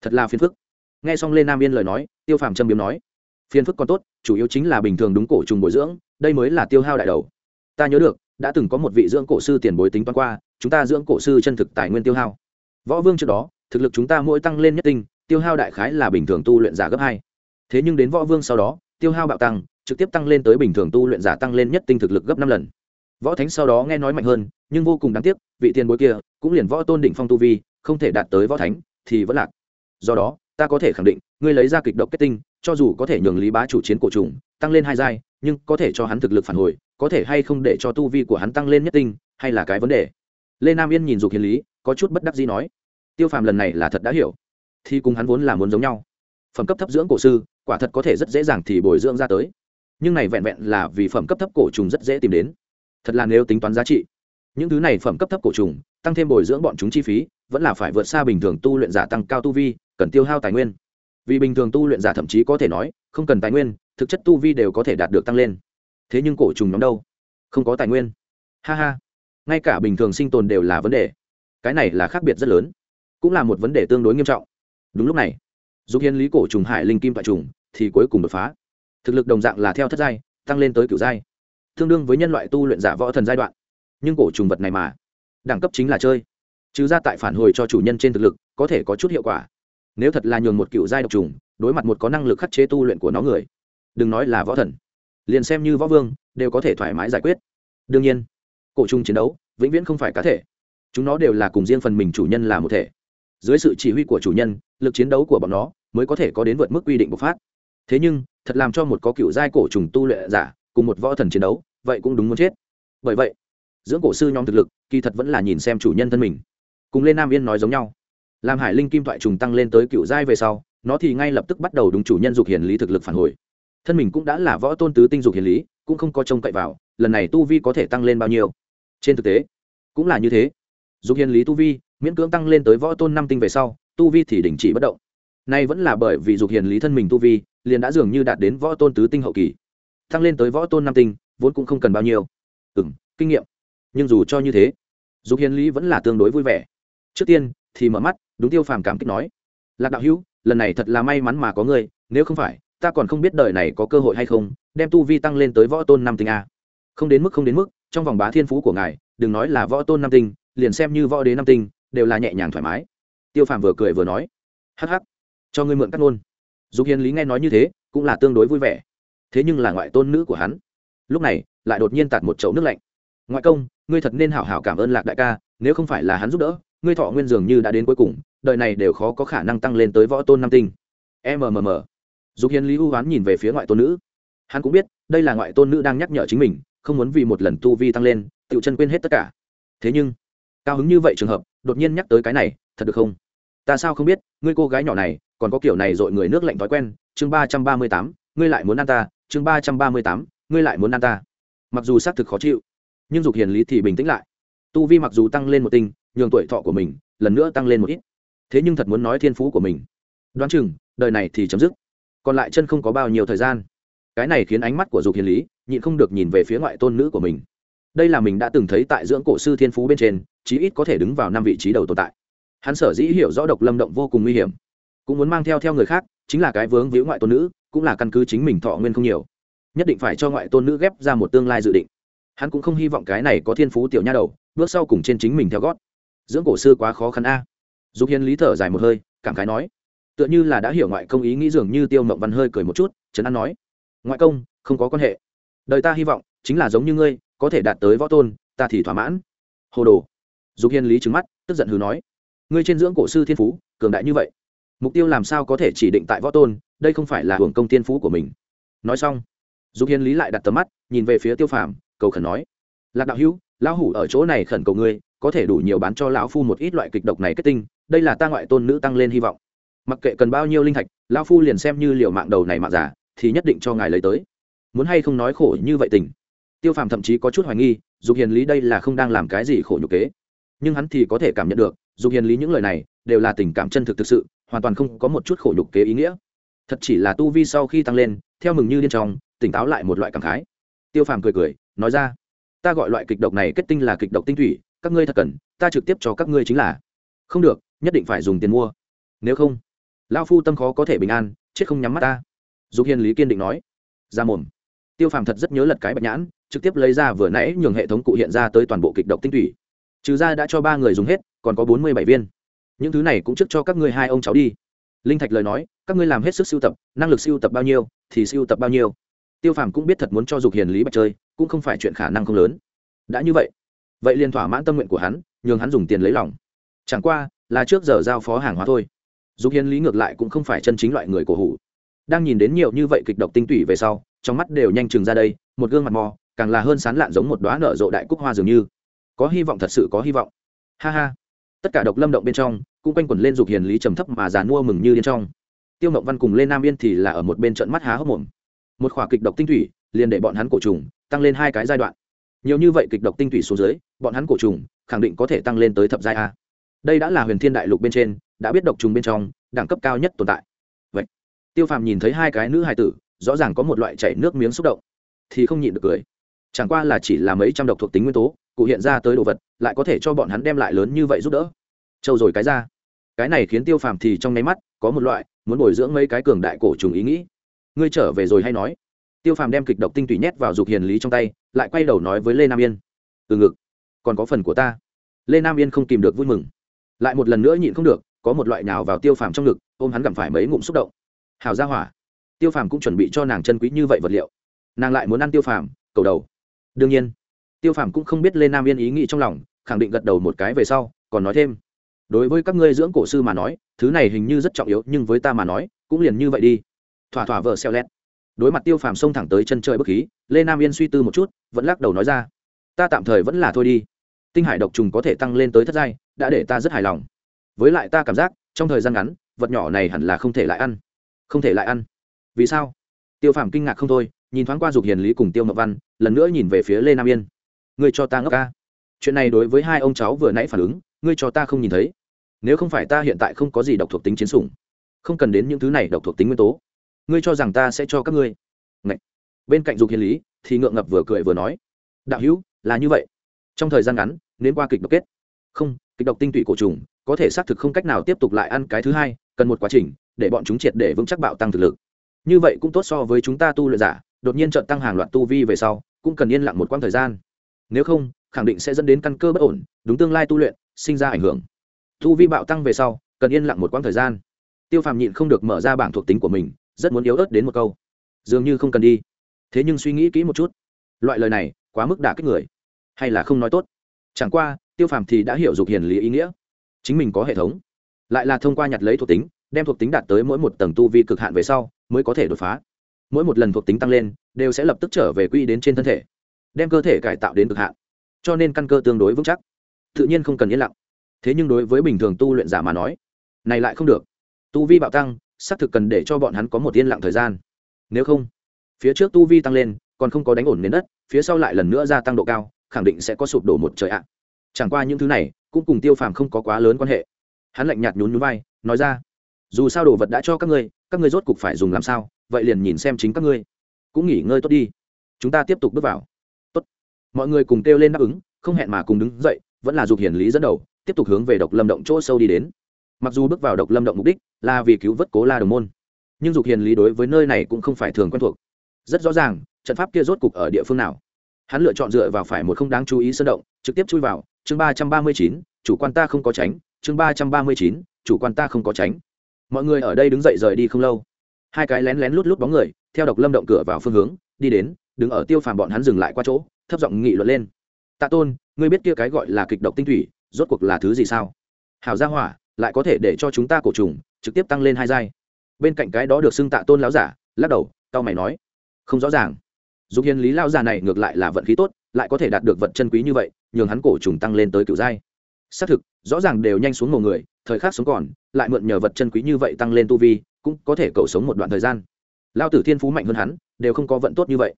Thật là phiền phức. Nghe xong lê nam yên lời nói, tiêu phàm châm biếm nói, phiền phức còn tốt, chủ yếu chính là bình thường đúng cổ trùng bồi dưỡng, đây mới là tiêu hao đại đầu. Ta nhớ được, đã từng có một vị dưỡng cổ sư tiền bối tính toán qua, chúng ta dưỡng cổ sư chân thực tài nguyên tiêu hao. Võ vương trước đó, thực lực chúng ta mỗi tăng lên nhất tinh, tiêu hao đại khái là bình thường tu luyện giả gấp hai. Thế nhưng đến võ vương sau đó, tiêu hao bạo tăng, trực tiếp tăng lên tới bình thường tu luyện giả tăng lên nhất tinh thực lực gấp năm lần võ thánh sau đó nghe nói mạnh hơn, nhưng vô cùng đáng tiếc, vị tiền bối kia cũng liền võ tôn đỉnh phong tu vi, không thể đạt tới võ thánh thì vẫn lạc. Do đó, ta có thể khẳng định, ngươi lấy ra kịch độc kết tinh, cho dù có thể nhường lý bá chủ chiến cổ trùng, tăng lên hai giai, nhưng có thể cho hắn thực lực phản hồi, có thể hay không để cho tu vi của hắn tăng lên nhất tinh, hay là cái vấn đề? Lê nam yên nhìn dục hiền lý, có chút bất đắc dĩ nói, tiêu phàm lần này là thật đã hiểu, thì cùng hắn vốn là muốn giống nhau. Phẩm cấp thấp dưỡng cổ sư, quả thật có thể rất dễ dàng thì bồi dưỡng ra tới. Nhưng này vẹn vẹn là vì phẩm cấp thấp cổ trùng rất dễ tìm đến thật là nếu tính toán giá trị. Những thứ này phẩm cấp thấp cổ trùng, tăng thêm bồi dưỡng bọn chúng chi phí, vẫn là phải vượt xa bình thường tu luyện giả tăng cao tu vi, cần tiêu hao tài nguyên. Vì bình thường tu luyện giả thậm chí có thể nói, không cần tài nguyên, thực chất tu vi đều có thể đạt được tăng lên. Thế nhưng cổ trùng nhóm đâu? Không có tài nguyên. Ha ha. Ngay cả bình thường sinh tồn đều là vấn đề. Cái này là khác biệt rất lớn. Cũng là một vấn đề tương đối nghiêm trọng. Đúng lúc này dù hiến lý cổ trùng hải linh kim tại trùng thì cuối cùng đột phá. Thực lực đồng dạng là theo thất giai, tăng lên tới cửu giai tương đương với nhân loại tu luyện giả võ thần giai đoạn. Nhưng cổ trùng vật này mà, đẳng cấp chính là chơi. Chứ ra tại phản hồi cho chủ nhân trên thực lực, có thể có chút hiệu quả. Nếu thật là nhường một cựu giai độc trùng, đối mặt một có năng lực khắc chế tu luyện của nó người, đừng nói là võ thần, liền xem như võ vương, đều có thể thoải mái giải quyết. Đương nhiên, cổ trùng chiến đấu, vĩnh viễn không phải cá thể. Chúng nó đều là cùng riêng phần mình chủ nhân là một thể. Dưới sự chỉ huy của chủ nhân, lực chiến đấu của bọn nó mới có thể có đến vượt mức quy định bộc phát. Thế nhưng, thật làm cho một có cựu giai cổ trùng tu luyện giả cùng một võ thần chiến đấu vậy cũng đúng muốn chết. Bởi vậy, dưỡng cổ sư nhóm thực lực kỳ thật vẫn là nhìn xem chủ nhân thân mình. Cùng lên nam yên nói giống nhau. Làm hải linh kim thoại trùng tăng lên tới cựu giai về sau, nó thì ngay lập tức bắt đầu đúng chủ nhân dục hiền lý thực lực phản hồi. Thân mình cũng đã là võ tôn tứ tinh dục hiền lý, cũng không có trông cậy vào, lần này tu vi có thể tăng lên bao nhiêu? Trên thực tế, cũng là như thế. Dục hiền lý tu vi, miễn cưỡng tăng lên tới võ tôn năm tinh về sau, tu vi thì đình chỉ bất động. Nay vẫn là bởi vì dục hiền lý thân mình tu vi, liền đã dường như đạt đến võ tôn tứ tinh hậu kỳ. Tăng lên tới võ tôn năm tinh vốn cũng không cần bao nhiêu. Ừ m kinh nghiệm. Nhưng dù cho như thế, dục hiền lý vẫn là tương đối vui vẻ. Trước tiên, thì mở mắt, đúng tiêu phàm cảm kích nói, lạc đạo hữu, lần này thật là may mắn mà có ngươi, nếu không phải, ta còn không biết đời này có cơ hội hay không, đem tu vi tăng lên tới võ tôn năm tinh a. Không đến mức, không đến mức, trong vòng bá thiên phú của ngài, đừng nói là võ tôn năm tinh, liền xem như võ đế năm tinh, đều là nhẹ nhàng thoải mái. Tiêu phàm vừa cười vừa nói, hắc hắc, cho ngươi mượn cắt ngôn. Dục hiền lý nghe nói như thế, cũng là tương đối vui vẻ. Thế nhưng là ngoại tôn nữ của hắn lúc này, lại đột nhiên tạt một chậu nước lạnh. Ngoại công, ngươi thật nên hảo hảo cảm ơn lạc đại ca, nếu không phải là hắn giúp đỡ, ngươi thọ nguyên dường như đã đến cuối cùng, đời này đều khó có khả năng tăng lên tới võ tôn năm tinh. Mmm dục hiền lý ưu hoán nhìn về phía ngoại tôn nữ. Hắn cũng biết, đây là ngoại tôn nữ đang nhắc nhở chính mình, không muốn vì một lần tu vi tăng lên, tự chân quên hết tất cả. Thế nhưng, cao hứng như vậy trường hợp, đột nhiên nhắc tới cái này, thật được không? Ta sao không biết, ngươi cô gái nhỏ này, còn có kiểu này dội người nước lạnh thói quen. Chương ba trăm ba mươi tám, ngươi lại muốn ăn ta. Chương ba trăm ba mươi tám ngươi lại muốn ăn ta. Mặc dù xác thực khó chịu, nhưng dục hiền lý thì bình tĩnh lại. Tu vi mặc dù tăng lên một tinh, nhường tuổi thọ của mình lần nữa tăng lên một ít. Thế nhưng thật muốn nói thiên phú của mình. Đoán chừng, đời này thì chấm dứt. Còn lại chân không có bao nhiêu thời gian. Cái này khiến ánh mắt của dục hiền lý nhịn không được nhìn về phía ngoại tôn nữ của mình. Đây là mình đã từng thấy tại dưỡng cổ sư thiên phú bên trên, chí ít có thể đứng vào năm vị trí đầu tồn tại. Hắn sở dĩ hiểu rõ độc lâm động vô cùng nguy hiểm. Cũng muốn mang theo theo người khác, chính là cái vướng víu ngoại tôn nữ, cũng là căn cứ chính mình thọ nguyên không nhiều nhất định phải cho ngoại tôn nữ ghép ra một tương lai dự định. Hắn cũng không hy vọng cái này có thiên phú tiểu nha đầu, bước sau cùng trên chính mình theo gót. Dưỡng cổ sư quá khó khăn a. Dục hiền lý thở dài một hơi, cảm khái nói, tựa như là đã hiểu ngoại công ý nghĩ dường như tiêu mộng văn hơi cười một chút, trấn an nói, ngoại công, không có quan hệ. Đời ta hy vọng, chính là giống như ngươi, có thể đạt tới võ tôn, ta thì thỏa mãn. Hồ đồ. Dục hiền lý trứng mắt, tức giận hừ nói, ngươi trên dưỡng cổ sư thiên phú, cường đại như vậy. Mục tiêu làm sao có thể chỉ định tại võ tôn, đây không phải là hưởng công tiên phú của mình. Nói xong dục hiền lý lại đặt tầm mắt, nhìn về phía tiêu phàm, cầu khẩn nói, lạc đạo hữu, lão hủ ở chỗ này khẩn cầu ngươi, có thể đủ nhiều bán cho lão phu một ít loại kịch độc này kết tinh, đây là ta ngoại tôn nữ tăng lên hy vọng. Mặc kệ cần bao nhiêu linh thạch, lão phu liền xem như liều mạng đầu này mạng giả, thì nhất định cho ngài lấy tới. Muốn hay không nói khổ như vậy tình? Tiêu phàm thậm chí có chút hoài nghi, dục hiền lý đây là không đang làm cái gì khổ nhục kế. Nhưng hắn thì có thể cảm nhận được, dục hiền lý những lời này đều là tình cảm chân thực thực sự, hoàn toàn không có một chút khổ nhục kế ý nghĩa thật chỉ là tu vi sau khi tăng lên, theo mừng như điên trong, tỉnh táo lại một loại cảm khái. Tiêu phàm cười cười, nói ra, ta gọi loại kịch độc này kết tinh là kịch độc tinh thủy, các ngươi thật cần, ta trực tiếp cho các ngươi chính là. Không được, nhất định phải dùng tiền mua. Nếu không lao phu tâm khó có thể bình an, chết không nhắm mắt ta. Dục hiền lý kiên định nói. Ra mồm. Tiêu phàm thật rất nhớ lật cái bạch nhãn, trực tiếp lấy ra vừa nãy nhường hệ thống cụ hiện ra tới toàn bộ kịch độc tinh thủy. Trừ ra đã cho ba người dùng hết, còn có bốn mươi bảy viên. Những thứ này cũng trước cho các ngươi hai ông cháu đi linh thạch lời nói, các ngươi làm hết sức sưu tập, năng lực sưu tập bao nhiêu thì sưu tập bao nhiêu. Tiêu phàm cũng biết thật muốn cho dục hiền lý bạch chơi, cũng không phải chuyện khả năng không lớn. Đã như vậy vậy liền thỏa mãn tâm nguyện của hắn, nhường hắn dùng tiền lấy lòng. Chẳng qua, là trước giờ giao phó hàng hóa thôi. Dục hiền lý ngược lại cũng không phải chân chính loại người cổ hủ. Đang nhìn đến nhiều như vậy kịch độc tinh tủy về sau, trong mắt đều nhanh chừng ra đây, một gương mặt mò, càng là hơn sán lạn giống một đoá nở rộ đại cúc hoa dường như. Có hy vọng thật sự có hy vọng. Ha ha tất cả độc lâm động bên trong, cũng quanh quẩn lên dục hiền lý trầm thấp mà giàn mua mừng như điên trong. Tiêu mộng văn cùng lên nam yên thì là ở một bên trận mắt há hốc mồm. Một khỏa kịch độc tinh thủy liền để bọn hắn cổ trùng tăng lên hai cái giai đoạn. Nhiều như vậy kịch độc tinh thủy xuống dưới, bọn hắn cổ trùng khẳng định có thể tăng lên tới thập giai a. Đây đã là huyền thiên đại lục bên trên, đã biết độc trùng bên trong, đẳng cấp cao nhất tồn tại. Vậy, tiêu phàm nhìn thấy hai cái nữ hài tử, rõ ràng có một loại chảy nước miếng xúc động, thì không nhịn được cười. Chẳng qua là chỉ là mấy trăm độc thuộc tính nguyên tố cụ hiện ra tới đồ vật, lại có thể cho bọn hắn đem lại lớn như vậy giúp đỡ. Trâu rồi cái ra. Cái này khiến tiêu phàm thì trong nháy mắt có một loại muốn bồi dưỡng mấy cái cường đại cổ trùng ý nghĩ. Ngươi trở về rồi hay nói? Tiêu phàm đem kịch độc tinh tủy nhét vào dục hiền lý trong tay, lại quay đầu nói với lê nam yên. Từ ngực, còn có phần của ta. Lê nam yên không kìm được vui mừng. Lại một lần nữa nhịn không được, có một loại nào vào tiêu phàm trong ngực, ôm hắn gặm phải mấy ngụm xúc động. Hào ra hỏa. Tiêu phàm cũng chuẩn bị cho nàng chân quý như vậy vật liệu. Nàng lại muốn ăn tiêu phàm, cầu đầu. Đương nhiên tiêu phàm cũng không biết lê nam yên ý nghĩ trong lòng, khẳng định gật đầu một cái về sau, còn nói thêm. Đối với các ngươi dưỡng cổ sư mà nói, thứ này hình như rất trọng yếu, nhưng với ta mà nói, cũng liền như vậy đi. Thỏa thỏa vợ xeo lét. Đối mặt tiêu phàm xông thẳng tới chân trời bức khí, lê nam yên suy tư một chút, vẫn lắc đầu nói ra. Ta tạm thời vẫn là thôi đi. Tinh hải độc trùng có thể tăng lên tới thất giai, đã để ta rất hài lòng. Với lại ta cảm giác, trong thời gian ngắn, vật nhỏ này hẳn là không thể lại ăn. Không thể lại ăn. Vì sao? Tiêu phàm kinh ngạc không thôi, nhìn thoáng qua dục hiền lý cùng tiêu mậu văn, lần nữa nhìn về phía lê nam yên ngươi cho ta ngốc ca. Chuyện này đối với hai ông cháu vừa nãy phản ứng, ngươi cho ta không nhìn thấy. Nếu không phải ta hiện tại không có gì độc thuộc tính chiến sủng, không cần đến những thứ này độc thuộc tính nguyên tố. Ngươi cho rằng ta sẽ cho các ngươi. Ngậy. bên cạnh dục hiền lý, thì ngượng ngập vừa cười vừa nói, đạo hữu, là như vậy. Trong thời gian ngắn nên qua kịch độc kết. Không, kịch độc tinh tụy cổ trùng, có thể xác thực không cách nào tiếp tục lại ăn cái thứ hai, cần một quá trình, để bọn chúng triệt để vững chắc bạo tăng thực lực. Như vậy cũng tốt so với chúng ta tu luyện giả, đột nhiên trận tăng hàng loạt tu vi về sau, cũng cần yên lặng một quãng thời gian nếu không, khẳng định sẽ dẫn đến căn cơ bất ổn, đúng tương lai tu luyện, sinh ra ảnh hưởng. Tu vi bạo tăng về sau, cần yên lặng một quãng thời gian. Tiêu phàm nhịn không được mở ra bảng thuộc tính của mình, rất muốn yếu ớt đến một câu. Dường như không cần đi. Thế nhưng suy nghĩ kỹ một chút. Loại lời này, quá mức đả kích người. Hay là không nói tốt? Chẳng qua, tiêu phàm thì đã hiểu dục hiền lý ý nghĩa. Chính mình có hệ thống. Lại là thông qua nhặt lấy thuộc tính, đem thuộc tính đạt tới mỗi một tầng tu vi cực hạn về sau, mới có thể đột phá. Mỗi một lần thuộc tính tăng lên, đều sẽ lập tức trở về quy đến trên thân thể đem cơ thể cải tạo đến cực hạn. Cho nên căn cơ tương đối vững chắc. Tự nhiên không cần yên lặng. Thế nhưng đối với bình thường tu luyện giả mà nói, này lại không được. Tu vi bạo tăng, xác thực cần để cho bọn hắn có một yên lặng thời gian. Nếu không, phía trước tu vi tăng lên, còn không có đánh ổn nền đất, phía sau lại lần nữa gia tăng độ cao, khẳng định sẽ có sụp đổ một trời ạ. Chẳng qua những thứ này, cũng cùng tiêu phàm không có quá lớn quan hệ. Hắn lạnh nhạt nhún nhún vai, nói ra, dù sao đồ vật đã cho các ngươi các ngươi rốt cục phải dùng làm sao? Vậy liền nhìn xem chính các ngươi. Cũng nghỉ ngơi tốt đi. Chúng ta tiếp tục bước vào mọi người cùng kêu lên đáp ứng, không hẹn mà cùng đứng dậy, vẫn là dục hiển lý dẫn đầu, tiếp tục hướng về độc lâm động chỗ sâu đi đến. Mặc dù bước vào độc lâm động mục đích là vì cứu vớt cố la đồng môn, nhưng dục hiền lý đối với nơi này cũng không phải thường quen thuộc. Rất rõ ràng, trận pháp kia rốt cục ở địa phương nào. Hắn lựa chọn dựa vào phải một không đáng chú ý sơn động, trực tiếp chui vào, chương ba trăm ba mươi chín, chủ quan ta không có tránh, chương ba trăm ba mươi chín, chủ quan ta không có tránh. Mọi người ở đây đứng dậy rời đi không lâu. Hai cái lén lén lút lút bóng người, theo độc lâm động cửa vào phương hướng, đi đến, đứng ở tiêu phàm bọn hắn dừng lại qua chỗ thấp giọng nghị luận lên. Tạ tôn, ngươi biết kia cái gọi là kịch độc tinh thủy, rốt cuộc là thứ gì sao? Hảo gia hỏa, lại có thể để cho chúng ta cổ trùng, trực tiếp tăng lên hai giai. Bên cạnh cái đó được xưng tạ tôn láo giả, lắc đầu tao mày nói, không rõ ràng. Dục hiền lý lao già này ngược lại là vận khí tốt, lại có thể đạt được vật chân quý như vậy, nhường hắn cổ trùng tăng lên tới cựu giai. Xác thực, rõ ràng đều nhanh xuống một người, thời khắc sống còn, lại mượn nhờ vật chân quý như vậy tăng lên tu vi, cũng có thể cầu sống một đoạn thời gian. Lao tử thiên phú mạnh hơn hắn, đều không có vận tốt như vậy.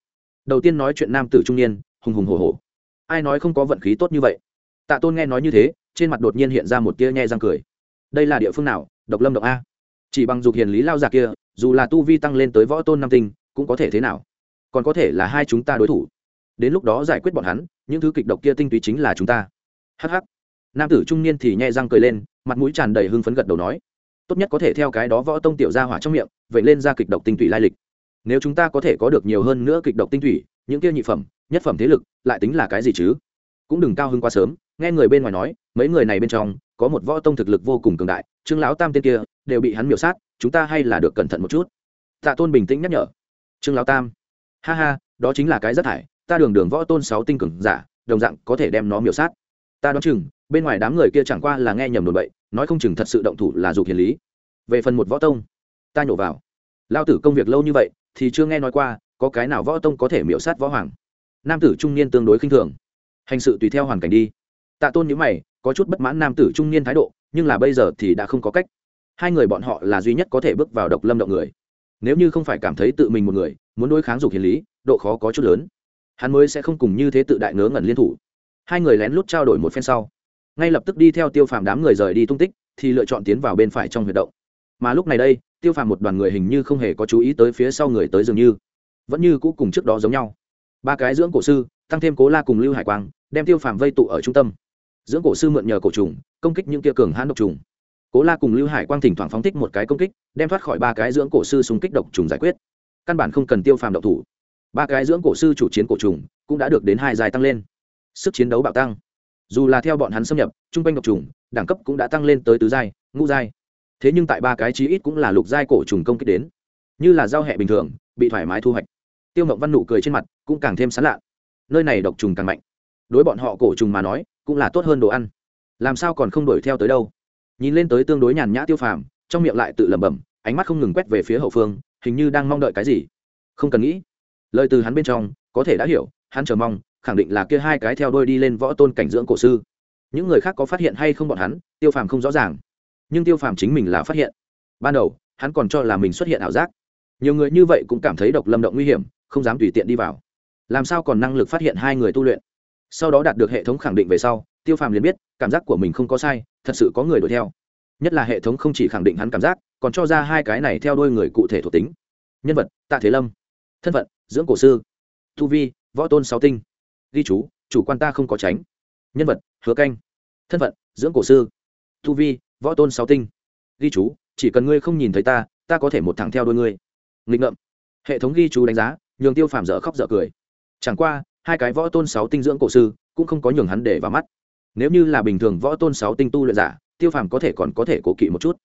Đầu tiên nói chuyện nam tử trung niên hùng hùng hồ hồ ai nói không có vận khí tốt như vậy? Tạ tôn nghe nói như thế, trên mặt đột nhiên hiện ra một tia nhe răng cười. Đây là địa phương nào? Độc lâm độc a. Chỉ bằng dục hiền lý lao già kia, dù là tu vi tăng lên tới võ tôn năm tinh, cũng có thể thế nào? Còn có thể là hai chúng ta đối thủ. Đến lúc đó giải quyết bọn hắn, những thứ kịch độc kia tinh túy chính là chúng ta. Hh nam tử trung niên thì nhẹ răng cười lên, mặt mũi tràn đầy hưng phấn gật đầu nói. Tốt nhất có thể theo cái đó võ tông tiểu ra hỏa trong miệng, vậy lên ra kịch độc tinh thủy lai lịch. Nếu chúng ta có thể có được nhiều hơn nữa kịch độc tinh thủy những kia nhị phẩm, nhất phẩm thế lực, lại tính là cái gì chứ? Cũng đừng cao hơn quá sớm, nghe người bên ngoài nói, mấy người này bên trong, có một võ tông thực lực vô cùng cường đại, trương lão tam tên kia, đều bị hắn miểu sát, chúng ta hay là được cẩn thận một chút. Tạ tôn bình tĩnh nhắc nhở. Trương lão tam. Ha ha, đó chính là cái rất thải, ta đường đường võ tôn sáu tinh cường giả, đồng dạng có thể đem nó miểu sát. Ta đoán chừng, bên ngoài đám người kia chẳng qua là nghe nhầm đồn bậy, nói không chừng thật sự động thủ là dục hiền lý. Về phần một võ tông, ta nhổ vào. Lao tử công việc lâu như vậy, thì chưa nghe nói qua có cái nào võ tông có thể miễu sát võ hoàng? Nam tử trung niên tương đối khinh thường. Hành sự tùy theo hoàn cảnh đi. Tạ tôn nhữ mày, có chút bất mãn nam tử trung niên thái độ, nhưng là bây giờ thì đã không có cách. Hai người bọn họ là duy nhất có thể bước vào độc lâm động người. Nếu như không phải cảm thấy tự mình một người, muốn đối kháng dục hiền lý, độ khó có chút lớn. Hắn mới sẽ không cùng như thế tự đại ngớ ngẩn liên thủ. Hai người lén lút trao đổi một phen sau. Ngay lập tức đi theo tiêu phàm đám người rời đi tung tích, thì lựa chọn tiến vào bên phải trong huyệt động. Mà lúc này đây, tiêu phàm một đoàn người hình như không hề có chú ý tới phía sau người tới dường như vẫn như cũ cùng trước đó giống nhau. Ba cái dưỡng cổ sư, tăng thêm cố la cùng lưu hải quang, đem tiêu phàm vây tụ ở trung tâm. Dưỡng cổ sư mượn nhờ cổ trùng, công kích những kia cường hãn độc trùng. Cố la cùng lưu hải quang thỉnh thoảng phóng thích một cái công kích, đem thoát khỏi ba cái dưỡng cổ sư xung kích độc trùng giải quyết. Căn bản không cần tiêu phàm độc thủ. Ba cái dưỡng cổ sư chủ chiến cổ trùng cũng đã được đến hai dài tăng lên. Sức chiến đấu bạo tăng. Dù là theo bọn hắn xâm nhập chung quanh độc trùng, đẳng cấp cũng đã tăng lên tới tứ giai, ngũ giai. Thế nhưng tại ba cái chí ít cũng là lục giai cổ trùng công kích đến. Như là giao hẹ bình thường, bị thoải mái thu hoạch tiêu mộng văn nụ cười trên mặt cũng càng thêm sán lạ nơi này độc trùng càng mạnh. Đối bọn họ cổ trùng mà nói, cũng là tốt hơn đồ ăn. Làm sao còn không đuổi theo tới đâu? Nhìn lên tới tương đối nhàn nhã tiêu phàm, trong miệng lại tự lẩm bẩm, ánh mắt không ngừng quét về phía hậu phương, hình như đang mong đợi cái gì. Không cần nghĩ. Lời từ hắn bên trong, có thể đã hiểu, hắn chờ mong, khẳng định là kia hai cái theo đôi đi lên võ tôn cảnh dưỡng cổ sư. Những người khác có phát hiện hay không bọn hắn, tiêu phàm không rõ ràng. Nhưng tiêu phàm chính mình là phát hiện. Ban đầu, hắn còn cho là mình xuất hiện ảo giác. Nhiều người như vậy cũng cảm thấy độc lâm động nguy hiểm không dám tùy tiện đi vào. Làm sao còn năng lực phát hiện hai người tu luyện? Sau đó đạt được hệ thống khẳng định về sau, tiêu phàm liền biết, cảm giác của mình không có sai, thật sự có người đuổi theo. Nhất là hệ thống không chỉ khẳng định hắn cảm giác, còn cho ra hai cái này theo đôi người cụ thể thuộc tính. Nhân vật, tạ thế lâm. Thân phận, dưỡng cổ sư. Tu vi, võ tôn sáu tinh. Ghi chú, chủ quan ta không có tránh. Nhân vật, hứa canh. Thân phận, dưỡng cổ sư. Tu vi, võ tôn sáu tinh. Ghi chú, chỉ cần ngươi không nhìn thấy ta ta có thể một thằng theo đôi ngươi. Nghịch ngợm. Hệ thống ghi chú đánh giá nhường tiêu phàm dở khóc dở cười. Chẳng qua, hai cái võ tôn sáu tinh dưỡng cổ sư cũng không có nhường hắn để vào mắt. Nếu như là bình thường võ tôn sáu tinh tu luyện giả, tiêu phàm có thể còn có thể cổ kỵ một chút.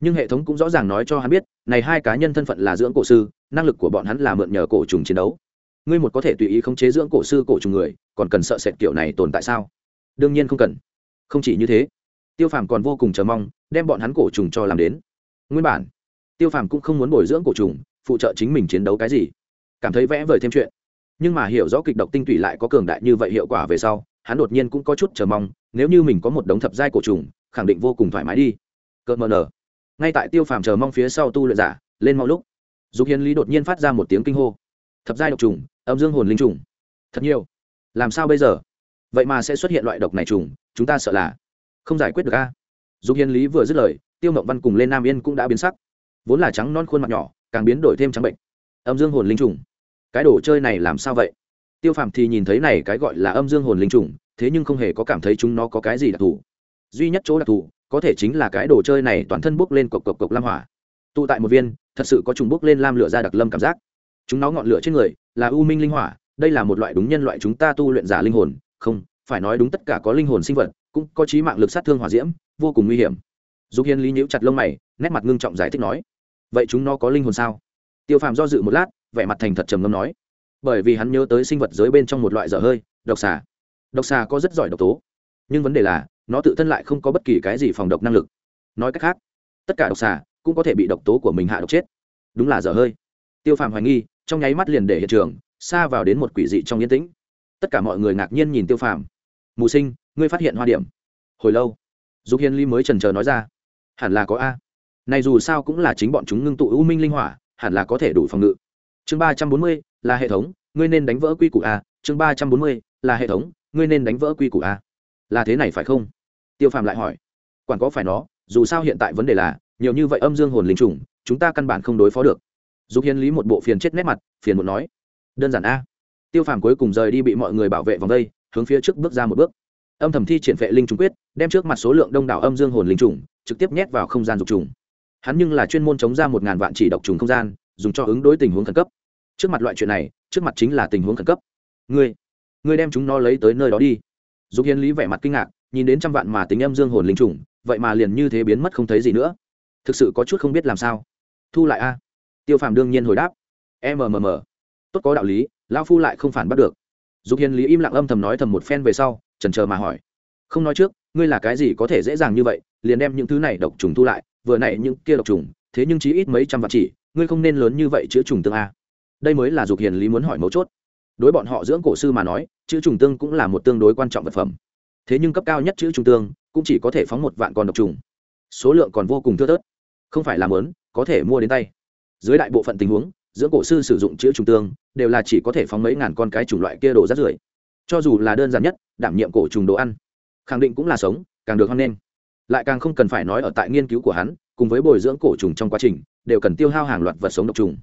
Nhưng hệ thống cũng rõ ràng nói cho hắn biết, này hai cá nhân thân phận là dưỡng cổ sư, năng lực của bọn hắn là mượn nhờ cổ trùng chiến đấu. Ngươi một có thể tùy ý khống chế dưỡng cổ sư cổ trùng người, còn cần sợ sệt kiểu này tồn tại sao? Đương nhiên không cần. Không chỉ như thế, tiêu phàm còn vô cùng chờ mong, đem bọn hắn cổ trùng cho làm đến. Nguyên bản, tiêu phàm cũng không muốn bồi dưỡng cổ trùng, phụ trợ chính mình chiến đấu cái gì cảm thấy vẽ vời thêm chuyện. Nhưng mà hiểu rõ kịch độc tinh tủy lại có cường đại như vậy hiệu quả về sau, hắn đột nhiên cũng có chút chờ mong, nếu như mình có một đống thập giai cổ trùng, khẳng định vô cùng thoải mái đi. Cợt mờ nở ngay tại tiêu phàm chờ mong phía sau tu luyện giả, lên mau lúc, dục hiến lý đột nhiên phát ra một tiếng kinh hô. Thập giai độc trùng, âm dương hồn linh trùng. Thật nhiều. Làm sao bây giờ? Vậy mà sẽ xuất hiện loại độc này trùng, chúng ta sợ là không giải quyết được a. Dục hiến lý vừa dứt lời, tiêu mộng văn cùng lên nam yên cũng đã biến sắc. Vốn là trắng non khuôn mặt nhỏ, càng biến đổi thêm trắng bệnh. Âm dương hồn linh trùng cái đồ chơi này làm sao vậy? Tiêu phàm thì nhìn thấy này cái gọi là âm dương hồn linh trùng, thế nhưng không hề có cảm thấy chúng nó có cái gì đặc thù. Duy nhất chỗ đặc thù, có thể chính là cái đồ chơi này toàn thân bốc lên cộc cộc cộc lam hỏa. Tụ tại một viên, thật sự có trùng bốc lên lam lửa ra đặc lâm cảm giác. Chúng nó ngọn lửa trên người, là u minh linh hỏa, đây là một loại đúng nhân loại chúng ta tu luyện giả linh hồn, không, phải nói đúng tất cả có linh hồn sinh vật, cũng có trí mạng lực sát thương hỏa diễm, vô cùng nguy hiểm. Dục hiên lý nhíu chặt lông mày, nét mặt ngưng trọng giải thích nói, vậy chúng nó có linh hồn sao? Tiêu phàm do dự một lát vẻ mặt thành thật trầm ngâm nói, bởi vì hắn nhớ tới sinh vật giới bên trong một loại dở hơi, độc xà. Độc xà có rất giỏi độc tố, nhưng vấn đề là, nó tự thân lại không có bất kỳ cái gì phòng độc năng lực. Nói cách khác, tất cả độc xà cũng có thể bị độc tố của mình hạ độc chết. Đúng là dở hơi. Tiêu phàm hoài nghi, trong nháy mắt liền để hiện trường xa vào đến một quỷ dị trong yên tĩnh. Tất cả mọi người ngạc nhiên nhìn tiêu phàm. Mù sinh, ngươi phát hiện hoa điểm? Hồi lâu, dục hiên ly mới trần trờ nói ra, hẳn là có a. Này dù sao cũng là chính bọn chúng ngưng tụ u minh linh hỏa, hẳn là có thể đủ phòng ngự chương ba trăm bốn mươi, là hệ thống, ngươi nên đánh vỡ quy củ a, chương ba trăm bốn mươi, là hệ thống, ngươi nên đánh vỡ quy củ a. Là thế này phải không? Tiêu phàm lại hỏi. Quản có phải nó, dù sao hiện tại vấn đề là, nhiều như vậy âm dương hồn linh trùng, chúng ta căn bản không đối phó được. Dục hiến lý một bộ phiền chết nét mặt, phiền muốn nói. Đơn giản a. Tiêu phàm cuối cùng rời đi bị mọi người bảo vệ vòng đây, hướng phía trước bước ra một bước. Âm thầm thi triển vệ linh trùng quyết, đem trước mặt số lượng đông đảo âm dương hồn linh trùng, trực tiếp nhét vào không gian dục trùng. Hắn nhưng là chuyên môn chống ra một ngàn vạn chỉ độc trùng không gian dùng cho ứng đối tình huống khẩn cấp. Trước mặt loại chuyện này, trước mặt chính là tình huống khẩn cấp. Ngươi ngươi đem chúng nó lấy tới nơi đó đi. Dục hiến lý vẻ mặt kinh ngạc, nhìn đến trăm vạn mà tính âm dương hồn linh trùng, vậy mà liền như thế biến mất không thấy gì nữa. Thực sự có chút không biết làm sao. Thu lại a. Tiêu phàm đương nhiên hồi đáp. Mmm tốt có đạo lý, lão phu lại không phản bắt được. Dục hiền lý im lặng âm thầm nói thầm một phen về sau trần chờ mà hỏi. Không nói trước, ngươi là cái gì có thể dễ dàng như vậy, liền đem những thứ này độc trùng thu lại, vừa nãy những kia độc trùng, thế nhưng chí ít mấy trăm vạn chỉ ngươi không nên lớn như vậy chữa trùng tương a. Đây mới là dục hiền lý muốn hỏi mấu chốt. Đối bọn họ dưỡng cổ sư mà nói, chữ trùng tương cũng là một tương đối quan trọng vật phẩm. Thế nhưng cấp cao nhất chữ trùng tương, cũng chỉ có thể phóng một vạn con độc trùng. Số lượng còn vô cùng thưa thớt. Không phải làm lớn có thể mua đến tay. Dưới đại bộ phận tình huống, dưỡng cổ sư sử dụng chữ trùng tương, đều là chỉ có thể phóng mấy ngàn con cái chủng loại kia đồ rát rưởi. Cho dù là đơn giản nhất, đảm nhiệm cổ trùng đồ ăn, khẳng định cũng là sống, càng được hoan nghênh. Lại càng không cần phải nói ở tại nghiên cứu của hắn cùng với bồi dưỡng cổ trùng trong quá trình, đều cần tiêu hao hàng loạt vật sống độc trùng.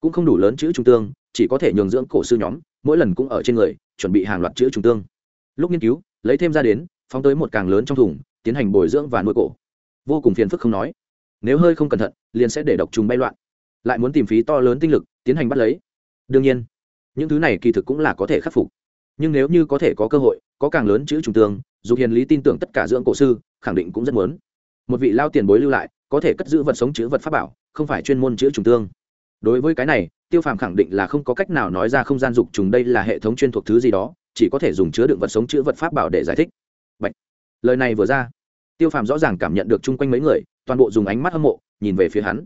Cũng không đủ lớn chữ trùng tương, chỉ có thể nhường dưỡng cổ sư nhóm, mỗi lần cũng ở trên người, chuẩn bị hàng loạt chữ trùng tương. Lúc nghiên cứu, lấy thêm ra đến, phóng tới một càng lớn trong thùng, tiến hành bồi dưỡng và nuôi cổ. Vô cùng phiền phức không nói. Nếu hơi không cẩn thận, liền sẽ để độc trùng bay loạn. Lại muốn tìm phí to lớn tinh lực, tiến hành bắt lấy. Đương nhiên, những thứ này kỳ thực cũng là có thể khắc phục. Nhưng nếu như có thể có cơ hội, có càng lớn chữ trùng tương dù hiền lý tin tưởng tất cả dưỡng cổ sư, khẳng định cũng rất muốn. Một vị lao tiền bối lưu lại có thể cất giữ vật sống chữ vật pháp bảo, không phải chuyên môn chữ trùng tương. Đối với cái này, tiêu phàm khẳng định là không có cách nào nói ra không gian dục trùng đây là hệ thống chuyên thuộc thứ gì đó, chỉ có thể dùng chứa đựng vật sống chữ vật pháp bảo để giải thích. Bạch. lời này vừa ra, tiêu phàm rõ ràng cảm nhận được chung quanh mấy người, toàn bộ dùng ánh mắt hâm mộ, nhìn về phía hắn.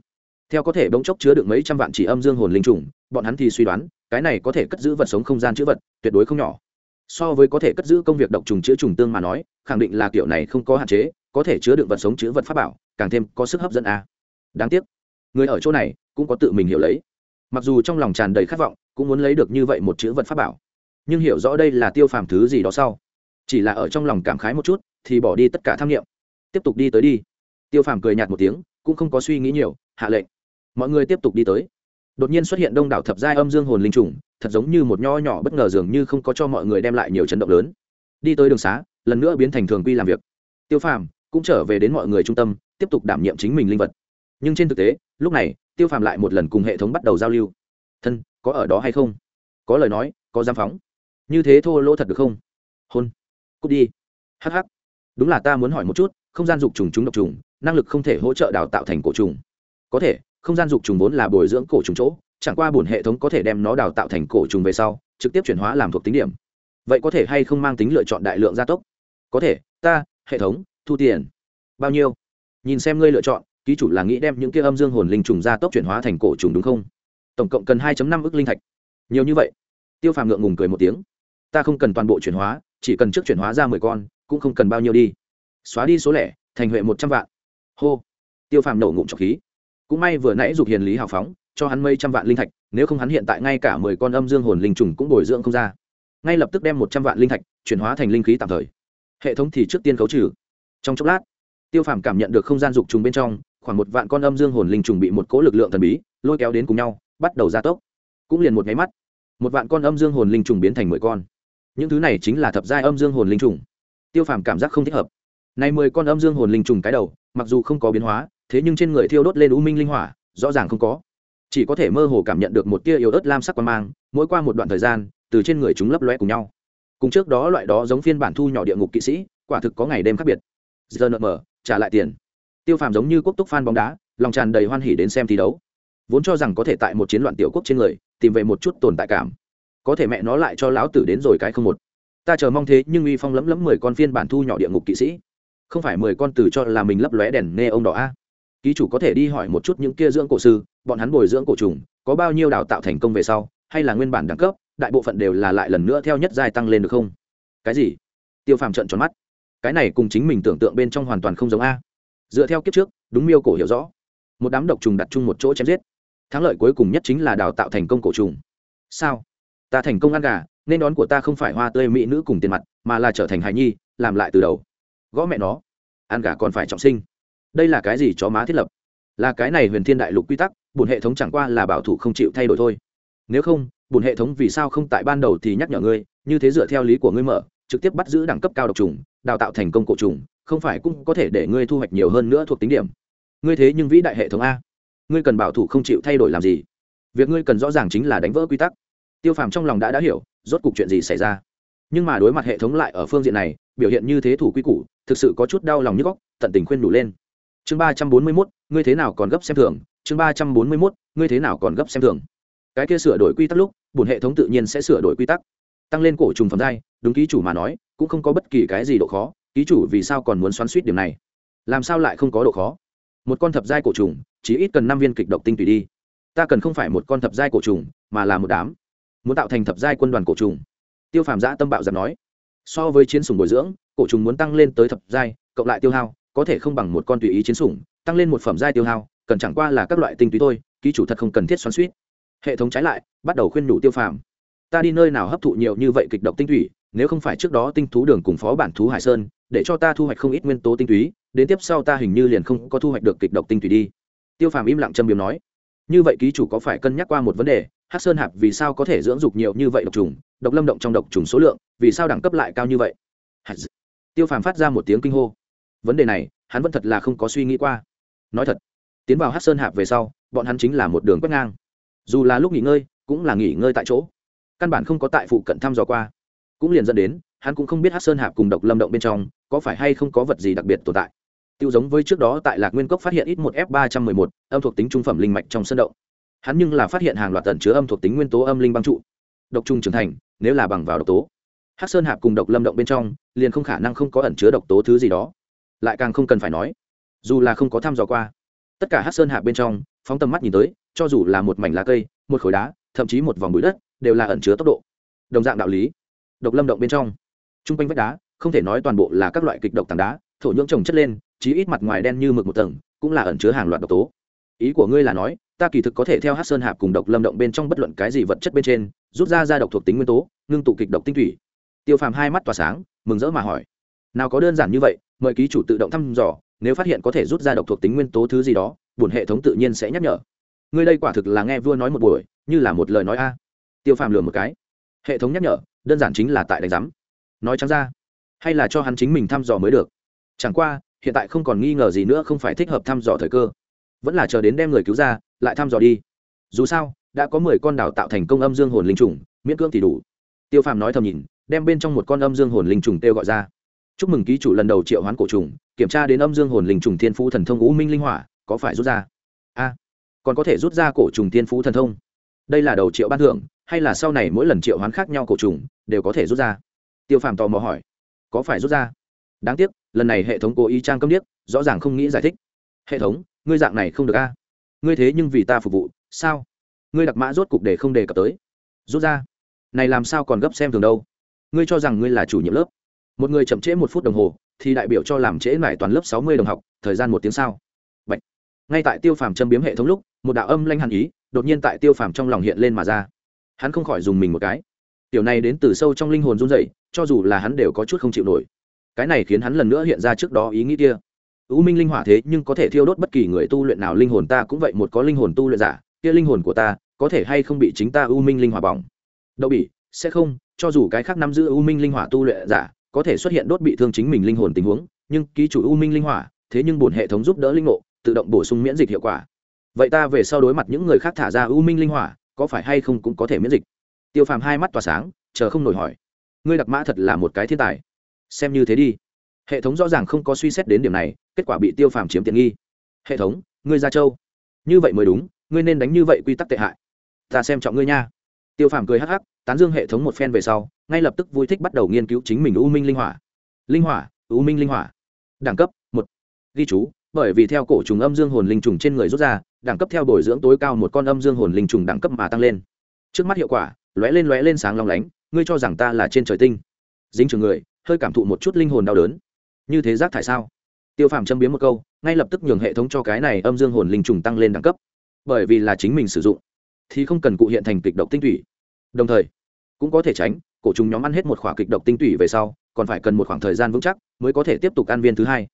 Theo có thể bỗng chốc chứa được mấy trăm vạn chỉ âm dương hồn linh trùng, bọn hắn thì suy đoán, cái này có thể cất giữ vật sống không gian chữ vật, tuyệt đối không nhỏ so với có thể cất giữ công việc độc trùng chữa trùng tương mà nói, khẳng định là kiểu này không có hạn chế, có thể chứa đựng vật sống chữ vật pháp bảo, càng thêm có sức hấp dẫn a. Đáng tiếc, người ở chỗ này cũng có tự mình hiểu lấy. Mặc dù trong lòng tràn đầy khát vọng, cũng muốn lấy được như vậy một chữ vật pháp bảo. Nhưng hiểu rõ đây là tiêu phàm thứ gì đó sau. Chỉ là ở trong lòng cảm khái một chút, thì bỏ đi tất cả tham nghiệm tiếp tục đi tới đi. Tiêu phàm cười nhạt một tiếng, cũng không có suy nghĩ nhiều, hạ lệnh. Mọi người tiếp tục đi tới đột nhiên xuất hiện đông đảo thập giai âm dương hồn linh trùng, thật giống như một nho nhỏ bất ngờ dường như không có cho mọi người đem lại nhiều chấn động lớn. Đi tới đường xá, lần nữa biến thành thường quy làm việc. Tiêu phàm cũng trở về đến mọi người trung tâm, tiếp tục đảm nhiệm chính mình linh vật. Nhưng trên thực tế, lúc này, tiêu phàm lại một lần cùng hệ thống bắt đầu giao lưu. Thân, có ở đó hay không? Có lời nói, có giam phóng. Như thế thô lỗ thật được không? Hôn, cút đi. Hh đúng là ta muốn hỏi một chút, không gian dục trùng chúng độc trùng, năng lực không thể hỗ trợ đào tạo thành cổ trùng. Có thể không gian dục trùng vốn là bồi dưỡng cổ trùng chỗ, chẳng qua bổn hệ thống có thể đem nó đào tạo thành cổ trùng về sau, trực tiếp chuyển hóa làm thuộc tính điểm. Vậy có thể hay không mang tính lựa chọn đại lượng gia tốc? Có thể. Ta, hệ thống, thu tiền. Bao nhiêu? Nhìn xem ngươi lựa chọn, ký chủ là nghĩ đem những kia âm dương hồn linh trùng gia tốc chuyển hóa thành cổ trùng đúng không? Tổng cộng cần hai năm ước linh thạch. Nhiều như vậy. Tiêu phàm ngượng ngùng cười một tiếng. Ta không cần toàn bộ chuyển hóa, chỉ cần trước chuyển hóa ra mười con, cũng không cần bao nhiêu đi. Xóa đi số lẻ, thành huệ một trăm vạn. Hô. Tiêu phàm nổ ngụm trọc khí cũng may vừa nãy dục hiền lý hào phóng, cho hắn mấy trăm vạn linh thạch, nếu không hắn hiện tại ngay cả mười con âm dương hồn linh trùng cũng bồi dưỡng không ra. Ngay lập tức đem một trăm vạn linh thạch chuyển hóa thành linh khí tạm thời. Hệ thống thì trước tiên khấu trừ. Trong chốc lát, tiêu phàm cảm nhận được không gian dục trùng bên trong, khoảng một vạn con âm dương hồn linh trùng bị một cỗ lực lượng thần bí lôi kéo đến cùng nhau, bắt đầu gia tốc. Cũng liền một nháy mắt, một vạn con âm dương hồn linh trùng biến thành mười con. Những thứ này chính là thập giai âm dương hồn linh trùng. Tiêu phàm cảm giác không thích hợp. Này mười con âm dương hồn linh trùng cái đầu, mặc dù không có biến hóa thế nhưng trên người thiêu đốt lên u minh linh hỏa, rõ ràng không có. Chỉ có thể mơ hồ cảm nhận được một tia yếu ớt lam sắc quan mang, mỗi qua một đoạn thời gian, từ trên người chúng lấp loe cùng nhau. Cùng trước đó loại đó giống phiên bản thu nhỏ địa ngục kỵ sĩ, quả thực có ngày đêm khác biệt. Giờ nợ mở, trả lại tiền. Tiêu phàm giống như quốc túc phan bóng đá, lòng tràn đầy hoan hỉ đến xem thi đấu. Vốn cho rằng có thể tại một chiến loạn tiểu quốc trên người, tìm về một chút tồn tại cảm. Có thể mẹ nó lại cho lão tử đến rồi cái không một. Ta chờ mong thế, nhưng uy phong lấm lấm mười con phiên bản thu nhỏ địa ngục kỵ sĩ. Không phải mười con từ cho là mình lấp lóe đèn nghe ông đỏ a ký chủ có thể đi hỏi một chút những kia dưỡng cổ sư, bọn hắn bồi dưỡng cổ trùng, có bao nhiêu đào tạo thành công về sau, hay là nguyên bản đẳng cấp, đại bộ phận đều là lại lần nữa theo nhất giai tăng lên được không? Cái gì? Tiêu phàm trận tròn mắt. Cái này cùng chính mình tưởng tượng bên trong hoàn toàn không giống a. Dựa theo kiếp trước, đúng miêu cổ hiểu rõ. Một đám độc trùng đặt chung một chỗ chém giết. Thắng lợi cuối cùng nhất chính là đào tạo thành công cổ trùng. Sao? Ta thành công ăn gà, nên đón của ta không phải hoa tươi mỹ nữ cùng tiền mặt, mà là trở thành hài nhi, làm lại từ đầu. Gõ mẹ nó. Ăn gà còn phải trọng sinh đây là cái gì chó má thiết lập? Là cái này huyền thiên đại lục quy tắc bùn hệ thống chẳng qua là bảo thủ không chịu thay đổi thôi. Nếu không bùn hệ thống vì sao không tại ban đầu thì nhắc nhở ngươi, như thế dựa theo lý của ngươi mở, trực tiếp bắt giữ đẳng cấp cao độc trùng đào tạo thành công cổ trùng không phải cũng có thể để ngươi thu hoạch nhiều hơn nữa thuộc tính điểm. Ngươi thế nhưng vĩ đại hệ thống a. Ngươi cần bảo thủ không chịu thay đổi làm gì? Việc ngươi cần rõ ràng chính là đánh vỡ quy tắc. Tiêu phàm trong lòng đã đã hiểu, rốt cuộc chuyện gì xảy ra. Nhưng mà đối mặt hệ thống lại ở phương diện này, biểu hiện như thế thủ quy củ, thực sự có chút đau lòng như góc tận tình khuyên đủ lên chương ba trăm bốn mươi mốt, ngươi thế nào còn gấp xem thường? Chương ba trăm bốn mươi mốt, ngươi thế nào còn gấp xem thường? Cái kia sửa đổi quy tắc lúc bùn hệ thống tự nhiên sẽ sửa đổi quy tắc. Tăng lên cổ trùng phẩm giai, đúng ký chủ mà nói, cũng không có bất kỳ cái gì độ khó, ký chủ vì sao còn muốn xoắn suýt điểm này? Làm sao lại không có độ khó? Một con thập giai cổ trùng chỉ ít cần năm viên kịch độc tinh tùy đi. Ta cần không phải một con thập giai cổ trùng, mà là một đám. Muốn tạo thành thập giai quân đoàn cổ trùng. Tiêu phàm giã tâm bạo giặc nói. So với chiến sủng bồi dưỡng, cổ trùng muốn tăng lên tới thập giai, cộng lại tiêu hao có thể không bằng một con tùy ý chiến sủng, tăng lên một phẩm giai tiêu hao, cần chẳng qua là các loại tinh túy thôi, ký chủ thật không cần thiết xoắn suýt hệ thống trái lại, bắt đầu khuyên nhủ tiêu phàm. Ta đi nơi nào hấp thụ nhiều như vậy kịch độc tinh thủy nếu không phải trước đó tinh thú đường cùng phó bản thú hải sơn, để cho ta thu hoạch không ít nguyên tố tinh túy, đến tiếp sau ta hình như liền không có thu hoạch được kịch độc tinh thủy đi. Tiêu phàm im lặng châm biếm nói. Như vậy ký chủ có phải cân nhắc qua một vấn đề, hắc sơn hạp vì sao có thể dưỡng dục nhiều như vậy độc trùng, độc lâm động trong độc trùng số lượng, vì sao đẳng cấp lại cao như vậy? Tiêu phàm phát ra một tiếng kinh hô vấn đề này, hắn vẫn thật là không có suy nghĩ qua. Nói thật, tiến vào hắc sơn hạp về sau, bọn hắn chính là một đường quét ngang. Dù là lúc nghỉ ngơi, cũng là nghỉ ngơi tại chỗ. Căn bản không có tại phụ cận thăm dò qua. Cũng liền dẫn đến, hắn cũng không biết hát sơn hạp cùng độc lâm động bên trong, có phải hay không có vật gì đặc biệt tồn tại. Tiêu giống với trước đó tại lạc nguyên cốc phát hiện ít một f ba trăm mười một, âm thuộc tính trung phẩm linh mạch trong sân động. Hắn nhưng là phát hiện hàng loạt tận chứa âm thuộc tính nguyên tố âm linh băng trụ. Độc trung trưởng thành, nếu là bằng vào độc tố. Hát sơn hạp cùng độc lâm động bên trong, liền không khả năng không có ẩn chứa độc tố thứ gì đó lại càng không cần phải nói. Dù là không có thăm dò qua, tất cả hát sơn hạ bên trong, phóng tầm mắt nhìn tới, cho dù là một mảnh lá cây, một khối đá, thậm chí một vòng bụi đất, đều là ẩn chứa tốc độ. Đồng dạng đạo lý. Độc lâm động bên trong t r u n g quanh vách đá, không thể nói toàn bộ là các loại kịch độc tảng đá, thổ nhưỡng trồng chất lên, chí ít mặt ngoài đen như mực một tầng, cũng là ẩn chứa hàng loạt độc tố. Ý của ngươi là nói, ta kỳ thực có thể theo hát sơn hạp cùng độc lâm động bên trong bất luận cái gì vật chất bên trên, rút ra ra độc thuộc tính nguyên tố, ngưng tụ kịch độc tinh thủy. Tiêu phàm hai mắt tỏa sáng, mừng rỡ mà hỏi nào có đơn giản như vậy, mời ký chủ tự động thăm dò, nếu phát hiện có thể rút ra độc thuộc tính nguyên tố thứ gì đó, bổn hệ thống tự nhiên sẽ nhắc nhở. Ngươi đây quả thực là nghe vua nói một buổi, như là một lời nói a. Tiêu phàm lừa một cái. Hệ thống nhắc nhở, đơn giản chính là tại đánh giám. Nói trắng ra, hay là cho hắn chính mình thăm dò mới được. Chẳng qua, hiện tại không còn nghi ngờ gì nữa, không phải thích hợp thăm dò thời cơ. Vẫn là chờ đến đem người cứu ra, lại thăm dò đi. Dù sao, đã có mười con đào tạo thành công âm dương hồn linh trùng, miễn cưỡng thì đủ. Tiêu phàm nói thầm nhìn, đem bên trong một con âm dương hồn linh trùng têu gọi ra chúc mừng ký chủ lần đầu triệu hoán cổ trùng, kiểm tra đến âm dương hồn linh trùng thiên phú thần thông ngũ minh linh hỏa, có phải rút ra? A. Còn có thể rút ra cổ trùng thiên phú thần thông. Đây là đầu triệu ban thưởng, hay là sau này mỗi lần triệu hoán khác nhau cổ trùng, đều có thể rút ra? Tiêu phàm tò mò hỏi. Có phải rút ra? Đáng tiếc, lần này hệ thống cố ý trang câm điếc, rõ ràng không nghĩ giải thích. Hệ thống, ngươi dạng này không được a. Ngươi thế nhưng vì ta phục vụ, sao? Ngươi đặc mã rốt cục để không đề cập tới. Rút ra? Này làm sao còn gấp xem thường đâu? Ngươi cho rằng ngươi là chủ nhiệm lớp? Một người chậm trễ một phút đồng hồ, thì đại biểu cho làm trễ lại toàn lớp sáu mươi đồng học, thời gian một tiếng sau. Bạch. ngay tại tiêu phàm châm biếm hệ thống lúc, một đạo âm lanh hàn ý, đột nhiên tại tiêu phàm trong lòng hiện lên mà ra. Hắn không khỏi dùng mình một cái. Tiểu này đến từ sâu trong linh hồn run dậy cho dù là hắn đều có chút không chịu nổi. Cái này khiến hắn lần nữa hiện ra trước đó ý nghĩ kia. U minh linh hỏa thế nhưng có thể thiêu đốt bất kỳ người tu luyện nào linh hồn ta cũng vậy, một có linh hồn tu luyện giả, kia linh hồn của ta có thể hay không bị chính ta u minh linh hỏa bỏng? Đậu bị sẽ không, cho dù cái khác nắm giữ u minh linh hỏa tu luyện giả có thể xuất hiện đốt bị thương chính mình linh hồn tình huống, nhưng ký chủ u minh linh hỏa, thế nhưng bổn hệ thống giúp đỡ linh ngộ, tự động bổ sung miễn dịch hiệu quả. Vậy ta về sau đối mặt những người khác thả ra u minh linh hỏa, có phải hay không cũng có thể miễn dịch? Tiêu phàm hai mắt tỏa sáng, chờ không nổi hỏi. Ngươi đặc mã thật là một cái thiên tài. Xem như thế đi. Hệ thống rõ ràng không có suy xét đến điểm này, kết quả bị tiêu phàm chiếm tiện nghi. Hệ thống, ngươi ra châu. Như vậy mới đúng, ngươi nên đánh như vậy quy tắc tệ hại. Ta xem trọng ngươi nha. Tiêu phàm cười hắc hắc, tán dương hệ thống một phen về sau ngay lập tức vui thích bắt đầu nghiên cứu chính mình u minh linh hỏa. Linh hỏa, u minh linh hỏa. Đẳng cấp, một. Ghi chú, bởi vì theo cổ trùng âm dương hồn linh trùng trên người rút ra, đẳng cấp theo bồi dưỡng tối cao một con âm dương hồn linh trùng đẳng cấp mà tăng lên. Trước mắt hiệu quả, lóe lên lóe lên sáng long lánh, ngươi cho rằng ta là trên trời tinh. Dính trường người, hơi cảm thụ một chút linh hồn đau đớn. Như thế giác thải sao? Tiêu phàm châm biếm một câu, ngay lập tức nhường hệ thống cho cái này âm dương hồn linh trùng tăng lên đẳng cấp. Bởi vì là chính mình sử dụng, thì không cần cụ hiện thành kịch độc tinh thủy đồng thời, cũng có thể tránh cổ trùng nhóm ăn hết một khỏa kịch độc tinh thủy về sau, còn phải cần một khoảng thời gian vững chắc mới có thể tiếp tục ăn viên thứ hai.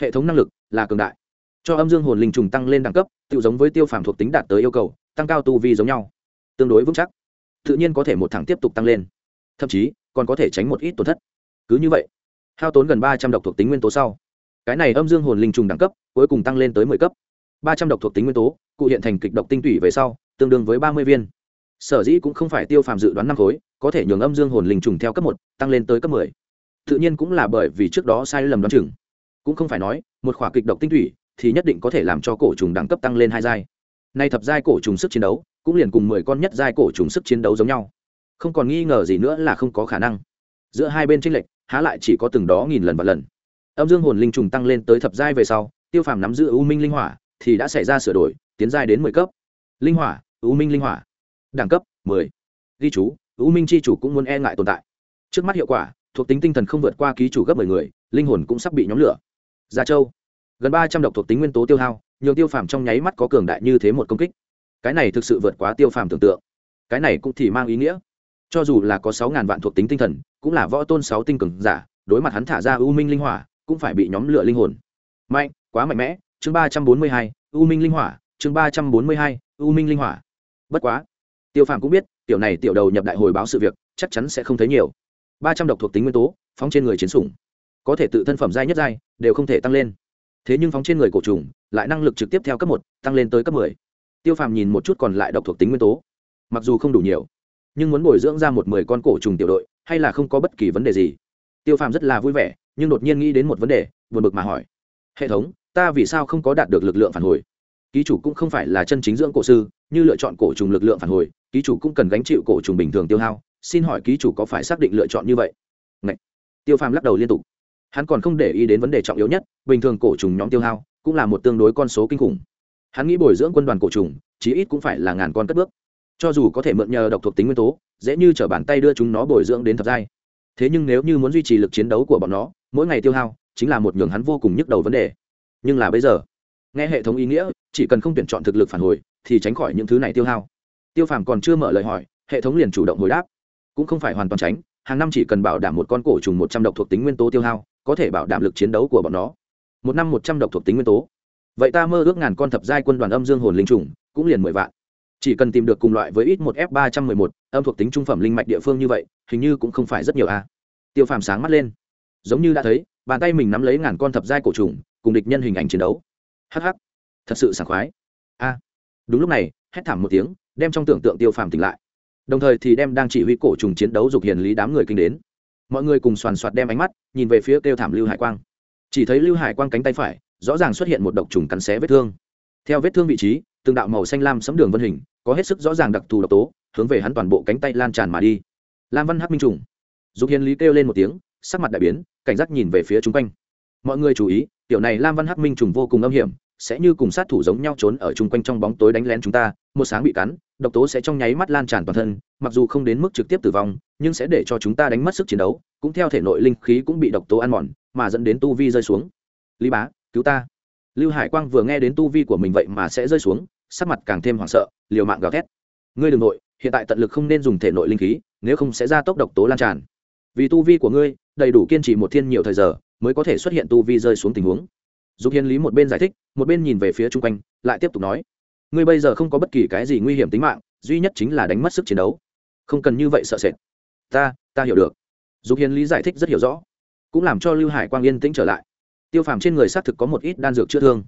Hệ thống năng lực là cường đại. Cho âm dương hồn linh trùng tăng lên đẳng cấp tự giống với tiêu phản thuộc tính đạt tới yêu cầu, tăng cao tu vi giống nhau. Tương đối vững chắc. Tự nhiên có thể một thẳng tiếp tục tăng lên. Thậm chí, còn có thể tránh một ít tổn thất. Cứ như vậy, hao tốn gần ba trăm độc thuộc tính nguyên tố sau, cái này âm dương hồn linh trùng đẳng cấp cuối cùng tăng lên tới mười cấp. ba trăm độc thuộc tính nguyên tố, cụ hiện thành kịch độc tinh tủy về sau, tương đương với ba mươi viên sở dĩ cũng không phải tiêu phàm dự đoán năm khối, có thể nhường âm dương hồn linh trùng theo cấp một, tăng lên tới cấp mười. Tự nhiên cũng là bởi vì trước đó sai lầm đoán chừng. Cũng không phải nói, một khỏa kịch độc tinh thủy thì nhất định có thể làm cho cổ trùng đẳng cấp tăng lên hai giai. Nay thập giai cổ trùng sức chiến đấu, cũng liền cùng mười con nhất giai cổ trùng sức chiến đấu giống nhau. Không còn nghi ngờ gì nữa là không có khả năng. Giữa hai bên tranh lệch, há lại chỉ có từng đó nghìn lần và lần. Âm dương hồn linh trùng tăng lên tới thập giai về sau, tiêu phàm nắm giữ u minh linh hỏa, thì đã xảy ra sửa đổi, tiến giai đến mười cấp. Linh hỏa, u minh linh hỏa đẳng cấp, mười. Ghi chú, u minh chi chủ cũng muốn e ngại tồn tại. Trước mắt hiệu quả, thuộc tính tinh thần không vượt qua ký chủ gấp mười người, linh hồn cũng sắp bị nhóm lửa. Gia châu. Gần ba trăm độc thuộc tính nguyên tố tiêu hao, nhiều tiêu phàm trong nháy mắt có cường đại như thế một công kích. Cái này thực sự vượt quá tiêu phàm tưởng tượng. Cái này cũng thì mang ý nghĩa. Cho dù là có sáu ngàn vạn thuộc tính tinh thần, cũng là võ tôn sáu tinh cường giả, đối mặt hắn thả ra u minh linh hỏa, cũng phải bị nhóm lửa linh hồn. Mạnh, quá mạnh mẽ. Chương ba trăm bốn mươi hai, u minh linh hỏa. Chương ba trăm bốn mươi hai, u minh linh hỏa. Bất quá tiêu phàm cũng biết, tiểu này tiểu đầu nhập đại hồi báo sự việc, chắc chắn sẽ không thấy nhiều. Ba trăm độc thuộc tính nguyên tố, phóng trên người chiến sủng. Có thể tự thân phẩm giai nhất giai, đều không thể tăng lên. Thế nhưng phóng trên người cổ trùng, lại năng lực trực tiếp theo cấp một, tăng lên tới cấp mười. Tiêu phàm nhìn một chút còn lại độc thuộc tính nguyên tố. Mặc dù không đủ nhiều, nhưng muốn bồi dưỡng ra một mười con cổ trùng tiểu đội, hay là không có bất kỳ vấn đề gì. Tiêu phàm rất là vui vẻ, nhưng đột nhiên nghĩ đến một vấn đề, buồn bực mà hỏi. Hệ thống, ta vì sao không có đạt được lực lượng phản hồi? Ký chủ cũng không phải là chân chính dưỡng cổ sư, như lựa chọn cổ trùng lực lượng phản hồi ký chủ cũng cần gánh chịu cổ trùng bình thường tiêu hao, xin hỏi ký chủ có phải xác định lựa chọn như vậy? Ngậy! tiêu phàm lắc đầu liên tục. Hắn còn không để ý đến vấn đề trọng yếu nhất, bình thường cổ trùng nhóm tiêu hao cũng là một tương đối con số kinh khủng. Hắn nghĩ bồi dưỡng quân đoàn cổ trùng, chí ít cũng phải là ngàn con cất bước. Cho dù có thể mượn nhờ độc thuộc tính nguyên tố, dễ như t r ở bàn tay đưa chúng nó bồi dưỡng đến thập giai. Thế nhưng nếu như muốn duy trì lực chiến đấu của bọn nó, mỗi ngày tiêu hao chính là một nhường hắn vô cùng nhức đầu vấn đề. Nhưng là bây giờ, nghe hệ thống ý nghĩa, chỉ cần không tuyển chọn thực lực phản hồi, thì tránh khỏi những thứ này tiêu hao tiêu phàm còn chưa mở lời hỏi, hệ thống liền chủ động hồi đáp. Cũng không phải hoàn toàn tránh, hàng năm chỉ cần bảo đảm một con cổ trùng một trăm độc thuộc tính nguyên tố tiêu hao, có thể bảo đảm lực chiến đấu của bọn nó. Một năm một trăm độc thuộc tính nguyên tố. Vậy ta mơ ước ngàn con thập giai quân đoàn âm dương hồn linh trùng, cũng liền mười vạn. Chỉ cần tìm được cùng loại với ít một f ba trăm mười một, âm thuộc tính trung phẩm linh mạch địa phương như vậy, hình như cũng không phải rất nhiều a. Tiêu phàm sáng mắt lên. Giống như đã thấy, bàn tay mình nắm lấy ngàn con thập giai cổ trùng, cùng địch nhân hình ảnh chiến đấu. Hh thật sự sảng khoái. A. Đúng lúc này, hét thảm một tiếng đem trong tưởng tượng tiêu phàm tỉnh lại. Đồng thời thì đem đang chỉ huy cổ trùng chiến đấu dục hiền lý đám người kinh đến. Mọi người cùng soàn soạt đem ánh mắt, nhìn về phía kêu thảm lưu hải quang. Chỉ thấy lưu hải quang cánh tay phải, rõ ràng xuất hiện một độc trùng cắn xé vết thương. Theo vết thương vị trí, từng đạo màu xanh lam sấm đường vân hình, có hết sức rõ ràng đặc thù độc tố, hướng về hắn toàn bộ cánh tay lan tràn mà đi. Lam văn hắc minh trùng. Dục hiền lý kêu lên một tiếng, sắc mặt đại biến, cảnh giác nhìn về phía chung quanh. Mọi người chú ý, tiểu này lam văn hắc minh trùng vô cùng âm hiểm sẽ như cùng sát thủ giống nhau trốn ở chung quanh trong bóng tối đánh lén chúng ta, một sáng bị cắn, độc tố sẽ trong nháy mắt lan tràn toàn thân, mặc dù không đến mức trực tiếp tử vong, nhưng sẽ để cho chúng ta đánh mất sức chiến đấu, cũng theo thể nội linh khí cũng bị độc tố ăn mòn, mà dẫn đến tu vi rơi xuống. Lý bá, cứu ta. Lưu hải quang vừa nghe đến tu vi của mình vậy mà sẽ rơi xuống, sắc mặt càng thêm hoảng sợ, liều mạng gào thét. Ngươi đ ừ n g nội, hiện tại tận lực không nên dùng thể nội linh khí, nếu không sẽ ra tốc độc tố lan tràn. Vì tu vi của ngươi, đầy đủ kiên trì một thiên nhiều thời giờ, mới có thể xuất hiện tu vi rơi xuống tình huống dục Hiên lý một bên giải thích, một bên nhìn về phía xung quanh, lại tiếp tục nói, ngươi bây giờ không có bất kỳ cái gì nguy hiểm tính mạng, duy nhất chính là đánh mất sức chiến đấu. Không cần như vậy sợ sệt. Ta ta hiểu được. Dục Hiên lý giải thích rất hiểu rõ, cũng làm cho lưu hải quang yên tĩnh trở lại. Tiêu phàm trên người xác thực có một ít đan dược chữa thương,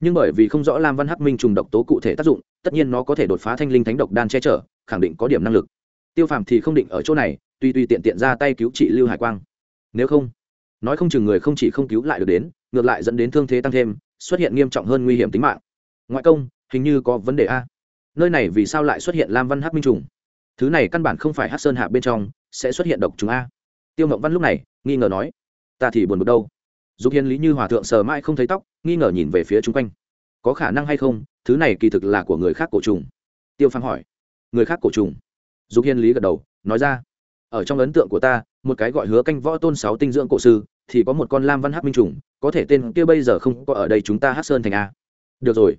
nhưng bởi vì không rõ lam văn hắc minh trùng độc tố cụ thể tác dụng, tất nhiên nó có thể đột phá thanh linh thánh độc đan che chở, khẳng định có điểm năng lực. Tiêu phàm thì không định ở chỗ này, tùy tùy tiện tiện ra tay cứu trị lưu hải quang. Nếu không nói không chừng người không chỉ không cứu lại được đến, ngược lại dẫn đến thương thế tăng thêm, xuất hiện nghiêm trọng hơn nguy hiểm tính mạng. Ngoại công, hình như có vấn đề a. Nơi này vì sao lại xuất hiện lam văn hắc minh trùng? Thứ này căn bản không phải hắc sơn hạ bên trong, sẽ xuất hiện độc trùng a. Tiêu mộng văn lúc này, nghi ngờ nói, ta thì buồn bực đâu. Dục hiền lý như hòa thượng sờ mãi không thấy tóc, nghi ngờ nhìn về phía chung quanh. Có khả năng hay không? Thứ này kỳ thực là của người khác cổ trùng. Tiêu phang hỏi. Người khác cổ trùng? Dục hiền lý gật đầu, nói ra ở trong ấn tượng của ta, một cái gọi hứa canh võ tôn sáu tinh dưỡng cổ sư, thì có một con lam văn hát minh trùng, có thể tên kia bây giờ không có ở đây chúng ta hát sơn thành a. Được rồi.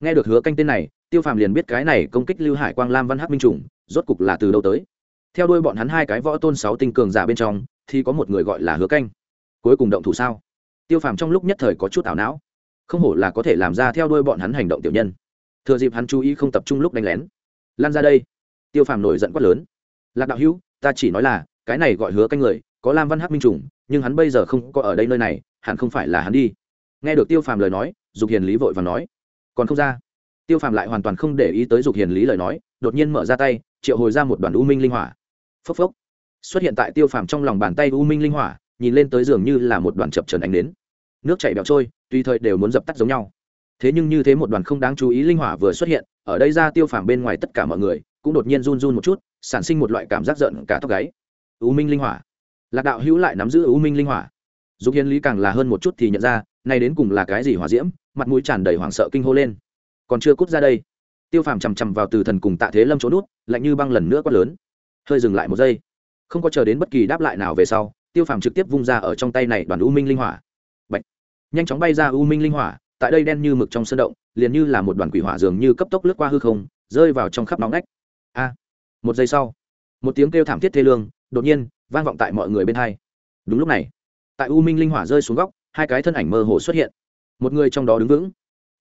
Nghe được hứa canh tên này, tiêu phàm liền biết cái này công kích lưu hải quang lam văn hát minh trùng, rốt cục là từ đâu tới. Theo đuôi bọn hắn hai cái võ tôn sáu tinh cường giả bên trong, thì có một người gọi là hứa canh. Cuối cùng động thủ sao? Tiêu phàm trong lúc nhất thời có chút ảo não. Không hổ là có thể làm ra theo đuôi bọn hắn hành động tiểu nhân. Thừa dịp hắn chú ý không tập trung lúc đánh lén. Lan ra đây. Tiêu phàm nổi giận quát lớn. Lạc đạo hữu ta chỉ nói là, cái này gọi hứa canh người, có lam văn hắc minh trùng, nhưng hắn bây giờ không có ở đây nơi này, hẳn không phải là hắn đi. Nghe được tiêu phàm lời nói, dục hiền lý vội và nói, còn không ra. Tiêu phàm lại hoàn toàn không để ý tới dục hiền lý lời nói, đột nhiên mở ra tay, triệu hồi ra một đoàn u minh linh hỏa. Phốc phốc. Xuất hiện tại tiêu phàm trong lòng bàn tay u minh linh hỏa, nhìn lên tới giường như là một đoàn chập trần ánh đến nước chảy bẹo trôi, tùy thời đều muốn dập tắt giống nhau. Thế nhưng như thế một đoàn không đáng chú ý linh hỏa vừa xuất hiện, ở đây ra tiêu phàm bên ngoài tất cả mọi người, cũng đột nhiên run run một chút sản sinh một loại cảm giác giận cả tóc gáy. U minh linh hỏa. Lạc đạo hữu lại nắm giữ u minh linh hỏa. Dục hiến lý càng là hơn một chút thì nhận ra nay đến cùng là cái gì hỏa diễm, mặt mũi tràn đầy hoảng sợ kinh hô lên. Còn chưa cút ra đây. Tiêu phàm chằm chằm vào từ thần cùng tạ thế lâm chỗ nút, lạnh như băng lần nữa quát lớn. Hơi dừng lại một giây. Không có chờ đến bất kỳ đáp lại nào về sau, tiêu phàm trực tiếp vung ra ở trong tay này đoàn u minh linh hỏa. Bạch. nhanh chóng bay ra u minh linh hỏa, tại đây đen như mực trong sân động, liền như là một đoàn quỷ hỏa dường như cấp tốc lướt qua hư không, rơi vào trong khắp nóng nách a một giây sau, một tiếng kêu thảm thiết thê lương đột nhiên vang vọng tại mọi người bên hai. Đúng lúc này, tại u minh linh hỏa rơi xuống góc, hai cái thân ảnh mơ hồ xuất hiện. Một người trong đó đứng vững,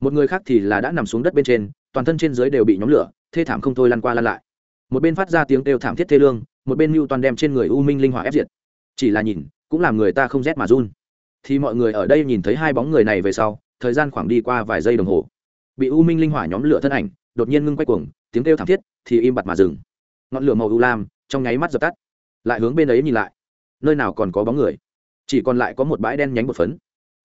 một người khác thì là đã nằm xuống đất bên trên, toàn thân trên dưới đều bị nhóm lửa, thê thảm không thôi lăn qua lăn lại. Một bên phát ra tiếng kêu thảm thiết thê lương, một bên mưu toàn đem trên người u minh linh hỏa ép diệt. Chỉ là nhìn, cũng làm người ta không rét mà run. Thì mọi người ở đây nhìn thấy hai bóng người này về sau, thời gian khoảng đi qua vài giây đồng hồ. Bị u minh linh hỏa nhóm lửa thân ảnh đột nhiên ngưng quay cuồng, tiếng kêu thảm thiết thì im bặt mà dừng ngọn lửa màu u lam trong nháy mắt dập tắt, lại hướng bên ấy nhìn lại. Nơi nào còn có bóng người? Chỉ còn lại có một bãi đen nhánh một phấn.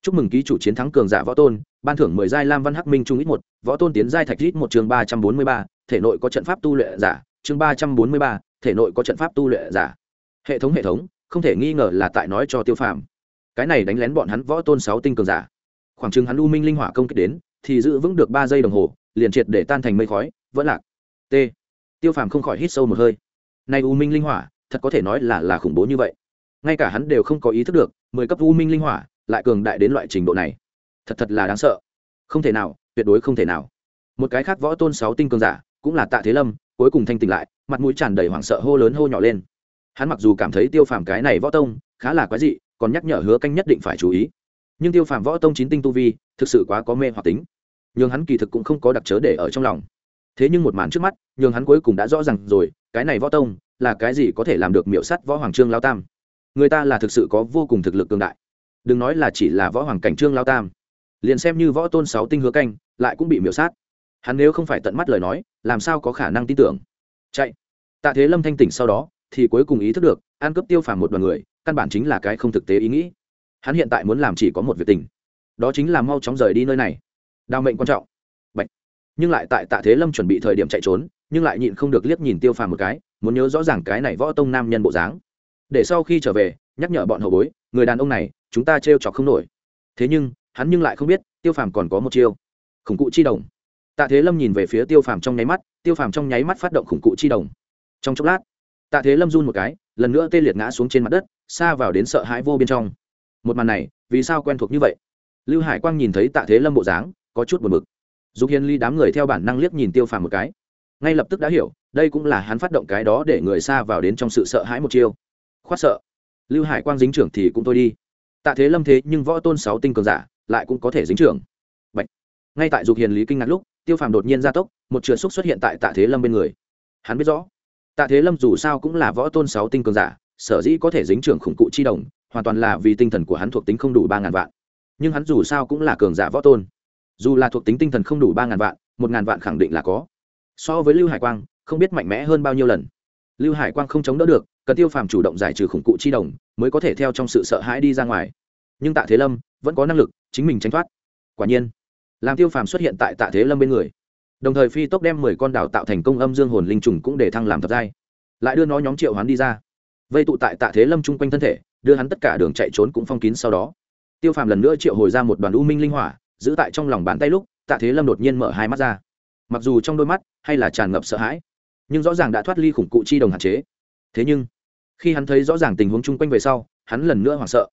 Chúc mừng ký chủ chiến thắng cường giả võ tôn, ban thưởng mười giai lam văn hắc minh trung ít một, võ tôn tiến giai thạch ít một chương ba trăm bốn mươi ba, thể nội có trận pháp tu luyện giả, chương ba trăm bốn mươi ba, thể nội có trận pháp tu luyện giả. Hệ thống hệ thống, không thể nghi ngờ là tại nói cho tiêu phàm. Cái này đánh lén bọn hắn võ tôn sáu tinh cường giả. Khoảng chừng hắn u minh linh hỏa công kích đến, thì giữ vững được ba giây đồng hồ, liền triệt để tan thành mây khói, vẫn lạc. T tiêu phàm không khỏi hít sâu một hơi. Nay u minh linh hỏa, thật có thể nói là là khủng bố như vậy. Ngay cả hắn đều không có ý thức được, mười cấp u minh linh hỏa lại cường đại đến loại trình độ này. Thật thật là đáng sợ. Không thể nào, tuyệt đối không thể nào. Một cái khác võ tôn sáu tinh cường giả, cũng là tạ thế lâm, cuối cùng thanh tỉnh lại, mặt mũi tràn đầy hoảng sợ hô lớn hô nhỏ lên. Hắn mặc dù cảm thấy tiêu phàm cái này võ tông, khá là quái dị, còn nhắc nhở hứa canh nhất định phải chú ý. Nhưng tiêu phàm võ tông chín tinh tu vi, thực sự quá có mê hoặc tính. Nhưng hắn kỳ thực cũng không có đặc chớ để ở trong lòng thế nhưng một màn trước mắt nhưng hắn cuối cùng đã rõ ràng rồi, cái này võ tông, là cái gì có thể làm được miệu sắt võ hoàng trương lao tam? Người ta là thực sự có vô cùng thực lực cường đại. Đừng nói là chỉ là võ hoàng cảnh trương lao tam. Liền xem như võ tôn sáu tinh hứa canh, lại cũng bị miểu sát. Hắn nếu không phải tận mắt lời nói, làm sao có khả năng tin tưởng? Chạy. Tạ thế lâm thanh tỉnh sau đó, thì cuối cùng ý thức được, ăn cướp tiêu phàm một đoàn người, căn bản chính là cái không thực tế ý nghĩ. Hắn hiện tại muốn làm chỉ có một việc tình. Đó chính là mau chóng rời đi nơi này. Đào mệnh quan trọng nhưng lại tại tạ thế lâm chuẩn bị thời điểm chạy trốn, nhưng lại nhịn không được liếc nhìn tiêu phàm một cái, muốn nhớ rõ ràng cái này võ tông nam nhân bộ dáng. Để sau khi trở về, nhắc nhở bọn hậu bối, người đàn ông này, chúng ta trêu chọc không nổi. Thế nhưng, hắn nhưng lại không biết, tiêu phàm còn có một chiêu. Khủng cụ chi đồng. Tạ thế lâm nhìn về phía tiêu phàm trong nháy mắt, tiêu phàm trong nháy mắt phát động khủng cụ chi đồng. Trong chốc lát, tạ thế lâm run một cái, lần nữa tê liệt ngã xuống trên mặt đất, xa vào đến sợ hãi vô bên trong. Một màn này, vì sao quen thuộc như vậy? Lưu hải quang nhìn thấy tạ thế lâm bộ dáng, có chút buồn b ự c dục hiền ly đám người theo bản năng liếc nhìn tiêu phàm một cái. Ngay lập tức đã hiểu, đây cũng là hắn phát động cái đó để người xa vào đến trong sự sợ hãi một chiêu. Khoát sợ. Lưu hải quang dính trưởng thì cũng thôi đi. Tạ thế lâm thế nhưng võ tôn sáu tinh cường giả, lại cũng có thể dính trưởng. Bạch. ngay tại dục hiền lý kinh ngạc lúc, tiêu phàm đột nhiên gia tốc, một trượt xúc xuất hiện tại tạ thế lâm bên người. Hắn biết rõ, tạ thế lâm dù sao cũng là võ tôn sáu tinh cường giả, sở dĩ có thể dính trưởng khủng cụ chi đồng, hoàn toàn là vì tinh thần của hắn thuộc tính không đủ ba ngàn vạn. Nhưng hắn dù sao cũng là cường giả võ tôn dù là thuộc tính tinh thần không đủ ba ngàn vạn, một ngàn vạn khẳng định là có. So với lưu hải quang, không biết mạnh mẽ hơn bao nhiêu lần. Lưu hải quang không chống đỡ được, cần tiêu phàm chủ động giải trừ khủng cụ chi đồng, mới có thể theo trong sự sợ hãi đi ra ngoài. Nhưng tạ thế lâm vẫn có năng lực, chính mình tránh thoát. Quả nhiên, làm tiêu phàm xuất hiện tại tạ thế lâm bên người, đồng thời phi tốc đem mười con đảo tạo thành công âm dương hồn linh trùng cũng để thăng làm thập giai. Lại đưa nó nhóm triệu hoán đi ra. Vây tụ tại tạ thế lâm chung quanh thân thể, đưa hắn tất cả đường chạy trốn cũng phong kín sau đó. Tiêu phàm lần nữa triệu hồi ra một đoàn u minh linh hỏa giữ tại trong lòng bàn tay lúc, tạ thế lâm đột nhiên mở hai mắt ra. Mặc dù trong đôi mắt hay là tràn ngập sợ hãi, nhưng rõ ràng đã thoát ly khủng cụ chi đồng hạn chế. Thế nhưng, khi hắn thấy rõ ràng tình huống chung quanh về sau, hắn lần nữa hoảng sợ.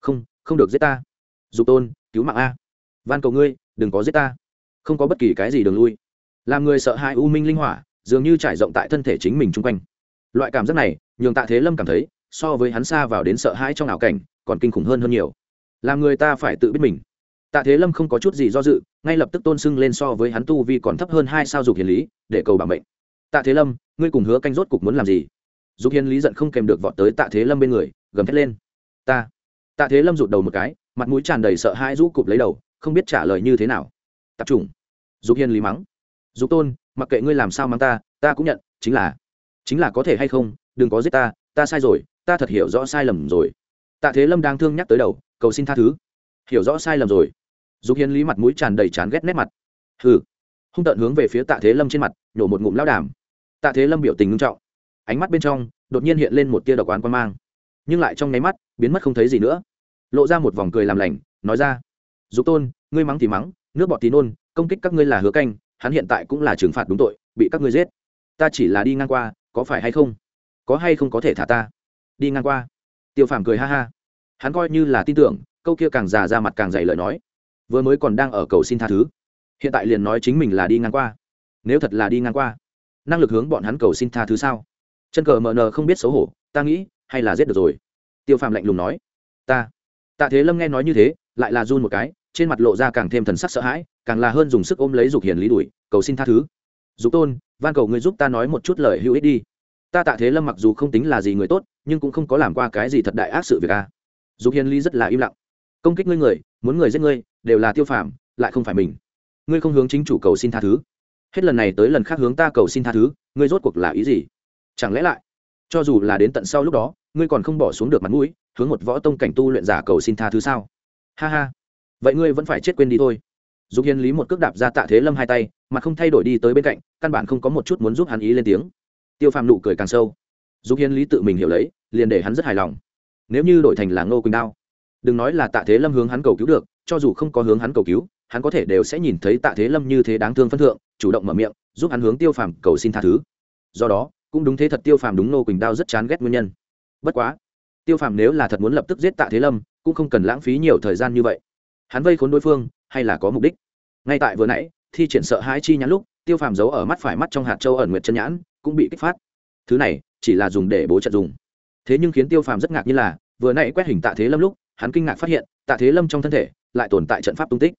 Không không được giết ta. Dục tôn, cứu mạng a. Van cầu ngươi, đừng có giết ta. Không có bất kỳ cái gì đường lui. Làm người sợ hãi u minh linh hỏa, dường như trải rộng tại thân thể chính mình chung quanh. Loại cảm giác này, nhường tạ thế lâm cảm thấy, so với hắn xa vào đến sợ hãi trong ảo cảnh, còn kinh khủng hơn hơn nhiều. Làm người ta phải tự biết mình tạ thế lâm không có chút gì do dự, ngay lập tức tôn sưng lên so với hắn tu vi còn thấp hơn hai sao dục hiền lý, để cầu bảo mệnh. Tạ thế lâm, ngươi cùng hứa canh rốt cục muốn làm gì? Dục hiền lý giận không kèm được vọt tới tạ thế lâm bên người, gầm thét lên. Ta. Tạ thế lâm rụt đầu một cái, mặt mũi tràn đầy sợ hãi rũ cụp lấy đầu, không biết trả lời như thế nào. Tập trung. Dục hiền lý mắng. Dục tôn, mặc kệ ngươi làm sao mắng ta ta cũng nhận, chính là chính là có thể hay không, đừng có giết ta ta sai rồi, ta thật hiểu rõ sai lầm rồi. Tạ thế lâm đang thương nhắc tới đầu, cầu xin tha thứ. Hiểu rõ sai lầm rồi dục hiến lý mặt mũi tràn đầy chán ghét nét mặt. Hừ. Hung tợn hướng về phía tạ thế lâm trên mặt, nhổ một ngụm lao đàm. Tạ thế lâm biểu tình ngưng trọng. Ánh mắt bên trong, đột nhiên hiện lên một tia độc oán quan mang. Nhưng lại trong nháy mắt, biến mất không thấy gì nữa. Lộ ra một vòng cười làm lành, nói ra, dục tôn, ngươi mắng thì mắng, nước bọt thì nôn, công kích các ngươi là hứa canh, hắn hiện tại cũng là trừng phạt đúng tội, bị các ngươi giết. Ta chỉ là đi ngang qua, có phải hay không? Có hay không có thể thả ta? Đi ngang qua. Tiêu phàm cười ha ha. Hắn coi như là tin tưởng, câu kia càng già ra mặt càng dày lời nói vừa mới còn đang ở cầu xin tha thứ. Hiện tại liền nói chính mình là đi ngang qua. Nếu thật là đi ngang qua, năng lực hướng bọn hắn cầu xin tha thứ sao? Chân cờ mờ nờ không biết xấu hổ, ta nghĩ, hay là giết được rồi. Tiêu phàm lạnh lùng nói, ta, tạ thế lâm nghe nói như thế, lại là run một cái, trên mặt lộ ra càng thêm thần sắc sợ hãi, càng là hơn dùng sức ôm lấy dục hiền lý đuổi, cầu xin tha thứ. Dục tôn, van cầu ngươi giúp ta nói một chút lời hữu ích đi. Ta, tạ thế lâm mặc dù không tính là gì người tốt, nhưng cũng không có làm qua cái gì thật đại ác sự việc a dục hiền lý rất là im lặng. Công kích ngươi người muốn người giết ngươi, đều là tiêu phàm, lại không phải mình. Ngươi không hướng chính chủ cầu xin tha thứ. Hết lần này tới lần khác hướng ta cầu xin tha thứ, ngươi rốt cuộc là ý gì? Chẳng lẽ lại, cho dù là đến tận sau lúc đó, ngươi còn không bỏ xuống được mặt mũi, hướng một võ tông cảnh tu luyện giả cầu xin tha thứ sao? Ha ha. Vậy ngươi vẫn phải chết quên đi thôi. Dục hiền lý một cước đạp ra tạ thế lâm hai tay, mà không thay đổi đi tới bên cạnh, căn bản không có một chút muốn giúp hắn ý lên tiếng. Tiêu phàm nụ cười càng sâu. Dục hiền lý tự mình hiểu lấy, liền để hắn rất hài lòng. Nếu như đổi thành là ngô quỳnh đao đừng nói là tạ thế lâm hướng hắn cầu cứu được, cho dù không có hướng hắn cầu cứu, hắn có thể đều sẽ nhìn thấy tạ thế lâm như thế đáng thương phân thượng, chủ động mở miệng, giúp hắn hướng tiêu phàm cầu xin tha thứ. Do đó, cũng đúng thế thật tiêu phàm đúng ngô quỳnh đao rất chán ghét nguyên nhân. Bất quá, tiêu phàm nếu là thật muốn lập tức giết tạ thế lâm, cũng không cần lãng phí nhiều thời gian như vậy. Hắn vây khốn đối phương, hay là có mục đích? Ngay tại vừa nãy, thi triển sợ hãi chi nhãn lúc, tiêu phàm giấu ở mắt phải mắt trong hạt châu ẩn nguyệt chân nhãn, cũng bị kích phát. Thứ này, chỉ là dùng để bố trận dùng. Thế nhưng khiến tiêu phàm rất ngạc như là, vừa nãy quét hình tạ thế lâm lúc hắn kinh ngạc phát hiện, tạ thế lâm trong thân thể lại tồn tại trận pháp tung tích.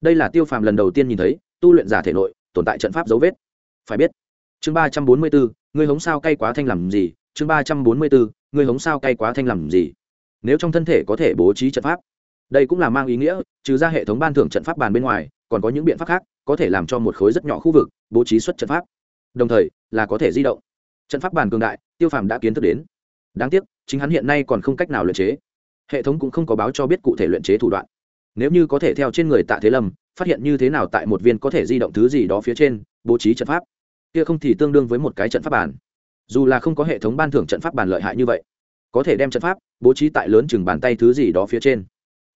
Đây là tiêu phàm lần đầu tiên nhìn thấy, tu luyện giả thể nội tồn tại trận pháp dấu vết. Phải biết, chương ba trăm bốn mươi bốn người hống sao cay quá thanh làm gì? Chương ba trăm bốn mươi bốn người hống sao cay quá thanh làm gì? Nếu trong thân thể có thể bố trí trận pháp, đây cũng là mang ý nghĩa, trừ ra hệ thống ban thưởng trận pháp bàn bên ngoài, còn có những biện pháp khác, có thể làm cho một khối rất nhỏ khu vực bố trí xuất trận pháp. Đồng thời, là có thể di động. Trận pháp bàn cường đại, tiêu phàm đã kiến thức đến. Đáng tiếc, chính hắn hiện nay còn không cách nào luyện chế hệ thống cũng không có báo cho biết cụ thể luyện chế thủ đoạn. Nếu như có thể theo trên người tạ thế lâm, phát hiện như thế nào tại một viên có thể di động thứ gì đó phía trên, bố trí trận pháp, kia không thì tương đương với một cái trận pháp bàn. Dù là không có hệ thống ban thưởng trận pháp bàn lợi hại như vậy, có thể đem trận pháp bố trí tại lớn chừng bàn tay thứ gì đó phía trên.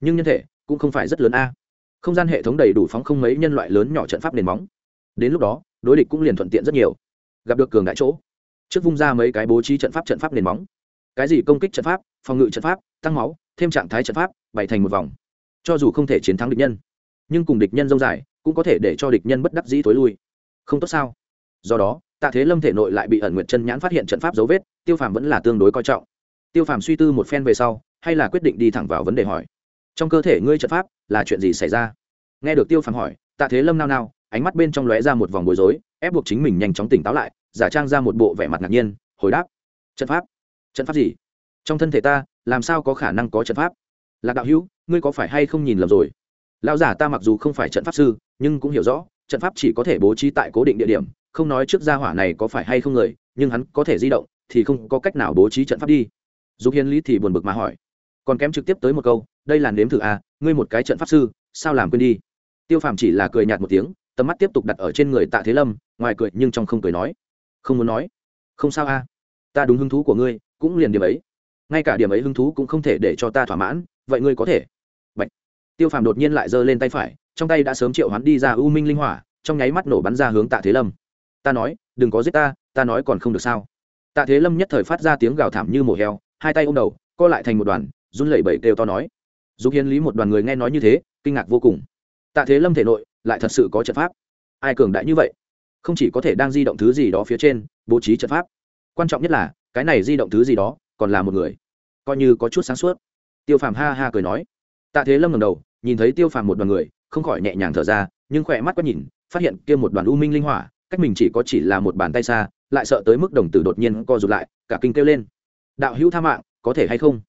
Nhưng nhân thể cũng không phải rất lớn a. Không gian hệ thống đầy đủ phóng không mấy nhân loại lớn nhỏ trận pháp nền móng. Đến lúc đó, đối địch cũng liền thuận tiện rất nhiều. Gặp được cường đại chỗ, trước vung ra mấy cái bố trí trận pháp trận pháp nền móng. Cái gì công kích trận pháp, phòng ngự trận pháp, tăng máu thêm trạng thái trận pháp, bày thành một vòng. Cho dù không thể chiến thắng địch nhân, nhưng cùng địch nhân dông dài, cũng có thể để cho địch nhân bất đắc dĩ tối lui. Không tốt sao? Do đó, tạ thế lâm thể nội lại bị ẩn nguyệt chân nhãn phát hiện trận pháp dấu vết, tiêu phàm vẫn là tương đối coi trọng. Tiêu phàm suy tư một phen về sau, hay là quyết định đi thẳng vào vấn đề hỏi. Trong cơ thể ngươi trận pháp, là chuyện gì xảy ra? Nghe được tiêu phàm hỏi, tạ thế lâm nao nao, ánh mắt bên trong lóe ra một vòng bối rối, ép buộc chính mình nhanh chóng tỉnh táo lại, giả trang ra một bộ vẻ mặt ngạc nhiên, hồi đáp. Trận pháp? Trận pháp gì? Trong thân thể ta làm sao có khả năng có trận pháp? Lạc đạo hữu, ngươi có phải hay không nhìn lầm rồi? Lão giả ta mặc dù không phải trận pháp sư, nhưng cũng hiểu rõ, trận pháp chỉ có thể bố trí tại cố định địa điểm, không nói trước gia hỏa này có phải hay không người, nhưng hắn có thể di động, thì không có cách nào bố trí trận pháp đi. Dục hiền lý thì buồn bực mà hỏi. Còn kém trực tiếp tới một câu, đây là nếm thử à ngươi một cái trận pháp sư, sao làm quên đi? Tiêu phàm chỉ là cười nhạt một tiếng, tầm mắt tiếp tục đặt ở trên người tạ thế lâm, ngoài cười nhưng trong không cười nói. Không muốn nói. Không sao a ta đúng hứng thú của ngươi, cũng liền điểm ấy ngay cả điểm ấy hứng thú cũng không thể để cho ta thỏa mãn, vậy ngươi có thể. Bạch. tiêu phàm đột nhiên lại giơ lên tay phải, trong tay đã sớm triệu hắn đi ra u minh linh hỏa, trong nháy mắt nổ bắn ra hướng tạ thế lâm. Ta nói, đừng có giết ta ta nói còn không được sao? Tạ thế lâm nhất thời phát ra tiếng gào thảm như mổ heo, hai tay ôm đầu, co lại thành một đoàn, run lẩy bẩy kêu to nói. Dục hiến lý một đoàn người nghe nói như thế, kinh ngạc vô cùng. Tạ thế lâm thể nội, lại thật sự có trận pháp. Ai cường đại như vậy? Không chỉ có thể đang di động thứ gì đó phía trên, bố trí trận pháp. Quan trọng nhất là, cái này di động thứ gì đó, còn là một người coi như có chút sáng suốt. Tiêu phàm ha ha cười nói. Tạ thế lâm ngầm đầu, nhìn thấy tiêu phàm một đoàn người, không khỏi nhẹ nhàng thở ra, nhưng khỏe mắt quét nhìn, phát hiện kia một đoàn u minh linh hỏa, cách mình chỉ có chỉ là một bàn tay xa, lại sợ tới mức đồng tử đột nhiên co rụt lại, cả kinh kêu lên. Đạo hữu tha mạng, có thể hay không?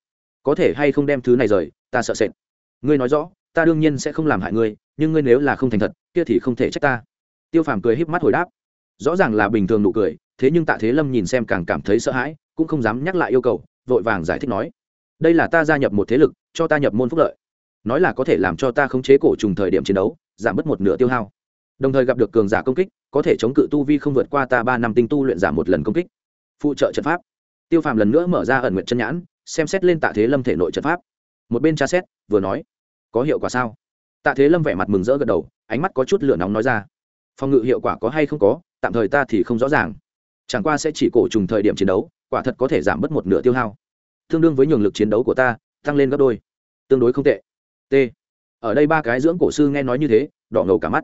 Có thể hay không đem thứ này rời, ta sợ sệt. Ngươi nói rõ, ta đương nhiên sẽ không làm hại ngươi, nhưng ngươi nếu là không thành thật, kia thì không thể trách ta. Tiêu phàm cười híp mắt hồi đáp. Rõ ràng là bình thường nụ cười, thế nhưng tạ thế lâm nhìn xem càng cảm thấy sợ hãi, cũng không dám nhắc lại yêu cầu vội vàng giải thích nói, đây là ta gia nhập một thế lực, cho ta nhập môn phúc lợi. Nói là có thể làm cho ta khống chế cổ trùng thời điểm chiến đấu, giảm bớt một nửa tiêu hao. Đồng thời gặp được cường giả công kích, có thể chống cự tu vi không vượt qua ta ba năm tinh tu luyện giảm một lần công kích. Phụ trợ trận pháp. Tiêu phàm lần nữa mở ra ẩn nguyện chân nhãn, xem xét lên tạ thế lâm thể nội trận pháp. Một bên tra xét, vừa nói, có hiệu quả sao? Tạ thế lâm vẻ mặt mừng rỡ gật đầu, ánh mắt có chút lửa nóng nói ra, phòng ngự hiệu quả có hay không có, tạm thời ta thì không rõ ràng chẳng qua sẽ chỉ cổ trùng thời điểm chiến đấu, quả thật có thể giảm bớt một nửa tiêu hao. Tương đương với nhường lực chiến đấu của ta, tăng lên gấp đôi. Tương đối không tệ. T. Ở đây ba cái dưỡng cổ sư nghe nói như thế, đỏ ngầu cả mắt.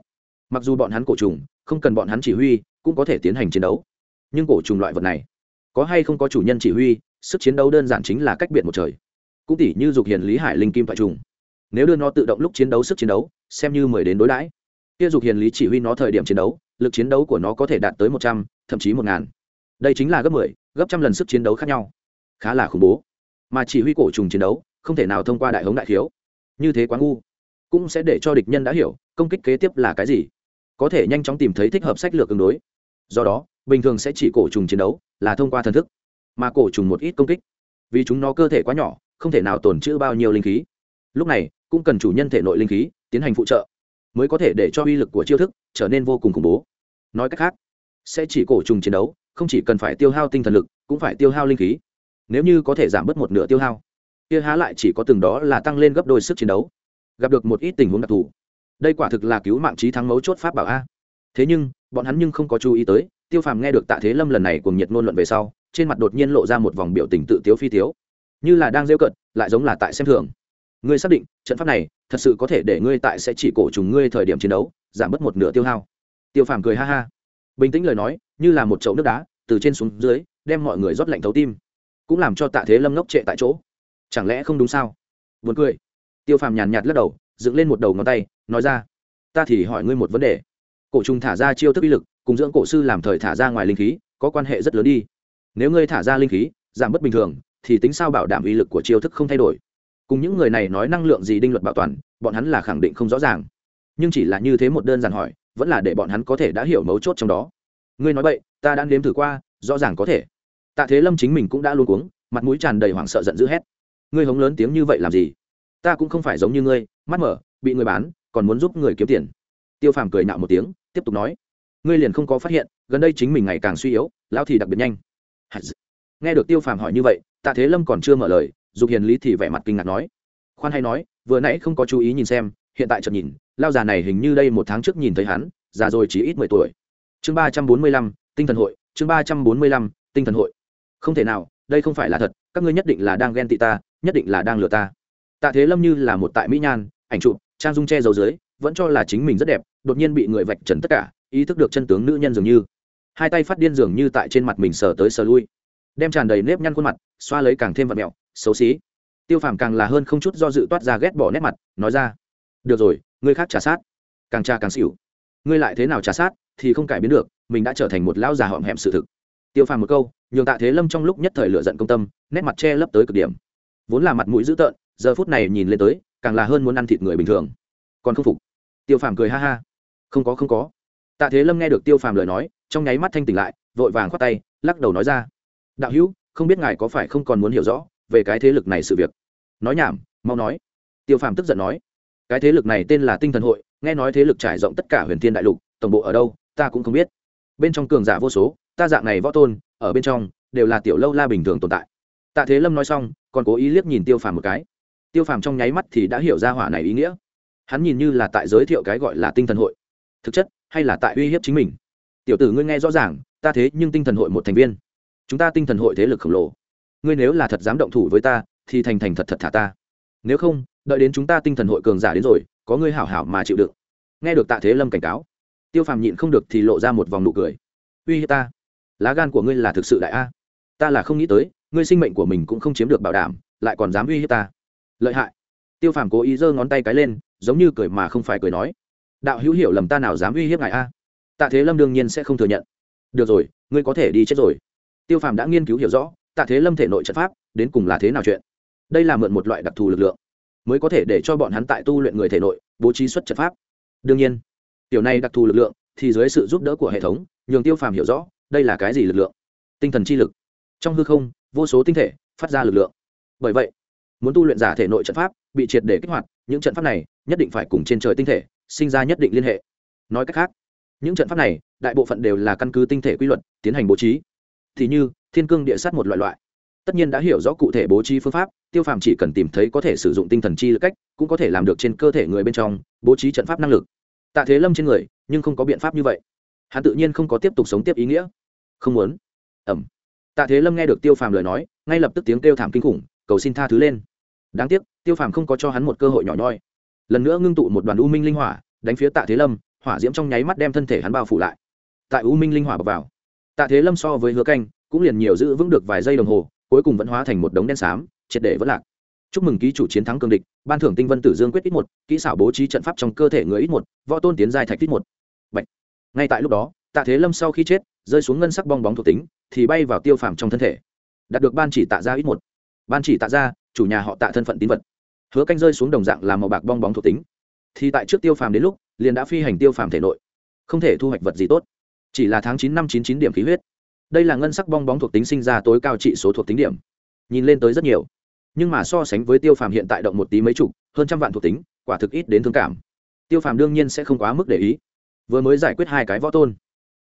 Mặc dù bọn hắn cổ trùng, không cần bọn hắn chỉ huy, cũng có thể tiến hành chiến đấu. Nhưng cổ trùng loại vật này, có hay không có chủ nhân chỉ huy, sức chiến đấu đơn giản chính là cách biệt một trời. Cũng tỷ như dục hiền lý hải linh kim thoại trùng. Nếu đưa nó tự động lúc chiến đấu sức chiến đấu, xem như mười đến đối đãi. Kia dục hiền lý chỉ huy nó thời điểm chiến đấu, lực chiến đấu của nó có thể đạt tới một trăm, thậm chí một ngàn đây chính là gấp mười, gấp trăm lần sức chiến đấu khác nhau. Khá là khủng bố. Mà chỉ huy cổ trùng chiến đấu, không thể nào thông qua đại hống đại khiếu. Như thế quá ngu. Cũng sẽ để cho địch nhân đã hiểu, công kích kế tiếp là cái gì. Có thể nhanh chóng tìm thấy thích hợp sách lược ứng đối. Do đó, bình thường sẽ chỉ cổ trùng chiến đấu, là thông qua thần thức. Mà cổ trùng một ít công kích. Vì chúng nó cơ thể quá nhỏ, không thể nào tồn trữ bao nhiêu linh khí. Lúc này, cũng cần chủ nhân thể nội linh khí, tiến hành phụ trợ. Mới có thể để cho uy lực của chiêu thức trở nên vô cùng khủng bố. Nói cách khác, sẽ chỉ cổ trùng chiến đấu không chỉ cần phải tiêu hao tinh thần lực, cũng phải tiêu hao linh khí. Nếu như có thể giảm bớt một nửa tiêu hao, kia há lại chỉ có từng đó là tăng lên gấp đôi sức chiến đấu. Gặp được một ít tình huống đặc thù, đây quả thực là cứu mạng trí thắng mấu chốt pháp bảo a. Thế nhưng, bọn hắn nhưng không có chú ý tới, tiêu phàm nghe được tạ thế lâm lần này cùng nhiệt ngôn luận về sau, trên mặt đột nhiên lộ ra một vòng biểu tình tự tiếu phi tiếu. Như là đang rêu cận lại giống là tại xem thường. Ngươi xác định, trận pháp này thật sự có thể để ngươi tại sẽ chỉ cổ trùng ngươi thời điểm chiến đấu, giảm bớt một nửa tiêu hao. Tiêu phàm cười ha ha bình tĩnh lời nói, như là một chậu nước đá, từ trên xuống dưới, đem mọi người rót lạnh thấu tim. Cũng làm cho tạ thế lâm ngốc trệ tại chỗ. Chẳng lẽ không đúng sao? Buồn cười. Tiêu phàm nhàn nhạt lắc đầu, dựng lên một đầu ngón tay, nói ra, ta thì hỏi ngươi một vấn đề. Cổ trùng thả ra chiêu thức uy lực, cùng dưỡng cổ sư làm thời thả ra ngoài linh khí, có quan hệ rất lớn đi. Nếu ngươi thả ra linh khí, giảm bất bình thường, thì tính sao bảo đảm uy lực của chiêu thức không thay đổi? Cùng những người này nói năng lượng gì đinh luật bảo toàn, bọn hắn là khẳng định không rõ ràng. Nhưng chỉ là như thế một đơn giản hỏi vẫn là để bọn hắn có thể đã hiểu mấu chốt trong đó. Ngươi nói vậy ta đã nếm thử qua, rõ ràng có thể. Tạ thế lâm chính mình cũng đã luôn cuống, mặt mũi tràn đầy hoảng sợ giận dữ hét. Ngươi hống lớn tiếng như vậy làm gì? Ta cũng không phải giống như ngươi, mắt mở, bị người bán, còn muốn giúp người kiếm tiền. Tiêu phàm cười nạo một tiếng, tiếp tục nói. Ngươi liền không có phát hiện, gần đây chính mình ngày càng suy yếu, lão thì đặc biệt nhanh. Nghe được tiêu phàm hỏi như vậy, tạ thế lâm còn chưa mở lời, dục hiền lý thì vẻ mặt kinh ngạc nói. Khoan hay nói, vừa nãy không có chú ý nhìn xem hiện tại chợt nhìn, lao già này hình như đây một tháng trước nhìn thấy hắn, già rồi chỉ ít mười tuổi. Chương ba trăm bốn mươi lăm, tinh thần hội, chương ba trăm bốn mươi lăm, tinh thần hội. Không thể nào, đây không phải là thật, các ngươi nhất định là đang ghen tị ta, nhất định là đang lừa ta. Tạ thế lâm như là một tại mỹ nhan, ảnh chụp, trang dung che dầu dưới, vẫn cho là chính mình rất đẹp, đột nhiên bị người vạch trần tất cả, ý thức được chân tướng nữ nhân dường như. Hai tay phát điên dường như tại trên mặt mình sờ tới sờ lui. Đem tràn đầy nếp nhăn khuôn mặt, xoa lấy càng thêm vật mẹo, xấu xí. Tiêu phàm càng là hơn không chút do dự toát ra ghét bỏ nét mặt, nói ra được rồi, ngươi khác trả sát. Càng tra càng xỉu. Ngươi lại thế nào trả sát thì không cải biến được, mình đã trở thành một lão già họm hẹm sự thực. Tiêu phàm một câu, nhường tạ thế lâm trong lúc nhất thời lựa giận công tâm, nét mặt che lấp tới cực điểm. Vốn là mặt mũi dữ tợn, giờ phút này nhìn lên tới, càng là hơn muốn ăn thịt người bình thường. Còn không phục. Tiêu phàm cười ha ha. Không có không có. Tạ thế lâm nghe được tiêu phàm lời nói, trong nháy mắt thanh tỉnh lại, vội vàng khoát tay, lắc đầu nói ra. Đạo hữu, không biết ngài có phải không còn muốn hiểu rõ về cái thế lực này sự việc? Nói nhảm, mau nói. Tiêu phàm tức giận nói cái thế lực này tên là tinh thần hội, nghe nói thế lực trải rộng tất cả huyền thiên đại lục, tổng bộ ở đâu, ta cũng không biết. Bên trong cường giả vô số, ta dạng này võ tôn, ở bên trong, đều là tiểu lâu la bình thường tồn tại. Tạ thế lâm nói xong, còn cố ý liếc nhìn tiêu phàm một cái. Tiêu phàm trong nháy mắt thì đã hiểu ra hỏa này ý nghĩa. Hắn nhìn như là tại giới thiệu cái gọi là tinh thần hội. Thực chất, hay là tại uy hiếp chính mình. Tiểu tử ngươi nghe rõ ràng, ta thế nhưng tinh thần hội một thành viên. Chúng ta tinh thần hội thế lực khổng lồ. Ngươi nếu là thật dám động thủ với ta, thì thành thành thật thật thả ta. Nếu không đợi đến chúng ta tinh thần hội cường giả đến rồi, có ngươi hảo hảo mà chịu đựng. Nghe được tạ thế lâm cảnh cáo, tiêu phàm nhịn không được thì lộ ra một vòng nụ cười. Uy hiếp ta, lá gan của ngươi là thực sự đại a. Ta là không nghĩ tới, ngươi sinh mệnh của mình cũng không chiếm được bảo đảm, lại còn dám uy hiếp ta. Lợi hại. Tiêu phàm cố ý giơ ngón tay cái lên, giống như cười mà không phải cười nói. Đạo hữu hiểu lầm ta nào dám uy hiếp ngài a? Tạ thế lâm đương nhiên sẽ không thừa nhận. Được rồi, ngươi có thể đi chết rồi. Tiêu phàm đã nghiên cứu hiểu rõ, tạ thế lâm thể nội trận pháp, đến cùng là thế nào chuyện? Đây là mượn một loại đặc thù lực lượng mới có thể để cho bọn hắn tại tu luyện người thể nội, bố trí xuất trận pháp. Đương nhiên, tiểu này đặc thù lực lượng thì dưới sự giúp đỡ của hệ thống, nhường tiêu phàm hiểu rõ đây là cái gì lực lượng. Tinh thần chi lực. Trong hư không, vô số tinh thể phát ra lực lượng. Bởi vậy, muốn tu luyện giả thể nội trận pháp bị triệt để kích hoạt, những trận pháp này nhất định phải cùng trên trời tinh thể sinh ra nhất định liên hệ. Nói cách khác, những trận pháp này đại bộ phận đều là căn cứ tinh thể quy luật tiến hành bố trí. Thì như thiên cương địa sát một loại loại tất nhiên đã hiểu rõ cụ thể bố trí phương pháp, tiêu phàm chỉ cần tìm thấy có thể sử dụng tinh thần chi lực cách, cũng có thể làm được trên cơ thể người bên trong, bố trí trận pháp năng lực. Tạ thế lâm trên người, nhưng không có biện pháp như vậy. Hắn tự nhiên không có tiếp tục sống tiếp ý nghĩa. Không muốn. Ẩm. Tạ thế lâm nghe được tiêu phàm lời nói, ngay lập tức tiếng kêu thảm kinh khủng, cầu xin tha thứ lên. Đáng tiếc, tiêu phàm không có cho hắn một cơ hội nhỏ nhoi. Lần nữa ngưng tụ một đoàn u minh linh hỏa, đánh phía tạ thế lâm, hỏa diễm trong nháy mắt đem thân thể hắn bao phủ lại. Tại u minh linh hỏa bọc vào, tạ thế lâm so với hứa canh, cũng liền nhiều giữ vững được vài giây đồng hồ cuối cùng vẫn hóa thành một đống đen xám, triệt để vẫn lạc. Chúc mừng ký chủ chiến thắng cương địch, ban thưởng tinh vân tử dương quyết ít một, kỹ xảo bố trí trận pháp trong cơ thể người ít một, võ tôn tiến giai thạch ít một. Bạch. ngay tại lúc đó, tạ thế lâm sau khi chết, rơi xuống ngân sắc bong bóng thuộc tính, thì bay vào tiêu phàm trong thân thể. Đạt được ban chỉ tạ ra ít một. Ban chỉ tạ ra chủ nhà họ tạ thân phận tín vật. Hứa canh rơi xuống đồng dạng làm màu bạc bong bóng thuộc tính. Thì tại trước tiêu phàm đến lúc, liền đã phi hành tiêu phàm thể nội. Không thể thu hoạch vật gì tốt. Chỉ là tháng chín năm chín chín điểm khí huyết đây là ngân sắc bong bóng thuộc tính sinh ra tối cao trị số thuộc tính điểm. Nhìn lên tới rất nhiều. Nhưng mà so sánh với tiêu phàm hiện tại động một tí mấy chục, hơn trăm vạn thuộc tính, quả thực ít đến thương cảm. Tiêu phàm đương nhiên sẽ không quá mức để ý. Vừa mới giải quyết hai cái võ tôn.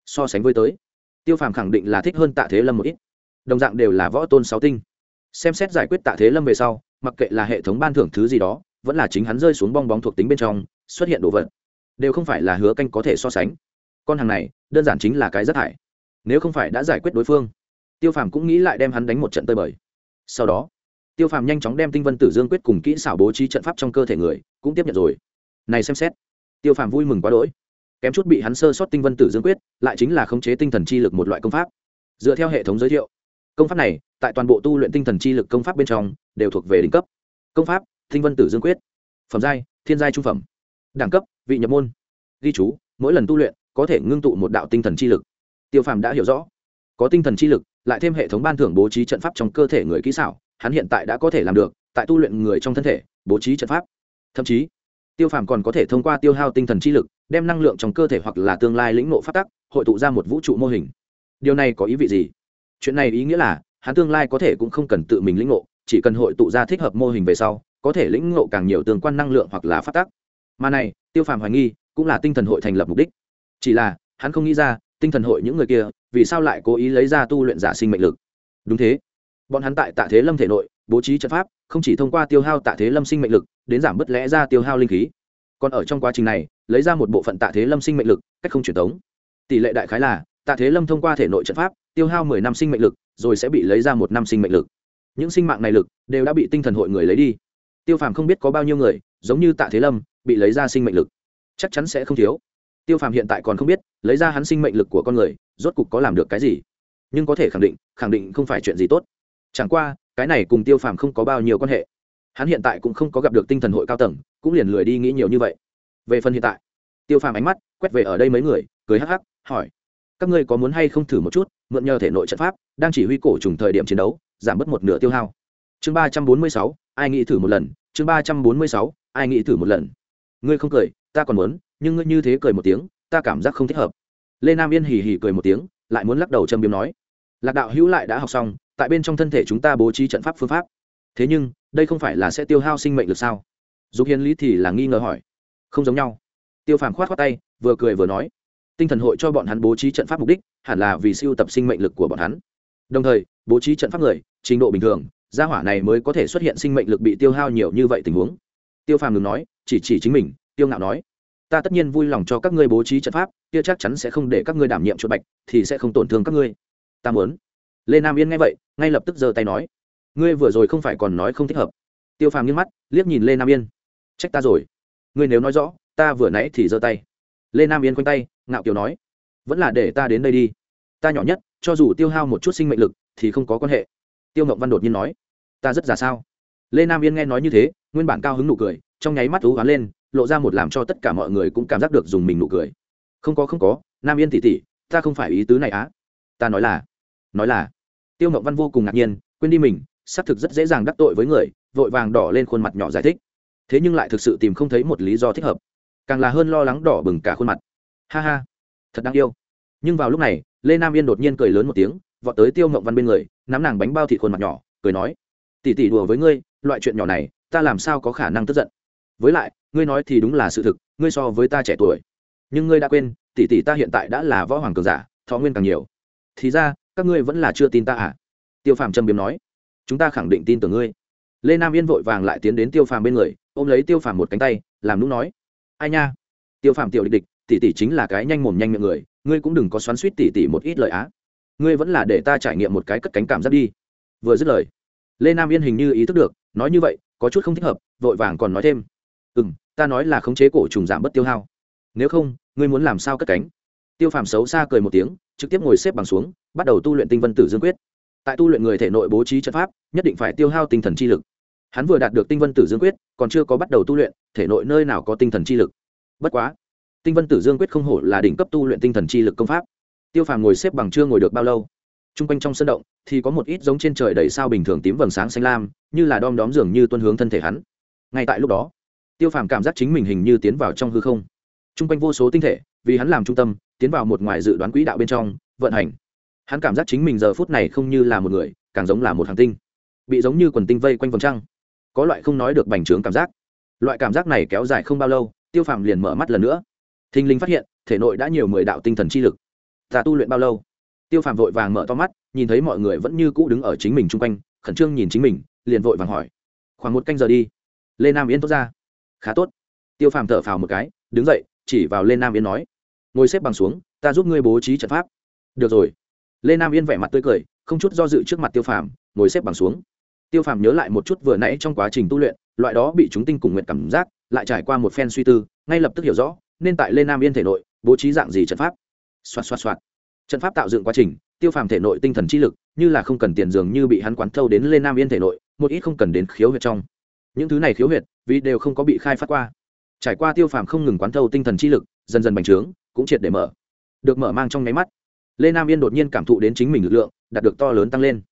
So sánh với tới, tiêu phàm khẳng định là thích hơn tạ thế lâm một ít. Đồng dạng đều là võ tôn sáu tinh. Xem xét giải quyết tạ thế lâm về sau, mặc kệ là hệ thống ban thưởng thứ gì đó, vẫn là chính hắn rơi xuống bong bóng thuộc tính bên trong, xuất hiện đồ vật, đều không phải là hứa canh có thể so sánh. Con hàng này, đơn giản chính là cái rất hại nếu không phải đã giải quyết đối phương. Tiêu phàm cũng nghĩ lại đem hắn đánh một trận tơi bời. Sau đó, tiêu phàm nhanh chóng đem tinh vân tử dương quyết cùng kỹ xảo bố trí trận pháp trong cơ thể người, cũng tiếp nhận rồi. Này xem xét, tiêu phàm vui mừng quá đỗi. Kém chút bị hắn sơ sót tinh vân tử dương quyết, lại chính là khống chế tinh thần chi lực một loại công pháp. Dựa theo hệ thống giới thiệu, công pháp này tại toàn bộ tu luyện tinh thần chi lực công pháp bên trong đều thuộc về đỉnh cấp. Công pháp, tinh vân tử dương quyết. Phẩm giai, thiên giai trung phẩm. Đẳng cấp, vị nhập môn. Ghi chú, mỗi lần tu luyện có thể ngưng tụ một đạo tinh thần chi lực tiêu phàm đã hiểu rõ. Có tinh thần chi lực, lại thêm hệ thống ban thưởng bố trí trận pháp trong cơ thể người kỹ xảo, hắn hiện tại đã có thể làm được, tại tu luyện người trong thân thể, bố trí trận pháp. Thậm chí, tiêu phàm còn có thể thông qua tiêu hao tinh thần chi lực, đem năng lượng trong cơ thể hoặc là tương lai lĩnh ngộ phát tắc, hội tụ ra một vũ trụ mô hình. Điều này có ý vị gì? Chuyện này ý nghĩa là, hắn tương lai có thể cũng không cần tự mình lĩnh ngộ, chỉ cần hội tụ ra thích hợp mô hình về sau, có thể lĩnh ngộ càng nhiều tương quan năng lượng hoặc là phát tắc. Mà này, tiêu phàm hoài nghi, cũng là tinh thần hội thành lập mục đích. Chỉ là, hắn không nghĩ ra tinh thần hội những người kia, vì sao lại cố ý lấy ra tu luyện giả sinh mệnh lực? Đúng thế. Bọn hắn tại tạ thế lâm thể nội, bố trí trận pháp, không chỉ thông qua tiêu hao tạ thế lâm sinh mệnh lực, đến giảm bớt lẽ ra tiêu hao linh khí. Còn ở trong quá trình này, lấy ra một bộ phận tạ thế lâm sinh mệnh lực, cách không truyền thống tỷ lệ đại khái là, tạ thế lâm thông qua thể nội trận pháp, tiêu hao mười năm sinh mệnh lực, rồi sẽ bị lấy ra một năm sinh mệnh lực. Những sinh mạng này lực, đều đã bị tinh thần hội người lấy đi. Tiêu phàm không biết có bao nhiêu người, giống như tạ thế lâm, bị lấy ra sinh mệnh lực. Chắc chắn sẽ không thiếu tiêu phàm hiện tại còn không biết, lấy ra hắn sinh mệnh lực của con người, rốt cục có làm được cái gì. Nhưng có thể khẳng định khẳng định không phải chuyện gì tốt. Chẳng qua, cái này cùng tiêu phàm không có bao nhiêu quan hệ. Hắn hiện tại cũng không có gặp được tinh thần hội cao tầng, cũng liền lười đi nghĩ nhiều như vậy. Về phần hiện tại, tiêu phàm ánh mắt quét về ở đây mấy người, cười hắc hắc, hỏi, các ngươi có muốn hay không thử một chút, mượn nhờ thể nội trận pháp, đang chỉ huy cổ trùng thời điểm chiến đấu, giảm bớt một nửa tiêu hao? Chương ba trăm bốn mươi sáu, ai nghĩ thử một lần, chương ba trăm bốn mươi sáu, ai nghĩ thử một lần. Ngươi không cười, ta còn muốn nhưng ngươi như thế cười một tiếng, ta cảm giác không thích hợp. Lê nam yên hì hì cười một tiếng, lại muốn lắc đầu châm biếm nói, lạc đạo hữu lại đã học xong, tại bên trong thân thể chúng ta bố trí trận pháp phương pháp. Thế nhưng, đây không phải là sẽ tiêu hao sinh mệnh lực sao? Dục hiến lý thì là nghi ngờ hỏi. Không giống nhau. Tiêu phàm khoát khoát tay, vừa cười vừa nói, tinh thần hội cho bọn hắn bố trí trận pháp mục đích hẳn là vì siêu tập sinh mệnh lực của bọn hắn. Đồng thời, bố trí trận pháp người, trình độ bình thường, gia hỏa này mới có thể xuất hiện sinh mệnh lực bị tiêu hao nhiều như vậy tình huống. Tiêu phàm ngừng nói, chỉ chỉ chính mình, tiêu ngạo nói ta tất nhiên vui lòng cho các ngươi bố trí trận pháp, kia chắc chắn sẽ không để các ngươi đảm nhiệm chuột bạch, thì sẽ không tổn thương các ngươi. Ta muốn. Lê nam yên nghe vậy, ngay lập tức giơ tay nói, ngươi vừa rồi không phải còn nói không thích hợp. Tiêu phàm nghiêng mắt, liếc nhìn lê nam yên. Trách ta rồi. Ngươi nếu nói rõ, ta vừa nãy thì giơ tay. Lê nam yên quanh tay, ngạo kiều nói, vẫn là để ta đến đây đi. Ta nhỏ nhất, cho dù tiêu hao một chút sinh mệnh lực, thì không có quan hệ. Tiêu ngộng văn đột nhiên nói, ta rất già sao? Lê nam yên nghe nói như thế, nguyên bản cao hứng nụ cười, trong nháy mắt thú hoán lên lộ ra một làm cho tất cả mọi người cũng cảm giác được dùng mình nụ cười. Không có không có, nam yên tỉ tỉ ta không phải ý tứ này á. Ta nói là nói là. Tiêu mậu văn vô cùng ngạc nhiên, quên đi mình, xác thực rất dễ dàng đắc tội với người, vội vàng đỏ lên khuôn mặt nhỏ giải thích. Thế nhưng lại thực sự tìm không thấy một lý do thích hợp. Càng là hơn lo lắng đỏ bừng cả khuôn mặt. Ha ha, thật đáng yêu. Nhưng vào lúc này, lê nam yên đột nhiên cười lớn một tiếng, vọt tới tiêu Mộng văn bên người, nắm nàng bánh bao thịt khuôn mặt nhỏ, cười nói tỉ tỉ đùa với ngươi, loại chuyện nhỏ này, ta làm sao có khả năng tức giận? Với lại ngươi nói thì đúng là sự thực, ngươi so với ta trẻ tuổi. Nhưng ngươi đã quên, tỷ tỷ ta hiện tại đã là võ hoàng cường giả, thọ nguyên càng nhiều. Thì ra, các ngươi vẫn là chưa tin ta à? Tiêu phàm trầm biếm nói. Chúng ta khẳng định tin tưởng ngươi. Lê nam yên vội vàng lại tiến đến tiêu phàm bên người, ôm lấy tiêu phàm một cánh tay, làm nũng nói. Ai nha? Tiêu phàm tiểu địch địch, tỷ tỷ chính là cái nhanh mồm nhanh miệng người, ngươi cũng đừng có xoắn suýt tỷ tỷ một ít lời á. Ngươi vẫn là để ta trải nghiệm một cái cất cánh cảm giác đi. Vừa dứt lời, lê nam yên hình như ý thức được, nói như vậy, có chút không thích hợp, vội vàng còn nói thêm ừ m ta nói là khống chế cổ trùng giảm bớt tiêu hao. Nếu không, ngươi muốn làm sao cất cánh? Tiêu phàm xấu xa cười một tiếng, trực tiếp ngồi xếp bằng xuống, bắt đầu tu luyện tinh vân tử dương quyết. Tại tu luyện người thể nội bố trí trận pháp, nhất định phải tiêu hao tinh thần chi lực. Hắn vừa đạt được tinh vân tử dương quyết, còn chưa có bắt đầu tu luyện, thể nội nơi nào có tinh thần chi lực? Bất quá, tinh vân tử dương quyết không hổ là đỉnh cấp tu luyện tinh thần chi lực công pháp. Tiêu phàm ngồi xếp bằng chưa ngồi được bao lâu t r u n g quanh trong sân động thì có một ít giống trên trời đầy sao bình thường tím vầng sáng xanh lam, như là đom đóm dường như tuân hướng thân thể hắn. Ngay tại lúc đó tiêu phàm cảm giác chính mình hình như tiến vào trong hư không. T r u n g quanh vô số tinh thể, vì hắn làm trung tâm, tiến vào một ngoài dự đoán quỹ đạo bên trong, vận hành. Hắn cảm giác chính mình giờ phút này không như là một người, càng giống là một hàng tinh. Bị giống như quần tinh vây quanh vòng trăng. Có loại không nói được bành trướng cảm giác. Loại cảm giác này kéo dài không bao lâu, tiêu phàm liền mở mắt lần nữa. Thình linh phát hiện, thể nội đã nhiều mười đạo tinh thần chi lực. Ta tu luyện bao lâu? Tiêu phàm vội vàng mở to mắt, nhìn thấy mọi người vẫn như cũ đứng ở chính mình chung quanh, khẩn trương nhìn chính mình, liền vội vàng hỏi. Khoảng một canh giờ đi. Lê nam yên tốt ra khá tốt. Tiêu phàm thở phào một cái, đứng dậy, chỉ vào lê nam yên nói, ngồi xếp bằng xuống, ta giúp ngươi bố trí trận pháp. Được rồi. Lê nam yên vẻ mặt tươi cười, không chút do dự trước mặt tiêu phàm, ngồi xếp bằng xuống. Tiêu phàm nhớ lại một chút vừa nãy trong quá trình tu luyện, loại đó bị chúng tinh cùng nguyện cảm giác, lại trải qua một phen suy tư, ngay lập tức hiểu rõ, nên tại lê nam yên thể nội bố trí dạng gì trận pháp. Xoạt xoạt xoạt. Trận pháp tạo dựng quá trình, tiêu phàm thể nội tinh thần chi lực, như là không cần tiền dường như bị hắn quán thâu đến lê nam yên thể nội, một ít không cần đến khiếu huyệt trong những thứ này khiếu huyệt, vì đều không có bị khai phát qua. Trải qua tiêu phàm không ngừng quán thâu tinh thần chi lực, dần dần bành trướng, cũng triệt để mở, được mở mang trong nháy mắt. Lê nam yên đột nhiên cảm thụ đến chính mình lực lượng, đạt được to lớn tăng lên.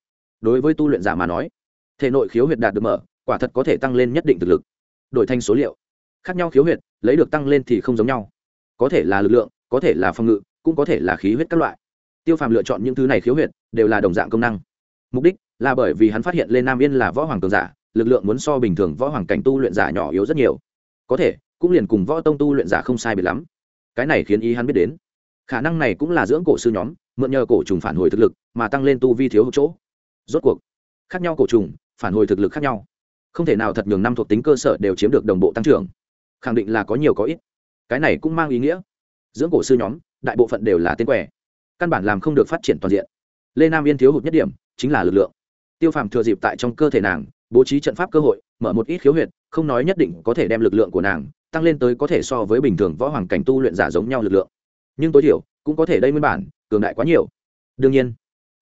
Đối với tu luyện giả mà nói, thể nội khiếu huyệt đạt được mở, quả thật có thể tăng lên nhất định thực lực. Đổi thành số liệu, khác nhau khiếu huyệt, lấy được tăng lên thì không giống nhau. Có thể là lực lượng, có thể là phòng ngự, cũng có thể là khí huyết các loại. Tiêu phàm lựa chọn những thứ này khiếu huyệt, đều là đồng dạng công năng. Mục đích là bởi vì hắn phát hiện lê nam yên là võ hoàng cường giả lực lượng muốn so bình thường võ hoàng cảnh tu luyện giả nhỏ yếu rất nhiều. Có thể, cũng liền cùng võ tông tu luyện giả không sai biệt lắm. Cái này khiến ý hắn biết đến. Khả năng này cũng là dưỡng cổ sư nhóm, mượn nhờ cổ trùng phản hồi thực lực mà tăng lên tu vi thiếu hụt chỗ. Rốt cuộc, khác nhau cổ trùng, phản hồi thực lực khác nhau. Không thể nào thật nhường năm thuộc tính cơ sở đều chiếm được đồng bộ tăng trưởng. Khẳng định là có nhiều có ít. Cái này cũng mang ý nghĩa. Dưỡng cổ sư nhóm, đại bộ phận đều là tên quẻ. Căn bản làm không được phát triển toàn diện. Lê nam yên thiếu hụt nhất điểm chính là lực lượng. Tiêu phàm thừa dịp tại trong cơ thể nàng bố trí trận pháp cơ hội, mở một ít khiếu huyệt, không nói nhất định có thể đem lực lượng của nàng tăng lên tới có thể so với bình thường võ hoàng cảnh tu luyện giả giống nhau lực lượng. Nhưng tối thiểu, cũng có thể đây nguyên bản, cường đại quá nhiều. Đương nhiên,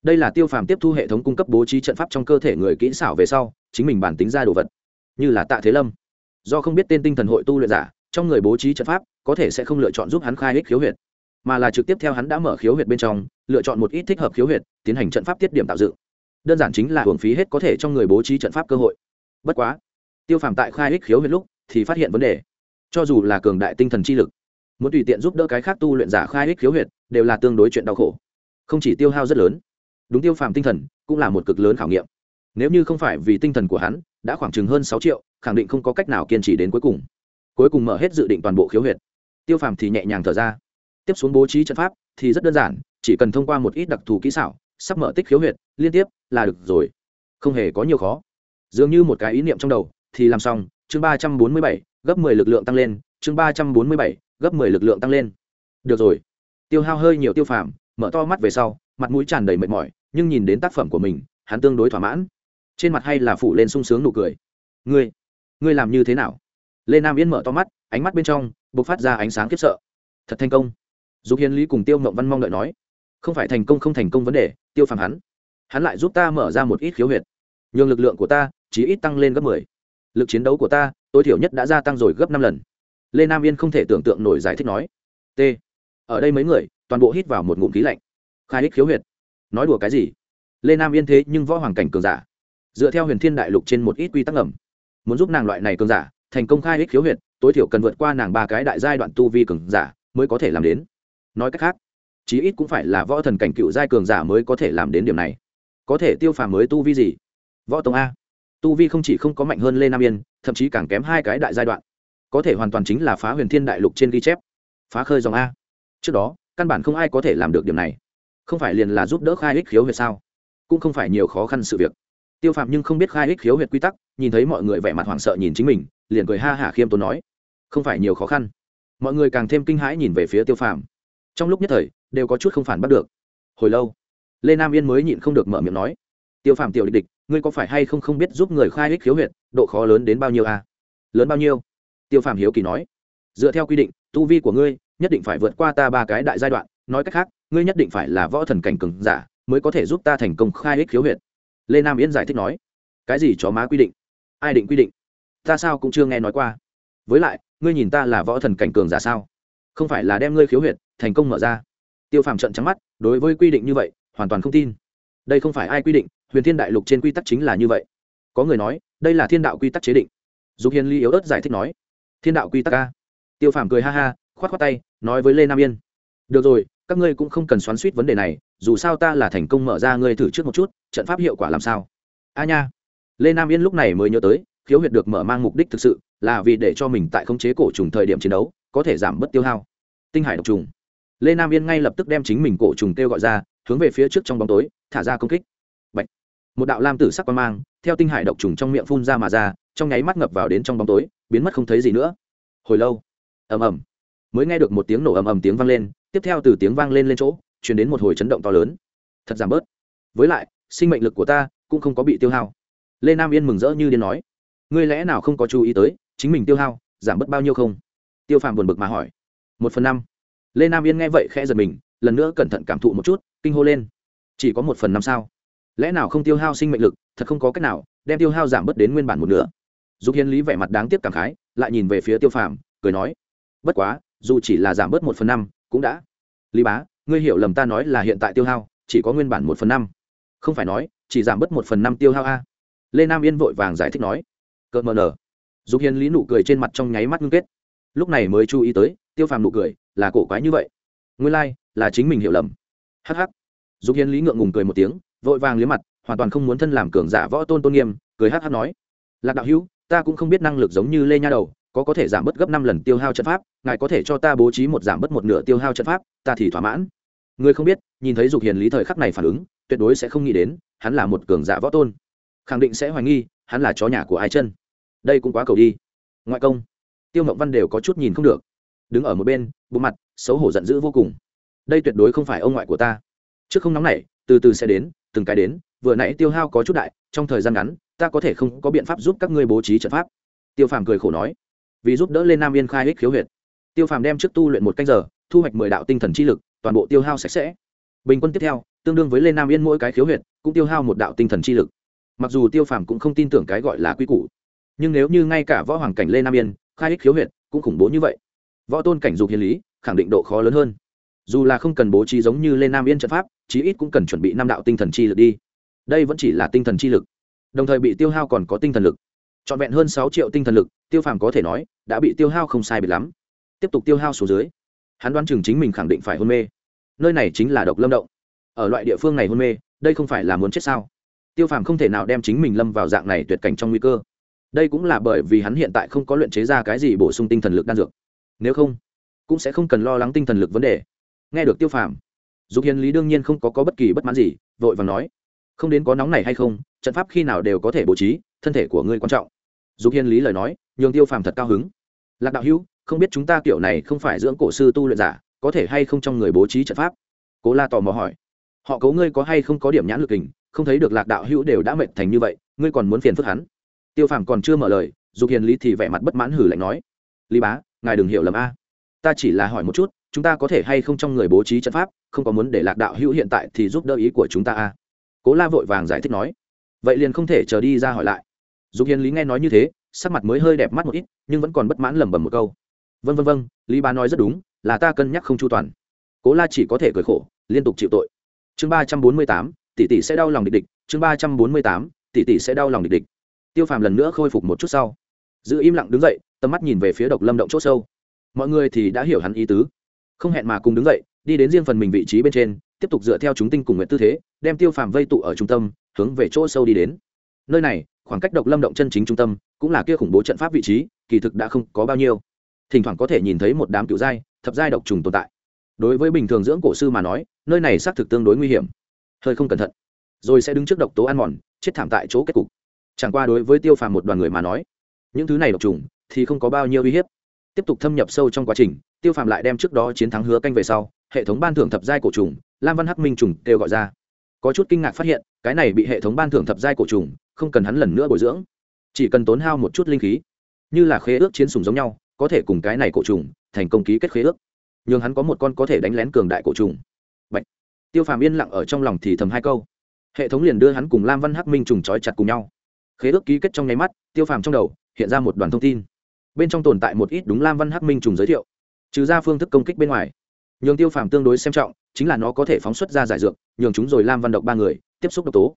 đây là tiêu phàm tiếp thu hệ thống cung cấp bố trí trận pháp trong cơ thể người kỹ xảo về sau, chính mình bản tính ra đồ vật. Như là tạ thế lâm. Do không biết tên tinh thần hội tu luyện giả, trong người bố trí trận pháp, có thể sẽ không lựa chọn giúp hắn khai ích khiếu huyệt, mà là trực tiếp theo hắn đã mở khiếu huyệt bên trong, lựa chọn một ít thích hợp khiếu huyệt, tiến hành trận pháp tiết điểm tạo dựng đơn giản chính là hưởng phí hết có thể trong người bố trí trận pháp cơ hội. Bất quá, tiêu phàm tại khai ích khiếu huyết lúc thì phát hiện vấn đề. Cho dù là cường đại tinh thần chi lực, muốn tùy tiện giúp đỡ cái khác tu luyện giả khai ích khiếu huyệt đều là tương đối chuyện đau khổ. Không chỉ tiêu hao rất lớn, đúng tiêu phàm tinh thần cũng là một cực lớn khảo nghiệm. Nếu như không phải vì tinh thần của hắn, đã khoảng chừng hơn sáu triệu, khẳng định không có cách nào kiên trì đến cuối cùng. Cuối cùng mở hết dự định toàn bộ khiếu huyệt tiêu phàm thì nhẹ nhàng thở ra. Tiếp xuống bố trí trận pháp thì rất đơn giản, chỉ cần thông qua một ít đặc thù kỹ xảo sắp mở tích khiếu huyệt, liên tiếp, là được rồi. Không hề có nhiều khó. Dường như một cái ý niệm trong đầu, thì làm xong, chương ba trăm bốn mươi bảy, gấp mười lực lượng tăng lên, chương ba trăm bốn mươi bảy, gấp mười lực lượng tăng lên. Được rồi. Tiêu hao hơi nhiều tiêu phàm, mở to mắt về sau, mặt mũi tràn đầy mệt mỏi, nhưng nhìn đến tác phẩm của mình, hắn tương đối thỏa mãn. Trên mặt hay là phủ lên sung sướng nụ cười. Ngươi ngươi làm như thế nào? Lê nam yên mở to mắt, ánh mắt bên trong b ộ c phát ra ánh sáng khiếp sợ. Thật thành công. Dục hiến lý cùng tiêu mộng văn mong đợi nói không phải thành công không thành công vấn đề, tiêu phàm hắn. Hắn lại giúp ta mở ra một ít khiếu huyệt. Nhường lực lượng của ta chỉ ít tăng lên gấp mười. Lực chiến đấu của ta, tối thiểu nhất đã gia tăng rồi gấp năm lần. Lê nam yên không thể tưởng tượng nổi giải thích nói. T. Ở đây mấy người, toàn bộ hít vào một ngụm khí lạnh. Khai ích khiếu huyệt. Nói đùa cái gì? Lê nam yên thế nhưng võ hoàng cảnh cường giả. Dựa theo huyền thiên đại lục trên một ít quy tắc ẩm muốn giúp nàng loại này cường giả, thành công khai ích khiếu huyệt, tối thiểu cần vượt qua nàng ba cái đại giai đoạn tu vi cường giả, mới có thể làm đến. Nói cách khác chí ít cũng phải là võ thần cảnh cựu giai cường giả mới có thể làm đến điểm này. Có thể tiêu phàm mới tu vi gì? Võ tông a. Tu vi không chỉ không có mạnh hơn lê nam yên, thậm chí càng kém hai cái đại giai đoạn. Có thể hoàn toàn chính là phá huyền thiên đại lục trên ghi chép. Phá khơi dòng a. Trước đó, căn bản không ai có thể làm được điểm này. Không phải liền là giúp đỡ khai ích khiếu huyệt sao? Cũng không phải nhiều khó khăn sự việc. Tiêu phạm nhưng không biết khai ích khiếu huyệt quy tắc, nhìn thấy mọi người vẻ mặt hoảng sợ nhìn chính mình, liền cười ha hả khiêm tốn nói. Không phải nhiều khó khăn. Mọi người càng thêm kinh hãi nhìn về phía tiêu phạm trong lúc nhất thời đều có chút không phản bắt được. Hồi lâu, lê nam yên mới nhịn không được mở miệng nói, tiêu phạm tiểu địch địch, ngươi có phải hay không không biết giúp người khai ích khiếu huyệt, độ khó lớn đến bao nhiêu à? lớn bao nhiêu? Tiêu phạm hiếu kỳ nói, dựa theo quy định, tu vi của ngươi nhất định phải vượt qua ta ba cái đại giai đoạn, nói cách khác, ngươi nhất định phải là võ thần cảnh cường giả mới có thể giúp ta thành công khai ích khiếu huyệt. Lê nam yên giải thích nói, cái gì chó má quy định? Ai định quy định? Ta sao cũng chưa nghe nói qua. Với lại, ngươi nhìn ta là võ thần cảnh cường giả sao? Không phải là đem ngươi khiếu huyệt thành công mở ra tiêu phàm trận trắng mắt, đối với quy định như vậy, hoàn toàn không tin. Đây không phải ai quy định, huyền thiên đại lục trên quy tắc chính là như vậy. Có người nói, đây là thiên đạo quy tắc chế định. Dục hiền ly yếu ớt giải thích nói, thiên đạo quy tắc ca tiêu phàm cười ha ha k h o á t k h o á tay, nói với lê nam yên, được rồi, các ngươi cũng không cần xoắn suýt vấn đề này, dù sao ta là thành công mở ra ngươi thử trước một chút, trận pháp hiệu quả làm sao? A nha. Lê nam yên lúc này mới nhớ tới, khiếu huyệt được mở mang mục đích thực sự là vì để cho mình tại khống chế cổ trùng thời điểm chiến đấu, có thể giảm bớt tiêu hao. Tinh hải độc trùng lê nam yên ngay lập tức đem chính mình cổ trùng kêu gọi ra, hướng về phía trước trong bóng tối, thả ra công kích. Bạch. một đạo lam tử sắc quang mang, theo tinh hải độc trùng trong miệng phun ra mà ra, trong nháy mắt ngập vào đến trong bóng tối, biến mất không thấy gì nữa. Hồi lâu. Ầm ầm. Mới nghe được một tiếng nổ ầm ầm tiếng vang lên, tiếp theo từ tiếng vang lên lên chỗ chuyển đến một hồi chấn động to lớn. Thật giảm bớt. Với lại, sinh mệnh lực của ta cũng không có bị tiêu hao. Lê nam yên mừng rỡ như điên nói. Ngươi lẽ nào không có chú ý tới, chính mình tiêu hao, giảm bớt bao nhiêu không? Tiêu phàm buồn bực mà hỏi. Một phần năm lê nam yên nghe vậy khẽ giật mình, lần nữa cẩn thận cảm thụ một chút, kinh hô lên. Chỉ có một phần năm sao? Lẽ nào không tiêu hao sinh mệnh lực, thật không có cách nào đem tiêu hao giảm bớt đến nguyên bản một nửa? Dục hiến lý vẻ mặt đáng tiếc cảm khái, lại nhìn về phía tiêu phàm, cười nói, bất quá, dù chỉ là giảm bớt một phần năm, cũng đã. Lý bá, ngươi hiểu lầm ta nói là hiện tại tiêu hao, chỉ có nguyên bản một phần năm. Không phải nói, chỉ giảm bớt một phần năm tiêu hao a. Lê nam yên vội vàng giải thích nói, cợt mờ nở. Dục Hiên lý nụ cười trên mặt trong nháy mắt ngưng kết. Lúc này mới chú ý tới tiêu phàm nụ cười là cổ quái như vậy. Nguyên lai、like, là chính mình hiểu lầm. Hh dục hiền lý ngượng ngùng cười một tiếng vội vàng liếm mặt hoàn toàn không muốn thân làm cường giả võ tôn tôn nghiêm cười hh nói. Lạc đạo hữu ta cũng không biết năng lực giống như lê nha đầu có có thể giảm bớt gấp năm lần tiêu hao trận pháp ngài có thể cho ta bố trí một giảm bớt một nửa tiêu hao trận pháp ta thì thỏa mãn. Người không biết nhìn thấy dục hiền lý thời khắc này phản ứng tuyệt đối sẽ không nghĩ đến hắn là một cường giả võ tôn. Khẳng định sẽ hoài nghi hắn là chó nhà của ai chân. Đây cũng quá cầu đi. Ngoại công. Tiêu mộng văn đều có chút nhìn không được đứng ở một bên, bộ mặt xấu hổ giận dữ vô cùng. Đây tuyệt đối không phải ông ngoại của ta. Trước không nóng nảy, từ từ sẽ đến, từng cái đến, vừa nãy tiêu hao có chút đại, trong thời gian ngắn, ta có thể không có biện pháp giúp các ngươi bố trí trận pháp. Tiêu phàm cười khổ nói, vì giúp đỡ lên nam yên khai ích khiếu huyệt. Tiêu phàm đem trước tu luyện một canh giờ, thu hoạch mười đạo tinh thần chi lực, toàn bộ tiêu hao sạch sẽ. Bình quân tiếp theo, tương đương với lên nam yên mỗi cái khiếu huyệt, cũng tiêu hao một đạo tinh thần chi lực. Mặc dù tiêu phàm cũng không tin tưởng cái gọi là quy củ, nhưng nếu như ngay cả võ hoàng cảnh lê nam yên, khai ích khiếu huyệt cũng khủng bố như vậy võ tôn cảnh dục hiền lý, khẳng định độ khó lớn hơn. Dù là không cần bố trí giống như Lên nam yên trận pháp, chí ít cũng cần chuẩn bị năm đạo tinh thần chi lực đi. Đây vẫn chỉ là tinh thần chi lực. Đồng thời bị tiêu hao còn có tinh thần lực. Trọn vẹn hơn sáu triệu tinh thần lực, tiêu phàm có thể nói, đã bị tiêu hao không sai biệt lắm. Tiếp tục tiêu hao xuống dưới, hắn đoán chừng chính mình khẳng định phải hôn mê. Nơi này chính là độc lâm động. Ở loại địa phương này hôn mê, đây không phải là muốn chết sao? Tiêu phàm không thể nào đem chính mình lâm vào dạng này tuyệt cảnh trong nguy cơ. Đây cũng là bởi vì hắn hiện tại không có luyện chế ra cái gì bổ sung tinh thần lực đan dược nếu không cũng sẽ không cần lo lắng tinh thần lực vấn đề. Nghe được tiêu phàm dục hiền lý đương nhiên không có, có bất kỳ bất mãn gì vội vàng nói không đến có nóng này hay không trận pháp khi nào đều có thể bố trí thân thể của ngươi quan trọng. Dục hiền lý lời nói nhường tiêu phàm thật cao hứng. Lạc đạo hữu không biết chúng ta kiểu này không phải dưỡng cổ sư tu luyện giả có thể hay không trong người bố trí trận pháp? Cố la tò mò hỏi. Họ cấu ngươi có hay không có điểm nhãn lực hình không thấy được lạc đạo hữu đều đã mệnh thành như vậy ngươi còn muốn phiền phức hắn? Tiêu phàm còn chưa mở lời dục hiền lý thì vẻ mặt bất mãn hử lạnh nói. Lý bá ngài đừng hiểu lầm a. Ta chỉ là hỏi một chút, chúng ta có thể hay không trong người bố trí trận pháp, không có muốn để lạc đạo hữu hiện tại thì giúp đỡ ý của chúng ta a? Cố la vội vàng giải thích nói. Vậy liền không thể chờ đi ra hỏi lại. Dục hiền lý nghe nói như thế, sắc mặt mới hơi đẹp mắt một ít, nhưng vẫn còn bất mãn lẩm bẩm một câu. Vân vân vân lý Ba nói rất đúng, là ta cân nhắc không chu toàn. Cố la chỉ có thể cười khổ, liên tục chịu tội. Chương ba trăm bốn mươi tám, tỷ tỷ sẽ đau lòng địch địch. Chương ba trăm bốn mươi tám, tỷ tỷ sẽ đau lòng địch địch. Tiêu phàm lần nữa khôi phục một chút sau. Giữ im lặng đứng dậy tầm mắt nhìn về phía độc lâm động c h ỗ sâu. Mọi người thì đã hiểu hắn ý tứ. Không hẹn mà cùng đứng dậy, đi đến riêng phần mình vị trí bên trên, tiếp tục dựa theo chúng tinh cùng nguyện tư thế, đem tiêu phàm vây tụ ở trung tâm, hướng về chỗ sâu đi đến. Nơi này, khoảng cách độc lâm động chân chính trung tâm, cũng là kia khủng bố trận pháp vị trí, kỳ thực đã không có bao nhiêu. Thỉnh thoảng có thể nhìn thấy một đám cựu giai, thập giai độc trùng tồn tại. Đối với bình thường dưỡng cổ sư mà nói, nơi này xác thực tương đối nguy hiểm. Hơi không cẩn thận. Rồi sẽ đứng trước độc tố ăn mòn, chết thảm tại chỗ kết cục. Chẳng qua đối với tiêu phàm một đoàn người mà nói, những thứ này độc trùng thì không có bao nhiêu uy hiếp. Tiếp tục thâm nhập sâu trong quá trình, tiêu phàm lại đem trước đó chiến thắng hứa canh về sau, hệ thống ban thưởng thập giai cổ trùng, lam văn hắc minh trùng kêu gọi ra. Có chút kinh ngạc phát hiện, cái này bị hệ thống ban thưởng thập giai cổ trùng, không cần hắn lần nữa bồi dưỡng. Chỉ cần tốn hao một chút linh khí, như là khế ước chiến sùng giống nhau, có thể cùng cái này cổ trùng thành công ký kết khế ước. Nhưng hắn có một con có thể đánh lén cường đại cổ trùng. Bạch. tiêu phàm yên lặng ở trong lòng thì thầm hai câu. Hệ thống liền đưa hắn cùng lam văn hắc minh trùng trói chặt cùng nhau. Khế ước ký kết trong nháy mắt, tiêu phàm trong đầu hiện ra một đoàn thông tin bên trong tồn tại một ít đúng lam văn hắc minh trùng giới thiệu. Trừ ra phương thức công kích bên ngoài, nhường tiêu phàm tương đối xem trọng, chính là nó có thể phóng xuất ra giải dược, nhường chúng rồi lam văn độc ba người tiếp xúc độc tố.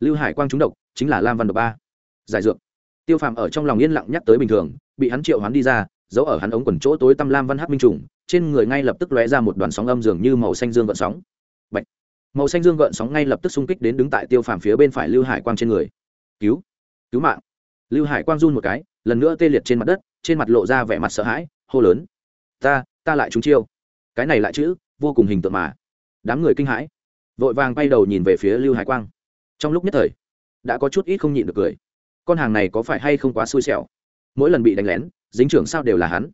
Lưu hải quang trúng độc, chính là lam văn độc ba. Giải dược. Tiêu phàm ở trong lòng yên lặng nhắc tới bình thường, bị hắn triệu hắn đi ra, giấu ở hắn ống quần chỗ tối tăm lam văn hắc minh trùng, trên người ngay lập tức lóe ra một đoàn sóng âm dường như màu xanh dương gợn sóng. Bạch. màu xanh dương gợn sóng ngay lập tức xung kích đến đứng tại tiêu phàm phía bên phải lưu hải quang trên người. Cứu. Cứu mạng. Lưu hải quang run một cái, lần nữa tê liệt trên mặt đất trên mặt lộ ra vẻ mặt sợ hãi, hô lớn. Ta ta lại trúng chiêu. Cái này lại chữ, vô cùng hình tượng mà. Đám người kinh hãi. Vội vàng bay đầu nhìn về phía lưu hải quang. Trong lúc nhất thời, đã có chút ít không nhịn được cười. Con hàng này có phải hay không quá xui xẻo? Mỗi lần bị đánh lén, dính trưởng sao đều là hắn.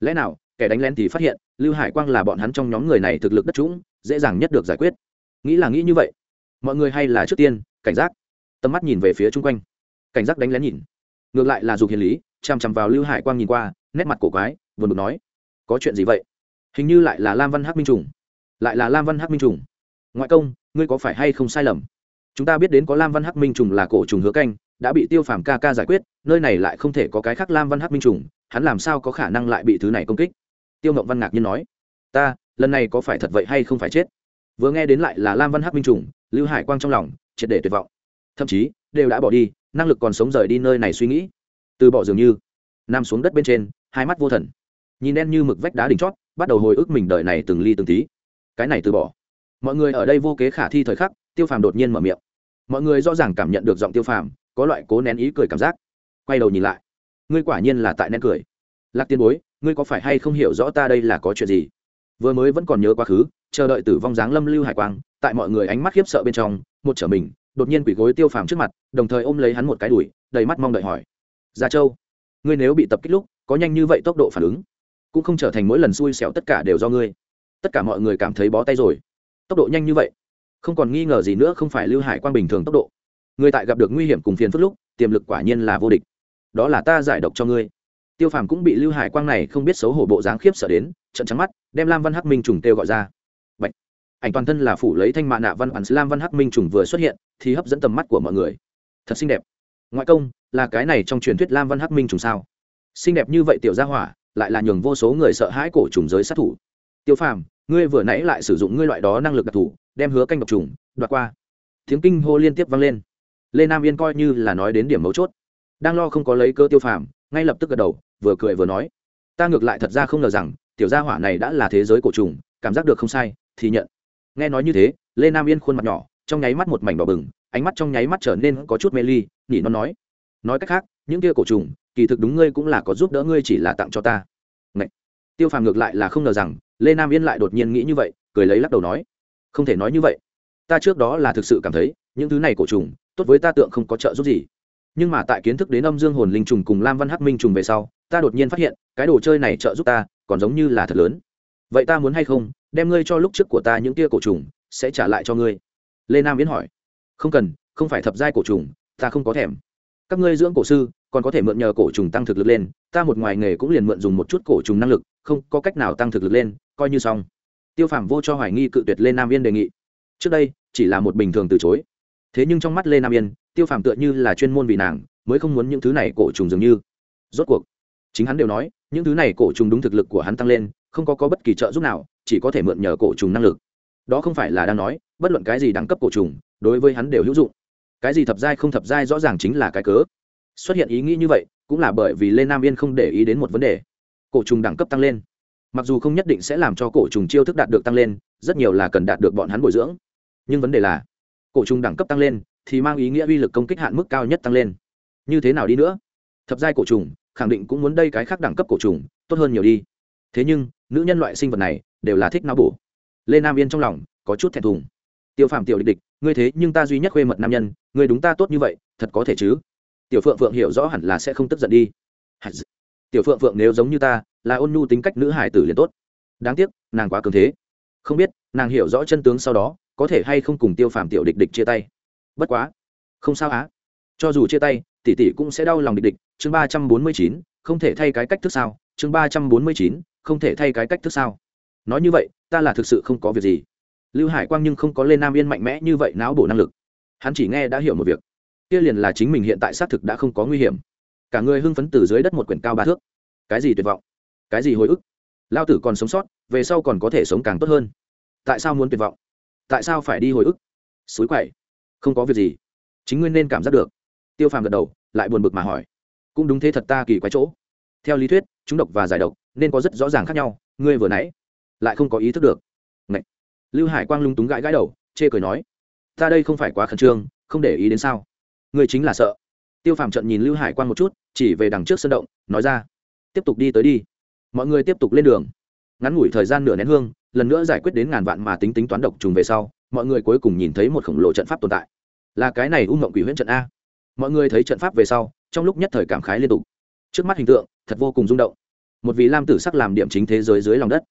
Lẽ nào, kẻ đánh lén thì phát hiện, lưu hải quang là bọn hắn trong nhóm người này thực lực đất trũng, dễ dàng nhất được giải quyết. Nghĩ là nghĩ như vậy. Mọi người hay là trước tiên, cảnh giác. Tầm mắt nhìn về phía chung quanh. Cảnh giác đánh lén nhìn ngược lại là dục hiền lý, chằm chằm vào lưu hải quang nhìn qua, nét mặt cổ quái vừa bực nói, có chuyện gì vậy? Hình như lại là lam văn hắc minh trùng. Lại là lam văn hắc minh trùng? Ngoại công, ngươi có phải hay không sai lầm? Chúng ta biết đến có lam văn hắc minh trùng là cổ trùng hứa canh, đã bị tiêu phàm ca ca giải quyết, nơi này lại không thể có cái khác lam văn hắc minh trùng, hắn làm sao có khả năng lại bị thứ này công kích? Tiêu ngộng văn ngạc nhiên nói, ta, lần này có phải thật vậy hay không phải chết? Vừa nghe đến lại là lam văn hắc minh trùng, lưu hải quang trong lòng triệt để tuyệt vọng, thậm chí đều đã bỏ đi năng lực còn sống rời đi nơi này suy nghĩ. Từ bỏ dường như, nằm xuống đất bên trên, hai mắt vô thần. Nhìn đen như mực vách đá đỉnh chót, bắt đầu hồi ức mình đời này từng ly từng tí. Cái này từ bỏ. Mọi người ở đây vô kế khả thi thời khắc, tiêu phàm đột nhiên mở miệng. Mọi người rõ ràng cảm nhận được giọng tiêu phàm, có loại cố nén ý cười cảm giác. Quay đầu nhìn lại, ngươi quả nhiên là tại nén cười. Lạc tiên bối, ngươi có phải hay không hiểu rõ ta đây là có chuyện gì? Vừa mới vẫn còn nhớ quá khứ, chờ đợi tử vong dáng lâm lưu hải quang, tại mọi người ánh mắt khiếp sợ bên trong, một trở mình đột nhiên quỷ gối tiêu phàm trước mặt, đồng thời ôm lấy hắn một cái đùi, đầy mắt mong đợi hỏi. Gia châu, ngươi nếu bị tập kích lúc, có nhanh như vậy tốc độ phản ứng, cũng không trở thành mỗi lần xui xẻo tất cả đều do ngươi. Tất cả mọi người cảm thấy bó tay rồi. Tốc độ nhanh như vậy, không còn nghi ngờ gì nữa không phải lưu hải quang bình thường tốc độ. Người tại gặp được nguy hiểm cùng phiền phức lúc, tiềm lực quả nhiên là vô địch. Đó là ta giải độc cho ngươi. Tiêu phàm cũng bị lưu hải quang này không biết xấu hổ bộ dáng khiếp sợ đến trận trắng mắt, đem lam văn hắc minh trùng têu gọi ra ảnh toàn thân là phủ lấy thanh mạ nạ văn bản lam văn hắc minh trùng vừa xuất hiện, thì hấp dẫn tầm mắt của mọi người. Thật xinh đẹp. Ngoại công, là cái này trong truyền thuyết lam văn hắc minh trùng sao? Xinh đẹp như vậy tiểu gia hỏa, lại là nhường vô số người sợ hãi cổ trùng giới sát thủ. Tiêu phàm, ngươi vừa nãy lại sử dụng ngươi loại đó năng lực đặc thù, đem hứa canh độc trùng, đoạt qua. Tiếng kinh hô liên tiếp vang lên. Lê nam yên coi như là nói đến điểm mấu chốt. Đang lo không có lấy cơ tiêu phàm, ngay lập tức gật đầu, vừa cười vừa nói. Ta ngược lại thật ra không ngờ rằng, tiểu gia hỏa này đã là thế giới cổ trùng, cảm giác được không sai, thì nhận nghe nói như thế, lê nam yên khuôn mặt nhỏ, trong nháy mắt một mảnh đỏ bừng, ánh mắt trong nháy mắt trở nên có chút mê ly, nhỉ nó nói. Nói cách khác, những kia cổ trùng, kỳ thực đúng ngươi cũng là có giúp đỡ ngươi chỉ là tặng cho ta. Ngậy! tiêu phàm ngược lại là không ngờ rằng, lê nam yên lại đột nhiên nghĩ như vậy, cười lấy lắc đầu nói. Không thể nói như vậy. Ta trước đó là thực sự cảm thấy, những thứ này cổ trùng, tốt với ta tượng không có trợ giúp gì. Nhưng mà tại kiến thức đến âm dương hồn linh trùng cùng lam văn hắc minh trùng về sau, ta đột nhiên phát hiện, cái đồ chơi này trợ giúp ta, còn giống như là thật lớn. Vậy ta muốn hay không đem ngươi cho lúc trước của ta những kia cổ trùng sẽ trả lại cho ngươi. Lê nam yến hỏi. Không cần không phải thập giai cổ trùng ta không có thèm. Các ngươi dưỡng cổ sư còn có thể mượn nhờ cổ trùng tăng thực lực lên ta một ngoài nghề cũng liền mượn dùng một chút cổ trùng năng lực không có cách nào tăng thực lực lên coi như xong. Tiêu phàm vô cho hoài nghi cự tuyệt lê nam yên đề nghị. Trước đây chỉ là một bình thường từ chối. Thế nhưng trong mắt lê nam yên tiêu phàm tựa như là chuyên môn vì nàng mới không muốn những thứ này cổ trùng dường như. Rốt cuộc chính hắn đều nói những thứ này cổ trùng đúng thực lực của hắn tăng lên không có, có bất kỳ trợ giúp nào chỉ có thể mượn nhờ cổ trùng năng lực. Đó không phải là đang nói, bất luận cái gì đẳng cấp cổ trùng, đối với hắn đều hữu dụng. Cái gì thập giai không thập giai rõ ràng chính là cái cớ. Xuất hiện ý nghĩ như vậy, cũng là bởi vì lê nam yên không để ý đến một vấn đề. Cổ trùng đẳng cấp tăng lên. Mặc dù không nhất định sẽ làm cho cổ trùng chiêu thức đạt được tăng lên, rất nhiều là cần đạt được bọn hắn bồi dưỡng. Nhưng vấn đề là, cổ trùng đẳng cấp tăng lên thì mang ý nghĩa uy lực công kích hạn mức cao nhất tăng lên. Như thế nào đi nữa? Thập giai cổ trùng, khẳng định cũng muốn đây cái khác đẳng cấp cổ trùng, tốt hơn nhiều đi. Thế nhưng, nữ nhân loại sinh vật này đều là thích não bổ. Lê nam yên trong lòng có chút thẹn thùng. Tiêu phạm tiểu địch địch, ngươi thế nhưng ta duy nhất khuê mật nam nhân, ngươi đúng ta tốt như vậy, thật có thể chứ? Tiểu phượng phượng hiểu rõ hẳn là sẽ không tức giận đi. Tiểu phượng phượng nếu giống như ta, là ôn nhu tính cách nữ hải tử liền tốt. Đáng tiếc, nàng quá cường thế. Không biết, nàng hiểu rõ chân tướng sau đó, có thể hay không cùng tiêu phàm tiểu địch địch chia tay. Bất quá. Không sao á. Cho dù chia tay, tỷ tỷ cũng sẽ đau lòng địch địch. Chương ba trăm bốn mươi chín, không thể thay cái cách thức sao? Chương ba trăm bốn mươi chín, không thể thay cái cách thức sao? Nói như vậy, ta là thực sự không có việc gì. Lưu hải quang nhưng không có lên nam yên mạnh mẽ như vậy não bổ năng lực. Hắn chỉ nghe đã hiểu một việc. Kia liền là chính mình hiện tại xác thực đã không có nguy hiểm. Cả người hưng phấn từ dưới đất một quyển cao ba thước. Cái gì tuyệt vọng? Cái gì hồi ức? Lao tử còn sống sót, về sau còn có thể sống càng tốt hơn. Tại sao muốn tuyệt vọng? Tại sao phải đi hồi ức? Xối quậy. Không có việc gì. Chính nguyên nên cảm giác được. Tiêu phàm gật đầu, lại buồn bực mà hỏi. Cũng đúng thế thật ta kỳ quái chỗ. Theo lý thuyết, chúng độc và giải độc nên có rất rõ ràng khác nhau. Ngươi vừa nãy lại không có ý thức được. Ngậy. lưu hải quang lung túng gãi gãi đầu, chê cười nói, ta đây không phải quá khẩn trương, không để ý đến sao? Người chính là sợ. Tiêu phàm trận nhìn lưu hải quang một chút, chỉ về đằng trước sân động, nói ra, tiếp tục đi tới đi. Mọi người tiếp tục lên đường. Ngắn ngủi thời gian nửa nén hương, lần nữa giải quyết đến ngàn vạn mà tính tính toán độc trùng về sau, mọi người cuối cùng nhìn thấy một khổng lồ trận pháp tồn tại. Là cái này u mộng quỷ huyễn trận a. Mọi người thấy trận pháp về sau, trong lúc nhất thời cảm khái liên tục. Trước mắt hình tượng, thật vô cùng rung động. Một vị lam tử sắc làm điểm chính thế giới dưới lòng đất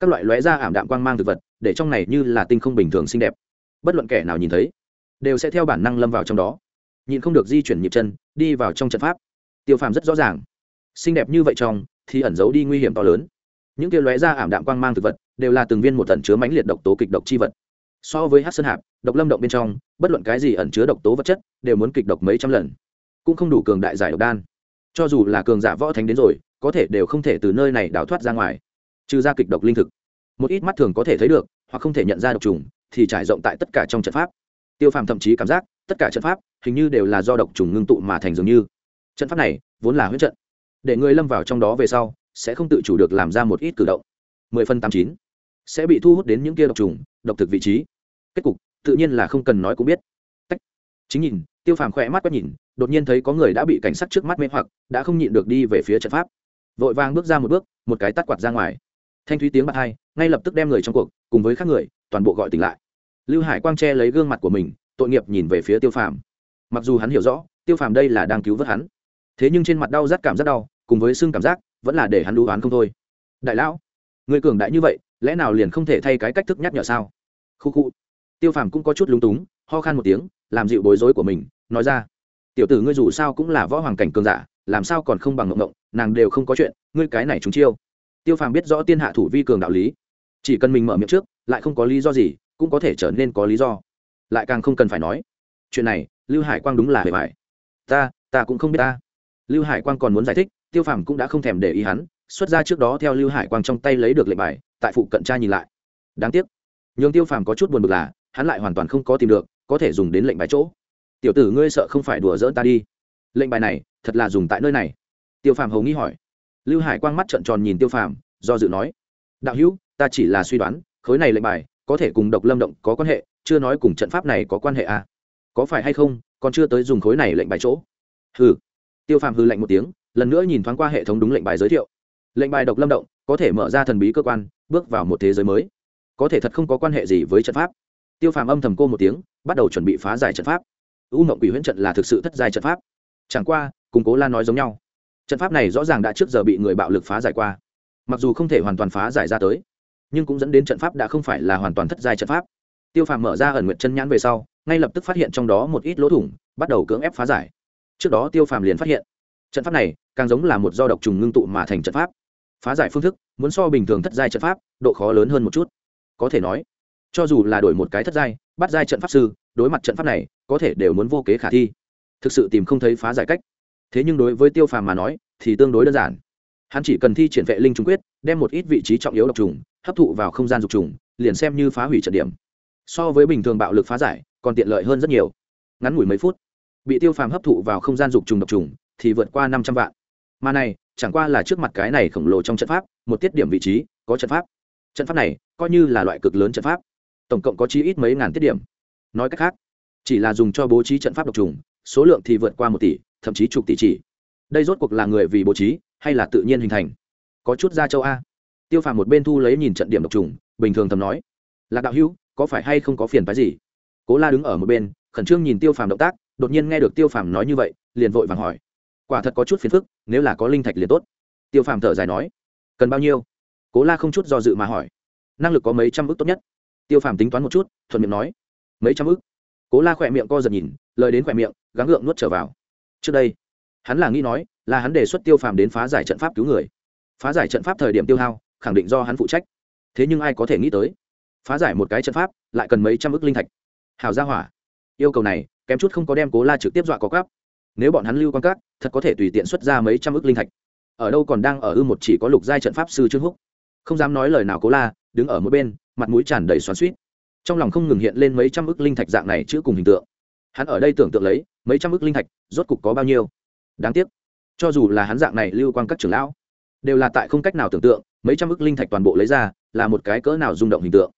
các loại lóe ra ảm đạm quang mang thực vật, để trong này như là tinh không bình thường xinh đẹp. Bất luận kẻ nào nhìn thấy, đều sẽ theo bản năng lâm vào trong đó. Nhìn không được di chuyển nhịp chân, đi vào trong trận pháp. Tiêu phàm rất rõ ràng, xinh đẹp như vậy trong, thì ẩn giấu đi nguy hiểm to lớn. Những kia lóe ra ảm đạm quang mang thực vật, đều là từng viên một tần chứa mãnh liệt độc tố kịch độc chi vật. So với hát sơn hạp, độc lâm động bên trong, bất luận cái gì ẩn chứa độc tố vật chất, đều muốn kịch độc mấy trăm lần. Cũng không đủ cường đại giải độc đan. Cho dù là cường giả võ thánh đến rồi, có thể đều không thể từ nơi này đào thoát ra ngoài trừ ra kịch độc linh thực. Một ít mắt thường có thể thấy được, hoặc không thể nhận ra độc trùng, thì trải rộng tại tất cả trong trận pháp. Tiêu phàm thậm chí cảm giác, tất cả trận pháp hình như đều là do độc trùng ngưng tụ mà thành dường như. Trận pháp này vốn là huyết trận. Để người lâm vào trong đó về sau, sẽ không tự chủ được làm ra một ít cử động. Mười phân tám chín. Sẽ bị thu hút đến những kia độc trùng, độc thực vị trí. Kết cục, tự nhiên là không cần nói cũng biết. Tách. chính nhìn, tiêu phàm khỏe mắt quét nhìn, đột nhiên thấy có người đã bị cảnh sát trước mắt mê hoặc, đã không nhịn được đi về phía trận pháp. Vội vàng bước ra một bước, một cái tắt quạt ra ngoài thanh thúy tiếng bạc hai, ngay lập tức đem người trong cuộc, cùng với các người, toàn bộ gọi tỉnh lại. Lưu hải quang che lấy gương mặt của mình, tội nghiệp nhìn về phía tiêu phàm. Mặc dù hắn hiểu rõ, tiêu phàm đây là đang cứu vớt hắn. Thế nhưng trên mặt đau rát cảm giác đau, cùng với xương cảm giác, vẫn là để hắn đu oán không thôi. Đại lão, người cường đại như vậy, lẽ nào liền không thể thay cái cách thức nhắc nhở sao? Khu khu. Tiêu phàm cũng có chút lúng túng, ho khan một tiếng, làm dịu bối rối của mình, nói ra. Tiểu tử ngươi dù sao cũng là võ hoàng cảnh cường giả, làm sao còn không bằng ngộng ngộng, nàng đều không có chuyện, ngươi cái này chúng chiêu tiêu phàm biết rõ tiên hạ thủ vi cường đạo lý, chỉ cần mình mở miệng trước, lại không có lý do gì, cũng có thể trở nên có lý do. Lại càng không cần phải nói, chuyện này, lưu hải quang đúng là hề phải ta ta cũng không biết ta. Lưu hải quang còn muốn giải thích, tiêu phàm cũng đã không thèm để ý hắn, xuất ra trước đó theo lưu hải quang trong tay lấy được lệnh bài, tại phụ cận tra nhìn lại. Đáng tiếc. Nhường tiêu phàm có chút buồn bực là, hắn lại hoàn toàn không có tìm được, có thể dùng đến lệnh bài chỗ. Tiểu tử ngươi sợ không phải đùa dỡn ta đi. Lệnh bài này, thật là dùng tại nơi này. Tiêu phàm hầu nghĩ hỏi lưu hải quang mắt trợn tròn nhìn tiêu phàm, do dự nói, đạo hữu, ta chỉ là suy đoán, khối này lệnh bài, có thể cùng độc lâm động có quan hệ, chưa nói cùng trận pháp này có quan hệ à? Có phải hay không, còn chưa tới dùng khối này lệnh bài chỗ? Hừ. Tiêu phàm hư lạnh một tiếng, lần nữa nhìn thoáng qua hệ thống đúng lệnh bài giới thiệu. Lệnh bài độc lâm động có thể mở ra thần bí cơ quan, bước vào một thế giới mới. Có thể thật không có quan hệ gì với trận pháp. Tiêu phàm âm thầm cô một tiếng, bắt đầu chuẩn bị phá giải trận pháp. U mộng quỷ huyễn trận là thực sự thất giai trận pháp. Chẳng qua, cùng cố lan nói giống nhau trận pháp này rõ ràng đã trước giờ bị người bạo lực phá giải qua. Mặc dù không thể hoàn toàn phá giải ra tới, nhưng cũng dẫn đến trận pháp đã không phải là hoàn toàn thất giai trận pháp. Tiêu phàm mở ra ẩn nguyện chân nhãn về sau, ngay lập tức phát hiện trong đó một ít lỗ thủng, bắt đầu cưỡng ép phá giải. Trước đó tiêu phàm liền phát hiện, trận pháp này càng giống là một do độc trùng ngưng tụ mà thành trận pháp. Phá giải phương thức muốn so bình thường thất giai trận pháp, độ khó lớn hơn một chút. Có thể nói, cho dù là đổi một cái thất giai, bắt giai trận pháp sư, đối mặt trận pháp này, có thể đều muốn vô kế khả thi. Thực sự tìm không thấy phá giải cách thế nhưng đối với tiêu phàm mà nói, thì tương đối đơn giản. Hắn chỉ cần thi triển vệ linh trung quyết, đem một ít vị trí trọng yếu độc trùng, hấp thụ vào không gian dục trùng, liền xem như phá hủy trận điểm. So với bình thường bạo lực phá giải, còn tiện lợi hơn rất nhiều. Ngắn ngủi mấy phút, bị tiêu phàm hấp thụ vào không gian dục trùng độc trùng, thì vượt qua năm trăm vạn. Mà này, chẳng qua là trước mặt cái này khổng lồ trong trận pháp, một tiết điểm vị trí, có trận pháp. Trận pháp này, coi như là loại cực lớn trận pháp, tổng cộng có chí ít mấy ngàn tiết điểm. Nói cách khác, chỉ là dùng cho bố trí trận pháp độc trùng, số lượng thì vượt qua một tỷ thậm chí chục tỷ chỉ. Đây rốt cuộc là người vì bố trí, hay là tự nhiên hình thành? Có chút ra châu a. Tiêu phàm một bên thu lấy nhìn trận điểm độc trùng, bình thường thầm nói, lạc đạo hữu, có phải hay không có phiền phái gì? Cố la đứng ở một bên, khẩn trương nhìn tiêu phàm động tác, đột nhiên nghe được tiêu phàm nói như vậy, liền vội vàng hỏi, quả thật có chút phiền phức, nếu là có linh thạch liền tốt. Tiêu phàm thở dài nói, cần bao nhiêu? Cố la không chút do dự mà hỏi, năng lực có mấy trăm ước tốt nhất? Tiêu phàm tính toán một chút, thuận miệng nói, mấy trăm ước cố la khỏe miệng co giật nhìn, lời đến khỏe miệng, gắng gượng nuốt trở vào trước đây, hắn là nghĩ nói là hắn đề xuất tiêu phàm đến phá giải trận pháp cứu người. Phá giải trận pháp thời điểm tiêu hao, khẳng định do hắn phụ trách. Thế nhưng ai có thể nghĩ tới, phá giải một cái trận pháp lại cần mấy trăm ước linh thạch. Hào gia hỏa, yêu cầu này kém chút không có đem cố la trực tiếp dọa có cắp. Nếu bọn hắn lưu quan cát thật có thể tùy tiện xuất ra mấy trăm ước linh thạch. Ở đâu còn đang ở ư một chỉ có lục giai trận pháp sư trương húc. Không dám nói lời nào cố la, đứng ở một bên, mặt mũi tràn đầy xoắn suýt trong lòng không ngừng hiện lên mấy trăm ước linh thạch dạng này chữ cùng hình tượng. Hắn ở đây tưởng tượng lấy mấy trăm ước linh thạch, rốt cục có bao nhiêu? Đáng tiếc, cho dù là hắn dạng này lưu quan các trưởng lão, đều là tại không cách nào tưởng tượng, mấy trăm ước linh thạch toàn bộ lấy ra, là một cái cỡ nào rung động hình tượng.